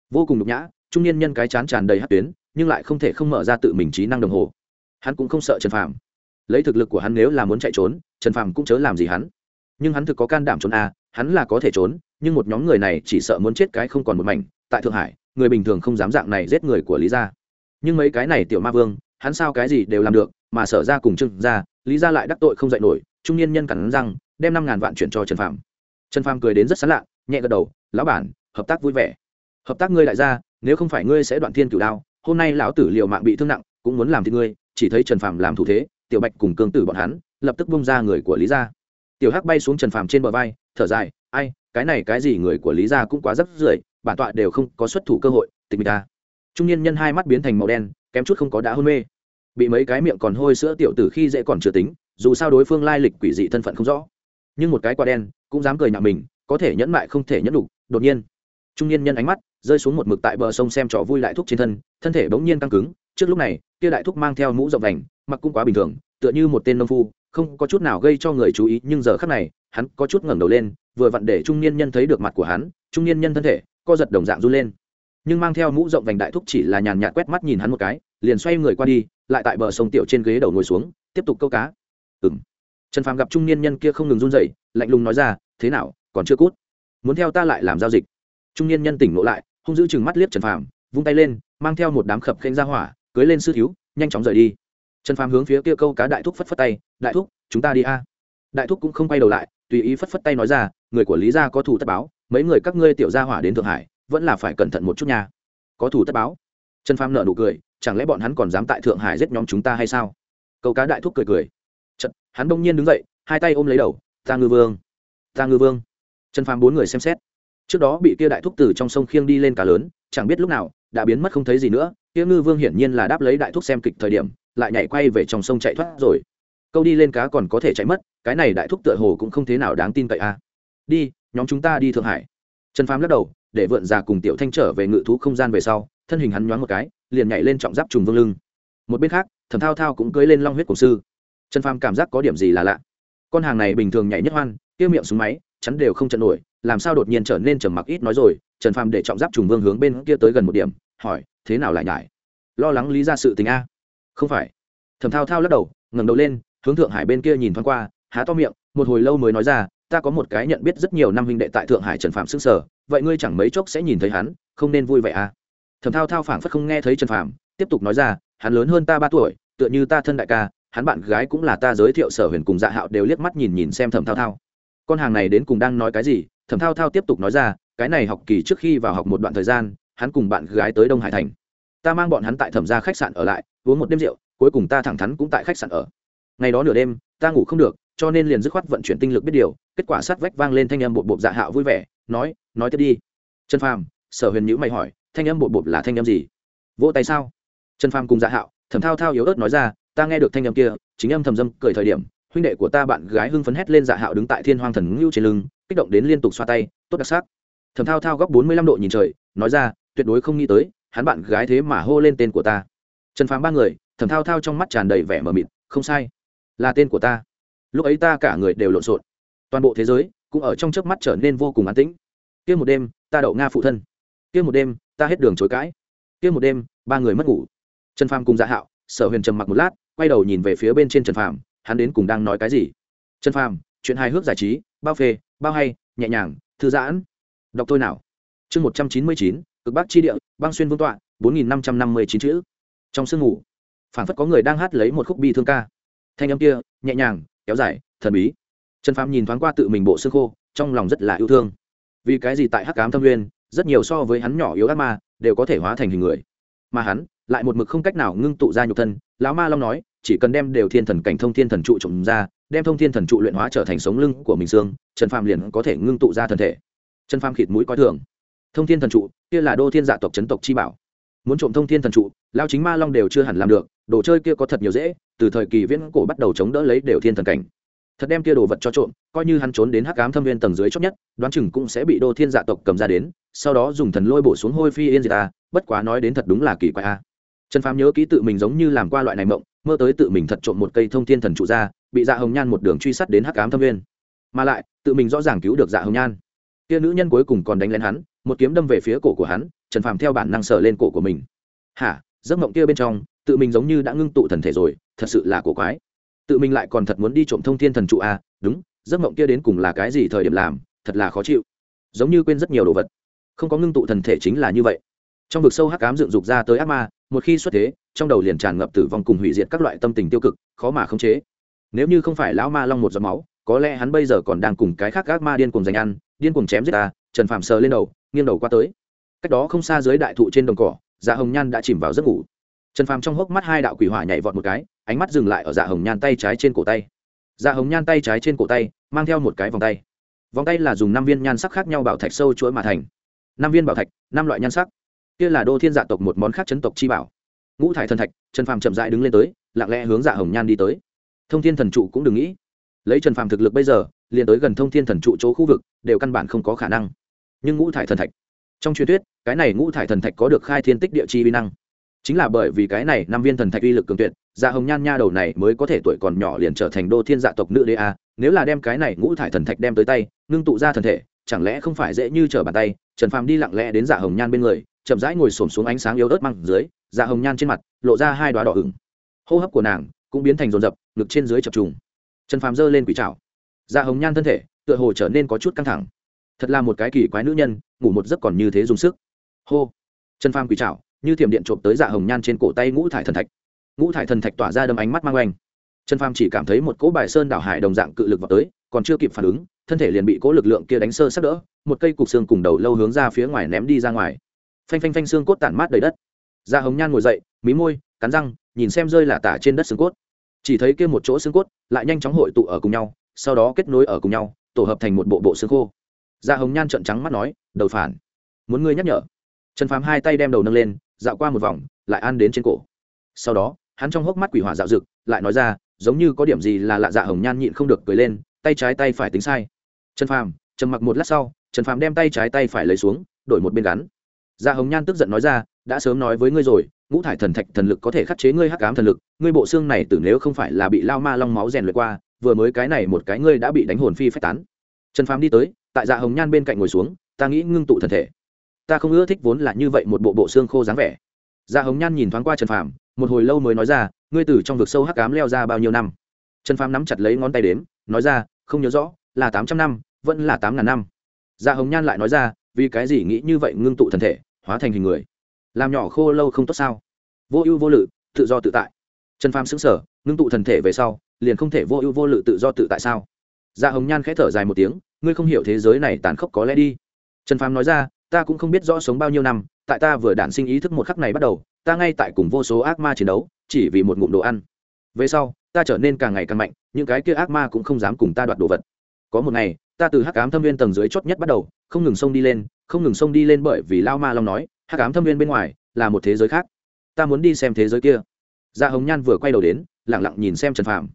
Vô cùng nhục nhã trung niên nhân cái chán tràn đầy hát tuyến nhưng lại không thể không mở ra tự mình trí năng đồng hồ. Hắn cũng không sợ trần phàm. Lấy thực lực của hắn nếu là muốn chạy trốn trần phàm cũng chớ làm gì hắn. Nhưng hắn thực có can đảm trốn à, hắn là có thể trốn nhưng một nhóm người này chỉ sợ muốn chết cái không còn một mảnh. Tại thượng hải người bình thường không dám dạng này giết người của lý gia. Nhưng mấy cái này tiểu ma vương hắn sao cái gì đều làm được, mà sở ra cùng trưng ra lý gia lại đắc tội không dạy nổi, trung niên nhân cắn răng, đem năm ngàn vạn chuyển cho trần Phạm. trần Phạm cười đến rất sán lạ, nhẹ gật đầu, lão bản, hợp tác vui vẻ. Hợp tác ngươi đại gia, nếu không phải ngươi sẽ đoạn thiên cửu đao, hôm nay lão tử liều mạng bị thương nặng, cũng muốn làm thì ngươi, chỉ thấy trần Phạm làm thủ thế, tiểu bạch cùng cương tử bọn hắn, lập tức bung ra người của lý gia. Tiểu hắc bay xuống trần Phạm trên bờ vai, thở dài, ai, cái này cái gì người của lý gia cũng quá rất rưởi, bản tọa đều không có xuất thủ cơ hội, tịch mịch ta. Trung niên nhân hai mắt biến thành màu đen kém chút không có đã hôn mê. Bị mấy cái miệng còn hôi sữa tiểu tử khi dễ còn chưa tính, dù sao đối phương lai lịch quỷ dị thân phận không rõ. Nhưng một cái quả đen cũng dám cười nhạo mình, có thể nhẫn mại không thể nhẫn đủ đột nhiên, trung niên nhân ánh mắt rơi xuống một mực tại bờ sông xem trò vui lại thúc trên thân thân thể bỗng nhiên căng cứng, trước lúc này, kia đại thúc mang theo mũ rộng vành, mặc cũng quá bình thường, tựa như một tên nông phu, không có chút nào gây cho người chú ý, nhưng giờ khắc này, hắn có chút ngẩng đầu lên, vừa vặn để trung niên nhân thấy được mặt của hắn, trung niên nhân thân thể co giật đồng dạng run lên. Nhưng mang theo mũ rộng vành đại thúc chỉ là nhàn nhạt quét mắt nhìn hắn một cái liền xoay người qua đi, lại tại bờ sông tiểu trên ghế đầu ngồi xuống, tiếp tục câu cá. Ừ m trần phàm gặp trung niên nhân kia không ngừng run dậy lạnh lùng nói ra, thế nào, còn chưa cút? Muốn theo ta lại làm giao dịch? Trung niên nhân tỉnh ngộ lại, hung giữ chừng mắt liếc trần phàm, vung tay lên, mang theo một đám khập khanh ra hỏa, cưới lên sư thiếu, nhanh chóng rời đi. Trần phàm hướng phía kia câu cá đại thúc phất phất tay, đại thúc, chúng ta đi a. Đại thúc cũng không quay đầu lại, tùy ý phất phất tay nói ra, người của lý gia có thủ tất báo, mấy người các ngươi tiểu gia hỏa đến thượng hải, vẫn là phải cẩn thận một chút nha. Có thủ tất báo? Trần phàm nợ nụ cười chẳng lẽ bọn hắn còn dám tại thượng hải giết nhóm chúng ta hay sao? Câu cá đại thúc cười cười. Chật, hắn bỗng nhiên đứng dậy hai tay ôm lấy đầu. Ta ngư vương ta ngư vương. Trần phàm bốn người xem xét. Trước đó bị kia đại thúc từ trong sông khiêng đi lên cá lớn chẳng biết lúc nào đã biến mất không thấy gì nữa. Kia ngư vương hiển nhiên là đáp lấy đại thúc xem kịch thời điểm lại nhảy quay về trong sông chạy thoát rồi. Câu đi lên cá còn có thể chạy mất cái này đại thúc tựa hồ cũng không thế nào đáng tin cậy a à. đi nhóm chúng ta đi thượng hải. Trần phàm lắc đầu để vượn già cùng tiểu thanh trở về ngự thú không gian về sau thân hình hắn nhoáng một cái liền nhảy lên trọng giáp trùng vương lưng. Một bên khác, thẩm thao thao cũng cưới lên long huyết cổ sư. Trần phàm cảm giác có điểm gì là lạ. Con hàng này bình thường nhảy nhất hoan tiêu miệng súng máy, chắn đều không trận nổi, làm sao đột nhiên trở nên trầm mặc ít nói rồi, trần phàm để trọng giáp trùng vương hướng bên kia tới gần một điểm, hỏi, thế nào lại nhải lo lắng lý ra sự tình a. Không phải. Thẩm thao thao lắc đầu, ngẩng đầu lên, hướng thượng hải bên kia nhìn thoáng qua, há to miệng, một hồi lâu mới nói ra, ta có một cái nhận biết rất nhiều năm huynh đệ tại thượng hải trần phạm xưng sở, vậy ngươi chẳng mấy chốc sẽ nhìn thấy hắn, không nên vui vậy à? Thẩm thao thao phảng phất không nghe thấy trần phạm tiếp tục nói ra, hắn lớn hơn ta ba tuổi, tựa như ta thân đại ca, hắn bạn gái cũng là ta giới thiệu sở huyền cùng dạ hạo đều liếc mắt nhìn nhìn xem thẩm thao thao. Con hàng này đến cùng đang nói cái gì? Thẩm thao thao tiếp tục nói ra, cái này học kỳ trước khi vào học một đoạn thời gian, hắn cùng bạn gái tới đông hải thành. Ta mang bọn hắn tại thẩm gia khách sạn ở lại, uống một đêm rượu, cuối cùng ta thẳng thắn cũng tại khách sạn ở. Ngày đó nửa đêm, ta ngủ không được, cho nên liền dứt khoát vận chuyển tinh lực biết điều. Kết quả sát vách vang lên thanh âm bộ bộ dạ hạo vui vẻ, nói nói tiếp đi. Trần phàm, sở huyền nhữ mày hỏi thanh âm bộ bộ là thanh âm gì? Vỗ tay sao? Trần phàm cùng dạ hạo, thầm thao thao yếu ớt nói ra, ta nghe được thanh âm kia, chính âm thầm dâm cười thời điểm, huynh đệ của ta bạn gái hưng phấn hét lên dạ hạo đứng tại thiên hoang thần ngưu trên lưng, kích động đến liên tục xoa tay, tốt đặc sắc. Thầm thao thao góc bốn mươi lăm độ nhìn trời, nói ra, tuyệt đối không nghĩ tới, hắn bạn gái thế mà hô lên tên của ta. Trần phàm ba người, thầm thao thao trong mắt tràn đầy vẻ mờ mịt, không sai, là tên của ta. Lúc ấy ta cả người đều lộn xộn. Toàn bộ thế giới cũng ở trong chớp mắt trở nên vô cùng an tĩnh. Kia một đêm, ta đậu nga phụ thân. Kia một đêm ta hết đường chối cãi. Kia một đêm, ba người mất ngủ. Trần phàm cùng dạ hạo, sở huyền trầm mặc một lát, quay đầu nhìn về phía bên trên trần phàm, hắn đến cùng đang nói cái gì? Trần phàm, chuyện hài hước giải trí, bao phê, bao hay, nhẹ nhàng, thư giãn. Đọc tôi nào. Chương một trăm chín mươi chín, cực bắc chi địa, băng xuyên vương tọa, bốn nghìn năm trăm năm mươi chín chữ. Trong sương ngủ phản phất có người đang hát lấy một khúc bi thương ca. Thanh âm kia, nhẹ nhàng, kéo dài, thần bí. Trần phàm nhìn thoáng qua tự mình bộ xương khô, trong lòng rất là yêu thương. Vì cái gì tại hắc cám thâm nguyên rất nhiều so với hắn nhỏ yếu ác ma, đều có thể hóa thành hình người. Mà hắn, lại một mực không cách nào ngưng tụ ra nhục thân, lão ma long nói, chỉ cần đem đều thiên thần cảnh thông thiên thần trụ trộm ra, đem thông thiên thần trụ luyện hóa trở thành sống lưng của mình xương, trần phàm liền có thể ngưng tụ ra thân thể. Trần phàm khịt mũi coi thường. Thông thiên thần trụ, kia là đô thiên dạ tộc chấn tộc chi bảo. Muốn trộm thông thiên thần trụ lao chính ma long đều chưa hẳn làm được, đồ chơi kia có thật nhiều dễ, từ thời kỳ viễn cổ bắt đầu chống đỡ lấy đều thiên thần cảnh. Thật đem kia đồ vật cho trộm, coi như hắn trốn đến hắc ám thâm viên tầng dưới chót nhất, đoán chừng cũng sẽ bị đô thiên dạ tộc cầm ra đến sau đó dùng thần lôi bổ xuống hôi phi yên diệt ta bất quá nói đến thật đúng là kỳ quái a. Trần phàm nhớ ký tự mình giống như làm qua loại này mộng mơ tới tự mình thật trộm một cây thông thiên thần trụ ra bị dạ hồng nhan một đường truy sát đến hắc ám thâm viên mà lại tự mình rõ ràng cứu được dạ hồng nhan. Kia nữ nhân cuối cùng còn đánh lên hắn một kiếm đâm về phía cổ của hắn trần phàm theo bản năng sờ lên cổ của mình. Hả? Giấc mộng kia bên trong tự mình giống như đã ngưng tụ thần thể rồi thật sự là cổ quái. Tự mình lại còn thật muốn đi trộm thông thiên thần trụ a à, đúng giấc mộng kia đến cùng là cái gì thời điểm làm thật là khó chịu. Giống như quên rất nhiều đồ vật không có ngưng tụ thần thể chính là như vậy. Trong vực sâu hắc cám dựng dục ra tới ác ma, một khi xuất thế, trong đầu liền tràn ngập tử vong cùng hủy diệt các loại tâm tình tiêu cực, khó mà khống chế. Nếu như không phải lão ma long một giọt máu, có lẽ hắn bây giờ còn đang cùng cái khác ác ma điên cùng giành ăn, điên cùng chém giết ta, trần phạm sờ lên đầu, nghiêng đầu qua tới. Cách đó không xa dưới đại thụ trên đồng cỏ dạ hồng nhan đã chìm vào giấc ngủ. Trần phàm trong hốc mắt hai đạo quỷ hỏa nhảy vọt một cái, ánh mắt dừng lại ở dạ hồng nhan tay trái trên cổ tay. Dạ hồng nhan tay trái trên cổ tay, mang theo một cái vòng tay. Vòng tay là dùng năm viên nhan sắc khác nhau bảo thạch sâu chuỗi mà thành năm viên bảo thạch, năm loại nhan sắc. Kia là đô thiên dạ tộc một món khác chấn tộc chi bảo. Ngũ thải thần thạch, trần phàm chậm dại đứng lên tới, lặng lẽ hướng dạ hồng nhan đi tới. Thông thiên thần trụ cũng đừng nghĩ. Lấy trần phàm thực lực bây giờ, liền tới gần thông thiên thần trụ chỗ khu vực, đều căn bản không có khả năng. Nhưng ngũ thải thần thạch, trong truyền thuyết, cái này ngũ thải thần thạch có được khai thiên tích địa chi vi năng. Chính là bởi vì cái này năm viên thần thạch uy lực cường tuyệt dạ hồng nhan nha đầu này mới có thể tuổi còn nhỏ liền trở thành đô thiên dạ tộc nữ đế a. Nếu là đem cái này ngũ thải thần thạch đem tới tay, ngưng tụ ra thần thể, chẳng lẽ không phải dễ như trở bàn tay trần phàm đi lặng lẽ đến dạ hồng nhan bên người chậm rãi ngồi xổm xuống ánh sáng yếu ớt măng dưới dạ hồng nhan trên mặt lộ ra hai đoá đỏ hửng, hô hấp của nàng cũng biến thành rồn rập ngực trên dưới chập trùng. Trần phàm giơ lên quỷ trào dạ hồng nhan thân thể tựa hồ trở nên có chút căng thẳng. Thật là một cái kỳ quái nữ nhân ngủ một giấc còn như thế dùng sức. Hô. Trần phàm quỷ chảo như thiểm điện trộm tới dạ hồng nhan trên cổ tay ngũ thải thần thạch. Ngũ thải thần thạch tỏa ra đâm ánh mắt mang oanh. Trần phàm chỉ cảm thấy một cỗ bài sơn đảo hải đồng dạng cự lực vào tới còn chưa kịp phản ứng, thân thể liền bị cỗ lực lượng kia đánh sơ sắp đỡ, một cây cục xương cùng đầu lâu hướng ra phía ngoài ném đi ra ngoài. Phanh phanh phanh xương cốt tản mát đầy đất. Da hồng nhan ngồi dậy, mí môi, cắn răng, nhìn xem rơi là tả trên đất xương cốt. Chỉ thấy kia một chỗ xương cốt lại nhanh chóng hội tụ ở cùng nhau, sau đó kết nối ở cùng nhau, tổ hợp thành một bộ bộ xương khô. Da hồng nhan trợn trắng mắt nói, đầu phản, muốn ngươi nhắc nhở. Trần phàm hai tay đem đầu nâng lên, dạo qua một vòng, lại ăn đến trên cổ. Sau đó, hắn trong hốc mắt quỷ hỏa dạo rực, lại nói ra, giống như có điểm gì là lạ dạ hồng nhan nhịn không được cười lên tay trái tay phải tính sai. Trần phàm trầm mặc một lát sau, trần phàm đem tay trái tay phải lấy xuống, đổi một bên gắn. Gia hồng nhan tức giận nói ra, đã sớm nói với ngươi rồi, ngũ thải thần thạch thần lực có thể khắc chế ngươi hắc ám thần lực, ngươi bộ xương này tử nếu không phải là bị lao ma long máu rèn luyện qua, vừa mới cái này một cái ngươi đã bị đánh hồn phi phách tán. Trần phàm đi tới, tại dạ hồng nhan bên cạnh ngồi xuống, ta nghĩ ngưng tụ thần thể. Ta không ưa thích vốn là như vậy một bộ bộ xương khô dáng vẻ. Dạ hồng nhan nhìn thoáng qua trần phàm, một hồi lâu mới nói ra, ngươi từ trong vực sâu hắc ám leo ra bao nhiêu năm? Trần phàm nắm chặt lấy ngón tay đếm nói ra, không nhớ rõ, là tám trăm năm, vẫn là tám ngàn năm. Dạ hồng nhan lại nói ra, vì cái gì nghĩ như vậy ngưng tụ thần thể, hóa thành hình người? Làm nhỏ khô lâu không tốt sao? Vô ưu vô lự, tự do tự tại. Trần phàm xứng sở ngưng tụ thần thể về sau, liền không thể vô ưu vô lự tự do tự tại sao? Dạ hồng nhan khẽ thở dài một tiếng, ngươi không hiểu thế giới này tàn khốc có lẽ đi. Trần phàm nói ra, ta cũng không biết rõ sống bao nhiêu năm, tại ta vừa đản sinh ý thức một khắc này bắt đầu, ta ngay tại cùng vô số ác ma chiến đấu, chỉ vì một ngụm đồ ăn. Về sau ta trở nên càng ngày càng mạnh, những cái kia ác ma cũng không dám cùng ta đoạt đồ vật. Có một ngày, ta từ hắc ám thâm viên tầng dưới chót nhất bắt đầu, không ngừng xông đi lên, không ngừng xông đi lên bởi vì lao ma long nói, hắc ám thâm viên bên ngoài là một thế giới khác. Ta muốn đi xem thế giới kia. Dạ hồng nhan vừa quay đầu đến lẳng lặng nhìn xem trần phàm.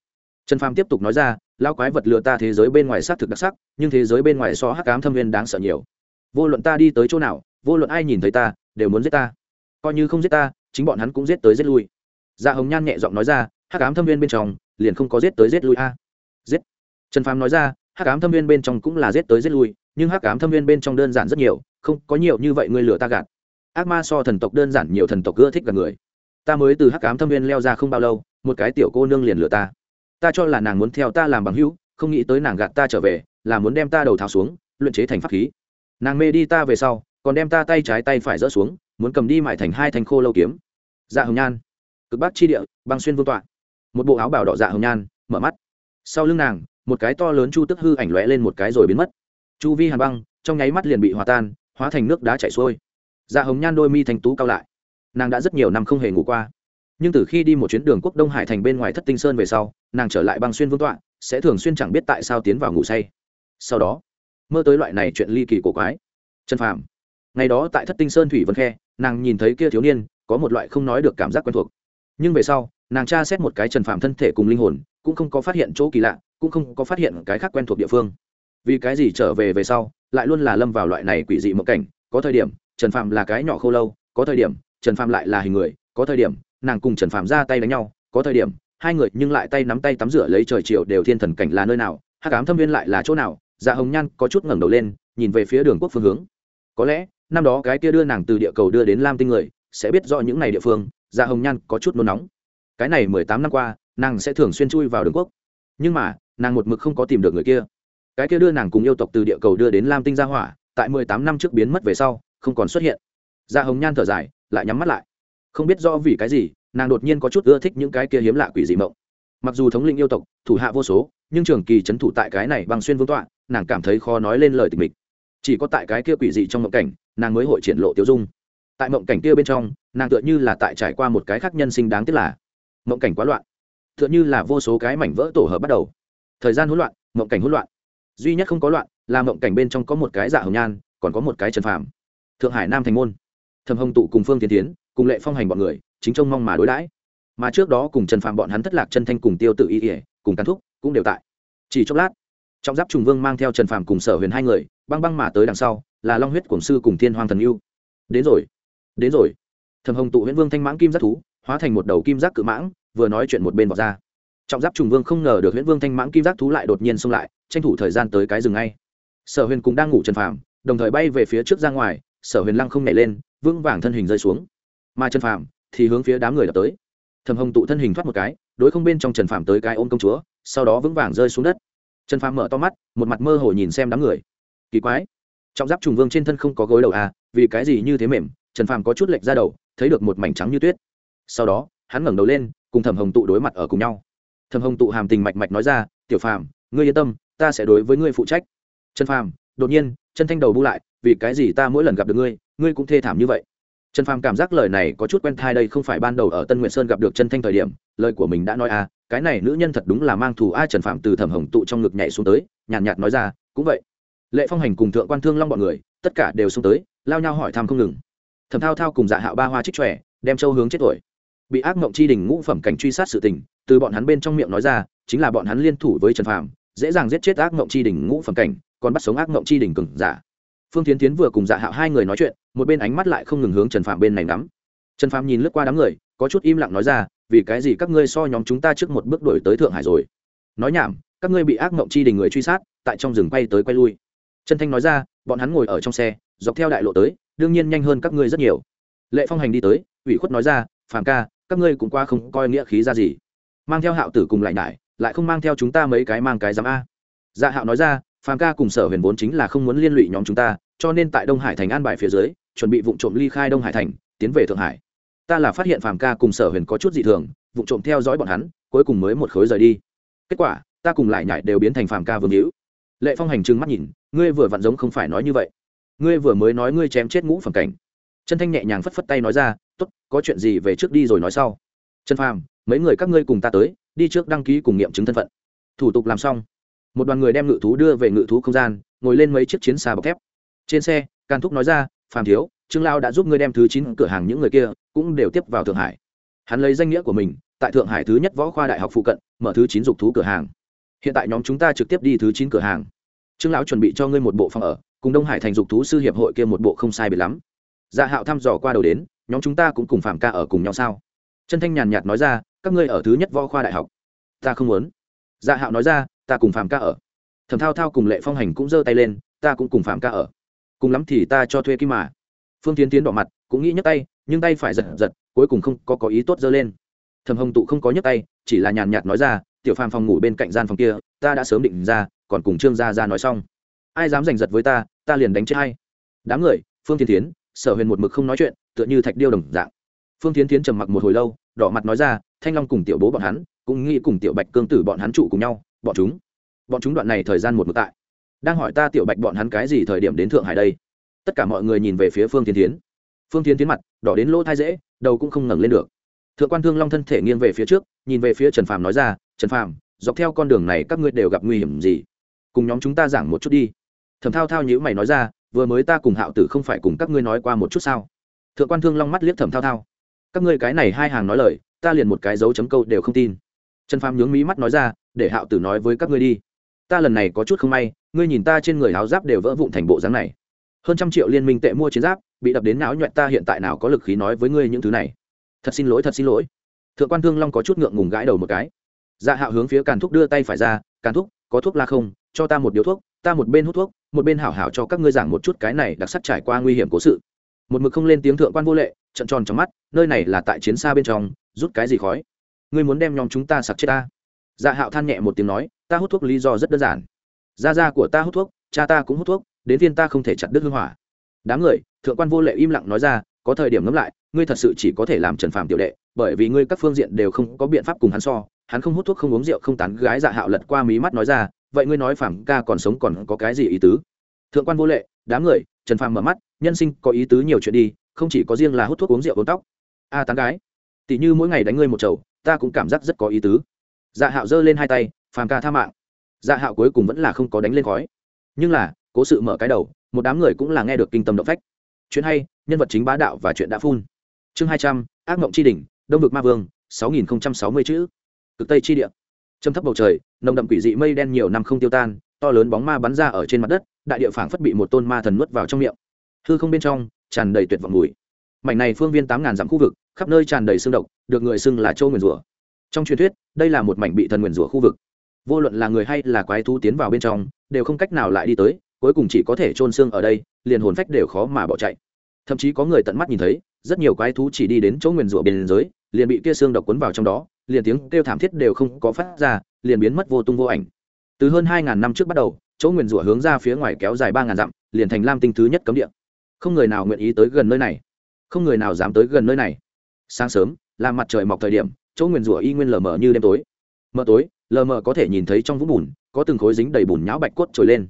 Trần phàm tiếp tục nói ra, lao quái vật lừa ta thế giới bên ngoài xác thực đặc sắc, nhưng thế giới bên ngoài so hắc ám thâm viên đáng sợ nhiều. Vô luận ta đi tới chỗ nào, vô luận ai nhìn thấy ta, đều muốn giết ta. Coi như không giết ta, chính bọn hắn cũng giết tới giết lui. Dạ hồng nhan nhẹ giọng nói ra hắc ám thâm viên bên trong, liền không có giết tới giết lui a. Giết. Trần phàm nói ra, hắc ám thâm viên bên trong cũng là giết tới giết lui, nhưng hắc ám thâm viên bên trong đơn giản rất nhiều, không, có nhiều như vậy ngươi lừa ta gạt. Ác ma so thần tộc đơn giản nhiều thần tộc ưa thích gạt người. Ta mới từ hắc ám thâm viên leo ra không bao lâu, một cái tiểu cô nương liền lừa ta. Ta cho là nàng muốn theo ta làm bằng hữu, không nghĩ tới nàng gạt ta trở về, là muốn đem ta đầu tháo xuống, luyện chế thành pháp khí. Nàng mê đi ta về sau, còn đem ta tay trái tay phải rỡ xuống, muốn cầm đi mại thành hai thành khô lâu kiếm. Dạ hồng nhan. Cực bắc chi địa, băng xuyên vương tọa một bộ áo bào đỏ dạ hồng nhan, mở mắt. Sau lưng nàng, một cái to lớn chu tức hư ảnh lóe lên một cái rồi biến mất. Chu vi hàn băng, trong nháy mắt liền bị hòa tan, hóa thành nước đá chảy xuôi. Dạ hồng nhan đôi mi thành tú cao lại. Nàng đã rất nhiều năm không hề ngủ qua. Nhưng từ khi đi một chuyến đường quốc đông hải thành bên ngoài thất tinh sơn về sau, nàng trở lại băng xuyên vương tọa, sẽ thường xuyên chẳng biết tại sao tiến vào ngủ say. Sau đó, mơ tới loại này chuyện ly kỳ cổ quái. Trần phàm. Ngày đó tại thất tinh sơn thủy vân khe, nàng nhìn thấy kia thiếu niên, có một loại không nói được cảm giác quen thuộc. Nhưng về sau nàng tra xét một cái trần phạm thân thể cùng linh hồn, cũng không có phát hiện chỗ kỳ lạ, cũng không có phát hiện cái khác quen thuộc địa phương. Vì cái gì trở về về sau, lại luôn là lâm vào loại này quỷ dị mộng cảnh, có thời điểm, trần phạm là cái nhỏ khô lâu, có thời điểm, trần phạm lại là hình người, có thời điểm, nàng cùng trần phạm ra tay đánh nhau, có thời điểm, hai người nhưng lại tay nắm tay tắm rửa lấy trời chiều đều thiên thần cảnh là nơi nào hát cám thâm viên lại là chỗ nào dạ hồng nhan có chút ngẩng đầu lên, nhìn về phía đường quốc phương hướng. Có lẽ, năm đó cái kia đưa nàng từ địa cầu đưa đến lam tinh người, sẽ biết rõ những n à y địa phương dạ hồng nhan có chút nôn nóng cái này mười tám năm qua, nàng sẽ thường xuyên chui vào đường quốc. Nhưng mà, nàng một mực không có tìm được người kia. Cái kia đưa nàng cùng yêu tộc từ địa cầu đưa đến lam tinh ra hỏa, tại mười tám năm trước biến mất về sau, không còn xuất hiện. Da hồng nhan thở dài, lại nhắm mắt lại. Không biết rõ vì cái gì, nàng đột nhiên có chút ưa thích những cái kia hiếm lạ quỷ dị mộng. Mặc dù thống lĩnh yêu tộc, thủ hạ vô số, nhưng trường kỳ c h ấ n thủ tại cái này bằng xuyên vương tọa, nàng cảm thấy khó nói lên lời tình mình chỉ có tại cái kia quỷ dị trong mộng cảnh, nàng mới hội triển lộ tiêu dung. Tại mộng cảnh kia bên trong, nàng tựa như là tại trải qua một cái khác nhân sinh đáng tiếc là mộng cảnh quá loạn. Tựa như là vô số cái mảnh vỡ tổ hợp bắt đầu. Thời gian hỗn loạn, mộng cảnh hỗn loạn. Duy nhất không có loạn là mộng cảnh bên trong có một cái dạ hồng nhan, còn có một cái trần phàm. Thượng hải nam thành môn. Thầm hồng tụ cùng phương tiến tiến, cùng lệ phong hành bọn người, chính trông mong mà đối đãi. Mà trước đó cùng trần phàm bọn hắn thất lạc chân thanh cùng tiêu tự y ỉa cùng cán thúc, cũng đều tại. Chỉ chốc lát trong giáp trùng vương mang theo trần phàm cùng sở huyền hai người, băng băng mà tới đằng sau, là long huyết cổng sư cùng thiên hoàng thần yêu. Đến rồi đến rồi. Thầm hồng tụ huyễn vương thanh mãng kim giác thú hóa thành một đầu kim giác cự mãng, vừa nói chuyện một bên vọt ra. Trọng giáp trùng vương không ngờ được huyễn vương thanh mãng kim giác thú lại đột nhiên xông lại, tranh thủ thời gian tới cái rừng ngay. Sở huyền cũng đang ngủ trần phàm, đồng thời bay về phía trước ra ngoài, sở huyền lăng không nhảy lên, vững vàng thân hình rơi xuống. Mà trần phàm thì hướng phía đám người đập tới. Thầm hồng tụ thân hình thoát một cái, đối không bên trong trần phàm tới cái ôm công chúa, sau đó vững vàng rơi xuống đất. Trần phàm mở to mắt, một mặt mơ hồ nhìn xem đám người. Kỳ quái, trọng giáp trùng vương trên thân không có gối đầu à vì cái gì như thế mềm, trần phàm có chút lệch ra đầu, thấy được một mảnh trắng như tuyết sau đó hắn ngẩng đầu lên cùng thẩm hồng tụ đối mặt ở cùng nhau. Thẩm hồng tụ hàm tình mạch mạch nói ra tiểu phàm ngươi yên tâm ta sẽ đối với ngươi phụ trách. Trần phàm đột nhiên chân thanh đầu bu lại vì cái gì ta mỗi lần gặp được ngươi ngươi cũng thê thảm như vậy? Trần phàm cảm giác lời này có chút quen thai đây không phải ban đầu ở tân nguyện sơn gặp được chân thanh thời điểm lời của mình đã nói à cái này nữ nhân thật đúng là mang thù ai trần phàm từ thẩm hồng tụ trong ngực nhảy xuống tới nhàn nhạt, nhạt nói ra cũng vậy. Lệ phong hành cùng thượng quan thương long bọn người tất cả đều xuống tới lao nhau hỏi thăm không ngừng. Thẩm thao thao cùng dạ hạo ba hoa trích trẻ đem châu hướng chết tuổi bị ác mộng chi đình ngũ phẩm cảnh truy sát sự tình, từ bọn hắn bên trong miệng nói ra, chính là bọn hắn liên thủ với trần phàm, dễ dàng giết chết ác mộng chi đình ngũ phẩm cảnh, còn bắt sống ác mộng chi đình cừng giả. Phương tiến tiến vừa cùng dạ hạo hai người nói chuyện, một bên ánh mắt lại không ngừng hướng trần phạm bên này ngắm. Trần phạm nhìn lướt qua đám người, có chút im lặng nói ra, vì cái gì các ngươi so nhóm chúng ta trước một bước đổi tới thượng hải rồi? Nói nhảm, các ngươi bị ác mộng chi đình người truy sát, tại trong rừng quay tới quay lui. Trần thanh nói ra, bọn hắn ngồi ở trong xe, dọc theo đại lộ tới, đương nhiên nhanh hơn các ngươi rất nhiều. Lệ phong hành đi tới, ủy khuất nói ra, phàm ca các ngươi cũng qua không coi nghĩa khí ra gì. Mang theo hạo tử cùng lại nải lại không mang theo chúng ta mấy cái mang cái giám a. Dạ hạo nói ra, phàm ca cùng sở huyền vốn chính là không muốn liên lụy nhóm chúng ta, cho nên tại đông hải thành an bài phía dưới, chuẩn bị vụ trộm ly khai đông hải thành, tiến về thượng hải. Ta là phát hiện phàm ca cùng sở huyền có chút dị thường, vụ trộm theo dõi bọn hắn, cuối cùng mới một khối rời đi. Kết quả, ta cùng lại nhải đều biến thành phàm ca vương hữu. Lệ phong hành trừng mắt nhìn, ngươi vừa vặn giống không phải nói như vậy. Ngươi vừa mới nói ngươi chém chết ngũ phẩm cảnh chân thanh nhẹ nhàng phất phất tay nói ra, tốt, có chuyện gì về trước đi rồi nói sau. Trần phàm, mấy người các ngươi cùng ta tới, đi trước đăng ký cùng nghiệm chứng thân phận. Thủ tục làm xong, một đoàn người đem ngự thú đưa về ngự thú không gian, ngồi lên mấy chiếc chiến xa bọc thép. Trên xe can thúc nói ra, phàm thiếu, trương lao đã giúp ngươi đem thứ chín cửa hàng những người kia cũng đều tiếp vào thượng hải. Hắn lấy danh nghĩa của mình, tại thượng hải thứ nhất võ khoa đại học phụ cận, mở thứ chín dục thú cửa hàng. Hiện tại nhóm chúng ta trực tiếp đi thứ chín cửa hàng. Trương lão chuẩn bị cho ngươi một bộ phòng ở, cùng đông hải thành dục thú sư hiệp hội kia một bộ không sai biệt lắm dạ hạo thăm dò qua đầu đến, nhóm chúng ta cũng cùng phạm ca ở cùng nhau sao? Chân thanh nhàn nhạt nói ra, các ngươi ở thứ nhất võ khoa đại học. Ta không muốn. Dạ hạo nói ra, ta cùng phạm ca ở. Thẩm thao thao cùng lệ phong hành cũng giơ tay lên, ta cũng cùng phạm ca ở. Cùng lắm thì ta cho thuê kim mà. Phương tiến tiến đỏ mặt, cũng nghĩ nhấc tay, nhưng tay phải giật giật, cuối cùng không có có ý tốt giơ lên. Thầm hồng tụ không có nhấc tay, chỉ là nhàn nhạt nói ra, tiểu phàm phòng ngủ bên cạnh gian phòng kia, ta đã sớm định ra, còn cùng trương gia ra nói xong. Ai dám giành giật với ta ta liền đánh chết hay đám người, phương thiên tiến sở huyền một mực không nói chuyện, tựa như thạch điêu đồng dạng. Phương tiến tiến trầm mặc một hồi lâu, đỏ mặt nói ra, thanh long cùng tiểu bố bọn hắn, cũng nghĩ cùng tiểu bạch cương tử bọn hắn trụ cùng nhau, bọn chúng. Bọn chúng đoạn này thời gian một mực tại. Đang hỏi ta tiểu bạch bọn hắn cái gì thời điểm đến thượng hải đây? Tất cả mọi người nhìn về phía phương tiến tiến phương tiến tiến mặt, đỏ đến lỗ thai dễ, đầu cũng không ngẩng lên được. Thượng quan thương long thân thể nghiêng về phía trước, nhìn về phía trần phàm nói ra, trần phàm, dọc theo con đường này các ngươi đều gặp nguy hiểm gì? Cùng nhóm chúng ta giảng một chút đi. Thầm thao thao nhữ mày nói ra vừa mới ta cùng hạo tử không phải cùng các ngươi nói qua một chút sao? Thượng quan thương long mắt liếc thẩm thao thao. Các ngươi cái này hai hàng nói lời, ta liền một cái dấu chấm câu đều không tin. Trần phàm nhướng mí mắt nói ra, để hạo tử nói với các ngươi đi. Ta lần này có chút không may, ngươi nhìn ta trên người áo giáp đều vỡ vụn thành bộ dáng này. Hơn trăm triệu liên minh tệ mua chiến giáp, bị đập đến não nhuẹn ta hiện tại nào có lực khí nói với ngươi những thứ này. Thật xin lỗi, thật xin lỗi. Thượng quan thương long có chút ngượng ngùng gãi đầu một cái. Dạ hạo hướng phía càn thúc đưa tay phải ra, càn thúc, có thuốc la không? Cho ta một điếu thuốc ta một bên hút thuốc, một bên hảo hảo cho các ngươi giảng một chút cái này đặc sắc trải qua nguy hiểm cố sự. Một mực không lên tiếng thượng quan vô lệ trận tròn trong mắt, nơi này là tại chiến xa bên trong, rút cái gì khói? Ngươi muốn đem nhóm chúng ta sặc chết ta? Dạ hạo than nhẹ một tiếng nói, ta hút thuốc lý do rất đơn giản. Da da của ta hút thuốc, cha ta cũng hút thuốc, đến viên ta không thể chặt đứt hương hỏa. Đám người, thượng quan vô lệ im lặng nói ra, có thời điểm ngẫm lại, ngươi thật sự chỉ có thể làm trần phàm tiểu đệ, bởi vì ngươi các phương diện đều không có biện pháp cùng hắn so. Hắn không hút thuốc, không uống rượu, không tán gái dạ hạo lật qua mí mắt nói ra vậy ngươi nói phàm ca còn sống còn có cái gì ý tứ? Thượng quan vô lệ, đám người, trần phàm mở mắt, nhân sinh có ý tứ nhiều chuyện đi, không chỉ có riêng là hút thuốc uống rượu uống tóc. A tán gái tỷ như mỗi ngày đánh ngươi một chầu, ta cũng cảm giác rất có ý tứ. Dạ hạo giơ lên hai tay, phàm ca tha mạng. Dạ hạo cuối cùng vẫn là không có đánh lên khói. Nhưng là, cố sự mở cái đầu, một đám người cũng là nghe được kinh tâm động phách. Chuyện hay, nhân vật chính bá đạo và chuyện đã phun. Chương hai trăm, ác mộng tri đình đông vực ma vương, sáu nghìn sáu mươi chữ. Cực tây tri địa châm thấp bầu trời, nồng đậm quỷ dị mây đen nhiều năm không tiêu tan, to lớn bóng ma bắn ra ở trên mặt đất, đại địa phảng phất bị một tôn ma thần nuốt vào trong miệng. Hư không bên trong, tràn đầy tuyệt vọng mùi. Mảnh này phương viên tám ngàn dặm khu vực, khắp nơi tràn đầy xương độc, được người xưng là châu nguyền rủa trong truyền thuyết, đây là một mảnh bị thần nguyền rủa khu vực. Vô luận là người hay là quái thú tiến vào bên trong, đều không cách nào lại đi tới, cuối cùng chỉ có thể trôn xương ở đây, liền hồn phách đều khó mà bỏ chạy. Thậm chí có người tận mắt nhìn thấy, rất nhiều quái thú chỉ đi đến chỗ nguyền rủa biên giới liền bị kia xương độc cuốn vào trong đó, liền tiếng kêu thảm thiết đều không có phát ra, liền biến mất vô tung vô ảnh. Từ hơn hai ngàn năm trước bắt đầu, chỗ nguyền rủa hướng ra phía ngoài kéo dài ba ngàn dặm, liền thành lam tinh thứ nhất cấm địa. Không người nào nguyện ý tới gần nơi này. Không người nào dám tới gần nơi này. Sáng sớm, là mặt trời mọc thời điểm, chỗ nguyền rủa y nguyên lờ mờ như đêm tối. Mờ tối, lờ mờ có thể nhìn thấy trong vũng bùn, có từng khối dính đầy bùn nhão bạch cốt trồi lên.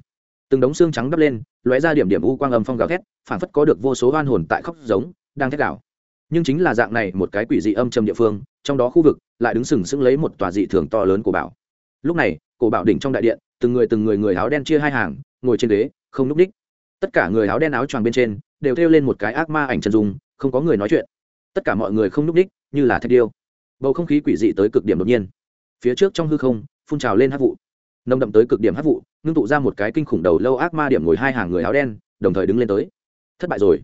Từng đống xương trắng đắp lên, lóe ra điểm điểm u quang âm phong gào thét, phảng phất có được vô số oan hồn tại khóc giống, đang thét đảo nhưng chính là dạng này một cái quỷ dị âm trầm địa phương, trong đó khu vực lại đứng sừng sững lấy một tòa dị thường to lớn của bảo. Lúc này, cổ bảo đỉnh trong đại điện, từng người từng người người áo đen chia hai hàng, ngồi trên ghế, không núp đích tất cả người áo đen áo choàng bên trên đều thêu lên một cái ác ma ảnh chân dung, không có người nói chuyện. Tất cả mọi người không núp đích như là thạch điêu. Bầu không khí quỷ dị tới cực điểm đột nhiên. Phía trước trong hư không, phun trào lên hát vụ. Nồng đậm tới cực điểm hát vụ, ngưng tụ ra một cái kinh khủng đầu lâu ác ma điểm ngồi hai hàng người áo đen, đồng thời đứng lên tới. Thất bại rồi.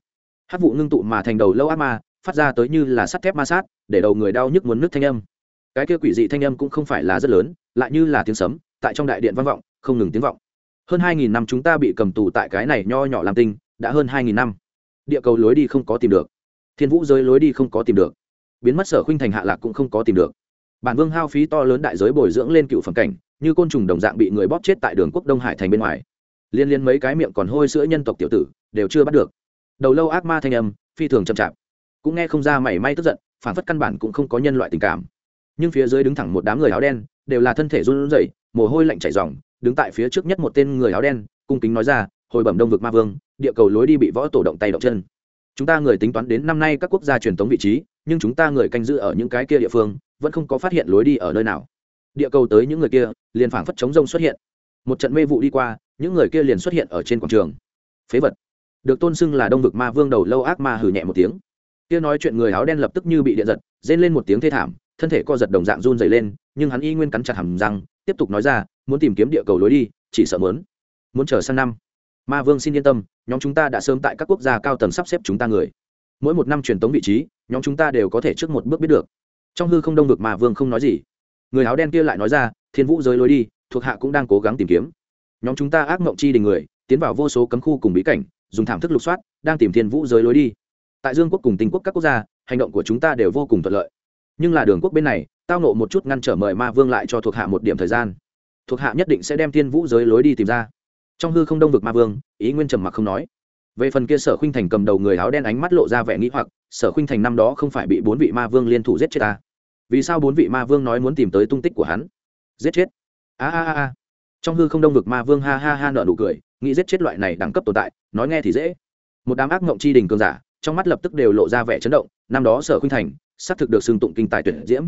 Hát vụ ngưng tụ mà thành đầu lâu ác ma phát ra tới như là sắt thép ma sát, để đầu người đau nhức muốn nước thanh âm. Cái kia quỷ dị thanh âm cũng không phải là rất lớn, lại như là tiếng sấm, tại trong đại điện vang vọng, không ngừng tiếng vọng. Hơn hai nghìn năm chúng ta bị cầm tù tại cái này nho nhỏ làm tinh, đã hơn hai nghìn năm. Địa cầu lối đi không có tìm được. Thiên vũ giới lối đi không có tìm được. Biến mất sở khuynh thành hạ lạc cũng không có tìm được. Bản vương hao phí to lớn đại giới bồi dưỡng lên cựu phẩm cảnh, như côn trùng đồng dạng bị người bóp chết tại đường quốc đông hải thành bên ngoài. Liên liên mấy cái miệng còn hôi sữa nhân tộc tiểu tử, đều chưa bắt được. Đầu lâu ác ma thanh âm, phi thường chậm chạp cũng nghe không ra mảy may tức giận phản phất căn bản cũng không có nhân loại tình cảm. Nhưng phía dưới đứng thẳng một đám người áo đen, đều là thân thể run rẩy, mồ hôi lạnh chảy ròng, đứng tại phía trước nhất một tên người áo đen, cung kính nói ra, hồi bẩm đông vực ma vương, địa cầu lối đi bị võ tổ động tay động chân. Chúng ta người tính toán đến năm nay các quốc gia truyền thống vị trí, nhưng chúng ta người canh giữ ở những cái kia địa phương, vẫn không có phát hiện lối đi ở nơi nào. Địa cầu tới những người kia, liền phảng phất chống rông xuất hiện. Một trận mê vụ đi qua, những người kia liền xuất hiện ở trên quảng trường. Phế vật. Được tôn xưng là đông vực ma vương đầu lâu ác ma hử nhẹ một tiếng kia nói chuyện người áo đen lập tức như bị điện giật, rên lên một tiếng thê thảm, thân thể co giật đồng dạng run dày lên, nhưng hắn y nguyên cắn chặt hầm răng, tiếp tục nói ra, muốn tìm kiếm địa cầu lối đi, chỉ sợ muốn. Muốn chờ sang năm. Ma vương xin yên tâm, nhóm chúng ta đã sớm tại các quốc gia cao tầng sắp xếp chúng ta người. Mỗi một năm truyền tống vị trí, nhóm chúng ta đều có thể trước một bước biết được. Trong hư không đông vực ma vương không nói gì. Người áo đen kia lại nói ra, thiên vũ giới lối đi, thuộc hạ cũng đang cố gắng tìm kiếm. Nhóm chúng ta ác mộng chi đình người, tiến vào vô số cấm khu cùng bí cảnh, dùng thảm thức lục soát, đang tìm thiên vũ giới lối đi tại dương quốc cùng tinh quốc các quốc gia, hành động của chúng ta đều vô cùng thuận lợi. Nhưng là đường quốc bên này, tao nộ một chút ngăn trở mời ma vương lại cho thuộc hạ một điểm thời gian. Thuộc hạ nhất định sẽ đem thiên vũ giới lối đi tìm ra. Trong hư không đông vực ma vương, ý nguyên trầm mặc không nói. Về phần kia sở Khinh thành cầm đầu người áo đen ánh mắt lộ ra vẻ nghĩ hoặc, sở Khinh thành năm đó không phải bị bốn vị ma vương liên thủ giết chết ta vì sao bốn vị ma vương nói muốn tìm tới tung tích của hắn? Giết chết. A a a trong hư không đông vực ma vương ha ha ha nợ nụ cười, nghĩ giết chết loại này đẳng cấp tồn tại, nói nghe thì dễ. Một đám ác mộng chi đình cường giả trong mắt lập tức đều lộ ra vẻ chấn động, năm đó sở khuynh thành, xác thực được xưng tụng kinh tài tuyển diễm.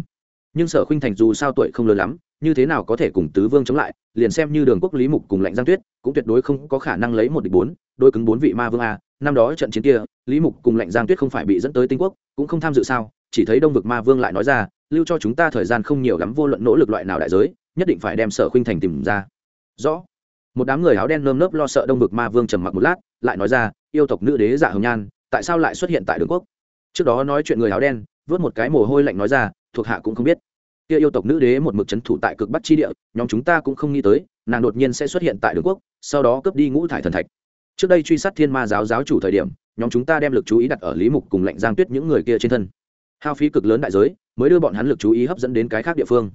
Nhưng sở khuynh thành dù sao tuổi không lớn lắm, như thế nào có thể cùng tứ vương chống lại, liền xem như đường quốc lý mục cùng lạnh giang tuyết, cũng tuyệt đối không có khả năng lấy một địch bốn đôi cứng bốn vị ma vương a, năm đó trận chiến kia, lý mục cùng lạnh giang tuyết không phải bị dẫn tới tinh quốc, cũng không tham dự sao, chỉ thấy đông vực ma vương lại nói ra, lưu cho chúng ta thời gian không nhiều lắm, vô luận nỗ lực loại nào đại giới, nhất định phải đem sở khuynh thành tìm ra. Rõ. Một đám người áo đen nơm nớp lo sợ đông vực ma vương trầm mặc một lát, lại nói ra, yêu tộc nữ đế giả hồng nhan tại sao lại xuất hiện tại đường quốc? Trước đó nói chuyện người áo đen, vớt một cái mồ hôi lạnh nói ra, thuộc hạ cũng không biết. Kia yêu tộc nữ đế một mực c h ấ n thủ tại cực bắc chi địa, nhóm chúng ta cũng không nghĩ tới, nàng đột nhiên sẽ xuất hiện tại đường quốc, sau đó cướp đi ngũ thải thần thạch. Trước đây truy sát thiên ma giáo giáo chủ thời điểm, nhóm chúng ta đem lực chú ý đặt ở lý mục cùng lạnh giang tuyết những người kia trên thân. Hao phí cực lớn đại giới, mới đưa bọn hắn lực chú ý hấp dẫn đến cái khác địa phương.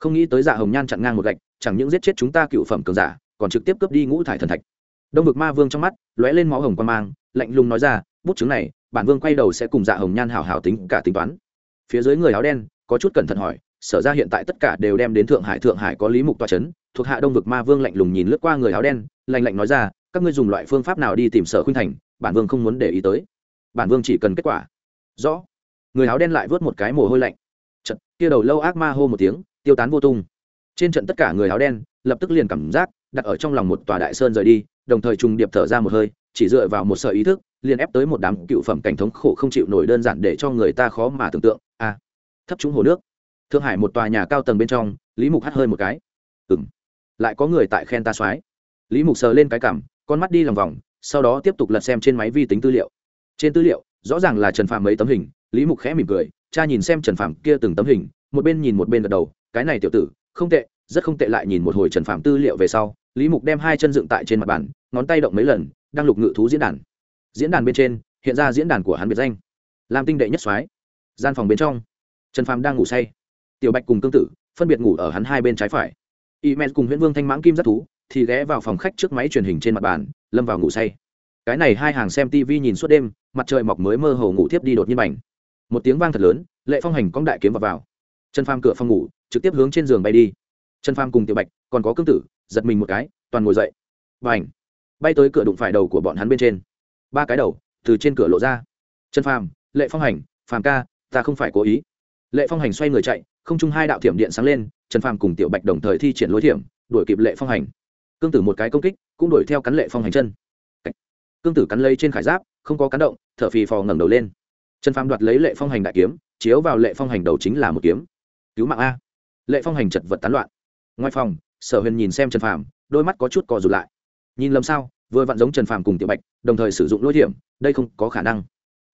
Không nghĩ tới dạ hồng nhan chặn ngang một gạch, chẳng những giết chết chúng ta cựu phẩm cường giả, còn trực tiếp cướp đi ngũ thải thần thạch. Đông vực ma vương trong mắt lóe lên máu hồng quan mang, lạnh lùng nói ra bút chứng này, bản vương quay đầu sẽ cùng dạ hồng nhan hào hào tính cả tính toán. Phía dưới người áo đen, có chút cẩn thận hỏi, sở ra hiện tại tất cả đều đem đến thượng hải thượng hải có lý mục toa c h ấ n thuộc hạ đông vực ma vương lạnh lùng nhìn lướt qua người áo đen, lạnh lạnh nói ra, các ngươi dùng loại phương pháp nào đi tìm sở khuynh thành, bản vương không muốn để ý tới. Bản vương chỉ cần kết quả. Rõ. Người áo đen lại vớt một cái mồ hôi lạnh. Trận kia đầu lâu ác ma hô một tiếng, tiêu tán vô tung. Trên trận tất cả người áo đen, lập tức liền cảm giác đặt ở trong lòng một tòa đại sơn rời đi, đồng thời trùng điệp thở ra một hơi, chỉ dựa vào một sở ý thức liền ép tới một đám cựu phẩm cảnh thống khổ không chịu nổi đơn giản để cho người ta khó mà tưởng tượng. A à, thấp trúng hồ nước. Thượng hải một tòa nhà cao tầng bên trong lý mục hắt hơi một cái. Ừng lại có người tại khen ta soái. Lý mục sờ lên cái cảm con mắt đi lòng vòng sau đó tiếp tục lật xem trên máy vi tính tư liệu. Trên tư liệu rõ ràng là trần phạm mấy tấm hình lý mục khẽ mỉm cười cha nhìn xem trần phạm kia từng tấm hình một bên nhìn một bên gật đầu cái này tiểu tử không tệ rất không tệ lại nhìn một hồi trần phạm tư liệu về sau lý mục đem hai chân dựng tại trên mặt bàn ngón tay động mấy lần đang lục ngự thú diễn đàn diễn đàn bên trên hiện ra diễn đàn của hắn biệt danh. Làm tinh đệ nhất soái gian phòng bên trong. Trần phàm đang ngủ say. Tiểu bạch cùng cương tử phân biệt ngủ ở hắn hai bên trái phải. Y men cùng huyễn vương thanh mãng kim rất thú thì ghé vào phòng khách trước máy truyền hình trên mặt bàn lâm vào ngủ say. Cái này hai hàng xem tv nhìn suốt đêm mặt trời mọc mới mơ hồ ngủ tiếp đi đột nhiên mảnh. Một tiếng vang thật lớn lệ phong hành cong đại kiếm vào, vào. trần phàm cửa phòng ngủ trực tiếp hướng trên giường bay đi. Trần phàm cùng tiểu bạch còn có cương tử giật mình một cái toàn ngồi dậy. Và ảnh bay tới cửa đụng phải đầu của bọn hắn bên trên ba cái đầu, từ trên cửa lộ ra. Trần phàm, lệ phong hành, phàm ca, ta không phải cố ý. Lệ phong hành xoay người chạy, không chung hai đạo thiểm điện sáng lên, trần phàm cùng tiểu bạch đồng thời thi triển lối thiểm, đuổi kịp lệ phong hành. Cương tử một cái công kích, cũng đuổi theo cắn lệ phong hành chân. Cương tử cắn lấy trên khải giáp, không có cắn động, thở phì phò ngẩng đầu lên. Trần phàm đoạt lấy lệ phong hành đại kiếm, chiếu vào lệ phong hành đầu chính là một kiếm. Cứu mạng a. Lệ phong hành chật vật tán loạn. Ngoài phòng, sở huyền nhìn xem trần phàm, đôi mắt có chút cò rụt lại. Nhìn lầm sao vừa vặn giống trần phàm cùng tiểu bạch, đồng thời sử dụng lôi thiểm, đây không có khả năng.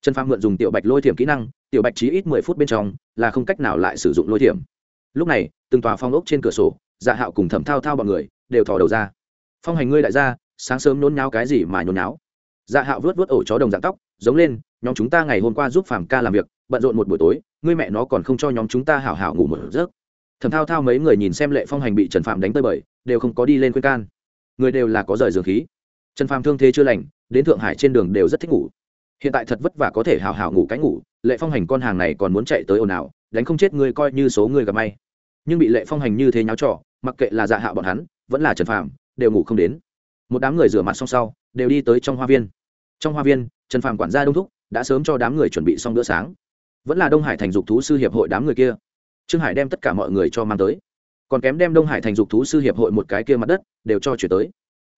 Trần phàm mượn dùng tiểu bạch lôi thiểm kỹ năng, tiểu bạch chỉ ít mười phút bên trong là không cách nào lại sử dụng lôi thiểm. Lúc này, từng tòa phong ốc trên cửa sổ dạ hạo cùng thẩm thao thao bọn người đều thò đầu ra. Phong hành ngươi đại gia, sáng sớm nôn nháo cái gì mà nhốn nháo? Dạ hạo vớt vớt ổ chó đồng dạng tóc, giống lên, nhóm chúng ta ngày hôm qua giúp phàm ca làm việc, bận rộn một buổi tối, ngươi mẹ nó còn không cho nhóm chúng ta hảo hảo ngủ một giấc. Thẩm thao thao mấy người nhìn xem lệ phong hành bị trần phạm đánh tơi bời, đều không có đi lên khuyên can. Người đều là có rời dường khí trần Phàm thương thế chưa lành, đến thượng hải trên đường đều rất thích ngủ. Hiện tại thật vất vả có thể hào hào ngủ cái ngủ, lệ phong hành con hàng này còn muốn chạy tới ồn ào, đánh không chết ngươi coi như số người gặp may. Nhưng bị lệ phong hành như thế nháo trò, mặc kệ là dạ hạ bọn hắn, vẫn là trần Phàm, đều ngủ không đến. Một đám người rửa mặt xong sau, đều đi tới trong hoa viên. Trong hoa viên, trần Phàm quản gia đông thúc, đã sớm cho đám người chuẩn bị xong bữa sáng. Vẫn là đông hải thành dục thú sư hiệp hội đám người kia. Trương hải đem tất cả mọi người cho mang tới. Còn kém đem đông hải thành dục thú sư hiệp hội một cái kia mặt đất, đều cho chuyển tới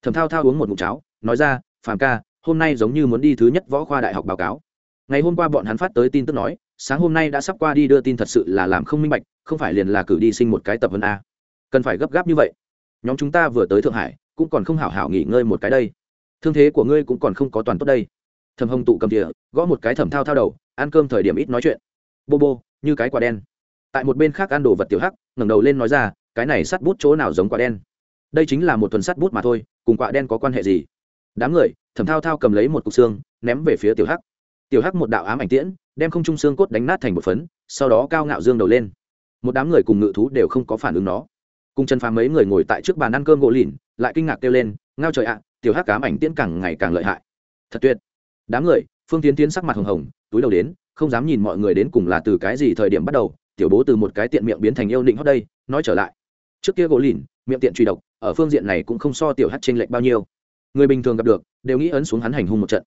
thẩm thao thao uống một mụn cháo, nói ra, phàm ca, hôm nay giống như muốn đi thứ nhất võ khoa đại học báo cáo. Ngày hôm qua bọn hắn phát tới tin tức nói, sáng hôm nay đã sắp qua đi đưa tin thật sự là làm không minh bạch, không phải liền là cử đi sinh một cái tập vân a. Cần phải gấp gáp như vậy. Nhóm chúng ta vừa tới thượng hải, cũng còn không hảo hảo nghỉ ngơi một cái đây. Thương thế của ngươi cũng còn không có toàn tốt đây. Thầm hồng tụ cầm địa gõ một cái thầm thao thao đầu, ăn cơm thời điểm ít nói chuyện. Bô bô, như cái quả đen. Tại một bên khác ăn đồ vật tiểu hắc, ngẩng đầu lên nói ra, cái này sắt bút chỗ nào giống quả đen? Đây chính là một tuần sắt bút mà thôi, cùng quạ đen có quan hệ gì? Đám người thẩm thao thao cầm lấy một cục xương, ném về phía tiểu hắc. Tiểu hắc một đạo ám ảnh tiễn, đem không trung xương cốt đánh nát thành một phấn, sau đó cao ngạo dương đầu lên. Một đám người cùng ngự thú đều không có phản ứng nó. Cùng chân phàm mấy người ngồi tại trước bàn ăn cơm gỗ lìn, lại kinh ngạc kêu lên, ngao trời ạ, tiểu hắc ám ảnh tiễn càng ngày càng lợi hại. Thật tuyệt. Đám người, phương tiến tiến sắc mặt hồng hồng, túi đầu đến, không dám nhìn mọi người đến cùng là từ cái gì thời điểm bắt đầu, tiểu bố từ một cái tiện miệng biến thành yêu định hót đây, nói trở lại. Trước kia gỗ lìn miệng tiện truy độc, ở phương diện này cũng không so tiểu hát t r lệch bao nhiêu. Người bình thường gặp được, đều nghĩ ấn xuống hắn hành hung một trận.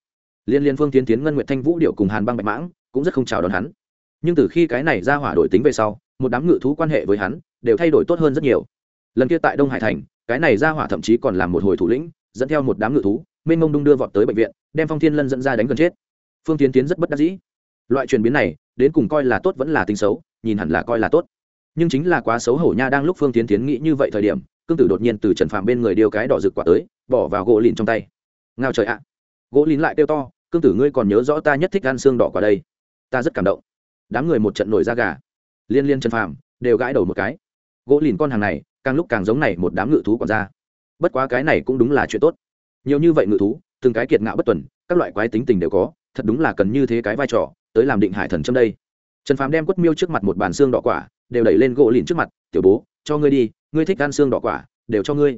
Liên liên phương tiến tiến, ngân nguyện thanh vũ điệu cùng hàn băng bạch mãng cũng rất không chào đón hắn. Nhưng từ khi cái này ra hỏa đổi tính về sau, một đám ngự thú quan hệ với hắn đều thay đổi tốt hơn rất nhiều. Lần kia tại đông hải thành, cái này ra hỏa thậm chí còn làm một hồi thủ lĩnh, dẫn theo một đám ngự thú, mênh mông đung đưa vọt tới bệnh viện, đem phong thiên lân dẫn ra đánh gần chết. Phương tiến tiến rất bất đắc dĩ. Loại chuyển biến này, đến cùng coi là tốt vẫn là tính xấu, nhìn hẳn là coi là tốt nhưng chính là quá xấu hổ nha đang lúc phương tiến tiến nghĩ như vậy thời điểm, cương tử đột nhiên từ trần phàm bên người điêu cái đỏ rực quả tới, bỏ vào gỗ lìn trong tay. Ngao trời ạ. Gỗ lìn lại kêu to, cương tử ngươi còn nhớ rõ ta nhất thích ăn xương đỏ quả đây? Ta rất cảm động. Đám người một trận nổi da gà. Liên liên trần phàm đều gãi đầu một cái. Gỗ lìn con hàng này, càng lúc càng giống này một đám ngự thú còn ra. Bất quá cái này cũng đúng là chuyện tốt. Nhiều như vậy ngự thú, từng cái kiệt ngạo bất tuần, các loại quái tính tình đều có, thật đúng là cần như thế cái vai trò, tới làm định hải thần trong đây. Trần phàm đem quất miêu trước mặt một bàn xương đỏ quả đều đẩy lên gỗ lìn trước mặt, tiểu bố, cho ngươi đi, ngươi thích ăn xương đỏ quả, đều cho ngươi.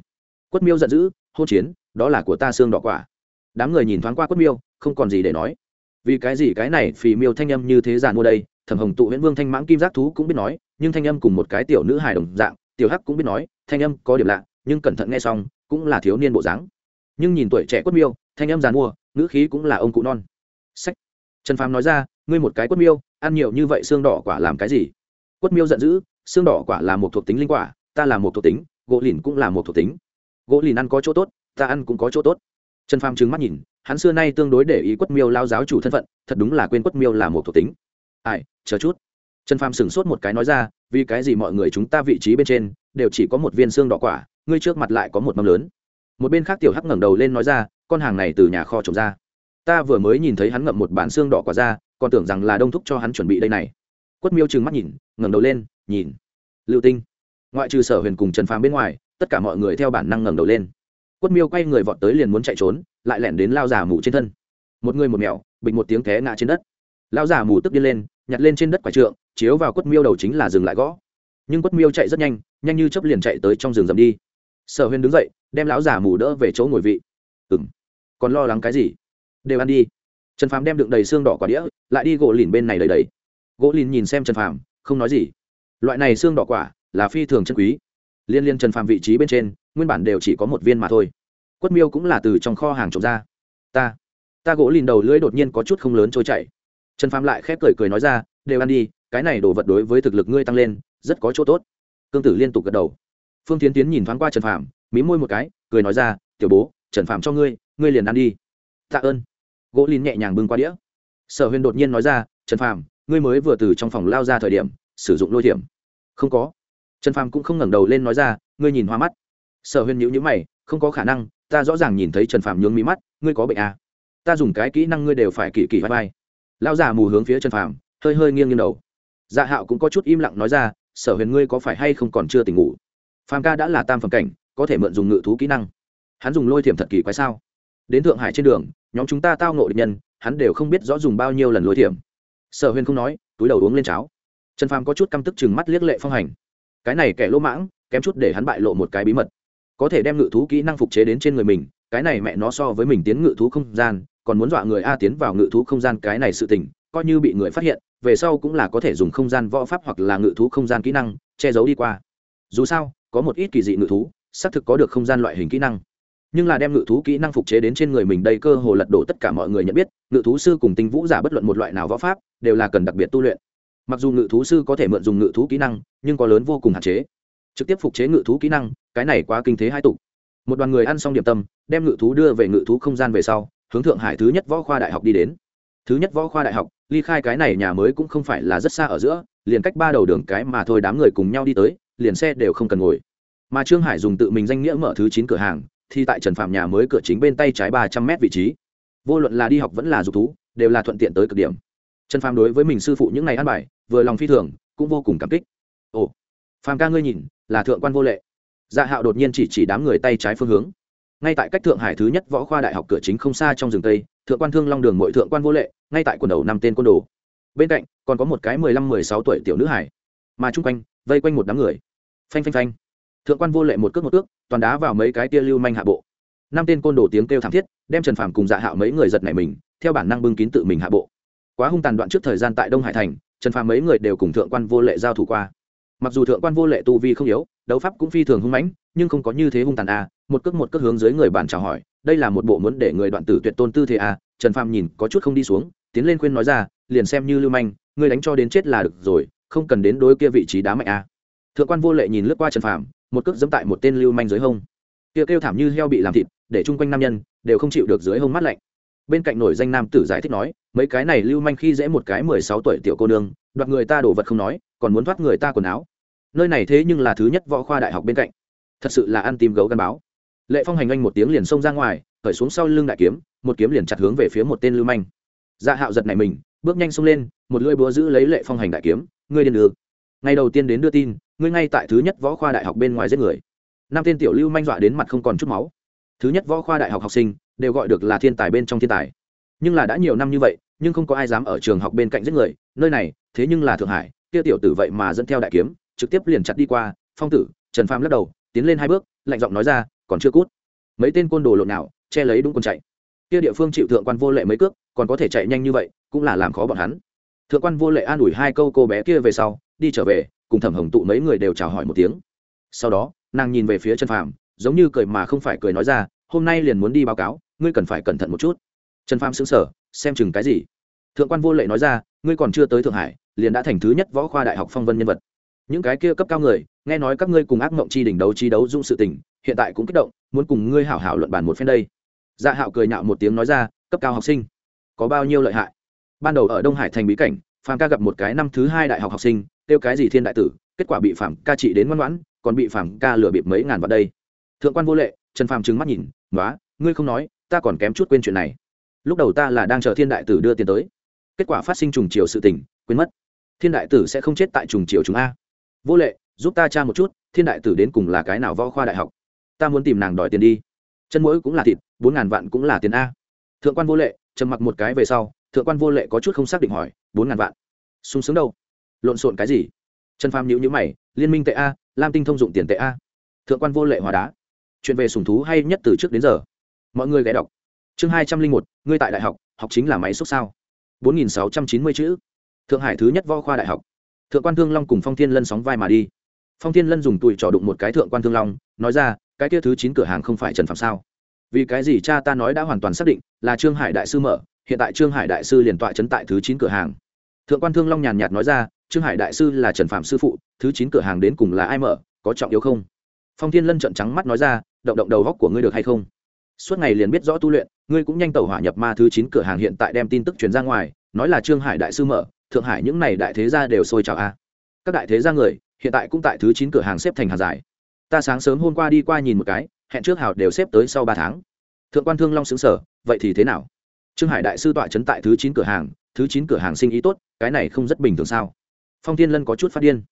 Quất miêu giận dữ, hôn chiến, đó là của ta xương đỏ quả. Đám người nhìn thoáng qua quất miêu, không còn gì để nói. Vì cái gì cái này phì miêu thanh âm như thế giàn mua đây, thẩm hồng tụ huyễn vương thanh mãng kim giác thú cũng biết nói, nhưng thanh âm cùng một cái tiểu nữ hài đồng dạng, tiểu hắc cũng biết nói, thanh âm có điểm lạ, nhưng cẩn thận nghe xong, cũng là thiếu niên bộ dáng. Nhưng nhìn tuổi trẻ quất miêu, thanh âm giàn mua, ngữ khí cũng là ông cụ non. Sách. Trần phàm nói ra, ngươi một cái quất miêu, ăn nhiều như vậy xương đỏ quả làm cái gì? Quất miêu giận dữ, xương đỏ quả là một thuộc tính linh quả, ta là một thuộc tính, gỗ lìn cũng là một thuộc tính. Gỗ lìn ăn có chỗ tốt, ta ăn cũng có chỗ tốt. Trần phàm trừng mắt nhìn, hắn xưa nay tương đối để ý quất miêu lao giáo chủ thân phận, thật đúng là quên quất miêu là một thuộc tính. Ai, chờ chút. Trần phàm sửng sốt một cái nói ra, vì cái gì mọi người chúng ta vị trí bên trên đều chỉ có một viên xương đỏ quả, ngươi trước mặt lại có một mâm lớn. Một bên khác tiểu hắc ngẩng đầu lên nói ra, con hàng này từ nhà kho trồng ra. Ta vừa mới nhìn thấy hắn ngậm một bản xương đỏ quả ra, còn tưởng rằng là đông thúc cho hắn chuẩn bị đây này quất miêu trừng mắt nhìn, ngẩng đầu lên, nhìn. Lưu tinh. Ngoại trừ sở huyền cùng trần phàm bên ngoài, tất cả mọi người theo bản năng ngẩng đầu lên. Quất miêu quay người vọt tới liền muốn chạy trốn, lại lẻn đến lao giả mù trên thân. Một người một mèo bịch một tiếng té ngã trên đất. Lao giả mù tức điên lên, nhặt lên trên đất quả trượng, chiếu vào quất miêu đầu chính là dừng lại gõ. Nhưng quất miêu chạy rất nhanh nhanh như chấp liền chạy tới trong rừng rậm đi. Sở huyền đứng dậy, đem lão giả mù đỡ về chỗ ngồi vị. Ừ m còn lo lắng cái gì? Đều ăn đi. Trần phàm đem đựng đầy xương đỏ quả đĩa, lại đi gỗ lìn bên này đầy đầy gỗ lìn nhìn xem trần phàm, không nói gì. Loại này xương đỏ quả là phi thường chân quý. Liên liên trần phàm vị trí bên trên, nguyên bản đều chỉ có một viên mà thôi. Quất miêu cũng là từ trong kho hàng trộm ra. Ta ta gỗ lìn đầu lưỡi đột nhiên có chút không lớn trôi chảy. Trần phàm lại khép cười cười nói ra, đều ăn đi, cái này đồ vật đối với thực lực ngươi tăng lên, rất có chỗ tốt. Cương tử liên tục gật đầu. Phương tiến tiến nhìn thoáng qua trần phàm, mí môi một cái, cười nói ra, tiểu bố, trần phàm cho ngươi ngươi liền ăn đi. Tạ ơn. Gỗ lìn nhẹ nhàng bưng qua đĩa. Sở huyền đột nhiên nói ra, trần phàm ngươi mới vừa từ trong phòng lao ra thời điểm, sử dụng lôi thiểm. Không có. Trần phàm cũng không ngẩng đầu lên nói ra, ngươi nhìn hoa mắt. Sở huyền nhữ nhữ mày, không có khả năng, ta rõ ràng nhìn thấy trần phàm nhướng mí mắt, ngươi có bệnh à? ta dùng cái kỹ năng ngươi đều phải kỳ kỳ vai vai. Lao già mù hướng phía trần phàm, hơi hơi nghiêng nghiêng đầu. Dạ hạo cũng có chút im lặng nói ra, sở huyền ngươi có phải hay không còn chưa tỉnh ngủ? Phàm ca đã là tam phẩm cảnh, có thể mượn dùng ngự thú kỹ năng. Hắn dùng lôi thiểm thật kỳ quái sao? Đến thượng hải trên đường, nhóm chúng ta tao ngộ địch nhân, hắn đều không biết rõ dùng bao nhiêu lần lôi thiểm sở huyền không nói, túi đầu uống lên cháo. Trần phàm có chút căm tức chừng mắt liếc lệ phong hành. Cái này kẻ lỗ mãng, kém chút để hắn bại lộ một cái bí mật. Có thể đem ngự thú kỹ năng phục chế đến trên người mình, cái này mẹ nó so với mình tiến ngự thú không gian, còn muốn dọa người a tiến vào ngự thú không gian cái này sự tình, coi như bị người phát hiện, về sau cũng là có thể dùng không gian võ pháp hoặc là ngự thú không gian kỹ năng, che giấu đi qua. Dù sao, có một ít kỳ dị ngự thú, xác thực có được không gian loại hình kỹ năng nhưng là đem ngự thú kỹ năng phục chế đến trên người mình đây cơ hồ lật đổ tất cả mọi người nhận biết, ngự thú sư cùng tinh vũ giả bất luận một loại nào võ pháp, đều là cần đặc biệt tu luyện. Mặc dù ngự thú sư có thể mượn dùng ngự thú kỹ năng, nhưng có lớn vô cùng hạn chế. Trực tiếp phục chế ngự thú kỹ năng, cái này quá kinh thế hai tục. Một đoàn người ăn xong điểm tâm, đem ngự thú đưa về ngự thú không gian về sau, hướng thượng hải thứ nhất võ khoa đại học đi đến. Thứ nhất võ khoa đại học, ly khai cái này nhà mới cũng không phải là rất xa ở giữa, liền cách ba đầu đường cái mà thôi đám người cùng nhau đi tới, liền xe đều không cần ngồi. Mà trương hải dùng tự mình danh nghĩa mở thứ chín cửa hàng thì tại trần phạm nhà mới cửa chính bên tay trái ba trăm mét vị trí. Vô luận là đi học vẫn là dục thú, đều là thuận tiện tới cực điểm. Trần phạm đối với mình sư phụ những ngày ăn bài, vừa lòng phi thường, cũng vô cùng cảm kích. Ồ, phàm ca ngươi nhìn, là thượng quan vô lệ. Dạ hạo đột nhiên chỉ chỉ đám người tay trái phương hướng. Ngay tại cách thượng hải thứ nhất võ khoa đại học cửa chính không xa trong rừng tây, thượng quan thương long đường mỗi thượng quan vô lệ, ngay tại quần đầu năm tên côn đồ. Bên cạnh, còn có một cái mười lăm mười sáu tuổi tiểu nữ hải mà chung quanh, vây quanh một đám người. Phanh phanh phanh thượng quan vô lệ một cước một cước, toàn đá vào mấy cái tia lưu manh hạ bộ năm tên côn đồ tiếng kêu thảm thiết, đem trần phàm cùng dạ hạo mấy người giật nảy mình, theo bản năng bưng kín tự mình hạ bộ quá hung tàn đoạn trước thời gian tại đông hải thành, trần phàm mấy người đều cùng thượng quan vô lệ giao thủ qua mặc dù thượng quan vô lệ tu vi không yếu, đấu pháp cũng phi thường hung mãnh, nhưng không có như thế hung tàn a à. một cước một cước hướng dưới người bàn chào hỏi, đây là một bộ muốn để người đoạn tử tuyệt tôn tư thế a à. trần phàm nhìn có chút không đi xuống, tiến lên khuyên nói ra, liền xem như lưu manh người đánh cho đến chết là được rồi, không cần đến đối kia vị trí đá mạnh a à. thượng quan vô lệ nhìn lướt qua trần phàm một cước dẫm tại một tên lưu manh dưới hông. Kia kêu thảm như heo bị làm thịt, để chung quanh nam nhân đều không chịu được dưới hông mắt lạnh. Bên cạnh nổi danh nam tử giải thích nói, mấy cái này lưu manh khi dễ một cái mười sáu tuổi tiểu cô nương, đoạt người ta đổ vật không nói, còn muốn thoát người ta quần áo. Nơi này thế nhưng là thứ nhất võ khoa đại học bên cạnh. Thật sự là ăn tìm gấu gắn báo. Lệ phong hành anh một tiếng liền xông ra ngoài, khởi xuống sau lưng đại kiếm, một kiếm liền chặt hướng về phía một tên lưu manh. Dạ hạo giật này mình, bước nhanh xông lên, một lưỡi búa giữ lấy lệ phong hành đại kiếm. Ngươi điên đường ngày đầu tiên đến đưa tin, ngươi ngay tại thứ nhất võ khoa đại học bên ngoài giết người. Năm tên tiểu lưu manh dọa đến mặt không còn chút máu. Thứ nhất võ khoa đại học học sinh, đều gọi được là thiên tài bên trong thiên tài. Nhưng là đã nhiều năm như vậy, nhưng không có ai dám ở trường học bên cạnh giết người, nơi này, thế nhưng là thượng hải, kia tiểu tử vậy mà dẫn theo đại kiếm, trực tiếp liền chặt đi qua, phong tử, trần phàm lắc đầu, tiến lên hai bước, lạnh giọng nói ra, còn chưa cút. Mấy tên côn đồ lộn nào che lấy đúng quân chạy. Kia địa phương chịu thượng quan vô lệ mấy cước, còn có thể chạy nhanh như vậy, cũng là làm khó bọn hắn. Thượng quan vô lệ an ủi hai câu cô bé kia về sau đi trở về, cùng thẩm hồng tụ mấy người đều chào hỏi một tiếng. Sau đó, nàng nhìn về phía trần phàm, giống như cười mà không phải cười nói ra, hôm nay liền muốn đi báo cáo, ngươi cần phải cẩn thận một chút. Trần phàm xứng sở xem chừng cái gì. Thượng quan vô lệ nói ra, ngươi còn chưa tới thượng hải, liền đã thành thứ nhất võ khoa đại học phong vân nhân vật. Những cái kia cấp cao người, nghe nói các ngươi cùng ác mộng chi đỉnh đấu chi đấu dung sự tình, hiện tại cũng kích động, muốn cùng ngươi hảo hảo luận bàn một phen đây. Dạ hạo cười nhạo một tiếng nói ra, cấp cao học sinh, có bao nhiêu lợi hại? Ban đầu ở đông hải thành bí cảnh, phàm ca gặp một cái năm thứ hai đại học học sinh kêu cái gì thiên đại tử, kết quả bị phạm ca trị đến ngoan ngoãn, còn bị phạm ca lừa bịp mấy ngàn vào đây. Thượng quan vô lệ, trần phàm trừng mắt nhìn nói ngươi không nói, ta còn kém chút quên chuyện này. Lúc đầu ta là đang chờ thiên đại tử đưa tiền tới. Kết quả phát sinh trùng chiều sự tình, quên mất. Thiên đại tử sẽ không chết tại trùng chiều chúng a. Vô lệ, giúp ta tra một chút, thiên đại tử đến cùng là cái nào võ khoa đại học? Ta muốn tìm nàng đòi tiền đi. Chân mũi cũng là thịt, bốn ngàn vạn cũng là tiền a. Thượng quan vô lệ, trầm mặc một cái về sau, thượng quan vô lệ có chút không xác định hỏi, bốn ngàn vạn? Sung sướng đâu? Lộn xộn cái gì? Trần phàm nhữ nhữ mày, liên minh tệ a, lam tinh thông dụng tiền tệ a. Thượng quan vô lệ hòa đá. Chuyện về sùng thú hay nhất từ trước đến giờ. Mọi người ghé đọc. Chương hai trăm linh một, ngươi tại đại học học chính là máy xúc sao? Bốn nghìn sáu trăm chín mươi chữ. Thượng hải thứ nhất võ khoa đại học. Thượng quan thương long cùng phong thiên lân sóng vai mà đi. Phong thiên lân dùng tùi trò đụng một cái thượng quan thương long, nói ra, cái kia thứ chín cửa hàng không phải trần phạm sao? Vì cái gì cha ta nói đã hoàn toàn xác định, là trương hải đại sư mở, hiện tại trương hải đại sư liền tọa chấn tại thứ chín cửa hàng. Thượng quan thương long nhàn nhạt nói ra trương hải đại sư là trần phạm sư phụ, thứ chín cửa hàng đến cùng là ai mở, có trọng yếu không? Phong thiên lân trợn trắng mắt nói ra, động động đầu góc của ngươi được hay không? Suốt ngày liền biết rõ tu luyện, ngươi cũng nhanh tẩu hỏa nhập ma thứ chín cửa hàng hiện tại đem tin tức truyền ra ngoài, nói là trương hải đại sư mở, thượng hải những này đại thế gia đều sôi trào a. Các đại thế gia người, hiện tại cũng tại thứ chín cửa hàng xếp thành hàng dài. Ta sáng sớm hôm qua đi qua nhìn một cái, hẹn trước hào đều xếp tới sau ba tháng. Thượng quan thương long xứng sở vậy thì thế nào? Trương hải đại sư tọa trấn tại thứ chín cửa hàng, thứ chín cửa hàng sinh ý tốt, cái này không rất bình thường sao? Phong thiên lân có chút phát điên.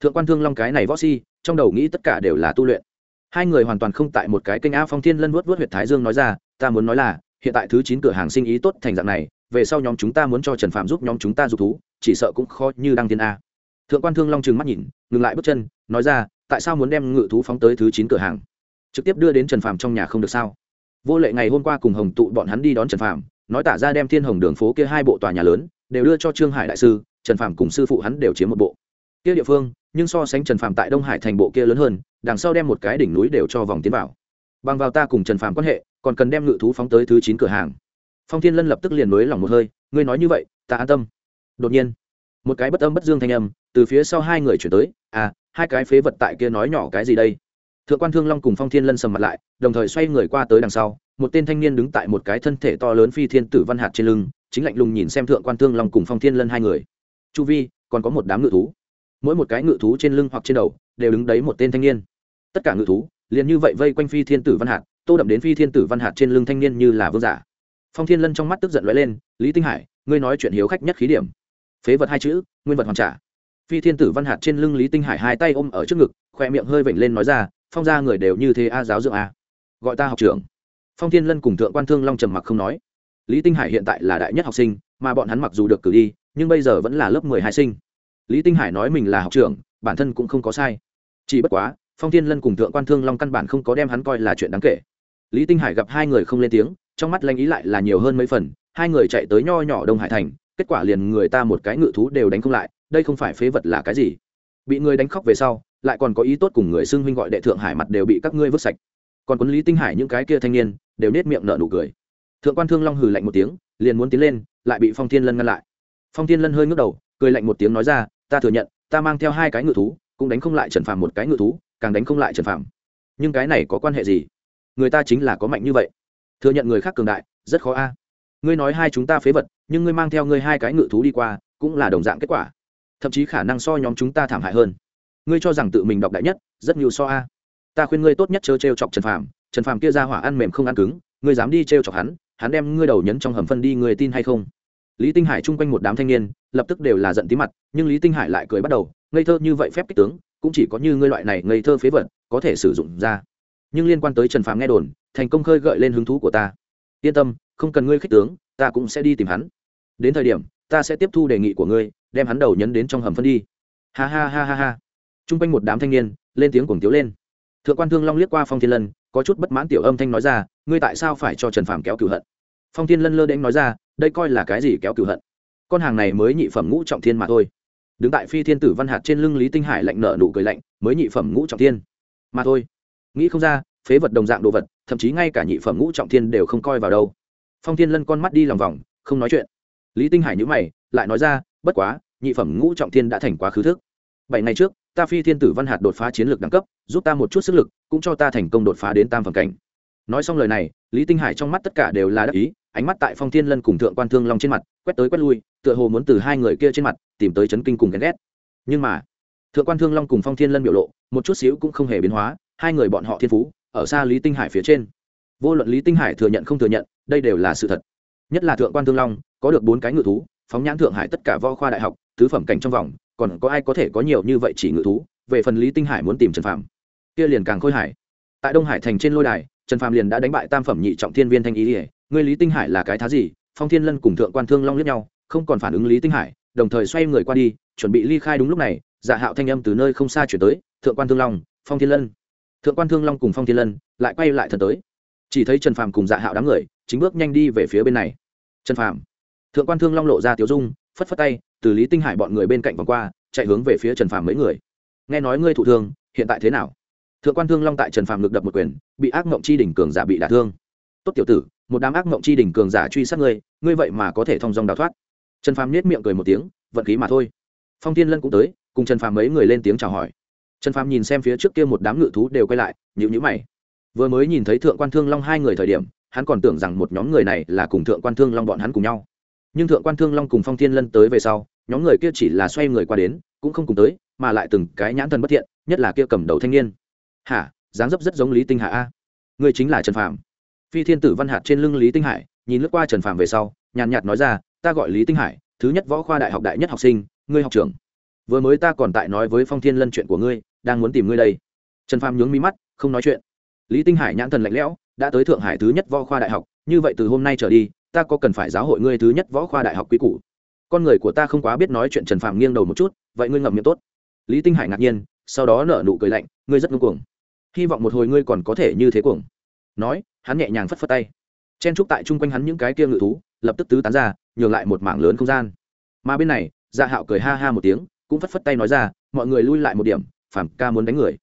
Thượng quan thương long cái này võ si, trong đầu nghĩ tất cả đều là tu luyện. Hai người hoàn toàn không tại một cái kênh a phong thiên lân vuốt vuốt h u y ệ t thái dương nói ra, ta muốn nói là, hiện tại thứ chín cửa hàng sinh ý tốt thành dạng này, về sau nhóm chúng ta muốn cho trần phạm giúp nhóm chúng ta dục thú, chỉ sợ cũng khó như đăng thiên a. Thượng quan thương long trừng mắt nhìn, ngừng lại bước chân, nói ra, tại sao muốn đem ngự thú phóng tới thứ chín cửa hàng? Trực tiếp đưa đến trần phạm trong nhà không được sao? Vô lệ ngày hôm qua cùng hồng tụ bọn hắn đi đón trần phạm, nói tả ra đem thiên hồng đường phố kia hai bộ tòa nhà lớn, đều đưa cho trương hải đại sư trần phạm cùng sư phụ hắn đều chiếm một bộ. Kia địa phương, nhưng so sánh trần phạm tại đông hải thành bộ kia lớn hơn, đằng sau đem một cái đỉnh núi đều cho vòng tiến vào. Bằng vào ta cùng trần phạm quan hệ, còn cần đem ngự thú phóng tới thứ chín cửa hàng. Phong thiên lân lập tức liền nối lòng một hơi, ngươi nói như vậy, ta an tâm. Đột nhiên, một cái bất âm bất dương thanh âm từ phía sau hai người chuyển tới à hai cái phế vật tại kia nói nhỏ cái gì đây? Thượng quan thương long cùng phong thiên lân sầm mặt lại, đồng thời xoay người qua tới đằng sau, một tên thanh niên đứng tại một cái thân thể to lớn phi thiên tử văn hạt trên lưng, chính lạnh lùng nhìn xem thượng quan thương long cùng phong thiên lân hai người chu vi, còn có một đám ngự thú. Mỗi một cái ngự thú trên lưng hoặc trên đầu đều đứng đấy một tên thanh niên. Tất cả ngự thú liền như vậy vây quanh phi thiên tử văn hạt, tô đậm đến phi thiên tử văn hạt trên lưng thanh niên như là vương giả. Phong thiên lân trong mắt tức giận lóe lên, lý tinh hải, ngươi nói chuyện hiếu khách nhất khí điểm. Phế vật hai chữ, nguyên vật hoàn trả. Phi thiên tử văn hạt trên lưng lý tinh hải hai tay ôm ở trước ngực, khoe miệng hơi vểnh lên nói ra, phong ra người đều như thế a, giáo dưỡng a. Gọi ta học trưởng. Phong thiên lân cùng thượng quan thương long trầm mặc không nói. Lý tinh hải hiện tại là đại nhất học sinh, mà bọn hắn mặc dù được cử đi nhưng bây giờ vẫn là lớp mười hai sinh. Lý tinh hải nói mình là học trưởng, bản thân cũng không có sai. Chỉ bất quá, phong thiên lân cùng thượng quan thương long căn bản không có đem hắn coi là chuyện đáng kể. Lý tinh hải gặp hai người không lên tiếng, trong mắt lanh ý lại là nhiều hơn mấy phần, hai người chạy tới nho nhỏ đông hải thành, kết quả liền người ta một cái ngự thú đều đánh không lại, đây không phải phế vật là cái gì? Bị người đánh khóc về sau, lại còn có ý tốt cùng người xưng huynh gọi đệ thượng hải mặt đều bị các ngươi vứt sạch. Còn quân lý tinh hải những cái kia thanh niên, đều nết miệng nở nụ cười. Thượng quan thương long hừ lạnh một tiếng, liền muốn tiến lên, lại bị phong thiên lân ngăn lại phong thiên lân hơi ngước đầu, cười lạnh một tiếng nói ra, ta thừa nhận, ta mang theo hai cái ngự thú, cũng đánh không lại trần phàm một cái ngự thú, càng đánh không lại trần phàm. Nhưng cái này có quan hệ gì? Người ta chính là có mạnh như vậy. Thừa nhận người khác cường đại, rất khó a. Ngươi nói hai chúng ta phế vật, nhưng ngươi mang theo ngươi hai cái ngự thú đi qua, cũng là đồng dạng kết quả. Thậm chí khả năng so nhóm chúng ta thảm hại hơn. Ngươi cho rằng tự mình đọc đại nhất, rất nhiều so a. Ta khuyên ngươi tốt nhất chớ t chọc trần phàm. Trần phàm kia ra hỏa ăn mềm không ăn cứng, ngươi dám đi t chọc hắn hắn đem ngươi đầu nhấn trong hầm phân đi, ngươi tin hay không? Lý tinh hải chung quanh một đám thanh niên, lập tức đều là giận tí mặt, nhưng lý tinh hải lại cười bắt đầu, ngây thơ như vậy phép kích tướng, cũng chỉ có như ngươi loại này ngây thơ phế vật, có thể sử dụng ra. Nhưng liên quan tới trần phàm nghe đồn, thành công khơi gợi lên hứng thú của ta. Yên tâm, không cần ngươi khích tướng, ta cũng sẽ đi tìm hắn. Đến thời điểm, ta sẽ tiếp thu đề nghị của ngươi, đem hắn đầu nhấn đến trong hầm phân đi. Ha ha ha ha ha. T r u n g quanh một đám thanh niên, lên tiếng cuồng tiếu lên. Thượng quan thương long liếc qua phong thiên lân, có chút bất mãn tiểu âm thanh nói ra, ngươi tại sao phải cho trần phàm kéo cửu hận? Phong thiên lân lơ đễnh nói ra đây coi là cái gì kéo cửu hận? Con hàng này mới nhị phẩm ngũ trọng thiên mà thôi. Đứng tại phi thiên tử văn hạt trên lưng lý tinh hải lạnh nợ nụ cười lạnh, mới nhị phẩm ngũ trọng thiên mà thôi. Nghĩ không ra, phế vật đồng dạng đồ vật, thậm chí ngay cả nhị phẩm ngũ trọng thiên đều không coi vào đâu. Phong thiên lân con mắt đi lòng vòng, không nói chuyện. Lý tinh hải nhữ mày, lại nói ra, bất quá, nhị phẩm ngũ trọng thiên đã thành quá khứ thức. Bảy ngày trước, ta phi thiên tử văn hạt đột phá chiến lược đẳng cấp, giúp ta một chút sức lực, cũng cho ta thành công đột phá đến tam phẩm cảnh. Nói xong lời này, lý tinh hải trong mắt tất cả đều là đắc ý ánh mắt tại phong thiên lân cùng thượng quan thương long trên mặt, quét tới quét lui, tựa hồ muốn từ hai người kia trên mặt tìm tới chấn kinh cùng ghen ghét. Nhưng mà, thượng quan thương long cùng phong thiên lân biểu lộ, một chút xíu cũng không hề biến hóa, hai người bọn họ thiên phú, ở xa lý tinh hải phía trên. Vô luận lý tinh hải thừa nhận không thừa nhận, đây đều là sự thật. Nhất là thượng quan thương long, có được bốn cái ngự thú, phóng nhãn thượng hải tất cả vo khoa đại học, tứ phẩm cảnh trong vòng, còn có ai có thể có nhiều như vậy chỉ ngự thú, về phần lý tinh hải muốn tìm trần phạm kia liền càng khôi hải tại đông hải thành trên lôi đài, trần phạm liền đã đánh bại tam phẩm nhị trọng thiên viên thanh ý ỉa người lý tinh hải là cái thá gì? Phong thiên lân cùng thượng quan thương long lướt nhau, không còn phản ứng lý tinh hải, đồng thời xoay người qua đi, chuẩn bị ly khai đúng lúc này dạ hạo thanh âm từ nơi không xa chuyển tới, thượng quan thương long, phong thiên lân. Thượng quan thương long cùng phong thiên lân lại quay lại thần tới. Chỉ thấy trần phàm cùng dạ hạo đám người, chính bước nhanh đi về phía bên này. Trần phàm. Thượng quan thương long lộ ra tiếu dung, phất phất tay, từ lý tinh hải bọn người bên cạnh vòng qua, chạy hướng về phía trần phàm mấy người. Nghe nói ngươi thụ thương, hiện tại thế nào? Thượng quan thương long tại trần phàm ngực đập một quyền, bị ác mộng chi đỉnh cường giả bị đả thương. Tốt tiểu tử một đám ác mộng chi đỉnh cường giả truy sát ngươi ngươi vậy mà có thể thông dong đào thoát. Trần phàm nhếch miệng cười một tiếng, vận khí mà thôi. Phong thiên lân cũng tới, cùng trần phàm mấy người lên tiếng chào hỏi. Trần phàm nhìn xem phía trước kia một đám ngự thú đều quay lại, nhíu nhữ mày. Vừa mới nhìn thấy thượng quan thương long hai người thời điểm, hắn còn tưởng rằng một nhóm người này là cùng thượng quan thương long bọn hắn cùng nhau. Nhưng thượng quan thương long cùng phong thiên lân tới về sau, nhóm người kia chỉ là xoay người qua đến, cũng không cùng tới, mà lại từng cái nhãn thần bất thiện, nhất là kia cầm đầu thanh niên. Hả? Dáng dấp rất giống lý tinh hạ a. Người chính là trần Phàm phi thiên tử văn hạt trên lưng lý tinh hải, nhìn lướt qua trần phạm về sau, nhàn nhạt nói ra, ta gọi lý tinh hải, thứ nhất võ khoa đại học đại nhất học sinh, ngươi học trưởng. Vừa mới ta còn tại nói với phong thiên lân chuyện của ngươi, đang muốn tìm ngươi đây. Trần phàm nhướng mi mắt, không nói chuyện. Lý tinh hải nhãn thần lạnh lẽo, đã tới thượng hải thứ nhất võ khoa đại học, như vậy từ hôm nay trở đi, ta có cần phải giáo hội ngươi thứ nhất võ khoa đại học quý cũ con người của ta không quá biết nói chuyện. Trần phàm nghiêng đầu một chút, vậy ngươi ngậm miệng tốt. Lý tinh hải ngạc nhiên, sau đó nở nụ cười lạnh, ngươi rất ngưng cuồng. Hy vọng một hồi ngươi còn có thể như thế cuồng nói, hắn nhẹ nhàng phất phất tay. Chen trúc tại chung quanh hắn những cái kia ngự thú, lập tức tứ tán ra, nhường lại một mảng lớn không gian. Mà bên này dạ hạo cười ha ha một tiếng, cũng phất phất tay nói ra, mọi người lui lại một điểm, phàm ca muốn đánh người.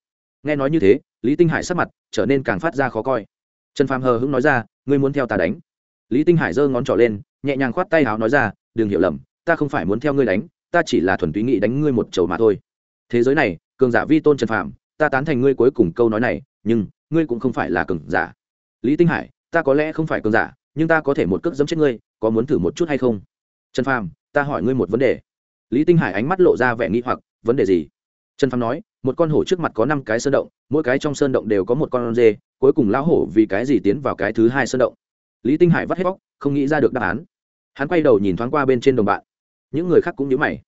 Nghe nói như thế, lý tinh hải sắc mặt trở nên càng phát ra khó coi. Trần phàm hờ hững nói ra, ngươi muốn theo ta đánh? Lý tinh hải giơ ngón trỏ lên, nhẹ nhàng khoát tay háo nói ra, đừng hiểu lầm, ta không phải muốn theo ngươi đánh, ta chỉ là thuần túy nghĩ đánh ngươi một chầu mà thôi. Thế giới này, cường giả vi tôn trần phàm, ta tán thành ngươi cuối cùng câu nói này, nhưng ngươi cũng không phải là cường giả lý tinh hải, ta có lẽ không phải cường giả, nhưng ta có thể một cước dẫm chết ngươi, có muốn thử một chút hay không? Trần phàm, ta hỏi ngươi một vấn đề. Lý tinh hải ánh mắt lộ ra vẻ nghi hoặc, vấn đề gì? Trần phàm nói, một con hổ trước mặt có năm cái sơn động, mỗi cái trong sơn động đều có một con dê cuối cùng lão hổ vì cái gì tiến vào cái thứ hai sơn động? Lý tinh hải vắt hết bóc không nghĩ ra được đáp án. Hắn quay đầu nhìn thoáng qua bên trên đồng bạn. Những người khác cũng nhớ mày.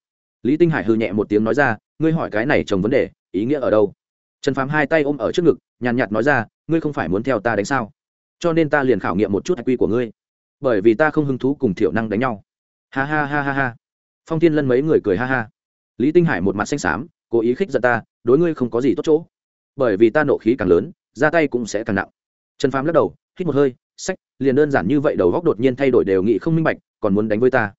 Lý tinh hải hư nhẹ một tiếng nói ra, ngươi hỏi cái này trồng vấn đề, ý nghĩa ở đâu? Trần phàm hai tay ôm ở trước ngực, nhàn nhạt nói ra, ngươi không phải muốn theo ta đánh sao? Cho nên ta liền khảo nghiệm một chút quy của ngươi. Bởi vì ta không hứng thú cùng thiểu năng đánh nhau. Ha ha ha ha ha. Phong thiên lân mấy người cười ha ha. Lý tinh hải một mặt xanh xám, cố ý khích giận ta, đối ngươi không có gì tốt chỗ. Bởi vì ta nộ khí càng lớn, ra tay cũng sẽ càng nặng. Trần phàm lắc đầu, hít một hơi, sách, liền đơn giản như vậy đầu góc đột nhiên thay đổi đều nghị không minh bạch, còn muốn đánh với ta.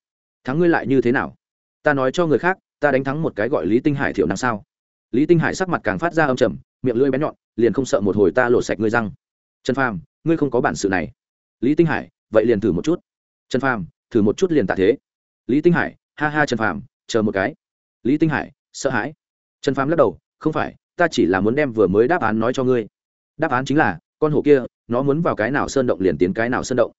Thắng ngươi lại như thế nào? Ta nói cho người khác, ta đánh thắng một cái gọi lý tinh hải thiểu năng sao? Lý tinh hải sắc mặt càng phát ra âm trầm, miệng lưỡi bén nhọn, liền không sợ một hồi ta lộ sạch ngươi răng. Trần phàm ngươi không có bản sự này. Lý tinh hải, vậy liền thử một chút. Trần phàm, thử một chút liền tạ thế. Lý tinh hải, ha ha trần phàm, chờ một cái. Lý tinh hải, sợ hãi. Trần phàm lắc đầu, không phải, ta chỉ là muốn đem vừa mới đáp án nói cho ngươi. Đáp án chính là, con hổ kia, nó muốn vào cái nào sơn động liền tiến cái nào sơn động.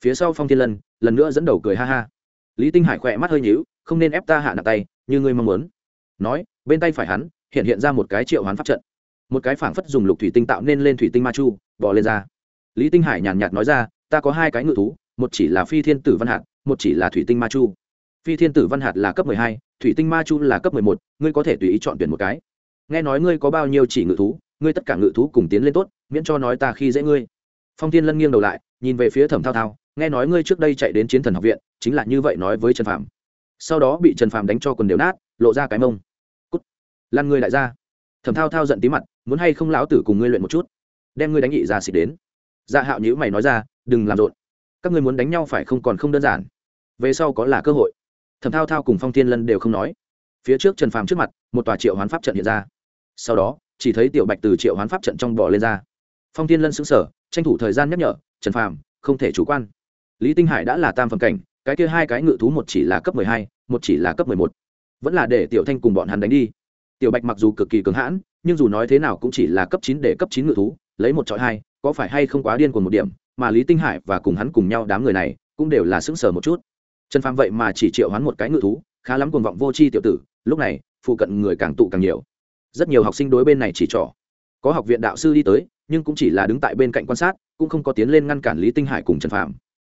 Phía sau phong thiên lân, lần nữa dẫn đầu cười ha ha. Lý tinh hải khỏe mắt hơi nhíu, không nên ép ta hạ nặng tay, như ngươi mong muốn. Nói, bên tay phải hắn, hiện hiện ra một cái triệu hoán pháp trận. Một cái phảng phất dùng lục thủy tinh tạo nên lên thủy tinh ma chu bỏ lên ra lý tinh hải nhàn nhạt nói ra, ta có hai cái ngự thú, một chỉ là phi thiên tử văn hạt, một chỉ là thủy tinh ma chu. Phi thiên tử văn hạt là cấp mười hai, thủy tinh ma chu là cấp mười một, ngươi có thể tùy ý chọn tuyển một cái. Nghe nói ngươi có bao nhiêu chỉ ngự thú, ngươi tất cả ngự thú cùng tiến lên tốt, miễn cho nói ta khi dễ ngươi. Phong thiên lân nghiêng đầu lại, nhìn về phía thẩm thao thao, nghe nói ngươi trước đây chạy đến chiến thần học viện, chính là như vậy nói với trần phạm sau đó bị trần phạm đánh cho quần đều nát, lộ ra cái mông. Cút, lăn ngươi lại ra thẩm thao thao giận tí mặt, muốn hay không lão tử cùng ngươi luyện một chút? Đem ngươi đánh nhị ra xịt đến dạ hạo nhữ mày nói ra, đừng làm rộn. Các người muốn đánh nhau phải không còn không đơn giản. Về sau có là cơ hội. Thẩm thao thao cùng phong thiên lân đều không nói. Phía trước trần phàm trước mặt, một tòa triệu hoán pháp trận hiện ra. Sau đó, chỉ thấy tiểu bạch từ triệu hoán pháp trận trong bỏ lên ra. Phong thiên lân xứng sở tranh thủ thời gian nhắc nhở, trần phàm, không thể chủ quan. Lý tinh hải đã là tam phẩm cảnh, cái kia hai cái ngự thú một chỉ là cấp mười hai, một chỉ là cấp mười một. Vẫn là để tiểu thanh cùng bọn hắn đánh đi. Tiểu bạch mặc dù cực kỳ cứng hãn, nhưng dù nói thế nào cũng chỉ là cấp chín để cấp chín ngự thú, lấy một trọi hai có phải hay không quá điên cuồng một điểm, mà lý tinh hải và cùng hắn cùng nhau đám người này cũng đều là sững sờ một chút. Trần phàm vậy mà chỉ triệu hắn một cái ngự thú, khá lắm cuồng vọng vô tri tiểu tử, lúc này, phụ cận người càng tụ càng nhiều. Rất nhiều học sinh đối bên này chỉ trỏ. Có học viện đạo sư đi tới, nhưng cũng chỉ là đứng tại bên cạnh quan sát, cũng không có tiến lên ngăn cản lý tinh hải cùng trần phàm.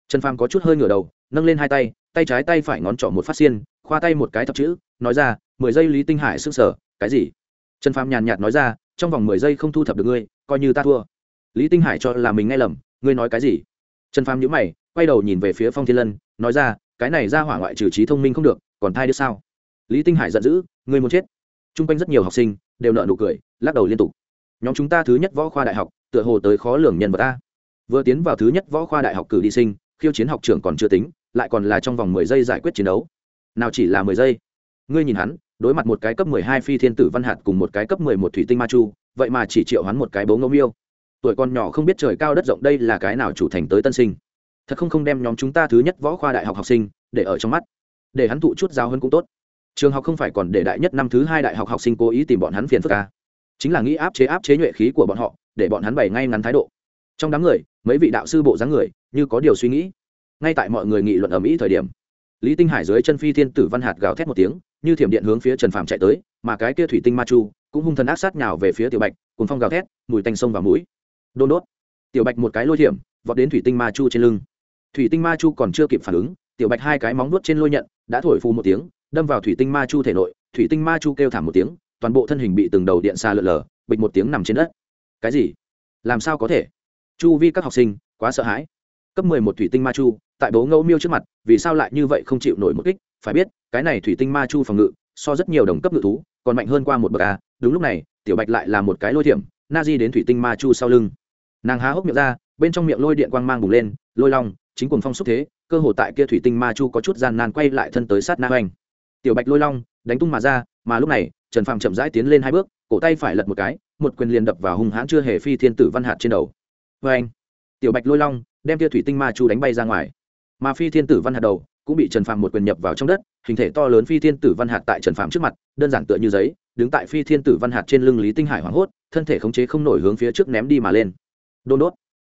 Trần phàm có chút hơi ngửa đầu, nâng lên hai tay tay trái tay phải ngón trỏ một phát xiên, khoa tay một cái thập chữ, nói ra, mười giây lý tinh hải s ư n g sở cái gì? Trần phàm nhàn nhạt nói ra, trong vòng mười giây không thu thập được ngươi, coi như ta thua lý tinh hải cho là mình nghe lầm, ngươi nói cái gì? Trần phàm nhữ mày, quay đầu nhìn về phía phong thiên lân, nói ra, cái này ra hỏa ngoại trừ trí thông minh không được, còn thai đứa sao? Lý tinh hải giận dữ, ngươi muốn chết. T r u n g quanh rất nhiều học sinh, đều nợ nụ cười, lắc đầu liên tục. Nhóm chúng ta thứ nhất võ khoa đại học, tựa hồ tới khó lường nhân vật ta. Vừa tiến vào thứ nhất võ khoa đại học cử đi sinh, khiêu chiến học trưởng còn chưa tính, lại còn là trong vòng mười giây giải quyết chiến đấu. Nào chỉ là mười giây. Ngươi nhìn hắn, đối mặt một cái cấp mười hai phi thiên tử văn hạt cùng một cái cấp mười một thủy tinh ma chu, vậy mà chỉ triệu hắn một cái bố ngẫu miêu tuổi con nhỏ không biết trời cao đất rộng đây là cái nào chủ thành tới tân sinh. Thật không không đem nhóm chúng ta thứ nhất võ khoa đại học học sinh để ở trong mắt. Để hắn thụ chút giao hơn cũng tốt. Trường học không phải còn để đại nhất năm thứ hai đại học học sinh cố ý tìm bọn hắn phiền phức ca chính là nghĩ áp chế áp chế nhuệ khí của bọn họ, để bọn hắn bày ngay ngắn thái độ. Trong đám người, mấy vị đạo sư bộ dáng người như có điều suy nghĩ. Ngay tại mọi người nghị luận ở mỹ thời điểm, lý tinh hải dưới chân phi thiên tử văn hạt gào thét một tiếng, như thiểm điện hướng phía trần phàm chạy tới, mà cái kia thủy tinh ma chu cũng hung thần ác sát nhào về phía tiểu bạch cùng phong gào thét, mùi tanh sông vào mũi đôn đốt. Tiểu bạch một cái lôi thiểm, vọt đến thủy tinh ma chu trên lưng. Thủy tinh ma chu còn chưa kịp phản ứng, tiểu bạch hai cái móng nuốt trên lôi nhận, đã thổi phù một tiếng, đâm vào thủy tinh ma chu thể nội, thủy tinh ma chu kêu thảm một tiếng, toàn bộ thân hình bị từng đầu điện xa lượn lờ, bịch một tiếng nằm trên đất. Cái gì? Làm sao có thể? Chu vi các học sinh, quá sợ hãi. Cấp mười một thủy tinh ma chu, tại bố ngẫu miêu trước mặt, vì sao lại như vậy không chịu nổi một kích? Phải biết, cái này thủy tinh ma chu phòng ngự, so rất nhiều đồng cấp ngự thú, còn mạnh hơn qua một bậc a. Đúng lúc này, tiểu bạch lại là một cái lôi thiểm, na di đến thủy tinh ma chu sau lưng nàng há hốc miệng ra, bên trong miệng lôi điện quang mang bùng lên, lôi long, chính cuồng phong xúc thế, cơ hồ tại kia thủy tinh ma chu có chút gian nan quay lại thân tới sát na hoành. Tiểu bạch lôi long, đánh tung mà ra, mà lúc này, trần phàm chậm rãi tiến lên hai bước, cổ tay phải lật một cái, một quyền liền đập vào hung hãn chưa hề phi thiên tử văn hạt trên đầu. Vê anh tiểu bạch lôi long, đem kia thủy tinh ma chu đánh bay ra ngoài. Mà phi thiên tử văn hạt đầu, cũng bị trần phàm một quyền nhập vào trong đất, hình thể to lớn phi thiên tử văn hạt tại trần phàm trước mặt, đơn giản tựa như giấy, đứng tại phi thiên tử văn hạt trên lưng lý tinh hải hoảng hốt, thân thể khống chế không nổi hướng phía trước ném đi mà lên đôn đốt.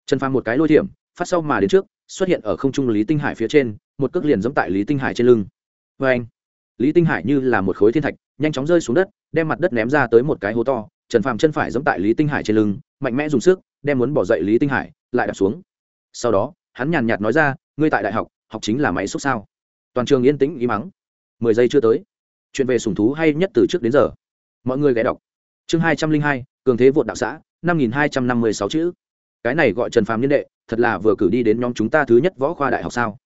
Trần phàm một cái lôi thiểm, phát sau mà đến trước, xuất hiện ở không trung lý tinh hải phía trên, một cước liền giẫm tại lý tinh hải trên lưng. Vê anh, lý tinh hải như là một khối thiên thạch, nhanh chóng rơi xuống đất, đem mặt đất ném ra tới một cái hố to. Trần phàm chân phải giẫm tại lý tinh hải trên lưng, mạnh mẽ dùng sức, đem muốn bỏ dậy lý tinh hải, lại đặt xuống. Sau đó, hắn nhàn nhạt nói ra, ngươi tại đại học học chính là máy xúc sao? Toàn trường yên tĩnh ý mắng. Mười giây chưa tới. Chuyện về sùng thú hay nhất từ trước đến giờ. Mọi người ghé đọc. Chương hai trăm linh hai, cường thế vượt đạo xã, năm nghìn hai trăm năm mươi sáu chữ cái này gọi trần phàm liên đệ, thật là vừa cử đi đến nhóm chúng ta thứ nhất võ khoa đại học sao?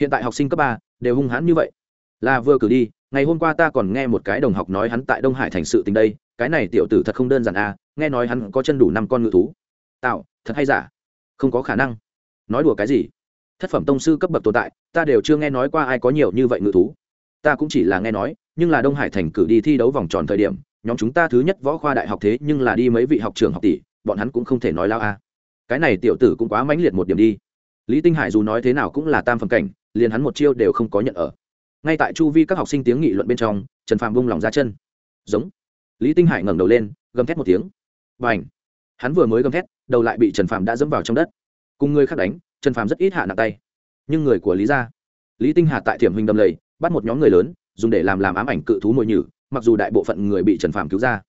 Hiện tại học sinh cấp ba đều hung hãn như vậy. Là vừa cử đi, ngày hôm qua ta còn nghe một cái đồng học nói hắn tại đông hải thành sự tình đây, cái này tiểu tử thật không đơn giản à nghe nói hắn có chân đủ năm con ngự thú. Tạo, thật hay giả? Không có khả năng. Nói đùa cái gì? Thất phẩm tông sư cấp bậc tồn tại, ta đều chưa nghe nói qua ai có nhiều như vậy ngự thú. Ta cũng chỉ là nghe nói, nhưng là đông hải thành cử đi thi đấu vòng tròn thời điểm, nhóm chúng ta thứ nhất võ khoa đại học thế nhưng là đi mấy vị học trường học tỷ, bọn hắn cũng không thể nói lao a cái này tiểu tử cũng quá mãnh liệt một điểm đi. Lý tinh hải dù nói thế nào cũng là tam phẩm cảnh, liền hắn một chiêu đều không có nhận ở. Ngay tại chu vi các học sinh tiếng nghị luận bên trong, trần phàm bung lòng ra chân. Giống. Lý tinh hải ngẩng đầu lên, gầm thét một tiếng. Và ảnh hắn vừa mới gầm thét, đầu lại bị trần phàm đã dẫm vào trong đất. Cùng người khác đánh, trần phàm rất ít hạ nặng tay. Nhưng người của lý gia. Lý tinh hà tại thiểm hình đầm lầy, bắt một nhóm người lớn, dùng để làm làm ám ảnh cự thú mồi nhử, mặc dù đại bộ phận người bị trần phàm cứu ra.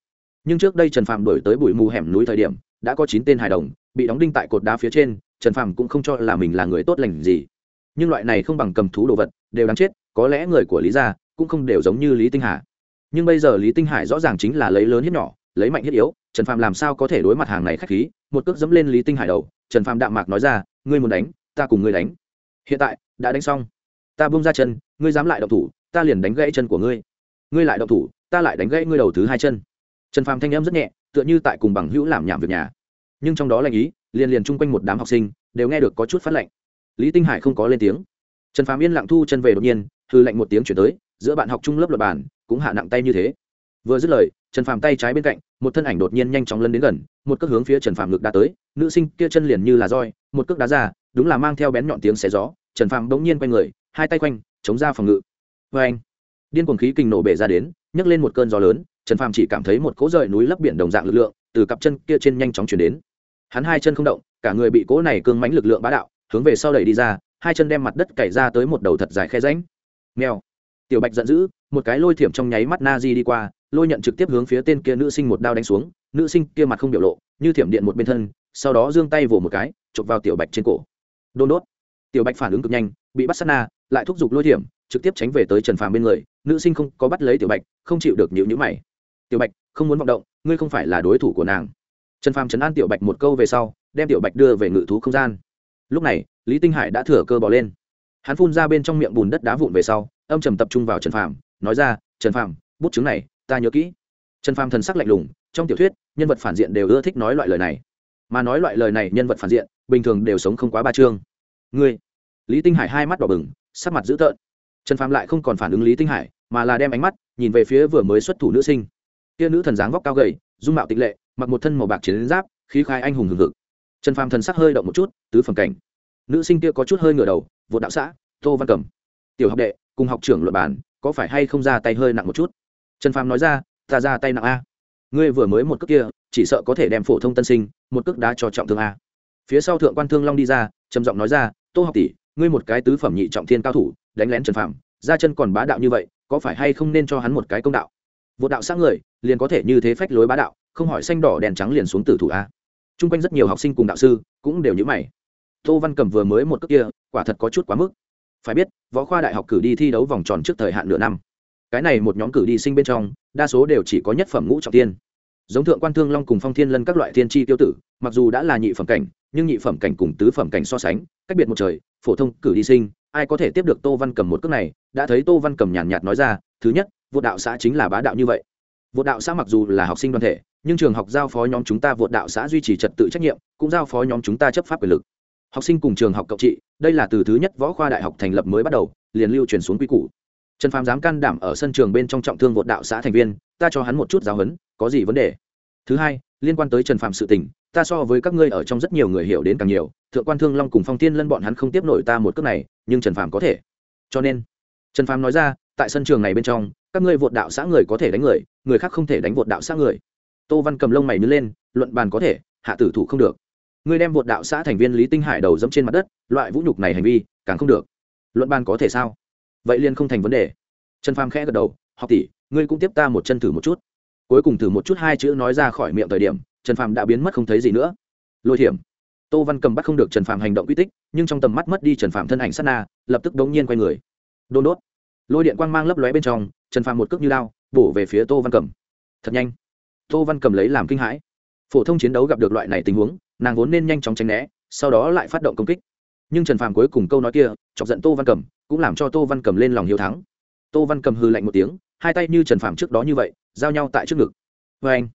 Nhưng trước đây trần phàm đổi tới bụi mù hẻm núi thời điểm, đã có chín tên hài đồng bị đóng đinh tại cột đá phía trên, trần phàm cũng không cho là mình là người tốt lành gì. Nhưng loại này không bằng cầm thú đồ vật, đều đáng chết, có lẽ người của lý gia cũng không đều giống như lý tinh hà. Nhưng bây giờ lý tinh hải rõ ràng chính là lấy lớn hiếp nhỏ, lấy mạnh hiếp yếu, trần phàm làm sao có thể đối mặt hàng này k h á c h khí? Một cước dẫm lên lý tinh hải đầu, trần phàm đạm mạc nói ra, ngươi muốn đánh, ta cùng ngươi đánh. Hiện tại, đã đánh xong. Ta bung ra chân, ngươi dám lại động thủ, ta liền đánh gãy chân của ngươi. Ngươi lại động thủ, ta lại đánh gãy ngươi đầu thứ hai chân. Trần phàm thanh em rất nhẹ, tựa như tại cùng bằng hữu làm nhảm việc nhà nhưng trong đó lạnh ý, liền liền chung quanh một đám học sinh, đều nghe được có chút phát lệnh lý tinh hải không có lên tiếng. Trần phàm yên lặng thu chân về đột nhiên hư lệnh một tiếng chuyển tới, giữa bạn học trung lớp luật bản, cũng hạ nặng tay như thế. Vừa dứt lời, trần phàm tay trái bên cạnh, một thân ảnh đột nhiên nhanh chóng lân đến gần, một cước hướng phía trần phàm ngực đã tới, nữ sinh kia chân liền như là roi, một cước đá ra, đúng là mang theo bén nhọn tiếng xé gió, trần phàm bỗng nhiên quay người, hai tay quanh, chống ra phòng ngự. Vê anh, điên cuồng khí kinh nổ bể ra đến, nhấc lên một cơn gió lớn, trần phàm chỉ cảm thấy một cỗ rời núi lấp biển đồng dạng lực lượng, từ cặp chân kia trên nhanh chóng chuyển đến hắn hai chân không động, cả người bị cỗ này cương mãnh lực lượng bá đạo, hướng về sau đẩy đi ra, hai chân đem mặt đất cày ra tới một đầu thật dài khe ránh mèo. Tiểu bạch giận dữ, một cái lôi thiểm trong nháy mắt na di đi qua, lôi nhận trực tiếp hướng phía tên kia nữ sinh một đao đánh xuống, nữ sinh kia mặt không biểu lộ, như thiểm điện một bên thân, sau đó giương tay vỗ một cái, chụp vào tiểu bạch trên cổ. Đôn đốt. Tiểu bạch phản ứng cực nhanh, bị bắt sát na, lại thúc giục lôi thiểm, trực tiếp tránh về tới trần phàm bên người, nữ sinh không có bắt lấy tiểu bạch, không chịu được nhịu nhữ mày. Tiểu bạch, không muốn vọng động, ngươi không phải là đối thủ của nàng trần phàm chấn an tiểu bạch một câu về sau, đem tiểu bạch đưa về ngự thú không gian. Lúc này, lý tinh hải đã thừa cơ bỏ lên. Hắn phun ra bên trong miệng bùn đất đá vụn về sau, âm trầm tập trung vào trần phàm, nói ra, trần phàm, bút chứng này, ta nhớ kỹ. Trần phàm thần sắc lạnh lùng, trong tiểu thuyết, nhân vật phản diện đều ưa thích nói loại lời này. Mà nói loại lời này nhân vật phản diện, bình thường đều sống không quá ba chương. Ngươi? Lý tinh hải hai mắt đỏ bừng, sắc mặt dữ tợn. Trần phàm lại không còn phản ứng lý tinh hải, mà là đem ánh mắt nhìn về phía vừa mới xuất thủ nữ sinh. Kia nữ thần dáng vóc cao gầy, dung mạo tịch lệ mặc một thân màu bạc chiến giáp, khí khai anh hùng hừng hực. Trần phàm thần sắc hơi động một chút, tứ phẩm cảnh. Nữ sinh kia có chút hơi ngửa đầu vượt đạo xã, tô văn cẩm. Tiểu học đệ, cùng học trưởng luật bản có phải hay không ra tay hơi nặng một chút? Trần phàm nói ra, ta ra tay nặng a. Ngươi vừa mới một cước kia, chỉ sợ có thể đem phổ thông tân sinh, một cước đá cho trọng thương a. Phía sau thượng quan thương long đi ra, trầm giọng nói ra, tô học tỷ, ngươi một cái tứ phẩm nhị trọng thiên cao thủ, đánh lén trần phàm, ra chân còn bá đạo như vậy, có phải hay không nên cho hắn một cái công đạo? Vô đạo xã người, liền có thể như thế phách lối bá đạo không hỏi xanh đỏ đèn trắng liền xuống tử thủ a. T r u n g quanh rất nhiều học sinh cùng đạo sư cũng đều nhữ mày. Tô văn cầm vừa mới một cước kia, quả thật có chút quá mức. Phải biết, võ khoa đại học cử đi thi đấu vòng tròn trước thời hạn nửa năm. Cái này một nhóm cử đi sinh bên trong, đa số đều chỉ có nhất phẩm ngũ trọng tiên. Giống thượng quan thương long cùng phong thiên lân các loại thiên tri tiêu tử, mặc dù đã là nhị phẩm cảnh, nhưng nhị phẩm cảnh cùng tứ phẩm cảnh so sánh, cách biệt một trời, phổ thông cử đi sinh, ai có thể tiếp được tô văn cầm một cước này, đã thấy tô văn cầm nhàn nhạt nói ra, thứ nhất, vô đạo xã chính là bá đạo như vậy. Vô đạo xã mặc dù là học sinh đoàn thể nhưng trường học giao phó nhóm chúng ta vượt đạo xã duy trì trật tự trách nhiệm, cũng giao phó nhóm chúng ta chấp pháp quyền lực. Học sinh cùng trường học cộng trị đây là từ thứ nhất võ khoa đại học thành lập mới bắt đầu, liền lưu truyền xuống quy củ. Trần phàm dám can đảm ở sân trường bên trong trọng thương vượt đạo xã thành viên, ta cho hắn một chút giáo huấn, có gì vấn đề? Thứ hai, liên quan tới trần phàm sự tình, ta so với các ngươi ở trong rất nhiều người hiểu đến càng nhiều, thượng quan thương long cùng phong thiên lân bọn hắn không tiếp nổi ta một cước này, nhưng trần phàm có thể. Cho nên, trần phàm nói ra, tại sân trường này bên trong, các ngươi vượt đạo xã người có thể đánh người người khác không thể đánh vượt đạo xã người tô văn cầm lông mày nhớ lên, luận bàn có thể, hạ tử thủ không được. Ngươi đem vượt đạo xã thành viên lý tinh hải đầu dẫm trên mặt đất, loại vũ nhục này hành vi, càng không được. Luận bàn có thể sao? Vậy liên không thành vấn đề. Trần phàm khẽ gật đầu, học tỷ, ngươi cũng tiếp ta một chân thử một chút. Cuối cùng thử một chút hai chữ nói ra khỏi miệng thời điểm, trần phàm đã biến mất không thấy gì nữa. Lôi thiểm. Tô văn cầm bắt không được trần phàm hành động quy tích, nhưng trong tầm mắt mất đi trần phàm thân ảnh sát na, lập tức đống nhiên quay người. Đôn đốt. Lôi điện quang mang lấp lóe bên trong, trần phàm một cước như lao bổ về phía tô văn cầm. Thật nhanh tô văn cầm lấy làm kinh hãi. Phổ thông chiến đấu gặp được loại này tình huống, nàng vốn nên nhanh chóng tránh né, sau đó lại phát động công kích. Nhưng trần phàm cuối cùng câu nói kia, chọc giận tô văn cầm, cũng làm cho tô văn cầm lên lòng hiếu thắng. Tô văn cầm hư lạnh một tiếng, hai tay như trần phàm trước đó như vậy, giao nhau tại trước ngực. Vê anh,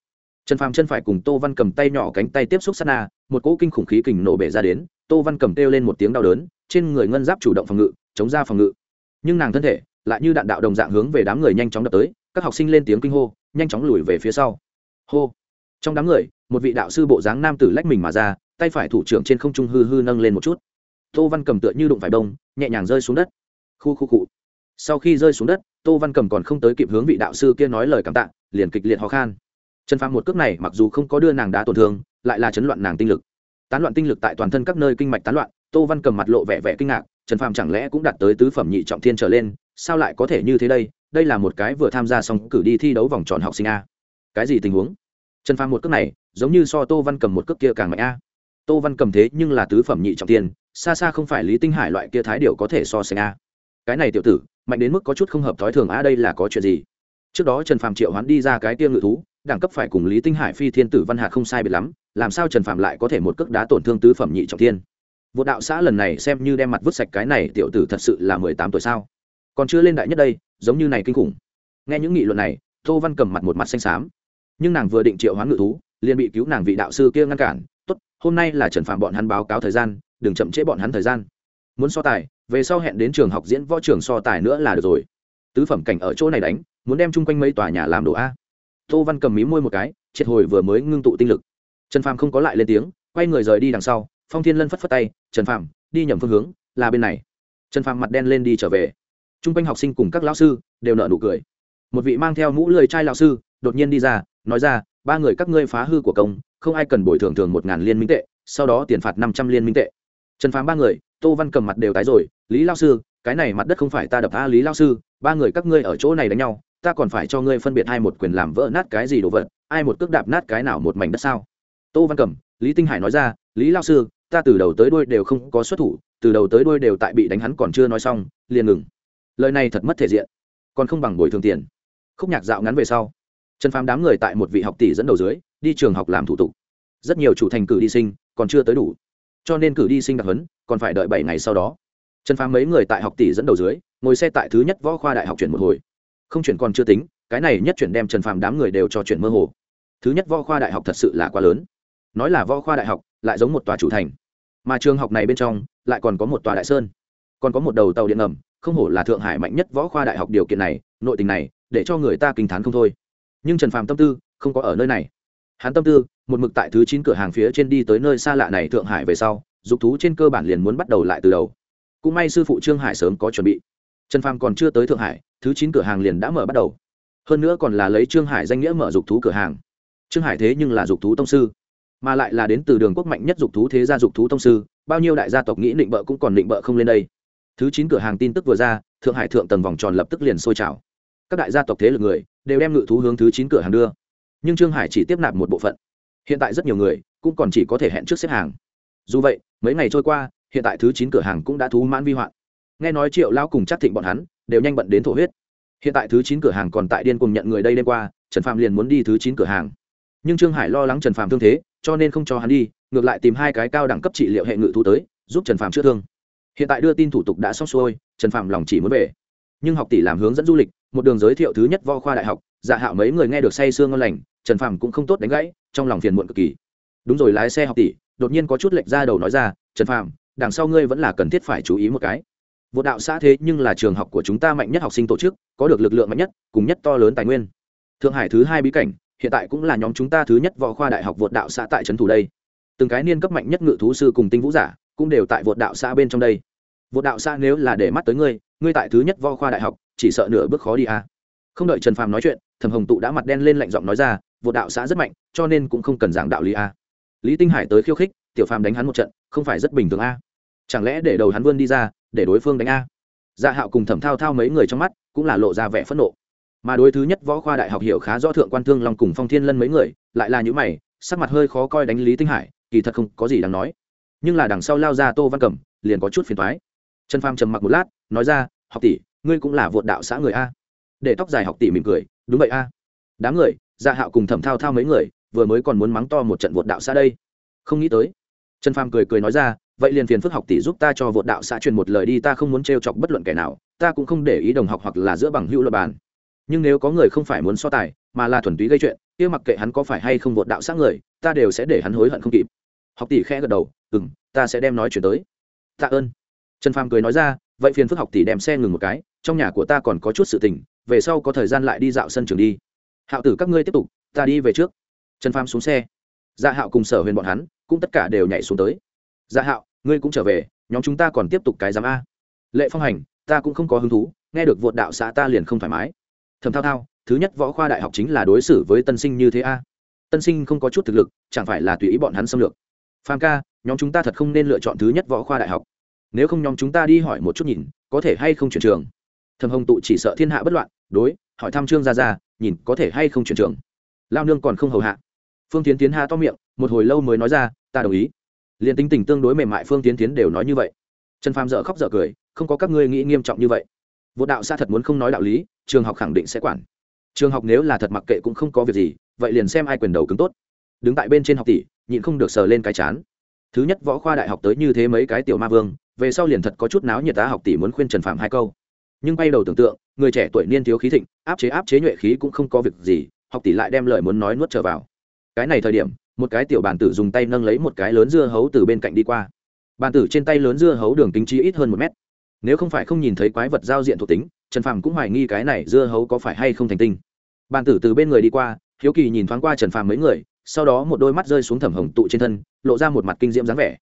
trần phàm chân phải cùng tô văn cầm tay nhỏ cánh tay tiếp xúc sát na, một cỗ kinh khủng khí kình nổ bể ra đến, tô văn cầm kêu lên một tiếng đau đớn, trên người ngân giáp chủ động phòng ngự, chống ra phòng ngự. Nhưng nàng thân thể lại như đạn đạo đồng dạng hướng về đám người nhanh chóng đập tới, các học sinh lên tiếng kinh hô, nhanh chóng lùi về phía sau hô. Trong đám người, một vị đạo sư bộ dáng nam tử lách mình mà ra, tay phải thủ trưởng trên không trung hư hư nâng lên một chút. Tô văn cầm tựa như đụng phải đông nhẹ nhàng rơi xuống đất. Khu khu cụ sau khi rơi xuống đất, tô văn cầm còn không tới kịp hướng vị đạo sư kia nói lời cảm tạ, liền kịch liệt ho khan. Trần phàm một cước này, mặc dù không có đưa nàng đá tổn thương, lại là chấn loạn nàng tinh lực. Tán loạn tinh lực tại toàn thân các nơi kinh mạch tán loạn, tô văn cầm mặt lộ vẻ vẻ kinh ngạc, trần phàm chẳng lẽ cũng đạt tới tứ phẩm nhị trọng thiên trở lên, sao lại có thể như thế đây? Đây là một cái vừa tham gia xong cử đi thi đấu vòng tròn học sinh a cái gì tình huống? Trần phàm một cước này, giống như so tô văn cầm một cước kia càng mạnh a. Tô văn cầm thế nhưng là tứ phẩm nhị trọng tiền xa xa không phải lý tinh hải loại kia thái điệu có thể so sánh a. Cái này tiểu tử, mạnh đến mức có chút không hợp thói thường a, đây là có chuyện gì? Trước đó trần phàm triệu hoán đi ra cái kia ngự thú, đẳng cấp phải cùng lý tinh hải phi thiên tử văn hạ không sai biệt lắm, làm sao trần phàm lại có thể một cước đá tổn thương tứ phẩm nhị trọng thiên vô đạo xã lần này xem như đem mặt vứt sạch cái này tiểu tử thật sự là mười tám tuổi sao? Còn chưa lên đại nhất đây, giống như này kinh khủng. Nghe những nghị luận này, tô văn cầm mặt một mặt xanh xám nhưng nàng vừa định triệu hoán ngự thú, liền bị cứu nàng vị đạo sư kia ngăn cản. Tốt, hôm nay là trần phạm bọn hắn báo cáo thời gian, đừng chậm trễ bọn hắn thời gian. Muốn so tài, về sau hẹn đến trường học diễn võ trường so tài nữa là được rồi. Tứ phẩm cảnh ở chỗ này đánh, muốn đem chung quanh mấy tòa nhà làm đồ a. Tô văn cầm mí môi một cái, triệt hồi vừa mới ngưng tụ tinh lực. Trần phàm không có lại lên tiếng, quay người rời đi đằng sau, phong thiên lân phất phất tay, trần phàm, đi nhầm phương hướng, là bên này. Trần phàm mặt đen lên đi trở về. T r u n g quanh học sinh cùng các lão sư đều nợ nụ cười. Một vị mang theo mũ lười trai lão sư đột nhiên đi ra nói ra, ba người các ngươi phá hư của công, không ai cần bồi thường thường một ngàn liên minh tệ, sau đó tiền phạt năm trăm liên minh tệ. Trần phán ba người, tô văn cầm mặt đều tái rồi, lý lao sư, cái này mặt đất không phải ta đập tha lý lao sư, ba người các ngươi ở chỗ này đánh nhau, ta còn phải cho ngươi phân biệt hai một quyền làm vỡ nát cái gì đồ vật, ai một cước đạp nát cái nào một mảnh đất sao? Tô văn cầm, lý tinh hải nói ra, lý lao sư, ta từ đầu tới đuôi đều không có xuất thủ, từ đầu tới đuôi đều tại bị đánh hắn còn chưa nói xong, liền ngừng. Lời này thật mất thể diện, còn không bằng bồi thường tiền. Khúc nhạc dạo ngắn về sau trần phàm đám người tại một vị học tỷ dẫn đầu dưới, đi trường học làm thủ tục. Rất nhiều chủ thành cử đi sinh, còn chưa tới đủ. Cho nên cử đi sinh đặc huấn, còn phải đợi bảy ngày sau đó. Trần phàm mấy người tại học tỷ dẫn đầu dưới, ngồi xe tại thứ nhất võ khoa đại học chuyển một hồi. Không chuyển còn chưa tính, cái này nhất chuyển đem trần phàm đám người đều cho chuyển mơ hồ. Thứ nhất võ khoa đại học thật sự là quá lớn. Nói là võ khoa đại học, lại giống một tòa chủ thành. Mà trường học này bên trong, lại còn có một tòa đại sơn. Còn có một đầu tàu điện ngầm, không hổ là thượng hải mạnh nhất võ khoa đại học điều kiện này, nội tình này, để cho người ta kinh t h á n không thôi nhưng trần phàm tâm tư không có ở nơi này hắn tâm tư một mực tại thứ chín cửa hàng phía trên đi tới nơi xa lạ này thượng hải về sau dục thú trên cơ bản liền muốn bắt đầu lại từ đầu cũng may sư phụ trương hải sớm có chuẩn bị trần phàm còn chưa tới thượng hải thứ chín cửa hàng liền đã mở bắt đầu hơn nữa còn là lấy trương hải danh nghĩa mở dục thú cửa hàng trương hải thế nhưng là dục thú tông sư mà lại là đến từ đường quốc mạnh nhất dục thú thế gia dục thú tông sư bao nhiêu đại gia tộc nghĩ định bợ cũng còn định bợ không lên đây thứ chín cửa hàng tin tức vừa ra thượng hải thượng tầng vòng tròn lập tức liền sôi trào các đại gia tộc thế lực người đều đem ngự thú hướng thứ chín cửa hàng đưa. Nhưng trương hải chỉ tiếp nạp một bộ phận. Hiện tại rất nhiều người cũng còn chỉ có thể hẹn trước xếp hàng. Dù vậy, mấy ngày trôi qua, hiện tại thứ chín cửa hàng cũng đã thú mãn vi hoạn. Nghe nói triệu lao cùng chắc thịnh bọn hắn đều nhanh bận đến thổ huyết. Hiện tại thứ chín cửa hàng còn tại điên cùng nhận người đây đêm qua, trần phạm liền muốn đi thứ chín cửa hàng. Nhưng trương hải lo lắng trần phạm thương thế, cho nên không cho hắn đi, ngược lại tìm hai cái cao đẳng cấp trị liệu hệ ngự thú tới, giúp trần phạm chữa thương. Hiện tại đưa tin thủ tục đã xong xuôi, trần phạm lòng chỉ muốn về nhưng học tỷ làm hướng dẫn du lịch, một đường giới thiệu thứ nhất võ khoa đại học dạ hạo mấy người nghe được say sương ngon lành, trần phàm cũng không tốt đánh gãy, trong lòng phiền muộn cực kỳ. Đúng rồi, lái xe học tỷ, đột nhiên có chút lệch ra đầu nói ra, trần phàm, đằng sau ngươi vẫn là cần thiết phải chú ý một cái. Vô đạo xã thế nhưng là trường học của chúng ta mạnh nhất học sinh tổ chức, có được lực lượng mạnh nhất, cùng nhất to lớn tài nguyên. Thượng hải thứ hai bí cảnh, hiện tại cũng là nhóm chúng ta thứ nhất võ khoa đại học vượt đạo xã tại trấn thủ đây. Từng cái niên cấp mạnh nhất ngự thú sư cùng tinh vũ giả, cũng đều tại vượt đạo xã bên trong đây vô đạo xã nếu là để mắt tới ngươi ngươi tại thứ nhất vo khoa đại học, chỉ sợ nửa bước khó đi à. không đợi trần phàm nói chuyện, thẩm hồng tụ đã mặt đen lên lạnh giọng nói ra, vô đạo xã rất mạnh, cho nên cũng không cần giảng đạo lý à. lý tinh hải tới khiêu khích, tiểu phàm đánh hắn một trận, không phải rất bình thường à. chẳng lẽ để đầu hắn vươn đi ra, để đối phương đánh a dạ hạo cùng thẩm thao thao mấy người trong mắt cũng là lộ ra vẻ phẫn nộ mà đối thứ nhất võ khoa đại học hiểu khá rõ thượng quan thương long cùng phong thiên lân mấy người, lại là những mày, sắc mặt hơi khó coi đánh lý tinh hải, kỳ thật không có gì đáng nói nhưng là đằng sau lao ra tô văn cẩm, liền có chút phiền thoái trần phàm trầm mặc một lát, nói ra, học tỷ, ngươi cũng là vượt đạo xã người a. Để tóc dài học tỷ mỉm cười, đúng vậy a. Đám người gia dạ hạo cùng thẩm thao thao mấy người, vừa mới còn muốn mắng to một trận vượt đạo xã đây. Không nghĩ tới. Trần phàm cười cười nói ra, vậy liền phiền phức học tỷ giúp ta cho vượt đạo xã truyền một lời đi, ta không muốn trêu chọc bất luận kẻ nào, ta cũng không để ý đồng học hoặc là giữa bằng hữu luật bàn. Nhưng nếu có người không phải muốn so tài, mà là thuần túy gây chuyện, kia mặc kệ hắn có phải hay không vượt đạo xã người, ta đều sẽ để hắn hối hận không kịp. Học tỷ khẽ gật đầu ừ m ta sẽ đem nói chuyển tới. Tạ ơn trần phàm cười nói ra, vậy phiền phức học tỷ đem xe ngừng một cái, trong nhà của ta còn có chút sự tình, về sau có thời gian lại đi dạo sân trường đi. Hạo tử các ngươi tiếp tục, ta đi về trước. Trần phàm xuống xe. Dạ hạo cùng sở huyền bọn hắn, cũng tất cả đều nhảy xuống tới. Dạ hạo, ngươi cũng trở về, nhóm chúng ta còn tiếp tục cái giám a. Lệ phong hành, ta cũng không có hứng thú, nghe được vột đạo xã ta liền không thoải mái. Thầm thao thao, thứ nhất võ khoa đại học chính là đối xử với tân sinh như thế a. Tân sinh không có chút thực lực, chẳng phải là tùy ý bọn hắn xâm lược. Phàm ca, nhóm chúng ta thật không nên lựa chọn thứ nhất võ khoa đại học nếu không nhóm chúng ta đi hỏi một chút nhìn, có thể hay không chuyển trường? Thầm hồng tụ chỉ sợ thiên hạ bất loạn, đối, hỏi thăm trương gia gia, nhìn có thể hay không chuyển trường. Lao nương còn không hầu hạ. Phương tiến tiến ha to miệng, một hồi lâu mới nói ra, ta đồng ý. Liền tính tình tương đối mềm mại, phương tiến tiến đều nói như vậy. Trần phàm dợ khóc dợ cười, không có các ngươi nghĩ nghiêm trọng như vậy. Vô đạo xa thật muốn không nói đạo lý, trường học khẳng định sẽ quản. Trường học nếu là thật mặc kệ cũng không có việc gì, vậy liền xem ai quyền đầu cứng tốt. Đứng tại bên trên học tỷ, nhịn không được sờ lên cái chán thứ nhất võ khoa đại học tới như thế mấy cái tiểu ma vương, về sau liền thật có chút náo nhiệt tá học tỷ muốn khuyên trần phạm hai câu. Nhưng bay đầu tưởng tượng, người trẻ tuổi niên thiếu khí thịnh, áp chế áp chế nhuệ khí cũng không có việc gì, học tỷ lại đem lời muốn nói nuốt trở vào. Cái này thời điểm, một cái tiểu bàn tử dùng tay nâng lấy một cái lớn dưa hấu từ bên cạnh đi qua. Bàn tử trên tay lớn dưa hấu đường tính chi ít hơn một mét. Nếu không phải không nhìn thấy quái vật giao diện thuộc tính, trần phàm cũng hoài nghi cái này dưa hấu có phải hay không thành tinh. Bàn tử từ bên người đi qua, hiếu kỳ nhìn thoáng qua trần phàm mấy người sau đó một đôi mắt rơi xuống thẩm hồng tụ trên thân, lộ ra một mặt kinh diễm dáng vẻ.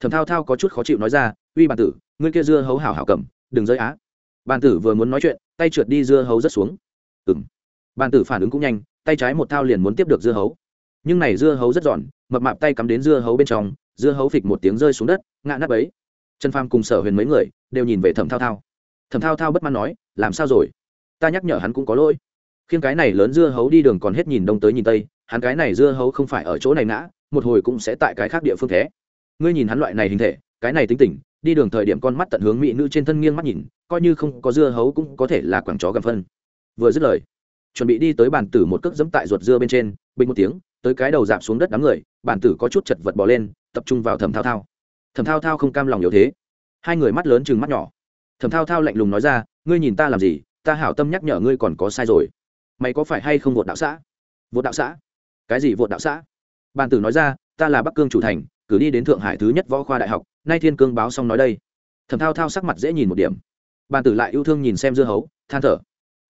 Thẩm thao thao có chút khó chịu nói ra, uy bàn tử, ngươi kia dưa hấu hảo hảo cầm, đừng rơi á. Bàn tử vừa muốn nói chuyện, tay trượt đi dưa hấu rất xuống. Ừng bàn tử phản ứng cũng nhanh, tay trái một thao liền muốn tiếp được dưa hấu. Nhưng này dưa hấu rất giòn, mập mạp tay cắm đến dưa hấu bên trong, dưa hấu phịch một tiếng rơi xuống đất, ngã nắp ấy trần pham cùng sở huyền mấy người đều nhìn về thẩm thao thao. Thẩm thao thao bất mãn nói, làm sao rồi? Ta nhắc nhở hắn cũng có lỗi. Khiêng cái này lớn dưa hấu đi đường còn hết nhìn đông tới nhìn tây hắn cái này dưa hấu không phải ở chỗ này ngã, một hồi cũng sẽ tại cái khác địa phương thế. Ngươi nhìn hắn loại này hình thể, cái này tính tình, đi đường thời điểm con mắt tận hướng mỹ nữ trên thân nghiêng mắt nhìn, coi như không có dưa hấu cũng có thể là quảng chó gầm phân. Vừa dứt lời, chuẩn bị đi tới bàn tử một cước dẫm tại ruột dưa bên trên, bình một tiếng, tới cái đầu dạp xuống đất đám người, bàn tử có chút chật vật bỏ lên, tập trung vào thẩm thao thao. Thẩm thao thao không cam lòng yếu thế. Hai người mắt lớn chừng mắt nhỏ. Thẩm thao thao lạnh lùng nói ra, ngươi nhìn ta làm gì? Ta hảo tâm nhắc nhở ngươi còn có sai rồi. Mày có phải hay không vột đạo xã? Vột đạo xã? Cái gì vượt đạo xã? Bàn tử nói ra, ta là bắc cương chủ thành, cử đi đến thượng hải thứ nhất võ khoa đại học, nay thiên cương báo xong nói đây. Thẩm thao thao sắc mặt dễ nhìn một điểm. Bàn tử lại yêu thương nhìn xem dưa hấu, than thở.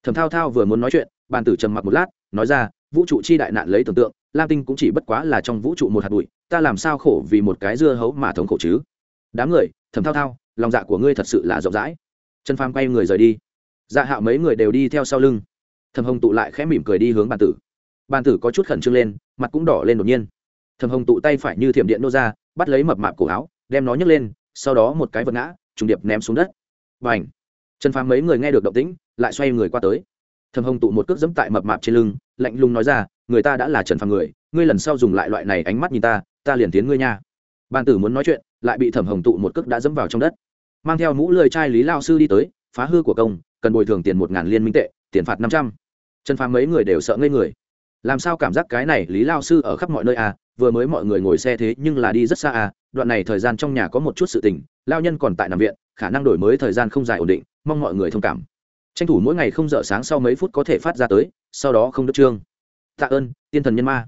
Thẩm thao thao vừa muốn nói chuyện, bàn tử trầm mặc một lát, nói ra, vũ trụ chi đại nạn lấy tưởng tượng, lam tinh cũng chỉ bất quá là trong vũ trụ một hạt bụi, ta làm sao khổ vì một cái dưa hấu mà thống khổ chứ? Đám người, thẩm thao thao, lòng dạ của ngươi thật sự là rộng rãi. Trần phàm quay người rời đi. Dạ hạo mấy người đều đi theo sau lưng. Thầm hồng tụ lại khẽ mỉm cười đi hướng bàn tử bàn tử có chút khẩn trương lên, mặt cũng đỏ lên đột nhiên. Thầm hồng tụ tay phải như thiểm điện nô ra, bắt lấy mập mạp cổ áo, đem nó nhấc lên, sau đó một cái vật ngã, trùng điệp ném xuống đất. Và ảnh trần phàm mấy người nghe được động tĩnh, lại xoay người qua tới. Thầm hồng tụ một cước dẫm tại mập mạp trên lưng, lạnh lùng nói ra, người ta đã là trần phàm người, ngươi lần sau dùng lại loại này ánh mắt nhìn ta ta liền tiến ngươi nha. Bàn tử muốn nói chuyện, lại bị thẩm hồng tụ một cước đã dẫm vào trong đất. Mang theo mũ lười trai lý lao sư đi tới, phá hư của công, cần bồi thường tiền một ngàn liên minh tệ, tiền phạt năm trăm. Trần phàm mấy người đều sợ ngây người làm sao cảm giác cái này lý lao sư ở khắp mọi nơi à? Vừa mới mọi người ngồi xe thế nhưng là đi rất xa à? Đoạn này thời gian trong nhà có một chút sự tình, lao nhân còn tại nằm viện, khả năng đổi mới thời gian không dài ổn định, mong mọi người thông cảm. Tranh thủ mỗi ngày không dở sáng sau mấy phút có thể phát ra tới, sau đó không được trương tạ ơn, tiên thần nhân ma.